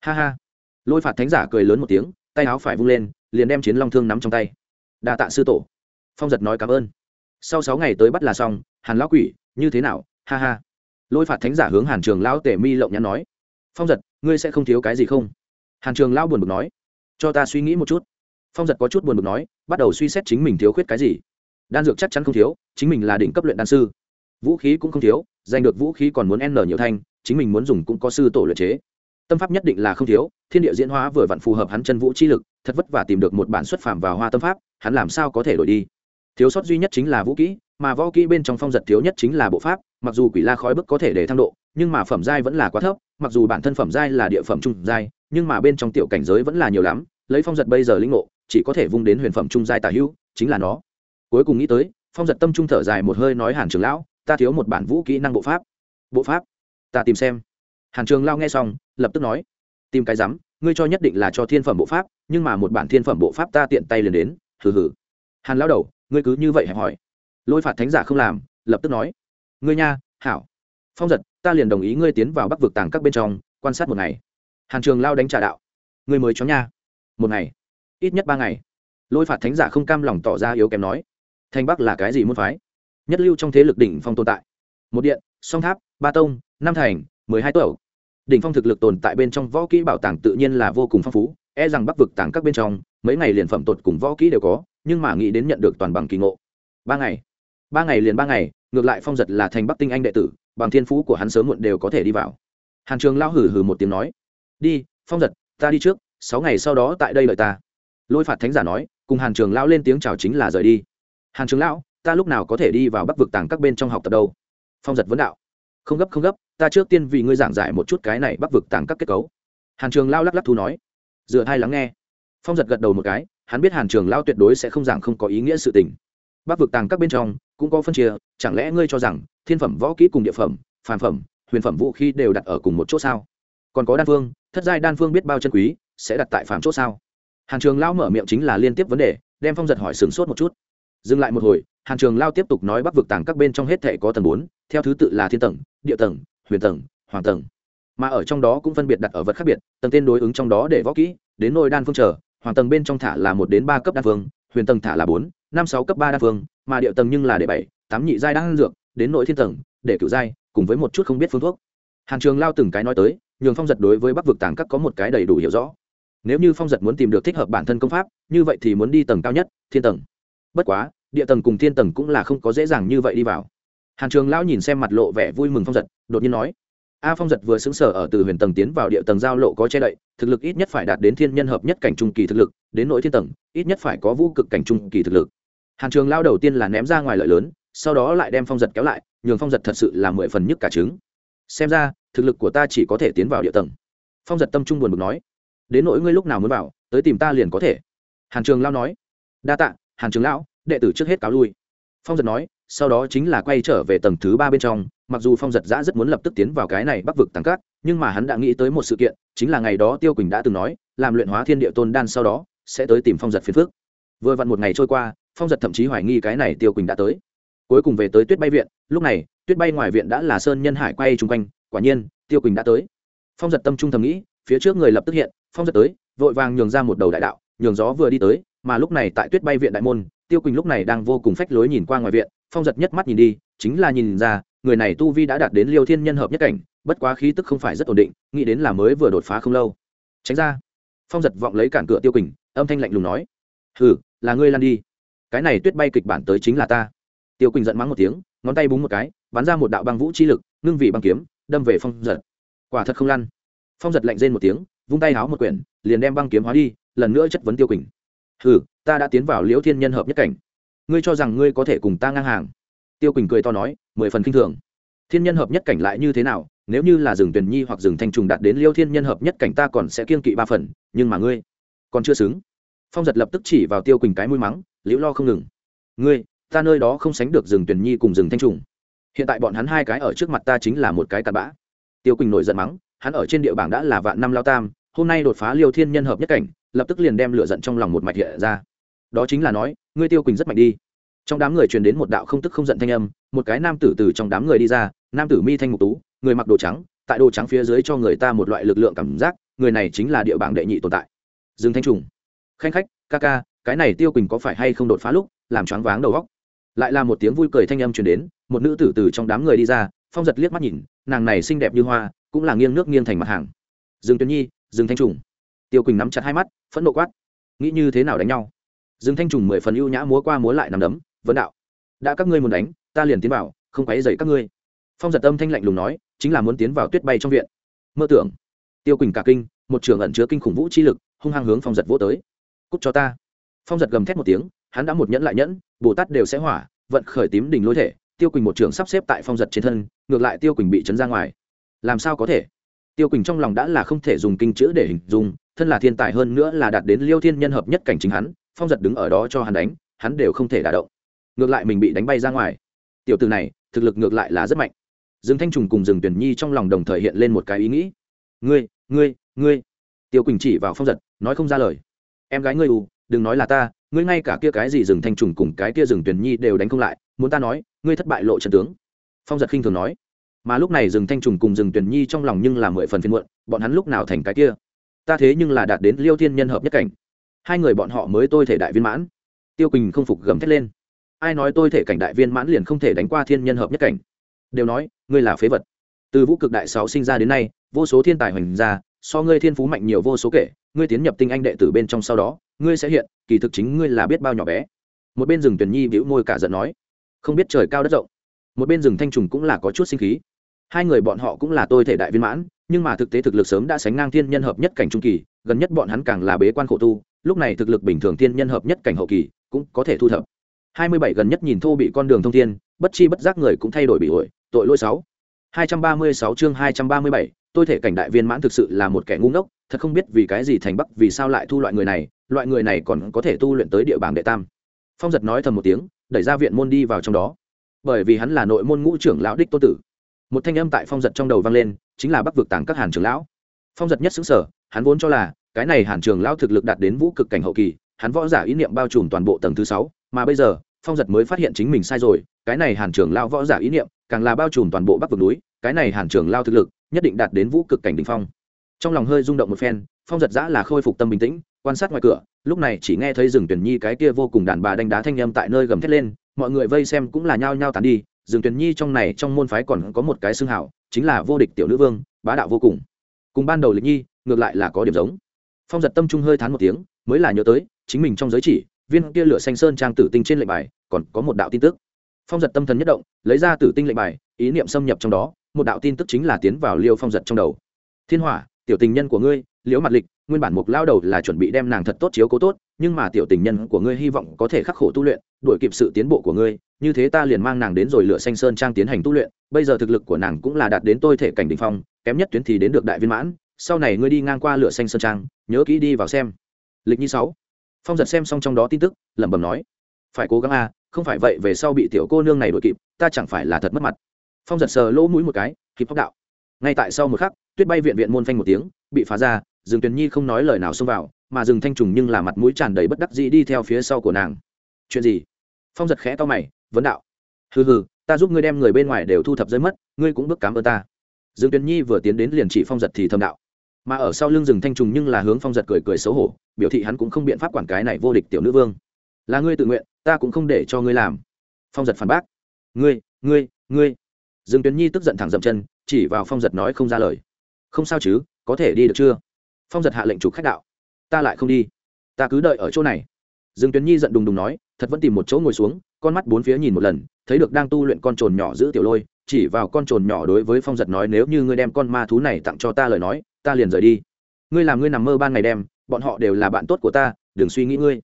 Ha ha. Lôi phạt thánh giả cười lớn một tiếng, tay áo phải vung lên, liền đem chiến long thương nắm trong tay. Đa tạ sư tổ. Phong giật nói cảm ơn. Sau sáu ngày tới bắt là xong, hàn lão quỷ, như thế nào? Ha ha. Lôi phạt thánh giả hướng hàn trường lão tể mi lộng nhắn nói, phong giật, ngươi sẽ không thiếu cái gì không? Hàn trường lão buồn bực nói cho ta suy nghĩ một chút. Phong giật có chút buồn bực nói, bắt đầu suy xét chính mình thiếu khuyết cái gì. Đan dược chắc chắn không thiếu, chính mình là đỉnh cấp luyện đan sư. Vũ khí cũng không thiếu, giành được vũ khí còn muốn n nhiều thanh, chính mình muốn dùng cũng có sư tổ luyện chế. Tâm pháp nhất định là không thiếu, thiên địa diễn hóa vừa vặn phù hợp hắn chân vũ chi lực, thật vất vả tìm được một bản xuất phạm vào hoa tâm pháp, hắn làm sao có thể đổi đi? Thiếu sót duy nhất chính là vũ kỹ, mà võ kỹ bên trong phong giật thiếu nhất chính là bộ pháp, mặc dù quỷ la khói bức có thể để thăng độ, nhưng mà phẩm giai vẫn là quá thấp, mặc dù bản thân phẩm giai là địa phẩm trung giai nhưng mà bên trong tiểu cảnh giới vẫn là nhiều lắm, lấy phong giật bây giờ lĩnh ngộ, chỉ có thể vung đến huyền phẩm trung giai tả hữu, chính là nó. Cuối cùng nghĩ tới, phong giật tâm trung thở dài một hơi nói hàn trường lão, ta thiếu một bản vũ kỹ năng bộ pháp. Bộ pháp? Ta tìm xem. Hàn trường lao nghe xong, lập tức nói, tìm cái rắm, ngươi cho nhất định là cho thiên phẩm bộ pháp, nhưng mà một bản thiên phẩm bộ pháp ta tiện tay liền đến, hừ hừ. Hàn lao đầu, ngươi cứ như vậy hẹp hỏi. Lôi phạt thánh giả không làm, lập tức nói, ngươi nha, hảo. Phong giật, ta liền đồng ý ngươi tiến vào bắc vực tàng các bên trong, quan sát một ngày hàn trường lao đánh trả đạo người mới chó nha. Một ngày, ít nhất ba ngày. Lôi phạt thánh giả không cam lòng tỏ ra yếu kém nói thanh bắc là cái gì muốn phái? Nhất lưu trong thế lực đỉnh phong tồn tại. Một điện, song tháp, ba tông, năm thành, mười hai tuổi đỉnh phong thực lực tồn tại bên trong võ kỹ bảo tàng tự nhiên là vô cùng phong phú e rằng bắc vực tàng các bên trong, mấy ngày liền phẩm tột cùng võ kỹ đều có, nhưng mà nghĩ đến nhận được toàn bằng kỳ ngộ. Ba ngày ba ngày liền ba ngày, ngược lại phong giật là thành bắc tinh anh đệ tử, bằng thiên phú của hắn sớm muộn đều có thể đi vào. Hàn trường lao hử hử một tiếng nói đi, phong giật, ta đi trước, sáu ngày sau đó tại đây đợi ta. Lôi phạt thánh giả nói, cùng hàn trường lão lên tiếng chào chính là rời đi. Hàn trường lão, ta lúc nào có thể đi vào bắc vực tàng các bên trong học tập đâu? Phong giật vấn đạo. Không gấp không gấp, ta trước tiên vì ngươi giảng giải một chút cái này bắc vực tàng các kết cấu. Hàn trường lao lắc lắc thu nói. Dựa hai lắng nghe. Phong giật gật đầu một cái, hắn biết hàn trường lao tuyệt đối sẽ không giảng không có ý nghĩa sự tình. Bắc vực tàng các bên trong, cũng có phân chia, chẳng lẽ ngươi cho rằng, thiên phẩm võ kỹ cùng địa phẩm, phàm phẩm, huyền phẩm vũ khí đều đặt ở cùng một chỗ sao? Còn có đan phương thất giai đan phương biết bao chân quý, sẽ đặt tại phàm chỗ sao? Hàn trường lao mở miệng chính là liên tiếp vấn đề, đem phong giật hỏi sửng sốt một chút. Dừng lại một hồi, hàn trường lao tiếp tục nói bắc vực tàng các bên trong hết thể có tầng bốn, theo thứ tự là thiên tầng, địa tầng, huyền tầng, hoàng tầng. Mà ở trong đó cũng phân biệt đặt ở vật khác biệt, tầng tên đối ứng trong đó để võ kỹ, đến nôi đan phương chờ, hoàng tầng bên trong thả là một đến ba cấp đan phương, huyền tầng thả là bốn, năm, sáu cấp ba đan phương, mà địa tầng nhưng là để bảy, tám nhị giai đan dược, đến nội thiên tầng, để cựu giai, cùng với một chút không biết phương thuốc. Hàn trường lao từng cái nói tới nhường phong giật đối với bắc vực tàng các có một cái đầy đủ hiểu rõ. Nếu như phong giật muốn tìm được thích hợp bản thân công pháp, như vậy thì muốn đi tầng cao nhất, thiên tầng. Bất quá, địa tầng cùng thiên tầng cũng là không có dễ dàng như vậy đi vào. Hàn trường lão nhìn xem mặt lộ vẻ vui mừng phong giật, đột nhiên nói, a, phong giật vừa xứng sở ở từ huyền tầng tiến vào địa tầng giao lộ có che đậy, thực lực ít nhất phải đạt đến thiên nhân hợp nhất cảnh trung kỳ thực lực, đến nội thiên tầng, ít nhất phải có vũ cực cảnh trung kỳ thực lực. Hàn trường lao đầu tiên là ném ra ngoài lợi lớn, sau đó lại đem phong giật kéo lại, nhường phong giật thật sự là mười phần nhất cả trứng xem ra, thực lực của ta chỉ có thể tiến vào địa tầng. Phong giật tâm trung buồn bực nói, đến nỗi ngươi lúc nào muốn vào, tới tìm ta liền có thể. Hàn trường lao nói, đa tạ, hàn trường lão, đệ tử trước hết cáo lui. Phong giật nói, sau đó chính là quay trở về tầng thứ ba bên trong, mặc dù phong giật giã rất muốn lập tức tiến vào cái này bắc vực tăng cát nhưng mà hắn đã nghĩ tới một sự kiện, chính là ngày đó tiêu quỳnh đã từng nói, làm luyện hóa thiên địa tôn đan sau đó, sẽ tới tìm phong giật phiền phước vừa vặn một ngày trôi qua, phong giật thậm chí hoài nghi cái này tiêu quỳnh đã tới cuối cùng về tới tuyết bay viện, lúc này, tuyết bay ngoài viện đã là sơn nhân hải quay chung quanh, quả nhiên, tiêu quỳnh đã tới. Phong giật tâm trung thầm nghĩ, phía trước người lập tức hiện, phong giật tới, vội vàng nhường ra một đầu đại đạo, nhường gió vừa đi tới, mà lúc này tại tuyết bay viện đại môn, tiêu quỳnh lúc này đang vô cùng phách lối nhìn qua ngoài viện, phong giật nhất mắt nhìn đi, chính là nhìn ra, người này tu vi đã đạt đến liêu thiên nhân hợp nhất cảnh, bất quá khí tức không phải rất ổn định, nghĩ đến là mới vừa đột phá không lâu. Tránh ra. Phong giật vọng lấy cản cửa tiêu quỳnh, âm thanh lạnh lùng nói, hừ, là ngươi lan đi. Cái này tuyết bay kịch bản tới chính là ta tiêu quỳnh giận mắng một tiếng, ngón tay búng một cái, bắn ra một đạo băng vũ chi lực, ngưng vị băng kiếm, đâm về phong giật. Quả thật không lăn. Phong giật lạnh rên một tiếng, vung tay háo một quyển, liền đem băng kiếm hóa đi, lần nữa chất vấn tiêu quỳnh. Hừ, ta đã tiến vào liễu thiên nhân hợp nhất cảnh. Ngươi cho rằng ngươi có thể cùng ta ngang hàng? Tiêu quỳnh cười to nói, mười phần k i n h thường. Thiên nhân hợp nhất cảnh lại như thế nào? Nếu như là rừng tuyển nhi hoặc rừng thanh trùng đạt đến liêu thiên nhân hợp nhất cảnh ta còn sẽ kiên kỵ ba phần, nhưng mà ngươi còn chưa xứng. Phong giật lập tức chỉ vào tiêu quỳnh cái mũi mắng, liễu lo không ngừng. Ngươi ta nơi đó không sánh được rừng tuyển nhi cùng rừng thanh trùng. Hiện tại bọn hắn hai cái ở trước mặt ta chính là một cái cặn bã. Tiêu quỳnh nổi giận mắng, hắn ở trên địa bảng đã là vạn năm lao tam, hôm nay đột phá liêu thiên nhân hợp nhất cảnh, lập tức liền đem lửa giận trong lòng một mạch hiện ra. Đó chính là nói, ngươi tiêu quỳnh rất mạnh đi. Trong đám người truyền đến một đạo không tức không giận thanh âm, một cái nam tử từ trong đám người đi ra, nam tử mi thanh mục tú, người mặc đồ trắng, tại đồ trắng phía dưới cho người ta một loại lực lượng cảm giác, người này chính là địa bảng đệ nhị tồn tại. Dương thanh trùng. Khanh khách, ca ca, cái này tiêu quỳnh có phải hay không đột phá lúc, làm choáng váng đầu góc lại là một tiếng vui cười thanh âm truyền đến, một nữ tử từ trong đám người đi ra, phong giật liếc mắt nhìn, nàng này xinh đẹp như hoa, cũng là nghiêng nước nghiêng thành mặt hàng. Dương tuyến nhi, dương thanh trùng. Tiêu quỳnh nắm chặt hai mắt, phẫn nộ quát. Nghĩ như thế nào đánh nhau? Dương thanh trùng mười phần ưu nhã múa qua múa lại nằm đấm, vấn đạo. Đã các ngươi muốn đánh, ta liền tiến vào, không quấy dậy các ngươi. Phong giật âm thanh lạnh lùng nói, chính là muốn tiến vào tuyết bay trong viện. Mơ tưởng. Tiêu quỳnh cả kinh, một trường ẩn chứa kinh khủng vũ chi lực, hung hăng hướng phong giật vỗ tới. Cúc cho ta. Phong giật gầm thét một tiếng, hắn đã một nhẫn lại nhẫn bồ tát đều sẽ hỏa, vận khởi tím đỉnh lôi thể, tiêu quỳnh một trường sắp xếp tại phong giật trên thân, ngược lại tiêu quỳnh bị chấn ra ngoài. Làm sao có thể? Tiêu quỳnh trong lòng đã là không thể dùng kinh chữ để hình dung, thân là thiên tài hơn nữa là đạt đến liêu thiên nhân hợp nhất cảnh chính hắn, phong giật đứng ở đó cho hắn đánh, hắn đều không thể đả động. Ngược lại mình bị đánh bay ra ngoài. Tiểu từ này, thực lực ngược lại là rất mạnh. Dương thanh trùng cùng Dương tuyển nhi trong lòng đồng thời hiện lên một cái ý nghĩ. Ngươi ngươi ngươi. Tiêu quỳnh chỉ vào phong giật, nói không ra lời. Em gái ngươi ù, đừng nói là ta ngươi ngay cả kia cái gì rừng thanh trùng cùng cái kia rừng tuyển nhi đều đánh không lại, muốn ta nói, ngươi thất bại lộ trận tướng. Phong giật khinh thường nói. Mà lúc này rừng thanh trùng cùng rừng tuyển nhi trong lòng nhưng là mười phần phiên muộn, bọn hắn lúc nào thành cái kia? Ta thế nhưng là đạt đến liêu thiên nhân hợp nhất cảnh. Hai người bọn họ mới tôi thể đại viên mãn. Tiêu quỳnh không phục gầm thét lên. Ai nói tôi thể cảnh đại viên mãn liền không thể đánh qua thiên nhân hợp nhất cảnh? Đều nói, ngươi là phế vật. Từ vũ cực đại sáu sinh ra đến nay, vô số thiên tài hoành ra, so ngươi thiên phú mạnh nhiều vô số kể ngươi tiến nhập tinh anh đệ tử bên trong sau đó, ngươi sẽ hiện, kỳ thực chính ngươi là biết bao nhỏ bé. Một bên rừng tuyển nhi bĩu môi cả giận nói, không biết trời cao đất rộng. Một bên rừng thanh trùng cũng là có chút sinh khí. Hai người bọn họ cũng là tôi thể đại viên mãn, nhưng mà thực tế thực lực sớm đã sánh ngang thiên nhân hợp nhất cảnh trung kỳ, gần nhất bọn hắn càng là bế quan khổ tu, lúc này thực lực bình thường thiên nhân hợp nhất cảnh hậu kỳ cũng có thể thu thập. Hai mươi bảy gần nhất nhìn thô bị con đường thông thiên, bất chi bất giác người cũng thay đổi bị ổi, tội lỗi sáu. Hai trăm ba mươi sáu chương hai trăm ba mươi bảy tôi thể cảnh đại viên mãn thực sự là một kẻ ngu ngốc, thật không biết vì cái gì thành bắc vì sao lại thu loại người này, loại người này còn có thể tu luyện tới địa bảng đệ tam. Phong giật nói thầm một tiếng, đẩy ra viện môn đi vào trong đó. Bởi vì hắn là nội môn ngũ trưởng lão đích tô tử. Một thanh âm tại phong giật trong đầu vang lên, chính là bắc vực tàng các hàn trưởng lão. Phong giật nhất xứng sở hắn vốn cho là, cái này hàn trường lão thực lực đạt đến vũ cực cảnh hậu kỳ, hắn võ giả ý niệm bao trùm toàn bộ tầng thứ sáu, mà bây giờ, phong giật mới phát hiện chính mình sai rồi, cái này hàn trường lao võ giả ý niệm, càng là bao trùm toàn bộ bắc vực núi, cái này hàn trường lao thực lực nhất định đạt đến vũ cực cảnh đ ỉ n h phong. Trong lòng hơi rung động một phen, phong giật giã là khôi phục tâm bình tĩnh, quan sát ngoài cửa, lúc này chỉ nghe thấy rừng tuyển nhi cái kia vô cùng đàn bà đánh đá thanh â m tại nơi gầm thét lên, mọi người vây xem cũng là nhao nhao tàn đi, rừng tuyển nhi trong này trong môn phái còn có một cái xương hảo, chính là vô địch tiểu nữ vương, bá đạo vô cùng. Cùng ban đầu lịch nhi, ngược lại là có điểm giống. Phong giật tâm trung hơi thán một tiếng, mới là nhớ tới, chính mình trong giới chỉ, viên kia lửa xanh sơn trang tử tinh trên lệnh bài, còn có một đạo tin tức. Phong giật tâm thần nhất động, lấy ra tử tinh lệnh bài, ý niệm xâm nhập trong đó một đạo tin tức chính là tiến vào liêu phong giật trong đầu. Thiên hỏa, tiểu tình nhân của ngươi, liễu mặt lịch, nguyên bản mục lao đầu là chuẩn bị đem nàng thật tốt chiếu cố tốt, nhưng mà tiểu tình nhân của ngươi hy vọng có thể khắc khổ tu luyện, đuổi kịp sự tiến bộ của ngươi, như thế ta liền mang nàng đến rồi lửa xanh sơn trang tiến hành tu luyện, bây giờ thực lực của nàng cũng là đạt đến tôi thể cảnh đ ỉ n h phong, kém nhất tuyến thì đến được đại viên mãn, sau này ngươi đi ngang qua lửa xanh sơn trang, nhớ kỹ đi vào xem. Lịch nhi sáu, phong giật xem xong trong đó tin tức, lẩm bẩm nói, phải cố gắng a không phải vậy về sau bị tiểu cô nương này đuổi kịp, ta chẳng phải là thật mất mặt phong giật sờ lỗ mũi một cái kịp hóc đạo. Ngay tại sau một khắc, tuyết bay viện viện môn phanh một tiếng, bị phá ra rừng tuyền nhi không nói lời nào xông vào, mà rừng thanh trùng nhưng là mặt mũi tràn đầy bất đắc dĩ đi theo phía sau của nàng. Chuyện gì? Phong giật khẽ to mày, vấn đạo. Hừ hừ, ta giúp ngươi đem người bên ngoài đều thu thập rơi mất, ngươi cũng bước cám ơn ta. Dương tuyền nhi vừa tiến đến liền chỉ phong giật thì thầm đạo. Mà ở sau lưng rừng thanh trùng nhưng là hướng phong giật cười cười xấu hổ, biểu thị hắn cũng không biện pháp quản cái này vô địch tiểu nữ vương. Là ngươi tự nguyện, ta cũng không để cho ngươi làm. Phong giật phản bác. Ngươi ngươi ngươi dương tuyến nhi tức giận thẳng dậm chân, chỉ vào phong giật nói không ra lời. Không sao chứ, có thể đi được chưa? Phong giật hạ lệnh chủ khách đạo. Ta lại không đi. Ta cứ đợi ở chỗ này. Dương tuyến nhi giận đùng đùng nói, thật vẫn tìm một chỗ ngồi xuống, con mắt bốn phía nhìn một lần, thấy được đang tu luyện con trồn nhỏ giữ tiểu lôi, chỉ vào con trồn nhỏ đối với phong giật nói nếu như ngươi đem con ma thú này tặng cho ta lời nói, ta liền rời đi. Ngươi làm ngươi nằm mơ ban ngày đem bọn họ đều là bạn tốt của ta, đừng suy nghĩ ngươi.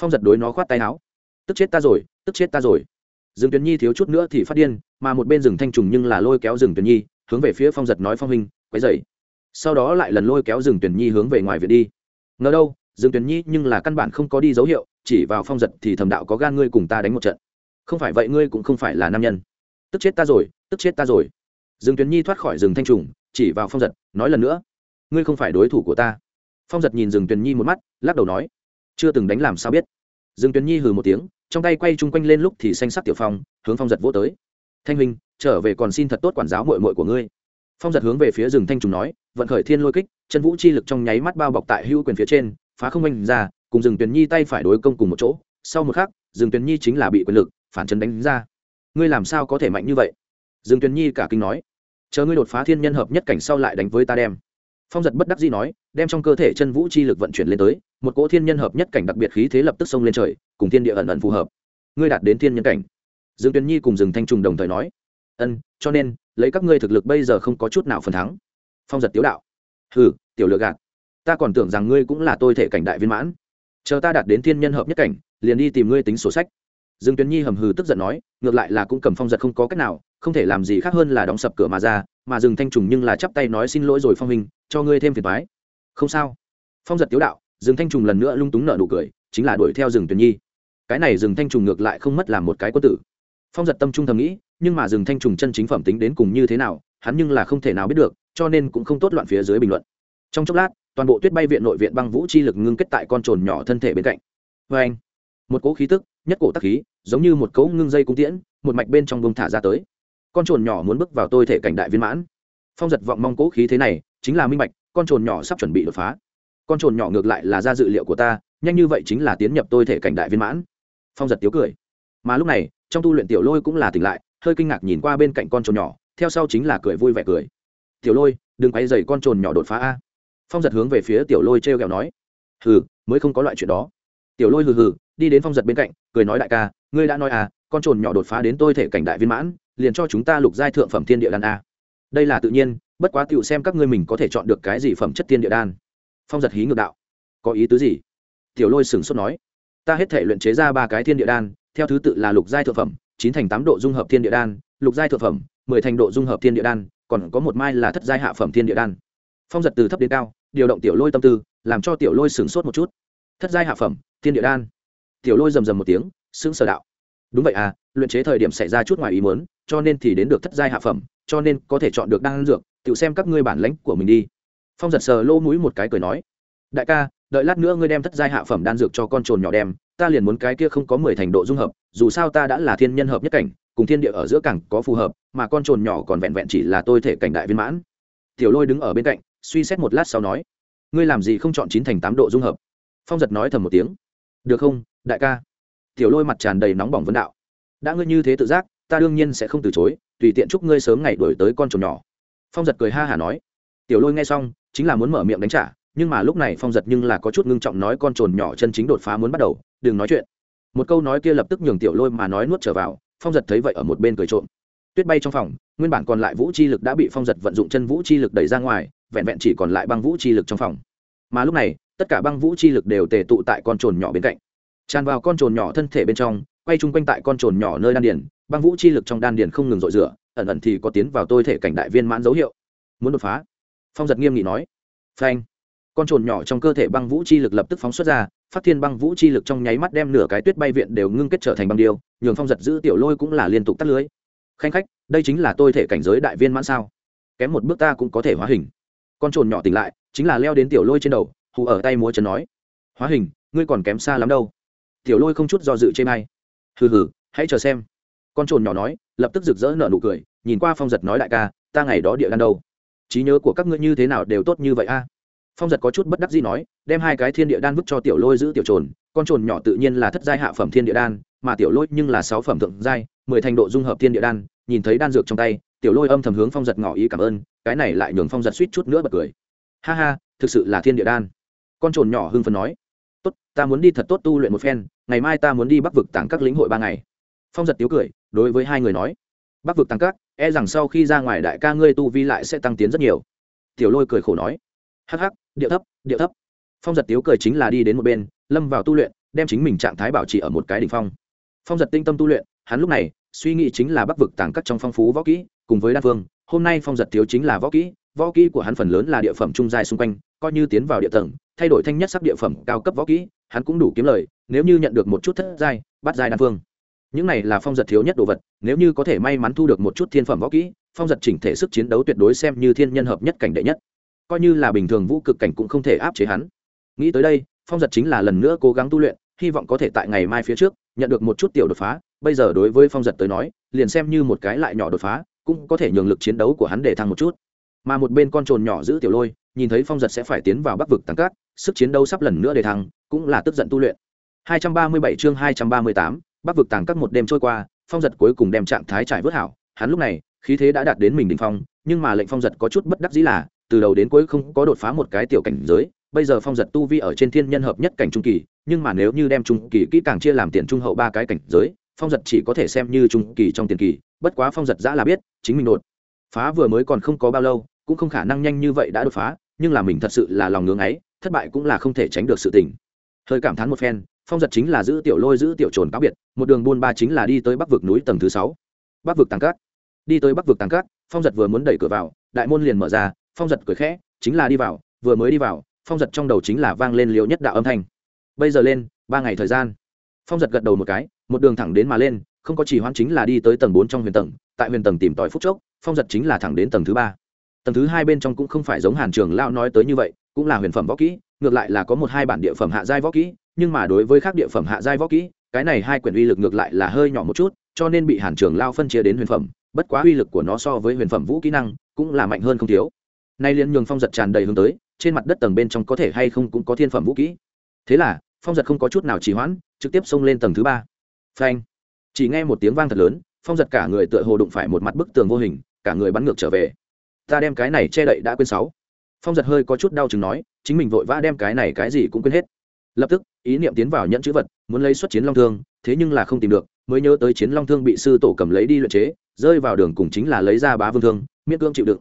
Phong giật đối nó khoát tay áo. Tức chết ta rồi, tức chết ta rồi rừng tuyền nhi thiếu chút nữa thì phát điên, mà một bên rừng thanh trùng nhưng là lôi kéo rừng tuyền nhi, hướng về phía phong giật nói phong hình quấy dậy sau đó lại lần lôi kéo rừng tuyền nhi hướng về ngoài viện đi. Ngờ đâu, rừng tuyền nhi nhưng là căn bản không có đi dấu hiệu, chỉ vào phong giật thì thầm đạo có gan ngươi cùng ta đánh một trận. Không phải vậy ngươi cũng không phải là nam nhân. Tức chết ta rồi, tức chết ta rồi. Rừng tuyền nhi thoát khỏi rừng thanh trùng, chỉ vào phong giật, nói lần nữa. Ngươi không phải đối thủ của ta. Phong giật nhìn rừng tuyền nhi một mắt, lắc đầu nói. Chưa từng đánh làm sao biết. Dương tuyến nhi hừ một tiếng trong tay quay chung quanh lên lúc thì xanh sắc tiểu phong, hướng phong giật vỗ tới. Thanh huynh, trở về còn xin thật tốt quản giáo mội mội của ngươi. Phong giật hướng về phía rừng thanh trùng nói, vận khởi thiên lôi kích, chân vũ chi lực trong nháy mắt bao bọc tại hữu quyền phía trên, phá không anh ra, cùng rừng tuyền nhi tay phải đối công cùng một chỗ. Sau một khắc, rừng tuyền nhi chính là bị quyền lực, phản chấn đánh ra. Ngươi làm sao có thể mạnh như vậy? Rừng tuyền nhi cả kinh nói, chờ ngươi đột phá thiên nhân hợp nhất cảnh sau lại đánh với ta đem phong giật bất đắc dĩ nói, đem trong cơ thể chân vũ chi lực vận chuyển lên tới, một cỗ thiên nhân hợp nhất cảnh đặc biệt khí thế lập tức xông lên trời, cùng thiên địa ẩn ẩn phù hợp. Ngươi đạt đến thiên nhân cảnh. Dương tuyền nhi cùng rừng thanh trùng đồng thời nói, ân, cho nên, lấy các ngươi thực lực bây giờ không có chút nào phần thắng. Phong giật tiếu đạo, hừ, tiểu lựa gạt, ta còn tưởng rằng ngươi cũng là tôi thể cảnh đại viên mãn. Chờ ta đạt đến thiên nhân hợp nhất cảnh, liền đi tìm ngươi tính sổ sách. Dương tuyền nhi hầm hừ tức giận nói, ngược lại là cũng cầm phong giật không có cách nào, không thể làm gì khác hơn là đóng sập cửa mà ra mà rừng thanh trùng nhưng là chắp tay nói xin lỗi rồi phong hình cho ngươi thêm phiền thoái không sao. Phong giật tiếu đạo, rừng thanh trùng lần nữa lung túng nợ nụ cười, chính là đuổi theo rừng tuyền nhi. Cái này rừng thanh trùng ngược lại không mất làm một cái quân tử. Phong giật tâm trung thầm nghĩ, nhưng mà rừng thanh trùng chân chính phẩm tính đến cùng như thế nào, hắn nhưng là không thể nào biết được, cho nên cũng không tốt loạn phía dưới bình luận. Trong chốc lát, toàn bộ tuyết bay viện nội viện băng vũ chi lực ngưng kết tại con trồn nhỏ thân thể bên cạnh. Vê anh, một cỗ khí tức, nhất cổ tắc khí, giống như một cỗ ngưng dây cung tiễn, một mạch bên trong bông thả ra tới con trồn nhỏ muốn bước vào tôi thể cảnh đại viên mãn. Phong giật vọng mong cố khí thế này, chính là minh bạch, con trồn nhỏ sắp chuẩn bị đột phá. Con trồn nhỏ ngược lại là ra dự liệu của ta, nhanh như vậy chính là tiến nhập tôi thể cảnh đại viên mãn. Phong giật tiếu cười. Mà lúc này, trong tu luyện tiểu lôi cũng là tỉnh lại, hơi kinh ngạc nhìn qua bên cạnh con trồn nhỏ, theo sau chính là cười vui vẻ cười. Tiểu lôi, đừng quay dày con trồn nhỏ đột phá a. Phong giật hướng về phía tiểu lôi t r e o kẹo nói. Hừ, mới không có loại chuyện đó. Tiểu lôi hừ hừ, đi đến phong giật bên cạnh, cười nói đại ca, ngươi đã nói à con trồn nhỏ đột phá đến tôi thể cảnh đại viên mãn liền cho chúng ta lục giai thượng phẩm thiên địa đan a. Đây là tự nhiên, bất quá tựu xem các ngươi mình có thể chọn được cái gì phẩm chất thiên địa đan. Phong giật hí ngược đạo. Có ý tứ gì? Tiểu lôi sửng sốt nói. Ta hết thể luyện chế ra ba cái thiên địa đan, theo thứ tự là lục giai thượng phẩm, chín thành tám độ dung hợp thiên địa đan, lục giai thượng phẩm, mười thành độ dung hợp thiên địa đan, còn có một mai là thất giai hạ phẩm thiên địa đan. Phong giật từ thấp đến cao, điều động tiểu lôi tâm tư, làm cho tiểu lôi sửng sốt một chút. Thất giai hạ phẩm, thiên địa đan. Tiểu lôi rầm rầm một tiếng, sững sờ đạo. Đúng vậy à luyện chế thời điểm xảy ra chút ngoài ý muốn cho nên thì đến được thất giai hạ phẩm, cho nên có thể chọn được đan dược, tự xem các ngươi bản lãnh của mình đi. Phong giật sờ lô mũi một cái cười nói, đại ca, đợi lát nữa ngươi đem thất giai hạ phẩm đan dược cho con trồn nhỏ đem, ta liền muốn cái kia không có mười thành độ dung hợp, dù sao ta đã là thiên nhân hợp nhất cảnh, cùng thiên địa ở giữa cảng có phù hợp, mà con trồn nhỏ còn vẹn vẹn chỉ là tôi thể cảnh đại viên mãn. Tiểu lôi đứng ở bên cạnh, suy xét một lát sau nói, ngươi làm gì không chọn chín thành tám độ dung hợp? Phong giật nói thầm một tiếng, được không, đại ca? Tiểu lôi mặt tràn đầy nóng bỏng vấn đạo, đã ngươi như thế tự giác ta đương nhiên sẽ không từ chối, tùy tiện chúc ngươi sớm ngày đổi tới con trồn nhỏ. Phong giật cười ha hả nói. Tiểu lôi nghe xong, chính là muốn mở miệng đánh trả, nhưng mà lúc này phong giật nhưng là có chút ngưng trọng nói con trồn nhỏ chân chính đột phá muốn bắt đầu, đừng nói chuyện. Một câu nói kia lập tức nhường tiểu lôi mà nói nuốt trở vào, phong giật thấy vậy ở một bên cười trộm. Tuyết bay trong phòng, nguyên bản còn lại vũ chi lực đã bị phong giật vận dụng chân vũ chi lực đẩy ra ngoài, vẹn vẹn chỉ còn lại băng vũ chi lực trong phòng. Mà lúc này, tất cả băng vũ chi lực đều tề tụ tại con trồn nhỏ bên cạnh. Tràn vào con trồn nhỏ thân thể bên trong, quay chung quanh tại con trồn nhỏ nơi đan điền băng vũ chi lực trong đan điền không ngừng dội rửa, ẩn ẩn thì có tiến vào tôi thể cảnh đại viên mãn dấu hiệu. Muốn đột phá? Phong giật nghiêm nghị nói. Phanh. Con trồn nhỏ trong cơ thể băng vũ chi lực lập tức phóng xuất ra, phát thiên băng vũ chi lực trong nháy mắt đem nửa cái tuyết bay viện đều ngưng kết trở thành băng điêu, nhường phong giật giữ tiểu lôi cũng là liên tục tắt lưới. Khanh khách, đây chính là tôi thể cảnh giới đại viên mãn sao? Kém một bước ta cũng có thể hóa hình. Con trồn nhỏ tỉnh lại, chính là leo đến tiểu lôi trên đầu, hù ở tay múa chân nói. Hóa hình, ngươi còn kém xa lắm đâu. Tiểu lôi không chút do dự chê may hừ hừ, hãy chờ xem con trồn nhỏ nói, lập tức rực rỡ nở nụ cười, nhìn qua phong giật nói đại ca, ta ngày đó địa đan đâu? Trí nhớ của các ngươi như thế nào đều tốt như vậy a. Phong giật có chút bất đắc gì nói, đem hai cái thiên địa đan vứt cho tiểu lôi giữ tiểu trồn con trồn nhỏ tự nhiên là thất giai hạ phẩm thiên địa đan, mà tiểu lôi nhưng là sáu phẩm thượng giai, mười thành độ dung hợp thiên địa đan, nhìn thấy đan dược trong tay, tiểu lôi âm thầm hướng phong giật ngỏ ý cảm ơn, cái này lại nhường phong giật suýt chút nữa bật cười. Ha ha, thực sự là thiên địa đan. Con trồn nhỏ hưng phấn nói, tốt, ta muốn đi thật tốt tu luyện một phen, ngày mai ta muốn đi bắc vực tảng các lĩnh hội ba ngày phong giật tiếu cười, đối với hai người nói bắc vực tăng các e rằng sau khi ra ngoài đại ca ngươi tu vi lại sẽ tăng tiến rất nhiều. Tiểu lôi cười khổ nói, hắc hắc, điệu thấp điệu thấp. Phong giật tiếu cười chính là đi đến một bên, lâm vào tu luyện, đem chính mình trạng thái bảo trì ở một cái đ ỉ n h phong. Phong giật tinh tâm tu luyện, hắn lúc này, suy nghĩ chính là bắc vực tàng cắt trong phong phú võ kỹ, cùng với đan phương hôm nay phong giật thiếu chính là võ kỹ võ kỹ của hắn phần lớn là địa phẩm trung dài xung quanh, coi như tiến vào địa tầng, thay đổi thanh nhất sắc địa phẩm cao cấp võ kỹ, hắn cũng đủ kiếm lời, nếu như nhận được một chút thất giai, bắt giai đan phương những này là phong giật thiếu nhất đồ vật nếu như có thể may mắn thu được một chút thiên phẩm võ kỹ phong giật chỉnh thể sức chiến đấu tuyệt đối xem như thiên nhân hợp nhất cảnh đệ nhất. Coi như là bình thường vũ cực cảnh cũng không thể áp chế hắn. Nghĩ tới đây phong giật chính là lần nữa cố gắng tu luyện hy vọng có thể tại ngày mai phía trước nhận được một chút tiểu đột phá. Bây giờ đối với phong giật tới nói liền xem như một cái lại nhỏ đột phá cũng có thể nhường lực chiến đấu của hắn để thăng một chút. Mà một bên con trồn nhỏ giữ tiểu lôi nhìn thấy phong giật sẽ phải tiến vào bắc vực tăng cát sức chiến đấu sắp lần nữa để thăng cũng là tức giận tu luyện. 237 chương 238, bắc vực tàng các một đêm trôi qua, phong giật cuối cùng đem trạng thái trải vớt hảo. Hắn lúc này, khí thế đã đạt đến mình đ ỉ n h phong, nhưng mà lệnh phong giật có chút bất đắc dĩ là, từ đầu đến cuối không có đột phá một cái tiểu cảnh giới. Bây giờ phong giật tu vi ở trên thiên nhân hợp nhất cảnh trung kỳ, nhưng mà nếu như đem trung kỳ kỹ càng chia làm tiền trung hậu ba cái cảnh giới, phong giật chỉ có thể xem như trung kỳ trong tiền kỳ. Bất quá phong giật giã là biết, chính mình đột phá vừa mới còn không có bao lâu, cũng không khả năng nhanh như vậy đã đột phá, nhưng là mình thật sự là lòng ngưỡng ấy, thất bại cũng là không thể tránh được sự tình. Hơi cảm thán một phen phong giật chính là giữ tiểu lôi giữ tiểu trồn cá biệt, một đường buôn ba chính là đi tới bắc vực núi tầng thứ sáu. Bắc vực tàng cát. Đi tới bắc vực tàng cát, phong giật vừa muốn đẩy cửa vào, đại môn liền mở ra, phong giật cười khẽ, chính là đi vào, vừa mới đi vào, phong giật trong đầu chính là vang lên liệu nhất đạo âm thanh. Bây giờ lên, ba ngày thời gian. Phong giật gật đầu một cái, một đường thẳng đến mà lên, không có chỉ hoãn chính là đi tới tầng bốn trong huyền tầng, tại huyền tầng tìm tòi phúc chốc, phong giật chính là thẳng đến tầng thứ ba. Tầng thứ hai bên trong cũng không phải giống hàn trường lao nói tới như vậy, cũng là huyền phẩm võ kỹ, ngược lại là có một hai bản địa phẩm hạ giai võ kỹ nhưng mà đối với các địa phẩm hạ giai võ kỹ, cái này hai quyển uy lực ngược lại là hơi nhỏ một chút, cho nên bị hàn trường lao phân chia đến huyền phẩm, bất quá uy lực của nó so với huyền phẩm vũ kỹ năng cũng là mạnh hơn không thiếu. Nay liên nhường phong giật tràn đầy hướng tới, trên mặt đất tầng bên trong có thể hay không cũng có thiên phẩm vũ kỹ. Thế là, phong giật không có chút nào trì hoãn, trực tiếp xông lên tầng thứ ba. Phanh! Chỉ nghe một tiếng vang thật lớn, phong giật cả người tựa hồ đụng phải một mặt bức tường vô hình, cả người bắn ngược trở về. Ta đem cái này che đậy đã quên sáu. Phong giật hơi có chút đau chừng nói, chính mình vội vã đem cái này cái gì cũng quên hết lập tức, ý niệm tiến vào nhẫn chữ vật, muốn lấy xuất chiến long thương, thế nhưng là không tìm được, mới nhớ tới chiến long thương bị sư tổ cầm lấy đi luyện chế, rơi vào đường cùng chính là lấy ra bá vương thương, miễn cưỡng chịu đựng.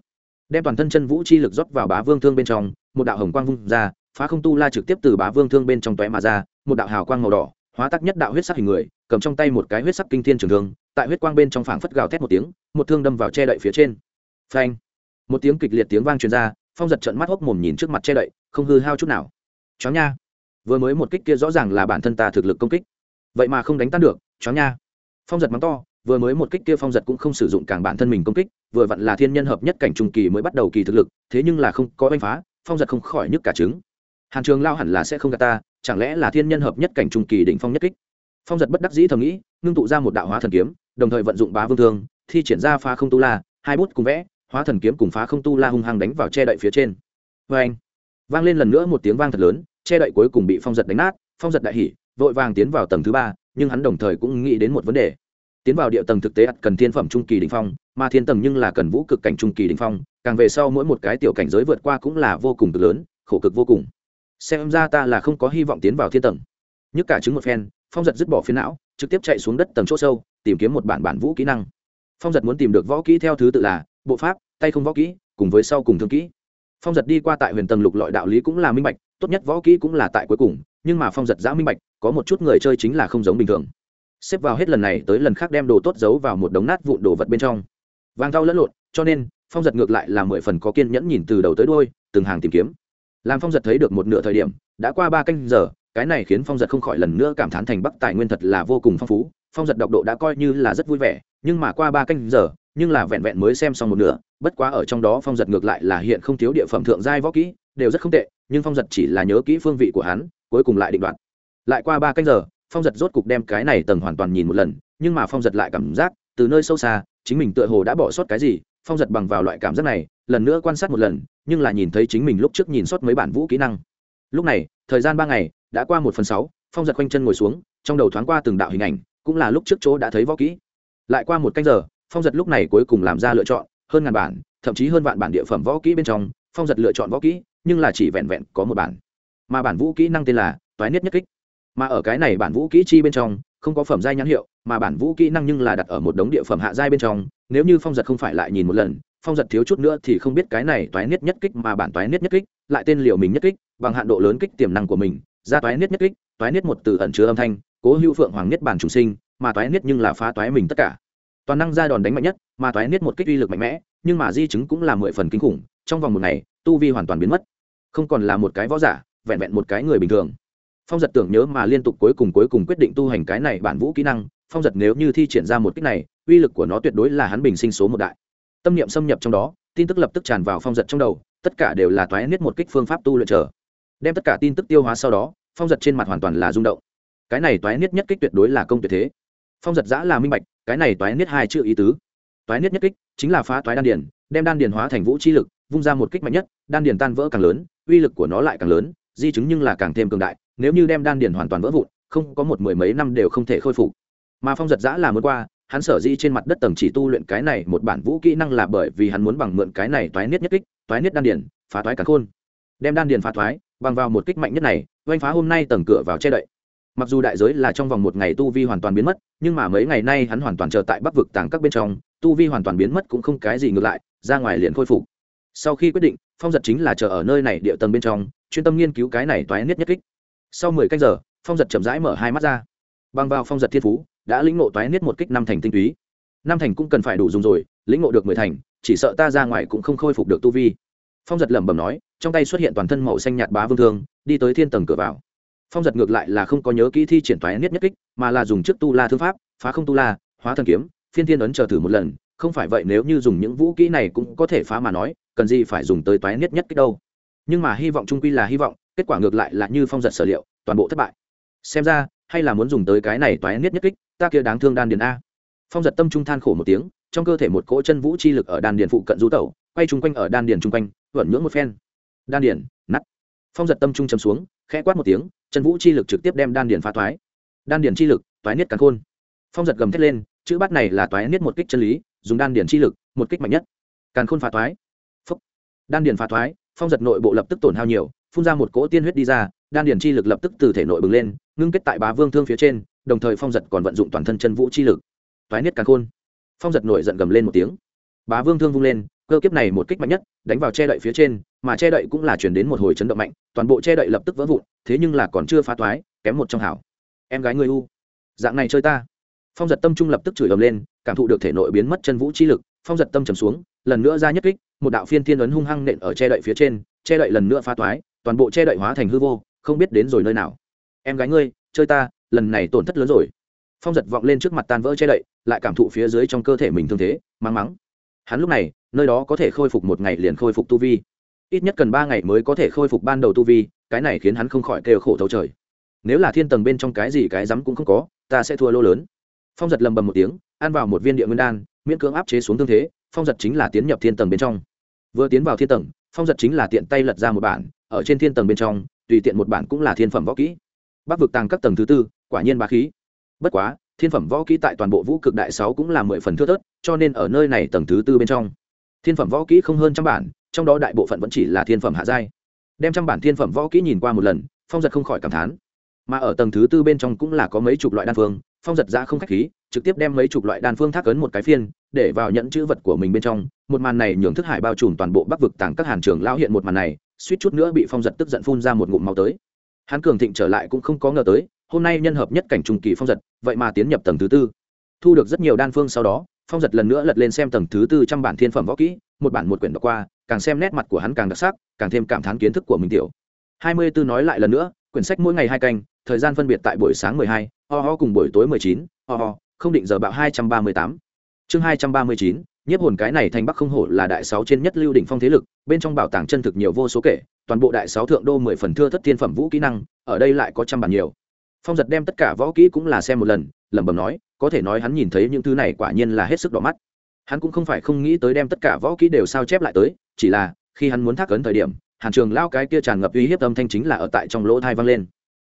Đem toàn thân chân vũ chi lực rót vào bá vương thương bên trong, một đạo hồng quang vung ra, phá không tu la trực tiếp từ bá vương thương bên trong tóe mà ra, một đạo hào quang màu đỏ, hóa tắc nhất đạo huyết sắc hình người, cầm trong tay một cái huyết sắc kinh thiên trường thương, tại huyết quang bên trong phảng phất gào thét một tiếng, một thương đâm vào che đậy phía trên. Phanh! Một tiếng kịch liệt tiếng vang truyền ra, phong giật trận mắt hốc mồm nhìn trước mặt che đậy, không hư hao chút nào. Chó nha! Vừa mới một kích kia rõ ràng là bản thân ta thực lực công kích. Vậy mà không đánh tan được chó nha. Phong giật mắng to, vừa mới một kích kia phong giật cũng không sử dụng càng bản thân mình công kích, vừa vặn là thiên nhân hợp nhất cảnh trung kỳ mới bắt đầu kỳ thực lực, thế nhưng là không có đánh phá, phong giật không khỏi nhức cả trứng. Hàn trường lao hẳn là sẽ không gạt ta, chẳng lẽ là thiên nhân hợp nhất cảnh trung kỳ đỉnh phong nhất kích? Phong giật bất đắc dĩ thầm nghĩ, ngưng tụ ra một đạo hóa thần kiếm, đồng thời vận dụng bá vương thương, thi triển ra phá không tu la, hai bút cùng vẽ, hóa thần kiếm cùng phá không tu la hung hăng đánh vào che đậy phía trên. Vê anh vang lên lần nữa một tiếng vang thật lớn che đậy cuối cùng bị phong giật đánh nát, phong giật đại hỉ, vội vàng tiến vào tầng thứ ba, nhưng hắn đồng thời cũng nghĩ đến một vấn đề. Tiến vào địa tầng thực tế cần thiên phẩm trung kỳ đ ỉ n h phong, mà thiên tầng nhưng là cần vũ cực cảnh trung kỳ đ ỉ n h phong, càng về sau mỗi một cái tiểu cảnh giới vượt qua cũng là vô cùng cực lớn, khổ cực vô cùng. Xem ra ta là không có hy vọng tiến vào thiên tầng. Nhức cả chứng một phen, phong giật dứt bỏ phiến não, trực tiếp chạy xuống đất tầng chỗ sâu, tìm kiếm một bản bản vũ kỹ năng. Phong giật muốn tìm được võ kỹ theo thứ tự là bộ pháp, tay không võ kỹ, cùng với sau cùng thương kỹ. Phong giật đi qua tại huyền tầng lục lọi đạo lý cũng là minh bạch tốt nhất võ kỹ cũng là tại cuối cùng, nhưng mà phong giật giã minh bạch, có một chút người chơi chính là không giống bình thường. Xếp vào hết lần này tới lần khác đem đồ tốt giấu vào một đống nát vụn đồ vật bên trong. Vàng rau lẫn lộn, cho nên, phong giật ngược lại là mười phần có kiên nhẫn nhìn từ đầu tới đôi từng hàng tìm kiếm. Làm phong giật thấy được một nửa thời điểm, đã qua ba canh giờ, cái này khiến phong giật không khỏi lần nữa cảm thán thành bắc tài nguyên thật là vô cùng phong phú, phong giật đọc độ đã coi như là rất vui vẻ, nhưng mà qua ba canh giờ, nhưng là vẹn vẹn mới xem xong một nửa, bất quá ở trong đó phong giật ngược lại là hiện không thiếu địa phẩm thượng giai võ kỹ đều rất không tệ, nhưng phong giật chỉ là nhớ kỹ phương vị của hắn, cuối cùng lại định đoạt. Lại qua ba canh giờ, phong giật rốt cục đem cái này tầng hoàn toàn nhìn một lần, nhưng mà phong giật lại cảm giác, từ nơi sâu xa, chính mình tựa hồ đã bỏ sót cái gì, phong giật bằng vào loại cảm giác này, lần nữa quan sát một lần, nhưng là nhìn thấy chính mình lúc trước nhìn sót mấy bản vũ kỹ năng. Lúc này, thời gian ba ngày, đã qua một phần sáu, phong giật quanh chân ngồi xuống, trong đầu thoáng qua từng đạo hình ảnh, cũng là lúc trước chỗ đã thấy võ kỹ. Lại qua một canh giờ, phong giật lúc này cuối cùng làm ra lựa chọn, hơn ngàn bản, thậm chí hơn vạn bản địa phẩm võ kỹ bên trong, phong giật lựa chọn võ kỹ nhưng là chỉ vẹn vẹn có một bản. Mà bản vũ kỹ năng tên là toái niết nhất kích. Mà ở cái này bản vũ kỹ chi bên trong, không có phẩm giai nhãn hiệu, mà bản vũ kỹ năng nhưng là đặt ở một đống địa phẩm hạ giai bên trong. Nếu như phong giật không phải lại nhìn một lần, phong giật thiếu chút nữa thì không biết cái này toái niết nhất kích mà bản toái niết nhất kích, lại tên liệu mình nhất kích, bằng hạn độ lớn kích tiềm năng của mình, ra toái niết nhất kích, toái niết một từ ẩn chứa âm thanh, cố hữu phượng hoàng niết bản chủ sinh, mà toái niết nhưng là phá toái mình tất cả. Toàn năng ra đòn đánh mạnh nhất, mà toái niết một kích uy lực mạnh mẽ, nhưng mà di chứng cũng là mười phần kinh khủng. Trong vòng một ngày tu vi hoàn toàn biến mất. Không còn là một cái võ giả, vẹn vẹn một cái người bình thường. Phong giật tưởng nhớ mà liên tục cuối cùng cuối cùng quyết định tu hành cái này bản vũ kỹ năng, phong giật nếu như thi triển ra một kích này, uy lực của nó tuyệt đối là hắn bình sinh số một đại. Tâm niệm xâm nhập trong đó, tin tức lập tức tràn vào phong giật trong đầu, tất cả đều là toái niết một kích phương pháp tu luyện trở. Đem tất cả tin tức tiêu hóa sau đó, phong giật trên mặt hoàn toàn là rung động. Cái này toái niết nhất kích tuyệt đối là công tuyệt thế. Phong giật giã là minh bạch, cái này toái niết hai chữ ý tứ. Toái niết nhất kích chính là phá toái đan điền, đem đan điền hóa thành vũ chi lực vung ra một kích mạnh nhất, đan điền tan vỡ càng lớn, uy lực của nó lại càng lớn, di chứng nhưng là càng thêm cường đại, nếu như đem đan điền hoàn toàn vỡ vụn, không có một mười mấy năm đều không thể khôi phục. Mà phong giật giã là muốn qua, hắn sở di trên mặt đất tầng chỉ tu luyện cái này một bản vũ kỹ năng là bởi vì hắn muốn bằng mượn cái này toái niết nhất kích, toái niết đan điền, phá toái cả khôn. Đem đan điền phá toái, bằng vào một kích mạnh nhất này, oanh phá hôm nay tầng cửa vào che đậy. Mặc dù đại giới là trong vòng một ngày tu vi hoàn toàn biến mất, nhưng mà mấy ngày nay hắn hoàn toàn chờ tại bắc vực tàng các bên trong, tu vi hoàn toàn biến mất cũng không cái gì ngược lại, ra ngoài liền khôi phục sau khi quyết định, phong giật chính là chờ ở nơi này địa tầng bên trong, chuyên tâm nghiên cứu cái này toái niết nhất kích. Sau mười canh giờ, phong giật chậm rãi mở hai mắt ra. Bằng vào phong giật thiên phú, đã lĩnh ngộ toái niết một kích năm thành tinh túy. Năm thành cũng cần phải đủ dùng rồi, lĩnh ngộ được mười thành, chỉ sợ ta ra ngoài cũng không khôi phục được tu vi. Phong giật lẩm bẩm nói, trong tay xuất hiện toàn thân màu xanh nhạt bá vương thương, đi tới thiên tầng cửa vào. Phong giật ngược lại là không có nhớ kỹ thi triển toái niết nhất kích, mà là dùng trước tu la thương pháp, phá không tu la, hóa thần kiếm, phiên thiên ấn chờ thử một lần không phải vậy nếu như dùng những vũ kỹ này cũng có thể phá mà nói, cần gì phải dùng tới toái niết nhất kích đâu. Nhưng mà hy vọng trung quy là hy vọng, kết quả ngược lại là như phong giật sở liệu, toàn bộ thất bại. Xem ra, hay là muốn dùng tới cái này toái niết nhất kích, ta kia đáng thương đan điền a. Phong giật tâm trung than khổ một tiếng, trong cơ thể một cỗ chân vũ chi lực ở đan điền phụ cận du tẩu, quay chung quanh ở đan điền chung quanh, vẩn nhưỡng một phen. Đan điền nắt phong giật tâm trung chấm xuống, khẽ quát một tiếng, chân vũ chi lực trực tiếp đem đan điền phá thoái đan điền chi lực, toái niết cắn khôn. Phong giật gầm thét lên, chữ bát này là toái niết một kích chân lý dùng đan điền chi lực, một kích mạnh nhất. Càn khôn phá thoái. Phúc. Đan điền phá thoái, phong giật nội bộ lập tức tổn hao nhiều, phun ra một cỗ tiên huyết đi ra, đan điền chi lực lập tức từ thể nội bừng lên, ngưng kết tại bá vương thương phía trên, đồng thời phong giật còn vận dụng toàn thân chân vũ chi lực. Toái niết càn khôn. Phong giật nổi giận gầm lên một tiếng. Bá vương thương vung lên, cơ kiếp này một kích mạnh nhất, đánh vào che đậy phía trên, mà che đậy cũng là chuyển đến một hồi chấn động mạnh, toàn bộ che đậy lập tức vỡ vụn, thế nhưng là còn chưa phá toái kém một trong hảo. Em gái người u. Dạng này chơi ta phong giật tâm trung lập tức chửi ầm lên, cảm thụ được thể nội biến mất chân vũ chi lực, phong giật tâm trầm xuống, lần nữa ra nhất kích, một đạo phiên thiên ấn hung hăng nện ở che đậy phía trên, che đậy lần nữa phá toái, toàn bộ che đậy hóa thành hư vô, không biết đến rồi nơi nào. Em gái ngươi, chơi ta, lần này tổn thất lớn rồi. Phong giật vọng lên trước mặt tan vỡ che đậy, lại cảm thụ phía dưới trong cơ thể mình thương thế, mắng mắng. Hắn lúc này, nơi đó có thể khôi phục một ngày liền khôi phục tu vi. Ít nhất cần ba ngày mới có thể khôi phục ban đầu tu vi, cái này khiến hắn không khỏi kêu khổ thấu trời. Nếu là thiên tầng bên trong cái gì cái rắm cũng không có, ta sẽ thua lô lớn phong giật lầm bầm một tiếng, ăn vào một viên địa nguyên đan, miễn cưỡng áp chế xuống thương thế, phong giật chính là tiến nhập thiên tầng bên trong. Vừa tiến vào thiên tầng, phong giật chính là tiện tay lật ra một bản, ở trên thiên tầng bên trong, tùy tiện một bản cũng là thiên phẩm võ kỹ. Bắc vực tàng các tầng thứ tư, quả nhiên bá khí. Bất quá, thiên phẩm võ kỹ tại toàn bộ vũ cực đại sáu cũng là mười phần thưa thớt, cho nên ở nơi này tầng thứ tư bên trong, thiên phẩm võ kỹ không hơn trăm bản, trong đó đại bộ phận vẫn chỉ là thiên phẩm hạ giai. Đem trăm bản thiên phẩm võ kỹ nhìn qua một lần, phong giật không khỏi cảm thán. Mà ở tầng thứ tư bên trong cũng là có mấy chục loại đan phương phong giật ra không khách khí, trực tiếp đem mấy chục loại đan phương thác ấn một cái phiên, để vào nhẫn chữ vật của mình bên trong. Một màn này nhường thức hải bao trùm toàn bộ bắc vực tàng các hàn trường lao hiện một màn này, suýt chút nữa bị phong giật tức giận phun ra một ngụm máu tới. Hắn cường thịnh trở lại cũng không có ngờ tới, hôm nay nhân hợp nhất cảnh trung kỳ phong giật, vậy mà tiến nhập tầng thứ tư. Thu được rất nhiều đan phương sau đó, phong giật lần nữa lật lên xem tầng thứ tư trăm bản thiên phẩm võ kỹ, một bản một quyển đọc qua, càng xem nét mặt của hắn càng đặc sắc, càng thêm cảm thán kiến thức của mình tiểu. Hai mươi tư nói lại lần nữa, quyển sách mỗi ngày hai canh thời gian phân biệt tại buổi sáng mười hai, ho ho cùng buổi tối mười chín, ho ho, không định giờ bạo hai trăm ba mươi tám. Chương hai trăm ba mươi chín, nhiếp hồn cái này thành bắc không hổ là đại sáu trên nhất lưu đỉnh phong thế lực, bên trong bảo tàng chân thực nhiều vô số kể, toàn bộ đại sáu thượng đô mười phần thưa thất tiên phẩm vũ kỹ năng, ở đây lại có trăm bản nhiều. Phong giật đem tất cả võ kỹ cũng là xem một lần, lẩm bẩm nói, có thể nói hắn nhìn thấy những thứ này quả nhiên là hết sức đỏ mắt. Hắn cũng không phải không nghĩ tới đem tất cả võ kỹ đều sao chép lại tới, chỉ là, khi hắn muốn thác ấn thời điểm, hàn trường lao cái kia tràn ngập uy hiếp âm thanh chính là ở tại trong lỗ thai vang lên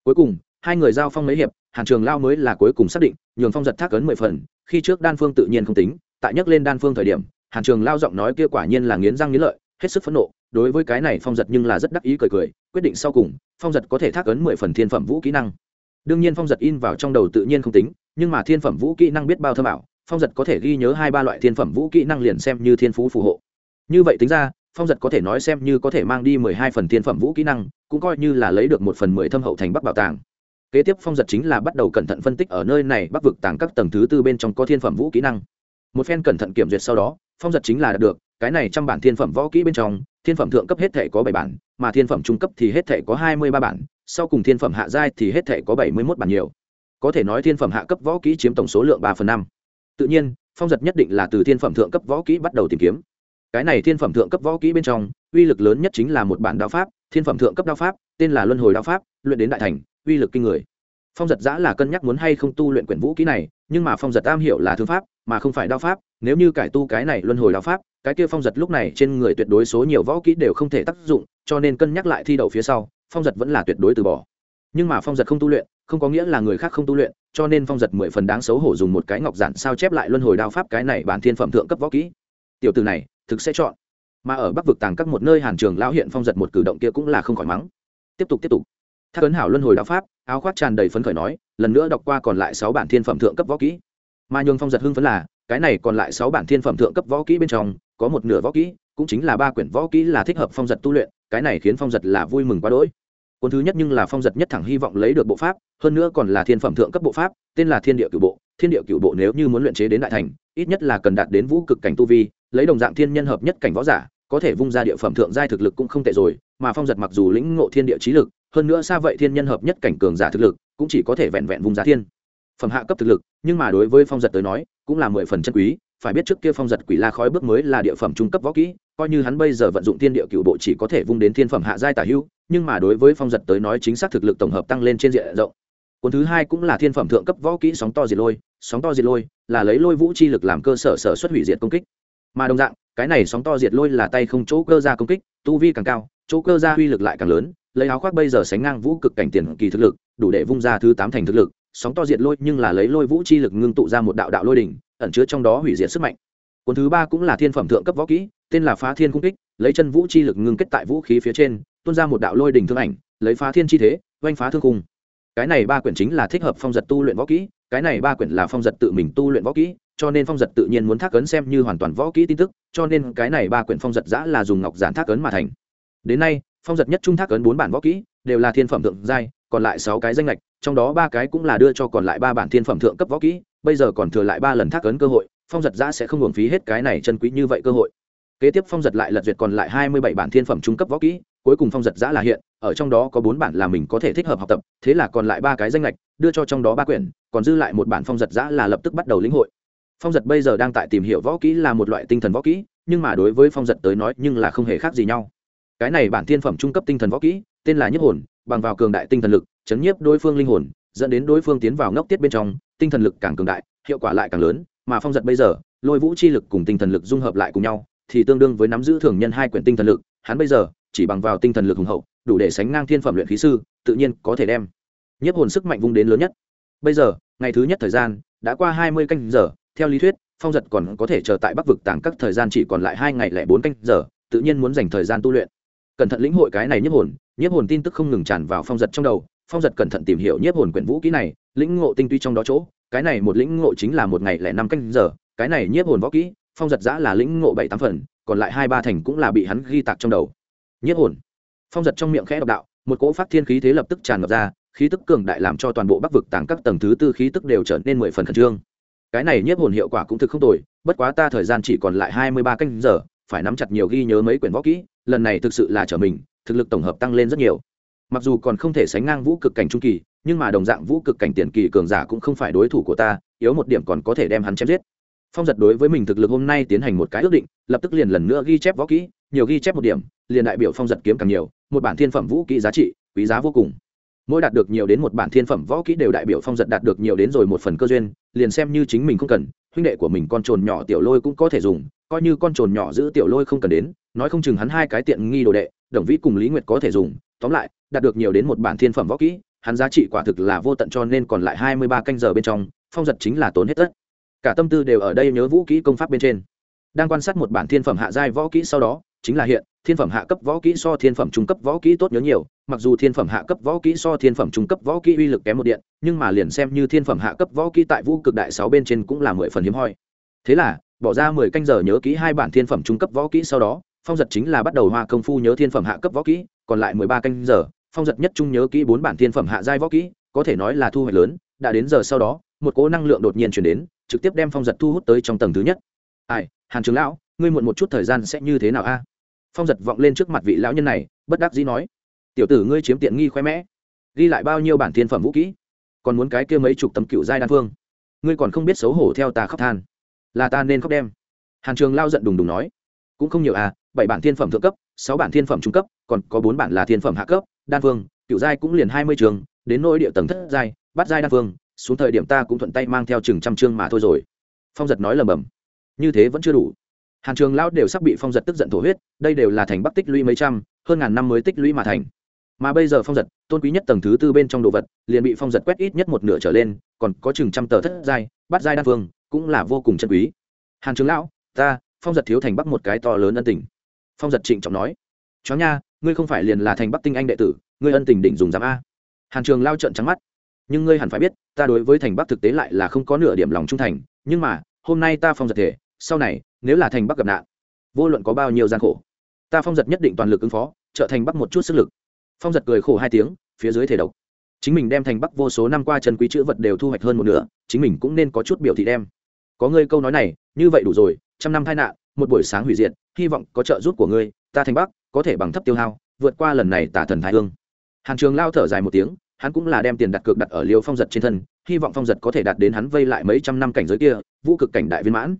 cuối cùng, hai người giao phong mấy hiệp, hàn trường lao mới là cuối cùng xác định, nhường phong giật thác ấn mười phần, khi trước đan phương tự nhiên không tính, tại nhắc lên đan phương thời điểm, hàn trường lao giọng nói kia quả nhiên là nghiến răng nghiến lợi, hết sức phẫn nộ, đối với cái này phong giật nhưng là rất đắc ý cười cười, quyết định sau cùng, phong giật có thể thác ấn mười phần thiên phẩm vũ kỹ năng. Đương nhiên phong giật in vào trong đầu tự nhiên không tính, nhưng mà thiên phẩm vũ kỹ năng biết bao thơ bảo, phong giật có thể ghi nhớ hai ba loại thiên phẩm vũ kỹ năng liền xem như thiên phú phù hộ. Như vậy tính ra phong giật có thể nói xem như có thể mang đi mười hai phần thiên phẩm vũ kỹ năng, cũng coi như là lấy được một phần mười thâm hậu thành bắc bảo tàng. Kế tiếp phong giật chính là bắt đầu cẩn thận phân tích ở nơi này bắc vực tàng các tầng thứ tư bên trong có thiên phẩm vũ kỹ năng. Một phen cẩn thận kiểm duyệt sau đó, phong giật chính là đạt được, cái này trong bản thiên phẩm võ kỹ bên trong, thiên phẩm thượng cấp hết thể có bảy bản, mà thiên phẩm trung cấp thì hết thể có hai mươi ba bản, sau cùng thiên phẩm hạ giai thì hết thể có bảy mươi mốt bản nhiều. Có thể nói thiên phẩm hạ cấp võ kỹ chiếm tổng số lượng ba phần năm. Tự nhiên, phong giật nhất định là từ thiên phẩm thượng cấp võ kỹ bắt đầu tìm kiếm cái này thiên phẩm thượng cấp võ kỹ bên trong, uy lực lớn nhất chính là một bản đạo pháp, thiên phẩm thượng cấp đạo pháp, tên là luân hồi đạo pháp, luyện đến đại thành, uy lực kinh người. Phong giật giã là cân nhắc muốn hay không tu luyện quyển vũ kỹ này, nhưng mà phong giật tam hiểu là thư pháp, mà không phải đao pháp. Nếu như cải tu cái này luân hồi đao pháp, cái kia phong giật lúc này trên người tuyệt đối số nhiều võ kỹ đều không thể tác dụng, cho nên cân nhắc lại thi đậu phía sau, phong giật vẫn là tuyệt đối từ bỏ. Nhưng mà phong giật không tu luyện, không có nghĩa là người khác không tu luyện, cho nên phong giật mười phần đáng xấu hổ dùng một cái ngọc giản sao chép lại luân hồi đao pháp cái này bản thiên phẩm thượng cấp võ kỹ. Tiểu từ này thực sẽ chọn. Mà ở bắc vực tàng các một nơi hàn trường lão hiện phong giật một cử động kia cũng là không khỏi mắng. Tiếp tục tiếp tục. Thác ấn hảo luân hồi đạo pháp, áo khoác tràn đầy phấn khởi nói, lần nữa đọc qua còn lại sáu bản thiên phẩm thượng cấp võ kỹ. Mà nhường phong giật hưng phấn là, cái này còn lại sáu bản thiên phẩm thượng cấp võ kỹ bên trong, có một nửa võ kỹ, cũng chính là ba quyển võ kỹ là thích hợp phong giật tu luyện, cái này khiến phong giật là vui mừng quá đỗi. Cuốn thứ nhất nhưng là phong giật nhất thẳng hy vọng lấy được bộ pháp, hơn nữa còn là thiên phẩm thượng cấp bộ pháp, tên là thiên địa cửu bộ. Thiên địa cửu bộ nếu như muốn luyện chế đến đại thành, ít nhất là cần đạt đến vũ cực cảnh tu vi lấy đồng dạng thiên nhân hợp nhất cảnh võ giả, có thể vung ra địa phẩm thượng giai thực lực cũng không tệ rồi, mà phong giật mặc dù lĩnh ngộ thiên địa trí lực, hơn nữa xa vậy thiên nhân hợp nhất cảnh cường giả thực lực, cũng chỉ có thể vẹn vẹn vung giá thiên phẩm hạ cấp thực lực, nhưng mà đối với phong giật tới nói, cũng là mười phần chân quý, phải biết trước kia phong giật quỷ la khói bước mới là địa phẩm trung cấp võ kỹ, coi như hắn bây giờ vận dụng thiên địa cựu bộ chỉ có thể vung đến thiên phẩm hạ giai tả hưu nhưng mà đối với phong giật tới nói chính xác thực lực tổng hợp tăng lên trên diện rộng. Cuốn thứ hai cũng là thiên phẩm thượng cấp võ kỹ sóng to diệt lôi, sóng to diệt lôi là lấy lôi vũ chi lực làm cơ sở sở xuất hủy diệt công kích mà đồng dạng, cái này sóng to diệt lôi là tay không chỗ cơ ra công kích, tu vi càng cao, chỗ cơ ra uy lực lại càng lớn, lấy áo khoác bây giờ sánh ngang vũ cực cảnh tiền kỳ thực lực, đủ để vung ra thứ tám thành thực lực, sóng to diệt lôi nhưng là lấy lôi vũ chi lực ngưng tụ ra một đạo đạo lôi đỉnh, ẩn chứa trong đó hủy diệt sức mạnh. Cuốn thứ ba cũng là thiên phẩm thượng cấp võ kỹ, tên là phá thiên cung kích, lấy chân vũ chi lực ngưng kết tại vũ khí phía trên, tuôn ra một đạo lôi đỉnh thương ảnh, lấy phá thiên chi thế, oanh phá thương cung cái này ba quyển chính là thích hợp phong giật tu luyện võ kỹ, cái này ba quyển là phong giật tự mình tu luyện võ kỹ, cho nên phong giật tự nhiên muốn thác ấn xem như hoàn toàn võ kỹ tin tức, cho nên cái này ba quyển phong giật giã là dùng ngọc giản thác ấn mà thành. Đến nay, phong giật nhất trung thác ấn bốn bản võ kỹ, đều là thiên phẩm thượng giai, còn lại sáu cái danh lệch, trong đó ba cái cũng là đưa cho còn lại ba bản thiên phẩm thượng cấp võ kỹ, bây giờ còn thừa lại ba lần thác ấn cơ hội, phong giật giã sẽ không hưởng phí hết cái này chân quý như vậy cơ hội kế tiếp phong giật lại lật duyệt còn lại hai mươi bảy bản thiên phẩm trung cấp võ kỹ, cuối cùng phong giật giã là hiện, ở trong đó có bốn bản là mình có thể thích hợp học tập, thế là còn lại ba cái danh lệch đưa cho trong đó ba quyển, còn dư lại một bản phong giật giã là lập tức bắt đầu lĩnh hội. Phong giật bây giờ đang tại tìm hiểu võ kỹ là một loại tinh thần võ kỹ, nhưng mà đối với phong giật tới nói nhưng là không hề khác gì nhau. Cái này bản thiên phẩm trung cấp tinh thần võ kỹ, tên là nhất hồn, bằng vào cường đại tinh thần lực, chấn nhiếp đối phương linh hồn, dẫn đến đối phương tiến vào ngốc tiết bên trong, tinh thần lực càng cường đại, hiệu quả lại càng lớn, mà phong giật bây giờ, lôi vũ chi lực cùng tinh thần lực dung hợp lại cùng nhau thì tương đương với nắm giữ thường nhân hai quyển tinh thần lực, hắn bây giờ chỉ bằng vào tinh thần lực hùng hậu, đủ để sánh ngang thiên phẩm luyện khí sư, tự nhiên có thể đem nhiếp hồn sức mạnh vung đến lớn nhất. Bây giờ, ngày thứ nhất thời gian, đã qua hai mươi canh giờ, theo lý thuyết, phong giật còn có thể chờ tại bắc vực tảng các thời gian chỉ còn lại hai ngày lẻ bốn canh giờ, tự nhiên muốn dành thời gian tu luyện. Cẩn thận lĩnh hội cái này nhiếp hồn nhiếp hồn tin tức không ngừng tràn vào phong giật trong đầu, phong giật cẩn thận tìm hiểu nhiếp hồn quyển vũ kỹ này, lĩnh ngộ tinh tuy trong đó chỗ, cái này một lĩnh ngộ chính là một ngày lẻ năm canh giờ, cái này nhiếp hồn võ kỹ phong giật giã là lĩnh ngộ bảy tám phần, còn lại hai ba thành cũng là bị hắn ghi tạc trong đầu. Nhiếp hồn. Phong giật trong miệng khẽ độc đạo, một cỗ phát thiên khí thế lập tức tràn ngập ra, khí tức cường đại làm cho toàn bộ bắc vực tàng các tầng thứ tư khí tức đều trở nên mười phần khẩn trương. Cái này nhiếp hồn hiệu quả cũng thực không tồi, bất quá ta thời gian chỉ còn lại hai mươi ba canh giờ, phải nắm chặt nhiều ghi nhớ mấy quyển võ kỹ, lần này thực sự là trở mình, thực lực tổng hợp tăng lên rất nhiều. Mặc dù còn không thể sánh ngang vũ cực cảnh trung kỳ, nhưng mà đồng dạng vũ cực cảnh tiền kỳ cường giả cũng không phải đối thủ của ta, yếu một điểm còn có thể đem hắn chém giết phong giật đối với mình thực lực hôm nay tiến hành một cái ước định, lập tức liền lần nữa ghi chép võ kỹ, nhiều ghi chép một điểm, liền đại biểu phong giật kiếm càng nhiều, một bản thiên phẩm vũ kỹ giá trị, quý giá vô cùng. Mỗi đạt được nhiều đến một bản thiên phẩm võ kỹ đều đại biểu phong giật đạt được nhiều đến rồi một phần cơ duyên, liền xem như chính mình không cần, huynh đệ của mình con trồn nhỏ tiểu lôi cũng có thể dùng, coi như con trồn nhỏ giữ tiểu lôi không cần đến, nói không chừng hắn hai cái tiện nghi đồ đệ, đồng vĩ cùng lý nguyệt có thể dùng. Tóm lại, đạt được nhiều đến một bản thiên phẩm võ kỹ, hắn giá trị quả thực là vô tận cho nên còn lại hai mươi ba canh giờ bên trong, phong giật chính là tốn hết tất cả tâm tư đều ở đây nhớ vũ kỹ công pháp bên trên. Đang quan sát một bản thiên phẩm hạ giai võ kỹ sau đó, chính là hiện, thiên phẩm hạ cấp võ kỹ so thiên phẩm trung cấp võ kỹ tốt nhớ nhiều, mặc dù thiên phẩm hạ cấp võ kỹ so thiên phẩm trung cấp võ kỹ uy lực kém một điện, nhưng mà liền xem như thiên phẩm hạ cấp võ kỹ tại vũ cực đại sáu bên trên cũng là mười phần hiếm hoi. Thế là, bỏ ra mười canh giờ nhớ kỹ hai bản thiên phẩm trung cấp võ kỹ sau đó, phong giật chính là bắt đầu hoa công phu nhớ thiên phẩm hạ cấp võ kỹ, còn lại mười ba canh giờ, phong giật nhất trung nhớ kỹ bốn bản thiên phẩm hạ giai võ kỹ, có thể nói là thu hoạch lớn, đã đến giờ sau đó, một cỗ năng lượng đột nhiên chuyển đến trực tiếp đem phong giật thu hút tới trong tầng thứ nhất. Ai, hàn trường lão, ngươi muộn một chút thời gian sẽ như thế nào a? Phong giật vọng lên trước mặt vị lão nhân này, bất đắc dĩ nói. Tiểu tử ngươi chiếm tiện nghi khoe mẽ. Ghi lại bao nhiêu bản thiên phẩm vũ kỹ? Còn muốn cái kia mấy chục tấm cựu giai đan phương? Ngươi còn không biết xấu hổ theo ta khóc than. Là ta nên khóc đem. Hàn trường lao giận đùng đùng nói. Cũng không nhiều à bảy bản thiên phẩm thượng cấp, sáu bản thiên phẩm trung cấp, còn có bốn bản là thiên phẩm hạ cấp, đan phương, cựu giai cũng liền hai mươi trường, đến nỗi địa tầng thất giai bắt giai đan phương xuống thời điểm ta cũng thuận tay mang theo chừng trăm chương mà thôi rồi. Phong giật nói lầm bầm. Như thế vẫn chưa đủ. Hàn trường lão đều sắp bị phong giật tức giận thổ huyết, đây đều là thành bắc tích lũy mấy trăm, hơn ngàn năm mới tích lũy mà thành. Mà bây giờ phong giật, tôn quý nhất tầng thứ tư bên trong đồ vật, liền bị phong giật quét ít nhất một nửa trở lên, còn có chừng trăm tờ thất giai bắt giai đan phương cũng là vô cùng chân quý. Hàn trường lão, ta, phong giật thiếu thành bắc một cái to lớn ân tình. Phong giật trịnh trọng nói. Chó nha, ngươi không phải liền là thành bắc tinh anh đệ tử, ngươi ân tình đỉnh dùng giám a. Hàn trường lao trận trắng mắt nhưng ngươi hẳn phải biết, ta đối với thành bắc thực tế lại là không có nửa điểm lòng trung thành, nhưng mà, hôm nay ta phong giật thể, sau này, nếu là thành bắc gặp nạn, vô luận có bao nhiêu gian khổ, ta phong giật nhất định toàn lực ứng phó, trợ thành bắc một chút sức lực. Phong giật cười khổ hai tiếng, phía dưới thể độc. Chính mình đem thành bắc vô số năm qua chân quý chữ vật đều thu hoạch hơn một nửa, chính mình cũng nên có chút biểu thị đem. Có ngươi câu nói này, như vậy đủ rồi, trăm năm tai nạn, một buổi sáng hủy diệt, hy vọng có trợ giúp của ngươi, ta thành bắc, có thể bằng thấp tiêu hao, vượt qua lần này tả thần thái hương. Hàn trường lao thở dài một tiếng hắn cũng là đem tiền đặt cược đặt ở liêu phong giật trên thân, hy vọng phong giật có thể đạt đến hắn vây lại mấy trăm năm cảnh giới kia, vũ cực cảnh đại viên mãn.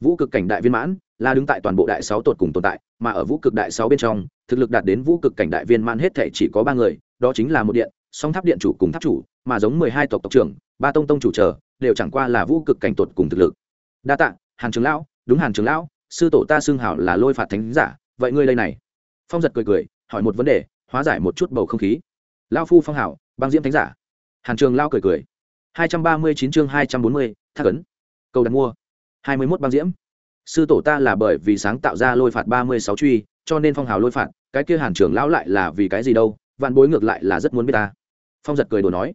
Vũ cực cảnh đại viên mãn là đứng tại toàn bộ đại sáu tột cùng tồn tại, mà ở vũ cực đại sáu bên trong, thực lực đạt đến vũ cực cảnh đại viên mãn hết thể chỉ có ba người, đó chính là một điện, song tháp điện chủ cùng tháp chủ, mà giống mười hai tộc tộc trưởng, ba tông tông chủ trở đều chẳng qua là vũ cực cảnh tột cùng thực lực. Đa tạ, hàn trường lão, đúng hàn trường lão, sư tổ ta xưng hảo là lôi phạt thánh giả, vậy ngươi đây này. Phong giật cười cười, hỏi một vấn đề, hóa giải một chút bầu không khí. Lao phu phong hảo băng diễm thánh giả. Hàn trường lao cười cười. hai trăm ba mươi chín chương hai trăm bốn mươi, thác ấn. Cầu đặt mua. hai mươi mốt băng diễm. Sư tổ ta là bởi vì sáng tạo ra lôi phạt ba mươi sáu truy, cho nên phong hào lôi phạt, cái kia hàn trường lão lại là vì cái gì đâu, vạn bối ngược lại là rất muốn biết ta. Phong giật cười đồ nói.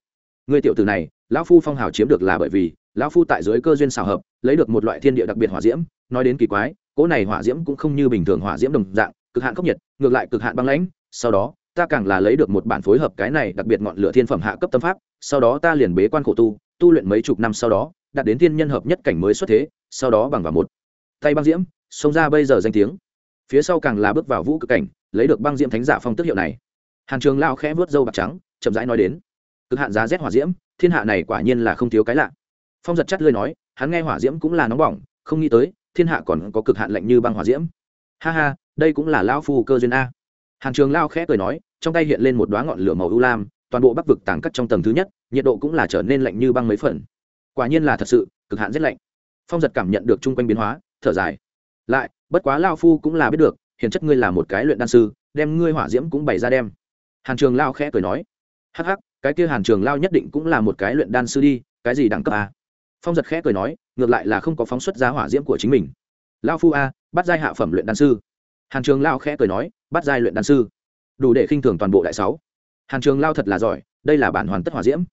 Người tiểu tử này, lão phu phong hào chiếm được là bởi vì, lão phu tại dưới cơ duyên xào hợp, lấy được một loại thiên địa đặc biệt hỏa diễm, nói đến kỳ quái, cỗ này hỏa diễm cũng không như bình thường hỏa diễm đồng dạng, cực hạn khốc nhiệt, ngược lại cực hạn băng lãnh, sau đó ta càng là lấy được một bản phối hợp cái này đặc biệt ngọn lửa thiên phẩm hạ cấp tâm pháp, sau đó ta liền bế quan khổ tu tu luyện mấy chục năm sau đó, đạt đến thiên nhân hợp nhất cảnh mới xuất thế, sau đó bằng vào một tay băng diễm, xông ra bây giờ danh tiếng. Phía sau càng là bước vào vũ cực cảnh, lấy được băng diễm thánh giả phong tức hiệu này. Hàn trường lao khẽ vớt râu bạc trắng, chậm rãi nói đến, cực hạn giá rét hỏa diễm, thiên hạ này quả nhiên là không thiếu cái lạ. Phong giật chắt lưới nói, hắn nghe hỏa diễm cũng là nóng bỏng, không nghĩ tới, thiên hạ còn có cực hạn lạnh như băng hỏa diễm. Ha ha, đây cũng là lao phu cơ duyên a hàn trường lao khẽ cười nói, trong tay hiện lên một đoá ngọn lửa màu u lam, toàn bộ bắc vực tàng cắt trong tầng thứ nhất, nhiệt độ cũng là trở nên lạnh như băng mấy phần. Quả nhiên là thật sự, cực hạn rét lạnh. Phong giật cảm nhận được chung quanh biến hóa, thở dài. Lại, bất quá lao phu cũng là biết được hiện chất ngươi là một cái luyện đan sư, đem ngươi hỏa diễm cũng bày ra đem. Hàn trường lao khẽ cười nói, hắc hắc, cái kia hàn trường lao nhất định cũng là một cái luyện đan sư đi, cái gì đẳng cấp à? phong giật khẽ cười nói, ngược lại là không có phóng xuất ra hỏa diễm của chính mình. Lao phu a, bắt giai hạ phẩm luyện đan sư hàn trường lao khẽ cười nói, bắt giai luyện đan sư. Đủ để khinh thường toàn bộ đại sáu. Hàn trường lao thật là giỏi, đây là bản hoàn tất hỏa diễm.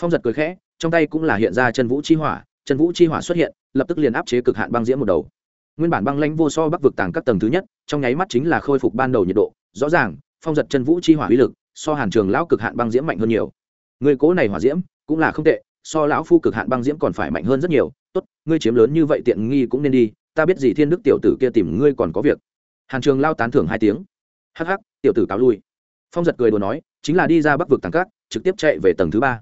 Phong giật cười khẽ, trong tay cũng là hiện ra chân vũ chi hỏa, chân vũ chi hỏa xuất hiện, lập tức liền áp chế cực hạn băng diễm một đầu. Nguyên bản băng lãnh vô so bắc vực tàng các tầng thứ nhất, trong nháy mắt chính là khôi phục ban đầu nhiệt độ, rõ ràng, phong giật chân vũ chi hỏa uy lực, so hàn trường lão cực hạn băng diễm mạnh hơn nhiều. Người cố này hỏa diễm, cũng là không tệ, so lão phu cực hạn băng diễm còn phải mạnh hơn rất nhiều. Tốt, ngươi chiếm lớn như vậy tiện nghi cũng nên đi, ta biết gì thiên đức tiểu tử kia tìm ngươi còn có việc hàn trường lao tán thưởng hai tiếng. Hắc hắc, tiểu tử cáo lui. Phong giật cười đùa nói, chính là đi ra bắc vực tàng cát, trực tiếp chạy về tầng thứ ba.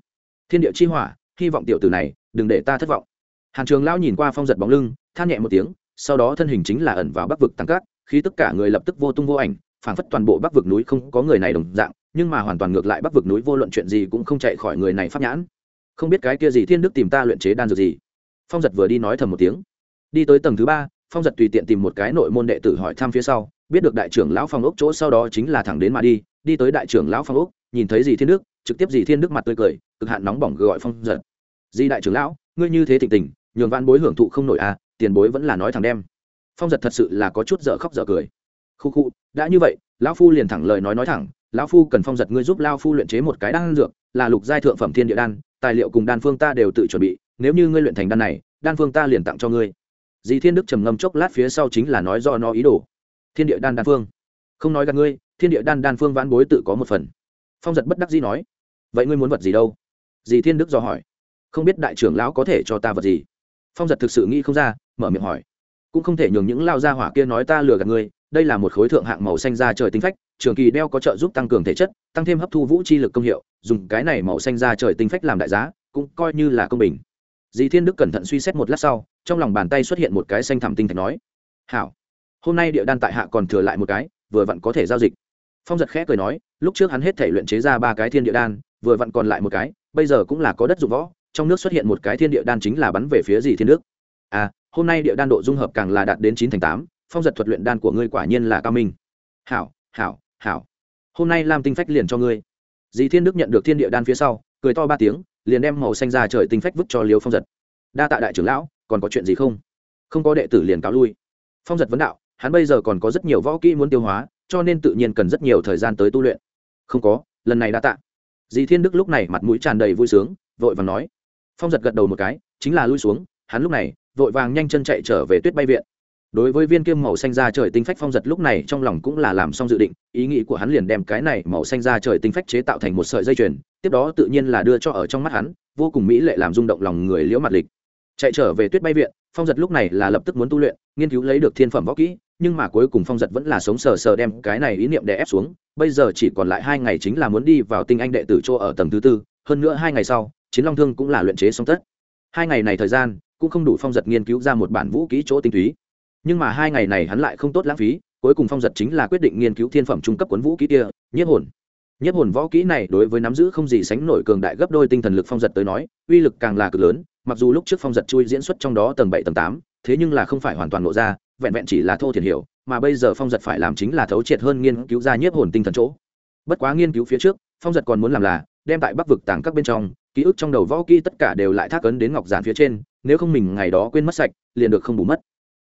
Thiên địa chi hỏa, hy vọng tiểu tử này đừng để ta thất vọng. Hàn trường lao nhìn qua phong giật bóng lưng, than nhẹ một tiếng, sau đó thân hình chính là ẩn vào bắc vực tàng cát, khi tất cả người lập tức vô tung vô ảnh, phảng phất toàn bộ bắc vực núi không có người này đồng dạng, nhưng mà hoàn toàn ngược lại bắc vực núi vô luận chuyện gì cũng không chạy khỏi người này pháp nhãn. Không biết cái kia gì thiên đức tìm ta luyện chế đan dược gì. Phong giật vừa đi nói thầm một tiếng. Đi tới tầng thứ ba phong giật tùy tiện tìm một cái nội môn đệ tử hỏi thăm phía sau, biết được đại trưởng lão phong ốc chỗ sau đó chính là thẳng đến mà đi đi tới đại trưởng lão phong ốc, nhìn thấy dì thiên đức, trực tiếp dì thiên đức mặt tươi cười, cực hạn nóng bỏng gọi phong giật. Dì đại trưởng lão, ngươi như thế thịnh tình, nhường văn bối hưởng thụ không nổi à tiền bối vẫn là nói thẳng đem. Phong giật thật sự là có chút dở khóc dở cười. Khu khu, đã như vậy, lão phu liền thẳng lời nói nói thẳng, lão phu cần phong giật ngươi giúp lao phu luyện chế một cái đan dược, là lục giai thượng phẩm thiên địa đan, tài liệu cùng đan phương ta đều tự chuẩn bị, nếu như ngươi luyện thành đan này, đan phương ta liền tặng cho ngươi dì thiên đức trầm ngâm chốc lát phía sau chính là nói do nó ý đồ. Thiên địa đan đan phương. Không nói gặp ngươi, thiên địa đan đan phương vãn bối tự có một phần. Phong giật bất đắc dĩ nói, vậy ngươi muốn vật gì đâu? Dì thiên đức do hỏi, không biết đại trưởng lão có thể cho ta vật gì? Phong giật thực sự nghĩ không ra, mở miệng hỏi, cũng không thể nhường những lao gia hỏa kia nói ta lừa gạt ngươi, đây là một khối thượng hạng màu xanh da trời tinh phách, trường kỳ đeo có trợ giúp tăng cường thể chất, tăng thêm hấp thu vũ chi lực công hiệu, dùng cái này màu xanh da trời tinh phách làm đại giá, cũng coi như là công bình dì thiên đức cẩn thận suy xét một lát sau, trong lòng bàn tay xuất hiện một cái xanh thảm tinh thạch nói, hảo, hôm nay địa đan tại hạ còn thừa lại một cái, vừa vặn có thể giao dịch. Phong giật khẽ cười nói, lúc trước hắn hết thể luyện chế ra ba cái thiên địa đan, vừa vặn còn lại một cái, bây giờ cũng là có đất dụng võ, trong nước xuất hiện một cái thiên địa đan chính là bắn về phía dì thiên đức. À hôm nay địa đan độ dung hợp càng là đạt đến chín thành tám, phong giật thuật luyện đan của ngươi quả nhiên là cao minh. Hảo hảo hảo, hôm nay lam tinh phách liền cho ngươi. Dì thiên đức nhận được thiên địa đan phía sau, cười to ba tiếng liền đem màu xanh ra trời tinh phách vứt cho liêu phong giật đa tạ đại trưởng lão còn có chuyện gì không không có đệ tử liền cáo lui phong giật vấn đạo hắn bây giờ còn có rất nhiều võ kỹ muốn tiêu hóa cho nên tự nhiên cần rất nhiều thời gian tới tu luyện không có lần này đã tạ dì thiên đức lúc này mặt mũi tràn đầy vui sướng vội vàng nói phong giật gật đầu một cái chính là lui xuống hắn lúc này vội vàng nhanh chân chạy trở về tuyết bay viện đối với viên kim màu xanh da trời tinh phách phong giật lúc này trong lòng cũng là làm xong dự định, ý nghĩ của hắn liền đem cái này màu xanh da trời tinh phách chế tạo thành một sợi dây chuyền, tiếp đó tự nhiên là đưa cho ở trong mắt hắn, vô cùng mỹ lệ làm rung động lòng người liễu mặt lịch. Chạy trở về tuyết bay viện, phong giật lúc này là lập tức muốn tu luyện, nghiên cứu lấy được thiên phẩm võ kỹ, nhưng mà cuối cùng phong giật vẫn là sống sờ sờ đem cái này ý niệm đè ép xuống, bây giờ chỉ còn lại hai ngày chính là muốn đi vào tinh anh đệ tử chỗ ở tầng thứ tư, hơn nữa hai ngày sau, chiến long thương cũng là luyện chế xong tất. Hai ngày này thời gian, cũng không đủ phong giật nghiên cứu ra một bản vũ kỹ chỗ tinh túy nhưng mà hai ngày này hắn lại không tốt lãng phí, cuối cùng phong giật chính là quyết định nghiên cứu thiên phẩm trung cấp cuốn vũ kỹ kia, nhiếp hồn. Nhiếp hồn võ kỹ này đối với nắm giữ không gì sánh nổi cường đại gấp đôi tinh thần lực phong giật tới nói, uy lực càng là cực lớn, mặc dù lúc trước phong giật chui diễn xuất trong đó tầng bảy tầng tám, thế nhưng là không phải hoàn toàn lộ ra, vẹn vẹn chỉ là thô thiền hiểu, mà bây giờ phong giật phải làm chính là thấu triệt hơn nghiên cứu ra nhiếp hồn tinh thần chỗ. Bất quá nghiên cứu phía trước, phong giật còn muốn làm là, đem tại bắc vực tàng các bên trong, ký ức trong đầu võ kỹ tất cả đều lại thác ấn đến ngọc giản phía trên, nếu không mình ngày đó quên mất sạch, liền được không bù mất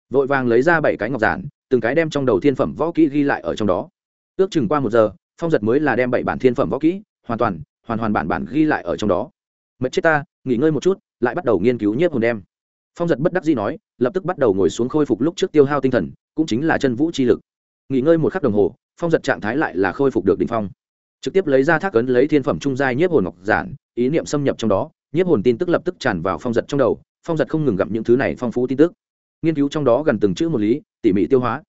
vội vàng lấy ra bảy cái ngọc giản, từng cái đem trong đầu thiên phẩm võ kỹ ghi lại ở trong đó. Ước chừng qua một giờ, phong giật mới là đem bảy bản thiên phẩm võ kỹ, hoàn toàn, hoàn hoàn bản bản ghi lại ở trong đó. Mệt chết ta, nghỉ ngơi một chút, lại bắt đầu nghiên cứu nhiếp hồn đem. Phong giật bất đắc dĩ nói, lập tức bắt đầu ngồi xuống khôi phục lúc trước tiêu hao tinh thần, cũng chính là chân vũ chi lực. Nghỉ ngơi một khắc đồng hồ, phong giật trạng thái lại là khôi phục được đ ỉ n h phong. Trực tiếp lấy ra thác ấn lấy thiên phẩm trung giai nhiếp hồn ngọc giản, ý niệm xâm nhập trong đó, nhiếp hồn tin tức lập tức tràn vào phong giật trong đầu, phong giật không ngừng gặp những thứ này phong phú tin tức nghiên cứu trong đó gần từng chữ một lý, tỉ mỉ tiêu hóa.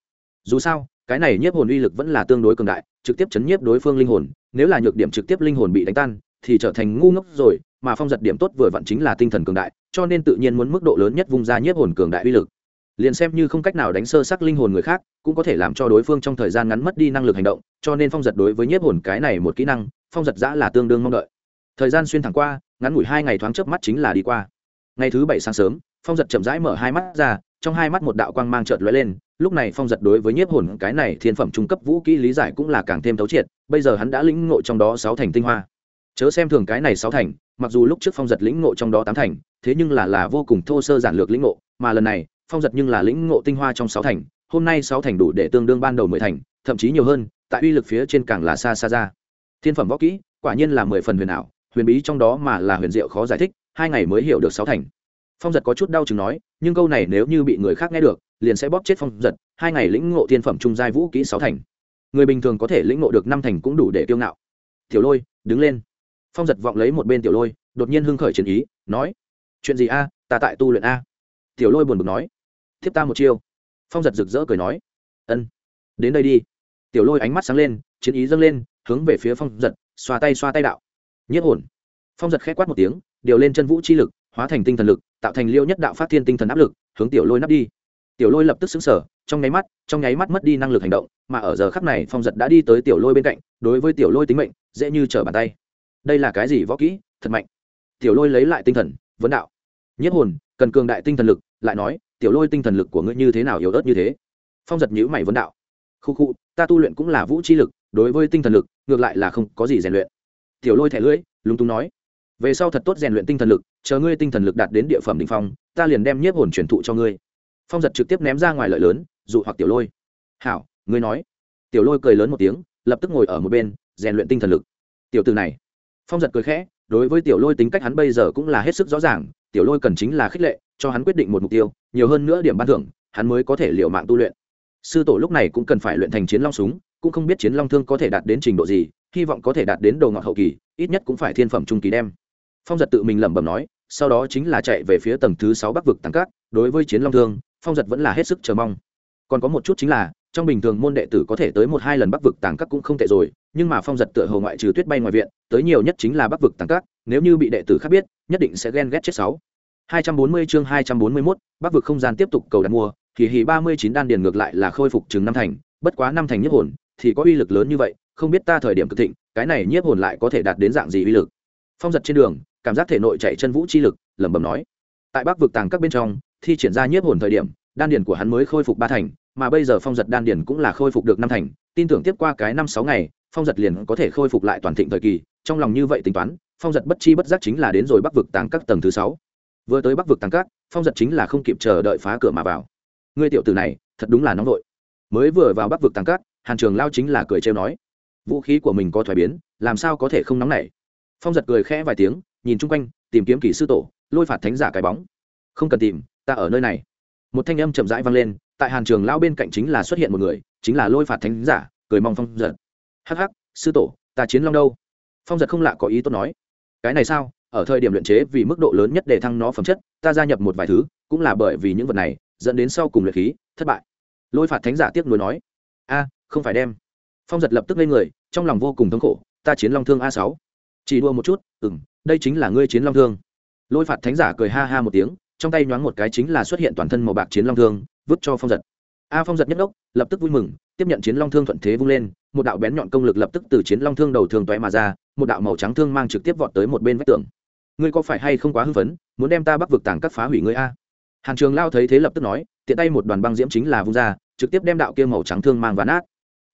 Dù sao, cái này nhiếp hồn uy lực vẫn là tương đối cường đại, trực tiếp chấn nhiếp đối phương linh hồn, nếu là nhược điểm trực tiếp linh hồn bị đánh tan, thì trở thành ngu ngốc rồi, mà phong giật điểm tốt vừa vặn chính là tinh thần cường đại, cho nên tự nhiên muốn mức độ lớn nhất vung ra nhiếp hồn cường đại uy lực. Liền xem như không cách nào đánh sơ sắc linh hồn người khác, cũng có thể làm cho đối phương trong thời gian ngắn mất đi năng lực hành động, cho nên phong giật đối với nhiếp hồn cái này một kỹ năng, phong giật giã là tương đương mong đợi. Thời gian xuyên thẳng qua, ngắn ngủi hai ngày thoáng chớp mắt chính là đi qua. Ngày thứ bảy sáng sớm, phong giật chậm rãi mở hai mắt ra trong hai mắt một đạo quang mang chợt lóe lên, lúc này phong giật đối với nhiếp hồn cái này thiên phẩm trung cấp vũ kỹ lý giải cũng là càng thêm thấu triệt, bây giờ hắn đã lĩnh ngộ trong đó sáu thành tinh hoa. Chớ xem thường cái này sáu thành, mặc dù lúc trước phong giật lĩnh ngộ trong đó tám thành, thế nhưng là là vô cùng thô sơ giản lược lĩnh ngộ, mà lần này, phong giật nhưng là lĩnh ngộ tinh hoa trong sáu thành, hôm nay sáu thành đủ để tương đương ban đầu mười thành, thậm chí nhiều hơn, tại uy lực phía trên càng là xa xa ra. Thiên phẩm võ kỹ, quả nhiên là mười phần huyền ảo, huyền bí trong đó mà là huyền diệu khó giải thích, hai ngày mới hiểu được sáu thành phong giật có chút đau chừng nói, nhưng câu này nếu như bị người khác nghe được, liền sẽ bóp chết phong giật, hai ngày lĩnh ngộ tiên phẩm trung giai vũ kỹ sáu thành. Người bình thường có thể lĩnh ngộ được năm thành cũng đủ để kiêu ngạo. Tiểu lôi, đứng lên. Phong giật vọng lấy một bên tiểu lôi, đột nhiên hưng khởi chiến ý, nói, chuyện gì a? Ta tại tu luyện a. Tiểu lôi buồn bực nói, thiếp ta một chiêu. Phong giật rực rỡ cười nói, ân, đến đây đi. Tiểu lôi ánh mắt sáng lên, chiến ý dâng lên, hướng về phía phong giật, xoa tay xoa tay đạo nhất hồn. Phong giật k h ẽ quát một tiếng, điều lên chân vũ chi lực hóa thành tinh thần lực, tạo thành liêu nhất đạo phát thiên tinh thần áp lực, hướng tiểu lôi nắp đi. Tiểu lôi lập tức xứng sở trong nháy mắt, trong nháy mắt mất đi năng lực hành động, mà ở giờ khắc này phong giật đã đi tới tiểu lôi bên cạnh, đối với tiểu lôi tính mệnh, dễ như trở bàn tay. Đây là cái gì võ kỹ? Thật mạnh. Tiểu lôi lấy lại tinh thần, vấn đạo. Nhất hồn, cần cường đại tinh thần lực, lại nói, tiểu lôi tinh thần lực của ngươi như thế nào yếu ớt như thế? Phong giật nhữ mày vấn đạo. Khu khu, ta tu luyện cũng là vũ chi lực, đối với tinh thần lực, ngược lại là không có gì rèn luyện. Tiểu lôi thẻ lưỡi, lúng túng nói về sau thật tốt rèn luyện tinh thần lực, chờ ngươi tinh thần lực đạt đến địa phẩm đ ỉ n h phong, ta liền đem nhiếp hồn truyền thụ cho ngươi. Phong giật trực tiếp ném ra ngoài lợi lớn, dụ hoặc tiểu lôi. Hảo, ngươi nói. Tiểu lôi cười lớn một tiếng, lập tức ngồi ở một bên, rèn luyện tinh thần lực. Tiểu từ này. Phong giật cười khẽ, đối với tiểu lôi tính cách hắn bây giờ cũng là hết sức rõ ràng, tiểu lôi cần chính là khích lệ, cho hắn quyết định một mục tiêu, nhiều hơn nữa điểm ban thưởng, hắn mới có thể liệu mạng tu luyện. Sư tổ lúc này cũng cần phải luyện thành chiến long súng, cũng không biết chiến long thương có thể đạt đến trình độ gì, hy vọng có thể đạt đến đầu ngọc hậu kỳ, ít nhất cũng phải thiên phẩm trung kỳ đem phong giật tự mình lẩm bẩm nói sau đó chính là chạy về phía tầng thứ sáu bắc vực tăng cát đối với chiến long thương phong giật vẫn là hết sức chờ mong còn có một chút chính là trong bình thường môn đệ tử có thể tới một hai lần bắc vực tàng các cũng không tệ rồi nhưng mà phong giật tựa hồ ngoại trừ tuyết bay ngoài viện tới nhiều nhất chính là bắc vực tàng các nếu như bị đệ tử khác biết nhất định sẽ ghen ghét chết sáu 240 chương 241, Bắc vực không gian tiếp tục cầu đặt mua, thì hỉ 39 đan điền ngược lại là khôi phục chừng năm thành, bất quá năm thành nhiếp hồn, thì có uy lực lớn như vậy, không biết ta thời điểm cực thịnh, cái này nhiếp hồn lại có thể đạt đến dạng gì uy lực. Phong giật trên đường, cảm giác thể nội chạy chân vũ chi lực, lẩm bẩm nói. Tại Bắc vực tàng các bên trong, thi triển ra nhiếp hồn thời điểm, đan điền của hắn mới khôi phục ba thành, mà bây giờ phong giật đan điền cũng là khôi phục được năm thành, tin tưởng tiếp qua cái năm sáu ngày, phong giật liền có thể khôi phục lại toàn thịnh thời kỳ, trong lòng như vậy tính toán, phong giật bất chi bất giác chính là đến rồi Bắc vực tàng các tầng thứ sáu. Vừa tới bắc vực tàng các phong giật chính là không kịp chờ đợi phá cửa mà vào. Ngươi tiểu tử này thật đúng là nóng vội. Mới vừa vào bắc vực tàng các hàn trường lao chính là cười trêu nói. Vũ khí của mình có thoái biến làm sao có thể không nóng nảy? Phong giật cười khẽ vài tiếng nhìn chung quanh, tìm kiếm kỹ sư tổ, lôi phạt thánh giả cái bóng. Không cần tìm, ta ở nơi này. Một thanh âm chậm rãi vang lên, tại hàn trường lao bên cạnh chính là xuất hiện một người, chính là lôi phạt thánh giả, cười mong phong giật. Hắc hắc, sư tổ, ta chiến long đâu? Phong giật không lạ có ý tốt nói. Cái này sao? Ở thời điểm luyện chế, vì mức độ lớn nhất để thăng nó phẩm chất, ta gia nhập một vài thứ, cũng là bởi vì những vật này, dẫn đến sau cùng luyện khí, thất bại. Lôi phạt thánh giả tiếc nuối nói. A, không phải đem. Phong giật lập tức lên người, trong lòng vô cùng thống khổ, ta chiến long thương a sáu. Chỉ đua một chút, ừm đây chính là ngươi chiến long thương. Lôi phạt thánh giả cười ha ha một tiếng, trong tay nhoáng một cái chính là xuất hiện toàn thân màu bạc chiến long thương, vứt cho phong giật. A phong giật nhất đốc, lập tức vui mừng, tiếp nhận chiến long thương thuận thế vung lên, một đạo bén nhọn công lực lập tức từ chiến long thương đầu thường toé mà ra, một đạo màu trắng thương mang trực tiếp vọt tới một bên vách tường. Ngươi có phải hay không quá hưng phấn, muốn đem ta bắc vực tảng các phá hủy ngươi a? Hàn trường lao thấy thế lập tức nói, tiện tay một đoàn băng diễm chính là vung ra, trực tiếp đem đạo kia màu trắng thương mang ván át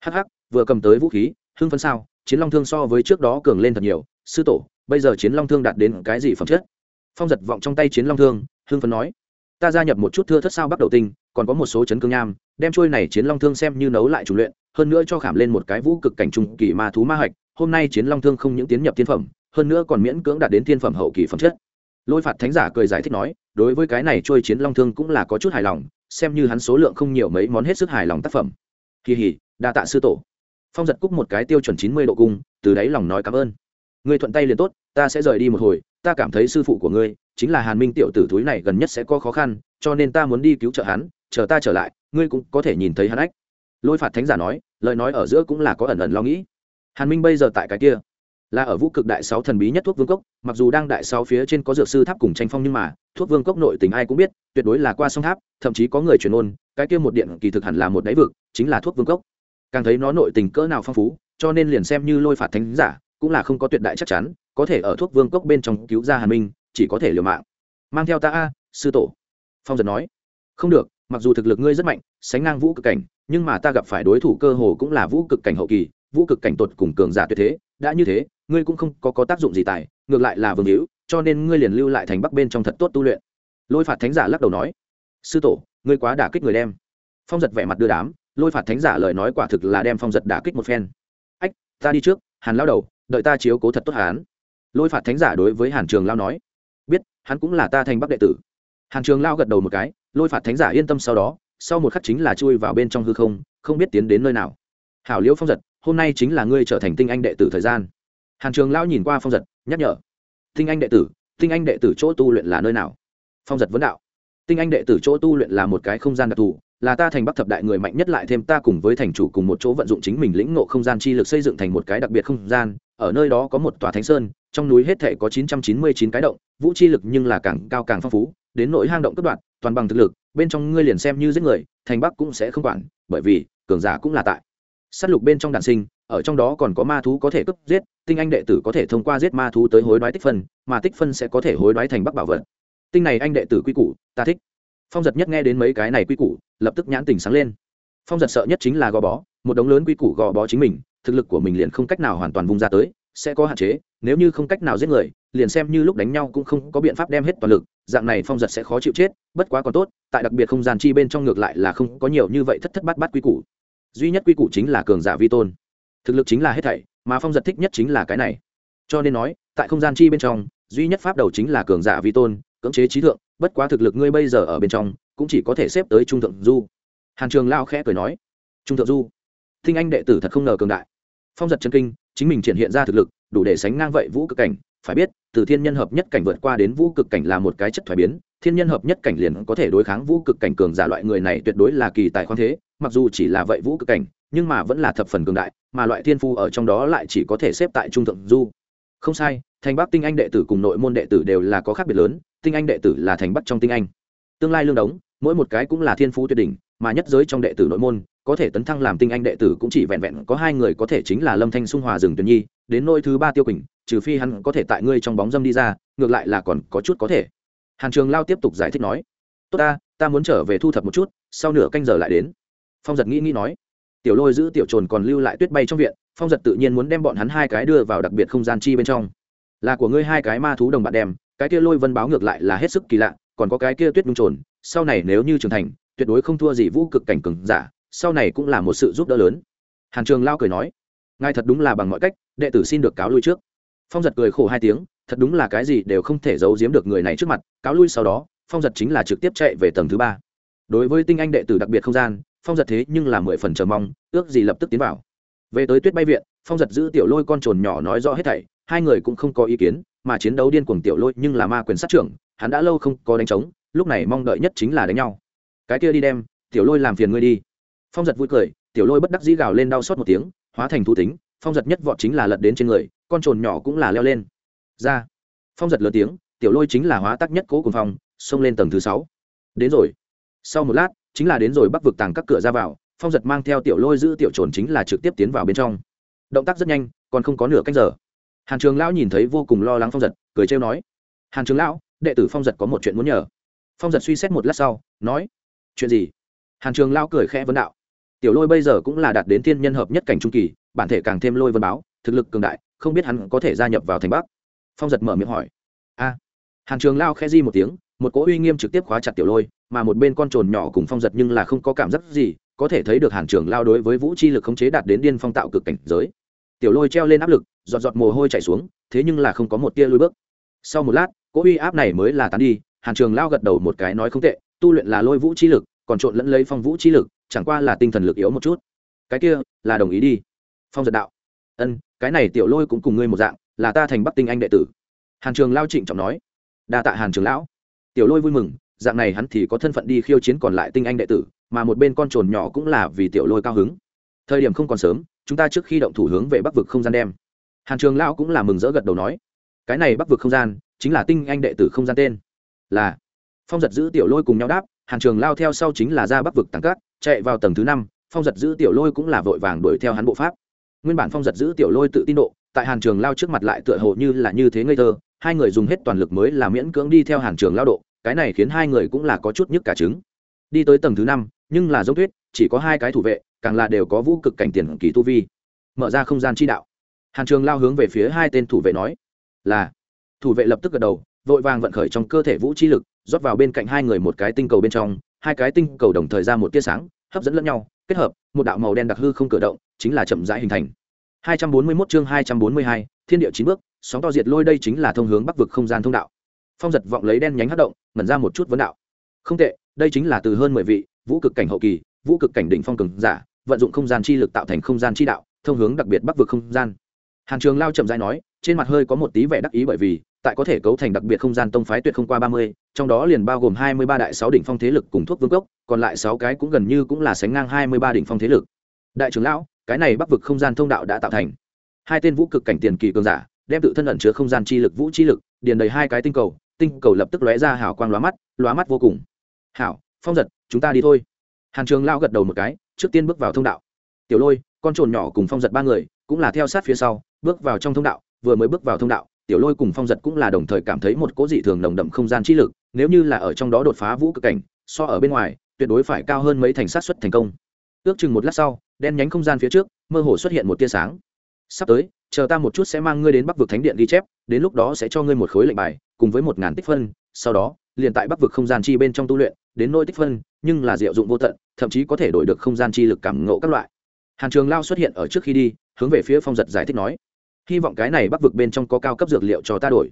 hắc hắc, vừa cầm tới vũ khí, hưng phấn sao, chiến long thương so với trước đó cường lên thật nhiều, sư tổ bây giờ chiến long thương đạt đến cái gì phẩm chất? Phong giật vọng trong tay chiến long thương hương phấn nói. Ta gia nhập một chút thưa thất sao bắt đầu tinh, còn có một số chấn cương nham, đem trôi này chiến long thương xem như nấu lại chủ luyện, hơn nữa cho khảm lên một cái vũ cực cảnh trung kỳ ma thú ma hạch. Hôm nay chiến long thương không những tiến nhập tiên phẩm, hơn nữa còn miễn cưỡng đạt đến thiên phẩm hậu kỳ phẩm chất. Lôi phạt thánh giả cười giải thích nói, đối với cái này trôi chiến long thương cũng là có chút hài lòng, xem như hắn số lượng không nhiều mấy món hết sức hài lòng tác phẩm. Kỳ hỉ, đa tạ sư tổ. Phong giật cúc một cái tiêu chuẩn chín mươi độ cung, từ đáy lòng nói cảm ơn ngươi thuận tay liền tốt, ta sẽ rời đi một hồi, ta cảm thấy sư phụ của ngươi chính là hàn minh tiểu tử thúi này gần nhất sẽ có khó khăn, cho nên ta muốn đi cứu trợ hắn, chờ ta trở lại, ngươi cũng có thể nhìn thấy hắn ách. Lôi phạt thánh giả nói, lời nói ở giữa cũng là có ẩn ẩn lo nghĩ. Hàn minh bây giờ tại cái kia, là ở vũ cực đại sáu thần bí nhất thuốc vương cốc, mặc dù đang đại sáu phía trên có dược sư tháp cùng tranh phong nhưng mà, thuốc vương cốc nội tình ai cũng biết, tuyệt đối là qua sông tháp, thậm chí có người truyền ôn, cái kia một điện kỳ thực hẳn là một đáy vực, chính là thuốc vương cốc. Càng thấy nó nội tình cỡ nào phong phú, cho nên liền xem như lôi phạt thánh giả cũng là không có tuyệt đại chắc chắn có thể ở thuốc vương cốc bên trong cứu ra hàn minh chỉ có thể liều mạng. Mang theo ta a sư tổ. Phong giật nói. Không được mặc dù thực lực ngươi rất mạnh sánh ngang vũ cực cảnh nhưng mà ta gặp phải đối thủ cơ hồ cũng là vũ cực cảnh hậu kỳ vũ cực cảnh tột cùng cường giả tuyệt thế đã như thế ngươi cũng không có, có tác dụng gì tài ngược lại là vương hữu cho nên ngươi liền lưu lại thành bắc bên trong thật tốt tu luyện. Lôi phạt thánh giả lắc đầu nói. Sư tổ ngươi quá đả kích người đem. Phong giật vẻ mặt đưa đám lôi phạt thánh giả lời nói quả thực là đem phong giật đả kích một phen. Ách ta đi trước hàn lao đầu đợi ta chiếu cố thật tốt hán. Lôi phạt thánh giả đối với hàn trường lao nói. Biết, hắn cũng là ta thành bắc đệ tử. Hàn trường lao gật đầu một cái, lôi phạt thánh giả yên tâm sau đó, sau một khắc chính là chui vào bên trong hư không không biết tiến đến nơi nào. Hảo liễu phong giật, hôm nay chính là ngươi trở thành tinh anh đệ tử thời gian. Hàn trường lao nhìn qua phong giật, nhắc nhở. Tinh anh đệ tử, tinh anh đệ tử chỗ tu luyện là nơi nào? Phong giật vấn đạo. Tinh anh đệ tử chỗ tu luyện là một cái không gian đặc thù, là ta thành bắc thập đại người mạnh nhất lại thêm ta cùng với thành chủ cùng một chỗ vận dụng chính mình lĩnh ngộ không gian chi lực xây dựng thành một cái đặc biệt không gian ở nơi đó có một tòa thánh sơn, trong núi hết thể có chín trăm chín mươi chín cái động, vũ chi lực nhưng là càng cao càng phong phú, đến nỗi hang động cấp đoạn, toàn bằng thực lực, bên trong ngươi liền xem như giết người, thành bắc cũng sẽ không quản, bởi vì, cường giả cũng là tại. Sát lục bên trong đàn sinh, ở trong đó còn có ma thú có thể cấp giết, tinh anh đệ tử có thể thông qua giết ma thú tới hối đoái tích phân, mà tích phân sẽ có thể hối đoái thành bắc bảo vật. Tinh này anh đệ tử quy củ, ta thích. Phong giật nhất nghe đến mấy cái này quy củ, lập tức nhãn tình sáng lên. Phong giật sợ nhất chính là gò bó, một đống lớn quy củ gò bó chính mình thực lực của mình liền không cách nào hoàn toàn vung ra tới, sẽ có hạn chế, nếu như không cách nào giết người, liền xem như lúc đánh nhau cũng không có biện pháp đem hết toàn lực, dạng này phong giật sẽ khó chịu chết, bất quá còn tốt, tại đặc biệt không gian chi bên trong ngược lại là không có nhiều như vậy thất thất bát bát quy củ. Duy nhất quy củ chính là cường giả vi tôn. Thực lực chính là hết thảy, mà phong giật thích nhất chính là cái này. Cho nên nói, tại không gian chi bên trong, duy nhất pháp đầu chính là cường giả vi tôn, cưỡng chế trí thượng, bất quá thực lực ngươi bây giờ ở bên trong, cũng chỉ có thể xếp tới trung thượng du. Hàn trường lao khẽ cười nói, trung thượng du. Thinh anh đệ tử thật không ngờ cường đại phong giật chân kinh, chính mình triển hiện ra thực lực, đủ để sánh ngang vậy vũ cực cảnh. Phải biết, từ thiên nhân hợp nhất cảnh vượt qua đến vũ cực cảnh là một cái chất thoái biến, thiên nhân hợp nhất cảnh liền có thể đối kháng vũ cực cảnh cường giả loại người này tuyệt đối là kỳ tài khoan thế, mặc dù chỉ là vậy vũ cực cảnh, nhưng mà vẫn là thập phần cường đại, mà loại thiên phu ở trong đó lại chỉ có thể xếp tại trung thượng du. Không sai, thành bắc tinh anh đệ tử cùng nội môn đệ tử đều là có khác biệt lớn, tinh anh đệ tử là thành bắc trong tinh anh. Tương lai lương đống, mỗi một cái cũng là thiên phú tuyệt đỉnh mà nhất giới trong đệ tử nội môn, có thể tấn thăng làm tinh anh đệ tử cũng chỉ vẹn vẹn có hai người có thể chính là lâm thanh sung hòa rừng tuyền nhi, đến nôi thứ ba tiêu quỳnh, trừ phi hắn có thể tại ngươi trong bóng dâm đi ra, ngược lại là còn có chút có thể. Hàn trường lao tiếp tục giải thích nói, tốt ta ta muốn trở về thu thập một chút, sau nửa canh giờ lại đến. Phong giật nghĩ nghĩ nói, tiểu lôi giữ tiểu trồn còn lưu lại tuyết bay trong viện, phong giật tự nhiên muốn đem bọn hắn hai cái đưa vào đặc biệt không gian chi bên trong. Là của ngươi hai cái ma thú đồng bạn đem, cái kia lôi vân báo ngược lại là hết sức kỳ lạ, còn có cái kia tuyết nhung trồn, sau này nếu như trưởng thành tuyệt đối không thua gì vũ cực cảnh cường giả, sau này cũng là một sự giúp đỡ lớn. Hàn trường lao cười nói, ngài thật đúng là bằng mọi cách, đệ tử xin được cáo lui trước. Phong giật cười khổ hai tiếng, thật đúng là cái gì đều không thể giấu giếm được người này trước mặt, cáo lui sau đó, phong giật chính là trực tiếp chạy về tầng thứ ba. Đối với tinh anh đệ tử đặc biệt không gian, phong giật thế nhưng là mười phần chờ mong, ước gì lập tức tiến vào. Về tới tuyết bay viện, phong giật giữ tiểu lôi con trồn nhỏ nói rõ hết thảy, hai người cũng không có ý kiến, mà chiến đấu điên cuồng tiểu lôi nhưng là ma quyền sát trưởng, hắn đã lâu không có đánh trống, lúc này mong đợi nhất chính là đánh nhau cái kia đi đem, tiểu lôi làm phiền ngươi đi. Phong giật vui cười, tiểu lôi bất đắc dĩ gào lên đau xót một tiếng, hóa thành thú tính, phong giật nhất vọt chính là lật đến trên người, con trồn nhỏ cũng là leo lên. Ra. Phong giật lớn tiếng, tiểu lôi chính là hóa tắc nhất cố cùng phong, xông lên tầng thứ sáu. Đến rồi. Sau một lát, chính là đến rồi bắc vực tàng các cửa ra vào, phong giật mang theo tiểu lôi giữ tiểu trồn chính là trực tiếp tiến vào bên trong. Động tác rất nhanh, còn không có nửa cách giờ. Hàn trường lão nhìn thấy vô cùng lo lắng phong giật, cười trêu nói. Hàn trường lão, đệ tử phong giật có một chuyện muốn nhờ. Phong giật suy xét một lát sau, nói chuyện gì? Hàn trường lão cười khẽ vấn đạo. Tiểu lôi bây giờ cũng là đạt đến thiên nhân hợp nhất cảnh trung kỳ, bản thể càng thêm lôi vân báo, thực lực cường đại, không biết hắn có thể gia nhập vào thành bắc. Phong giật mở miệng hỏi. A. Hàn trường lao khẽ di một tiếng, một cỗ uy nghiêm trực tiếp khóa chặt tiểu lôi, mà một bên con trồn nhỏ cùng phong giật nhưng là không có cảm giác gì, có thể thấy được hàn trường lao đối với vũ chi lực khống chế đạt đến điên phong tạo cực cảnh giới. Tiểu lôi treo lên áp lực, giọt giọt mồ hôi chảy xuống, thế nhưng là không có một tia lôi bước. Sau một lát, cỗ uy áp này mới là tán đi, hàn trường lao gật đầu một cái nói không tệ tu luyện là lôi vũ chi lực, còn trộn lẫn lấy phong vũ chi lực, chẳng qua là tinh thần lực yếu một chút. Cái kia, là đồng ý đi. Phong giật đạo. Ân, cái này tiểu lôi cũng cùng ngươi một dạng, là ta thành bắc tinh anh đệ tử. Hàn trường lao trịnh trọng nói. Đa tạ hàn trường lão. Tiểu lôi vui mừng, dạng này hắn thì có thân phận đi khiêu chiến còn lại tinh anh đệ tử, mà một bên con trồn nhỏ cũng là vì tiểu lôi cao hứng. Thời điểm không còn sớm, chúng ta trước khi động thủ hướng về bắc vực không gian đem. Hàn trường lão cũng là mừng rỡ gật đầu nói. Cái này bắc vực không gian, chính là tinh anh đệ tử không gian tên. Là phong giật giữ tiểu lôi cùng nhau đáp, hàn trường lao theo sau chính là ra bắc vực tăng cát chạy vào tầng thứ năm, phong giật giữ tiểu lôi cũng là vội vàng đuổi theo hắn bộ pháp. Nguyên bản phong giật giữ tiểu lôi tự tin độ, tại hàn trường lao trước mặt lại tựa hồ như là như thế ngây thơ, hai người dùng hết toàn lực mới là miễn cưỡng đi theo hàn trường lao độ, cái này khiến hai người cũng là có chút nhức cả trứng. Đi tới tầng thứ năm, nhưng là giống thuyết chỉ có hai cái thủ vệ, càng là đều có vũ cực cảnh tiền kỳ tu vi. Mở ra không gian chi đạo. Hàn trường lao hướng về phía hai tên thủ vệ nói, là. Thủ vệ lập tức gật đầu, vội vàng vận khởi trong cơ thể vũ chi lực rót vào bên cạnh hai người một cái tinh cầu bên trong hai cái tinh cầu đồng thời ra một tia sáng hấp dẫn lẫn nhau kết hợp một đạo màu đen đặc hư không cử động chính là chậm rãi hình thành. 241 chương 242, thiên địa chín bước sóng to diệt lôi đây chính là thông hướng bắc vực không gian thông đạo. Phong giật vọng lấy đen nhánh hất động ngẩn ra một chút vấn đạo. Không tệ đây chính là từ hơn mười vị vũ cực cảnh hậu kỳ vũ cực cảnh đỉnh phong cường giả vận dụng không gian chi lực tạo thành không gian chi đạo thông hướng đặc biệt bắc vực không gian. Hàn trường lao chậm rãi nói trên mặt hơi có một tí vẻ đắc ý bởi vì tại có thể cấu thành đặc biệt không gian tông phái tuyệt không qua ba mươi, trong đó liền bao gồm hai mươi ba đại sáu đỉnh phong thế lực cùng thuốc vương cốc, còn lại sáu cái cũng gần như cũng là sánh ngang hai mươi ba đỉnh phong thế lực. Đại trưởng lão, cái này bắc vực không gian thông đạo đã tạo thành. Hai tên vũ cực cảnh tiền kỳ cường giả, đem tự thân ẩn chứa không gian chi lực, vũ chi lực, điền đầy hai cái tinh cầu tinh cầu lập tức lóe ra hào quang lóa mắt lóa mắt vô cùng. Hảo, phong giật, chúng ta đi thôi. Hàn trường lão gật đầu một cái, trước tiên bước vào thông đạo. Tiểu lôi, con trồn nhỏ cùng phong giật ba người, cũng là theo sát phía sau, bước vào trong thông đạo, vừa mới bước vào thông đạo tiểu lôi cùng phong giật cũng là đồng thời cảm thấy một cố dị thường nồng đậm không gian chi lực, nếu như là ở trong đó đột phá vũ cực cảnh, so ở bên ngoài, tuyệt đối phải cao hơn mấy thành sát xuất thành công. Ước chừng một lát sau, đen nhánh không gian phía trước, mơ hồ xuất hiện một tia sáng. Sắp tới, chờ ta một chút sẽ mang ngươi đến bắc vực thánh điện ghi chép, đến lúc đó sẽ cho ngươi một khối lệnh bài, cùng với một ngàn tích phân, sau đó, liền tại bắc vực không gian chi bên trong tu luyện, đến nôi tích phân, nhưng là diệu dụng vô tận, thậm chí có thể đổi được không gian chi lực cảm ngộ các loại. Hàn trường lao xuất hiện ở trước khi đi, hướng về phía phong giật giải thích nói hy vọng cái này bắc vực bên trong có cao cấp dược liệu cho ta đổi.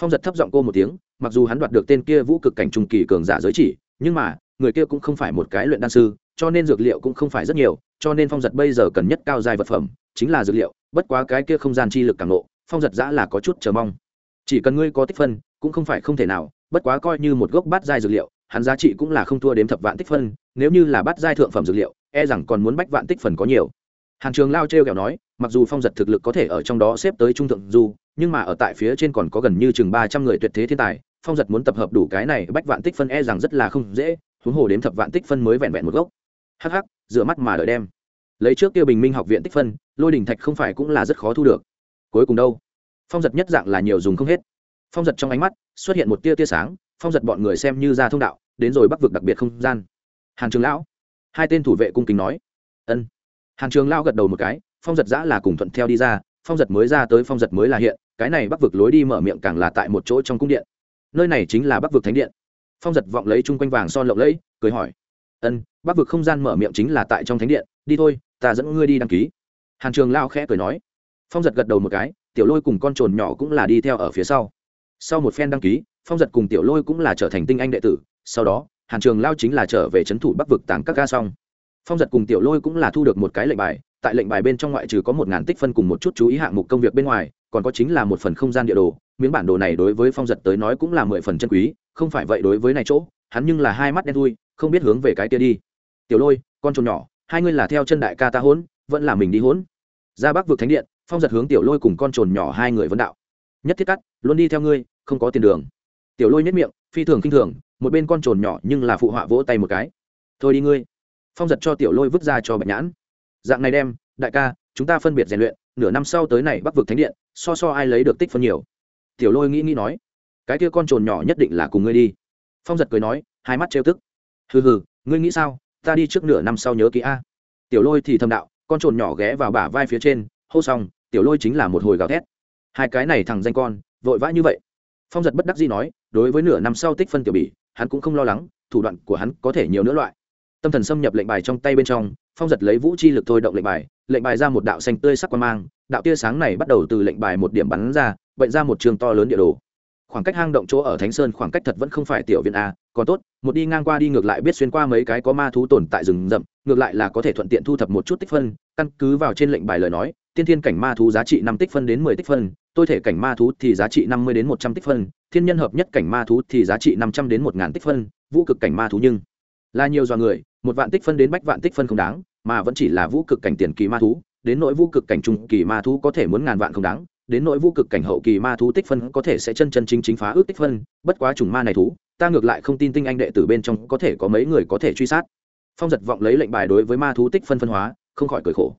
Phong giật thấp giọng cô một tiếng, mặc dù hắn đoạt được tên kia vũ cực cảnh trung kỳ cường giả giới chỉ, nhưng mà, người kia cũng không phải một cái luyện đan sư, cho nên dược liệu cũng không phải rất nhiều, cho nên phong giật bây giờ cần nhất cao dài vật phẩm, chính là dược liệu, bất quá cái kia không gian chi lực càng nộ phong giật giã là có chút chờ mong. Chỉ cần ngươi có tích phân, cũng không phải không thể nào, bất quá coi như một gốc bát giai dược liệu, hắn giá trị cũng là không thua đếm thập vạn tích phân, nếu như là bát giai thượng phẩm dược liệu e rằng còn muốn bách vạn tích phần có nhiều. Hàn trường lao t r e o kẹo nói mặc dù phong giật thực lực có thể ở trong đó xếp tới trung thượng du, nhưng mà ở tại phía trên còn có gần như chừng ba trăm người tuyệt thế thiên tài, phong giật muốn tập hợp đủ cái này bách vạn tích phân e rằng rất là không dễ, huống hồ đến thập vạn tích phân mới vẹn vẹn một gốc. Hh dựa mắt mà đợi đem. Lấy trước kia bình minh học viện tích phân, lôi đình thạch không phải cũng là rất khó thu được. Cuối cùng đâu? Phong giật nhất dạng là nhiều dùng không hết. Phong giật trong ánh mắt xuất hiện một tia tia sáng, phong giật bọn người xem như ra thông đạo, đến rồi bắc vực đặc biệt không gian. Hàn trường lão, hai tên thủ vệ cung kính nói. Ân. Hàn trường lao gật đầu một cái phong giật giã là cùng thuận theo đi ra, phong giật mới ra tới, phong giật mới là hiện, cái này bắc vực lối đi mở miệng càng là tại một chỗ trong cung điện. Nơi này chính là bắc vực thánh điện. Phong giật vọng lấy chung quanh vàng son lộng lẫy, cười hỏi, ân, bắc vực không gian mở miệng chính là tại trong thánh điện, đi thôi, ta dẫn ngươi đi đăng ký. Hàn trường lao khẽ cười nói. Phong giật gật đầu một cái, tiểu lôi cùng con trồn nhỏ cũng là đi theo ở phía sau. Sau một phen đăng ký, phong giật cùng tiểu lôi cũng là trở thành tinh anh đệ tử, sau đó, hàn trường lao chính là trở về c h ấ n thủ bắc vực tàng các ga xong. Phong giật cùng tiểu lôi cũng là thu được một cái lệnh bài tại lệnh bài bên trong ngoại trừ có một ngàn tích phân cùng một chút chú ý hạng mục công việc bên ngoài, còn có chính là một phần không gian địa đồ. Miếng bản đồ này đối với phong giật tới nói cũng là mười phần chân quý, không phải vậy đối với này chỗ, hắn nhưng là hai mắt đen thui, không biết hướng về cái kia đi. Tiểu lôi, con trồn nhỏ, hai ngươi là theo chân đại ca ta hỗn vẫn là mình đi hỗn ra bắc vực thánh điện, phong giật hướng tiểu lôi cùng con trồn nhỏ hai người vấn đạo. Nhất thiết cắt, luôn đi theo ngươi, không có tiền đường. Tiểu lôi nhất miệng, phi thường k i n h thường, một bên con trồn nhỏ nhưng là phụ họa vỗ tay một cái. Thôi đi ngươi. Phong giật cho tiểu lôi vứt ra cho bạch nhãn dạng này đem, đại ca, chúng ta phân biệt rèn luyện, nửa năm sau tới này bắc vực thánh điện, so so ai lấy được tích phân nhiều. Tiểu lôi nghĩ nghĩ nói, cái kia con trồn nhỏ nhất định là cùng ngươi đi. Phong giật cười nói, hai mắt trêu tức. Hừ hừ, ngươi nghĩ sao, ta đi trước nửa năm sau nhớ kỹ a. Tiểu lôi thì thầm đạo, con trồn nhỏ ghé vào bả vai phía trên, hô xong, tiểu lôi chính là một hồi gào thét. Hai cái này thằng danh con, vội vã như vậy. Phong giật bất đắc dĩ nói, đối với nửa năm sau tích phân tiểu bỉ, hắn cũng không lo lắng, thủ đoạn của hắn có thể nhiều nữa loại tâm thần xâm nhập lệnh bài trong tay bên trong, phong giật lấy vũ chi lực thôi động lệnh bài lệnh bài ra một đạo xanh tươi sắc quan mang, đạo tia sáng này bắt đầu từ lệnh bài một điểm bắn ra bệnh ra một trường to lớn địa đồ. Khoảng cách hang động chỗ ở thánh sơn khoảng cách thật vẫn không phải tiểu viện a, còn tốt, một đi ngang qua đi ngược lại biết xuyên qua mấy cái có ma thú tồn tại rừng rậm, ngược lại là có thể thuận tiện thu thập một chút tích phân, căn cứ vào trên lệnh bài lời nói, tiên thiên cảnh ma thú giá trị năm tích phân đến mười tích phân, tôi thể cảnh ma thú thì giá trị năm mươi đến một trăm tích phân, thiên nhân hợp nhất cảnh ma thú thì giá trị năm trăm đến một ngàn tích phân, vũ cực cảnh ma thú nhưng là nhiều do người một vạn tích phân đến bách vạn tích phân không đáng, mà vẫn chỉ là vũ cực cảnh tiền kỳ ma thú, đến nỗi vũ cực cảnh trung kỳ ma thú có thể muốn ngàn vạn không đáng, đến nỗi vũ cực cảnh hậu kỳ ma thú tích phân có thể sẽ chân chân chính chính phá ước tích phân, bất quá trùng ma này thú, ta ngược lại không tin tinh anh đệ tử bên trong có thể có mấy người có thể truy sát. Phong giật vọng lấy lệnh bài đối với ma thú tích phân phân hóa, không khỏi cười khổ.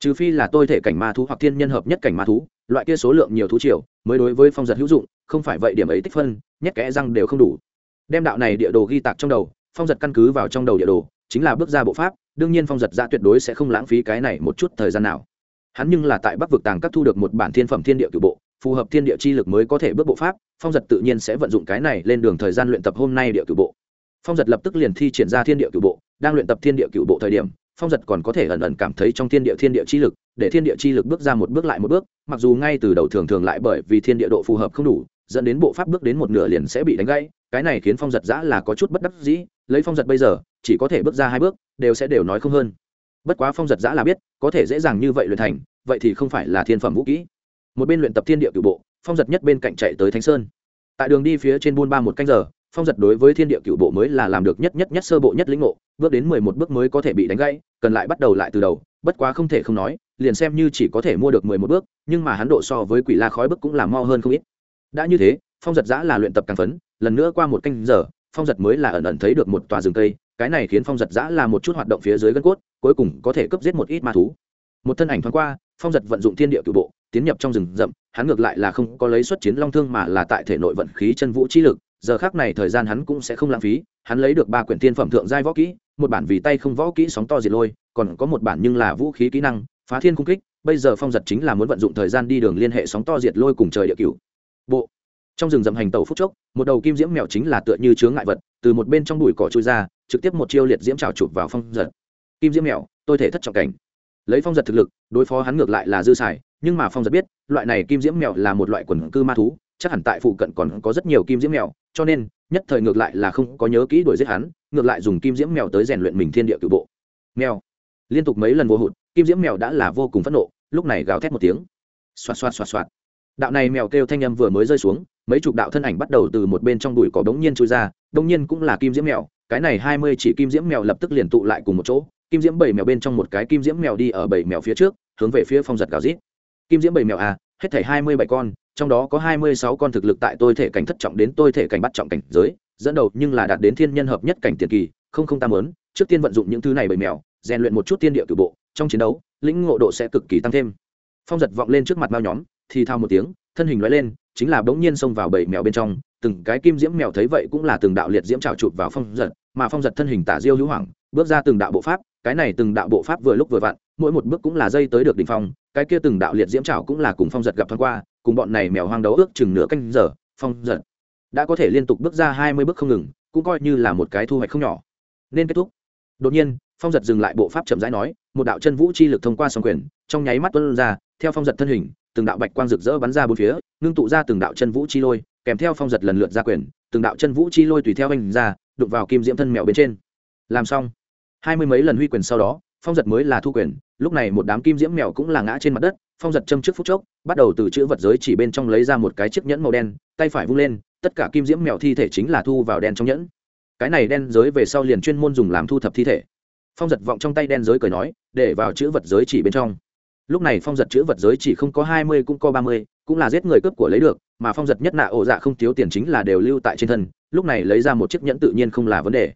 Trừ phi là tôi thể cảnh ma thú hoặc thiên nhân hợp nhất cảnh ma thú, loại kia số lượng nhiều thú triều mới đối với phong giật hữu dụng, không phải vậy điểm ấy tích phân, nhét kẽ răng đều không đủ. Đem đạo này địa đồ ghi tạc trong đầu, phong giật căn cứ vào trong đầu địa đồ chính là bước ra bộ pháp, đương nhiên phong giật ra tuyệt đối sẽ không lãng phí cái này một chút thời gian nào. Hắn nhưng là tại bắc vực tàng các thu được một bản thiên phẩm thiên địa cựu bộ, phù hợp thiên địa chi lực mới có thể bước bộ pháp, phong giật tự nhiên sẽ vận dụng cái này lên đường thời gian luyện tập hôm nay địa cựu bộ. Phong giật lập tức liền thi triển ra thiên địa cựu bộ, đang luyện tập thiên địa cựu bộ thời điểm, phong giật còn có thể ẩn ẩn cảm thấy trong thiên địa thiên địa chi lực, để thiên địa chi lực bước ra một bước lại một bước, mặc dù ngay từ đầu thường thường lại bởi vì thiên địa độ phù hợp không đủ, dẫn đến bộ pháp bước đến một nửa liền sẽ bị đánh gãy, cái này khiến phong giật giã là có chút bất đắc dĩ, lấy phong giật bây giờ chỉ có thể bước ra hai bước, đều sẽ đều nói không hơn. Bất quá phong giật giã là biết, có thể dễ dàng như vậy luyện thành, vậy thì không phải là thiên phẩm vũ kỹ. Một bên luyện tập thiên địa cựu bộ, phong giật nhất bên cạnh chạy tới thánh sơn. Tại đường đi phía trên buôn ba một canh giờ, phong giật đối với thiên địa cựu bộ mới là làm được nhất nhất nhất sơ bộ nhất lĩnh ngộ, bước đến mười một bước mới có thể bị đánh gãy, cần lại bắt đầu lại từ đầu, bất quá không thể không nói, liền xem như chỉ có thể mua được mười một bước, nhưng mà hắn độ so với quỷ la khói bước cũng là mo hơn không ít. Đã như thế, phong giật giã là luyện tập càng phấn, lần nữa qua một canh giờ, phong giật mới là ẩn ẩn thấy được một tòa rừng cây cái này khiến phong giật giã là một chút hoạt động phía dưới gân cốt, cuối cùng có thể cấp giết một ít ma thú. Một thân ảnh thoáng qua, phong giật vận dụng thiên địa cựu bộ, tiến nhập trong rừng rậm, hắn ngược lại là không có lấy xuất chiến long thương mà là tại thể nội vận khí chân vũ chi lực, giờ khác này thời gian hắn cũng sẽ không lãng phí, hắn lấy được ba quyển thiên phẩm thượng giai võ kỹ, một bản vì tay không võ kỹ sóng to diệt lôi, còn có một bản nhưng là vũ khí kỹ năng, phá thiên cung kích, bây giờ phong giật chính là muốn vận dụng thời gian đi đường liên hệ sóng to diệt lôi cùng trời địa cửu bộ. Trong rừng rậm hành tàu phút chốc, một đầu kim diễm mèo chính là tựa như chướng ngại vật, từ một bên trong bụi cỏ trôi ra trực tiếp một chiêu liệt diễm trào chụp vào phong giật. Kim diễm mèo, tôi thể thất trọng cảnh. Lấy phong giật thực lực, đối phó hắn ngược lại là dư xài, nhưng mà phong giật biết, loại này kim diễm mèo là một loại quần cư ma thú, chắc hẳn tại phụ cận còn có rất nhiều kim diễm mèo, cho nên, nhất thời ngược lại là không có nhớ kỹ đuổi giết hắn, ngược lại dùng kim diễm mèo tới rèn luyện mình thiên địa cựu bộ. Mèo. Liên tục mấy lần vô hụt, kim diễm mèo đã là vô cùng phẫn nộ, lúc này gào thét một tiếng. Xoạt xoạt xoạt xoạt. Đạo này mèo kêu thanh âm vừa mới rơi xuống, mấy chục đạo thân ảnh bắt đầu từ một bên trong đùi cỏ đống nhiên trôi ra, đống nhiên cũng là kim diễm mèo cái này hai mươi chỉ kim diễm mèo lập tức liền tụ lại cùng một chỗ, kim diễm bảy mèo bên trong một cái kim diễm mèo đi ở bảy mèo phía trước, hướng về phía phong giật gào rít. Kim diễm bảy mèo à hết thảy hai mươi bảy con, trong đó có hai mươi sáu con thực lực tại tôi thể cảnh thất trọng đến tôi thể cảnh bắt trọng cảnh giới, dẫn đầu nhưng là đạt đến thiên nhân hợp nhất cảnh tiền kỳ, không không tam lớn trước tiên vận dụng những thứ này bảy mèo, rèn luyện một chút tiên địa cử bộ, trong chiến đấu, lĩnh ngộ độ sẽ cực kỳ tăng thêm. Phong giật vọng lên trước mặt bao nhóm, thì thao một tiếng, thân hình nói lên, chính là bỗng nhiên xông vào bảy mèo bên trong từng cái kim diễm mèo thấy vậy cũng là từng đạo liệt diễm trào chụp vào phong giật, mà phong giật thân hình tả diêu hữu hoàng bước ra từng đạo bộ pháp, cái này từng đạo bộ pháp vừa lúc vừa vặn, mỗi một bước cũng là dây tới được đỉnh phong, cái kia từng đạo liệt diễm trào cũng là cùng phong giật gặp thoáng qua, cùng bọn này mèo hoang đấu ước chừng nửa canh giờ, phong giật đã có thể liên tục bước ra hai mươi bước không ngừng, cũng coi như là một cái thu hoạch không nhỏ. Nên kết thúc. Đột nhiên, phong giật dừng lại bộ pháp chậm rãi nói, một đạo chân vũ chi lực thông qua song quyền, trong nháy mắt tuân ra, theo phong giật thân hình, từng đạo bạch quang rực rỡ bắn ra bốn phía, ngưng tụ ra từng đạo chân vũ chi lôi kèm theo phong giật lần lượt ra quyền, từng đạo chân vũ chi lôi tùy theo anh ra, đụng vào kim diễm thân mèo bên trên. Làm xong, hai mươi mấy lần huy quyền sau đó, phong giật mới là thu quyền. Lúc này một đám kim diễm mèo cũng là ngã trên mặt đất, phong giật châm trước phút chốc, bắt đầu từ chữ vật giới chỉ bên trong lấy ra một cái chiếc nhẫn màu đen, tay phải vung lên, tất cả kim diễm mèo thi thể chính là thu vào đen trong nhẫn. Cái này đen giới về sau liền chuyên môn dùng làm thu thập thi thể. Phong giật vọng trong tay đen giới cười nói, để vào chữ vật giới chỉ bên trong. Lúc này phong giật chữ vật giới chỉ không có hai mươi cũng có ba mươi, cũng là giết người cướp của lấy được mà phong giật nhất nạ ổ dạ không thiếu tiền chính là đều lưu tại trên thân, lúc này lấy ra một chiếc nhẫn tự nhiên không là vấn đề.